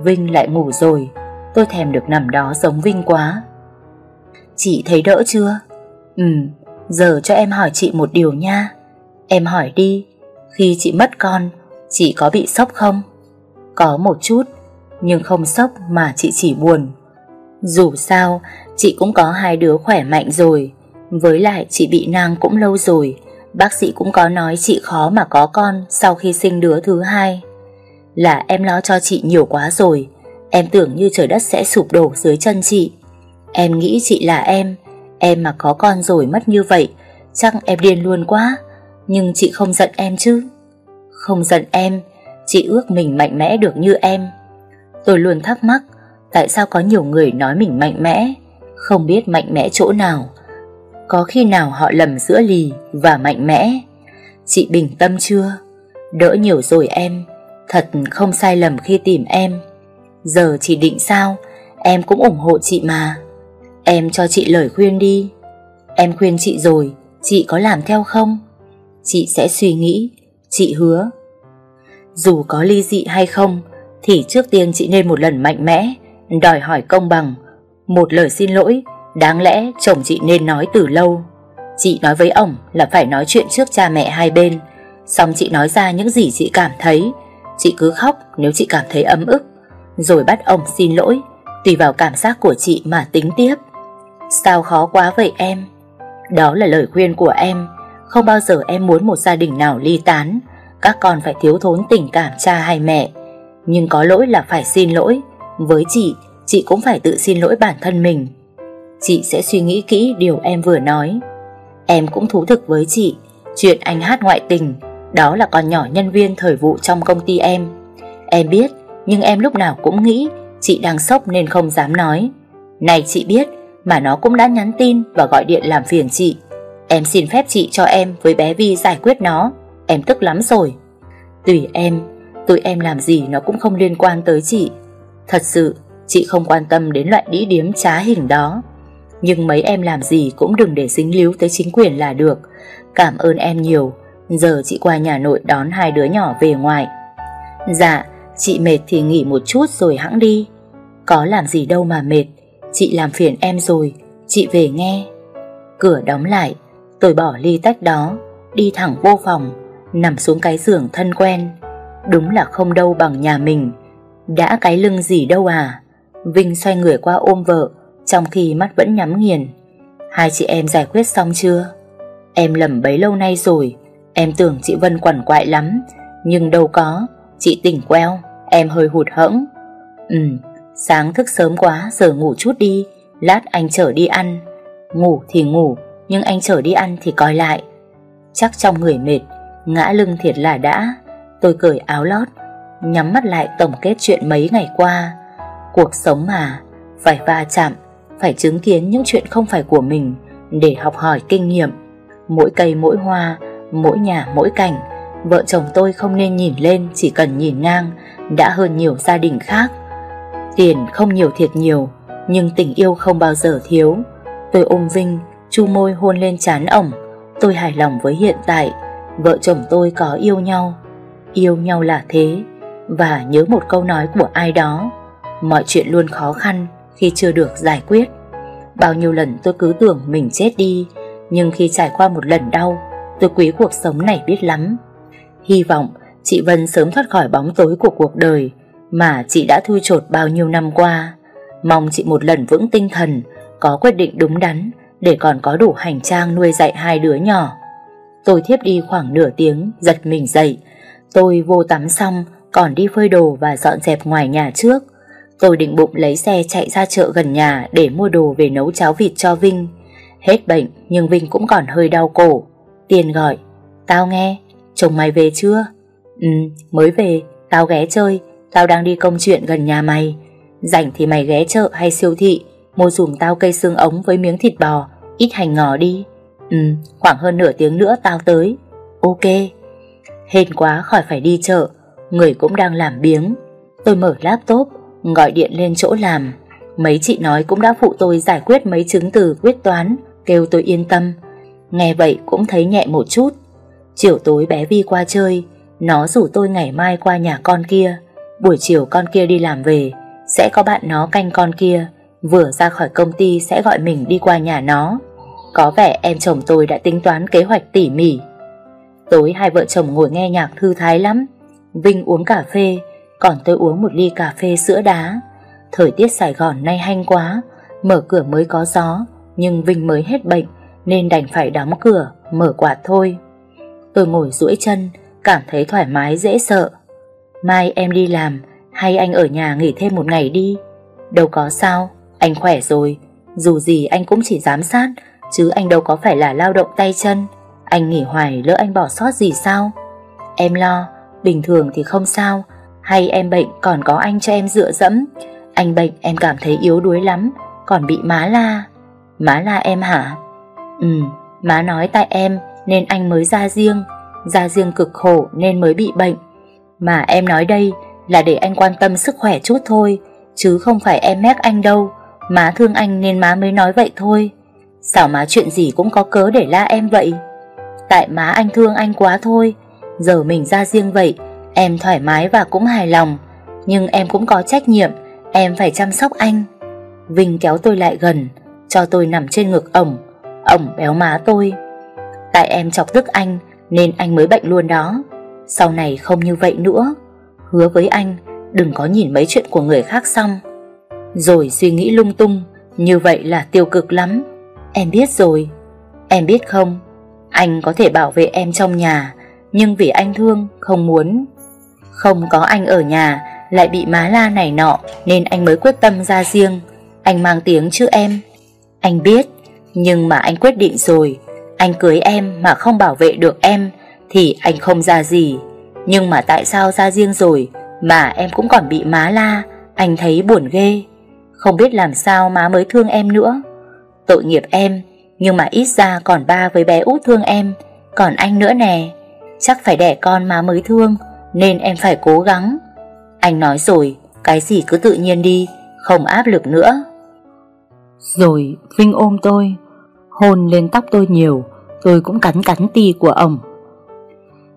Speaker 1: Vinh lại ngủ rồi Tôi thèm được nằm đó giống Vinh quá Chị thấy đỡ chưa? Ừ, giờ cho em hỏi chị một điều nha Em hỏi đi khi chị mất con, chị có bị sốc không? Có một chút, nhưng không sốc mà chị chỉ buồn. Dù sao, chị cũng có hai đứa khỏe mạnh rồi. Với lại chị bị nang cũng lâu rồi. Bác sĩ cũng có nói chị khó mà có con sau khi sinh đứa thứ hai. Là em lo cho chị nhiều quá rồi. Em tưởng như trời đất sẽ sụp đổ dưới chân chị. Em nghĩ chị là em. Em mà có con rồi mất như vậy, chắc em điên luôn quá. Nhưng chị không giận em chứ Không giận em Chị ước mình mạnh mẽ được như em Tôi luôn thắc mắc Tại sao có nhiều người nói mình mạnh mẽ Không biết mạnh mẽ chỗ nào Có khi nào họ lầm giữa lì Và mạnh mẽ Chị bình tâm chưa Đỡ nhiều rồi em Thật không sai lầm khi tìm em Giờ chị định sao Em cũng ủng hộ chị mà Em cho chị lời khuyên đi Em khuyên chị rồi Chị có làm theo không Chị sẽ suy nghĩ Chị hứa Dù có ly dị hay không Thì trước tiên chị nên một lần mạnh mẽ Đòi hỏi công bằng Một lời xin lỗi Đáng lẽ chồng chị nên nói từ lâu Chị nói với ông là phải nói chuyện trước cha mẹ hai bên Xong chị nói ra những gì chị cảm thấy Chị cứ khóc nếu chị cảm thấy ấm ức Rồi bắt ông xin lỗi Tùy vào cảm giác của chị mà tính tiếp Sao khó quá vậy em Đó là lời khuyên của em không bao giờ em muốn một gia đình nào ly tán Các con phải thiếu thốn tình cảm cha hay mẹ Nhưng có lỗi là phải xin lỗi Với chị, chị cũng phải tự xin lỗi bản thân mình Chị sẽ suy nghĩ kỹ điều em vừa nói Em cũng thú thực với chị Chuyện anh hát ngoại tình Đó là con nhỏ nhân viên thời vụ trong công ty em Em biết Nhưng em lúc nào cũng nghĩ Chị đang sốc nên không dám nói Này chị biết Mà nó cũng đã nhắn tin và gọi điện làm phiền chị Em xin phép chị cho em với bé Vi giải quyết nó Em tức lắm rồi Tùy em Tụi em làm gì nó cũng không liên quan tới chị Thật sự Chị không quan tâm đến loại đĩ điếm trá hình đó Nhưng mấy em làm gì Cũng đừng để dính líu tới chính quyền là được Cảm ơn em nhiều Giờ chị qua nhà nội đón hai đứa nhỏ về ngoài Dạ Chị mệt thì nghỉ một chút rồi hãng đi Có làm gì đâu mà mệt Chị làm phiền em rồi Chị về nghe Cửa đóng lại Tôi bỏ ly tách đó Đi thẳng vô phòng Nằm xuống cái giường thân quen Đúng là không đâu bằng nhà mình Đã cái lưng gì đâu à Vinh xoay người qua ôm vợ Trong khi mắt vẫn nhắm nghiền Hai chị em giải quyết xong chưa Em lầm bấy lâu nay rồi Em tưởng chị Vân quẩn quại lắm Nhưng đâu có Chị tỉnh queo Em hơi hụt hẫng Ừ Sáng thức sớm quá Giờ ngủ chút đi Lát anh chở đi ăn Ngủ thì ngủ nhưng anh chở đi ăn thì coi lại Chắc trong người mệt Ngã lưng thiệt là đã Tôi cởi áo lót Nhắm mắt lại tổng kết chuyện mấy ngày qua Cuộc sống mà Phải va chạm Phải chứng kiến những chuyện không phải của mình Để học hỏi kinh nghiệm Mỗi cây mỗi hoa Mỗi nhà mỗi cảnh Vợ chồng tôi không nên nhìn lên Chỉ cần nhìn ngang Đã hơn nhiều gia đình khác Tiền không nhiều thiệt nhiều Nhưng tình yêu không bao giờ thiếu Tôi ôm Vinh Chu môi hôn lên chán ổng Tôi hài lòng với hiện tại Vợ chồng tôi có yêu nhau Yêu nhau là thế Và nhớ một câu nói của ai đó Mọi chuyện luôn khó khăn Khi chưa được giải quyết Bao nhiêu lần tôi cứ tưởng mình chết đi Nhưng khi trải qua một lần đau Tôi quý cuộc sống này biết lắm Hy vọng chị Vân sớm thoát khỏi bóng tối của cuộc đời Mà chị đã thui chột bao nhiêu năm qua Mong chị một lần vững tinh thần Có quyết định đúng đắn để còn có đủ hành trang nuôi dạy hai đứa nhỏ. Tôi thiếp đi khoảng nửa tiếng, giật mình dậy. Tôi vô tắm xong, còn đi phơi đồ và dọn dẹp ngoài nhà trước. Tôi định bụng lấy xe chạy ra chợ gần nhà để mua đồ về nấu cháo vịt cho Vinh. Hết bệnh, nhưng Vinh cũng còn hơi đau cổ. Tiền gọi, tao nghe, chồng mày về chưa? Ừ, mới về, tao ghé chơi, tao đang đi công chuyện gần nhà mày. Rảnh thì mày ghé chợ hay siêu thị, mua dùm tao cây xương ống với miếng thịt bò Ít hành ngò đi Ừ khoảng hơn nửa tiếng nữa tao tới Ok Hên quá khỏi phải đi chợ Người cũng đang làm biếng Tôi mở laptop Gọi điện lên chỗ làm Mấy chị nói cũng đã phụ tôi giải quyết mấy chứng từ quyết toán Kêu tôi yên tâm Nghe vậy cũng thấy nhẹ một chút Chiều tối bé Vi qua chơi Nó rủ tôi ngày mai qua nhà con kia Buổi chiều con kia đi làm về Sẽ có bạn nó canh con kia vừa ra khỏi công ty sẽ gọi mình đi qua nhà nó. Có vẻ em chồng tôi đã tính toán kế hoạch tỉ mỉ. Tối hai vợ chồng ngồi nghe nhạc thư thái lắm. Vinh uống cà phê, còn tôi uống một ly cà phê sữa đá. Thời tiết Sài Gòn nay hanh quá, mở cửa mới có gió, nhưng Vinh mới hết bệnh nên đành phải đóng cửa, mở quạt thôi. Tôi ngồi duỗi chân, cảm thấy thoải mái dễ sợ. Mai em đi làm, hay anh ở nhà nghỉ thêm một ngày đi. Đâu có sao, anh khỏe rồi, dù gì anh cũng chỉ giám sát, chứ anh đâu có phải là lao động tay chân. Anh nghỉ hoài lỡ anh bỏ sót gì sao? Em lo, bình thường thì không sao, hay em bệnh còn có anh cho em dựa dẫm. Anh bệnh em cảm thấy yếu đuối lắm, còn bị má la. Má la em hả? Ừ, má nói tại em nên anh mới ra riêng, ra riêng cực khổ nên mới bị bệnh. Mà em nói đây là để anh quan tâm sức khỏe chút thôi, chứ không phải em mép anh đâu. Má thương anh nên má mới nói vậy thôi Sao má chuyện gì cũng có cớ để la em vậy Tại má anh thương anh quá thôi Giờ mình ra riêng vậy Em thoải mái và cũng hài lòng Nhưng em cũng có trách nhiệm Em phải chăm sóc anh Vinh kéo tôi lại gần Cho tôi nằm trên ngực ổng Ổng béo má tôi Tại em chọc tức anh Nên anh mới bệnh luôn đó Sau này không như vậy nữa Hứa với anh Đừng có nhìn mấy chuyện của người khác xong rồi suy nghĩ lung tung, như vậy là tiêu cực lắm. Em biết rồi. Em biết không, anh có thể bảo vệ em trong nhà, nhưng vì anh thương, không muốn. Không có anh ở nhà, lại bị má la này nọ, nên anh mới quyết tâm ra riêng. Anh mang tiếng chứ em. Anh biết, nhưng mà anh quyết định rồi. Anh cưới em mà không bảo vệ được em, thì anh không ra gì. Nhưng mà tại sao ra riêng rồi, mà em cũng còn bị má la, anh thấy buồn ghê. Không biết làm sao má mới thương em nữa Tội nghiệp em Nhưng mà ít ra còn ba với bé út thương em Còn anh nữa nè Chắc phải đẻ con má mới thương Nên em phải cố gắng Anh nói rồi Cái gì cứ tự nhiên đi Không áp lực nữa Rồi Vinh ôm tôi Hôn lên tóc tôi nhiều Tôi cũng cắn cắn ti của ông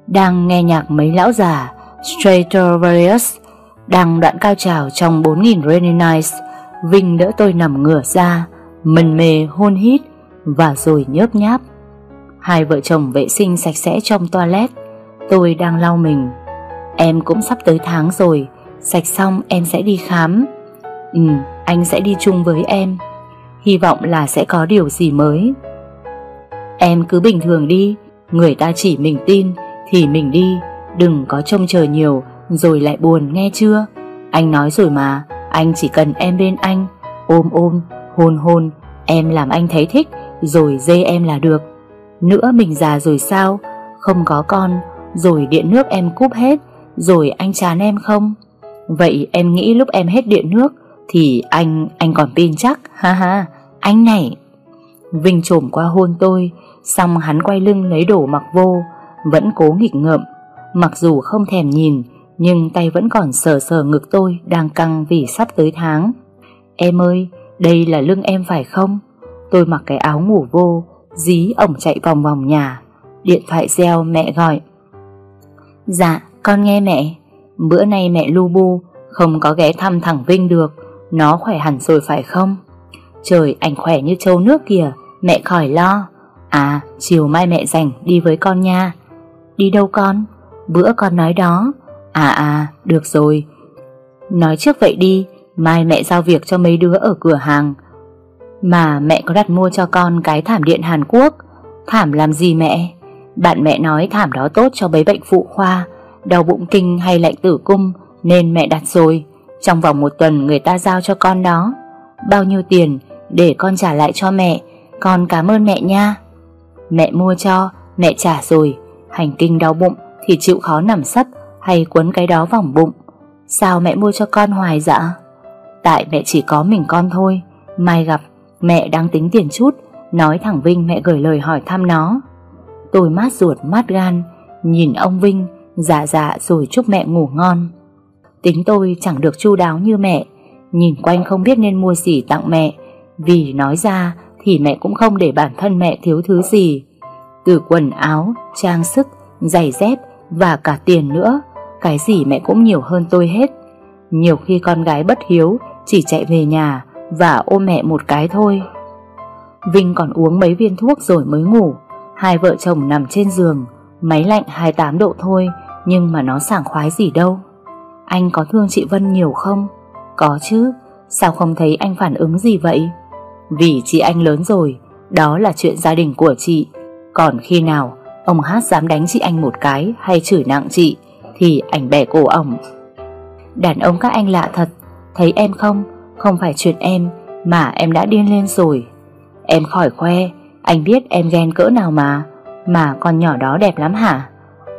Speaker 1: Đang nghe nhạc mấy lão già Stratovarius Đang đoạn cao trào trong 4.000 Reninites Vinh đỡ tôi nằm ngửa ra Mần mề hôn hít Và rồi nhớp nháp Hai vợ chồng vệ sinh sạch sẽ trong toilet Tôi đang lau mình Em cũng sắp tới tháng rồi Sạch xong em sẽ đi khám Ừ anh sẽ đi chung với em Hy vọng là sẽ có điều gì mới Em cứ bình thường đi Người ta chỉ mình tin Thì mình đi Đừng có trông chờ nhiều Rồi lại buồn nghe chưa Anh nói rồi mà anh chỉ cần em bên anh Ôm ôm, hôn hôn Em làm anh thấy thích Rồi dê em là được Nữa mình già rồi sao Không có con Rồi điện nước em cúp hết Rồi anh chán em không Vậy em nghĩ lúc em hết điện nước Thì anh, anh còn pin chắc Ha ha, anh này Vinh trồm qua hôn tôi Xong hắn quay lưng lấy đổ mặc vô Vẫn cố nghịch ngợm Mặc dù không thèm nhìn nhưng tay vẫn còn sờ sờ ngực tôi đang căng vì sắp tới tháng. Em ơi, đây là lưng em phải không? Tôi mặc cái áo ngủ vô, dí ổng chạy vòng vòng nhà. Điện thoại reo mẹ gọi. Dạ, con nghe mẹ. Bữa nay mẹ lu bu, không có ghé thăm thẳng Vinh được. Nó khỏe hẳn rồi phải không? Trời, ảnh khỏe như trâu nước kìa, mẹ khỏi lo. À, chiều mai mẹ rảnh đi với con nha. Đi đâu con? Bữa con nói đó, À à, được rồi. Nói trước vậy đi, mai mẹ giao việc cho mấy đứa ở cửa hàng. Mà mẹ có đặt mua cho con cái thảm điện Hàn Quốc. Thảm làm gì mẹ? Bạn mẹ nói thảm đó tốt cho bấy bệnh phụ khoa, đau bụng kinh hay lạnh tử cung, nên mẹ đặt rồi. Trong vòng một tuần người ta giao cho con đó. Bao nhiêu tiền để con trả lại cho mẹ, con cảm ơn mẹ nha. Mẹ mua cho, mẹ trả rồi, hành kinh đau bụng thì chịu khó nằm sấp hay quấn cái đó vòng bụng. Sao mẹ mua cho con hoài dạ? Tại mẹ chỉ có mình con thôi, mai gặp mẹ đang tính tiền chút, nói thẳng Vinh mẹ gửi lời hỏi thăm nó. Tôi mát ruột mát gan, nhìn ông Vinh, dạ dạ rồi chúc mẹ ngủ ngon. Tính tôi chẳng được chu đáo như mẹ, nhìn quanh không biết nên mua gì tặng mẹ, vì nói ra thì mẹ cũng không để bản thân mẹ thiếu thứ gì. Từ quần áo, trang sức, giày dép và cả tiền nữa, cái gì mẹ cũng nhiều hơn tôi hết Nhiều khi con gái bất hiếu Chỉ chạy về nhà Và ôm mẹ một cái thôi Vinh còn uống mấy viên thuốc rồi mới ngủ Hai vợ chồng nằm trên giường Máy lạnh 28 độ thôi Nhưng mà nó sảng khoái gì đâu Anh có thương chị Vân nhiều không? Có chứ Sao không thấy anh phản ứng gì vậy? Vì chị anh lớn rồi Đó là chuyện gia đình của chị Còn khi nào Ông Hát dám đánh chị anh một cái Hay chửi nặng chị thì ảnh bẻ cổ ổng. Đàn ông các anh lạ thật, thấy em không, không phải chuyện em mà em đã điên lên rồi. Em khỏi khoe, anh biết em ghen cỡ nào mà, mà con nhỏ đó đẹp lắm hả?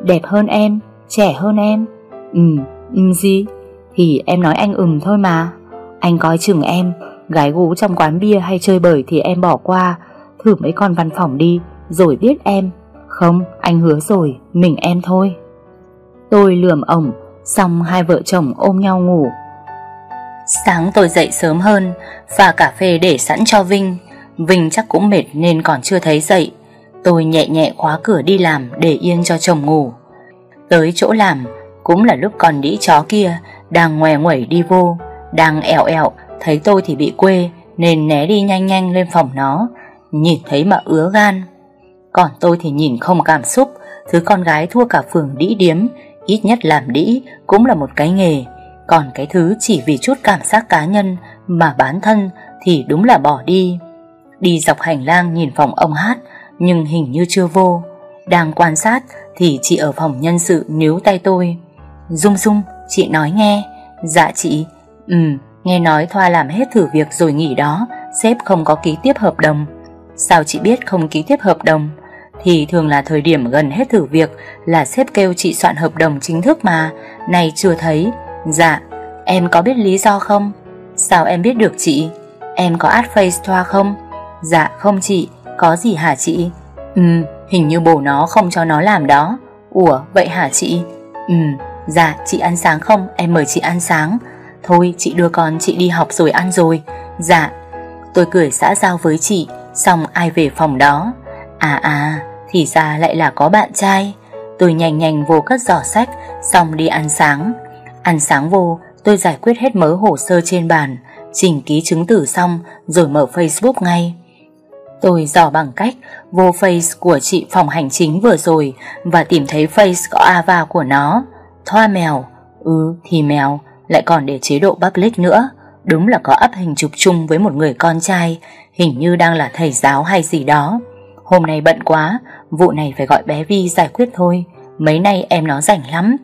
Speaker 1: Đẹp hơn em, trẻ hơn em. Ừm, ừm gì? Thì em nói anh ừm thôi mà. Anh coi chừng em, gái gú trong quán bia hay chơi bời thì em bỏ qua, thử mấy con văn phòng đi, rồi biết em. Không, anh hứa rồi, mình em thôi. Tôi lườm ổng, xong hai vợ chồng ôm nhau ngủ. Sáng tôi dậy sớm hơn, pha cà phê để sẵn cho Vinh. Vinh chắc cũng mệt nên còn chưa thấy dậy. Tôi nhẹ nhẹ khóa cửa đi làm để yên cho chồng ngủ. Tới chỗ làm, cũng là lúc con đĩ chó kia đang ngoe nguẩy đi vô, đang ẻo ẻo thấy tôi thì bị quê nên né đi nhanh nhanh lên phòng nó, nhìn thấy mà ứa gan. Còn tôi thì nhìn không cảm xúc, thứ con gái thua cả phường đĩ điếm ít nhất làm đĩ cũng là một cái nghề, còn cái thứ chỉ vì chút cảm giác cá nhân mà bán thân thì đúng là bỏ đi. Đi dọc hành lang nhìn phòng ông hát nhưng hình như chưa vô. Đang quan sát thì chị ở phòng nhân sự níu tay tôi. Dung dung, chị nói nghe. Dạ chị, ừ, nghe nói Thoa làm hết thử việc rồi nghỉ đó, sếp không có ký tiếp hợp đồng. Sao chị biết không ký tiếp hợp đồng? thì thường là thời điểm gần hết thử việc là sếp kêu chị soạn hợp đồng chính thức mà, này chưa thấy. Dạ, em có biết lý do không? Sao em biết được chị? Em có ad face thoa không? Dạ không chị, có gì hả chị? Ừm, hình như bổ nó không cho nó làm đó. Ủa, vậy hả chị? Ừm, dạ chị ăn sáng không? Em mời chị ăn sáng. Thôi chị đưa con chị đi học rồi ăn rồi. Dạ, tôi cười xã giao với chị, xong ai về phòng đó. À à, thì ra lại là có bạn trai. Tôi nhanh nhanh vô cất giỏ sách, xong đi ăn sáng. Ăn sáng vô, tôi giải quyết hết mớ hồ sơ trên bàn, chỉnh ký chứng tử xong rồi mở Facebook ngay. Tôi dò bằng cách vô face của chị phòng hành chính vừa rồi và tìm thấy face có Ava của nó. Thoa mèo, ừ thì mèo, lại còn để chế độ public nữa. Đúng là có ấp hình chụp chung với một người con trai, hình như đang là thầy giáo hay gì đó. Hôm nay bận quá, vụ này phải gọi bé Vi giải quyết thôi, mấy nay em nó rảnh lắm.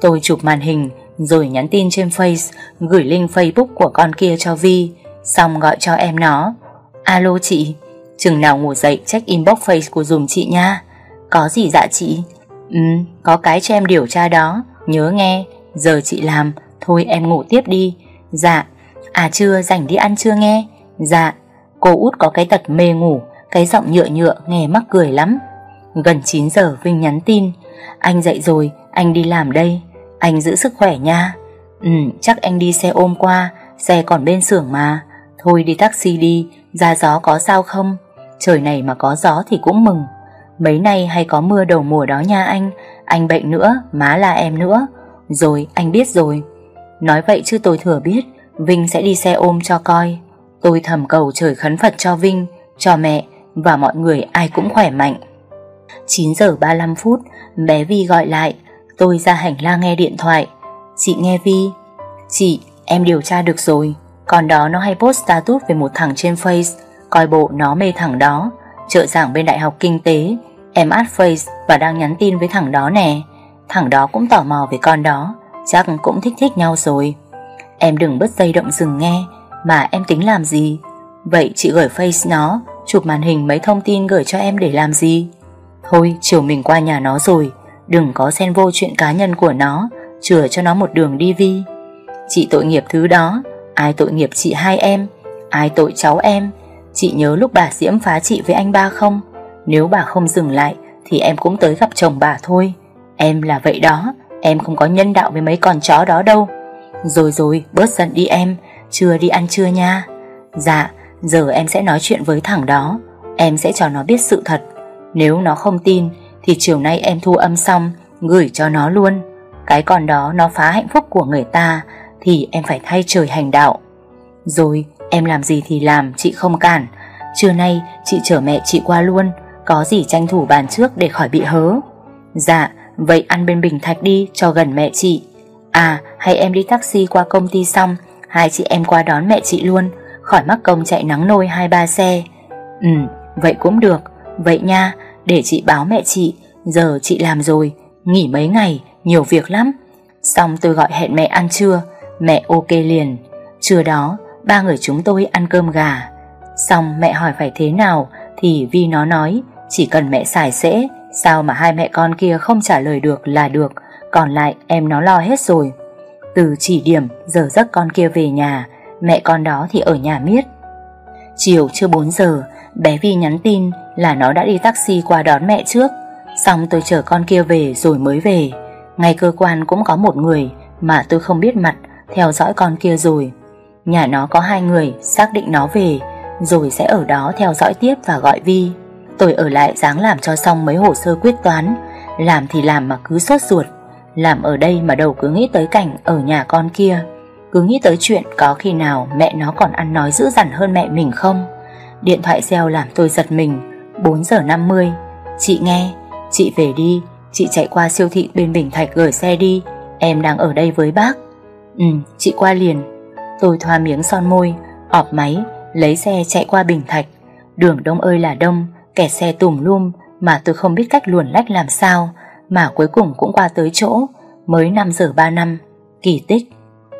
Speaker 1: Tôi chụp màn hình rồi nhắn tin trên Face, gửi link Facebook của con kia cho Vi, xong gọi cho em nó. Alo chị, chừng nào ngủ dậy check inbox Face của dùm chị nha. Có gì dạ chị? Ừ, có cái cho em điều tra đó, nhớ nghe, giờ chị làm, thôi em ngủ tiếp đi. Dạ, à chưa rảnh đi ăn chưa nghe? Dạ, cô út có cái tật mê ngủ, cái giọng nhựa nhựa nghe mắc cười lắm. Gần 9 giờ Vinh nhắn tin, anh dậy rồi, anh đi làm đây, anh giữ sức khỏe nha. Ừ, chắc anh đi xe ôm qua, xe còn bên xưởng mà. Thôi đi taxi đi, ra gió có sao không? Trời này mà có gió thì cũng mừng. Mấy nay hay có mưa đầu mùa đó nha anh, anh bệnh nữa, má là em nữa. Rồi, anh biết rồi. Nói vậy chứ tôi thừa biết, Vinh sẽ đi xe ôm cho coi. Tôi thầm cầu trời khấn Phật cho Vinh, cho mẹ và mọi người ai cũng khỏe mạnh. 9 giờ 35 phút, bé Vi gọi lại, tôi ra hành lang nghe điện thoại. Chị nghe Vi, chị, em điều tra được rồi, con đó nó hay post status về một thằng trên Face, coi bộ nó mê thằng đó, trợ giảng bên Đại học Kinh tế, em add Face và đang nhắn tin với thằng đó nè. Thằng đó cũng tò mò về con đó, chắc cũng thích thích nhau rồi. Em đừng bứt dây động dừng nghe, mà em tính làm gì? Vậy chị gửi Face nó, Chụp màn hình mấy thông tin gửi cho em để làm gì Thôi chiều mình qua nhà nó rồi Đừng có xen vô chuyện cá nhân của nó Chừa cho nó một đường đi vi Chị tội nghiệp thứ đó Ai tội nghiệp chị hai em Ai tội cháu em Chị nhớ lúc bà Diễm phá chị với anh ba không Nếu bà không dừng lại Thì em cũng tới gặp chồng bà thôi Em là vậy đó Em không có nhân đạo với mấy con chó đó đâu Rồi rồi bớt giận đi em Chưa đi ăn trưa nha Dạ Giờ em sẽ nói chuyện với thằng đó Em sẽ cho nó biết sự thật Nếu nó không tin Thì chiều nay em thu âm xong Gửi cho nó luôn Cái con đó nó phá hạnh phúc của người ta Thì em phải thay trời hành đạo Rồi em làm gì thì làm Chị không cản Trưa nay chị chở mẹ chị qua luôn Có gì tranh thủ bàn trước để khỏi bị hớ Dạ Vậy ăn bên Bình Thạch đi cho gần mẹ chị À hay em đi taxi qua công ty xong Hai chị em qua đón mẹ chị luôn khỏi mắc công chạy nắng nôi hai ba xe. Ừ, vậy cũng được, vậy nha, để chị báo mẹ chị, giờ chị làm rồi, nghỉ mấy ngày, nhiều việc lắm. Xong tôi gọi hẹn mẹ ăn trưa, mẹ ok liền. Trưa đó, ba người chúng tôi ăn cơm gà. Xong mẹ hỏi phải thế nào thì Vi nó nói, chỉ cần mẹ xài sẽ, sao mà hai mẹ con kia không trả lời được là được, còn lại em nó lo hết rồi. Từ chỉ điểm giờ giấc con kia về nhà mẹ con đó thì ở nhà miết. Chiều chưa 4 giờ, bé Vi nhắn tin là nó đã đi taxi qua đón mẹ trước, xong tôi chở con kia về rồi mới về. Ngay cơ quan cũng có một người mà tôi không biết mặt theo dõi con kia rồi. Nhà nó có hai người xác định nó về, rồi sẽ ở đó theo dõi tiếp và gọi Vi. Tôi ở lại dáng làm cho xong mấy hồ sơ quyết toán, làm thì làm mà cứ sốt ruột, làm ở đây mà đầu cứ nghĩ tới cảnh ở nhà con kia. Cứ nghĩ tới chuyện có khi nào mẹ nó còn ăn nói dữ dằn hơn mẹ mình không Điện thoại reo làm tôi giật mình 4 giờ 50 Chị nghe Chị về đi Chị chạy qua siêu thị bên Bình Thạch gửi xe đi Em đang ở đây với bác Ừ chị qua liền Tôi thoa miếng son môi ọp máy Lấy xe chạy qua Bình Thạch Đường đông ơi là đông Kẹt xe tùm lum Mà tôi không biết cách luồn lách làm sao Mà cuối cùng cũng qua tới chỗ Mới 5 giờ 3 năm Kỳ tích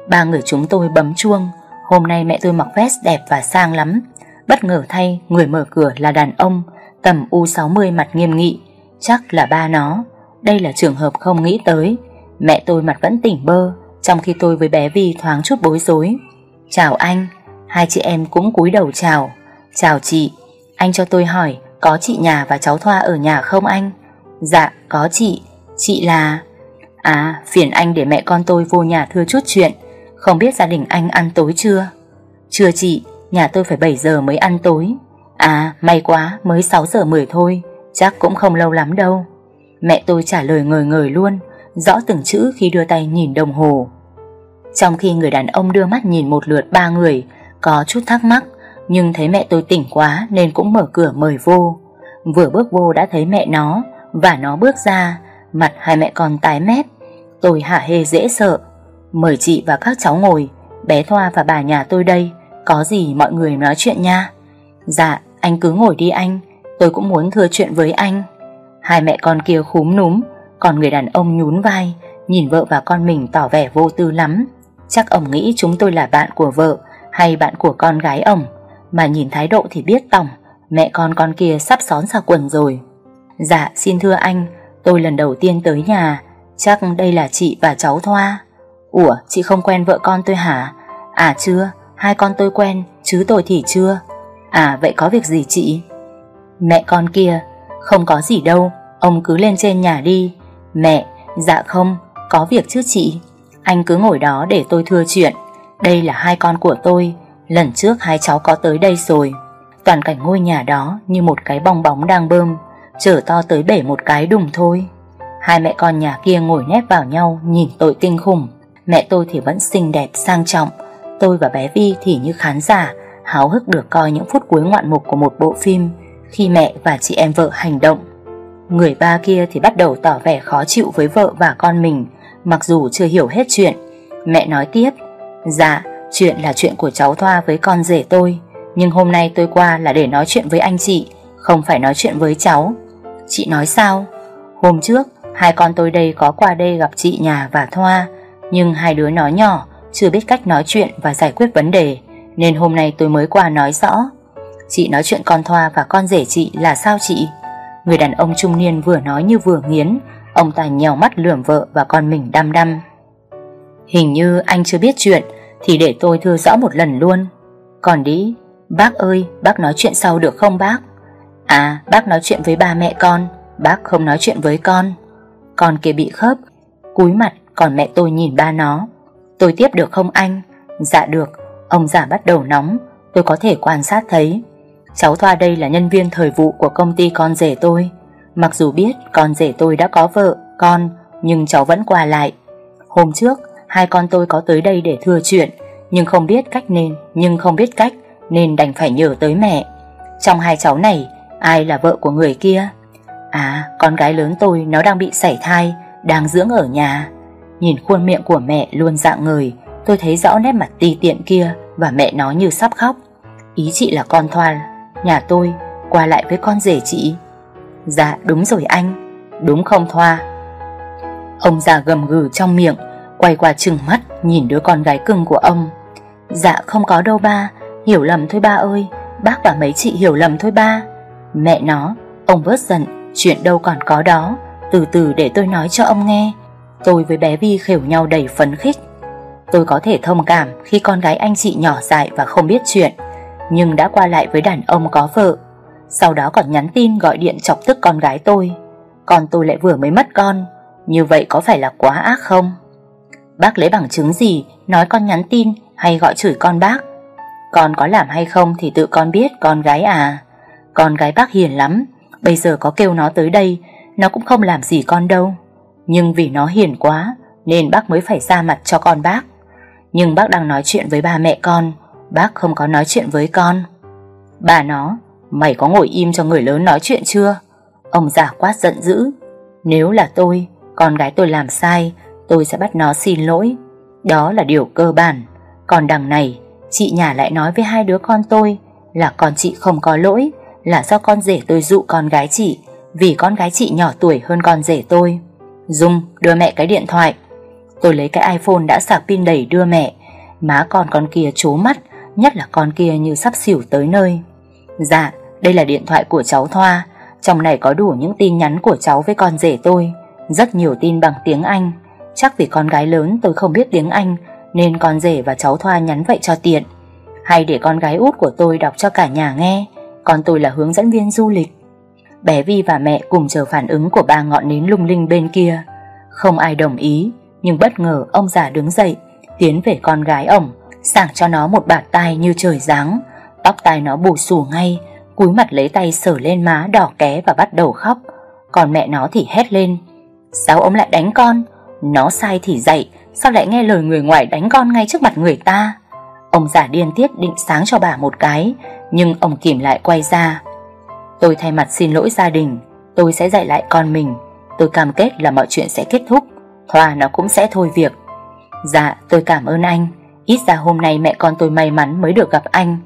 Speaker 1: Ba người chúng tôi bấm chuông Hôm nay mẹ tôi mặc vest đẹp và sang lắm Bất ngờ thay người mở cửa là đàn ông Tầm U60 mặt nghiêm nghị Chắc là ba nó Đây là trường hợp không nghĩ tới Mẹ tôi mặt vẫn tỉnh bơ Trong khi tôi với bé Vi thoáng chút bối rối Chào anh Hai chị em cũng cúi đầu chào Chào chị Anh cho tôi hỏi Có chị nhà và cháu Thoa ở nhà không anh Dạ có chị Chị là À phiền anh để mẹ con tôi vô nhà thưa chút chuyện không biết gia đình anh ăn tối chưa Chưa chị Nhà tôi phải 7 giờ mới ăn tối À may quá mới 6 giờ 10 thôi Chắc cũng không lâu lắm đâu Mẹ tôi trả lời ngời ngời luôn Rõ từng chữ khi đưa tay nhìn đồng hồ Trong khi người đàn ông đưa mắt nhìn một lượt ba người Có chút thắc mắc Nhưng thấy mẹ tôi tỉnh quá Nên cũng mở cửa mời vô Vừa bước vô đã thấy mẹ nó Và nó bước ra Mặt hai mẹ con tái mét Tôi hả hê dễ sợ Mời chị và các cháu ngồi Bé Thoa và bà nhà tôi đây Có gì mọi người nói chuyện nha Dạ anh cứ ngồi đi anh Tôi cũng muốn thưa chuyện với anh Hai mẹ con kia khúm núm Còn người đàn ông nhún vai Nhìn vợ và con mình tỏ vẻ vô tư lắm Chắc ông nghĩ chúng tôi là bạn của vợ Hay bạn của con gái ông Mà nhìn thái độ thì biết tổng Mẹ con con kia sắp xón xà quần rồi Dạ xin thưa anh Tôi lần đầu tiên tới nhà Chắc đây là chị và cháu Thoa Ủa chị không quen vợ con tôi hả À chưa Hai con tôi quen chứ tôi thì chưa À vậy có việc gì chị Mẹ con kia Không có gì đâu Ông cứ lên trên nhà đi Mẹ Dạ không Có việc chứ chị Anh cứ ngồi đó để tôi thưa chuyện Đây là hai con của tôi Lần trước hai cháu có tới đây rồi Toàn cảnh ngôi nhà đó như một cái bong bóng đang bơm Trở to tới bể một cái đùng thôi Hai mẹ con nhà kia ngồi nép vào nhau Nhìn tội kinh khủng Mẹ tôi thì vẫn xinh đẹp sang trọng Tôi và bé Vi thì như khán giả Háo hức được coi những phút cuối ngoạn mục của một bộ phim Khi mẹ và chị em vợ hành động Người ba kia thì bắt đầu tỏ vẻ khó chịu với vợ và con mình Mặc dù chưa hiểu hết chuyện Mẹ nói tiếp Dạ, chuyện là chuyện của cháu Thoa với con rể tôi Nhưng hôm nay tôi qua là để nói chuyện với anh chị Không phải nói chuyện với cháu Chị nói sao? Hôm trước, hai con tôi đây có qua đây gặp chị nhà và Thoa nhưng hai đứa nó nhỏ Chưa biết cách nói chuyện và giải quyết vấn đề Nên hôm nay tôi mới qua nói rõ Chị nói chuyện con Thoa và con rể chị là sao chị Người đàn ông trung niên vừa nói như vừa nghiến Ông ta nhèo mắt lườm vợ và con mình đăm đăm Hình như anh chưa biết chuyện Thì để tôi thưa rõ một lần luôn Còn đi Bác ơi bác nói chuyện sau được không bác À bác nói chuyện với ba mẹ con Bác không nói chuyện với con Con kia bị khớp Cúi mặt còn mẹ tôi nhìn ba nó Tôi tiếp được không anh? Dạ được Ông già bắt đầu nóng Tôi có thể quan sát thấy Cháu Thoa đây là nhân viên thời vụ của công ty con rể tôi Mặc dù biết con rể tôi đã có vợ, con Nhưng cháu vẫn qua lại Hôm trước hai con tôi có tới đây để thưa chuyện Nhưng không biết cách nên Nhưng không biết cách Nên đành phải nhờ tới mẹ Trong hai cháu này Ai là vợ của người kia? À con gái lớn tôi nó đang bị sảy thai Đang dưỡng ở nhà Nhìn khuôn miệng của mẹ luôn dạng người Tôi thấy rõ nét mặt ti tiện kia Và mẹ nó như sắp khóc Ý chị là con Thoa Nhà tôi qua lại với con rể chị Dạ đúng rồi anh Đúng không Thoa Ông già gầm gừ trong miệng Quay qua chừng mắt nhìn đứa con gái cưng của ông Dạ không có đâu ba Hiểu lầm thôi ba ơi Bác và mấy chị hiểu lầm thôi ba Mẹ nó Ông bớt giận Chuyện đâu còn có đó Từ từ để tôi nói cho ông nghe Tôi với bé Vi khều nhau đầy phấn khích Tôi có thể thông cảm khi con gái anh chị nhỏ dại và không biết chuyện Nhưng đã qua lại với đàn ông có vợ Sau đó còn nhắn tin gọi điện chọc tức con gái tôi Còn tôi lại vừa mới mất con Như vậy có phải là quá ác không? Bác lấy bằng chứng gì Nói con nhắn tin hay gọi chửi con bác Con có làm hay không thì tự con biết con gái à Con gái bác hiền lắm Bây giờ có kêu nó tới đây Nó cũng không làm gì con đâu nhưng vì nó hiền quá Nên bác mới phải ra mặt cho con bác Nhưng bác đang nói chuyện với ba mẹ con Bác không có nói chuyện với con Bà nó Mày có ngồi im cho người lớn nói chuyện chưa Ông già quát giận dữ Nếu là tôi Con gái tôi làm sai Tôi sẽ bắt nó xin lỗi Đó là điều cơ bản Còn đằng này Chị nhà lại nói với hai đứa con tôi Là con chị không có lỗi Là do con rể tôi dụ con gái chị Vì con gái chị nhỏ tuổi hơn con rể tôi Dung đưa mẹ cái điện thoại Tôi lấy cái iPhone đã sạc pin đầy đưa mẹ Má còn con kia trố mắt Nhất là con kia như sắp xỉu tới nơi Dạ đây là điện thoại của cháu Thoa Trong này có đủ những tin nhắn của cháu với con rể tôi Rất nhiều tin bằng tiếng Anh Chắc vì con gái lớn tôi không biết tiếng Anh Nên con rể và cháu Thoa nhắn vậy cho tiện Hay để con gái út của tôi đọc cho cả nhà nghe Còn tôi là hướng dẫn viên du lịch bé Vi và mẹ cùng chờ phản ứng của ba ngọn nến lung linh bên kia. Không ai đồng ý, nhưng bất ngờ ông già đứng dậy, tiến về con gái ổng, sảng cho nó một bạt tai như trời giáng. Tóc tai nó bù xù ngay, cúi mặt lấy tay sờ lên má đỏ ké và bắt đầu khóc. Còn mẹ nó thì hét lên, sao ông lại đánh con? Nó sai thì dạy, sao lại nghe lời người ngoài đánh con ngay trước mặt người ta? Ông già điên tiết định sáng cho bà một cái, nhưng ông kìm lại quay ra, Tôi thay mặt xin lỗi gia đình Tôi sẽ dạy lại con mình Tôi cam kết là mọi chuyện sẽ kết thúc Thoa nó cũng sẽ thôi việc Dạ tôi cảm ơn anh Ít ra hôm nay mẹ con tôi may mắn mới được gặp anh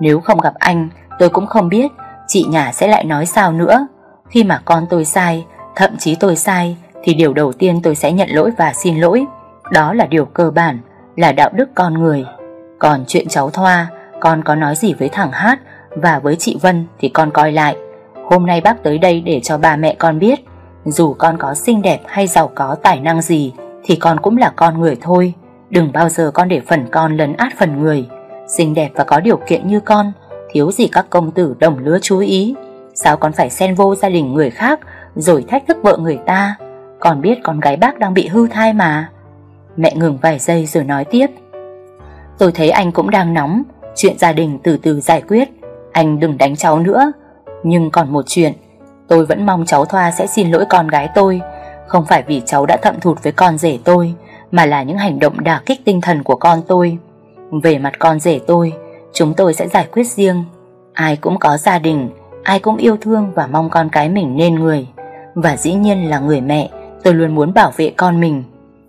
Speaker 1: Nếu không gặp anh Tôi cũng không biết Chị nhà sẽ lại nói sao nữa Khi mà con tôi sai Thậm chí tôi sai Thì điều đầu tiên tôi sẽ nhận lỗi và xin lỗi Đó là điều cơ bản Là đạo đức con người Còn chuyện cháu Thoa Con có nói gì với thằng Hát Và với chị Vân thì con coi lại hôm nay bác tới đây để cho ba mẹ con biết Dù con có xinh đẹp hay giàu có tài năng gì Thì con cũng là con người thôi Đừng bao giờ con để phần con lấn át phần người Xinh đẹp và có điều kiện như con Thiếu gì các công tử đồng lứa chú ý Sao con phải xen vô gia đình người khác Rồi thách thức vợ người ta Con biết con gái bác đang bị hư thai mà Mẹ ngừng vài giây rồi nói tiếp Tôi thấy anh cũng đang nóng Chuyện gia đình từ từ giải quyết Anh đừng đánh cháu nữa nhưng còn một chuyện Tôi vẫn mong cháu Thoa sẽ xin lỗi con gái tôi Không phải vì cháu đã thậm thụt với con rể tôi Mà là những hành động đả kích tinh thần của con tôi Về mặt con rể tôi Chúng tôi sẽ giải quyết riêng Ai cũng có gia đình Ai cũng yêu thương và mong con cái mình nên người Và dĩ nhiên là người mẹ Tôi luôn muốn bảo vệ con mình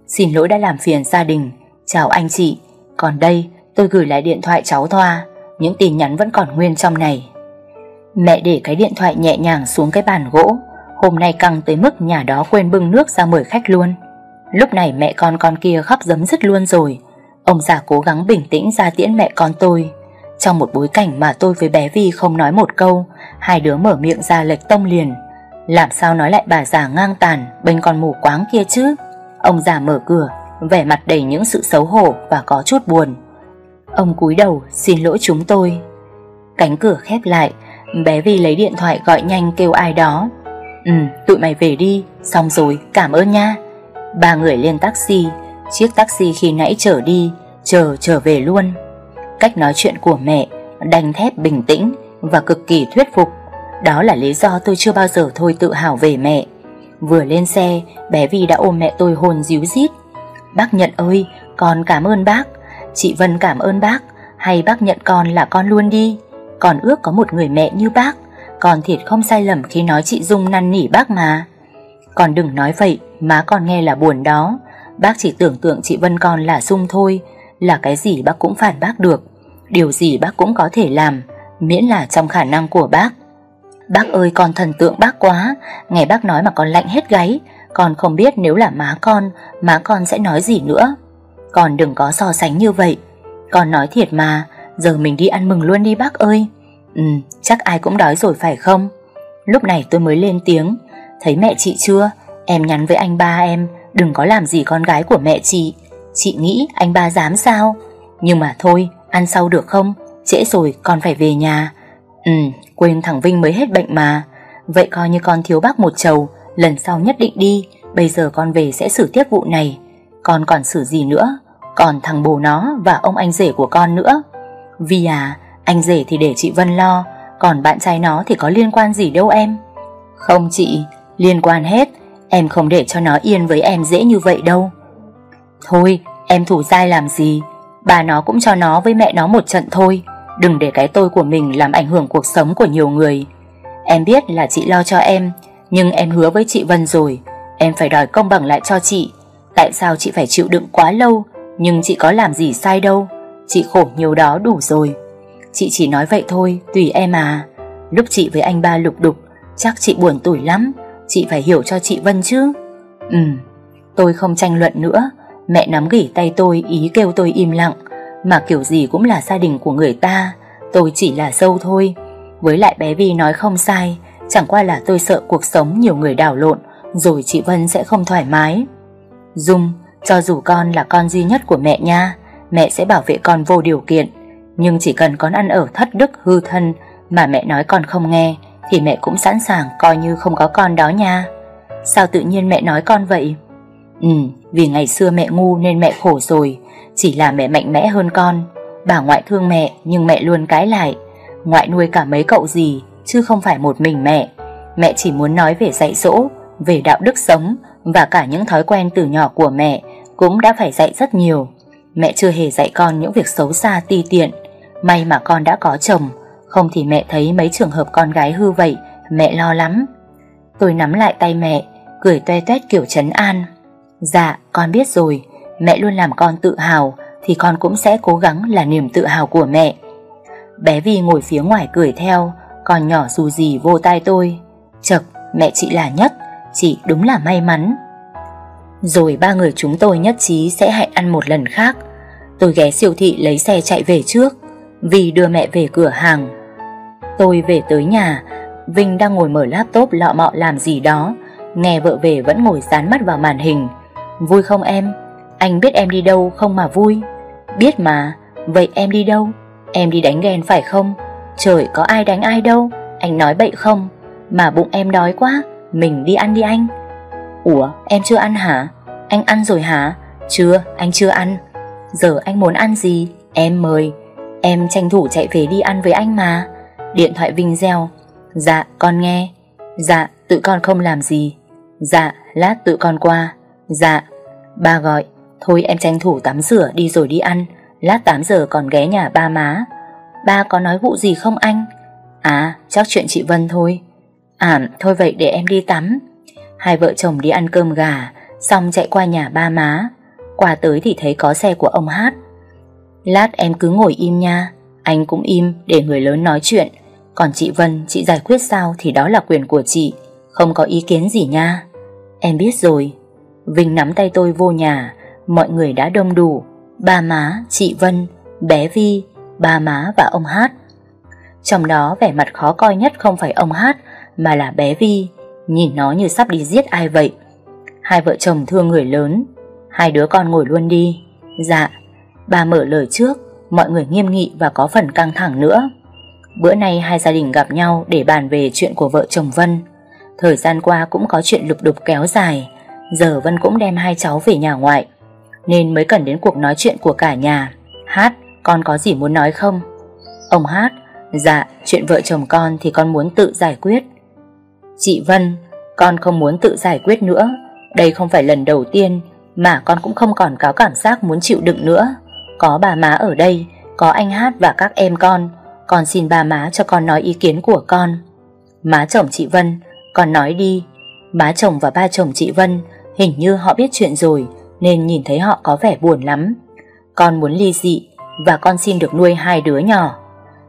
Speaker 1: Xin lỗi đã làm phiền gia đình Chào anh chị Còn đây tôi gửi lại điện thoại cháu Thoa Những tin nhắn vẫn còn nguyên trong này Mẹ để cái điện thoại nhẹ nhàng xuống cái bàn gỗ Hôm nay căng tới mức nhà đó quên bưng nước ra mời khách luôn Lúc này mẹ con con kia khóc giấm dứt luôn rồi Ông già cố gắng bình tĩnh ra tiễn mẹ con tôi Trong một bối cảnh mà tôi với bé Vi không nói một câu Hai đứa mở miệng ra lệch tông liền Làm sao nói lại bà già ngang tàn Bên con mù quáng kia chứ Ông già mở cửa Vẻ mặt đầy những sự xấu hổ và có chút buồn Ông cúi đầu xin lỗi chúng tôi Cánh cửa khép lại Bé Vi lấy điện thoại gọi nhanh kêu ai đó Ừ, tụi mày về đi, xong rồi, cảm ơn nha Ba người lên taxi Chiếc taxi khi nãy chở đi Chờ trở về luôn Cách nói chuyện của mẹ Đành thép bình tĩnh và cực kỳ thuyết phục Đó là lý do tôi chưa bao giờ thôi tự hào về mẹ Vừa lên xe Bé Vi đã ôm mẹ tôi hồn díu dít Bác Nhận ơi Con cảm ơn bác Chị Vân cảm ơn bác Hay bác nhận con là con luôn đi còn ước có một người mẹ như bác còn thiệt không sai lầm khi nói chị Dung năn nỉ bác mà còn đừng nói vậy Má con nghe là buồn đó Bác chỉ tưởng tượng chị Vân con là Dung thôi Là cái gì bác cũng phản bác được Điều gì bác cũng có thể làm Miễn là trong khả năng của bác Bác ơi con thần tượng bác quá Nghe bác nói mà con lạnh hết gáy Con không biết nếu là má con Má con sẽ nói gì nữa Con đừng có so sánh như vậy Con nói thiệt mà Giờ mình đi ăn mừng luôn đi bác ơi Ừ chắc ai cũng đói rồi phải không Lúc này tôi mới lên tiếng Thấy mẹ chị chưa Em nhắn với anh ba em Đừng có làm gì con gái của mẹ chị Chị nghĩ anh ba dám sao Nhưng mà thôi ăn sau được không Trễ rồi con phải về nhà Ừ quên thằng Vinh mới hết bệnh mà Vậy coi như con thiếu bác một chầu Lần sau nhất định đi Bây giờ con về sẽ xử tiếp vụ này Con còn xử gì nữa Còn thằng bồ nó và ông anh rể của con nữa vì à Anh rể thì để chị Vân lo Còn bạn trai nó thì có liên quan gì đâu em Không chị Liên quan hết Em không để cho nó yên với em dễ như vậy đâu Thôi em thủ sai làm gì Bà nó cũng cho nó với mẹ nó một trận thôi Đừng để cái tôi của mình làm ảnh hưởng cuộc sống của nhiều người Em biết là chị lo cho em Nhưng em hứa với chị Vân rồi Em phải đòi công bằng lại cho chị Tại sao chị phải chịu đựng quá lâu Nhưng chị có làm gì sai đâu Chị khổ nhiều đó đủ rồi Chị chỉ nói vậy thôi Tùy em à Lúc chị với anh ba lục đục Chắc chị buồn tủi lắm Chị phải hiểu cho chị Vân chứ ừm Tôi không tranh luận nữa Mẹ nắm gỉ tay tôi ý kêu tôi im lặng Mà kiểu gì cũng là gia đình của người ta Tôi chỉ là dâu thôi Với lại bé Vi nói không sai Chẳng qua là tôi sợ cuộc sống nhiều người đảo lộn Rồi chị Vân sẽ không thoải mái Dung Cho dù con là con duy nhất của mẹ nha mẹ sẽ bảo vệ con vô điều kiện. Nhưng chỉ cần con ăn ở thất đức hư thân mà mẹ nói con không nghe thì mẹ cũng sẵn sàng coi như không có con đó nha. Sao tự nhiên mẹ nói con vậy? Ừ, vì ngày xưa mẹ ngu nên mẹ khổ rồi, chỉ là mẹ mạnh mẽ hơn con. Bà ngoại thương mẹ nhưng mẹ luôn cái lại. Ngoại nuôi cả mấy cậu gì chứ không phải một mình mẹ. Mẹ chỉ muốn nói về dạy dỗ, về đạo đức sống và cả những thói quen từ nhỏ của mẹ cũng đã phải dạy rất nhiều. Mẹ chưa hề dạy con những việc xấu xa ti tiện May mà con đã có chồng Không thì mẹ thấy mấy trường hợp con gái hư vậy Mẹ lo lắm Tôi nắm lại tay mẹ Cười toe toét kiểu trấn an Dạ con biết rồi Mẹ luôn làm con tự hào Thì con cũng sẽ cố gắng là niềm tự hào của mẹ Bé Vi ngồi phía ngoài cười theo Còn nhỏ dù gì vô tay tôi Chật mẹ chị là nhất Chị đúng là may mắn Rồi ba người chúng tôi nhất trí sẽ hẹn ăn một lần khác Tôi ghé siêu thị lấy xe chạy về trước Vì đưa mẹ về cửa hàng Tôi về tới nhà Vinh đang ngồi mở laptop lọ mọ làm gì đó Nghe vợ về vẫn ngồi dán mắt vào màn hình Vui không em? Anh biết em đi đâu không mà vui Biết mà Vậy em đi đâu? Em đi đánh ghen phải không? Trời có ai đánh ai đâu Anh nói bậy không? Mà bụng em đói quá Mình đi ăn đi anh Ủa em chưa ăn hả? Anh ăn rồi hả? Chưa, anh chưa ăn Giờ anh muốn ăn gì Em mời Em tranh thủ chạy về đi ăn với anh mà Điện thoại Vinh reo Dạ con nghe Dạ tự con không làm gì Dạ lát tự con qua Dạ Ba gọi Thôi em tranh thủ tắm rửa đi rồi đi ăn Lát 8 giờ còn ghé nhà ba má Ba có nói vụ gì không anh À chắc chuyện chị Vân thôi À thôi vậy để em đi tắm Hai vợ chồng đi ăn cơm gà Xong chạy qua nhà ba má qua tới thì thấy có xe của ông Hát Lát em cứ ngồi im nha Anh cũng im để người lớn nói chuyện Còn chị Vân chị giải quyết sao Thì đó là quyền của chị Không có ý kiến gì nha Em biết rồi Vinh nắm tay tôi vô nhà Mọi người đã đông đủ Ba má, chị Vân, bé Vi Ba má và ông Hát Trong đó vẻ mặt khó coi nhất không phải ông Hát Mà là bé Vi Nhìn nó như sắp đi giết ai vậy Hai vợ chồng thương người lớn Hai đứa con ngồi luôn đi Dạ Bà mở lời trước Mọi người nghiêm nghị và có phần căng thẳng nữa Bữa nay hai gia đình gặp nhau Để bàn về chuyện của vợ chồng Vân Thời gian qua cũng có chuyện lục đục kéo dài Giờ Vân cũng đem hai cháu về nhà ngoại Nên mới cần đến cuộc nói chuyện của cả nhà Hát Con có gì muốn nói không Ông Hát Dạ chuyện vợ chồng con thì con muốn tự giải quyết Chị Vân Con không muốn tự giải quyết nữa Đây không phải lần đầu tiên mà con cũng không còn có cảm giác muốn chịu đựng nữa. Có bà má ở đây, có anh Hát và các em con, con xin bà má cho con nói ý kiến của con. Má chồng chị Vân, con nói đi. Má chồng và ba chồng chị Vân hình như họ biết chuyện rồi nên nhìn thấy họ có vẻ buồn lắm. Con muốn ly dị và con xin được nuôi hai đứa nhỏ.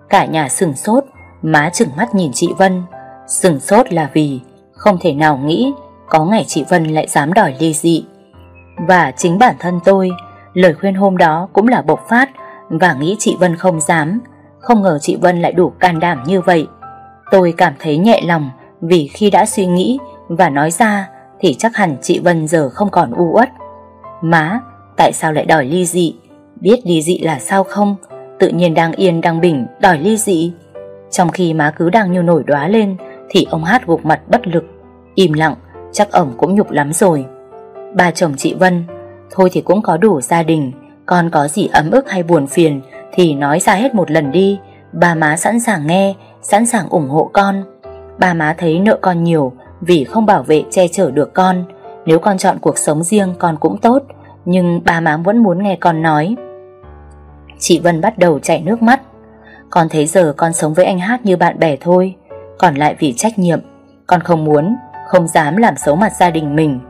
Speaker 1: Cả nhà sừng sốt, má chừng mắt nhìn chị Vân. Sừng sốt là vì không thể nào nghĩ có ngày chị Vân lại dám đòi ly dị và chính bản thân tôi, lời khuyên hôm đó cũng là bộc phát và nghĩ chị Vân không dám, không ngờ chị Vân lại đủ can đảm như vậy. Tôi cảm thấy nhẹ lòng vì khi đã suy nghĩ và nói ra thì chắc hẳn chị Vân giờ không còn u uất. Má, tại sao lại đòi ly dị? Biết ly dị là sao không? Tự nhiên đang yên đang bình đòi ly dị. Trong khi má cứ đang như nổi đóa lên thì ông hát gục mặt bất lực, im lặng, chắc ổng cũng nhục lắm rồi. Bà chồng chị Vân Thôi thì cũng có đủ gia đình Con có gì ấm ức hay buồn phiền Thì nói ra hết một lần đi Bà má sẵn sàng nghe Sẵn sàng ủng hộ con Bà má thấy nợ con nhiều Vì không bảo vệ che chở được con Nếu con chọn cuộc sống riêng con cũng tốt Nhưng bà má vẫn muốn nghe con nói Chị Vân bắt đầu chảy nước mắt Con thấy giờ con sống với anh Hát như bạn bè thôi Còn lại vì trách nhiệm Con không muốn, không dám làm xấu mặt gia đình mình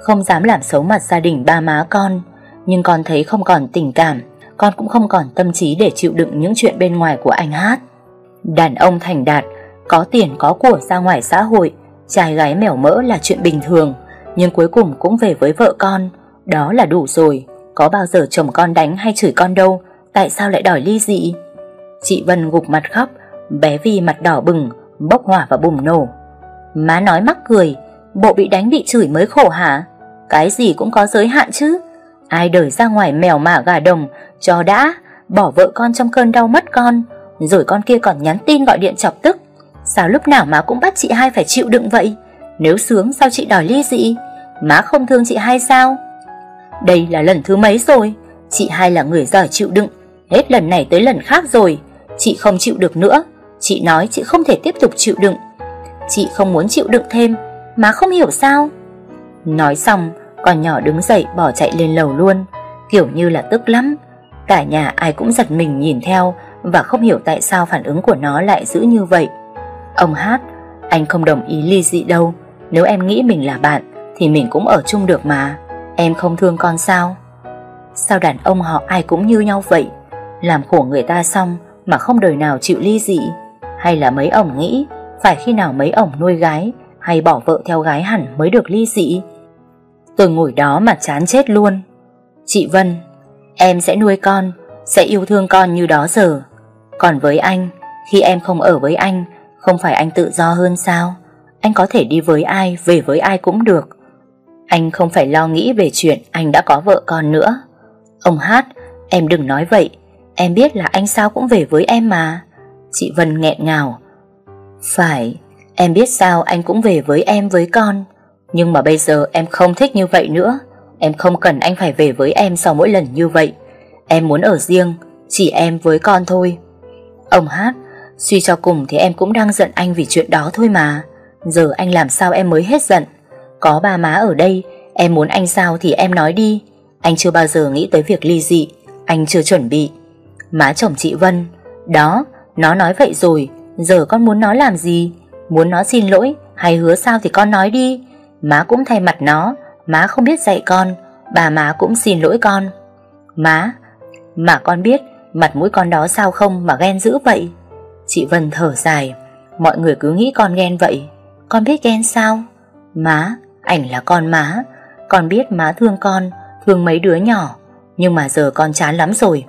Speaker 1: không dám làm xấu mặt gia đình ba má con. Nhưng con thấy không còn tình cảm, con cũng không còn tâm trí để chịu đựng những chuyện bên ngoài của anh Hát. Đàn ông thành đạt, có tiền có của ra ngoài xã hội, trai gái mẻo mỡ là chuyện bình thường, nhưng cuối cùng cũng về với vợ con, đó là đủ rồi. Có bao giờ chồng con đánh hay chửi con đâu, tại sao lại đòi ly dị? Chị Vân gục mặt khóc, bé Vi mặt đỏ bừng, bốc hỏa và bùng nổ. Má nói mắc cười, bộ bị đánh bị chửi mới khổ hả? cái gì cũng có giới hạn chứ. Ai đời ra ngoài mèo mả gà đồng, cho đã, bỏ vợ con trong cơn đau mất con, rồi con kia còn nhắn tin gọi điện chọc tức. Sao lúc nào má cũng bắt chị hai phải chịu đựng vậy? Nếu sướng sao chị đòi ly dị? Má không thương chị hai sao? Đây là lần thứ mấy rồi? Chị hai là người giỏi chịu đựng, hết lần này tới lần khác rồi. Chị không chịu được nữa, chị nói chị không thể tiếp tục chịu đựng. Chị không muốn chịu đựng thêm, má không hiểu sao? Nói xong, con nhỏ đứng dậy bỏ chạy lên lầu luôn Kiểu như là tức lắm Cả nhà ai cũng giật mình nhìn theo Và không hiểu tại sao phản ứng của nó lại dữ như vậy Ông hát Anh không đồng ý ly dị đâu Nếu em nghĩ mình là bạn Thì mình cũng ở chung được mà Em không thương con sao Sao đàn ông họ ai cũng như nhau vậy Làm khổ người ta xong Mà không đời nào chịu ly dị Hay là mấy ông nghĩ Phải khi nào mấy ông nuôi gái Hay bỏ vợ theo gái hẳn mới được ly dị Tôi ngồi đó mà chán chết luôn Chị Vân Em sẽ nuôi con Sẽ yêu thương con như đó giờ Còn với anh Khi em không ở với anh Không phải anh tự do hơn sao Anh có thể đi với ai Về với ai cũng được Anh không phải lo nghĩ về chuyện Anh đã có vợ con nữa Ông Hát Em đừng nói vậy Em biết là anh sao cũng về với em mà Chị Vân nghẹn ngào Phải Em biết sao anh cũng về với em với con nhưng mà bây giờ em không thích như vậy nữa Em không cần anh phải về với em sau mỗi lần như vậy Em muốn ở riêng Chỉ em với con thôi Ông hát Suy cho cùng thì em cũng đang giận anh vì chuyện đó thôi mà Giờ anh làm sao em mới hết giận Có ba má ở đây Em muốn anh sao thì em nói đi Anh chưa bao giờ nghĩ tới việc ly dị Anh chưa chuẩn bị Má chồng chị Vân Đó, nó nói vậy rồi Giờ con muốn nó làm gì Muốn nó xin lỗi hay hứa sao thì con nói đi Má cũng thay mặt nó Má không biết dạy con Bà má cũng xin lỗi con Má Mà con biết mặt mũi con đó sao không mà ghen dữ vậy Chị Vân thở dài Mọi người cứ nghĩ con ghen vậy Con biết ghen sao Má, ảnh là con má Con biết má thương con Thương mấy đứa nhỏ Nhưng mà giờ con chán lắm rồi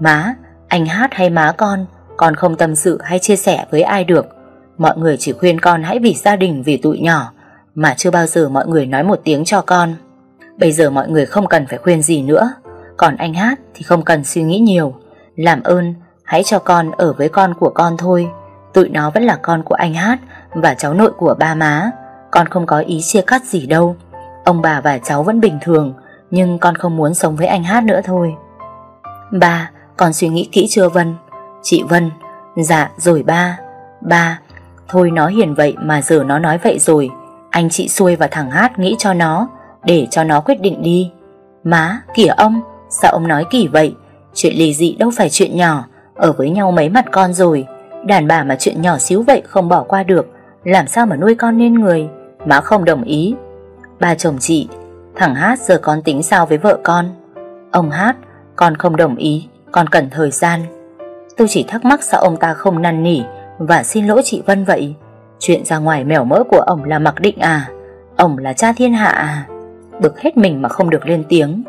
Speaker 1: Má, anh hát hay má con Con không tâm sự hay chia sẻ với ai được Mọi người chỉ khuyên con hãy vì gia đình, vì tụi nhỏ mà chưa bao giờ mọi người nói một tiếng cho con. Bây giờ mọi người không cần phải khuyên gì nữa, còn anh Hát thì không cần suy nghĩ nhiều. Làm ơn, hãy cho con ở với con của con thôi. Tụi nó vẫn là con của anh Hát và cháu nội của ba má. Con không có ý chia cắt gì đâu. Ông bà và cháu vẫn bình thường, nhưng con không muốn sống với anh Hát nữa thôi. Ba, con suy nghĩ kỹ chưa Vân? Chị Vân, dạ rồi ba. Ba, thôi nó hiền vậy mà giờ nó nói vậy rồi. Anh chị xuôi và thằng Hát nghĩ cho nó Để cho nó quyết định đi Má, kìa ông Sao ông nói kỳ vậy Chuyện lì dị đâu phải chuyện nhỏ Ở với nhau mấy mặt con rồi Đàn bà mà chuyện nhỏ xíu vậy không bỏ qua được Làm sao mà nuôi con nên người Má không đồng ý Ba chồng chị Thằng Hát giờ con tính sao với vợ con Ông Hát Con không đồng ý Con cần thời gian Tôi chỉ thắc mắc sao ông ta không năn nỉ Và xin lỗi chị Vân vậy Chuyện ra ngoài mẻo mỡ của ổng là mặc định à Ổng là cha thiên hạ à Bực hết mình mà không được lên tiếng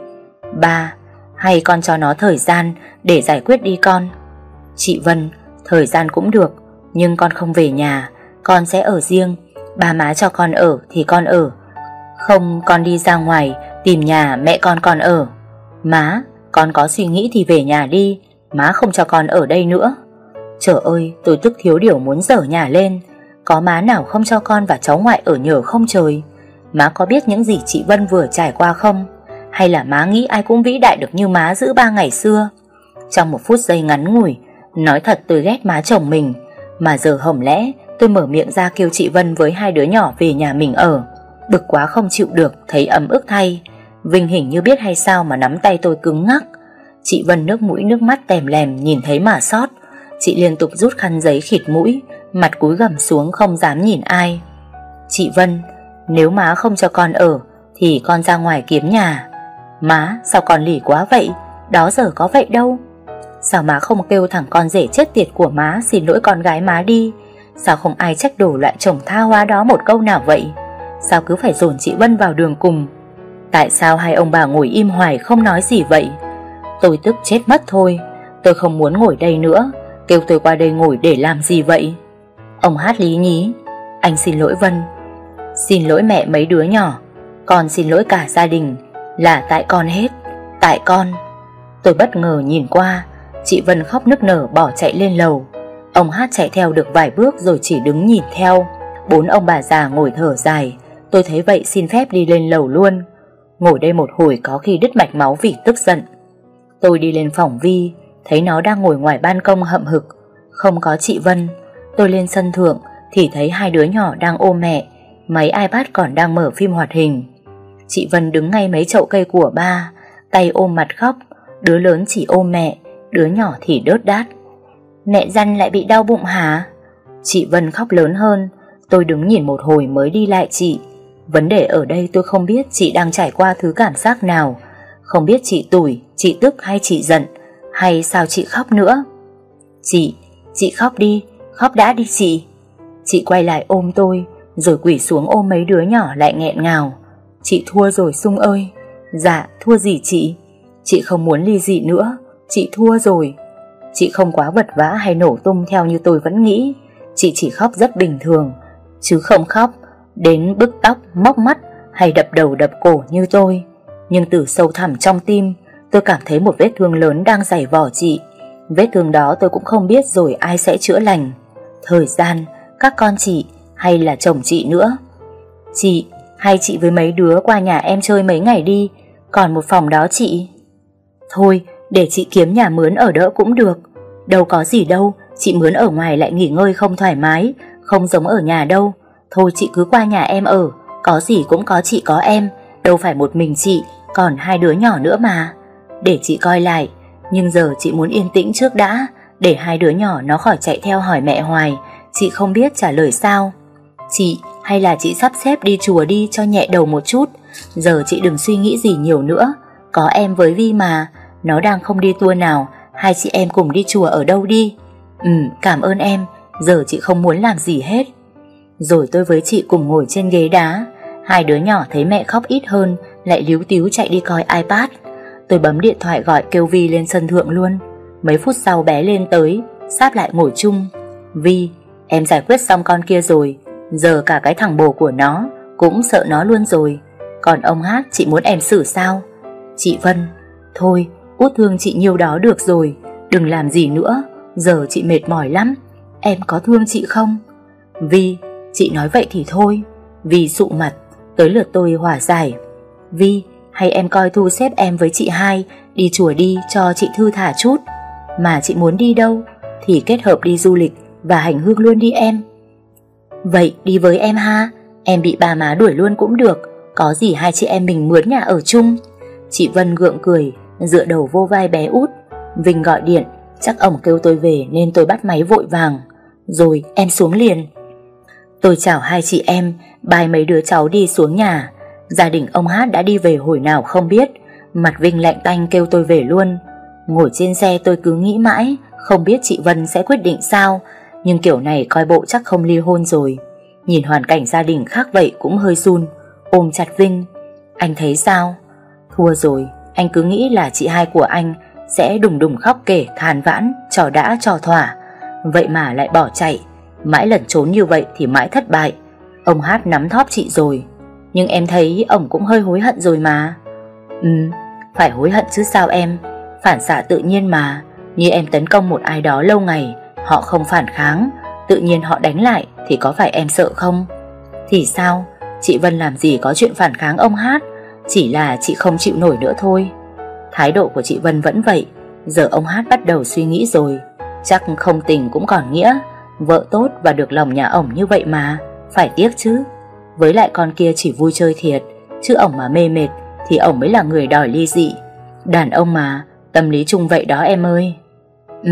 Speaker 1: Ba Hay con cho nó thời gian để giải quyết đi con Chị Vân Thời gian cũng được Nhưng con không về nhà Con sẽ ở riêng Ba má cho con ở thì con ở Không con đi ra ngoài Tìm nhà mẹ con còn ở Má Con có suy nghĩ thì về nhà đi Má không cho con ở đây nữa Trời ơi tôi tức thiếu điều muốn dở nhà lên có má nào không cho con và cháu ngoại ở nhờ không trời Má có biết những gì chị Vân vừa trải qua không Hay là má nghĩ ai cũng vĩ đại được như má giữ ba ngày xưa Trong một phút giây ngắn ngủi Nói thật tôi ghét má chồng mình Mà giờ hổng lẽ tôi mở miệng ra kêu chị Vân với hai đứa nhỏ về nhà mình ở Bực quá không chịu được Thấy ấm ức thay Vinh hình như biết hay sao mà nắm tay tôi cứng ngắc Chị Vân nước mũi nước mắt tèm lèm Nhìn thấy mà sót Chị liên tục rút khăn giấy khịt mũi mặt cúi gằm xuống không dám nhìn ai. Chị Vân, nếu má không cho con ở, thì con ra ngoài kiếm nhà. Má, sao con lì quá vậy? Đó giờ có vậy đâu. Sao má không kêu thằng con rể chết tiệt của má xin lỗi con gái má đi? Sao không ai trách đổ loại chồng tha hóa đó một câu nào vậy? Sao cứ phải dồn chị Vân vào đường cùng? Tại sao hai ông bà ngồi im hoài không nói gì vậy? Tôi tức chết mất thôi. Tôi không muốn ngồi đây nữa. Kêu tôi qua đây ngồi để làm gì vậy? Ông hát lý nhí Anh xin lỗi Vân Xin lỗi mẹ mấy đứa nhỏ Con xin lỗi cả gia đình Là tại con hết Tại con Tôi bất ngờ nhìn qua Chị Vân khóc nức nở bỏ chạy lên lầu Ông hát chạy theo được vài bước rồi chỉ đứng nhìn theo Bốn ông bà già ngồi thở dài Tôi thấy vậy xin phép đi lên lầu luôn Ngồi đây một hồi có khi đứt mạch máu vì tức giận Tôi đi lên phòng Vi Thấy nó đang ngồi ngoài ban công hậm hực Không có chị Vân Tôi lên sân thượng thì thấy hai đứa nhỏ đang ôm mẹ, máy iPad còn đang mở phim hoạt hình. Chị Vân đứng ngay mấy chậu cây của ba, tay ôm mặt khóc, đứa lớn chỉ ôm mẹ, đứa nhỏ thì đớt đát. Mẹ răn lại bị đau bụng hả? Chị Vân khóc lớn hơn, tôi đứng nhìn một hồi mới đi lại chị. Vấn đề ở đây tôi không biết chị đang trải qua thứ cảm giác nào, không biết chị tủi, chị tức hay chị giận, hay sao chị khóc nữa. Chị, chị khóc đi, khóc đã đi chị. Chị quay lại ôm tôi, rồi quỷ xuống ôm mấy đứa nhỏ lại nghẹn ngào. Chị thua rồi Sung ơi. Dạ, thua gì chị? Chị không muốn ly dị nữa, chị thua rồi. Chị không quá vật vã hay nổ tung theo như tôi vẫn nghĩ. Chị chỉ khóc rất bình thường, chứ không khóc đến bức tóc, móc mắt hay đập đầu đập cổ như tôi. Nhưng từ sâu thẳm trong tim, tôi cảm thấy một vết thương lớn đang dày vỏ chị. Vết thương đó tôi cũng không biết rồi ai sẽ chữa lành thời gian, các con chị hay là chồng chị nữa. Chị, hay chị với mấy đứa qua nhà em chơi mấy ngày đi, còn một phòng đó chị. Thôi, để chị kiếm nhà mướn ở đỡ cũng được. Đâu có gì đâu, chị mướn ở ngoài lại nghỉ ngơi không thoải mái, không giống ở nhà đâu. Thôi chị cứ qua nhà em ở, có gì cũng có chị có em, đâu phải một mình chị, còn hai đứa nhỏ nữa mà. Để chị coi lại, nhưng giờ chị muốn yên tĩnh trước đã, để hai đứa nhỏ nó khỏi chạy theo hỏi mẹ hoài Chị không biết trả lời sao Chị hay là chị sắp xếp đi chùa đi cho nhẹ đầu một chút Giờ chị đừng suy nghĩ gì nhiều nữa Có em với Vi mà Nó đang không đi tour nào Hai chị em cùng đi chùa ở đâu đi Ừ cảm ơn em Giờ chị không muốn làm gì hết Rồi tôi với chị cùng ngồi trên ghế đá Hai đứa nhỏ thấy mẹ khóc ít hơn Lại líu tíu chạy đi coi iPad Tôi bấm điện thoại gọi kêu Vi lên sân thượng luôn Mấy phút sau bé lên tới Sáp lại ngồi chung Vi, em giải quyết xong con kia rồi Giờ cả cái thằng bồ của nó Cũng sợ nó luôn rồi Còn ông hát chị muốn em xử sao Chị Vân, thôi Út thương chị nhiều đó được rồi Đừng làm gì nữa Giờ chị mệt mỏi lắm Em có thương chị không Vi, chị nói vậy thì thôi Vi sụ mặt Tới lượt tôi hòa giải Vi, hay em coi thu xếp em với chị hai Đi chùa đi cho chị thư thả chút mà chị muốn đi đâu thì kết hợp đi du lịch và hành hương luôn đi em. Vậy đi với em ha, em bị ba má đuổi luôn cũng được, có gì hai chị em mình mướn nhà ở chung. Chị Vân gượng cười, dựa đầu vô vai bé út. Vinh gọi điện, chắc ổng kêu tôi về nên tôi bắt máy vội vàng. Rồi em xuống liền. Tôi chào hai chị em, bài mấy đứa cháu đi xuống nhà. Gia đình ông Hát đã đi về hồi nào không biết, mặt Vinh lạnh tanh kêu tôi về luôn. Ngồi trên xe tôi cứ nghĩ mãi Không biết chị Vân sẽ quyết định sao Nhưng kiểu này coi bộ chắc không ly hôn rồi Nhìn hoàn cảnh gia đình khác vậy cũng hơi run Ôm chặt Vinh Anh thấy sao Thua rồi Anh cứ nghĩ là chị hai của anh Sẽ đùng đùng khóc kể than vãn Trò đã trò thỏa Vậy mà lại bỏ chạy Mãi lẩn trốn như vậy thì mãi thất bại Ông Hát nắm thóp chị rồi Nhưng em thấy ông cũng hơi hối hận rồi mà Ừ phải hối hận chứ sao em Phản xạ tự nhiên mà Như em tấn công một ai đó lâu ngày Họ không phản kháng Tự nhiên họ đánh lại Thì có phải em sợ không Thì sao Chị Vân làm gì có chuyện phản kháng ông Hát Chỉ là chị không chịu nổi nữa thôi Thái độ của chị Vân vẫn vậy Giờ ông Hát bắt đầu suy nghĩ rồi Chắc không tình cũng còn nghĩa Vợ tốt và được lòng nhà ổng như vậy mà Phải tiếc chứ Với lại con kia chỉ vui chơi thiệt Chứ ổng mà mê mệt Thì ổng mới là người đòi ly dị Đàn ông mà Tâm lý chung vậy đó em ơi Ừ,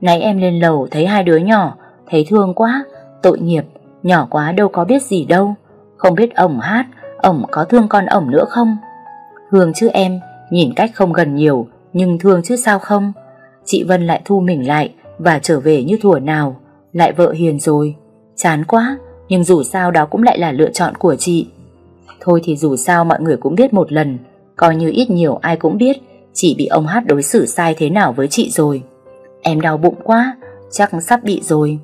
Speaker 1: nãy em lên lầu thấy hai đứa nhỏ Thấy thương quá, tội nghiệp Nhỏ quá đâu có biết gì đâu Không biết ổng hát Ổng có thương con ổng nữa không Thương chứ em, nhìn cách không gần nhiều Nhưng thương chứ sao không Chị Vân lại thu mình lại Và trở về như thuở nào Lại vợ hiền rồi Chán quá, nhưng dù sao đó cũng lại là lựa chọn của chị Thôi thì dù sao mọi người cũng biết một lần Coi như ít nhiều ai cũng biết Chị bị ông Hát đối xử sai thế nào với chị rồi Em đau bụng quá Chắc sắp bị rồi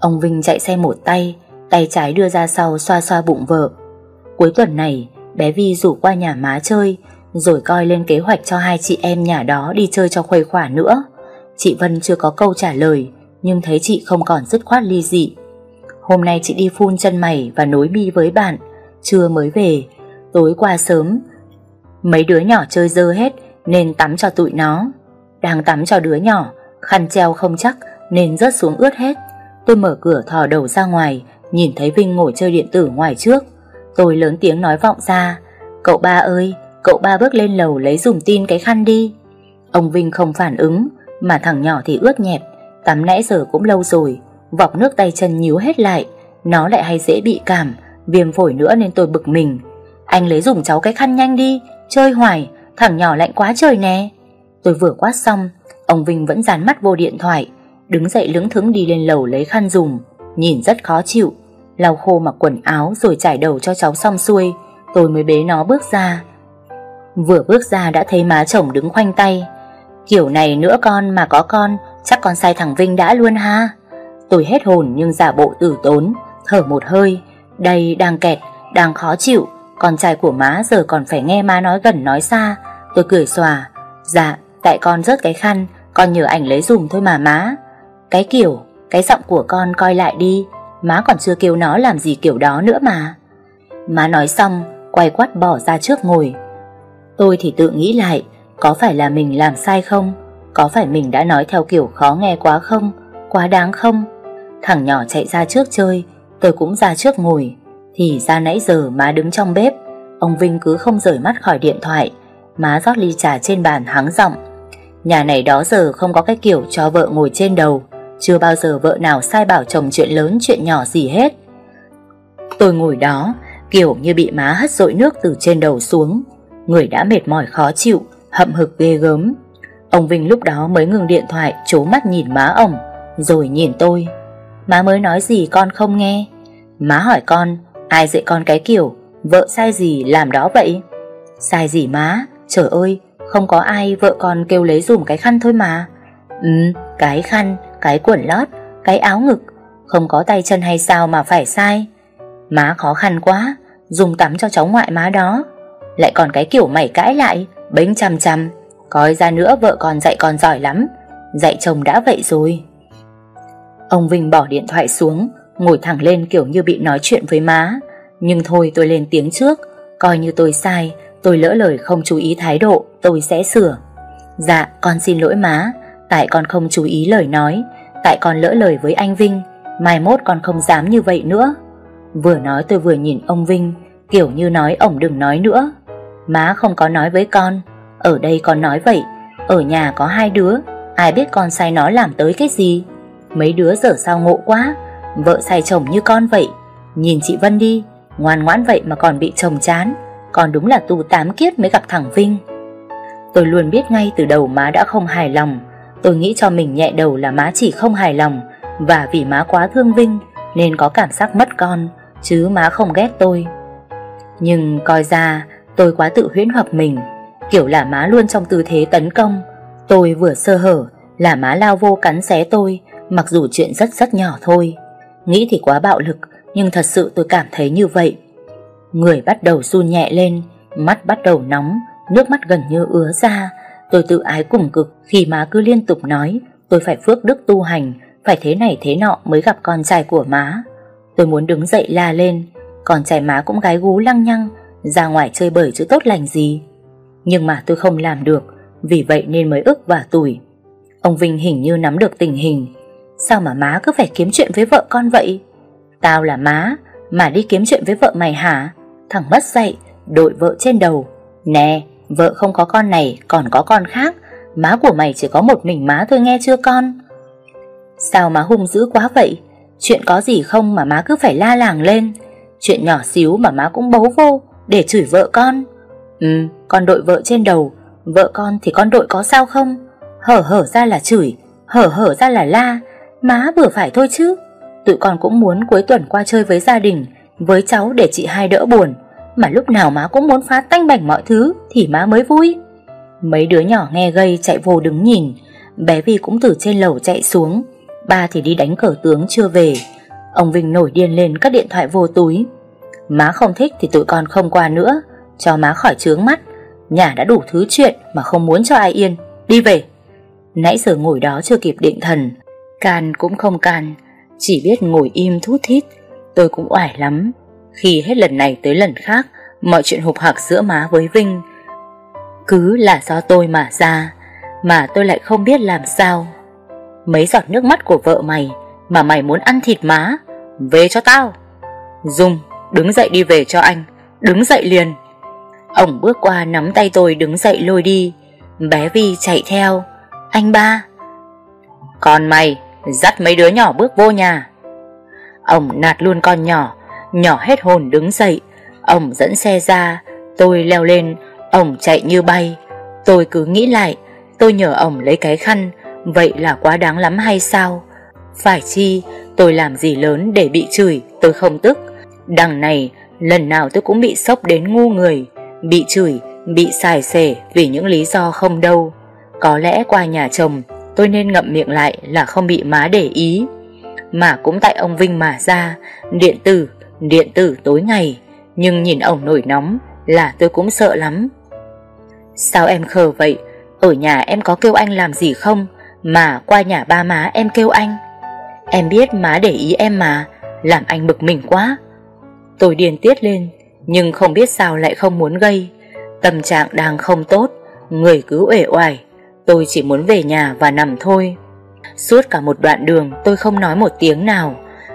Speaker 1: Ông Vinh chạy xe một tay Tay trái đưa ra sau xoa xoa bụng vợ Cuối tuần này Bé Vi rủ qua nhà má chơi Rồi coi lên kế hoạch cho hai chị em nhà đó Đi chơi cho khuây khỏa nữa Chị Vân chưa có câu trả lời Nhưng thấy chị không còn dứt khoát ly dị Hôm nay chị đi phun chân mày Và nối mi với bạn Trưa mới về Tối qua sớm Mấy đứa nhỏ chơi dơ hết nên tắm cho tụi nó. Đang tắm cho đứa nhỏ, khăn treo không chắc nên rớt xuống ướt hết. Tôi mở cửa thò đầu ra ngoài, nhìn thấy Vinh ngồi chơi điện tử ngoài trước. Tôi lớn tiếng nói vọng ra, cậu ba ơi, cậu ba bước lên lầu lấy dùm tin cái khăn đi. Ông Vinh không phản ứng, mà thằng nhỏ thì ướt nhẹp, tắm nãy giờ cũng lâu rồi, vọc nước tay chân nhíu hết lại, nó lại hay dễ bị cảm, viêm phổi nữa nên tôi bực mình. Anh lấy dùm cháu cái khăn nhanh đi, chơi hoài, Thằng nhỏ lạnh quá trời nè Tôi vừa quát xong Ông Vinh vẫn dán mắt vô điện thoại Đứng dậy lững thững đi lên lầu lấy khăn dùng Nhìn rất khó chịu Lau khô mặc quần áo rồi chải đầu cho cháu xong xuôi Tôi mới bế nó bước ra Vừa bước ra đã thấy má chồng đứng khoanh tay Kiểu này nữa con mà có con Chắc con sai thằng Vinh đã luôn ha Tôi hết hồn nhưng giả bộ tử tốn Thở một hơi Đây đang kẹt, đang khó chịu con trai của má giờ còn phải nghe má nói gần nói xa Tôi cười xòa Dạ, tại con rớt cái khăn Con nhờ ảnh lấy dùm thôi mà má Cái kiểu, cái giọng của con coi lại đi Má còn chưa kêu nó làm gì kiểu đó nữa mà Má nói xong Quay quắt bỏ ra trước ngồi Tôi thì tự nghĩ lại Có phải là mình làm sai không Có phải mình đã nói theo kiểu khó nghe quá không Quá đáng không Thằng nhỏ chạy ra trước chơi Tôi cũng ra trước ngồi thì ra nãy giờ má đứng trong bếp Ông Vinh cứ không rời mắt khỏi điện thoại Má rót ly trà trên bàn hắng giọng Nhà này đó giờ không có cái kiểu cho vợ ngồi trên đầu Chưa bao giờ vợ nào sai bảo chồng chuyện lớn chuyện nhỏ gì hết Tôi ngồi đó Kiểu như bị má hất dội nước từ trên đầu xuống Người đã mệt mỏi khó chịu Hậm hực ghê gớm Ông Vinh lúc đó mới ngừng điện thoại Chố mắt nhìn má ông Rồi nhìn tôi Má mới nói gì con không nghe Má hỏi con Ai dạy con cái kiểu Vợ sai gì làm đó vậy Sai gì má Trời ơi không có ai vợ con kêu lấy dùm cái khăn thôi mà Ừ cái khăn Cái quần lót Cái áo ngực Không có tay chân hay sao mà phải sai Má khó khăn quá Dùng tắm cho cháu ngoại má đó Lại còn cái kiểu mày cãi lại Bánh chăm chăm Coi ra nữa vợ con dạy con giỏi lắm Dạy chồng đã vậy rồi Ông Vinh bỏ điện thoại xuống Ngồi thẳng lên kiểu như bị nói chuyện với má Nhưng thôi tôi lên tiếng trước Coi như tôi sai Tôi lỡ lời không chú ý thái độ Tôi sẽ sửa Dạ con xin lỗi má Tại con không chú ý lời nói Tại con lỡ lời với anh Vinh Mai mốt con không dám như vậy nữa Vừa nói tôi vừa nhìn ông Vinh Kiểu như nói ổng đừng nói nữa Má không có nói với con Ở đây con nói vậy Ở nhà có hai đứa Ai biết con sai nó làm tới cái gì Mấy đứa giờ sao ngộ quá Vợ say chồng như con vậy Nhìn chị Vân đi Ngoan ngoãn vậy mà còn bị chồng chán Còn đúng là tu tám kiếp mới gặp thằng Vinh Tôi luôn biết ngay từ đầu má đã không hài lòng Tôi nghĩ cho mình nhẹ đầu là má chỉ không hài lòng Và vì má quá thương Vinh Nên có cảm giác mất con Chứ má không ghét tôi Nhưng coi ra tôi quá tự huyễn hoặc mình Kiểu là má luôn trong tư thế tấn công Tôi vừa sơ hở là má lao vô cắn xé tôi Mặc dù chuyện rất rất nhỏ thôi Nghĩ thì quá bạo lực, nhưng thật sự tôi cảm thấy như vậy. Người bắt đầu run nhẹ lên, mắt bắt đầu nóng, nước mắt gần như ứa ra. Tôi tự ái cùng cực khi má cứ liên tục nói tôi phải phước đức tu hành, phải thế này thế nọ mới gặp con trai của má. Tôi muốn đứng dậy la lên, còn trai má cũng gái gú lăng nhăng, ra ngoài chơi bời chứ tốt lành gì. Nhưng mà tôi không làm được, vì vậy nên mới ức và tủi. Ông Vinh hình như nắm được tình hình, Sao mà má cứ phải kiếm chuyện với vợ con vậy Tao là má Mà đi kiếm chuyện với vợ mày hả Thằng mất dạy Đội vợ trên đầu Nè vợ không có con này Còn có con khác Má của mày chỉ có một mình má thôi nghe chưa con Sao má hung dữ quá vậy Chuyện có gì không mà má cứ phải la làng lên Chuyện nhỏ xíu mà má cũng bấu vô Để chửi vợ con Ừ con đội vợ trên đầu Vợ con thì con đội có sao không Hở hở ra là chửi Hở hở ra là la Má vừa phải thôi chứ Tụi con cũng muốn cuối tuần qua chơi với gia đình Với cháu để chị hai đỡ buồn Mà lúc nào má cũng muốn phá tanh bảnh mọi thứ Thì má mới vui Mấy đứa nhỏ nghe gây chạy vô đứng nhìn Bé Vi cũng từ trên lầu chạy xuống Ba thì đi đánh cờ tướng chưa về Ông Vinh nổi điên lên các điện thoại vô túi Má không thích thì tụi con không qua nữa Cho má khỏi trướng mắt Nhà đã đủ thứ chuyện mà không muốn cho ai yên Đi về Nãy giờ ngồi đó chưa kịp định thần Càn cũng không càn Chỉ biết ngồi im thút thít Tôi cũng oải lắm Khi hết lần này tới lần khác Mọi chuyện hụp hạc giữa má với Vinh Cứ là do tôi mà ra Mà tôi lại không biết làm sao Mấy giọt nước mắt của vợ mày Mà mày muốn ăn thịt má Về cho tao Dung đứng dậy đi về cho anh Đứng dậy liền Ông bước qua nắm tay tôi đứng dậy lôi đi Bé Vi chạy theo Anh ba Còn mày Dắt mấy đứa nhỏ bước vô nhà Ông nạt luôn con nhỏ Nhỏ hết hồn đứng dậy Ông dẫn xe ra Tôi leo lên Ông chạy như bay Tôi cứ nghĩ lại Tôi nhờ ông lấy cái khăn Vậy là quá đáng lắm hay sao Phải chi tôi làm gì lớn để bị chửi Tôi không tức Đằng này lần nào tôi cũng bị sốc đến ngu người Bị chửi Bị xài xẻ vì những lý do không đâu Có lẽ qua nhà chồng tôi nên ngậm miệng lại là không bị má để ý. Mà cũng tại ông Vinh mà ra, điện tử, điện tử tối ngày, nhưng nhìn ông nổi nóng là tôi cũng sợ lắm. Sao em khờ vậy? Ở nhà em có kêu anh làm gì không? Mà qua nhà ba má em kêu anh. Em biết má để ý em mà, làm anh bực mình quá. Tôi điên tiết lên, nhưng không biết sao lại không muốn gây. Tâm trạng đang không tốt, người cứ uể oải, Tôi chỉ muốn về nhà và nằm thôi Suốt cả một đoạn đường tôi không nói một tiếng nào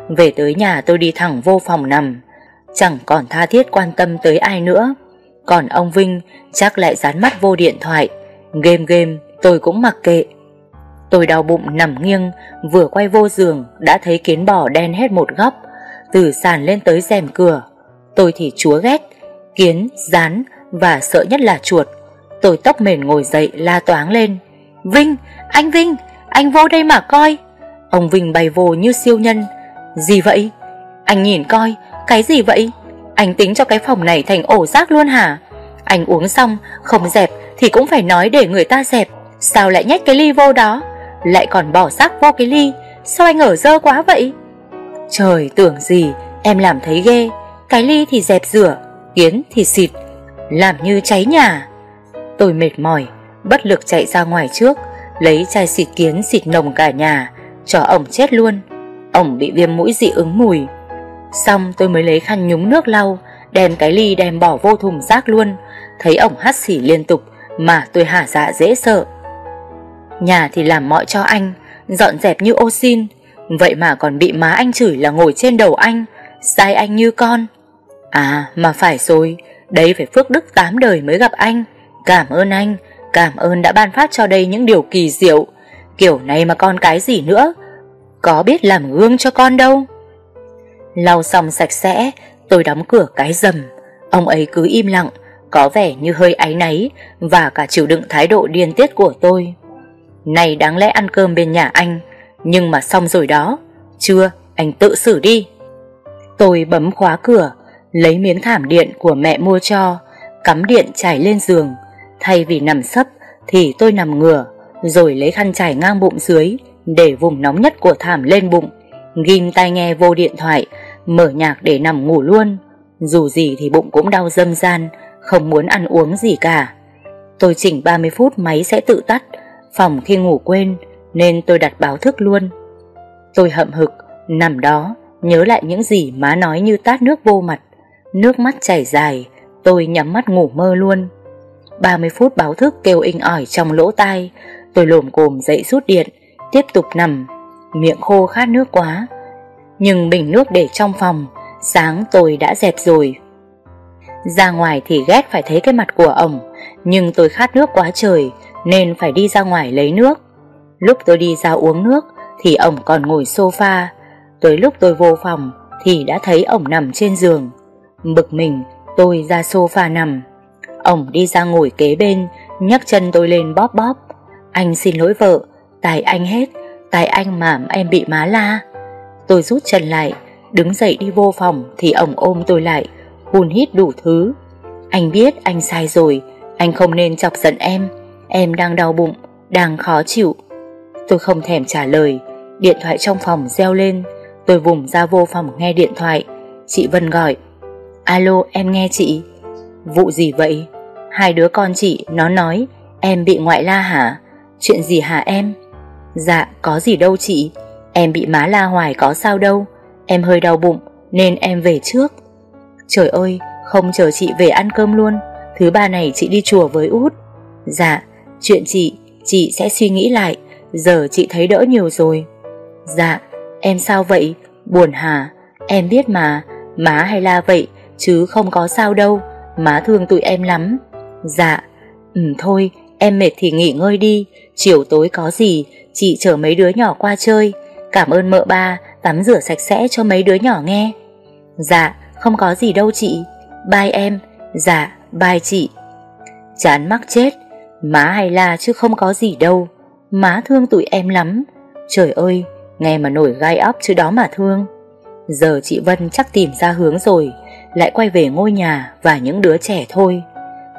Speaker 1: Về tới nhà tôi đi thẳng vô phòng nằm Chẳng còn tha thiết quan tâm tới ai nữa Còn ông Vinh chắc lại dán mắt vô điện thoại Game game tôi cũng mặc kệ Tôi đau bụng nằm nghiêng Vừa quay vô giường đã thấy kiến bò đen hết một góc Từ sàn lên tới rèm cửa Tôi thì chúa ghét Kiến, rán và sợ nhất là chuột Tôi tóc mền ngồi dậy la toáng lên Vinh, anh Vinh, anh vô đây mà coi Ông Vinh bày vô như siêu nhân Gì vậy? Anh nhìn coi, cái gì vậy? Anh tính cho cái phòng này thành ổ rác luôn hả? Anh uống xong, không dẹp thì cũng phải nói để người ta dẹp Sao lại nhét cái ly vô đó? Lại còn bỏ rác vô cái ly Sao anh ở dơ quá vậy? Trời tưởng gì, em làm thấy ghê Cái ly thì dẹp rửa, kiến thì xịt Làm như cháy nhà Tôi mệt mỏi, bất lực chạy ra ngoài trước, lấy chai xịt kiến xịt nồng cả nhà, cho ổng chết luôn. Ổng bị viêm mũi dị ứng mùi. Xong tôi mới lấy khăn nhúng nước lau, đem cái ly đem bỏ vô thùng rác luôn. Thấy ổng hắt xỉ liên tục mà tôi hả dạ dễ sợ. Nhà thì làm mọi cho anh, dọn dẹp như ô xin, vậy mà còn bị má anh chửi là ngồi trên đầu anh, sai anh như con. À mà phải rồi, đấy phải phước đức tám đời mới gặp anh. Cảm ơn anh, cảm ơn đã ban phát cho đây những điều kỳ diệu. Kiểu này mà con cái gì nữa, có biết làm gương cho con đâu. Lau xong sạch sẽ, tôi đóng cửa cái rầm. Ông ấy cứ im lặng, có vẻ như hơi áy náy và cả chịu đựng thái độ điên tiết của tôi. Này đáng lẽ ăn cơm bên nhà anh, nhưng mà xong rồi đó. Chưa, anh tự xử đi. Tôi bấm khóa cửa, lấy miếng thảm điện của mẹ mua cho, cắm điện trải lên giường, Thay vì nằm sấp thì tôi nằm ngửa Rồi lấy khăn trải ngang bụng dưới Để vùng nóng nhất của thảm lên bụng Ghim tai nghe vô điện thoại Mở nhạc để nằm ngủ luôn Dù gì thì bụng cũng đau dâm gian Không muốn ăn uống gì cả Tôi chỉnh 30 phút máy sẽ tự tắt Phòng khi ngủ quên Nên tôi đặt báo thức luôn Tôi hậm hực Nằm đó Nhớ lại những gì má nói như tát nước vô mặt Nước mắt chảy dài Tôi nhắm mắt ngủ mơ luôn 30 phút báo thức kêu inh ỏi trong lỗ tai Tôi lồm cồm dậy rút điện Tiếp tục nằm Miệng khô khát nước quá Nhưng bình nước để trong phòng Sáng tôi đã dẹp rồi Ra ngoài thì ghét phải thấy cái mặt của ổng Nhưng tôi khát nước quá trời Nên phải đi ra ngoài lấy nước Lúc tôi đi ra uống nước Thì ổng còn ngồi sofa Tới lúc tôi vô phòng Thì đã thấy ổng nằm trên giường Bực mình tôi ra sofa nằm Ông đi ra ngồi kế bên, nhấc chân tôi lên bóp bóp. Anh xin lỗi vợ, tài anh hết, tài anh mà em bị má la. Tôi rút chân lại, đứng dậy đi vô phòng thì ông ôm tôi lại, hùn hít đủ thứ. Anh biết anh sai rồi, anh không nên chọc giận em, em đang đau bụng, đang khó chịu. Tôi không thèm trả lời, điện thoại trong phòng reo lên, tôi vùng ra vô phòng nghe điện thoại. Chị Vân gọi, alo em nghe chị. Vụ gì vậy? Hai đứa con chị nó nói Em bị ngoại la hả? Chuyện gì hả em? Dạ có gì đâu chị Em bị má la hoài có sao đâu Em hơi đau bụng nên em về trước Trời ơi không chờ chị về ăn cơm luôn Thứ ba này chị đi chùa với út Dạ chuyện chị Chị sẽ suy nghĩ lại Giờ chị thấy đỡ nhiều rồi Dạ em sao vậy Buồn hả Em biết mà Má hay la vậy chứ không có sao đâu Má thương tụi em lắm Dạ Ừ thôi em mệt thì nghỉ ngơi đi Chiều tối có gì Chị chở mấy đứa nhỏ qua chơi Cảm ơn mợ ba tắm rửa sạch sẽ cho mấy đứa nhỏ nghe Dạ không có gì đâu chị Bye em Dạ bye chị Chán mắc chết Má hay la chứ không có gì đâu Má thương tụi em lắm Trời ơi nghe mà nổi gai óc chứ đó mà thương Giờ chị Vân chắc tìm ra hướng rồi lại quay về ngôi nhà và những đứa trẻ thôi.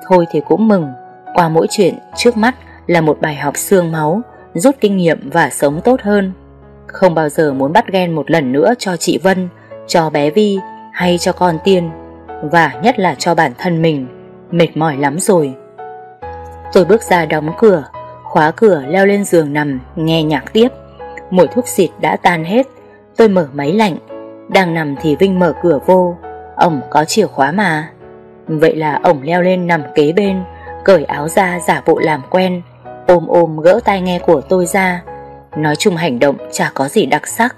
Speaker 1: Thôi thì cũng mừng, qua mỗi chuyện trước mắt là một bài học xương máu, rút kinh nghiệm và sống tốt hơn. Không bao giờ muốn bắt ghen một lần nữa cho chị Vân, cho bé Vi hay cho con Tiên, và nhất là cho bản thân mình, mệt mỏi lắm rồi. Tôi bước ra đóng cửa, khóa cửa leo lên giường nằm, nghe nhạc tiếp. Mùi thuốc xịt đã tan hết, tôi mở máy lạnh, đang nằm thì Vinh mở cửa vô, ổng có chìa khóa mà Vậy là ổng leo lên nằm kế bên Cởi áo ra giả bộ làm quen Ôm ôm gỡ tai nghe của tôi ra Nói chung hành động chả có gì đặc sắc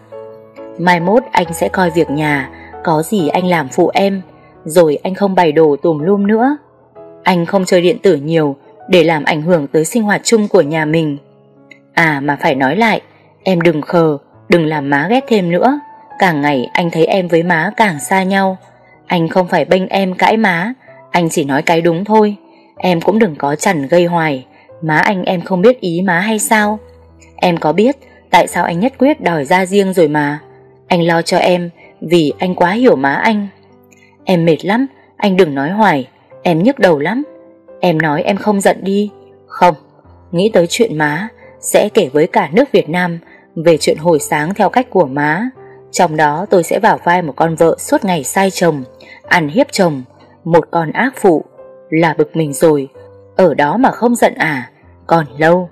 Speaker 1: Mai mốt anh sẽ coi việc nhà Có gì anh làm phụ em Rồi anh không bày đồ tùm lum nữa Anh không chơi điện tử nhiều Để làm ảnh hưởng tới sinh hoạt chung của nhà mình À mà phải nói lại Em đừng khờ Đừng làm má ghét thêm nữa Càng ngày anh thấy em với má càng xa nhau anh không phải bênh em cãi má Anh chỉ nói cái đúng thôi Em cũng đừng có chằn gây hoài Má anh em không biết ý má hay sao Em có biết Tại sao anh nhất quyết đòi ra riêng rồi mà Anh lo cho em Vì anh quá hiểu má anh Em mệt lắm Anh đừng nói hoài Em nhức đầu lắm Em nói em không giận đi Không Nghĩ tới chuyện má Sẽ kể với cả nước Việt Nam Về chuyện hồi sáng theo cách của má trong đó tôi sẽ vào vai một con vợ suốt ngày sai chồng, ăn hiếp chồng, một con ác phụ. Là bực mình rồi, ở đó mà không giận à, còn lâu.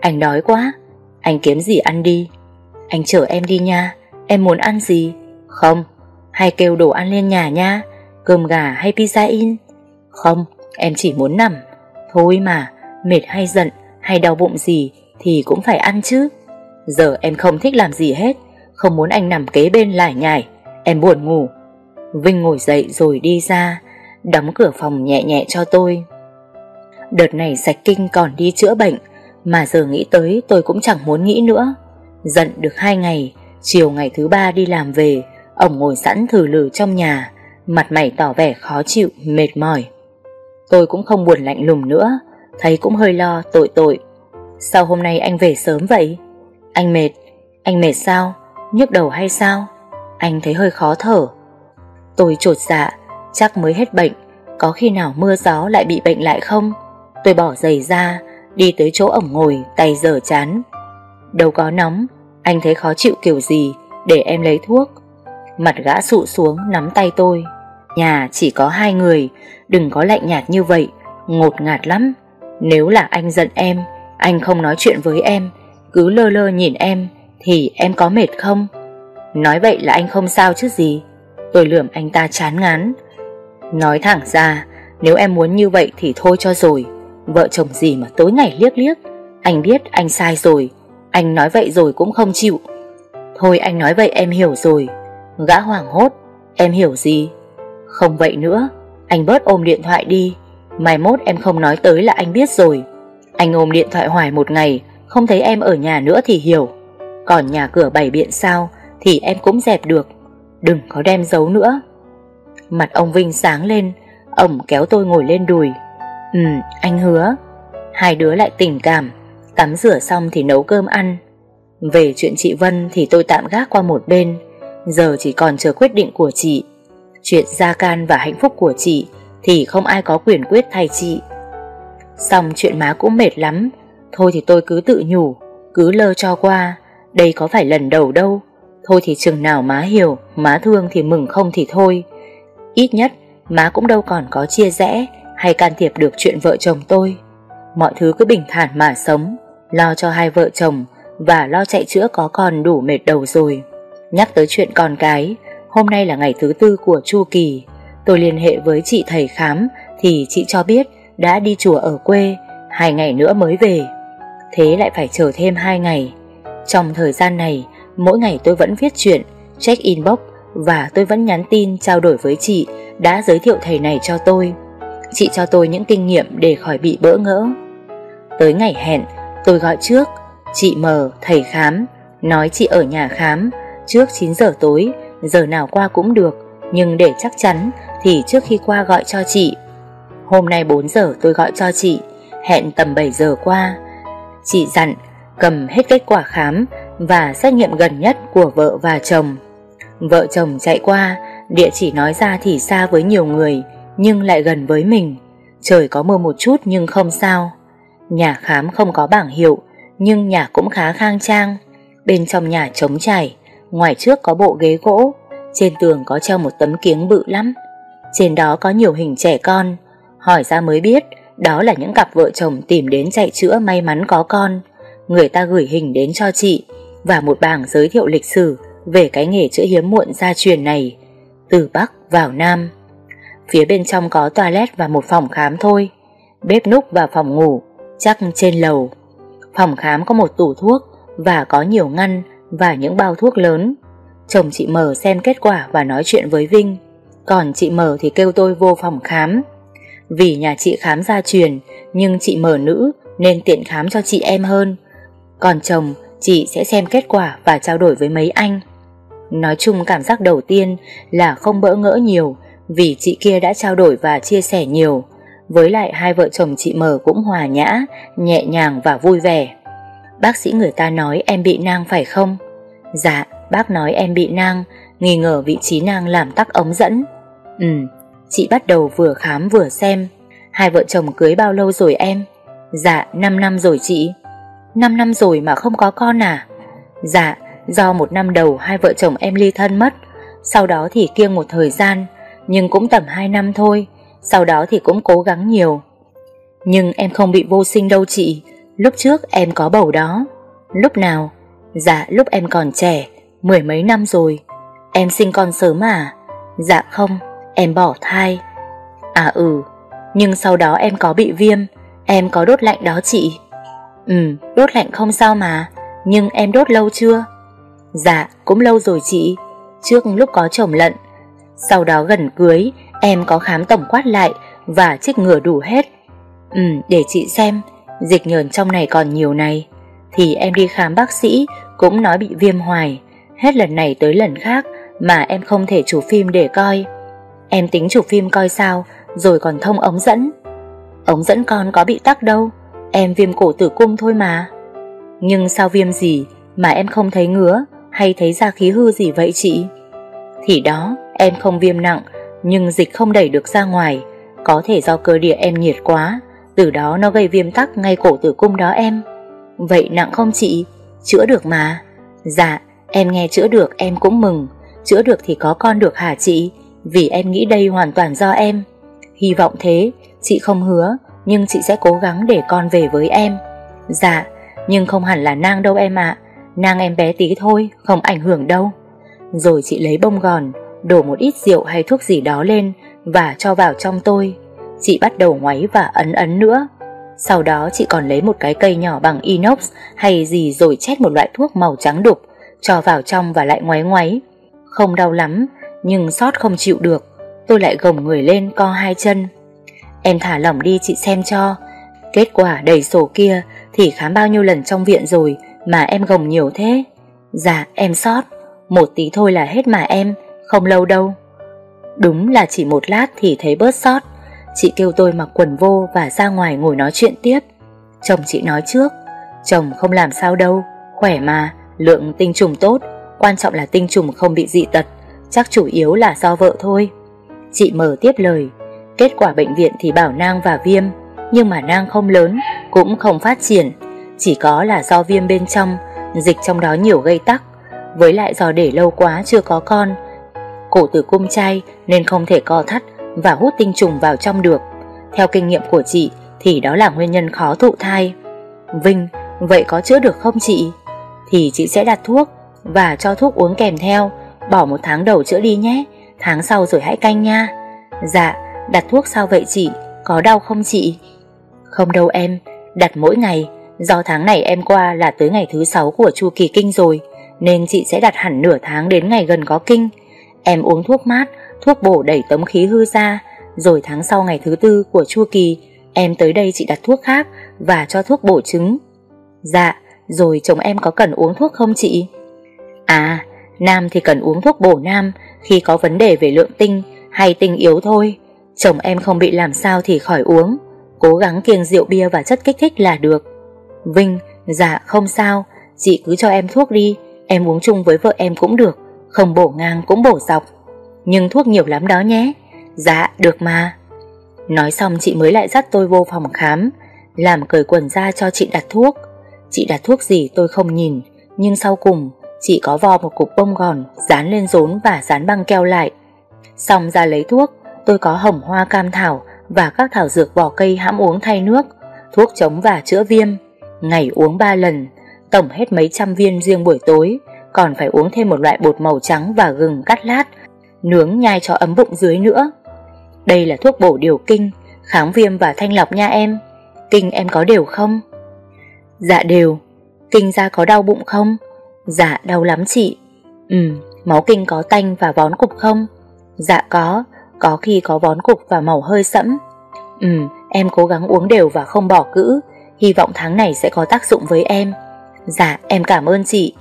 Speaker 1: Anh đói quá, anh kiếm gì ăn đi. Anh chở em đi nha, em muốn ăn gì? Không, hay kêu đồ ăn lên nhà nha, cơm gà hay pizza in? Không, em chỉ muốn nằm. Thôi mà, mệt hay giận hay đau bụng gì thì cũng phải ăn chứ. Giờ em không thích làm gì hết, không muốn anh nằm kế bên lại nhải Em buồn ngủ Vinh ngồi dậy rồi đi ra Đóng cửa phòng nhẹ nhẹ cho tôi Đợt này sạch kinh còn đi chữa bệnh Mà giờ nghĩ tới tôi cũng chẳng muốn nghĩ nữa Giận được hai ngày Chiều ngày thứ ba đi làm về Ông ngồi sẵn thử lử trong nhà Mặt mày tỏ vẻ khó chịu, mệt mỏi Tôi cũng không buồn lạnh lùng nữa Thấy cũng hơi lo, tội tội Sao hôm nay anh về sớm vậy? Anh mệt, anh mệt sao? nhức đầu hay sao? Anh thấy hơi khó thở. Tôi trột dạ, chắc mới hết bệnh, có khi nào mưa gió lại bị bệnh lại không? Tôi bỏ giày ra, đi tới chỗ ổng ngồi, tay dở chán. Đâu có nóng, anh thấy khó chịu kiểu gì, để em lấy thuốc. Mặt gã sụ xuống nắm tay tôi. Nhà chỉ có hai người, đừng có lạnh nhạt như vậy, ngột ngạt lắm. Nếu là anh giận em, anh không nói chuyện với em, cứ lơ lơ nhìn em, thì em có mệt không? Nói vậy là anh không sao chứ gì Tôi lườm anh ta chán ngán Nói thẳng ra Nếu em muốn như vậy thì thôi cho rồi Vợ chồng gì mà tối ngày liếc liếc Anh biết anh sai rồi Anh nói vậy rồi cũng không chịu Thôi anh nói vậy em hiểu rồi Gã hoảng hốt Em hiểu gì Không vậy nữa Anh bớt ôm điện thoại đi Mai mốt em không nói tới là anh biết rồi Anh ôm điện thoại hoài một ngày Không thấy em ở nhà nữa thì hiểu còn nhà cửa bảy biện sao Thì em cũng dẹp được Đừng có đem giấu nữa Mặt ông Vinh sáng lên Ông kéo tôi ngồi lên đùi Ừ anh hứa Hai đứa lại tình cảm Tắm rửa xong thì nấu cơm ăn Về chuyện chị Vân thì tôi tạm gác qua một bên Giờ chỉ còn chờ quyết định của chị Chuyện gia can và hạnh phúc của chị Thì không ai có quyền quyết thay chị Xong chuyện má cũng mệt lắm Thôi thì tôi cứ tự nhủ Cứ lơ cho qua đây có phải lần đầu đâu Thôi thì chừng nào má hiểu Má thương thì mừng không thì thôi Ít nhất má cũng đâu còn có chia rẽ Hay can thiệp được chuyện vợ chồng tôi Mọi thứ cứ bình thản mà sống Lo cho hai vợ chồng Và lo chạy chữa có con đủ mệt đầu rồi Nhắc tới chuyện con cái Hôm nay là ngày thứ tư của Chu Kỳ Tôi liên hệ với chị thầy khám Thì chị cho biết đã đi chùa ở quê Hai ngày nữa mới về Thế lại phải chờ thêm hai ngày trong thời gian này, mỗi ngày tôi vẫn viết chuyện, check inbox và tôi vẫn nhắn tin trao đổi với chị đã giới thiệu thầy này cho tôi. Chị cho tôi những kinh nghiệm để khỏi bị bỡ ngỡ. Tới ngày hẹn, tôi gọi trước, chị mờ, thầy khám, nói chị ở nhà khám, trước 9 giờ tối, giờ nào qua cũng được, nhưng để chắc chắn thì trước khi qua gọi cho chị. Hôm nay 4 giờ tôi gọi cho chị, hẹn tầm 7 giờ qua. Chị dặn cầm hết kết quả khám và xét nghiệm gần nhất của vợ và chồng. Vợ chồng chạy qua, địa chỉ nói ra thì xa với nhiều người, nhưng lại gần với mình. Trời có mưa một chút nhưng không sao. Nhà khám không có bảng hiệu, nhưng nhà cũng khá khang trang. Bên trong nhà trống trải, ngoài trước có bộ ghế gỗ, trên tường có treo một tấm kiếng bự lắm. Trên đó có nhiều hình trẻ con, hỏi ra mới biết đó là những cặp vợ chồng tìm đến chạy chữa may mắn có con người ta gửi hình đến cho chị và một bảng giới thiệu lịch sử về cái nghề chữa hiếm muộn gia truyền này, từ Bắc vào Nam. Phía bên trong có toilet và một phòng khám thôi, bếp núc và phòng ngủ, chắc trên lầu. Phòng khám có một tủ thuốc và có nhiều ngăn và những bao thuốc lớn. Chồng chị mở xem kết quả và nói chuyện với Vinh, còn chị mở thì kêu tôi vô phòng khám. Vì nhà chị khám gia truyền, nhưng chị mở nữ nên tiện khám cho chị em hơn, còn chồng, chị sẽ xem kết quả và trao đổi với mấy anh. Nói chung cảm giác đầu tiên là không bỡ ngỡ nhiều vì chị kia đã trao đổi và chia sẻ nhiều. Với lại hai vợ chồng chị mờ cũng hòa nhã, nhẹ nhàng và vui vẻ. Bác sĩ người ta nói em bị nang phải không? Dạ, bác nói em bị nang, nghi ngờ vị trí nang làm tắc ống dẫn. Ừ, chị bắt đầu vừa khám vừa xem. Hai vợ chồng cưới bao lâu rồi em? Dạ, 5 năm rồi chị. 5 năm rồi mà không có con à? Dạ, do một năm đầu hai vợ chồng em ly thân mất, sau đó thì kiêng một thời gian, nhưng cũng tầm 2 năm thôi, sau đó thì cũng cố gắng nhiều. Nhưng em không bị vô sinh đâu chị, lúc trước em có bầu đó. Lúc nào? Dạ lúc em còn trẻ, mười mấy năm rồi. Em sinh con sớm à? Dạ không, em bỏ thai. À ừ, nhưng sau đó em có bị viêm, em có đốt lạnh đó chị. Ừ, đốt lạnh không sao mà, nhưng em đốt lâu chưa? Dạ, cũng lâu rồi chị, trước lúc có chồng lận. Sau đó gần cưới, em có khám tổng quát lại và trích ngừa đủ hết. Ừ, để chị xem, dịch nhờn trong này còn nhiều này. Thì em đi khám bác sĩ cũng nói bị viêm hoài, hết lần này tới lần khác mà em không thể chụp phim để coi. Em tính chụp phim coi sao, rồi còn thông ống dẫn. Ống dẫn con có bị tắc đâu, Em viêm cổ tử cung thôi mà Nhưng sao viêm gì mà em không thấy ngứa Hay thấy ra khí hư gì vậy chị Thì đó em không viêm nặng Nhưng dịch không đẩy được ra ngoài Có thể do cơ địa em nhiệt quá Từ đó nó gây viêm tắc ngay cổ tử cung đó em Vậy nặng không chị Chữa được mà Dạ em nghe chữa được em cũng mừng Chữa được thì có con được hả chị Vì em nghĩ đây hoàn toàn do em Hy vọng thế Chị không hứa nhưng chị sẽ cố gắng để con về với em. Dạ, nhưng không hẳn là nang đâu em ạ. Nang em bé tí thôi, không ảnh hưởng đâu. Rồi chị lấy bông gòn, đổ một ít rượu hay thuốc gì đó lên và cho vào trong tôi. Chị bắt đầu ngoáy và ấn ấn nữa. Sau đó chị còn lấy một cái cây nhỏ bằng inox hay gì rồi chét một loại thuốc màu trắng đục, cho vào trong và lại ngoáy ngoáy. Không đau lắm, nhưng sót không chịu được. Tôi lại gồng người lên co hai chân. Em thả lỏng đi chị xem cho Kết quả đầy sổ kia Thì khám bao nhiêu lần trong viện rồi Mà em gồng nhiều thế Dạ em sót Một tí thôi là hết mà em Không lâu đâu Đúng là chỉ một lát thì thấy bớt sót Chị kêu tôi mặc quần vô Và ra ngoài ngồi nói chuyện tiếp Chồng chị nói trước Chồng không làm sao đâu Khỏe mà Lượng tinh trùng tốt Quan trọng là tinh trùng không bị dị tật Chắc chủ yếu là do vợ thôi Chị mở tiếp lời Kết quả bệnh viện thì bảo nang và viêm, nhưng mà nang không lớn, cũng không phát triển. Chỉ có là do viêm bên trong, dịch trong đó nhiều gây tắc. Với lại do để lâu quá chưa có con, cổ tử cung chai nên không thể co thắt và hút tinh trùng vào trong được. Theo kinh nghiệm của chị thì đó là nguyên nhân khó thụ thai. Vinh, vậy có chữa được không chị? Thì chị sẽ đặt thuốc và cho thuốc uống kèm theo, bỏ một tháng đầu chữa đi nhé, tháng sau rồi hãy canh nha. Dạ, Đặt thuốc sao vậy chị Có đau không chị Không đâu em Đặt mỗi ngày Do tháng này em qua là tới ngày thứ 6 của chu kỳ kinh rồi Nên chị sẽ đặt hẳn nửa tháng đến ngày gần có kinh Em uống thuốc mát Thuốc bổ đẩy tấm khí hư ra Rồi tháng sau ngày thứ tư của chu kỳ Em tới đây chị đặt thuốc khác Và cho thuốc bổ trứng Dạ Rồi chồng em có cần uống thuốc không chị À Nam thì cần uống thuốc bổ nam Khi có vấn đề về lượng tinh Hay tinh yếu thôi Chồng em không bị làm sao thì khỏi uống Cố gắng kiêng rượu bia và chất kích thích là được Vinh Dạ không sao Chị cứ cho em thuốc đi Em uống chung với vợ em cũng được Không bổ ngang cũng bổ dọc Nhưng thuốc nhiều lắm đó nhé Dạ được mà Nói xong chị mới lại dắt tôi vô phòng khám Làm cởi quần ra cho chị đặt thuốc Chị đặt thuốc gì tôi không nhìn Nhưng sau cùng Chị có vo một cục bông gòn Dán lên rốn và dán băng keo lại Xong ra lấy thuốc tôi có hồng hoa cam thảo và các thảo dược vỏ cây hãm uống thay nước, thuốc chống và chữa viêm. Ngày uống 3 lần, tổng hết mấy trăm viên riêng buổi tối, còn phải uống thêm một loại bột màu trắng và gừng cắt lát, nướng nhai cho ấm bụng dưới nữa. Đây là thuốc bổ điều kinh, kháng viêm và thanh lọc nha em. Kinh em có đều không? Dạ đều. Kinh ra có đau bụng không? Dạ đau lắm chị. Ừ, máu kinh có tanh và vón cục không? Dạ có có khi có vón cục và màu hơi sẫm. Ừ, em cố gắng uống đều và không bỏ cữ, hy vọng tháng này sẽ có tác dụng với em. Dạ, em cảm ơn chị.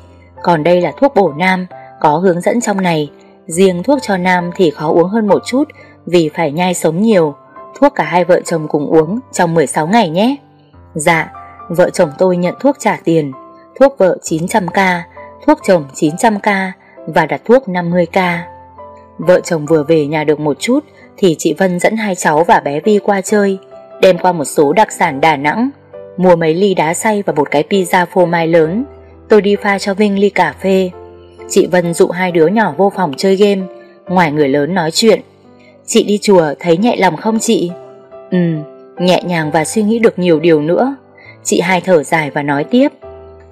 Speaker 1: Còn đây là thuốc bổ nam, có hướng dẫn trong này. Riêng thuốc cho nam thì khó uống hơn một chút vì phải nhai sống nhiều. Thuốc cả hai vợ chồng cùng uống trong 16 ngày nhé. Dạ, vợ chồng tôi nhận thuốc trả tiền. Thuốc vợ 900k, thuốc chồng 900k và đặt thuốc 50k. Vợ chồng vừa về nhà được một chút thì chị Vân dẫn hai cháu và bé Vi qua chơi, đem qua một số đặc sản Đà Nẵng, mua mấy ly đá xay và một cái pizza phô mai lớn. Tôi đi pha cho Vinh ly cà phê. Chị Vân dụ hai đứa nhỏ vô phòng chơi game, ngoài người lớn nói chuyện. Chị đi chùa thấy nhẹ lòng không chị? Ừ, nhẹ nhàng và suy nghĩ được nhiều điều nữa. Chị hai thở dài và nói tiếp.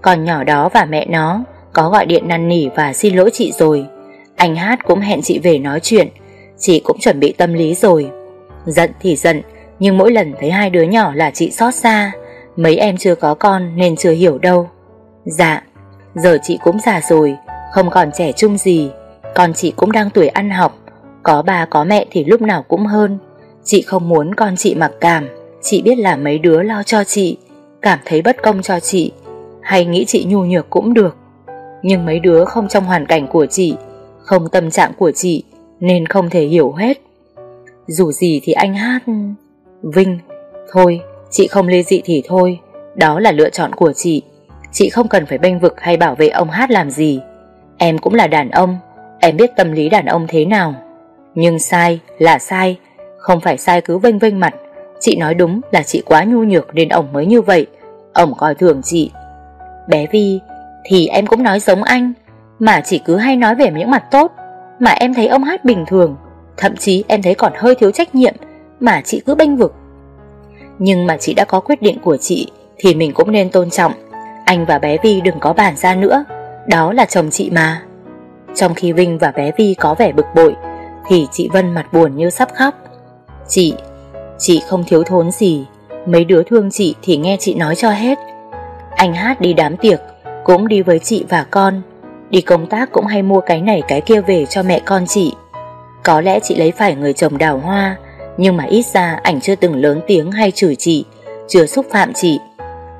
Speaker 1: Còn nhỏ đó và mẹ nó có gọi điện năn nỉ và xin lỗi chị rồi. Anh Hát cũng hẹn chị về nói chuyện Chị cũng chuẩn bị tâm lý rồi Giận thì giận Nhưng mỗi lần thấy hai đứa nhỏ là chị xót xa Mấy em chưa có con nên chưa hiểu đâu Dạ Giờ chị cũng già rồi Không còn trẻ trung gì Con chị cũng đang tuổi ăn học Có bà có mẹ thì lúc nào cũng hơn Chị không muốn con chị mặc cảm Chị biết là mấy đứa lo cho chị Cảm thấy bất công cho chị Hay nghĩ chị nhu nhược cũng được Nhưng mấy đứa không trong hoàn cảnh của chị không tâm trạng của chị nên không thể hiểu hết. Dù gì thì anh hát... Vinh, thôi, chị không lê dị thì thôi, đó là lựa chọn của chị. Chị không cần phải bênh vực hay bảo vệ ông hát làm gì. Em cũng là đàn ông, em biết tâm lý đàn ông thế nào. Nhưng sai là sai, không phải sai cứ vênh vênh mặt. Chị nói đúng là chị quá nhu nhược nên ông mới như vậy. ông coi thường chị. Bé Vi, thì em cũng nói giống anh, mà chỉ cứ hay nói về những mặt tốt Mà em thấy ông hát bình thường Thậm chí em thấy còn hơi thiếu trách nhiệm Mà chị cứ bênh vực Nhưng mà chị đã có quyết định của chị Thì mình cũng nên tôn trọng Anh và bé Vi đừng có bàn ra nữa Đó là chồng chị mà Trong khi Vinh và bé Vi có vẻ bực bội Thì chị Vân mặt buồn như sắp khóc Chị Chị không thiếu thốn gì Mấy đứa thương chị thì nghe chị nói cho hết Anh hát đi đám tiệc Cũng đi với chị và con Đi công tác cũng hay mua cái này cái kia về cho mẹ con chị Có lẽ chị lấy phải người chồng đào hoa Nhưng mà ít ra ảnh chưa từng lớn tiếng hay chửi chị Chưa xúc phạm chị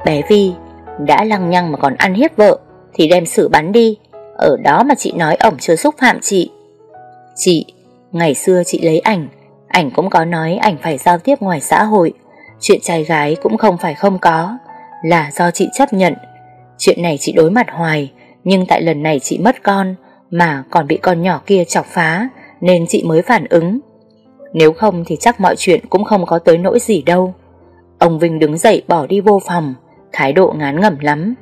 Speaker 1: Bé Vi Đã lăng nhăng mà còn ăn hiếp vợ Thì đem xử bắn đi Ở đó mà chị nói ổng chưa xúc phạm chị Chị Ngày xưa chị lấy ảnh Ảnh cũng có nói ảnh phải giao tiếp ngoài xã hội Chuyện trai gái cũng không phải không có Là do chị chấp nhận Chuyện này chị đối mặt hoài nhưng tại lần này chị mất con Mà còn bị con nhỏ kia chọc phá Nên chị mới phản ứng Nếu không thì chắc mọi chuyện cũng không có tới nỗi gì đâu Ông Vinh đứng dậy bỏ đi vô phòng Thái độ ngán ngẩm lắm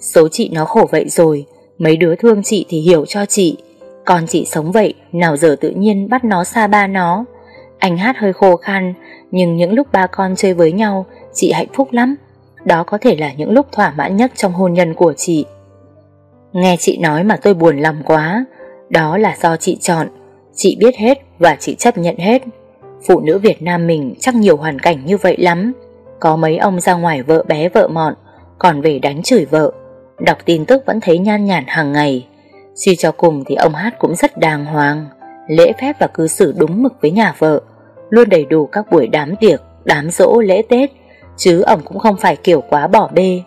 Speaker 1: Số chị nó khổ vậy rồi Mấy đứa thương chị thì hiểu cho chị còn chị sống vậy Nào giờ tự nhiên bắt nó xa ba nó Anh hát hơi khô khan Nhưng những lúc ba con chơi với nhau Chị hạnh phúc lắm Đó có thể là những lúc thỏa mãn nhất trong hôn nhân của chị Nghe chị nói mà tôi buồn lòng quá Đó là do chị chọn Chị biết hết và chị chấp nhận hết Phụ nữ Việt Nam mình chắc nhiều hoàn cảnh như vậy lắm Có mấy ông ra ngoài vợ bé vợ mọn Còn về đánh chửi vợ Đọc tin tức vẫn thấy nhan nhản hàng ngày Suy cho cùng thì ông Hát cũng rất đàng hoàng Lễ phép và cư xử đúng mực với nhà vợ Luôn đầy đủ các buổi đám tiệc Đám rỗ, lễ Tết Chứ ông cũng không phải kiểu quá bỏ bê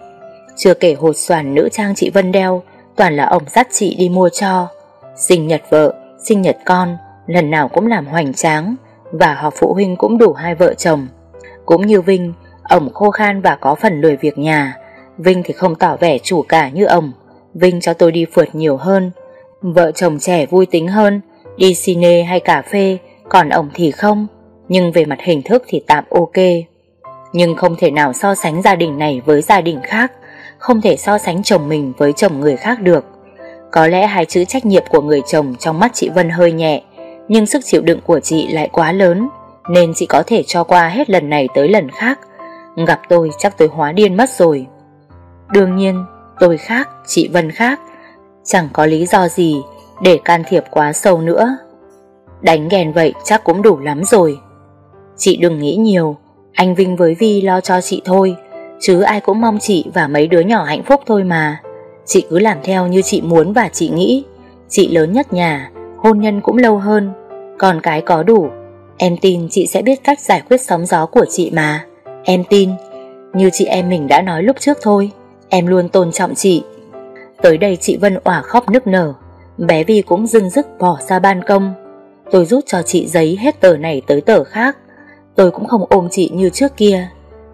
Speaker 1: Chưa kể hột xoàn nữ trang chị Vân đeo toàn là ông dắt chị đi mua cho. Sinh nhật vợ, sinh nhật con, lần nào cũng làm hoành tráng, và họ phụ huynh cũng đủ hai vợ chồng. Cũng như Vinh, ổng khô khan và có phần lười việc nhà. Vinh thì không tỏ vẻ chủ cả như ổng. Vinh cho tôi đi phượt nhiều hơn. Vợ chồng trẻ vui tính hơn, đi cine hay cà phê, còn ổng thì không. Nhưng về mặt hình thức thì tạm ok. Nhưng không thể nào so sánh gia đình này với gia đình khác không thể so sánh chồng mình với chồng người khác được. Có lẽ hai chữ trách nhiệm của người chồng trong mắt chị Vân hơi nhẹ, nhưng sức chịu đựng của chị lại quá lớn, nên chị có thể cho qua hết lần này tới lần khác. Gặp tôi chắc tôi hóa điên mất rồi. Đương nhiên, tôi khác, chị Vân khác, chẳng có lý do gì để can thiệp quá sâu nữa. Đánh ghen vậy chắc cũng đủ lắm rồi. Chị đừng nghĩ nhiều, anh Vinh với Vi lo cho chị thôi, Chứ ai cũng mong chị và mấy đứa nhỏ hạnh phúc thôi mà Chị cứ làm theo như chị muốn và chị nghĩ Chị lớn nhất nhà Hôn nhân cũng lâu hơn Còn cái có đủ Em tin chị sẽ biết cách giải quyết sóng gió của chị mà Em tin Như chị em mình đã nói lúc trước thôi Em luôn tôn trọng chị Tới đây chị Vân òa khóc nức nở Bé Vi cũng dưng dứt bỏ ra ban công Tôi rút cho chị giấy hết tờ này tới tờ khác Tôi cũng không ôm chị như trước kia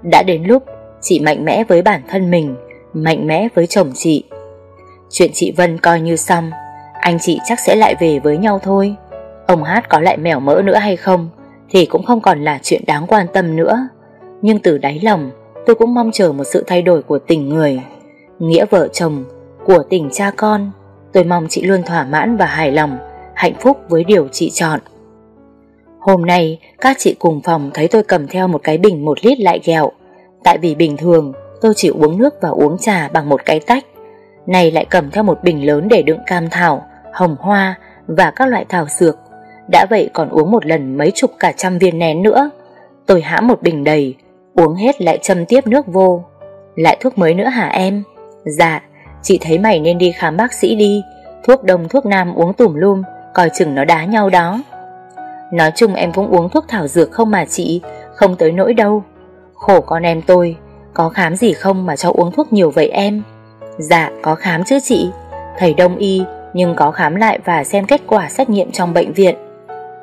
Speaker 1: Đã đến lúc Chị mạnh mẽ với bản thân mình Mạnh mẽ với chồng chị Chuyện chị Vân coi như xong Anh chị chắc sẽ lại về với nhau thôi Ông Hát có lại mẻo mỡ nữa hay không Thì cũng không còn là chuyện đáng quan tâm nữa Nhưng từ đáy lòng Tôi cũng mong chờ một sự thay đổi của tình người Nghĩa vợ chồng Của tình cha con Tôi mong chị luôn thỏa mãn và hài lòng Hạnh phúc với điều chị chọn Hôm nay các chị cùng phòng thấy tôi cầm theo một cái bình một lít lại gẹo Tại vì bình thường tôi chỉ uống nước và uống trà bằng một cái tách Này lại cầm theo một bình lớn để đựng cam thảo, hồng hoa và các loại thảo dược Đã vậy còn uống một lần mấy chục cả trăm viên nén nữa Tôi hã một bình đầy, uống hết lại châm tiếp nước vô Lại thuốc mới nữa hả em? Dạ, chị thấy mày nên đi khám bác sĩ đi Thuốc đông thuốc nam uống tùm lum Coi chừng nó đá nhau đó Nói chung em cũng uống thuốc thảo dược không mà chị Không tới nỗi đâu Khổ con em tôi Có khám gì không mà cho uống thuốc nhiều vậy em Dạ có khám chứ chị Thầy đông y Nhưng có khám lại và xem kết quả xét nghiệm trong bệnh viện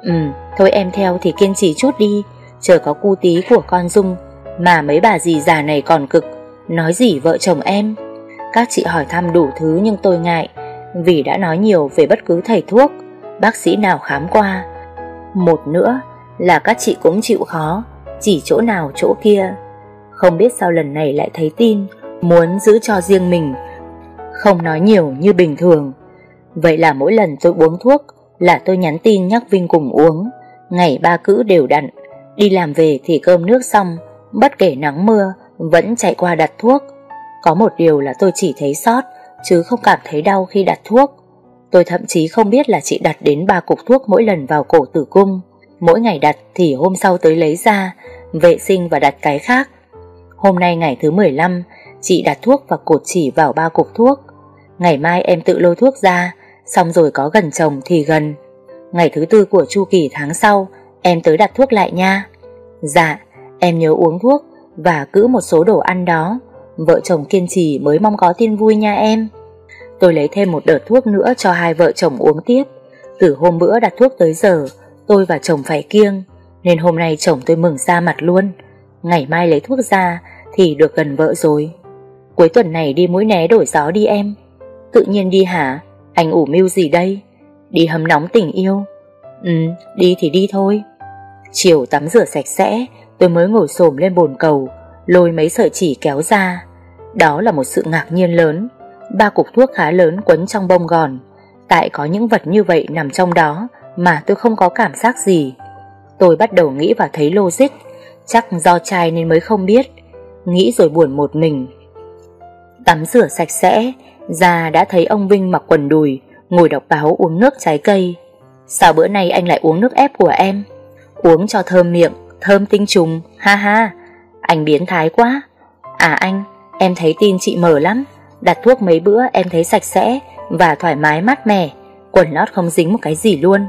Speaker 1: Ừ Thôi em theo thì kiên trì chút đi Chờ có cu tí của con Dung Mà mấy bà dì già này còn cực Nói gì vợ chồng em Các chị hỏi thăm đủ thứ nhưng tôi ngại Vì đã nói nhiều về bất cứ thầy thuốc Bác sĩ nào khám qua Một nữa là các chị cũng chịu khó chỉ chỗ nào chỗ kia. Không biết sao lần này lại thấy tin, muốn giữ cho riêng mình, không nói nhiều như bình thường. Vậy là mỗi lần tôi uống thuốc là tôi nhắn tin nhắc Vinh cùng uống, ngày ba cữ đều đặn, đi làm về thì cơm nước xong, bất kể nắng mưa, vẫn chạy qua đặt thuốc. Có một điều là tôi chỉ thấy sót, chứ không cảm thấy đau khi đặt thuốc. Tôi thậm chí không biết là chị đặt đến ba cục thuốc mỗi lần vào cổ tử cung. Mỗi ngày đặt thì hôm sau tới lấy ra, vệ sinh và đặt cái khác. Hôm nay ngày thứ 15, chị đặt thuốc và cột chỉ vào ba cục thuốc. Ngày mai em tự lôi thuốc ra, xong rồi có gần chồng thì gần. Ngày thứ tư của chu kỳ tháng sau, em tới đặt thuốc lại nha. Dạ, em nhớ uống thuốc và cữ một số đồ ăn đó. Vợ chồng kiên trì mới mong có tin vui nha em. Tôi lấy thêm một đợt thuốc nữa cho hai vợ chồng uống tiếp. Từ hôm bữa đặt thuốc tới giờ, tôi và chồng phải kiêng. Nên hôm nay chồng tôi mừng ra mặt luôn Ngày mai lấy thuốc ra Thì được gần vợ rồi Cuối tuần này đi mũi né đổi gió đi em Tự nhiên đi hả Anh ủ mưu gì đây Đi hâm nóng tình yêu Ừ đi thì đi thôi Chiều tắm rửa sạch sẽ Tôi mới ngồi xổm lên bồn cầu Lôi mấy sợi chỉ kéo ra Đó là một sự ngạc nhiên lớn Ba cục thuốc khá lớn quấn trong bông gòn Tại có những vật như vậy nằm trong đó Mà tôi không có cảm giác gì Tôi bắt đầu nghĩ và thấy logic Chắc do trai nên mới không biết Nghĩ rồi buồn một mình Tắm rửa sạch sẽ Ra đã thấy ông Vinh mặc quần đùi Ngồi đọc báo uống nước trái cây Sao bữa nay anh lại uống nước ép của em Uống cho thơm miệng Thơm tinh trùng Ha ha Anh biến thái quá À anh Em thấy tin chị mở lắm Đặt thuốc mấy bữa em thấy sạch sẽ Và thoải mái mát mẻ Quần lót không dính một cái gì luôn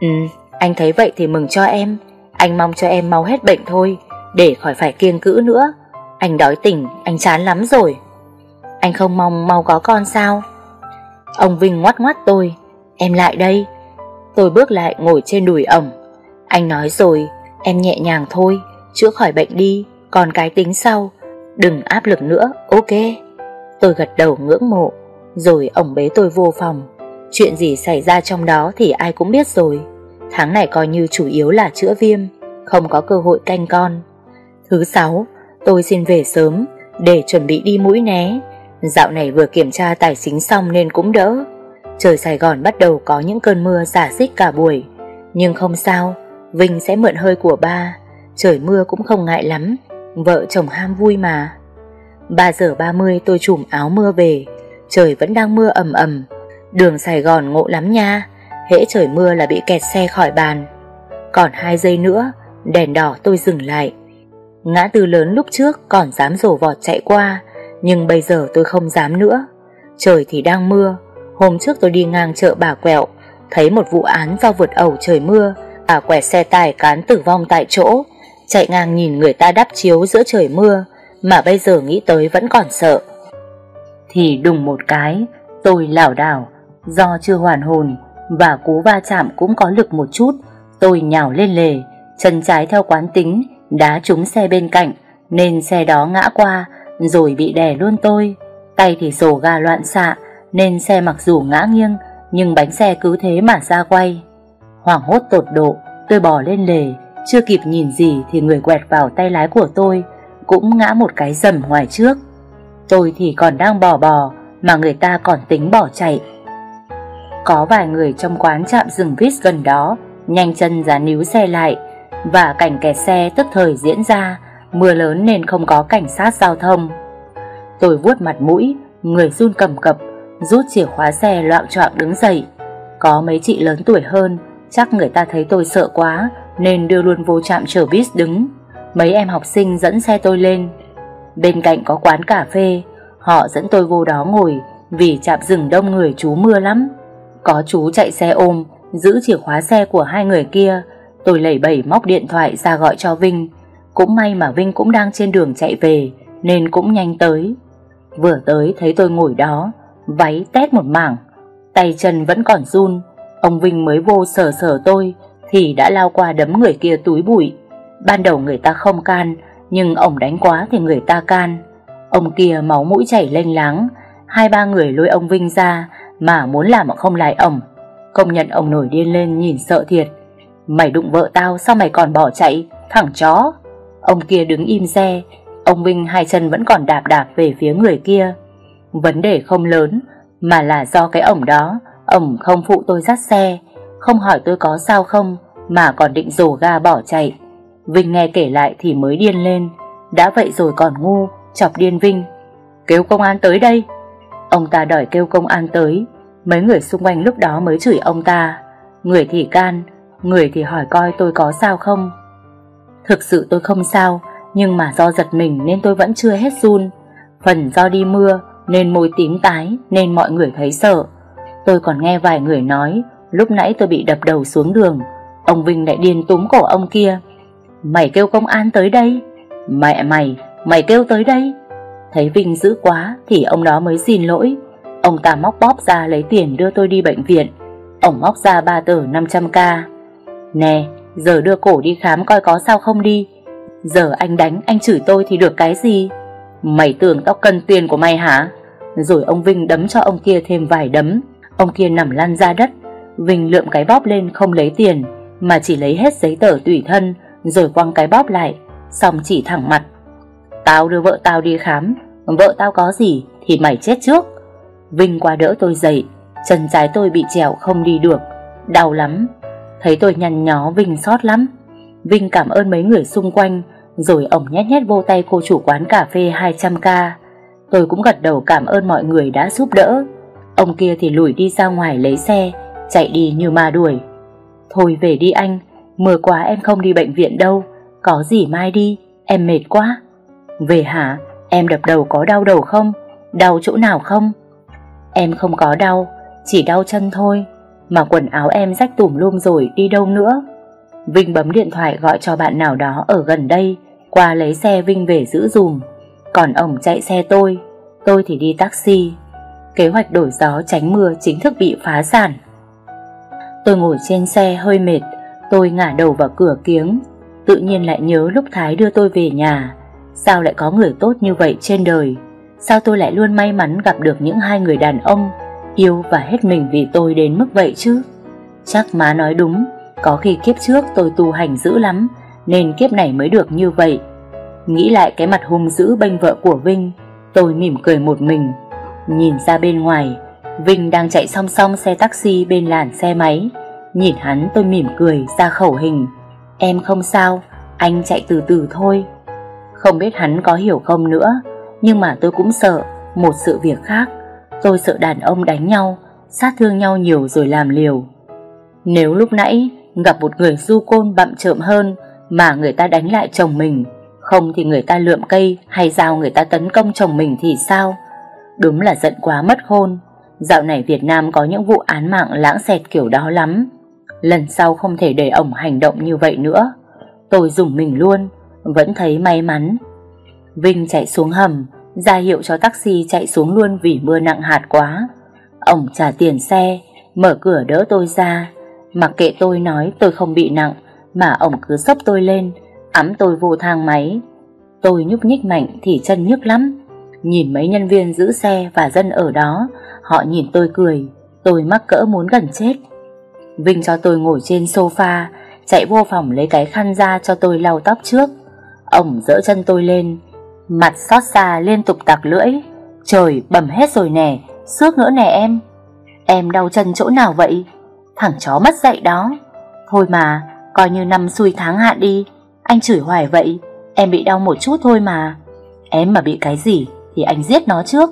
Speaker 1: Ừ anh thấy vậy thì mừng cho em Anh mong cho em mau hết bệnh thôi Để khỏi phải kiêng cữ nữa Anh đói tỉnh, anh chán lắm rồi Anh không mong mau có con sao Ông Vinh ngoắt ngoắt tôi Em lại đây Tôi bước lại ngồi trên đùi ổng Anh nói rồi, em nhẹ nhàng thôi Chữa khỏi bệnh đi, còn cái tính sau Đừng áp lực nữa, ok Tôi gật đầu ngưỡng mộ Rồi ổng bế tôi vô phòng Chuyện gì xảy ra trong đó thì ai cũng biết rồi Tháng này coi như chủ yếu là chữa viêm, không có cơ hội canh con. Thứ sáu, tôi xin về sớm để chuẩn bị đi mũi né. Dạo này vừa kiểm tra tài chính xong nên cũng đỡ. Trời Sài Gòn bắt đầu có những cơn mưa giả dích cả buổi. Nhưng không sao, Vinh sẽ mượn hơi của ba. Trời mưa cũng không ngại lắm, vợ chồng ham vui mà. 3 giờ 30 tôi trùm áo mưa về, trời vẫn đang mưa ầm ầm. Đường Sài Gòn ngộ lắm nha, hễ trời mưa là bị kẹt xe khỏi bàn. Còn hai giây nữa, đèn đỏ tôi dừng lại. Ngã tư lớn lúc trước còn dám rổ vọt chạy qua, nhưng bây giờ tôi không dám nữa. Trời thì đang mưa, hôm trước tôi đi ngang chợ bà quẹo, thấy một vụ án do vượt ẩu trời mưa, bà quẹt xe tải cán tử vong tại chỗ, chạy ngang nhìn người ta đắp chiếu giữa trời mưa, mà bây giờ nghĩ tới vẫn còn sợ. Thì đùng một cái, tôi lảo đảo, do chưa hoàn hồn, và cú va chạm cũng có lực một chút. Tôi nhào lên lề, chân trái theo quán tính, đá trúng xe bên cạnh, nên xe đó ngã qua, rồi bị đè luôn tôi. Tay thì rổ ga loạn xạ, nên xe mặc dù ngã nghiêng, nhưng bánh xe cứ thế mà ra quay. Hoảng hốt tột độ, tôi bò lên lề, chưa kịp nhìn gì thì người quẹt vào tay lái của tôi, cũng ngã một cái dầm ngoài trước. Tôi thì còn đang bò bò, mà người ta còn tính bỏ chạy, có vài người trong quán chạm dừng vít gần đó Nhanh chân ra níu xe lại Và cảnh kẹt xe tức thời diễn ra Mưa lớn nên không có cảnh sát giao thông Tôi vuốt mặt mũi Người run cầm cập Rút chìa khóa xe loạn trọng đứng dậy Có mấy chị lớn tuổi hơn Chắc người ta thấy tôi sợ quá Nên đưa luôn vô trạm chở bus đứng Mấy em học sinh dẫn xe tôi lên Bên cạnh có quán cà phê Họ dẫn tôi vô đó ngồi Vì trạm rừng đông người chú mưa lắm có chú chạy xe ôm, giữ chìa khóa xe của hai người kia. Tôi lẩy bẩy móc điện thoại ra gọi cho Vinh. Cũng may mà Vinh cũng đang trên đường chạy về, nên cũng nhanh tới. Vừa tới thấy tôi ngồi đó, váy tét một mảng, tay chân vẫn còn run. Ông Vinh mới vô sờ sờ tôi, thì đã lao qua đấm người kia túi bụi. Ban đầu người ta không can, nhưng ông đánh quá thì người ta can. Ông kia máu mũi chảy lênh láng, hai ba người lôi ông Vinh ra, mà muốn làm mà không lại ổng. Công nhận ông nổi điên lên nhìn sợ thiệt. Mày đụng vợ tao sao mày còn bỏ chạy, thẳng chó. Ông kia đứng im xe, ông Vinh hai chân vẫn còn đạp đạp về phía người kia. Vấn đề không lớn, mà là do cái ổng đó, ổng không phụ tôi dắt xe, không hỏi tôi có sao không, mà còn định rồ ga bỏ chạy. Vinh nghe kể lại thì mới điên lên, đã vậy rồi còn ngu, chọc điên Vinh. Kêu công an tới đây, Ông ta đòi kêu công an tới Mấy người xung quanh lúc đó mới chửi ông ta Người thì can Người thì hỏi coi tôi có sao không Thực sự tôi không sao Nhưng mà do giật mình nên tôi vẫn chưa hết run Phần do đi mưa Nên môi tím tái Nên mọi người thấy sợ Tôi còn nghe vài người nói Lúc nãy tôi bị đập đầu xuống đường Ông Vinh lại điên túm cổ ông kia Mày kêu công an tới đây Mẹ mày, mày kêu tới đây thấy Vinh dữ quá thì ông đó mới xin lỗi. Ông ta móc bóp ra lấy tiền đưa tôi đi bệnh viện. Ông móc ra ba tờ 500k. Nè, giờ đưa cổ đi khám coi có sao không đi. Giờ anh đánh, anh chửi tôi thì được cái gì? Mày tưởng tao cần tiền của mày hả? Rồi ông Vinh đấm cho ông kia thêm vài đấm. Ông kia nằm lăn ra đất. Vinh lượm cái bóp lên không lấy tiền, mà chỉ lấy hết giấy tờ tùy thân, rồi quăng cái bóp lại, xong chỉ thẳng mặt. Tao đưa vợ tao đi khám Vợ tao có gì thì mày chết trước Vinh qua đỡ tôi dậy Chân trái tôi bị trèo không đi được Đau lắm Thấy tôi nhăn nhó Vinh xót lắm Vinh cảm ơn mấy người xung quanh Rồi ổng nhét nhét vô tay cô chủ quán cà phê 200k Tôi cũng gật đầu cảm ơn mọi người đã giúp đỡ Ông kia thì lủi đi ra ngoài lấy xe Chạy đi như ma đuổi Thôi về đi anh Mưa quá em không đi bệnh viện đâu Có gì mai đi Em mệt quá Về hả Em đập đầu có đau đầu không? Đau chỗ nào không? Em không có đau, chỉ đau chân thôi. Mà quần áo em rách tùm lum rồi đi đâu nữa? Vinh bấm điện thoại gọi cho bạn nào đó ở gần đây, qua lấy xe Vinh về giữ dùm. Còn ổng chạy xe tôi, tôi thì đi taxi. Kế hoạch đổi gió tránh mưa chính thức bị phá sản. Tôi ngồi trên xe hơi mệt, tôi ngả đầu vào cửa kiếng, tự nhiên lại nhớ lúc Thái đưa tôi về nhà. Sao lại có người tốt như vậy trên đời Sao tôi lại luôn may mắn gặp được những hai người đàn ông Yêu và hết mình vì tôi đến mức vậy chứ Chắc má nói đúng Có khi kiếp trước tôi tu hành dữ lắm Nên kiếp này mới được như vậy Nghĩ lại cái mặt hung dữ bênh vợ của Vinh Tôi mỉm cười một mình Nhìn ra bên ngoài Vinh đang chạy song song xe taxi bên làn xe máy Nhìn hắn tôi mỉm cười ra khẩu hình Em không sao Anh chạy từ từ thôi không biết hắn có hiểu không nữa Nhưng mà tôi cũng sợ Một sự việc khác Tôi sợ đàn ông đánh nhau Sát thương nhau nhiều rồi làm liều Nếu lúc nãy gặp một người du côn bậm trợm hơn Mà người ta đánh lại chồng mình Không thì người ta lượm cây Hay dao người ta tấn công chồng mình thì sao Đúng là giận quá mất khôn Dạo này Việt Nam có những vụ án mạng lãng xẹt kiểu đó lắm Lần sau không thể để ổng hành động như vậy nữa Tôi dùng mình luôn vẫn thấy may mắn. Vinh chạy xuống hầm, ra hiệu cho taxi chạy xuống luôn vì mưa nặng hạt quá. Ông trả tiền xe, mở cửa đỡ tôi ra. Mặc kệ tôi nói tôi không bị nặng, mà ông cứ sốc tôi lên, ấm tôi vô thang máy. Tôi nhúc nhích mạnh thì chân nhức lắm. Nhìn mấy nhân viên giữ xe và dân ở đó, họ nhìn tôi cười, tôi mắc cỡ muốn gần chết. Vinh cho tôi ngồi trên sofa, chạy vô phòng lấy cái khăn ra cho tôi lau tóc trước ổng dỡ chân tôi lên Mặt xót xa liên tục tạc lưỡi Trời bầm hết rồi nè Xước nữa nè em Em đau chân chỗ nào vậy Thằng chó mất dạy đó Thôi mà coi như năm xuôi tháng hạn đi Anh chửi hoài vậy Em bị đau một chút thôi mà Em mà bị cái gì thì anh giết nó trước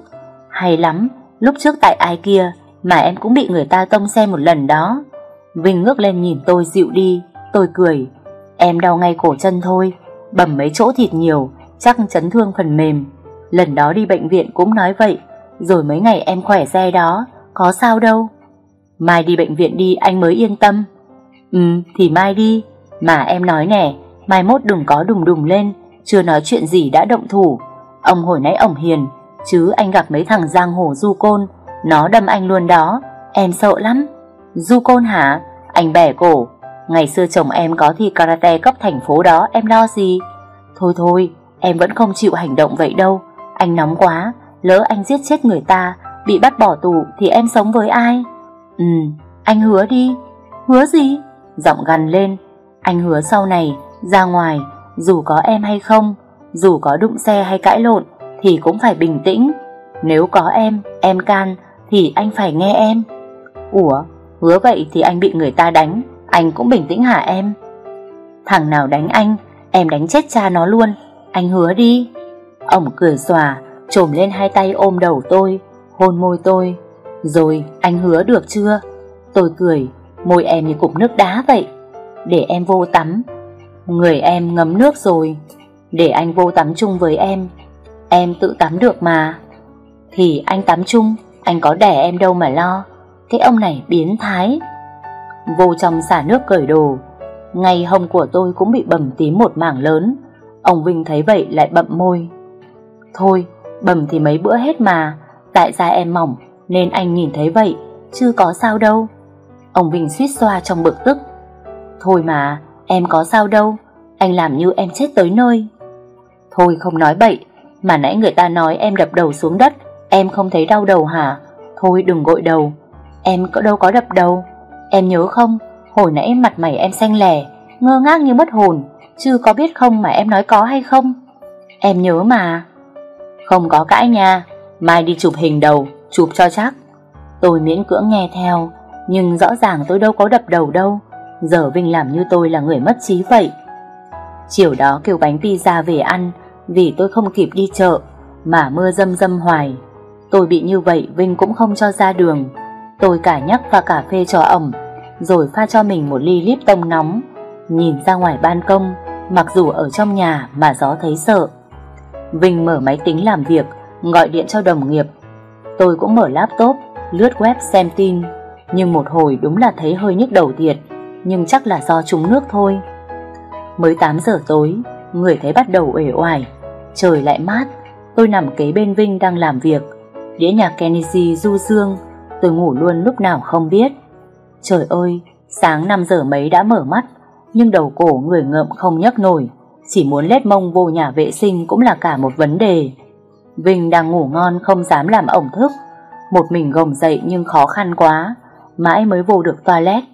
Speaker 1: Hay lắm Lúc trước tại ai kia Mà em cũng bị người ta tông xe một lần đó Vinh ngước lên nhìn tôi dịu đi Tôi cười Em đau ngay cổ chân thôi bầm mấy chỗ thịt nhiều, chắc chấn thương phần mềm. Lần đó đi bệnh viện cũng nói vậy, rồi mấy ngày em khỏe xe đó, có sao đâu. Mai đi bệnh viện đi anh mới yên tâm. Ừ, thì mai đi, mà em nói nè, mai mốt đừng có đùng đùng lên, chưa nói chuyện gì đã động thủ. Ông hồi nãy ổng hiền, chứ anh gặp mấy thằng giang hồ du côn, nó đâm anh luôn đó, em sợ lắm. Du côn hả? Anh bẻ cổ, Ngày xưa chồng em có thi karate cấp thành phố đó em lo gì Thôi thôi em vẫn không chịu hành động vậy đâu Anh nóng quá Lỡ anh giết chết người ta Bị bắt bỏ tù thì em sống với ai Ừ anh hứa đi Hứa gì Giọng gần lên Anh hứa sau này ra ngoài Dù có em hay không Dù có đụng xe hay cãi lộn Thì cũng phải bình tĩnh Nếu có em em can Thì anh phải nghe em Ủa hứa vậy thì anh bị người ta đánh anh cũng bình tĩnh hả em Thằng nào đánh anh Em đánh chết cha nó luôn Anh hứa đi Ông cười xòa Trồm lên hai tay ôm đầu tôi Hôn môi tôi Rồi anh hứa được chưa Tôi cười Môi em như cục nước đá vậy Để em vô tắm Người em ngấm nước rồi Để anh vô tắm chung với em Em tự tắm được mà Thì anh tắm chung Anh có đẻ em đâu mà lo Cái ông này biến thái vô trong xả nước cởi đồ. Ngay hông của tôi cũng bị bầm tím một mảng lớn. Ông Vinh thấy vậy lại bậm môi. Thôi, bầm thì mấy bữa hết mà, tại da em mỏng nên anh nhìn thấy vậy, chứ có sao đâu. Ông Vinh suýt xoa trong bực tức. Thôi mà, em có sao đâu, anh làm như em chết tới nơi. Thôi không nói bậy, mà nãy người ta nói em đập đầu xuống đất, em không thấy đau đầu hả? Thôi đừng gội đầu, em có đâu có đập đầu. Em nhớ không, hồi nãy mặt mày em xanh lẻ, ngơ ngác như mất hồn, chứ có biết không mà em nói có hay không? Em nhớ mà. Không có cãi nha, mai đi chụp hình đầu, chụp cho chắc. Tôi miễn cưỡng nghe theo, nhưng rõ ràng tôi đâu có đập đầu đâu. Giờ Vinh làm như tôi là người mất trí vậy. Chiều đó kêu bánh pizza về ăn vì tôi không kịp đi chợ mà mưa dâm dâm hoài. Tôi bị như vậy Vinh cũng không cho ra đường. Tôi cả nhắc pha cà phê cho ẩm Rồi pha cho mình một ly tông nóng Nhìn ra ngoài ban công Mặc dù ở trong nhà mà gió thấy sợ Vinh mở máy tính làm việc Gọi điện cho đồng nghiệp Tôi cũng mở laptop Lướt web xem tin Nhưng một hồi đúng là thấy hơi nhức đầu thiệt Nhưng chắc là do trúng nước thôi Mới 8 giờ tối Người thấy bắt đầu uể oải Trời lại mát Tôi nằm kế bên Vinh đang làm việc Đĩa nhạc Kennedy du dương Tôi ngủ luôn lúc nào không biết Trời ơi Sáng 5 giờ mấy đã mở mắt Nhưng đầu cổ người ngợm không nhấc nổi Chỉ muốn lết mông vô nhà vệ sinh Cũng là cả một vấn đề Vinh đang ngủ ngon không dám làm ổng thức Một mình gồng dậy nhưng khó khăn quá Mãi mới vô được toilet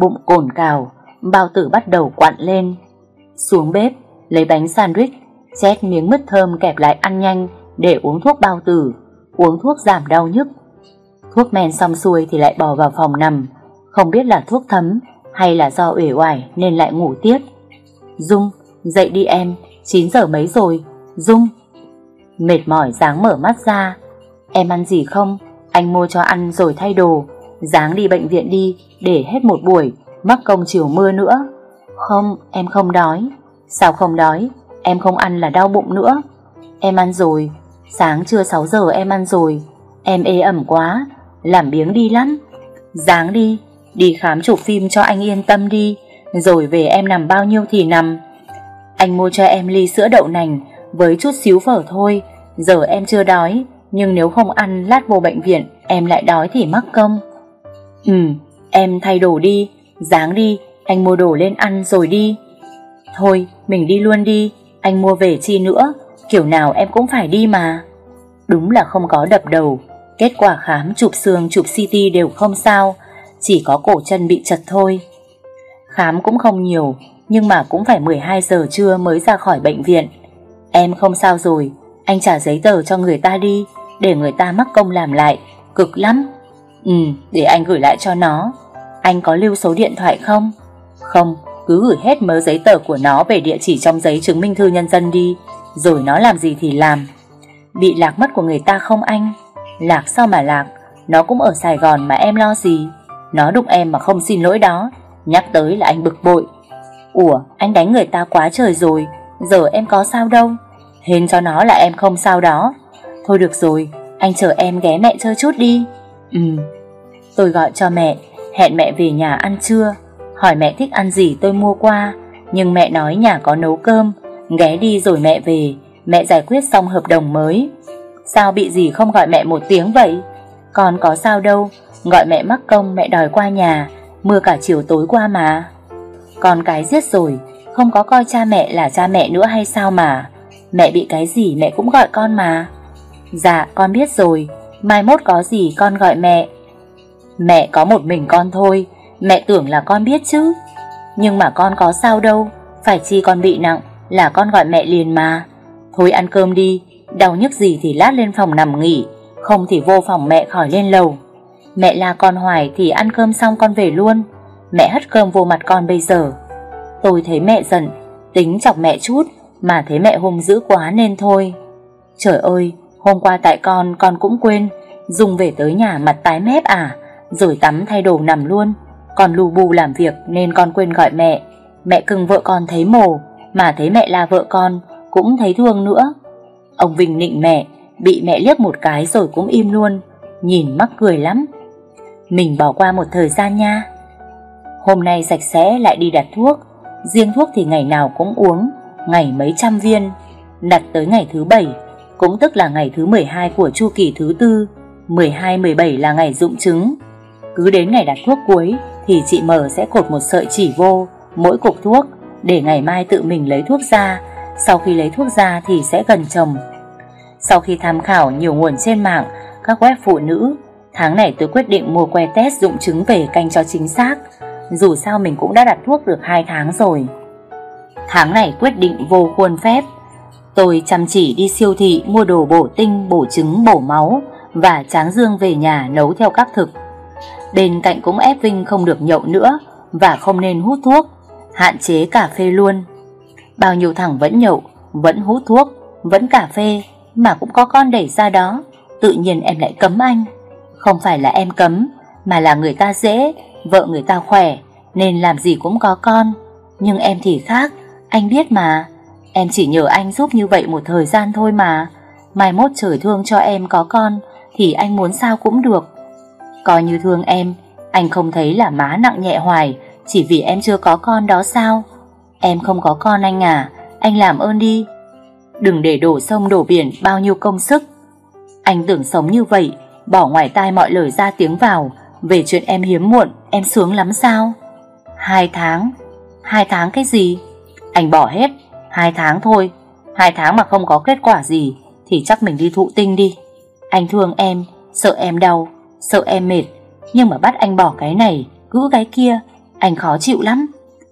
Speaker 1: Bụng cồn cào Bao tử bắt đầu quặn lên Xuống bếp lấy bánh sandwich Chét miếng mứt thơm kẹp lại ăn nhanh Để uống thuốc bao tử Uống thuốc giảm đau nhức Thuốc men xong xuôi thì lại bỏ vào phòng nằm Không biết là thuốc thấm Hay là do uể oải nên lại ngủ tiếp Dung Dậy đi em 9 giờ mấy rồi Dung Mệt mỏi dáng mở mắt ra Em ăn gì không Anh mua cho ăn rồi thay đồ dáng đi bệnh viện đi Để hết một buổi Mắc công chiều mưa nữa Không em không đói Sao không đói Em không ăn là đau bụng nữa Em ăn rồi Sáng trưa 6 giờ em ăn rồi Em ê ẩm quá làm biếng đi lắm. Dáng đi, đi khám chụp phim cho anh yên tâm đi, rồi về em nằm bao nhiêu thì nằm. Anh mua cho em ly sữa đậu nành với chút xíu phở thôi, giờ em chưa đói, nhưng nếu không ăn lát vô bệnh viện em lại đói thì mắc công. Ừ, em thay đồ đi, dáng đi, anh mua đồ lên ăn rồi đi. Thôi, mình đi luôn đi, anh mua về chi nữa, kiểu nào em cũng phải đi mà. Đúng là không có đập đầu Kết quả khám chụp xương chụp CT đều không sao, chỉ có cổ chân bị chật thôi. Khám cũng không nhiều, nhưng mà cũng phải 12 giờ trưa mới ra khỏi bệnh viện. Em không sao rồi, anh trả giấy tờ cho người ta đi, để người ta mắc công làm lại, cực lắm. Ừ, để anh gửi lại cho nó. Anh có lưu số điện thoại không? Không, cứ gửi hết mớ giấy tờ của nó về địa chỉ trong giấy chứng minh thư nhân dân đi, rồi nó làm gì thì làm. Bị lạc mất của người ta không anh? Lạc sao mà lạc Nó cũng ở Sài Gòn mà em lo gì Nó đụng em mà không xin lỗi đó Nhắc tới là anh bực bội Ủa anh đánh người ta quá trời rồi Giờ em có sao đâu Hên cho nó là em không sao đó Thôi được rồi Anh chờ em ghé mẹ chơi chút đi Ừ Tôi gọi cho mẹ Hẹn mẹ về nhà ăn trưa Hỏi mẹ thích ăn gì tôi mua qua Nhưng mẹ nói nhà có nấu cơm Ghé đi rồi mẹ về Mẹ giải quyết xong hợp đồng mới Sao bị gì không gọi mẹ một tiếng vậy? Con có sao đâu, gọi mẹ mắc công mẹ đòi qua nhà, mưa cả chiều tối qua mà. Con cái giết rồi, không có coi cha mẹ là cha mẹ nữa hay sao mà. Mẹ bị cái gì mẹ cũng gọi con mà. Dạ, con biết rồi, mai mốt có gì con gọi mẹ. Mẹ có một mình con thôi, mẹ tưởng là con biết chứ. Nhưng mà con có sao đâu, phải chi con bị nặng là con gọi mẹ liền mà. Thôi ăn cơm đi, Đau nhức gì thì lát lên phòng nằm nghỉ Không thì vô phòng mẹ khỏi lên lầu Mẹ la con hoài thì ăn cơm xong con về luôn Mẹ hất cơm vô mặt con bây giờ Tôi thấy mẹ giận Tính chọc mẹ chút Mà thấy mẹ hung dữ quá nên thôi Trời ơi Hôm qua tại con con cũng quên Dùng về tới nhà mặt tái mép à Rồi tắm thay đồ nằm luôn Con lù bù làm việc nên con quên gọi mẹ Mẹ cưng vợ con thấy mồ Mà thấy mẹ là vợ con Cũng thấy thương nữa Ông Vinh nịnh mẹ, bị mẹ liếc một cái rồi cũng im luôn, nhìn mắc cười lắm. Mình bỏ qua một thời gian nha. Hôm nay sạch sẽ lại đi đặt thuốc, riêng thuốc thì ngày nào cũng uống, ngày mấy trăm viên, đặt tới ngày thứ bảy, cũng tức là ngày thứ 12 của chu kỳ thứ tư, 12-17 là ngày dụng chứng Cứ đến ngày đặt thuốc cuối thì chị M sẽ cột một sợi chỉ vô mỗi cục thuốc để ngày mai tự mình lấy thuốc ra sau khi lấy thuốc ra thì sẽ gần chồng. Sau khi tham khảo nhiều nguồn trên mạng, các web phụ nữ, tháng này tôi quyết định mua que test dụng chứng về canh cho chính xác. Dù sao mình cũng đã đặt thuốc được 2 tháng rồi. Tháng này quyết định vô khuôn phép. Tôi chăm chỉ đi siêu thị mua đồ bổ tinh, bổ trứng, bổ máu và tráng dương về nhà nấu theo các thực. Bên cạnh cũng ép Vinh không được nhậu nữa và không nên hút thuốc, hạn chế cà phê luôn. Bao nhiêu thằng vẫn nhậu, vẫn hút thuốc, vẫn cà phê mà cũng có con đẩy ra đó. Tự nhiên em lại cấm anh. Không phải là em cấm, mà là người ta dễ, vợ người ta khỏe, nên làm gì cũng có con. Nhưng em thì khác, anh biết mà. Em chỉ nhờ anh giúp như vậy một thời gian thôi mà. Mai mốt trời thương cho em có con, thì anh muốn sao cũng được. Coi như thương em, anh không thấy là má nặng nhẹ hoài, chỉ vì em chưa có con đó sao? Em không có con anh à, anh làm ơn đi. Đừng để đổ sông đổ biển bao nhiêu công sức. Anh tưởng sống như vậy, bỏ ngoài tai mọi lời ra tiếng vào, về chuyện em hiếm muộn, em sướng lắm sao? Hai tháng, hai tháng cái gì? Anh bỏ hết, hai tháng thôi. Hai tháng mà không có kết quả gì, thì chắc mình đi thụ tinh đi. Anh thương em, sợ em đau, sợ em mệt, nhưng mà bắt anh bỏ cái này, cứ cái kia, anh khó chịu lắm.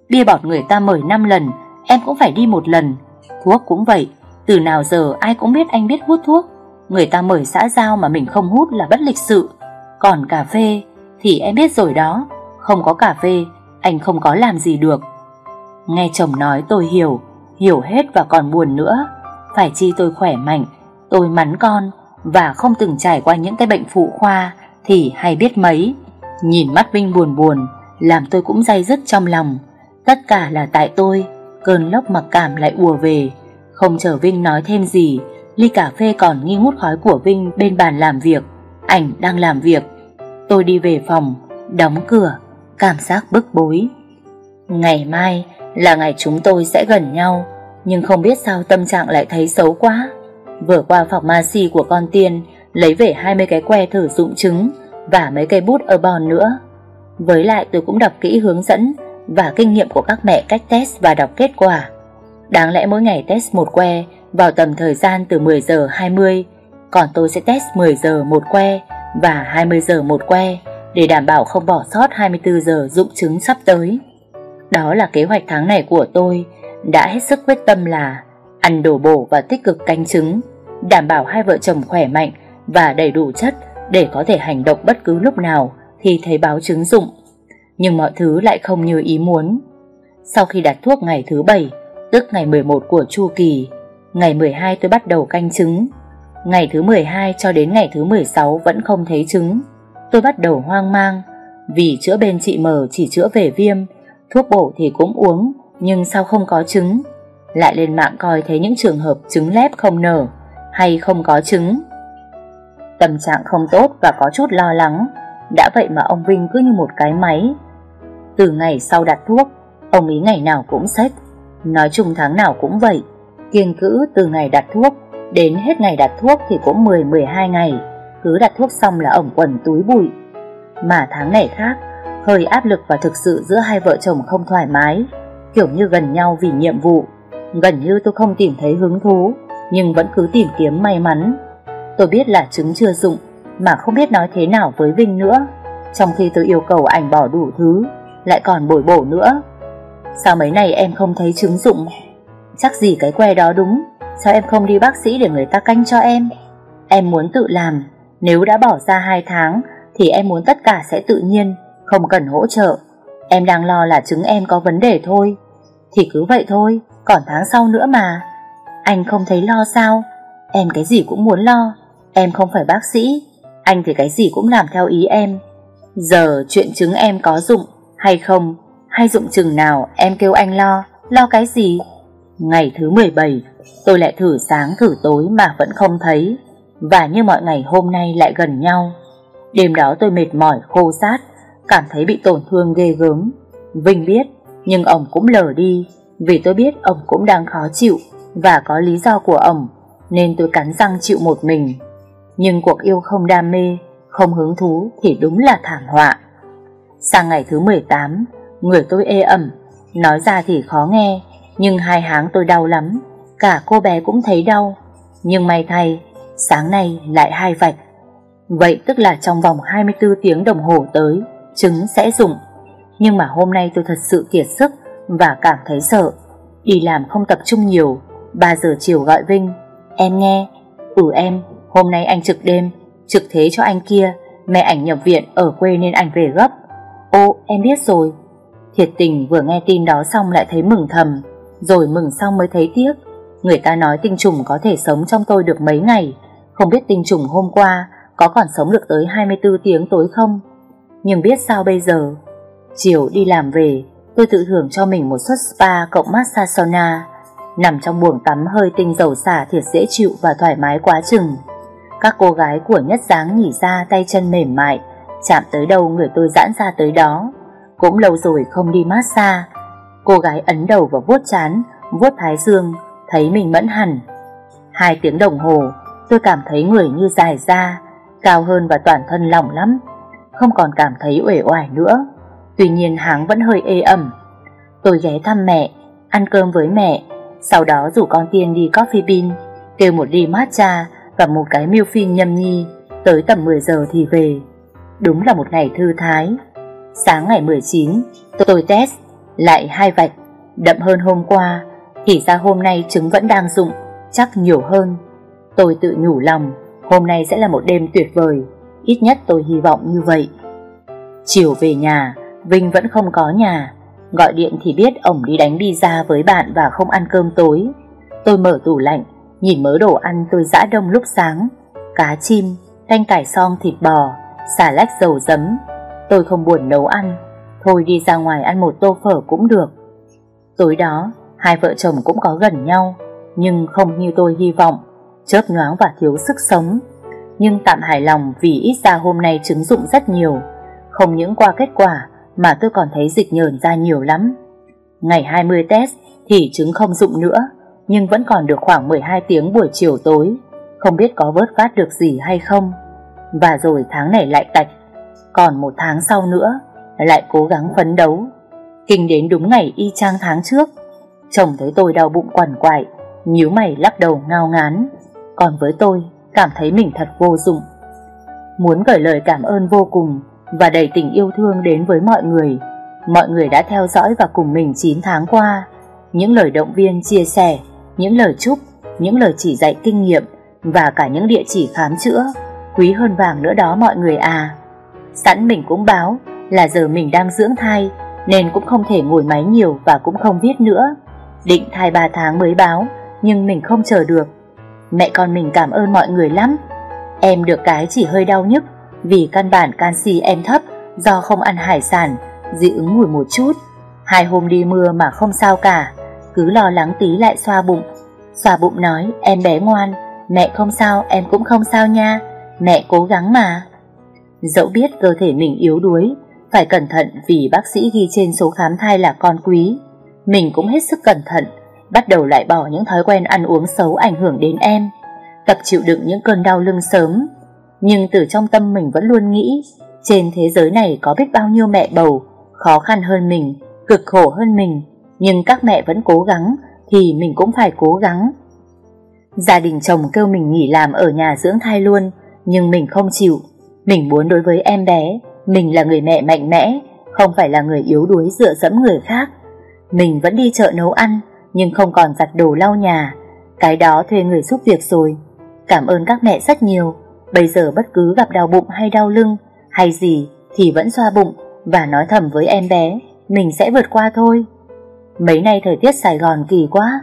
Speaker 1: Bia bọt người ta mời 5 lần Em cũng phải đi một lần Thuốc cũng vậy Từ nào giờ ai cũng biết anh biết hút thuốc Người ta mời xã giao mà mình không hút là bất lịch sự Còn cà phê Thì em biết rồi đó Không có cà phê Anh không có làm gì được Nghe chồng nói tôi hiểu Hiểu hết và còn buồn nữa Phải chi tôi khỏe mạnh Tôi mắn con Và không từng trải qua những cái bệnh phụ khoa Thì hay biết mấy Nhìn mắt Vinh buồn buồn Làm tôi cũng day dứt trong lòng Tất cả là tại tôi Cơn lốc mặc cảm lại ùa về Không chờ Vinh nói thêm gì Ly cà phê còn nghi ngút khói của Vinh bên bàn làm việc Ảnh đang làm việc Tôi đi về phòng Đóng cửa Cảm giác bức bối Ngày mai là ngày chúng tôi sẽ gần nhau Nhưng không biết sao tâm trạng lại thấy xấu quá Vừa qua phòng ma si của con Tiên Lấy về 20 cái que thử dụng trứng Và mấy cây bút ở bòn nữa Với lại tôi cũng đọc kỹ hướng dẫn và kinh nghiệm của các mẹ cách test và đọc kết quả. Đáng lẽ mỗi ngày test một que vào tầm thời gian từ 10 giờ 20, còn tôi sẽ test 10 giờ một que và 20 giờ một que để đảm bảo không bỏ sót 24 giờ dụng trứng sắp tới. Đó là kế hoạch tháng này của tôi, đã hết sức quyết tâm là ăn đồ bổ và tích cực canh trứng, đảm bảo hai vợ chồng khỏe mạnh và đầy đủ chất để có thể hành động bất cứ lúc nào khi thấy báo trứng dụng nhưng mọi thứ lại không như ý muốn. Sau khi đặt thuốc ngày thứ 7, tức ngày 11 của chu kỳ, ngày 12 tôi bắt đầu canh trứng. Ngày thứ 12 cho đến ngày thứ 16 vẫn không thấy trứng. Tôi bắt đầu hoang mang, vì chữa bên chị mờ chỉ chữa về viêm, thuốc bổ thì cũng uống, nhưng sao không có trứng? Lại lên mạng coi thấy những trường hợp trứng lép không nở, hay không có trứng. Tâm trạng không tốt và có chút lo lắng, đã vậy mà ông Vinh cứ như một cái máy từ ngày sau đặt thuốc Ông ý ngày nào cũng xếp Nói chung tháng nào cũng vậy kiên cữ từ ngày đặt thuốc Đến hết ngày đặt thuốc thì cũng 10-12 ngày Cứ đặt thuốc xong là ổng quần túi bụi Mà tháng này khác Hơi áp lực và thực sự giữa hai vợ chồng không thoải mái Kiểu như gần nhau vì nhiệm vụ Gần như tôi không tìm thấy hứng thú Nhưng vẫn cứ tìm kiếm may mắn Tôi biết là trứng chưa dụng Mà không biết nói thế nào với Vinh nữa Trong khi tôi yêu cầu ảnh bỏ đủ thứ lại còn bồi bổ nữa. Sao mấy này em không thấy chứng dụng? Chắc gì cái que đó đúng, sao em không đi bác sĩ để người ta canh cho em? Em muốn tự làm, nếu đã bỏ ra 2 tháng thì em muốn tất cả sẽ tự nhiên, không cần hỗ trợ. Em đang lo là chứng em có vấn đề thôi. Thì cứ vậy thôi, còn tháng sau nữa mà. Anh không thấy lo sao? Em cái gì cũng muốn lo, em không phải bác sĩ, anh thì cái gì cũng làm theo ý em. Giờ chuyện chứng em có dụng hay không, hay dụng chừng nào em kêu anh lo, lo cái gì? Ngày thứ 17, tôi lại thử sáng thử tối mà vẫn không thấy. Và như mọi ngày hôm nay lại gần nhau. Đêm đó tôi mệt mỏi, khô sát, cảm thấy bị tổn thương ghê gớm. Vinh biết, nhưng ông cũng lờ đi, vì tôi biết ông cũng đang khó chịu và có lý do của ông, nên tôi cắn răng chịu một mình. Nhưng cuộc yêu không đam mê, không hứng thú thì đúng là thảm họa. Sang ngày thứ 18, người tôi ê ẩm, nói ra thì khó nghe, nhưng hai háng tôi đau lắm, cả cô bé cũng thấy đau. Nhưng may thay, sáng nay lại hai vạch. Vậy tức là trong vòng 24 tiếng đồng hồ tới, trứng sẽ rụng. Nhưng mà hôm nay tôi thật sự kiệt sức và cảm thấy sợ. Đi làm không tập trung nhiều, 3 giờ chiều gọi Vinh. Em nghe, ừ em, hôm nay anh trực đêm, trực thế cho anh kia, mẹ ảnh nhập viện ở quê nên ảnh về gấp. Ô em biết rồi Thiệt tình vừa nghe tin đó xong lại thấy mừng thầm Rồi mừng xong mới thấy tiếc Người ta nói tinh trùng có thể sống trong tôi được mấy ngày Không biết tinh trùng hôm qua Có còn sống được tới 24 tiếng tối không Nhưng biết sao bây giờ Chiều đi làm về Tôi tự thưởng cho mình một suất spa cộng massage sauna Nằm trong buồng tắm hơi tinh dầu xả thiệt dễ chịu và thoải mái quá chừng Các cô gái của nhất dáng nhỉ ra tay chân mềm mại Chạm tới đâu người tôi giãn ra tới đó Cũng lâu rồi không đi massage Cô gái ấn đầu vào vuốt chán Vuốt thái dương Thấy mình mẫn hẳn Hai tiếng đồng hồ Tôi cảm thấy người như dài ra Cao hơn và toàn thân lỏng lắm Không còn cảm thấy uể oải nữa Tuy nhiên háng vẫn hơi ê ẩm Tôi ghé thăm mẹ Ăn cơm với mẹ Sau đó rủ con Tiên đi coffee bean Kêu một ly matcha Và một cái miêu phi nhâm nhi Tới tầm 10 giờ thì về Đúng là một ngày thư thái Sáng ngày 19 tôi test Lại hai vạch Đậm hơn hôm qua Thì ra hôm nay trứng vẫn đang rụng Chắc nhiều hơn Tôi tự nhủ lòng Hôm nay sẽ là một đêm tuyệt vời Ít nhất tôi hy vọng như vậy Chiều về nhà Vinh vẫn không có nhà Gọi điện thì biết ổng đi đánh đi ra với bạn Và không ăn cơm tối Tôi mở tủ lạnh Nhìn mớ đồ ăn tôi dã đông lúc sáng Cá chim, canh cải song thịt bò xà lách dầu giấm. Tôi không buồn nấu ăn, thôi đi ra ngoài ăn một tô phở cũng được. Tối đó, hai vợ chồng cũng có gần nhau, nhưng không như tôi hy vọng, chớp nhoáng và thiếu sức sống. Nhưng tạm hài lòng vì ít ra hôm nay trứng dụng rất nhiều, không những qua kết quả mà tôi còn thấy dịch nhờn ra nhiều lắm. Ngày 20 test thì trứng không dụng nữa, nhưng vẫn còn được khoảng 12 tiếng buổi chiều tối, không biết có vớt vát được gì hay không và rồi tháng này lại tạch, còn một tháng sau nữa lại cố gắng phấn đấu. Kinh đến đúng ngày y chang tháng trước, chồng thấy tôi đau bụng quằn quại, nhíu mày lắc đầu ngao ngán, còn với tôi cảm thấy mình thật vô dụng. Muốn gửi lời cảm ơn vô cùng và đầy tình yêu thương đến với mọi người, mọi người đã theo dõi và cùng mình 9 tháng qua, những lời động viên chia sẻ, những lời chúc, những lời chỉ dạy kinh nghiệm và cả những địa chỉ khám chữa quý hơn vàng nữa đó mọi người à. Sẵn mình cũng báo là giờ mình đang dưỡng thai, nên cũng không thể ngồi máy nhiều và cũng không viết nữa. Định thai 3 tháng mới báo, nhưng mình không chờ được. Mẹ con mình cảm ơn mọi người lắm. Em được cái chỉ hơi đau nhức vì căn bản canxi em thấp do không ăn hải sản, dị ứng mùi một chút. Hai hôm đi mưa mà không sao cả, cứ lo lắng tí lại xoa bụng. Xoa bụng nói, em bé ngoan, mẹ không sao, em cũng không sao nha. Mẹ cố gắng mà Dẫu biết cơ thể mình yếu đuối Phải cẩn thận vì bác sĩ ghi trên số khám thai là con quý Mình cũng hết sức cẩn thận Bắt đầu lại bỏ những thói quen ăn uống xấu ảnh hưởng đến em Tập chịu đựng những cơn đau lưng sớm Nhưng từ trong tâm mình vẫn luôn nghĩ Trên thế giới này có biết bao nhiêu mẹ bầu Khó khăn hơn mình Cực khổ hơn mình Nhưng các mẹ vẫn cố gắng Thì mình cũng phải cố gắng Gia đình chồng kêu mình nghỉ làm ở nhà dưỡng thai luôn nhưng mình không chịu. Mình muốn đối với em bé, mình là người mẹ mạnh mẽ, không phải là người yếu đuối dựa dẫm người khác. Mình vẫn đi chợ nấu ăn, nhưng không còn giặt đồ lau nhà. Cái đó thuê người giúp việc rồi. Cảm ơn các mẹ rất nhiều. Bây giờ bất cứ gặp đau bụng hay đau lưng hay gì thì vẫn xoa bụng và nói thầm với em bé, mình sẽ vượt qua thôi. Mấy nay thời tiết Sài Gòn kỳ quá,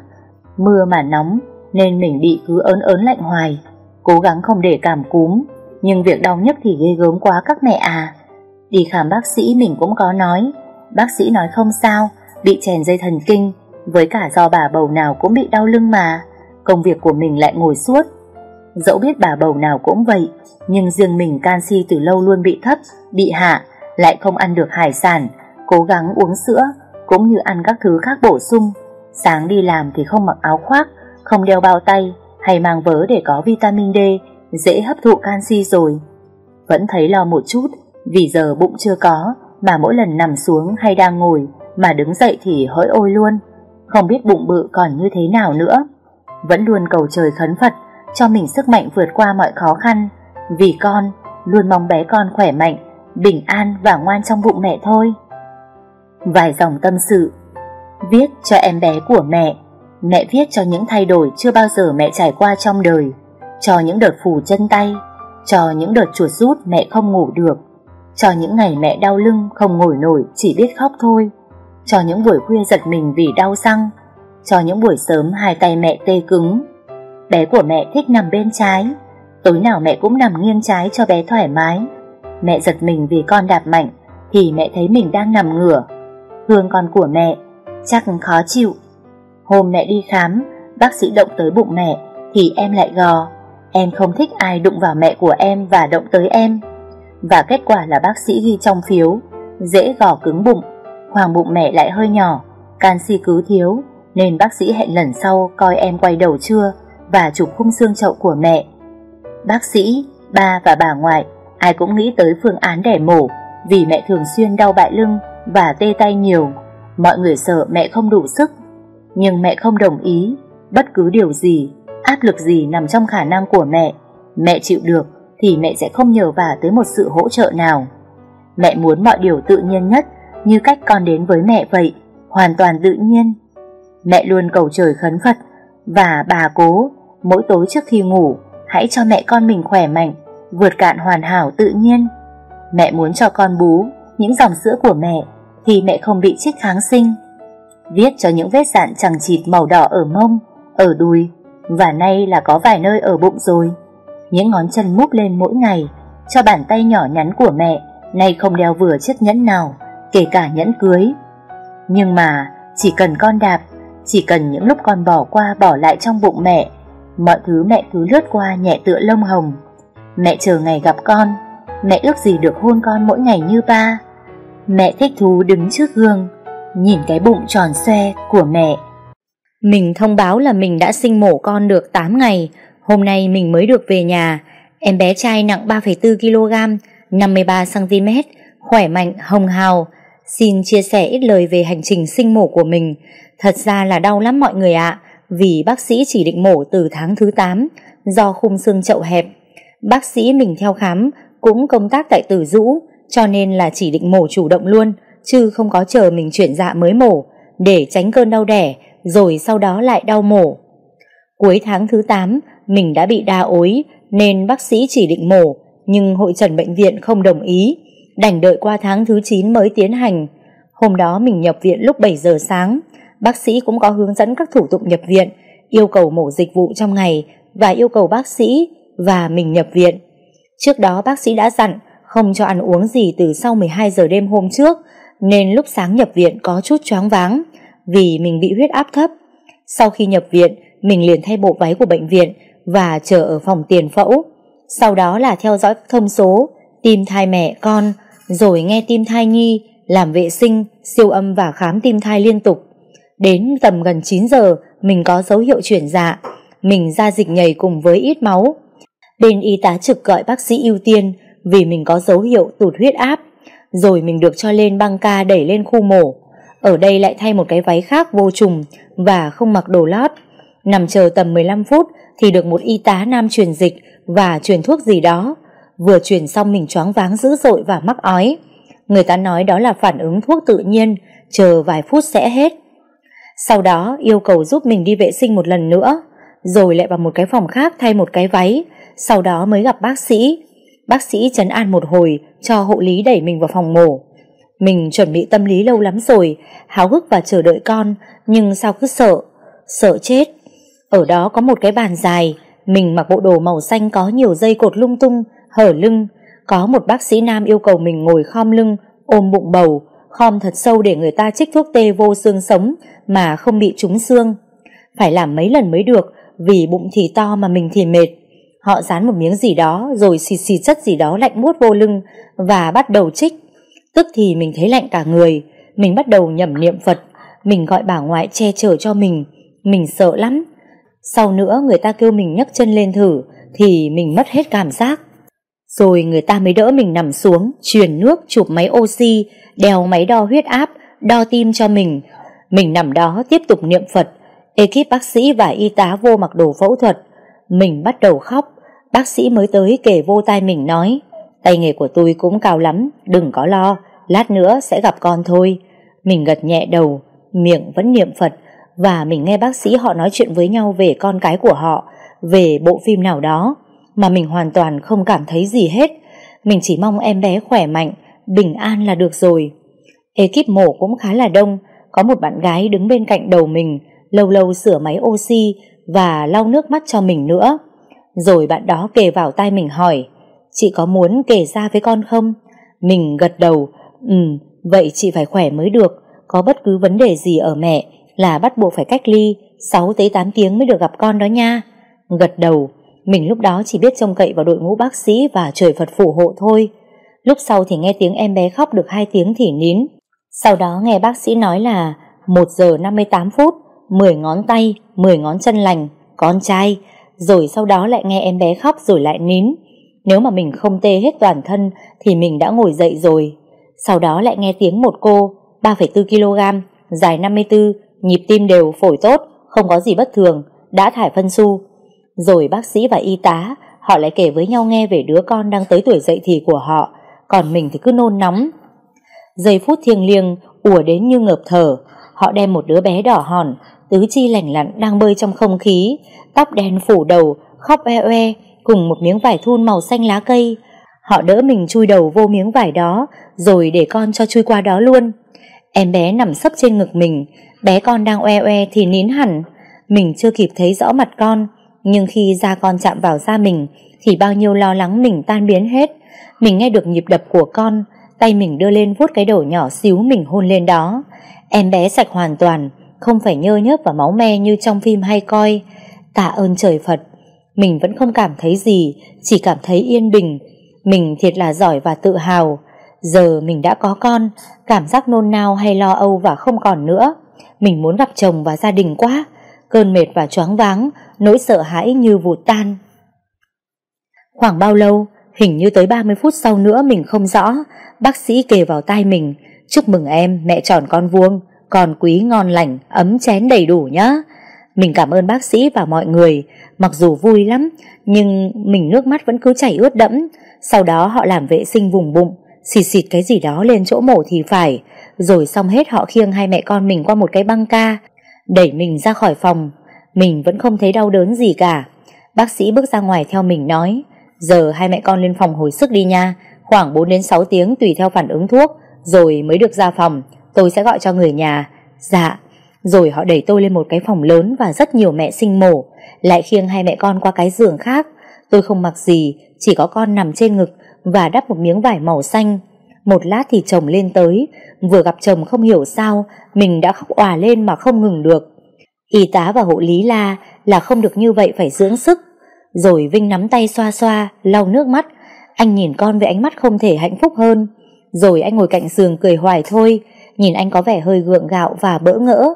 Speaker 1: mưa mà nóng nên mình bị cứ ớn ớn lạnh hoài cố gắng không để cảm cúm, nhưng việc đau nhất thì ghê gớm quá các mẹ à. Đi khám bác sĩ mình cũng có nói, bác sĩ nói không sao, bị chèn dây thần kinh, với cả do bà bầu nào cũng bị đau lưng mà, công việc của mình lại ngồi suốt. Dẫu biết bà bầu nào cũng vậy, nhưng riêng mình canxi từ lâu luôn bị thấp, bị hạ, lại không ăn được hải sản, cố gắng uống sữa, cũng như ăn các thứ khác bổ sung. Sáng đi làm thì không mặc áo khoác, không đeo bao tay, hay mang vớ để có vitamin D, dễ hấp thụ canxi rồi. Vẫn thấy lo một chút, vì giờ bụng chưa có, mà mỗi lần nằm xuống hay đang ngồi, mà đứng dậy thì hỡi ôi luôn, không biết bụng bự còn như thế nào nữa. Vẫn luôn cầu trời khấn Phật, cho mình sức mạnh vượt qua mọi khó khăn, vì con, luôn mong bé con khỏe mạnh, bình an và ngoan trong bụng mẹ thôi. Vài dòng tâm sự Viết cho em bé của mẹ mẹ viết cho những thay đổi chưa bao giờ mẹ trải qua trong đời, cho những đợt phù chân tay, cho những đợt chuột rút mẹ không ngủ được, cho những ngày mẹ đau lưng không ngồi nổi chỉ biết khóc thôi, cho những buổi khuya giật mình vì đau răng, cho những buổi sớm hai tay mẹ tê cứng. Bé của mẹ thích nằm bên trái, tối nào mẹ cũng nằm nghiêng trái cho bé thoải mái. Mẹ giật mình vì con đạp mạnh thì mẹ thấy mình đang nằm ngửa. Hương con của mẹ chắc khó chịu Hôm mẹ đi khám, bác sĩ động tới bụng mẹ thì em lại gò. Em không thích ai đụng vào mẹ của em và động tới em. Và kết quả là bác sĩ ghi trong phiếu, dễ gò cứng bụng, hoàng bụng mẹ lại hơi nhỏ, canxi cứ thiếu, nên bác sĩ hẹn lần sau coi em quay đầu chưa và chụp khung xương chậu của mẹ. Bác sĩ, ba và bà ngoại, ai cũng nghĩ tới phương án đẻ mổ vì mẹ thường xuyên đau bại lưng và tê tay nhiều. Mọi người sợ mẹ không đủ sức nhưng mẹ không đồng ý. Bất cứ điều gì, áp lực gì nằm trong khả năng của mẹ, mẹ chịu được thì mẹ sẽ không nhờ vả tới một sự hỗ trợ nào. Mẹ muốn mọi điều tự nhiên nhất, như cách con đến với mẹ vậy, hoàn toàn tự nhiên. Mẹ luôn cầu trời khấn Phật và bà cố, mỗi tối trước khi ngủ, hãy cho mẹ con mình khỏe mạnh, vượt cạn hoàn hảo tự nhiên. Mẹ muốn cho con bú những dòng sữa của mẹ thì mẹ không bị trích kháng sinh viết cho những vết sạn chẳng chịt màu đỏ ở mông, ở đùi, và nay là có vài nơi ở bụng rồi. Những ngón chân múp lên mỗi ngày, cho bàn tay nhỏ nhắn của mẹ, nay không đeo vừa chiếc nhẫn nào, kể cả nhẫn cưới. Nhưng mà, chỉ cần con đạp, chỉ cần những lúc con bỏ qua bỏ lại trong bụng mẹ, mọi thứ mẹ cứ lướt qua nhẹ tựa lông hồng. Mẹ chờ ngày gặp con, mẹ ước gì được hôn con mỗi ngày như ba. Mẹ thích thú đứng trước gương, nhìn cái bụng tròn xoe của mẹ. Mình thông báo là mình đã sinh mổ con được 8 ngày, hôm nay mình mới được về nhà. Em bé trai nặng 3,4 kg, 53 cm, khỏe mạnh, hồng hào. Xin chia sẻ ít lời về hành trình sinh mổ của mình. Thật ra là đau lắm mọi người ạ, vì bác sĩ chỉ định mổ từ tháng thứ 8 do khung xương chậu hẹp. Bác sĩ mình theo khám cũng công tác tại Tử Dũ, cho nên là chỉ định mổ chủ động luôn chứ không có chờ mình chuyển dạ mới mổ, để tránh cơn đau đẻ, rồi sau đó lại đau mổ. Cuối tháng thứ 8, mình đã bị đa ối, nên bác sĩ chỉ định mổ, nhưng hội trần bệnh viện không đồng ý, đành đợi qua tháng thứ 9 mới tiến hành. Hôm đó mình nhập viện lúc 7 giờ sáng, bác sĩ cũng có hướng dẫn các thủ tục nhập viện, yêu cầu mổ dịch vụ trong ngày và yêu cầu bác sĩ và mình nhập viện. Trước đó bác sĩ đã dặn không cho ăn uống gì từ sau 12 giờ đêm hôm trước nên lúc sáng nhập viện có chút choáng váng vì mình bị huyết áp thấp. Sau khi nhập viện, mình liền thay bộ váy của bệnh viện và chờ ở phòng tiền phẫu. Sau đó là theo dõi thông số, tim thai mẹ, con, rồi nghe tim thai nhi, làm vệ sinh, siêu âm và khám tim thai liên tục. Đến tầm gần 9 giờ, mình có dấu hiệu chuyển dạ. Mình ra dịch nhầy cùng với ít máu. Bên y tá trực gọi bác sĩ ưu tiên vì mình có dấu hiệu tụt huyết áp rồi mình được cho lên băng ca đẩy lên khu mổ. Ở đây lại thay một cái váy khác vô trùng và không mặc đồ lót. Nằm chờ tầm 15 phút thì được một y tá nam truyền dịch và truyền thuốc gì đó. Vừa truyền xong mình choáng váng dữ dội và mắc ói. Người ta nói đó là phản ứng thuốc tự nhiên, chờ vài phút sẽ hết. Sau đó yêu cầu giúp mình đi vệ sinh một lần nữa, rồi lại vào một cái phòng khác thay một cái váy, sau đó mới gặp bác sĩ. Bác sĩ chấn an một hồi cho hộ lý đẩy mình vào phòng mổ. Mình chuẩn bị tâm lý lâu lắm rồi, háo hức và chờ đợi con, nhưng sao cứ sợ, sợ chết. Ở đó có một cái bàn dài, mình mặc bộ đồ màu xanh có nhiều dây cột lung tung, hở lưng. Có một bác sĩ nam yêu cầu mình ngồi khom lưng, ôm bụng bầu, khom thật sâu để người ta chích thuốc tê vô xương sống mà không bị trúng xương. Phải làm mấy lần mới được, vì bụng thì to mà mình thì mệt. Họ dán một miếng gì đó rồi xì xì chất gì đó lạnh buốt vô lưng và bắt đầu chích Tức thì mình thấy lạnh cả người, mình bắt đầu nhẩm niệm Phật, mình gọi bà ngoại che chở cho mình, mình sợ lắm. Sau nữa người ta kêu mình nhấc chân lên thử thì mình mất hết cảm giác. Rồi người ta mới đỡ mình nằm xuống, truyền nước, chụp máy oxy, đeo máy đo huyết áp, đo tim cho mình. Mình nằm đó tiếp tục niệm Phật, ekip bác sĩ và y tá vô mặc đồ phẫu thuật. Mình bắt đầu khóc, bác sĩ mới tới kể vô tai mình nói tay nghề của tôi cũng cao lắm, đừng có lo, lát nữa sẽ gặp con thôi. Mình gật nhẹ đầu, miệng vẫn niệm Phật và mình nghe bác sĩ họ nói chuyện với nhau về con cái của họ, về bộ phim nào đó mà mình hoàn toàn không cảm thấy gì hết. Mình chỉ mong em bé khỏe mạnh, bình an là được rồi. Ekip mổ cũng khá là đông, có một bạn gái đứng bên cạnh đầu mình, lâu lâu sửa máy oxy và lau nước mắt cho mình nữa. Rồi bạn đó kề vào tai mình hỏi Chị có muốn kể ra với con không? Mình gật đầu Ừ, vậy chị phải khỏe mới được Có bất cứ vấn đề gì ở mẹ Là bắt buộc phải cách ly 6 tới 8 tiếng mới được gặp con đó nha Gật đầu Mình lúc đó chỉ biết trông cậy vào đội ngũ bác sĩ Và trời Phật phù hộ thôi Lúc sau thì nghe tiếng em bé khóc được 2 tiếng thì nín Sau đó nghe bác sĩ nói là 1 giờ 58 phút 10 ngón tay, 10 ngón chân lành Con trai, rồi sau đó lại nghe em bé khóc rồi lại nín. Nếu mà mình không tê hết toàn thân thì mình đã ngồi dậy rồi. Sau đó lại nghe tiếng một cô, 3,4 kg, dài 54, nhịp tim đều, phổi tốt, không có gì bất thường, đã thải phân su. Rồi bác sĩ và y tá, họ lại kể với nhau nghe về đứa con đang tới tuổi dậy thì của họ, còn mình thì cứ nôn nóng. Giây phút thiêng liêng, ùa đến như ngợp thở, họ đem một đứa bé đỏ hòn, tứ chi lành lặn đang bơi trong không khí, tóc đen phủ đầu, khóc e oe cùng một miếng vải thun màu xanh lá cây. Họ đỡ mình chui đầu vô miếng vải đó, rồi để con cho chui qua đó luôn. Em bé nằm sấp trên ngực mình, bé con đang oe oe thì nín hẳn. Mình chưa kịp thấy rõ mặt con, nhưng khi da con chạm vào da mình, thì bao nhiêu lo lắng mình tan biến hết. Mình nghe được nhịp đập của con, tay mình đưa lên vuốt cái đầu nhỏ xíu mình hôn lên đó. Em bé sạch hoàn toàn, không phải nhơ nhớp và máu me như trong phim hay coi. Tạ ơn trời Phật, mình vẫn không cảm thấy gì, chỉ cảm thấy yên bình. Mình thiệt là giỏi và tự hào. Giờ mình đã có con, cảm giác nôn nao hay lo âu và không còn nữa. Mình muốn gặp chồng và gia đình quá, cơn mệt và choáng váng, nỗi sợ hãi như vụt tan. Khoảng bao lâu, hình như tới 30 phút sau nữa mình không rõ, bác sĩ kề vào tai mình, chúc mừng em, mẹ tròn con vuông còn quý ngon lành, ấm chén đầy đủ nhá. Mình cảm ơn bác sĩ và mọi người, mặc dù vui lắm, nhưng mình nước mắt vẫn cứ chảy ướt đẫm. Sau đó họ làm vệ sinh vùng bụng, xịt xịt cái gì đó lên chỗ mổ thì phải, rồi xong hết họ khiêng hai mẹ con mình qua một cái băng ca, đẩy mình ra khỏi phòng. Mình vẫn không thấy đau đớn gì cả. Bác sĩ bước ra ngoài theo mình nói, giờ hai mẹ con lên phòng hồi sức đi nha, khoảng 4 đến 6 tiếng tùy theo phản ứng thuốc, rồi mới được ra phòng. Tôi sẽ gọi cho người nhà Dạ Rồi họ đẩy tôi lên một cái phòng lớn Và rất nhiều mẹ sinh mổ Lại khiêng hai mẹ con qua cái giường khác Tôi không mặc gì Chỉ có con nằm trên ngực Và đắp một miếng vải màu xanh Một lát thì chồng lên tới Vừa gặp chồng không hiểu sao Mình đã khóc òa lên mà không ngừng được Y tá và hộ lý la Là không được như vậy phải dưỡng sức Rồi Vinh nắm tay xoa xoa Lau nước mắt Anh nhìn con với ánh mắt không thể hạnh phúc hơn Rồi anh ngồi cạnh giường cười hoài thôi nhìn anh có vẻ hơi gượng gạo và bỡ ngỡ.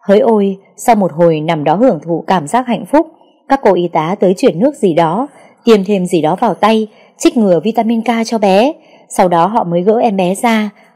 Speaker 1: Hỡi ôi, sau một hồi nằm đó hưởng thụ cảm giác hạnh phúc, các cô y tá tới chuyển nước gì đó, tiêm thêm gì đó vào tay, chích ngừa vitamin K cho bé. Sau đó họ mới gỡ em bé ra,